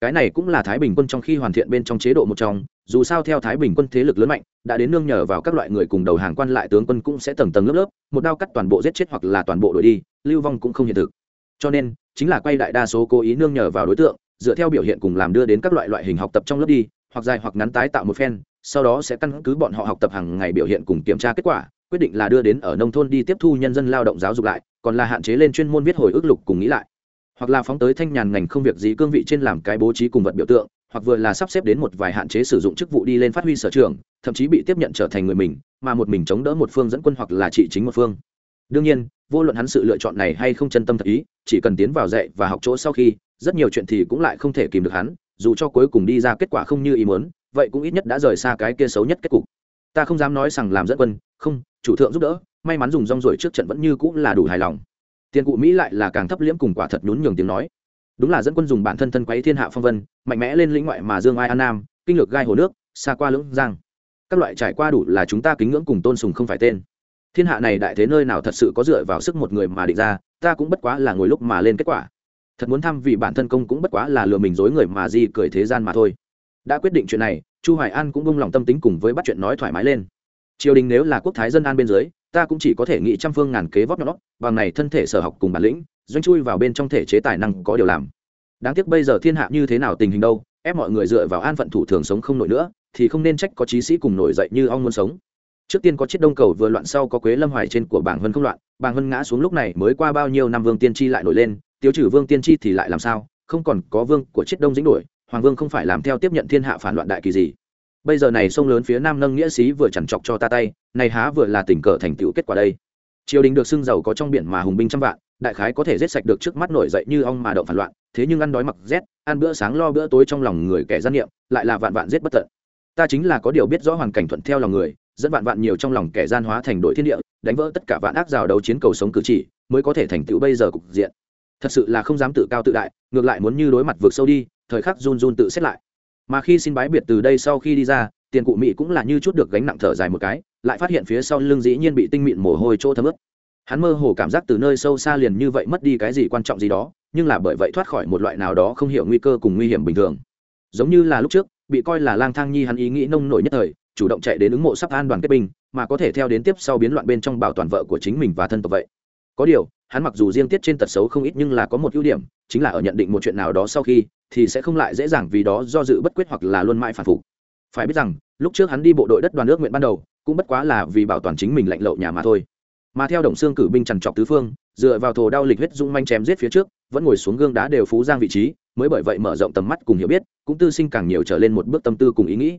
Cái này cũng là thái bình quân trong khi hoàn thiện bên trong chế độ một trong, dù sao theo thái bình quân thế lực lớn mạnh, đã đến nương nhờ vào các loại người cùng đầu hàng quan lại tướng quân cũng sẽ tầng tầng lớp lớp, một đao cắt toàn bộ giết chết hoặc là toàn bộ đuổi đi, lưu vong cũng không hiện thực. Cho nên, chính là quay đại đa số cố ý nương nhờ vào đối tượng, dựa theo biểu hiện cùng làm đưa đến các loại loại hình học tập trong lớp đi hoặc dài hoặc ngắn tái tạo một phen, sau đó sẽ căn cứ bọn họ học tập hàng ngày biểu hiện cùng kiểm tra kết quả, quyết định là đưa đến ở nông thôn đi tiếp thu nhân dân lao động giáo dục lại, còn là hạn chế lên chuyên môn viết hồi ức lục cùng nghĩ lại. Hoặc là phóng tới thanh nhàn ngành không việc gì cương vị trên làm cái bố trí cùng vật biểu tượng, hoặc vừa là sắp xếp đến một vài hạn chế sử dụng chức vụ đi lên phát huy sở trường, thậm chí bị tiếp nhận trở thành người mình, mà một mình chống đỡ một phương dẫn quân hoặc là trị chính một phương. Đương nhiên, vô luận hắn sự lựa chọn này hay không chân tâm thật ý, chỉ cần tiến vào dạy và học chỗ sau khi, rất nhiều chuyện thì cũng lại không thể kìm được hắn dù cho cuối cùng đi ra kết quả không như ý muốn, vậy cũng ít nhất đã rời xa cái kia xấu nhất kết cục. Ta không dám nói rằng làm dẫn quân, không, chủ thượng giúp đỡ, may mắn dùng rong ruổi trước trận vẫn như cũng là đủ hài lòng. Tiền cụ mỹ lại là càng thấp liễm cùng quả thật nhún nhường tiếng nói. Đúng là dẫn quân dùng bản thân thân quấy thiên hạ phong vân, mạnh mẽ lên lĩnh ngoại mà dương ai an nam, kinh lược gai hồ nước, xa qua lưỡng giang. Các loại trải qua đủ là chúng ta kính ngưỡng cùng tôn sùng không phải tên. Thiên hạ này đại thế nơi nào thật sự có dựa vào sức một người mà định ra, ta cũng bất quá là ngồi lúc mà lên kết quả thật muốn thăm vì bản thân công cũng bất quá là lừa mình dối người mà di cười thế gian mà thôi. Đã quyết định chuyện này, chu hoài an cũng bông lòng tâm tính cùng với bắt chuyện nói thoải mái lên. Triều đình nếu là quốc thái dân an bên dưới, ta cũng chỉ có thể nghĩ trăm phương ngàn kế vót nhọn bằng này thân thể sở học cùng bản lĩnh, doanh chui vào bên trong thể chế tài năng có điều làm. Đáng tiếc bây giờ thiên hạ như thế nào tình hình đâu, ép mọi người dựa vào an phận thủ thường sống không nổi nữa, thì không nên trách có trí sĩ cùng nổi dậy như ong muốn sống. Trước tiên có chiếc đông cầu vừa loạn sau có quế lâm hoài trên của bảng vân không loạn, bảng vân ngã xuống lúc này mới qua bao nhiêu năm vương tiên tri lại nổi lên tiêu trừ vương tiên tri thì lại làm sao? Không còn có vương của chiết đông dính đổi hoàng vương không phải làm theo tiếp nhận thiên hạ phản loạn đại kỳ gì. Bây giờ này sông lớn phía nam nâng nghĩa sĩ vừa chẳng chọc cho ta tay, này há vừa là tình cờ thành tựu kết quả đây. Triều đình được xưng giàu có trong biển mà hùng binh trăm vạn, đại khái có thể giết sạch được trước mắt nổi dậy như ong mà động phản loạn, thế nhưng ăn đói mặc rét, ăn bữa sáng lo bữa tối trong lòng người kẻ gian niệm lại là vạn vạn giết bất tận. Ta chính là có điều biết rõ hoàn cảnh thuận theo lòng người, dẫn vạn vạn nhiều trong lòng kẻ gian hóa thành đội thiên địa, đánh vỡ tất cả vạn ác rào đấu chiến cầu sống cử chỉ, mới có thể thành tựu bây giờ cục diện thật sự là không dám tự cao tự đại, ngược lại muốn như đối mặt vượt sâu đi, thời khắc run run tự xét lại. Mà khi xin bái biệt từ đây sau khi đi ra, tiền cụ mỹ cũng là như chút được gánh nặng thở dài một cái, lại phát hiện phía sau lưng dĩ nhiên bị tinh mịn mồ hôi chỗ thấm ướt. Hắn mơ hồ cảm giác từ nơi sâu xa liền như vậy mất đi cái gì quan trọng gì đó, nhưng là bởi vậy thoát khỏi một loại nào đó không hiểu nguy cơ cùng nguy hiểm bình thường. Giống như là lúc trước, bị coi là lang thang nhi hắn ý nghĩ nông nổi nhất thời, chủ động chạy đến ứng mộ sắp an đoàn kết binh, mà có thể theo đến tiếp sau biến loạn bên trong bảo toàn vợ của chính mình và thân tộc vậy. Có điều hắn mặc dù riêng tiết trên tật xấu không ít nhưng là có một ưu điểm, chính là ở nhận định một chuyện nào đó sau khi, thì sẽ không lại dễ dàng vì đó do dự bất quyết hoặc là luôn mãi phản phục. Phải biết rằng, lúc trước hắn đi bộ đội đất đoàn nước nguyện ban đầu, cũng bất quá là vì bảo toàn chính mình lạnh lậu nhà mà thôi. Mà theo đồng xương cử binh trằn trọc tứ phương, dựa vào thổ đao lịch huyết dung manh chém giết phía trước, vẫn ngồi xuống gương đá đều phú giang vị trí, mới bởi vậy mở rộng tầm mắt cùng hiểu biết, cũng tư sinh càng nhiều trở lên một bước tâm tư cùng ý nghĩ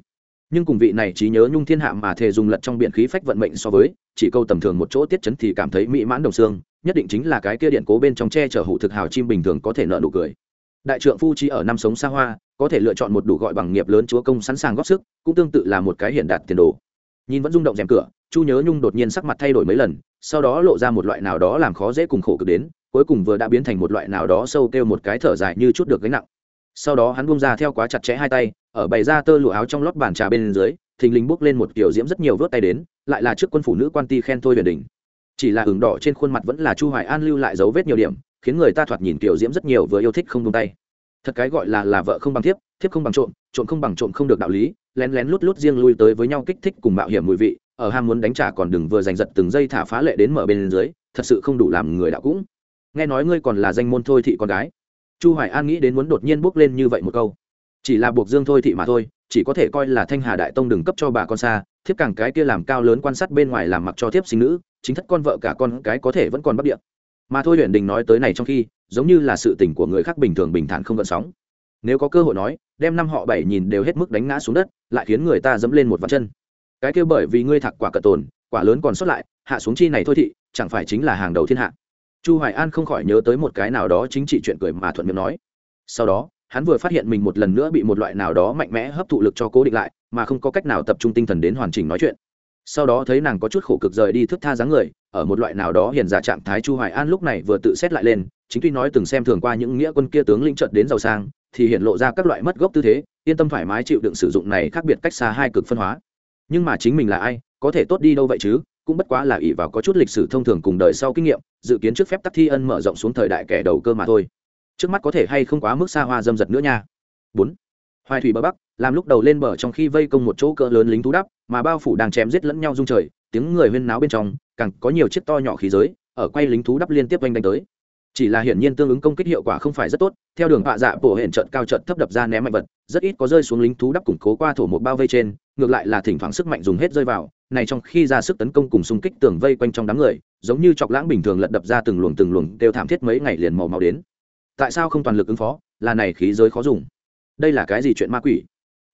nhưng cùng vị này trí nhớ nhung thiên hạ mà thề dùng lật trong biển khí phách vận mệnh so với, chỉ câu tầm thường một chỗ tiết chấn thì cảm thấy mỹ mãn đồng xương, nhất định chính là cái kia điện cố bên trong tre chở hụ thực hào chim bình thường có thể nợ nụ cười. Đại trượng phu chi ở năm sống xa hoa, có thể lựa chọn một đủ gọi bằng nghiệp lớn chúa công sẵn sàng góp sức, cũng tương tự là một cái hiện đạt tiền đồ. Nhìn vẫn rung động rèm cửa, chu nhớ nhung đột nhiên sắc mặt thay đổi mấy lần, sau đó lộ ra một loại nào đó làm khó dễ cùng khổ cực đến, cuối cùng vừa đã biến thành một loại nào đó sâu kêu một cái thở dài như chút được gánh nặng. Sau đó hắn buông ra theo quá chặt chẽ hai tay ở bày ra tơ lụa áo trong lót bàn trà bên dưới, thình lình bước lên một kiểu diễm rất nhiều vớt tay đến, lại là trước quân phụ nữ quan ti khen thôi huyền đình chỉ là ửng đỏ trên khuôn mặt vẫn là chu hoài an lưu lại dấu vết nhiều điểm, khiến người ta thoạt nhìn kiểu diễm rất nhiều vừa yêu thích không buông tay. Thật cái gọi là là vợ không bằng thiếp thiếp không bằng trộm trộm không bằng trộm không được đạo lý, lén lén lút lút riêng lui tới với nhau kích thích cùng mạo hiểm mùi vị, ở ham muốn đánh trả còn đừng vừa giành giật từng giây thả phá lệ đến mở bên dưới, thật sự không đủ làm người đạo cũng. Nghe nói ngươi còn là danh môn thôi thị con gái. Chu hoài an nghĩ đến muốn đột nhiên bước lên như vậy một câu chỉ là buộc dương thôi thị mà thôi, chỉ có thể coi là thanh hà đại tông đừng cấp cho bà con xa, thiếp càng cái kia làm cao lớn quan sát bên ngoài làm mặc cho thiếp sinh nữ, chính thất con vợ cả con cái có thể vẫn còn bắc địa. Mà thôi huyện đình nói tới này trong khi, giống như là sự tình của người khác bình thường bình thản không gợn sóng. Nếu có cơ hội nói, đem năm họ bảy nhìn đều hết mức đánh ngã xuống đất, lại khiến người ta dẫm lên một vạt chân. Cái kia bởi vì ngươi thạc quả cận tồn, quả lớn còn sót lại, hạ xuống chi này thôi thị, chẳng phải chính là hàng đầu thiên hạ. Chu hoài an không khỏi nhớ tới một cái nào đó chính trị chuyện cười mà thuận miệng nói. Sau đó hắn vừa phát hiện mình một lần nữa bị một loại nào đó mạnh mẽ hấp thụ lực cho cố định lại, mà không có cách nào tập trung tinh thần đến hoàn chỉnh nói chuyện. Sau đó thấy nàng có chút khổ cực rời đi thức tha dáng người, ở một loại nào đó hiện ra trạng thái chu hoài an lúc này vừa tự xét lại lên, chính tuy nói từng xem thường qua những nghĩa quân kia tướng lĩnh trận đến giàu sang, thì hiện lộ ra các loại mất gốc tư thế, yên tâm thoải mái chịu đựng sử dụng này khác biệt cách xa hai cực phân hóa. Nhưng mà chính mình là ai, có thể tốt đi đâu vậy chứ, cũng bất quá là ỷ vào có chút lịch sử thông thường cùng đời sau kinh nghiệm, dự kiến trước phép tắc thi ân mở rộng xuống thời đại kẻ đầu cơ mà thôi trước mắt có thể hay không quá mức xa hoa dâm dật nữa nha. Bốn. Hoài thủy bờ bắc, làm lúc đầu lên bờ trong khi vây công một chỗ cỡ lớn lính thú đắp, mà bao phủ đang chém giết lẫn nhau rung trời, tiếng người huyên náo bên trong, càng có nhiều chiếc to nhỏ khí giới, ở quay lính thú đắp liên tiếp oanh đánh tới. Chỉ là hiển nhiên tương ứng công kích hiệu quả không phải rất tốt, theo đường hạ dạ bổ hển trận cao trận thấp đập ra ném mạnh vật, rất ít có rơi xuống lính thú đắp củng cố qua thổ một bao vây trên, ngược lại là thỉnh thoảng sức mạnh dùng hết rơi vào, này trong khi ra sức tấn công cùng xung kích tường vây quanh trong đám người, giống như chọc lãng bình thường lật đập ra từng luồng từng luồng đều thảm thiết mấy ngày liền màu màu đến tại sao không toàn lực ứng phó, là này khí giới khó dùng. Đây là cái gì chuyện ma quỷ?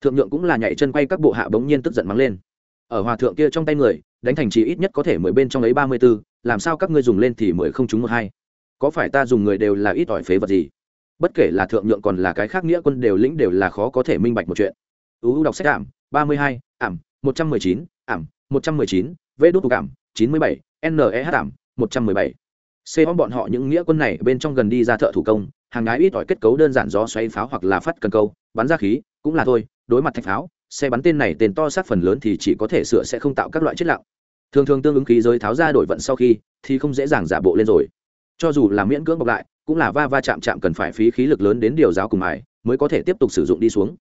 Thượng nhượng cũng là nhảy chân quay các bộ hạ bỗng nhiên tức giận mắng lên. Ở hòa thượng kia trong tay người, đánh thành trì ít nhất có thể mười bên trong ấy ba mươi b ố làm sao các ngươi dùng lên thì mười không trúng một hai? Có phải ta dùng người đều là ít ỏi phế vật gì? Bất kể là thượng nhượng còn là cái khác nghĩa quân đều lĩnh đều là khó có thể minh bạch một chuyện. Uu đọc sách ảm, ba mươi hai, ảm, một trăm mười chín, ảm, một trăm mười chín, vê đốt ảm, chín mươi bảy neh ảm, một trăm mười bảy xây bom bọn họ những nghĩa quân này bên trong gần đi ra thợ thủ công, hàng ngái ít ỏi kết cấu đơn giản gió xoáy pháo hoặc là phát cần câu, bắn ra khí, cũng là thôi, đối mặt thạch pháo, xe bắn tên này tên to sát phần lớn thì chỉ có thể sửa sẽ không tạo các loại chất lặng. Thường thường tương ứng khí giới tháo ra đổi vận sau khi, thì không dễ dàng giả bộ lên rồi. Cho dù là miễn cưỡng bọc lại, cũng là va va chạm chạm cần phải phí khí lực lớn đến điều giáo cùng mài, mới có thể tiếp tục sử dụng đi xuống.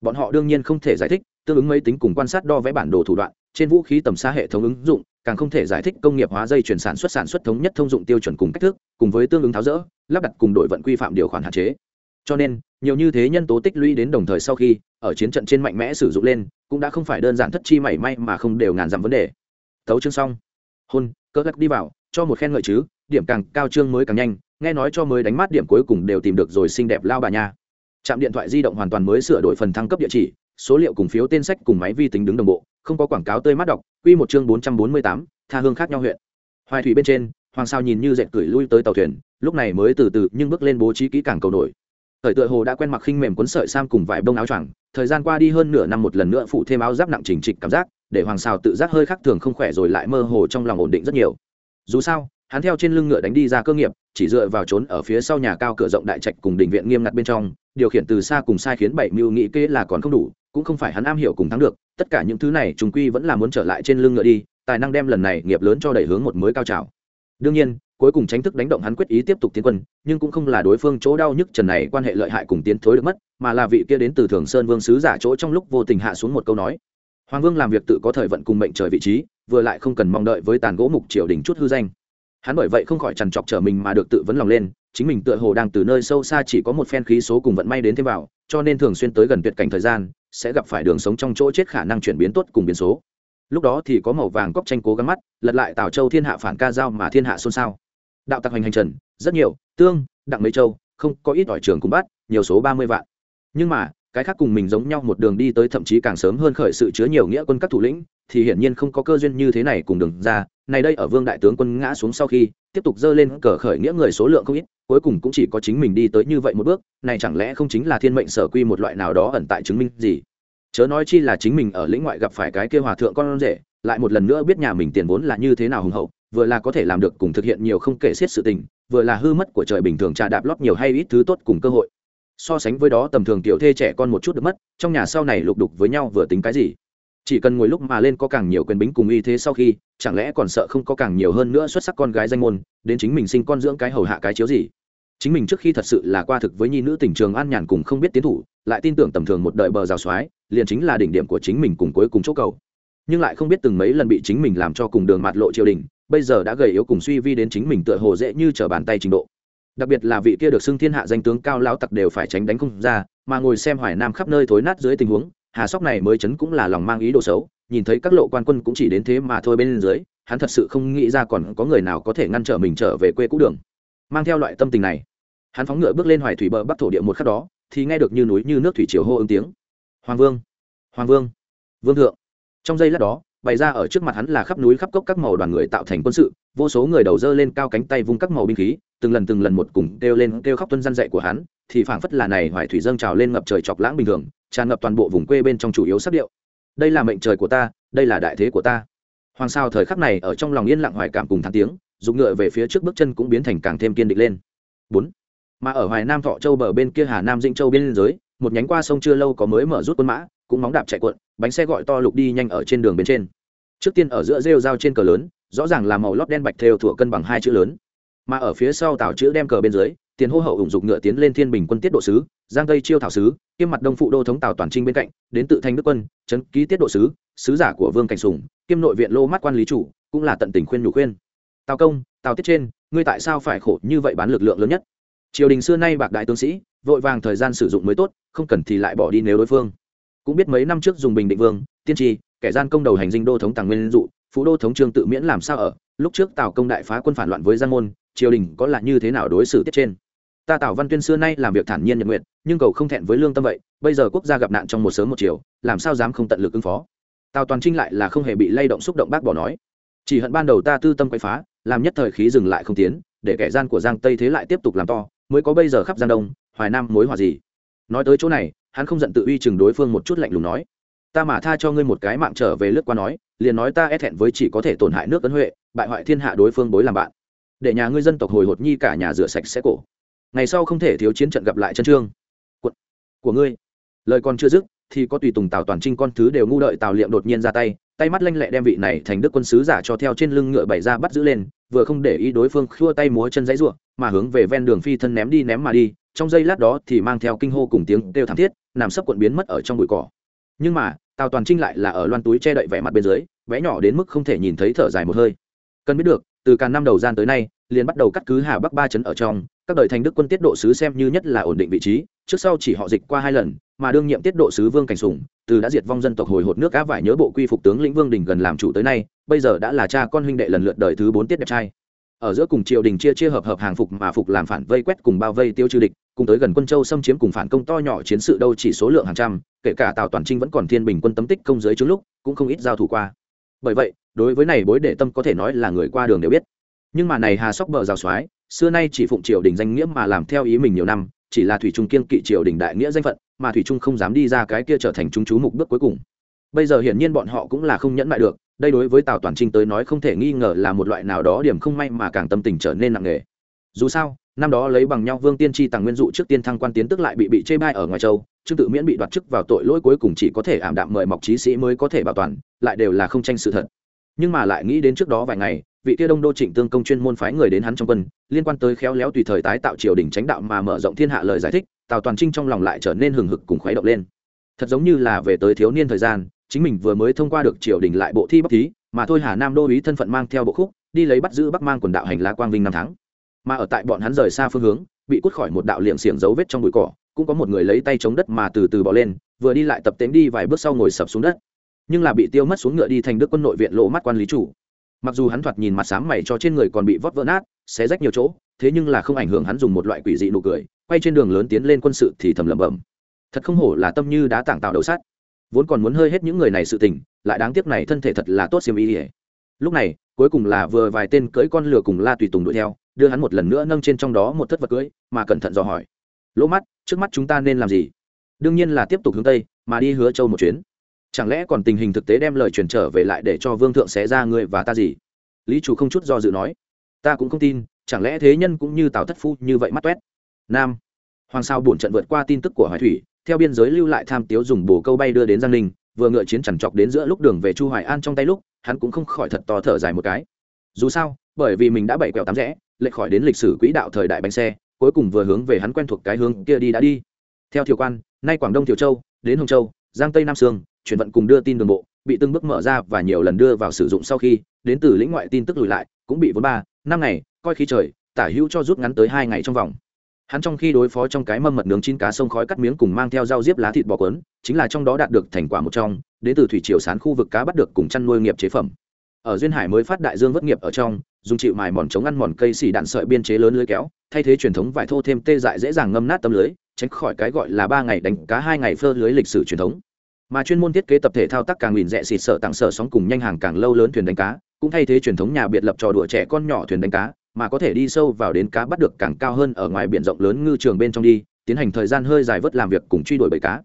Bọn họ đương nhiên không thể giải thích, tương ứng máy tính cùng quan sát đo vẽ bản đồ thủ đoạn, trên vũ khí tầm xa hệ thống ứng dụng càng không thể giải thích công nghiệp hóa dây chuyển sản xuất sản xuất thống nhất thông dụng tiêu chuẩn cùng cách thức, cùng với tương ứng tháo rỡ, lắp đặt cùng đội vận quy phạm điều khoản hạn chế. Cho nên, nhiều như thế nhân tố tích lũy đến đồng thời sau khi, ở chiến trận trên mạnh mẽ sử dụng lên, cũng đã không phải đơn giản thất chi mảy may mà không đều ngàn dặm vấn đề. Thấu chương xong. Hôn cỡ lắc đi vào, cho một khen ngợi chứ, điểm càng cao chương mới càng nhanh, nghe nói cho mới đánh mắt điểm cuối cùng đều tìm được rồi xinh đẹp lao bà nha. Trạm điện thoại di động hoàn toàn mới sửa đổi phần thăng cấp địa chỉ, số liệu cùng phiếu tên sách cùng máy vi tính đứng đồng bộ không có quảng cáo tươi mắt đọc, quy một chương bốn trăm bốn mươi tám, tha hương khác nhau huyện. Hoài thủy bên trên, hoàng sao nhìn như dệt cười lui tới tàu thuyền, lúc này mới từ từ nhưng bước lên bố trí kỹ càng cầu nổi. Thời tựa hồ đã quen mặc khinh mềm cuốn sợi sam cùng vải bông áo choàng, thời gian qua đi hơn nửa năm một lần nữa phụ thêm áo giáp nặng chỉnh trịch cảm giác, để hoàng sao tự giác hơi khác thường không khỏe rồi lại mơ hồ trong lòng ổn định rất nhiều. Dù sao, hắn theo trên lưng ngựa đánh đi ra cơ nghiệp, chỉ dựa vào trốn ở phía sau nhà cao cửa rộng đại trạch cùng đình viện nghiêm ngặt bên trong, điều khiển từ xa cùng sai khiến bảy mưu nghị kế là còn không đủ cũng không phải hắn am hiểu cùng thắng được, tất cả những thứ này chúng quy vẫn là muốn trở lại trên lưng ngựa đi, tài năng đem lần này nghiệp lớn cho đẩy hướng một mới cao trào. Đương nhiên, cuối cùng tránh thức đánh động hắn quyết ý tiếp tục tiến quân, nhưng cũng không là đối phương chỗ đau nhức trần này quan hệ lợi hại cùng tiến thối được mất, mà là vị kia đến từ thường sơn vương sứ giả chỗ trong lúc vô tình hạ xuống một câu nói. Hoàng vương làm việc tự có thời vận cùng mệnh trời vị trí, vừa lại không cần mong đợi với tàn gỗ mục triều đình chút hư danh. Hắn bởi vậy không khỏi trằn trọc trở mình mà được tự vấn lòng lên, chính mình tựa hồ đang từ nơi sâu xa chỉ có một phen khí số cùng vận may đến thêm vào, cho nên thường xuyên tới gần tuyệt cảnh thời gian sẽ gặp phải đường sống trong chỗ chết khả năng chuyển biến tốt cùng biến số. Lúc đó thì có màu vàng cóc tranh cố gắng mắt, lật lại tào châu thiên hạ phản ca giao mà thiên hạ xôn xao. Đạo tặc hành hành trần, rất nhiều, tương, đặng mấy châu, không, có ít ỏi trường cùng bắt, nhiều số ba mươi vạn. Nhưng mà, cái khác cùng mình giống nhau một đường đi tới thậm chí càng sớm hơn khởi sự chứa nhiều nghĩa quân các thủ lĩnh, thì hiển nhiên không có cơ duyên như thế này cùng đường ra. Này đây ở vương đại tướng quân ngã xuống sau khi tiếp tục dơ lên cờ khởi nghĩa người số lượng không ít, cuối cùng cũng chỉ có chính mình đi tới như vậy một bước, này chẳng lẽ không chính là thiên mệnh sở quy một loại nào đó ẩn tại chứng minh gì? Chớ nói chi là chính mình ở lĩnh ngoại gặp phải cái kêu hòa thượng con rể, lại một lần nữa biết nhà mình tiền vốn là như thế nào hùng hậu, vừa là có thể làm được cùng thực hiện nhiều không kể xiết sự tình, vừa là hư mất của trời bình thường trà đạp lót nhiều hay ít thứ tốt cùng cơ hội. So sánh với đó, tầm thường tiểu thê trẻ con một chút được mất, trong nhà sau này lục đục với nhau vừa tính cái gì? Chỉ cần ngồi lúc mà lên có càng nhiều quyền bính cùng y thế sau khi, chẳng lẽ còn sợ không có càng nhiều hơn nữa xuất sắc con gái danh môn, đến chính mình sinh con dưỡng cái hầu hạ cái chiếu gì? Chính mình trước khi thật sự là qua thực với nhi nữ tình trường an nhàn cùng không biết tiến thủ, lại tin tưởng tầm thường một đời bờ rào soái, liền chính là đỉnh điểm của chính mình cùng cuối cùng chỗ cầu. Nhưng lại không biết từng mấy lần bị chính mình làm cho cùng đường mạt lộ triều đình, bây giờ đã gầy yếu cùng suy vi đến chính mình tựa hồ dễ như trở bàn tay trình độ. Đặc biệt là vị kia được xưng thiên hạ danh tướng cao lão tặc đều phải tránh đánh không ra, mà ngồi xem hoài nam khắp nơi thối nát dưới tình huống hà sóc này mới chấn cũng là lòng mang ý đồ xấu, nhìn thấy các lộ quan quân cũng chỉ đến thế mà thôi bên dưới, hắn thật sự không nghĩ ra còn có người nào có thể ngăn trở mình trở về quê cũ đường. Mang theo loại tâm tình này, hắn phóng ngựa bước lên hoài thủy bờ bắc thổ địa một khắc đó, thì nghe được như núi như nước thủy triều hô ứng tiếng. Hoàng vương! Hoàng vương! Vương thượng! Trong giây lát đó, bày ra ở trước mặt hắn là khắp núi khắp cốc các màu đoàn người tạo thành quân sự, vô số người đầu dơ lên cao cánh tay vung các màu binh khí, từng lần từng lần một cùng kêu lên kêu khóc tuân gian dạy của hắn, thì phảng phất là này hoài thủy dâng trào lên ngập trời chọc lãng bình thường tràn ngập toàn bộ vùng quê bên trong chủ yếu sắc điệu. Đây là mệnh trời của ta, đây là đại thế của ta. Hoàng sao thời khắc này ở trong lòng yên lặng hoài cảm cùng thắng tiếng dùng ngựa về phía trước bước chân cũng biến thành càng thêm kiên định lên. Bốn. Mà ở hoài nam thọ châu bờ bên kia hà nam dĩnh châu bên giới, một nhánh qua sông chưa lâu có mới mở rút quân mã, cũng móng đạp chạy cuộn, bánh xe gọi to lục đi nhanh ở trên đường bên trên. Trước tiên ở giữa rêu dao trên cờ lớn, rõ ràng là màu lót đen bạch thêu thủa cân bằng hai chữ lớn. Mà ở phía sau tạo chữ đem cờ bên dưới tiền hô hậu ủng dục ngựa tiến lên thiên bình quân tiết độ sứ, giang tây chiêu thảo sứ, kiêm mặt đông phụ đô thống tào toàn trinh bên cạnh, đến tự thanh đức quân trấn ký tiết độ sứ sứ giả của vương cảnh sùng, kiêm nội viện lô mắt quan lý chủ, cũng là tận tình khuyên nhủ khuyên. Tào công, tào tiết trên, ngươi tại sao phải khổ như vậy bán lực lượng lớn nhất? Triều đình xưa nay bạc đại tướng sĩ, vội vàng thời gian sử dụng mới tốt, không cần thì lại bỏ đi nếu đối phương. Cũng biết mấy năm trước dùng bình định vương, tiên tri, kẻ gian công đầu hành dinh đô thống tàng nguyên dụ phú đô thống trương tự miễn làm sao ở? Lúc trước tào công đại phá quân phản loạn với giang môn triều đình có là như thế nào đối xử tiết trên? Ta tào văn tuyên xưa nay làm việc thản nhiên nhật nguyện, nhưng cầu không thẹn với lương tâm vậy, bây giờ quốc gia gặp nạn trong một sớm một chiều, làm sao dám không tận lực ứng phó? Tào toàn trinh lại là không hề bị lay động xúc động bác bỏ nói. Chỉ hận ban đầu ta tư tâm quay phá, làm nhất thời khí dừng lại không tiến, để kẻ gian của giang tây thế lại tiếp tục làm to, mới có bây giờ khắp giang đông, hoài nam mối hòa gì? Nói tới chỗ này, hắn không giận tự uy chừng đối phương một chút lạnh lùng nói. Ta mà tha cho ngươi một cái mạng trở về lướt qua nói, liền nói ta e thẹn với chỉ có thể tổn hại nước ấn huệ, bại hoại thiên hạ đối phương bối làm bạn để nhà ngươi dân tộc hồi hột nhi cả nhà rửa sạch sẽ cổ. Ngày sau không thể thiếu chiến trận gặp lại chân trương. Quận của ngươi. Lời còn chưa dứt, thì có tùy tùng tào toàn trinh con thứ đều ngu đợi tào liệm đột nhiên ra tay tay mắt lanh lẹ đem vị này thành đức quân sứ giả cho theo trên lưng ngựa bày ra bắt giữ lên, vừa không để ý đối phương khua tay múa chân dãy ruộng mà hướng về ven đường phi thân ném đi ném mà đi, trong giây lát đó thì mang theo kinh hô cùng tiếng kêu thảm thiết, nằm sấp cuộn biến mất ở trong bụi cỏ. Nhưng mà, tào toàn trinh lại là ở loan túi che đậy vẻ mặt bên dưới vẽ nhỏ đến mức không thể nhìn thấy thở dài một hơi. Cần biết được từ càng năm đầu gian tới nay, liền bắt đầu cắt cứ hà bắc ba chấn ở trong, các đời thành đức quân tiết độ sứ xem như nhất là ổn định vị trí, trước sau chỉ họ dịch qua hai lần, mà đương nhiệm tiết độ sứ vương cảnh sùng, từ đã diệt vong dân tộc hồi hột nước á vải nhớ bộ quy phục tướng lĩnh vương đình gần làm chủ tới nay, bây giờ đã là cha con huynh đệ lần lượt đời thứ bốn tiết đẹp trai. Ở giữa cùng triều đình chia chia hợp hợp hàng phục mà phục làm phản vây quét cùng bao vây tiêu trừ địch, cùng tới gần quân châu xâm chiếm cùng phản công to nhỏ chiến sự đâu chỉ số lượng hàng trăm, kể cả tào toàn trinh vẫn còn thiên bình quân tấm tích công giới trước lúc, cũng không ít giao thủ qua bởi vậy, đối với này bối đệ tâm có thể nói là người qua đường đều biết. Nhưng mà này hà sóc bờ rào soái, xưa nay chỉ phụng triều đình danh nghĩa mà làm theo ý mình nhiều năm, chỉ là thủy trung kiên kỵ triều đình đại nghĩa danh phận, mà thủy trung không dám đi ra cái kia trở thành chúng chú mục bước cuối cùng. Bây giờ hiển nhiên bọn họ cũng là không nhẫn mại được, đây đối với tào toàn trinh tới nói không thể nghi ngờ là một loại nào đó điểm không may mà càng tâm tình trở nên nặng nề. Dù sao, năm đó lấy bằng nhau vương tiên tri tàng nguyên dụ trước tiên thăng quan tiến tức lại bị bị chê bai ở ngoài châu trương tự miễn bị đoạt chức vào tội lỗi cuối cùng chỉ có thể ảm đạm mời mọc trí sĩ mới có thể bảo toàn, lại đều là không tranh sự thật. Nhưng mà lại nghĩ đến trước đó vài ngày, vị kia đông đô trịnh tương công chuyên môn phái người đến hắn trong quân, liên quan tới khéo léo tùy thời tái tạo triều đình tránh đạo mà mở rộng thiên hạ lời giải thích, tào toàn trinh trong lòng lại trở nên hừng hực cùng khuấy động lên. Thật giống như là về tới thiếu niên thời gian, chính mình vừa mới thông qua được triều đình lại bộ thi bắc thí, mà thôi hà nam đô ý thân phận mang theo bộ khúc, đi lấy bắt giữ bắc mang quần đạo hành lá quang vinh năm tháng. Mà ở tại bọn hắn rời xa phương hướng, bị cút khỏi một đạo liệm xiềng dấu vết trong bụi cỏ cũng có một người lấy tay chống đất mà từ từ bỏ lên, vừa đi lại tập tễnh đi vài bước sau ngồi sập xuống đất. Nhưng là bị tiêu mất xuống ngựa đi thành đức quân nội viện lộ mắt quan lý chủ. Mặc dù hắn thoạt nhìn mặt sám mày cho trên người còn bị vót vỡ nát, xé rách nhiều chỗ, thế nhưng là không ảnh hưởng hắn dùng một loại quỷ dị nụ cười, quay trên đường lớn tiến lên quân sự thì thầm lẩm bẩm. Thật không hổ là tâm như đá tảng tạo đầu sát. vốn còn muốn hơi hết những người này sự tình, lại đáng tiếc này thân thể thật là tốt xiêm ý ỉa lúc này, cuối cùng là vừa vài tên cưỡi con lừa cùng la tùy tùng đuổi theo, đưa hắn một lần nữa nâng trên trong đó một thất vật cưỡi mà cẩn thận dò hỏi lỗ mắt, trước mắt chúng ta nên làm gì? Đương nhiên là tiếp tục hướng tây, mà đi hứa châu một chuyến. Chẳng lẽ còn tình hình thực tế đem lời truyền trở về lại để cho vương thượng xé ra người và ta gì? Lý chủ không chút do dự nói. Ta cũng không tin, chẳng lẽ thế nhân cũng như tào thất phu như vậy mắt toét nam, hoàng sao bổn trận vượt qua tin tức của hoài thủy, theo biên giới lưu lại tham tiếu dùng bồ câu bay đưa đến giang ninh, vừa ngựa chiến chẳng chọc đến giữa lúc đường về chu hoài an trong tay lúc, hắn cũng không khỏi thật to thở dài một cái. Dù sao, bởi vì mình đã bảy quẹo tám rẽ, lệch khỏi đến lịch sử quỹ đạo thời đại bánh xe cuối cùng vừa hướng về hắn quen thuộc cái hướng kia đi đã đi. Theo thiều quan, nay quảng đông thiều châu, đến hồng châu, giang tây nam sương, chuyển vận cùng đưa tin đường bộ, bị từng bước mở ra và nhiều lần đưa vào sử dụng sau khi, đến từ lĩnh ngoại tin tức lùi lại, cũng bị vốn ba, năm ngày, coi khí trời, tả hữu cho rút ngắn tới hai ngày trong vòng. Hắn trong khi đối phó trong cái mâm mật nướng chín cá sông khói cắt miếng cùng mang theo dao diếp lá thịt bò quấn chính là trong đó đạt được thành quả một trong, đến từ thủy triều sán khu vực cá bắt được cùng chăn nuôi nghiệp chế phẩm ở duyên hải mới phát đại dương vất nghiệp ở trong, dùng chịu mài mòn chống ăn mòn cây xì đạn sợi biên chế lớn lưới kéo, thay thế truyền thống vải thô thêm tê dại dễ dàng ngâm nát tấm lưới, tránh khỏi cái gọi là ba ngày đánh cá hai ngày phơ lưới lịch sử truyền thống. Mà chuyên môn thiết kế tập thể thao tác càng mìn rẻ xịt sợ tặng sở sóng cùng nhanh hàng càng lâu lớn thuyền đánh cá, cũng thay thế truyền thống nhà biệt lập trò đùa trẻ con nhỏ thuyền đánh cá, mà có thể đi sâu vào đến cá bắt được càng cao hơn ở ngoài biển rộng lớn ngư trường bên trong đi, tiến hành thời gian hơi dài vớt làm việc cùng truy đuổi bầy cá.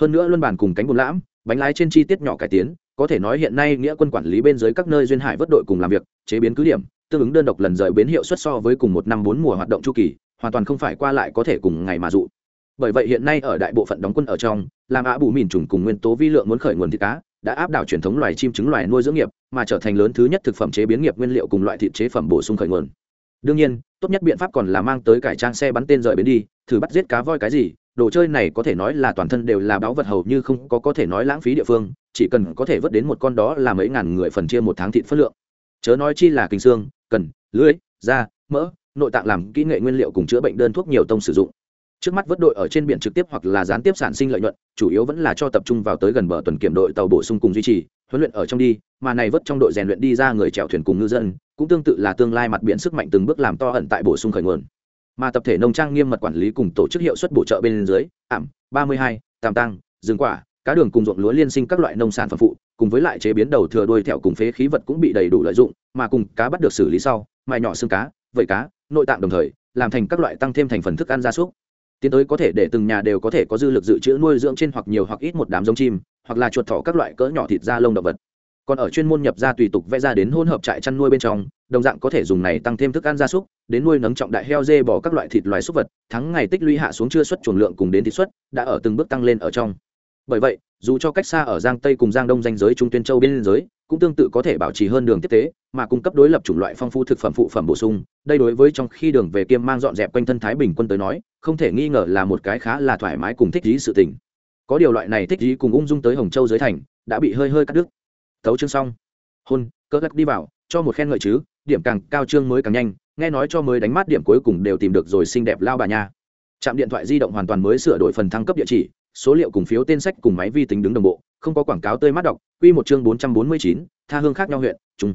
Hơn nữa luân bản cùng cánh bùn lãm bánh lái trên chi tiết nhỏ cải tiến, có thể nói hiện nay nghĩa quân quản lý bên dưới các nơi duyên hải vớt đội cùng làm việc, chế biến cứ điểm, tương ứng đơn độc lần rời bến hiệu suất so với cùng một năm bốn mùa hoạt động chu kỳ, hoàn toàn không phải qua lại có thể cùng ngày mà dụ. Bởi vậy hiện nay ở đại bộ phận đóng quân ở trong, làm ạ bù mìn trùng cùng nguyên tố vi lượng muốn khởi nguồn thịt cá, đã áp đảo truyền thống loài chim trứng loài nuôi dưỡng nghiệp, mà trở thành lớn thứ nhất thực phẩm chế biến nghiệp nguyên liệu cùng loại thịt chế phẩm bổ sung khởi nguồn. Đương nhiên, tốt nhất biện pháp còn là mang tới cải trang xe bắn tên rời bến đi, thử bắt giết cá voi cái gì đồ chơi này có thể nói là toàn thân đều là báu vật hầu như không có có thể nói lãng phí địa phương, chỉ cần có thể vớt đến một con đó là mấy ngàn người phần chia một tháng thịt phất lượng. Chớ nói chi là kinh xương, cần, lưới, da, mỡ, nội tạng làm kỹ nghệ nguyên liệu cùng chữa bệnh đơn thuốc nhiều tông sử dụng. Trước mắt vớt đội ở trên biển trực tiếp hoặc là gián tiếp sản sinh lợi nhuận, chủ yếu vẫn là cho tập trung vào tới gần bờ tuần kiểm đội tàu bổ sung cùng duy trì, huấn luyện ở trong đi, mà này vớt trong đội rèn luyện đi ra người chèo thuyền cùng ngư dân, cũng tương tự là tương lai mặt biển sức mạnh từng bước làm to ẩn tại bổ sung khởi nguồn mà tập thể nông trang nghiêm mật quản lý cùng tổ chức hiệu suất bổ trợ bên dưới, ảm, ba mươi hai tàm tăng, rừng quả, cá đường cùng ruộng lúa liên sinh các loại nông sản phẩm phụ, cùng với lại chế biến đầu thừa đuôi thẹo cùng phế khí vật cũng bị đầy đủ lợi dụng, mà cùng cá bắt được xử lý sau, mài nhỏ xương cá, vẩy cá, nội tạng đồng thời, làm thành các loại tăng thêm thành phần thức ăn gia súc. Tiến tới có thể để từng nhà đều có thể có dư lực dự trữ nuôi dưỡng trên hoặc nhiều hoặc ít một đám giống chim, hoặc là chuột thỏ các loại cỡ nhỏ thịt da lông động vật còn ở chuyên môn nhập ra tùy tục vẽ ra đến hỗn hợp trại chăn nuôi bên trong, đồng dạng có thể dùng này tăng thêm thức ăn gia súc, đến nuôi nấng trọng đại heo dê bỏ các loại thịt loài súc vật, thắng ngày tích lũy hạ xuống chưa xuất chuồng lượng cùng đến thịt xuất, đã ở từng bước tăng lên ở trong. Bởi vậy, dù cho cách xa ở giang tây cùng giang đông danh giới trung tuyên châu biên giới, cũng tương tự có thể bảo trì hơn đường tiếp tế, mà cung cấp đối lập chủng loại phong phú thực phẩm phụ phẩm bổ sung. Đây đối với trong khi đường về kiêm mang dọn dẹp quanh thân thái bình quân tới nói, không thể nghi ngờ là một cái khá là thoải mái cùng thích lý sự tình. Có điều loại này thích lý cùng ung dung tới hồng châu giới thành, đã bị hơi hơi cắt đứt thấu chương xong. Hôn, cơ gắt đi vào, cho một khen ngợi chứ, điểm càng cao chương mới càng nhanh, nghe nói cho mới đánh mát điểm cuối cùng đều tìm được rồi xinh đẹp lao bà nha. Trạm điện thoại di động hoàn toàn mới sửa đổi phần thăng cấp địa chỉ, số liệu cùng phiếu tên sách cùng máy vi tính đứng đồng bộ, không có quảng cáo tươi mát đọc, quy một chương bốn trăm bốn mươi chín, tha hương khác nhau huyện trung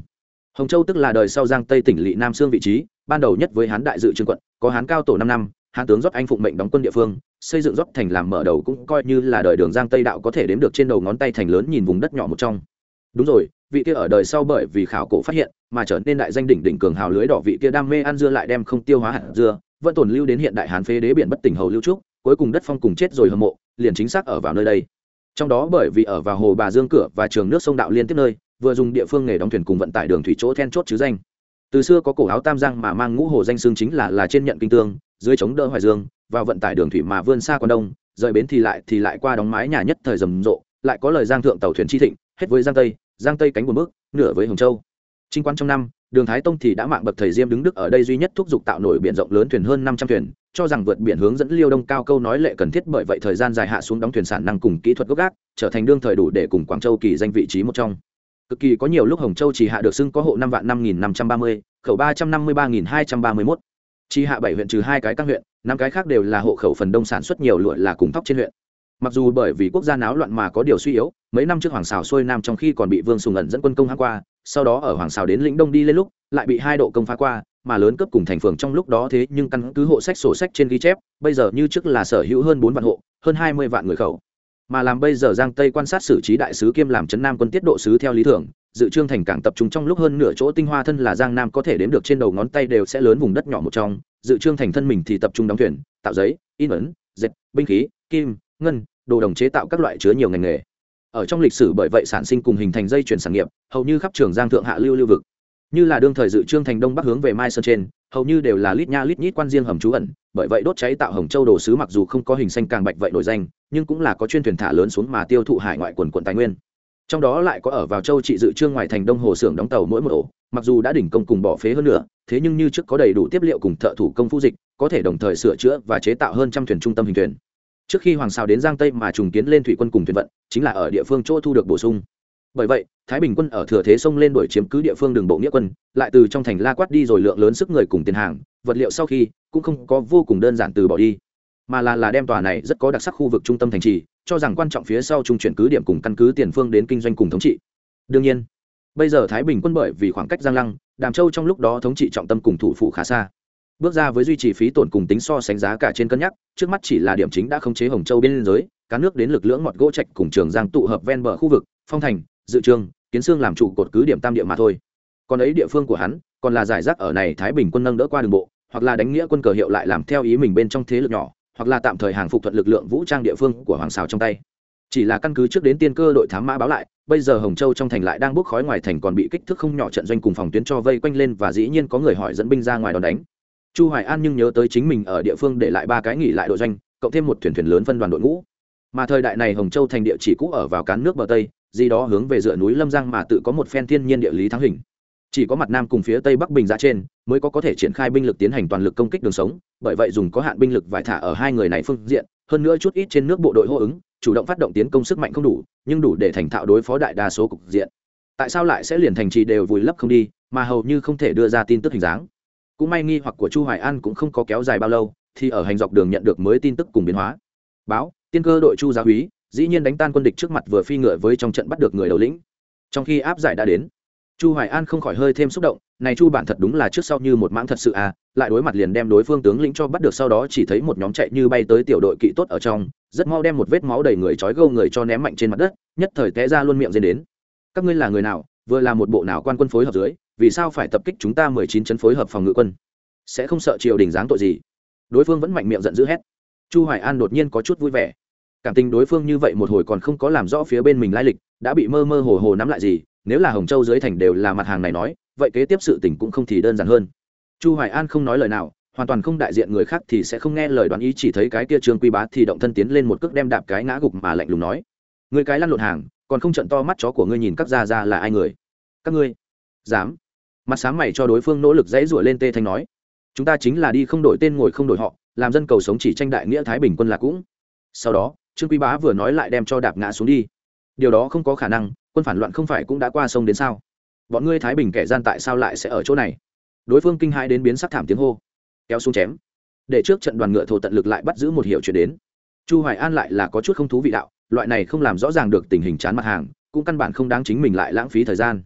hồng châu tức là đời sau giang tây tỉnh lỵ nam sương vị trí, ban đầu nhất với hán đại dự trương quận, có hán cao tổ năm năm, hán tướng rót anh phụng mệnh đóng quân địa phương, xây dựng rót thành làm mở đầu cũng coi như là đời đường giang tây đạo có thể đếm được trên đầu ngón tay thành lớn nhìn vùng đất nhỏ một trong đúng rồi, vị kia ở đời sau bởi vì khảo cổ phát hiện mà trở nên đại danh đỉnh đỉnh cường hào lưới đỏ vị kia đam mê ăn dưa lại đem không tiêu hóa hạt dưa, vẫn tồn lưu đến hiện đại hán phế đế biển bất tỉnh hầu lưu trúc, cuối cùng đất phong cùng chết rồi hầm mộ, liền chính xác ở vào nơi đây. Trong đó bởi vì ở vào hồ bà dương cửa và trường nước sông đạo liên tiếp nơi, vừa dùng địa phương nghề đóng thuyền cùng vận tải đường thủy chỗ then chốt chứ danh. Từ xưa có cổ áo tam giang mà mang ngũ hồ danh xương chính là là trên nhận kinh tương, dưới chống đỡ hoài dương và vận tải đường thủy mà vươn xa quan đông, rời bến thì lại thì lại qua đóng mái nhà nhất thời rầm rộ, lại có lời giang thượng tàu thuyền chi thịnh, hết với giang tây giang tây cánh buồn bước, nửa với hồng châu. Trinh quan trong năm, đường thái tông thì đã mạng bậc thầy diêm đứng đức ở đây duy nhất thúc giục tạo nổi biển rộng lớn thuyền hơn năm trăm thuyền, cho rằng vượt biển hướng dẫn liêu đông cao câu nói lệ cần thiết bởi vậy thời gian dài hạ xuống đóng thuyền sản năng cùng kỹ thuật gốc gác, trở thành đương thời đủ để cùng quảng châu kỳ danh vị trí một trong. Cực kỳ có nhiều lúc hồng châu chỉ hạ được xưng có hộ năm vạn năm nghìn năm trăm ba mươi, khẩu ba trăm năm mươi ba nghìn hai trăm ba mươi mốt. Chỉ hạ bảy huyện trừ hai cái các huyện, năm cái khác đều là hộ khẩu phần đông sản xuất nhiều lụa là cùng tóc trên huyện mặc dù bởi vì quốc gia náo loạn mà có điều suy yếu, mấy năm trước hoàng xào xuôi nam trong khi còn bị vương sùng ẩn dẫn quân công hãng qua, sau đó ở hoàng xào đến lĩnh đông đi lên lúc, lại bị hai độ công phá qua, mà lớn cấp cùng thành phường trong lúc đó thế nhưng căn cứ hộ sách sổ sách trên ghi chép, bây giờ như trước là sở hữu hơn bốn vạn hộ, hơn hai mươi vạn người khẩu. Mà làm bây giờ giang tây quan sát xử trí đại sứ kiêm làm trấn nam quân tiết độ sứ theo lý tưởng, dự trương thành cảng tập trung trong lúc hơn nửa chỗ tinh hoa thân là giang nam có thể đếm được trên đầu ngón tay đều sẽ lớn vùng đất nhỏ một trong, dự trương thành thân mình thì tập trung đóng thuyền, tạo giấy, in ấn, dệt, binh khí, kim, ngân đồ đồng chế tạo các loại chứa nhiều ngành nghề. Ở trong lịch sử bởi vậy sản sinh cùng hình thành dây chuyển sản nghiệp, hầu như khắp trường giang thượng hạ lưu lưu vực. Như là đương thời dự trương thành đông bắc hướng về mai sơn trên, hầu như đều là lít nha lít nhít quan riêng hầm trú ẩn, bởi vậy đốt cháy tạo hồng châu đồ sứ mặc dù không có hình xanh càng bạch vậy nổi danh, nhưng cũng là có chuyên thuyền thả lớn xuống mà tiêu thụ hải ngoại quần quận tài nguyên. Trong đó lại có ở vào châu trị dự trương ngoài thành đông hồ xưởng đóng tàu mỗi một ổ, mặc dù đã đỉnh công cùng bỏ phế hơn nữa thế nhưng như trước có đầy đủ tiếp liệu cùng thợ thủ công phu dịch, có thể đồng thời sửa chữa và chế tạo hơn trăm thuyền trung tâm hình thuyền trước khi hoàng sao đến giang tây mà trùng kiến lên thủy quân cùng thuyền vận, chính là ở địa phương chỗ thu được bổ sung. Bởi vậy, thái bình quân ở thừa thế sông lên đuổi chiếm cứ địa phương đường bộ nghĩa quân, lại từ trong thành la quát đi rồi lượng lớn sức người cùng tiền hàng, vật liệu sau khi cũng không có vô cùng đơn giản từ bỏ đi. Mà là là đem tòa này rất có đặc sắc khu vực trung tâm thành trì, cho rằng quan trọng phía sau trung chuyển cứ điểm cùng căn cứ tiền phương đến kinh doanh cùng thống trị. Đương nhiên, bây giờ thái bình quân bởi vì khoảng cách giang lăng, đàm châu trong lúc đó thống trị trọng tâm cùng thủ phủ khá xa bước ra với duy trì phí tổn cùng tính so sánh giá cả trên cân nhắc, trước mắt chỉ là điểm chính đã khống chế hồng châu bên liên giới cá nước đến lực lưỡng ngọt gỗ trạch cùng trường giang tụ hợp ven bờ khu vực, phong thành, dự trường, kiến Sương làm trụ cột cứ điểm tam địa mà thôi. Còn ấy địa phương của hắn, còn là giải rác ở này thái bình quân nâng đỡ qua đường bộ, hoặc là đánh nghĩa quân cờ hiệu lại làm theo ý mình bên trong thế lực nhỏ, hoặc là tạm thời hàng phục thuận lực lượng vũ trang địa phương của hoàng xào trong tay. Chỉ là căn cứ trước đến tiên cơ đội thám mã báo lại, bây giờ hồng châu trong thành lại đang bốc khói ngoài thành còn bị kích thước không nhỏ trận doanh cùng phòng tuyến cho vây quanh lên và dĩ nhiên có người hỏi dẫn binh ra ngoài đòn đánh chu hoài an nhưng nhớ tới chính mình ở địa phương để lại ba cái nghỉ lại đội doanh, cộng thêm một thuyền thuyền lớn phân đoàn đội ngũ. Mà thời đại này hồng châu thành địa chỉ cũ ở vào cán nước bờ tây, gì đó hướng về dựa núi lâm giang mà tự có một phen thiên nhiên địa lý thắng hình. Chỉ có mặt nam cùng phía tây bắc bình ra trên, mới có có thể triển khai binh lực tiến hành toàn lực công kích đường sống, bởi vậy dùng có hạn binh lực vải thả ở hai người này phương diện, hơn nữa chút ít trên nước bộ đội hô ứng, chủ động phát động tiến công sức mạnh không đủ, nhưng đủ để thành thạo đối phó đại đa số cục diện. Tại sao lại sẽ liền thành trì đều vùi lấp không đi, mà hầu như không thể đưa ra tin tức hình dáng? Cũng may nghi hoặc của chu hoài an cũng không có kéo dài bao lâu, thì ở hành dọc đường nhận được mới tin tức cùng biến hóa. Báo, tiên cơ đội chu gia úy dĩ nhiên đánh tan quân địch trước mặt vừa phi ngựa với trong trận bắt được người đầu lĩnh. Trong khi áp giải đã đến, chu hoài an không khỏi hơi thêm xúc động, này chu bản thật đúng là trước sau như một mãng thật sự à lại đối mặt liền đem đối phương tướng lĩnh cho bắt được sau đó chỉ thấy một nhóm chạy như bay tới tiểu đội kỵ tốt ở trong, rất mau đem một vết máu đầy người trói gâu người cho ném mạnh trên mặt đất, nhất thời té ra luôn miệng dên đến. Các ngươi là người nào, vừa là một bộ nào quan quân phối hợp dưới vì sao phải tập kích chúng ta mười chín chấn phối hợp phòng ngự quân? Sẽ không sợ triều đình dáng tội gì? Đối phương vẫn mạnh miệng giận dữ hét. Chu hoài an đột nhiên có chút vui vẻ. Cảm tình đối phương như vậy một hồi còn không có làm rõ phía bên mình lai lịch, đã bị mơ mơ hồ hồ nắm lại gì, nếu là hồng châu dưới thành đều là mặt hàng này nói, vậy kế tiếp sự tình cũng không thì đơn giản hơn. Chu hoài an không nói lời nào, hoàn toàn không đại diện người khác thì sẽ không nghe lời đoán ý, chỉ thấy cái kia trương quy bá thì động thân tiến lên một cước đem đạp cái ngã gục mà lạnh lùng nói người cái lăn lộn hàng, còn không trận to mắt chó của ngươi nhìn các gia ra là ai người? Các ngươi. Dám mặt sáng mày cho đối phương nỗ lực dãy rủa lên tê thanh nói, chúng ta chính là đi không đổi tên ngồi không đổi họ, làm dân cầu sống chỉ tranh đại nghĩa thái bình quân là cũng. Sau đó, trương quý bá vừa nói lại đem cho đạp ngã xuống đi. Điều đó không có khả năng, quân phản loạn không phải cũng đã qua sông đến sao? Bọn ngươi thái bình kẻ gian tại sao lại sẽ ở chỗ này? Đối phương kinh hãi đến biến sắc thảm tiếng hô, kéo xuống chém. Để trước trận đoàn ngựa thổ tận lực lại bắt giữ một hiệu chuyển đến. Chu hoài an lại là có chút không thú vị đạo, loại này không làm rõ ràng được tình hình chán mặt hàng, cũng căn bản không đáng chính mình lại lãng phí thời gian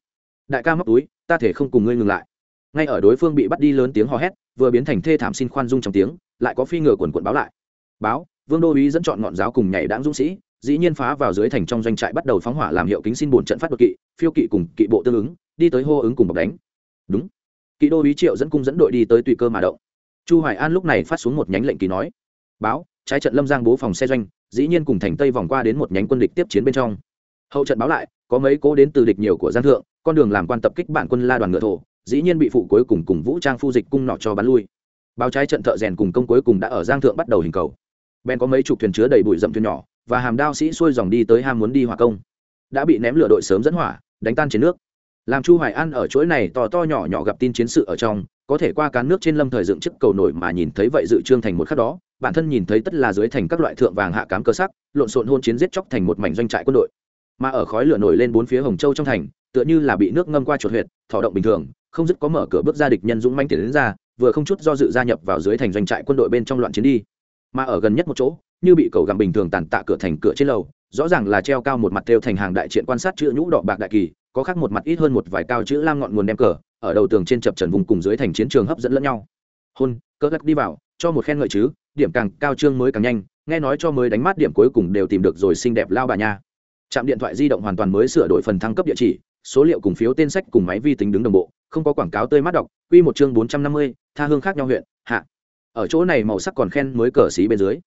đại ca móc túi, ta thể không cùng ngươi ngừng lại. Ngay ở đối phương bị bắt đi lớn tiếng hò hét, vừa biến thành thê thảm xin khoan dung trong tiếng, lại có phi ngựa quần quận báo lại. Báo, vương đô uý dẫn chọn ngọn giáo cùng nhảy đáng dũng sĩ, dĩ nhiên phá vào dưới thành trong doanh trại bắt đầu phóng hỏa làm hiệu kính xin bổn trận phát đột kỵ, phiêu kỵ cùng kỵ bộ tương ứng, đi tới hô ứng cùng bọc đánh. Đúng. Kỵ đô uý triệu dẫn cung dẫn đội đi tới tùy cơ mà động. Chu hoài an lúc này phát xuống một nhánh lệnh kỳ nói. Báo, trái trận lâm giang bố phòng xe doanh, dĩ nhiên cùng thành tây vòng qua đến một nhánh quân địch tiếp chiến bên trong. Hậu trận báo lại, có mấy cố đến từ địch nhiều của giang thượng con đường làm quan tập kích bản quân la đoàn ngựa thổ, dĩ nhiên bị phụ cuối cùng cùng vũ trang phu dịch cung nọ cho bắn lui. Báo trái trận thợ rèn cùng công cuối cùng đã ở giang thượng bắt đầu hình cầu. Bèn có mấy chục thuyền chứa đầy bụi rậm thuyền nhỏ và hàm đao sĩ xuôi dòng đi tới ham muốn đi hỏa công. Đã bị ném lửa đội sớm dẫn hỏa, đánh tan trên nước. Làm chu hoài an ở chuỗi này to to nhỏ nhỏ gặp tin chiến sự ở trong, có thể qua cán nước trên lâm thời dựng chức cầu nổi mà nhìn thấy vậy dự trương thành một khắc đó, bản thân nhìn thấy tất là dưới thành các loại thượng vàng hạ cám cơ sắc, lộn xộn hôn chiến giết chóc thành một mảnh doanh trại quân đội. Mà ở khói lửa nổi lên bốn phía hồng châu trong thành tựa như là bị nước ngâm qua chuột huyệt thọ động bình thường, không dứt có mở cửa bước ra địch nhân dũng manh tiền đến ra, vừa không chút do dự gia nhập vào dưới thành doanh trại quân đội bên trong loạn chiến đi. Mà ở gần nhất một chỗ, như bị cầu gặm bình thường tàn tạ cửa thành cửa trên lầu, rõ ràng là treo cao một mặt theo thành hàng đại triện quan sát chữ nhũ đỏ bạc đại kỳ, có khác một mặt ít hơn một vài cao chữ lam ngọn nguồn đem cờ, ở đầu tường trên chập trần vùng cùng dưới thành chiến trường hấp dẫn lẫn nhau. Hôn cơ gắt đi vào, cho một khen ngợi chứ, điểm càng cao trương mới càng nhanh, nghe nói cho mới đánh mắt điểm cuối cùng đều tìm được rồi xinh đẹp lao bà nha. Trạm điện thoại di động hoàn toàn mới sửa đổi phần thăng cấp địa chỉ số liệu cùng phiếu tên sách cùng máy vi tính đứng đồng bộ, không có quảng cáo tươi mát đọc, quy một chương bốn trăm năm mươi, tha hương khác nhau huyện, hạ. Ở chỗ này màu sắc còn khen mới cờ xí bên dưới.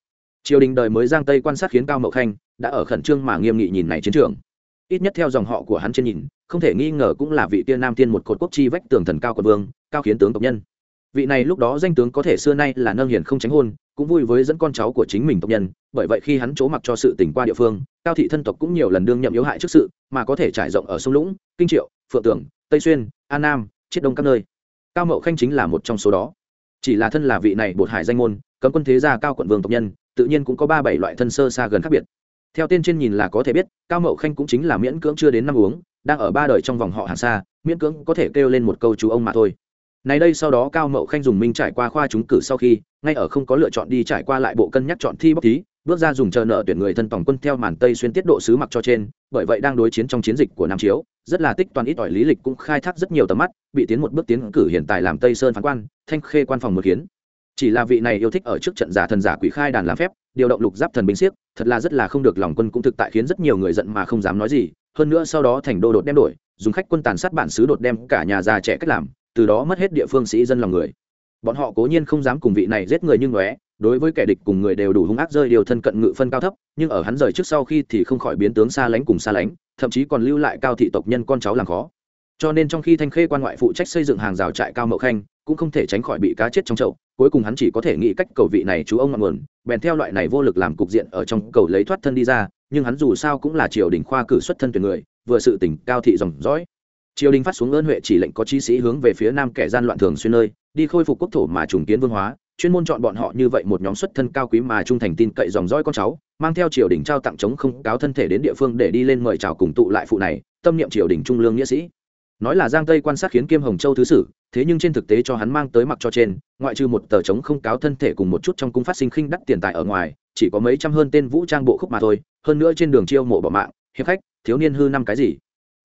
Triều đình đời mới giang tây quan sát khiến cao mậu khanh đã ở khẩn trương mà nghiêm nghị nhìn này chiến trường. Ít nhất theo dòng họ của hắn trên nhìn, không thể nghi ngờ cũng là vị tiên nam tiên một cột quốc chi vách tường thần cao quân vương, cao khiến tướng tộc nhân vị này lúc đó danh tướng có thể xưa nay là nâng hiền không tránh hôn, cũng vui với dẫn con cháu của chính mình tộc nhân, bởi vậy khi hắn trố mặc cho sự tỉnh qua địa phương, cao thị thân tộc cũng nhiều lần đương nhậm yếu hại trước sự, mà có thể trải rộng ở sông lũng, kinh triệu, phượng tưởng tây xuyên, an nam, chiết đông các nơi. Cao mậu khanh chính là một trong số đó. Chỉ là thân là vị này bột hải danh môn, cấm quân thế gia cao quận vương tộc nhân, tự nhiên cũng có ba bảy loại thân sơ xa gần khác biệt. Theo tên trên nhìn là có thể biết, cao mậu khanh cũng chính là miễn cưỡng chưa đến năm uống, đang ở ba đời trong vòng họ hàng xa, miễn cưỡng có thể kêu lên một câu chú ông mà thôi này đây sau đó cao mậu khanh dùng minh trải qua khoa trúng cử sau khi, ngay ở không có lựa chọn đi trải qua lại bộ cân nhắc chọn thi bốc thí, bước ra dùng chờ nợ tuyển người thân tổng quân theo màn tây xuyên tiết độ sứ mặc cho trên, bởi vậy đang đối chiến trong chiến dịch của nam chiếu, rất là tích toàn ít ỏi lý lịch cũng khai thác rất nhiều tầm mắt, bị tiến một bước tiến cử hiện tại làm tây sơn phán quan, thanh khê quan phòng một kiến. Chỉ là vị này yêu thích ở trước trận giả thần giả quỷ khai đàn làm phép, điều động lục giáp thần binh siếc, thật là rất là không được lòng quân cũng thực tại khiến rất nhiều người giận mà không dám nói gì, hơn nữa sau đó thành đô đột đem đổi, dùng khách quân tàn sát bản xứ đột đem cả nhà già trẻ cách làm từ đó mất hết địa phương sĩ dân lòng người. Bọn họ cố nhiên không dám cùng vị này giết người như ngóe, đối với kẻ địch cùng người đều đủ hung ác rơi điều thân cận ngự phân cao thấp, nhưng ở hắn rời trước sau khi thì không khỏi biến tướng xa lánh cùng xa lánh, thậm chí còn lưu lại cao thị tộc nhân con cháu làm khó. Cho nên trong khi thanh khê quan ngoại phụ trách xây dựng hàng rào trại cao mậu khanh, cũng không thể tránh khỏi bị cá chết trong chậu, cuối cùng hắn chỉ có thể nghĩ cách cầu vị này chú ông ngọn nguồn, bèn theo loại này vô lực làm cục diện ở trong cầu lấy thoát thân đi ra, nhưng hắn dù sao cũng là triều đình khoa cử xuất thân tuyển người, vừa sự tỉnh cao thị dòng dõi triều đình phát xuống ơn huệ chỉ lệnh có chí sĩ hướng về phía nam kẻ gian loạn thường xuyên nơi, đi khôi phục quốc thổ mà trùng kiến vương hóa, chuyên môn chọn bọn họ như vậy một nhóm xuất thân cao quý mà trung thành tin cậy dòng dõi con cháu, mang theo triều đình trao tặng chống không, cáo thân thể đến địa phương để đi lên mời chào cùng tụ lại phụ này, tâm niệm triều đình trung lương nghĩa sĩ. Nói là giang tây quan sát khiến kiêm hồng châu thứ sử, thế nhưng trên thực tế cho hắn mang tới mặc cho trên, ngoại trừ một tờ chống không cáo thân thể cùng một chút trong cung phát sinh khinh đắt tiền tài ở ngoài, chỉ có mấy trăm hơn tên vũ trang bộ khúc mà thôi, hơn nữa trên đường chiêu mộ bỏ mạng, hiệp khách, thiếu niên hư năm cái gì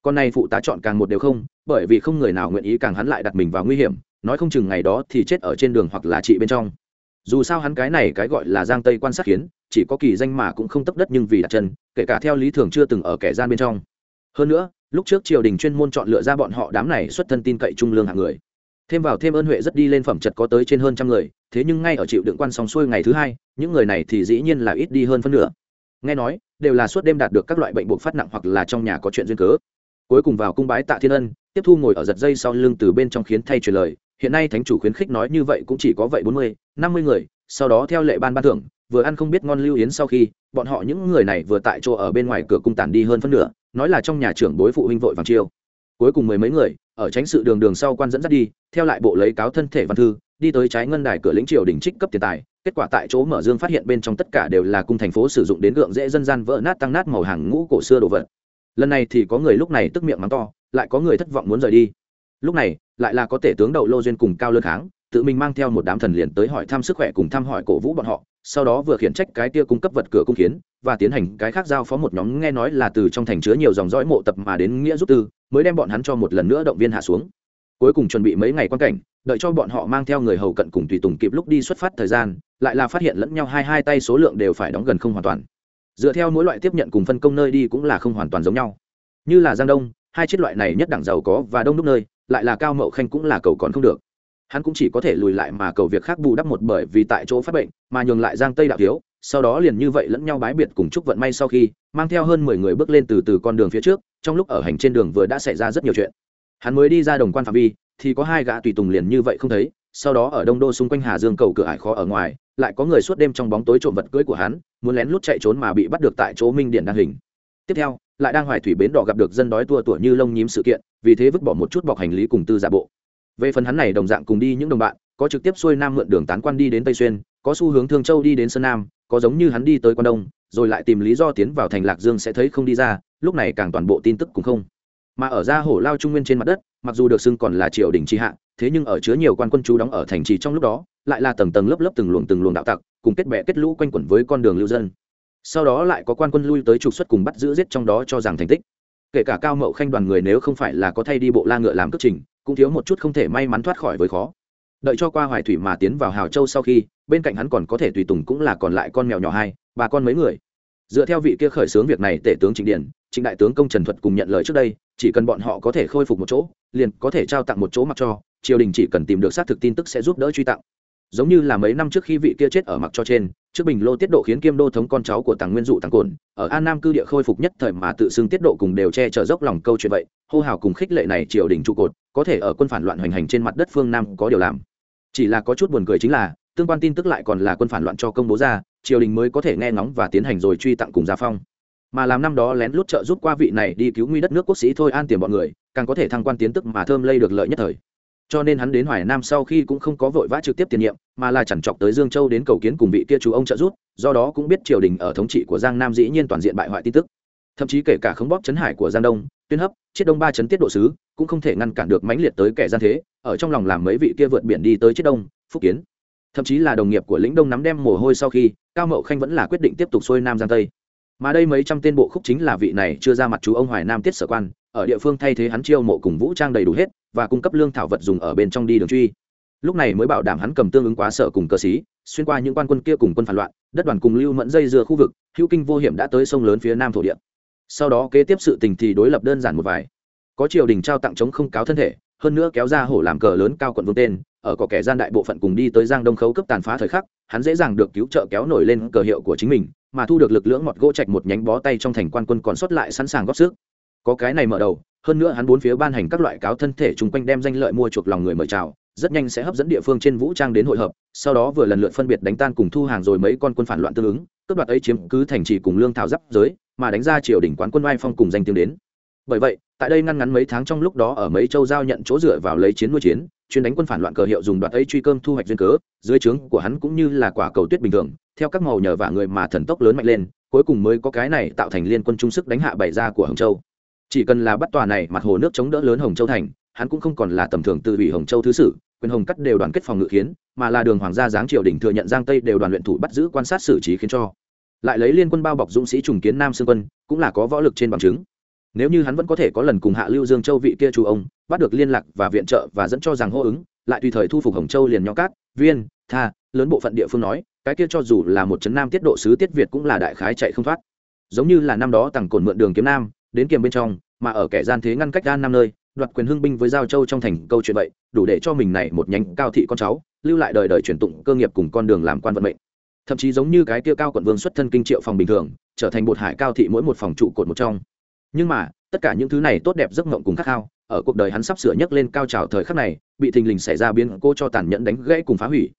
con này phụ tá chọn càng một đều không, bởi vì không người nào nguyện ý càng hắn lại đặt mình vào nguy hiểm, nói không chừng ngày đó thì chết ở trên đường hoặc là trị bên trong. Dù sao hắn cái này cái gọi là giang tây quan sát khiến, chỉ có kỳ danh mà cũng không tấp đất nhưng vì đặt chân, kể cả theo lý thường chưa từng ở kẻ gian bên trong. Hơn nữa, lúc trước triều đình chuyên môn chọn lựa ra bọn họ đám này xuất thân tin cậy trung lương hạng người. Thêm vào thêm ơn huệ rất đi lên phẩm chất có tới trên hơn trăm người, thế nhưng ngay ở chịu đựng quan xong xuôi ngày thứ hai, những người này thì dĩ nhiên là ít đi hơn phân nửa. Nghe nói, đều là suốt đêm đạt được các loại bệnh buộc phát nặng hoặc là trong nhà có chuyện duyên cớ cuối cùng vào cung bái tạ thiên ân, tiếp thu ngồi ở giật dây sau lưng từ bên trong khiến thay truyền lời. Hiện nay thánh chủ khuyến khích nói như vậy cũng chỉ có vậy bốn mươi, năm mươi người, sau đó theo lệ ban ban thưởng, vừa ăn không biết ngon lưu yến sau khi, bọn họ những người này vừa tại chỗ ở bên ngoài cửa cung tản đi hơn phân nửa, nói là trong nhà trưởng bối phụ huynh vội vàng chiêu. Cuối cùng mười mấy người, ở tránh sự đường đường sau quan dẫn dắt đi, theo lại bộ lấy cáo thân thể văn thư, đi tới trái ngân đài cửa lĩnh triều đình trích cấp tiền tài. Kết quả tại chỗ mở dương phát hiện bên trong tất cả đều là cung thành phố sử dụng đến gượng dễ dân gian vỡ nát tăng nát màu hàng ngũ cổ xưa đồ vật lần này thì có người lúc này tức miệng mắng to, lại có người thất vọng muốn rời đi. Lúc này, lại là có tể tướng đậu lô duyên cùng cao lơ kháng, tự mình mang theo một đám thần liền tới hỏi thăm sức khỏe cùng thăm hỏi cổ vũ bọn họ, sau đó vừa khiển trách cái tia cung cấp vật cửa cung kiến, và tiến hành cái khác giao phó một nhóm nghe nói là từ trong thành chứa nhiều dòng dõi mộ tập mà đến nghĩa giúp tư, mới đem bọn hắn cho một lần nữa động viên hạ xuống. Cuối cùng chuẩn bị mấy ngày quan cảnh, đợi cho bọn họ mang theo người hầu cận cùng tùy tùng kịp lúc đi xuất phát thời gian, lại là phát hiện lẫn nhau hai hai tay số lượng đều phải đóng gần không hoàn toàn dựa theo mỗi loại tiếp nhận cùng phân công nơi đi cũng là không hoàn toàn giống nhau. Như là giang đông, hai chiếc loại này nhất đẳng giàu có và đông đúc nơi, lại là cao mậu khanh cũng là cầu còn không được. Hắn cũng chỉ có thể lùi lại mà cầu việc khác bù đắp một bởi vì tại chỗ phát bệnh, mà nhường lại giang tây đạo thiếu, sau đó liền như vậy lẫn nhau bái biệt cùng chúc vận may sau khi, mang theo hơn mười người bước lên từ từ con đường phía trước, trong lúc ở hành trên đường vừa đã xảy ra rất nhiều chuyện. Hắn mới đi ra đồng quan phạm vi, thì có hai gã tùy tùng liền như vậy không thấy, sau đó ở đông đô xung quanh hà dương cầu cửa ải khó ở ngoài, lại có người suốt đêm trong bóng tối trộm vật cưới của hắn muốn lén lút chạy trốn mà bị bắt được tại chỗ minh điện đăng hình. Tiếp theo, lại đang hoài thủy bến đỏ gặp được dân đói tua tủa như lông nhím sự kiện, vì thế vứt bỏ một chút bọc hành lý cùng tư giả bộ. Về phần hắn này đồng dạng cùng đi những đồng bạn, có trực tiếp xuôi nam mượn đường tán quan đi đến tây xuyên, có xu hướng thương châu đi đến sơn nam, có giống như hắn đi tới quan đông, rồi lại tìm lý do tiến vào thành lạc dương sẽ thấy không đi ra, lúc này càng toàn bộ tin tức cũng không. Mà ở ra hổ lao trung nguyên trên mặt đất, mặc dù được xưng còn là triều đình tri hạ thế nhưng ở chứa nhiều quan quân chú đóng ở thành trì trong lúc đó, lại là tầng tầng lớp lớp từng luồng từng luồng đạo tặc, cùng kết bè kết lũ quanh quẩn với con đường lưu dân. Sau đó lại có quan quân lui tới trục xuất cùng bắt giữ giết trong đó cho rằng thành tích. Kể cả cao mậu khanh đoàn người nếu không phải là có thay đi bộ la ngựa làm cất trình, cũng thiếu một chút không thể may mắn thoát khỏi với khó. Đợi cho qua hoài thủy mà tiến vào hào châu sau khi, bên cạnh hắn còn có thể tùy tùng cũng là còn lại con mèo nhỏ hai bà con mấy người. Dựa theo vị kia khởi xướng việc này, tể tướng trịnh điển trịnh đại tướng công trần thuật cùng nhận lời trước đây, chỉ cần bọn họ có thể khôi phục một chỗ, liền có thể trao tặng một chỗ mặc cho triều đình chỉ cần tìm được xác thực tin tức sẽ giúp đỡ truy tặng. Giống như là mấy năm trước khi vị kia chết ở mặc cho trên, trước bình lô tiết độ khiến kiêm đô thống con cháu của tàng nguyên dụ tàng cồn ở an nam cư địa khôi phục nhất thời mà tự xưng tiết độ cùng đều che chở dốc lòng câu chuyện vậy, hô hào cùng khích lệ này triều đình trụ cột, có thể ở quân phản loạn hoành hành trên mặt đất phương nam có điều làm. Chỉ là có chút buồn cười chính là, tương quan tin tức lại còn là quân phản loạn cho công bố ra, triều đình mới có thể nghe ngóng và tiến hành rồi truy tặng cùng gia phong. Mà làm năm đó lén lút trợ giúp qua vị này đi cứu nguy đất nước quốc sĩ thôi an tiền bọn người, càng có thể thăng quan tiến tức mà thơm lây được lợi nhất thời cho nên hắn đến hoài nam sau khi cũng không có vội vã trực tiếp tiền nhiệm, mà là chẳng chọc tới dương châu đến cầu kiến cùng vị kia chú ông trợ giúp, do đó cũng biết triều đình ở thống trị của giang nam dĩ nhiên toàn diện bại hoại tin tức. Thậm chí kể cả khống bóp chấn hải của giang đông, tuyên hấp, chiết đông ba chấn tiết độ sứ, cũng không thể ngăn cản được mãnh liệt tới kẻ gian thế, ở trong lòng làm mấy vị kia vượt biển đi tới chiết đông, phúc kiến. Thậm chí là đồng nghiệp của lĩnh đông nắm đem mồ hôi sau khi, cao mậu khanh vẫn là quyết định tiếp tục xuôi nam giang tây. Mà đây mấy trăm tên bộ khúc chính là vị này chưa ra mặt chú ông hoài nam tiết sở quan ở địa phương thay thế hắn chiêu mộ cùng vũ trang đầy đủ hết, và cung cấp lương thảo vật dùng ở bên trong đi đường truy. Lúc này mới bảo đảm hắn cầm tương ứng quá sở cùng cơ sĩ, xuyên qua những quan quân kia cùng quân phản loạn, đất đoàn cùng lưu mẫn dây dưa khu vực, hữu kinh vô hiểm đã tới sông lớn phía nam thổ địa. Sau đó kế tiếp sự tình thì đối lập đơn giản một vài. Có triều đình trao tặng chống không cáo thân thể, hơn nữa kéo ra hổ làm cờ lớn cao quận vương tên, ở có kẻ gian đại bộ phận cùng đi tới giang đông khấu cấp tàn phá thời khắc, hắn dễ dàng được cứu trợ kéo nổi lên cờ hiệu của chính mình, mà thu được lực lượng mọt gỗ chạch một nhánh bó tay trong thành quan quân còn sót lại sẵn sàng góp sức có cái này mở đầu, hơn nữa hắn bốn phía ban hành các loại cáo thân thể chung quanh đem danh lợi mua chuộc lòng người mời chào, rất nhanh sẽ hấp dẫn địa phương trên vũ trang đến hội hợp, sau đó vừa lần lượt phân biệt đánh tan cùng thu hàng rồi mấy con quân phản loạn tương ứng, cướp đoạt ấy chiếm cứ thành trì cùng lương thảo giáp giới, mà đánh ra triều đỉnh quán quân oai phong cùng danh tiếng đến. Bởi vậy, tại đây ngăn ngắn mấy tháng trong lúc đó ở mấy châu giao nhận chỗ dựa vào lấy chiến nuôi chiến, chuyên đánh quân phản loạn cờ hiệu dùng đoạt ấy truy cơm thu hoạch duyên cớ, dưới trướng của hắn cũng như là quả cầu tuyết bình thường, theo các màu nhờ vả người mà thần tốc lớn mạnh lên, cuối cùng mới có cái này tạo thành liên quân trung sức đánh hạ bảy ra của hồng châu chỉ cần là bắt tòa này mặt hồ nước chống đỡ lớn hồng châu thành, hắn cũng không còn là tầm thường tự ủy hồng châu thứ sử, quyền hồng cắt đều đoàn kết phòng ngự khiến, mà là đường hoàng gia giáng triều đình thừa nhận giang tây đều đoàn luyện thủ bắt giữ quan sát xử trí khiến cho. Lại lấy liên quân bao bọc dũng sĩ trùng kiến nam sương quân, cũng là có võ lực trên bằng chứng. Nếu như hắn vẫn có thể có lần cùng hạ lưu dương châu vị kia chủ ông, bắt được liên lạc và viện trợ và dẫn cho rằng hô ứng, lại tùy thời thu phục hồng châu liền nho cát, viên, tha, lớn bộ phận địa phương nói, cái kia cho dù là một trấn nam tiết độ sứ tiết việt cũng là đại khái chạy không thoát. Giống như là năm đó tằng cồn mượn đường kiếm nam đến kiềm bên trong, mà ở kẻ gian thế ngăn cách gan năm nơi, đoạt quyền hưng binh với giao châu trong thành, câu chuyện vậy, đủ để cho mình này một nhánh cao thị con cháu, lưu lại đời đời truyền tụng cơ nghiệp cùng con đường làm quan vận mệnh. Thậm chí giống như cái kia cao quận vương xuất thân kinh triệu phòng bình thường, trở thành một hải cao thị mỗi một phòng trụ cột một trong. Nhưng mà, tất cả những thứ này tốt đẹp giấc mộng cùng khát khao, ở cuộc đời hắn sắp sửa nhấc lên cao trào thời khắc này, bị thình lình xảy ra biến cô cho tàn nhẫn đánh gãy cùng phá hủy.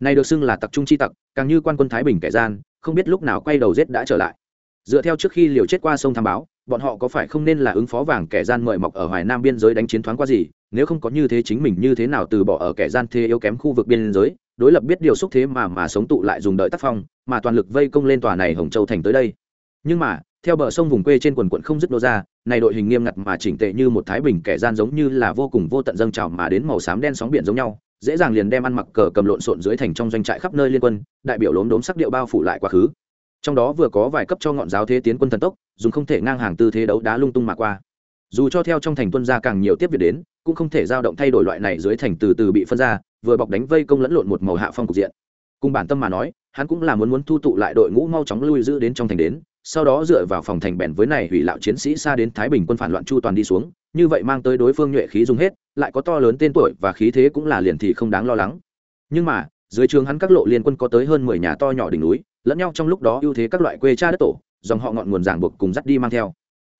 Này được xưng là tặc trung chi tặc, càng như quan quân thái bình kẻ gian, không biết lúc nào quay đầu giết đã trở lại. Dựa theo trước khi liều chết qua sông tham báo bọn họ có phải không nên là ứng phó vàng kẻ gian mời mọc ở hoài nam biên giới đánh chiến thoáng qua gì? Nếu không có như thế chính mình như thế nào từ bỏ ở kẻ gian thế yếu kém khu vực biên giới, đối lập biết điều xúc thế mà mà sống tụ lại dùng đợi tác phong, mà toàn lực vây công lên tòa này hồng châu thành tới đây. Nhưng mà, theo bờ sông vùng quê trên quần quận không dứt đô ra, này đội hình nghiêm ngặt mà chỉnh tệ như một thái bình kẻ gian giống như là vô cùng vô tận dâng trào mà đến màu xám đen sóng biển giống nhau, dễ dàng liền đem ăn mặc cờ cầm lộn xộn dưới thành trong doanh trại khắp nơi liên quân, đại biểu lốm đốm sắc điệu bao phủ lại quá khứ trong đó vừa có vài cấp cho ngọn giáo thế tiến quân thần tốc, dùng không thể ngang hàng tư thế đấu đá lung tung mà qua. Dù cho theo trong thành tuân ra càng nhiều tiếp việc đến, cũng không thể dao động thay đổi loại này dưới thành từ từ bị phân ra, vừa bọc đánh vây công lẫn lộn một màu hạ phong cục diện. Cùng bản tâm mà nói, hắn cũng là muốn muốn thu tụ lại đội ngũ mau chóng lui giữ đến trong thành đến, sau đó dựa vào phòng thành bèn với này hủy lạo chiến sĩ xa đến thái bình quân phản loạn chu toàn đi xuống, như vậy mang tới đối phương nhuệ khí dùng hết, lại có to lớn tên tuổi và khí thế cũng là liền thì không đáng lo lắng. Nhưng mà, dưới trường hắn các lộ liên quân có tới hơn mười nhà to nhỏ đỉnh núi lẫn nhau trong lúc đó ưu thế các loại quê cha đất tổ, dòng họ ngọn nguồn giảng buộc cùng dắt đi mang theo.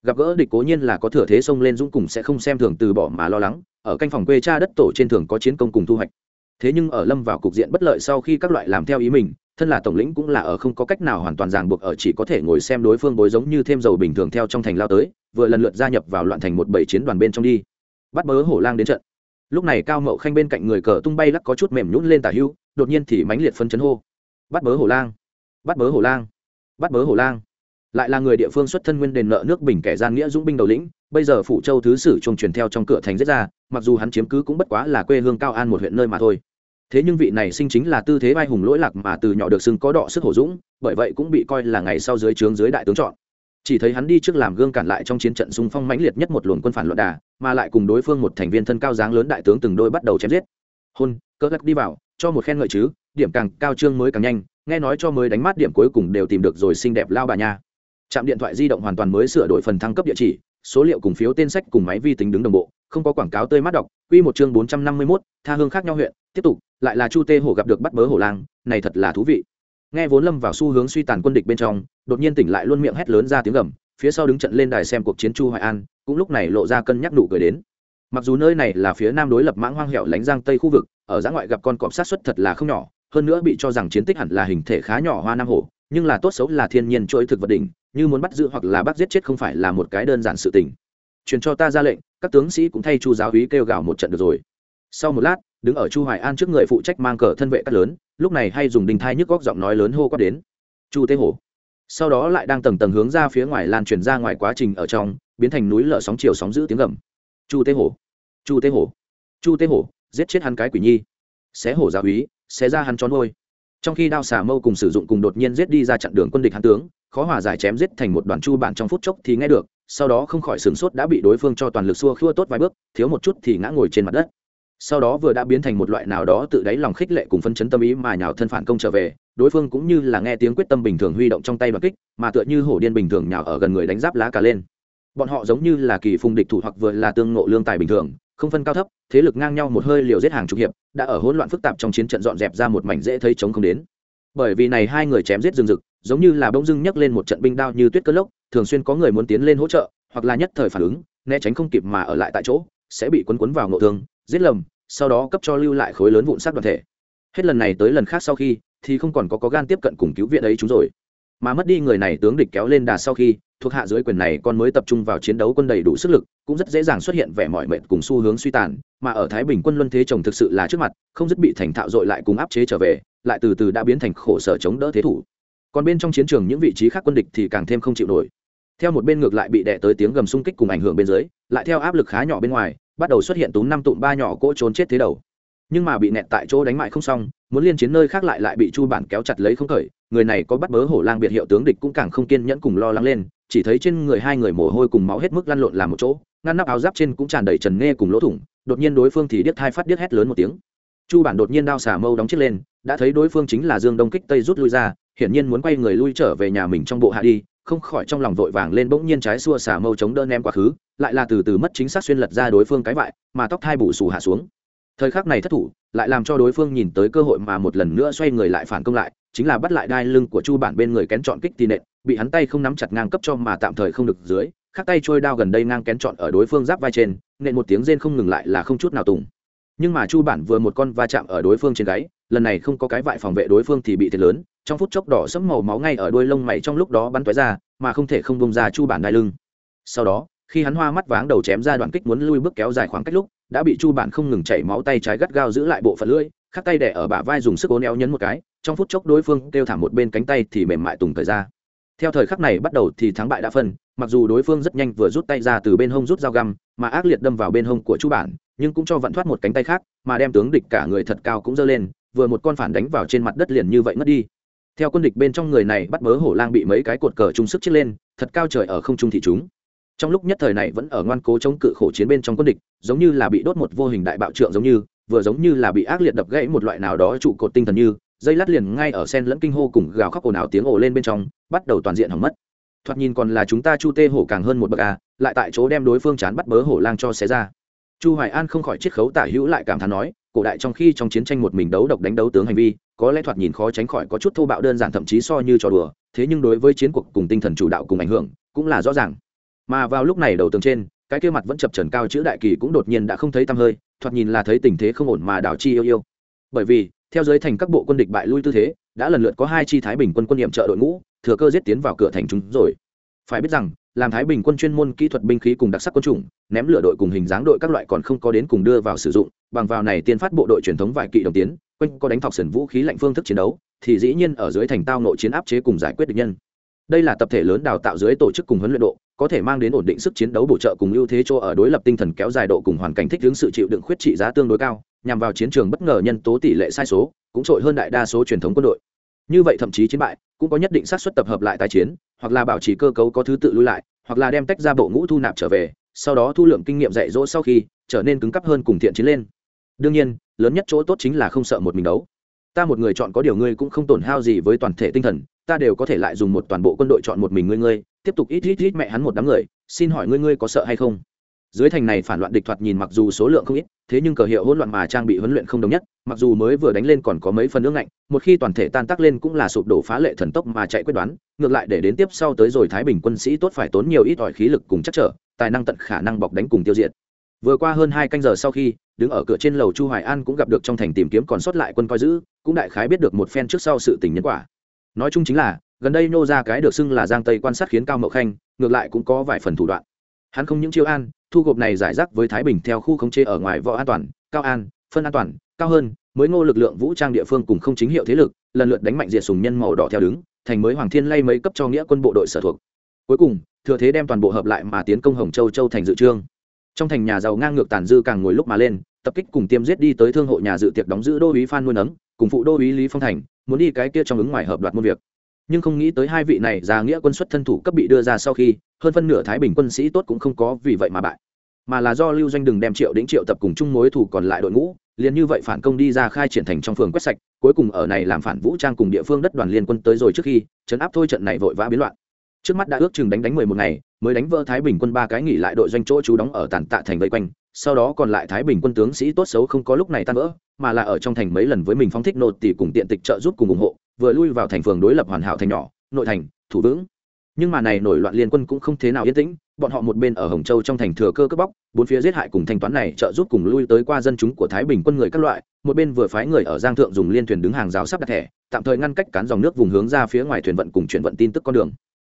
Gặp gỡ địch cố nhiên là có thừa thế xông lên dũng cùng sẽ không xem thường từ bỏ mà lo lắng, ở canh phòng quê cha đất tổ trên thường có chiến công cùng thu hoạch. Thế nhưng ở lâm vào cục diện bất lợi sau khi các loại làm theo ý mình, thân là tổng lĩnh cũng là ở không có cách nào hoàn toàn ràng buộc ở chỉ có thể ngồi xem đối phương bối giống như thêm dầu bình thường theo trong thành lao tới, vừa lần lượt gia nhập vào loạn thành một bảy chiến đoàn bên trong đi. Bắt bớ hổ lang đến trận. Lúc này cao mậu khanh bên cạnh người cờ tung bay lắc có chút mềm nhún lên tả hưu, đột nhiên thì mãnh liệt phân chấn hô. Bắt bớ hổ lang bắt bớ hổ lang, bắt bớ hổ lang. Lại là người địa phương xuất thân nguyên đền nợ nước bình kẻ gian nghĩa dũng binh đầu lĩnh, bây giờ phủ châu thứ sử chuông truyền theo trong cửa thành giết ra, mặc dù hắn chiếm cứ cũng bất quá là quê hương cao an một huyện nơi mà thôi. Thế nhưng vị này sinh chính là tư thế vai hùng lỗi lạc mà từ nhỏ được xưng có đọ sức hổ dũng, bởi vậy cũng bị coi là ngày sau dưới trướng dưới đại tướng chọn. Chỉ thấy hắn đi trước làm gương cản lại trong chiến trận xung phong mãnh liệt nhất một luồng quân phản loạn đà, mà lại cùng đối phương một thành viên thân cao dáng lớn đại tướng từng đôi bắt đầu chém giết. Hôn cỡ gắt đi vào, cho một khen ngợi chứ, điểm càng cao trương mới càng nhanh nghe nói cho mới đánh mát điểm cuối cùng đều tìm được rồi xinh đẹp lao bà nha. Trạm điện thoại di động hoàn toàn mới sửa đổi phần thăng cấp địa chỉ số liệu cùng phiếu tên sách cùng máy vi tính đứng đồng bộ không có quảng cáo tươi mát đọc. Quy một chương bốn trăm năm mươi 451, tha hương khác nhau huyện. Tiếp tục lại là chu tê hổ gặp được bắt bớ hổ lang này thật là thú vị. Nghe vốn lâm vào xu hướng suy tàn quân địch bên trong đột nhiên tỉnh lại luôn miệng hét lớn ra tiếng gầm phía sau đứng trận lên đài xem cuộc chiến chu hoài an cũng lúc này lộ ra cân nhắc nụ cười đến. Mặc dù nơi này là phía nam đối lập mãng hoang hẻo lánh giang tây khu vực ở giã ngoại gặp con cọp sát xuất thật là không nhỏ hơn nữa bị cho rằng chiến tích hẳn là hình thể khá nhỏ hoa nam hổ, nhưng là tốt xấu là thiên nhiên chuỗi thực vật đỉnh, như muốn bắt giữ hoặc là bắt giết chết không phải là một cái đơn giản sự tình. Truyền cho ta ra lệnh, các tướng sĩ cũng thay chu giáo úy kêu gào một trận được rồi. Sau một lát, đứng ở chu hoài an trước người phụ trách mang cờ thân vệ cắt lớn, lúc này hay dùng đình thai nhức góc giọng nói lớn hô quát đến. Chu tế hổ. Sau đó lại đang tầng tầng hướng ra phía ngoài lan truyền ra ngoài quá trình ở trong, biến thành núi lở sóng chiều sóng giữ tiếng gầm. Chu tế hổ. Chu tế hổ. Chu tế hổ, giết chết hắn cái quỷ nhi. Xé hổ giáo úy xé ra hắn tròn ngôi trong khi đao xà mâu cùng sử dụng cùng đột nhiên giết đi ra chặn đường quân địch hắn tướng, khó hòa giải chém giết thành một đoàn chu bản trong phút chốc thì nghe được, sau đó không khỏi sửng sốt đã bị đối phương cho toàn lực xua khua tốt vài bước, thiếu một chút thì ngã ngồi trên mặt đất. Sau đó vừa đã biến thành một loại nào đó tự đáy lòng khích lệ cùng phân chấn tâm ý mà nhào thân phản công trở về, đối phương cũng như là nghe tiếng quyết tâm bình thường huy động trong tay và kích, mà tựa như hổ điên bình thường nhào ở gần người đánh giáp lá cả lên. Bọn họ giống như là kỳ phùng địch thủ hoặc vừa là tương ngộ lương tài bình thường không phân cao thấp, thế lực ngang nhau một hơi liều giết hàng chục hiệp, đã ở hỗn loạn phức tạp trong chiến trận dọn dẹp ra một mảnh dễ thấy chống không đến. Bởi vì này hai người chém giết rừng rực, giống như là bỗng dưng nhấc lên một trận binh đao như tuyết cơn lốc, thường xuyên có người muốn tiến lên hỗ trợ, hoặc là nhất thời phản ứng, né tránh không kịp mà ở lại tại chỗ, sẽ bị quấn quấn vào ngộ thương, giết lầm, sau đó cấp cho lưu lại khối lớn vụn xác đoàn thể. Hết lần này tới lần khác sau khi, thì không còn có có gan tiếp cận cùng cứu viện ấy chúng rồi. Mà mất đi người này tướng địch kéo lên đà sau khi, thuộc hạ dưới quyền này còn mới tập trung vào chiến đấu quân đầy đủ sức lực cũng rất dễ dàng xuất hiện vẻ mọi mệt cùng xu hướng suy tàn, mà ở thái bình quân luân thế chồng thực sự là trước mặt, không dứt bị thành thạo dội lại cùng áp chế trở về, lại từ từ đã biến thành khổ sở chống đỡ thế thủ. Còn bên trong chiến trường những vị trí khác quân địch thì càng thêm không chịu nổi. Theo một bên ngược lại bị đè tới tiếng gầm xung kích cùng ảnh hưởng bên dưới, lại theo áp lực khá nhỏ bên ngoài, bắt đầu xuất hiện túm năm tụm ba nhỏ cỗ trốn chết thế đầu. Nhưng mà bị nẹt tại chỗ đánh mại không xong, muốn liên chiến nơi khác lại lại bị chu bản kéo chặt lấy không khởi, người này có bắt bớ hổ lang biệt hiệu tướng địch cũng càng không kiên nhẫn cùng lo lắng lên, chỉ thấy trên người hai người mồ hôi cùng máu hết mức lăn lộn làm một chỗ ngăn nắp áo giáp trên cũng tràn đầy trần nghe cùng lỗ thủng, đột nhiên đối phương thì điếc thai phát điếc hét lớn một tiếng. Chu bản đột nhiên đao xả mâu đóng chiếc lên, đã thấy đối phương chính là dương đông kích tây rút lui ra, hiển nhiên muốn quay người lui trở về nhà mình trong bộ hạ đi, không khỏi trong lòng vội vàng lên bỗng nhiên trái xua xả mâu chống đơn ném quá khứ, lại là từ từ mất chính xác xuyên lật ra đối phương cái vại, mà tóc thai bù xù hạ xuống. Thời khắc này thất thủ, lại làm cho đối phương nhìn tới cơ hội mà một lần nữa xoay người lại phản công lại, chính là bắt lại đai lưng của chu bản bên người kén chọn kích tì nện, bị hắn tay không nắm chặt ngang cấp cho mà tạm thời không được dưới khắc tay trôi đao gần đây ngang kén chọn ở đối phương giáp vai trên, nện một tiếng rên không ngừng lại là không chút nào tùng. Nhưng mà chu bản vừa một con va chạm ở đối phương trên gáy, lần này không có cái vại phòng vệ đối phương thì bị thiệt lớn, trong phút chốc đỏ sẫm màu máu ngay ở đuôi lông mày trong lúc đó bắn tóe ra, mà không thể không bông ra chu bản đai lưng. Sau đó, khi hắn hoa mắt váng đầu chém ra đoạn kích muốn lui bước kéo dài khoảng cách lúc, đã bị chu bản không ngừng chảy máu tay trái gắt gao giữ lại bộ phận lưỡi, khắc tay đẻ ở bả vai dùng sức ố néo nhấn một cái, trong phút chốc đối phương kêu thảm một bên cánh tay thì mềm mại tùng thời ra theo thời khắc này bắt đầu thì thắng bại đã phân, mặc dù đối phương rất nhanh vừa rút tay ra từ bên hông rút dao găm, mà ác liệt đâm vào bên hông của chu bản, nhưng cũng cho vặn thoát một cánh tay khác, mà đem tướng địch cả người thật cao cũng giơ lên, vừa một con phản đánh vào trên mặt đất liền như vậy mất đi. Theo quân địch bên trong người này bắt bớ hổ lang bị mấy cái cột cờ trung sức chết lên, thật cao trời ở không trung thị chúng. Trong lúc nhất thời này vẫn ở ngoan cố chống cự khổ chiến bên trong quân địch, giống như là bị đốt một vô hình đại bạo trượng giống như, vừa giống như là bị ác liệt đập gãy một loại nào đó trụ cột tinh thần như dây lát liền ngay ở sen lẫn kinh hô cùng gào khóc ồn ào tiếng ồ lên bên trong bắt đầu toàn diện hỏng mất. Thoạt nhìn còn là chúng ta chu tê hổ càng hơn một bậc à, lại tại chỗ đem đối phương chán bắt bớ hổ lang cho xé ra. Chu hoài an không khỏi chiết khấu tả hữu lại cảm thán nói cổ đại trong khi trong chiến tranh một mình đấu độc đánh đấu tướng hành vi có lẽ thoạt nhìn khó tránh khỏi có chút thô bạo đơn giản thậm chí so như trò đùa thế nhưng đối với chiến cuộc cùng tinh thần chủ đạo cùng ảnh hưởng cũng là rõ ràng. Mà vào lúc này đầu tường trên cái kia mặt vẫn chập trần cao chữ đại kỳ cũng đột nhiên đã không thấy tăm hơi thoạt nhìn là thấy tình thế không ổn mà đảo chi yêu yêu. Bởi vì theo giới thành các bộ quân địch bại lui tư thế, đã lần lượt có hai chi thái bình quân quân nhiệm trợ đội ngũ, thừa cơ giết tiến vào cửa thành chúng rồi. Phải biết rằng, làm thái bình quân chuyên môn kỹ thuật binh khí cùng đặc sắc quân chủng, ném lửa đội cùng hình dáng đội các loại còn không có đến cùng đưa vào sử dụng, bằng vào này tiên phát bộ đội truyền thống vài kỵ đồng tiến, quanh có đánh thọc sần vũ khí lạnh phương thức chiến đấu, thì dĩ nhiên ở dưới thành tao nội chiến áp chế cùng giải quyết địch nhân. Đây là tập thể lớn đào tạo dưới tổ chức cùng huấn luyện độ có thể mang đến ổn định sức chiến đấu bổ trợ cùng ưu thế cho ở đối lập tinh thần kéo dài độ cùng hoàn cảnh thích ứng sự chịu đựng khuyết trị giá tương đối cao, nhằm vào chiến trường bất ngờ nhân tố tỷ lệ sai số, cũng trội hơn đại đa số truyền thống quân đội. Như vậy thậm chí chiến bại, cũng có nhất định xác suất tập hợp lại tái chiến, hoặc là bảo trì cơ cấu có thứ tự lui lại, hoặc là đem tách ra bộ ngũ thu nạp trở về, sau đó thu lượng kinh nghiệm dạy dỗ sau khi trở nên cứng cấp hơn cùng thiện chiến lên. Đương nhiên, lớn nhất chỗ tốt chính là không sợ một mình đấu ta một người chọn có điều ngươi cũng không tổn hao gì với toàn thể tinh thần, ta đều có thể lại dùng một toàn bộ quân đội chọn một mình ngươi ngươi, tiếp tục ít ít ít mẹ hắn một đám người, xin hỏi ngươi ngươi có sợ hay không? Dưới thành này phản loạn địch thoạt nhìn mặc dù số lượng không ít, thế nhưng cờ hiệu hỗn loạn mà trang bị huấn luyện không đồng nhất, mặc dù mới vừa đánh lên còn có mấy phần nước lạnh một khi toàn thể tan tác lên cũng là sụp đổ phá lệ thần tốc mà chạy quyết đoán, ngược lại để đến tiếp sau tới rồi thái bình quân sĩ tốt phải tốn nhiều ít ỏi khí lực cùng chắc trở, tài năng tận khả năng bọc đánh cùng tiêu diệt. Vừa qua hơn hai canh giờ sau khi đứng ở cửa trên lầu chu hoài an cũng gặp được trong thành tìm kiếm còn sót lại quân coi giữ, cũng đại khái biết được một phen trước sau sự tình nhân quả. Nói chung chính là, gần đây nô ra cái được xưng là giang tây quan sát khiến cao mậu khanh, ngược lại cũng có vài phần thủ đoạn. Hắn không những chiêu an, thu gộp này giải rác với thái bình theo khu khống chế ở ngoài võ an toàn, cao an, phân an toàn, cao hơn, mới ngô lực lượng vũ trang địa phương cùng không chính hiệu thế lực, lần lượt đánh mạnh diệt sùng nhân màu đỏ theo đứng, thành mới hoàng thiên lay mấy cấp cho nghĩa quân bộ đội sở thuộc. Cuối cùng, thừa thế đem toàn bộ hợp lại mà tiến công hồng châu châu thành dự trương trong thành nhà giàu ngang ngược tàn dư càng ngồi lúc mà lên, tập kích cùng tiêm giết đi tới thương hộ nhà dự tiệc đóng giữ đô uý phan nuôi nấng cùng phụ đô uý lý phong thành, muốn đi cái kia trong ứng ngoài hợp đoạt môn việc. Nhưng không nghĩ tới hai vị này ra nghĩa quân xuất thân thủ cấp bị đưa ra sau khi, hơn phân nửa thái bình quân sĩ tốt cũng không có vì vậy mà bại. Mà là do lưu doanh đừng đem triệu đến triệu tập cùng chung mối thủ còn lại đội ngũ, liền như vậy phản công đi ra khai triển thành trong phường quét sạch, cuối cùng ở này làm phản vũ trang cùng địa phương đất đoàn liên quân tới rồi trước khi chấn áp thôi trận này vội vã biến loạn trước mắt đã ước chừng đánh đánh mười một ngày, mới đánh vỡ thái bình quân ba cái nghỉ lại đội doanh chỗ chú đóng ở tàn tạ thành vây quanh. Sau đó còn lại thái bình quân tướng sĩ tốt xấu không có lúc này tan vỡ, mà là ở trong thành mấy lần với mình phóng thích nột tỷ cùng tiện tịch trợ giúp cùng ủng hộ, vừa lui vào thành phường đối lập hoàn hảo thành nhỏ, nội thành, thủ vững. Nhưng mà này nổi loạn liên quân cũng không thế nào yên tĩnh, bọn họ một bên ở hồng châu trong thành thừa cơ cướp bóc, bốn phía giết hại cùng thanh toán này trợ giúp cùng lui tới qua dân chúng của thái bình quân người các loại, một bên vừa phái người ở giang thượng dùng liên thuyền đứng hàng rào sắp đặt thẻ, tạm thời ngăn cách cán dòng nước vùng hướng ra phía ngoài thuyền vận cùng chuyển vận tin tức con đường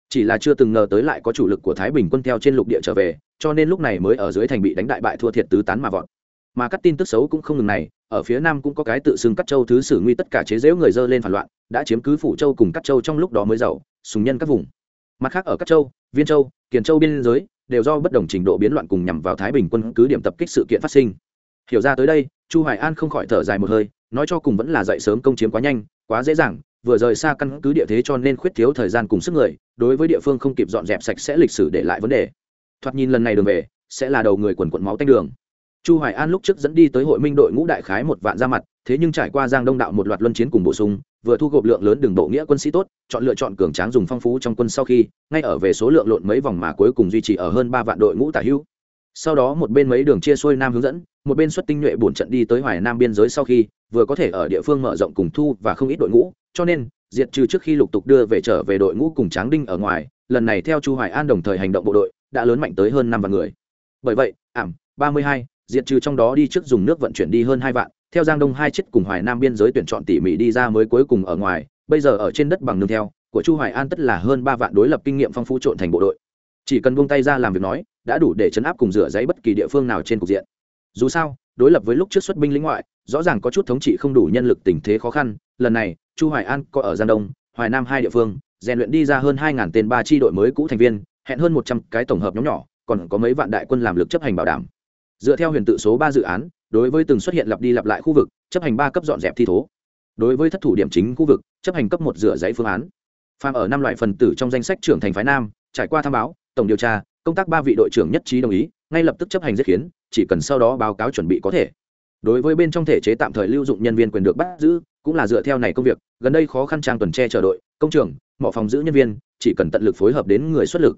chỉ là chưa từng ngờ tới lại có chủ lực của thái bình quân theo trên lục địa trở về, cho nên lúc này mới ở dưới thành bị đánh đại bại thua thiệt tứ tán mà vọt. Mà các tin tức xấu cũng không ngừng này, ở phía nam cũng có cái tự xưng cắt châu thứ sử nguy tất cả chế giễu người dơ lên phản loạn, đã chiếm cứ phủ châu cùng cắt châu trong lúc đó mới giàu, sùng nhân các vùng. Mặt khác ở các châu, viên châu, kiền châu biên giới, đều do bất đồng trình độ biến loạn cùng nhằm vào thái bình quân cứ điểm tập kích sự kiện phát sinh. Hiểu ra tới đây, chu hoài an không khỏi thở dài một hơi, nói cho cùng vẫn là dậy sớm công chiếm quá nhanh, quá dễ dàng vừa rời xa căn cứ địa thế cho nên khuyết thiếu thời gian cùng sức người, đối với địa phương không kịp dọn dẹp sạch sẽ lịch sử để lại vấn đề. Thoạt nhìn lần này đường về, sẽ là đầu người quần quận máu tanh đường. Chu hoài an lúc trước dẫn đi tới hội minh đội ngũ đại khái một vạn ra mặt, thế nhưng trải qua giang đông đạo một loạt luân chiến cùng bổ sung, vừa thu gộp lượng lớn đường bộ nghĩa quân sĩ tốt, chọn lựa chọn cường tráng dùng phong phú trong quân sau khi, ngay ở về số lượng lộn mấy vòng mà cuối cùng duy trì ở hơn ba vạn đội ngũ tả hữu sau đó một bên mấy đường chia xuôi nam hướng dẫn, một bên xuất tinh nhuệ bổn trận đi tới hoài nam biên giới sau khi, vừa có thể ở địa phương mở rộng cùng thu và không ít đội ngũ, cho nên, diệt trừ trước khi lục tục đưa về trở về đội ngũ cùng tráng đinh ở ngoài, lần này theo chu hoài an đồng thời hành động bộ đội, đã lớn mạnh tới hơn năm vạn người. Bởi vậy, ảm, ba mươi hai, diệt trừ trong đó đi trước dùng nước vận chuyển đi hơn hai vạn, theo giang đông hai chiếc cùng hoài nam biên giới tuyển chọn tỉ mỉ đi ra mới cuối cùng ở ngoài, bây giờ ở trên đất bằng nương theo, của chu hoài an tất là hơn ba vạn đối lập kinh nghiệm phong phú trộn thành bộ đội chỉ cần buông tay ra làm việc nói, đã đủ để chấn áp cùng rửa giấy bất kỳ địa phương nào trên cục diện. Dù sao, đối lập với lúc trước xuất binh lĩnh ngoại, rõ ràng có chút thống trị không đủ nhân lực tình thế khó khăn. Lần này, chu hoài an có ở giang đông, hoài nam hai địa phương, rèn luyện đi ra hơn hai ngàn tên ba chi đội mới cũ thành viên, hẹn hơn một trăm cái tổng hợp nhóm nhỏ, còn có mấy vạn đại quân làm lực chấp hành bảo đảm. Dựa theo huyền tự số ba dự án, đối với từng xuất hiện lặp đi lặp lại khu vực, chấp hành ba cấp dọn dẹp thi thố. Đối với thất thủ điểm chính khu vực, chấp hành cấp một rửa giấy phương án. Phàm ở năm loại phần tử trong danh sách trưởng thành phái nam, trải qua tham báo tổng điều tra, công tác ba vị đội trưởng nhất trí đồng ý, ngay lập tức chấp hành giết khiến chỉ cần sau đó báo cáo chuẩn bị có thể. Đối với bên trong thể chế tạm thời lưu dụng nhân viên quyền được bắt giữ, cũng là dựa theo này công việc, gần đây khó khăn trang tuần tre chờ đội, công trường, mỏ phòng giữ nhân viên, chỉ cần tận lực phối hợp đến người xuất lực.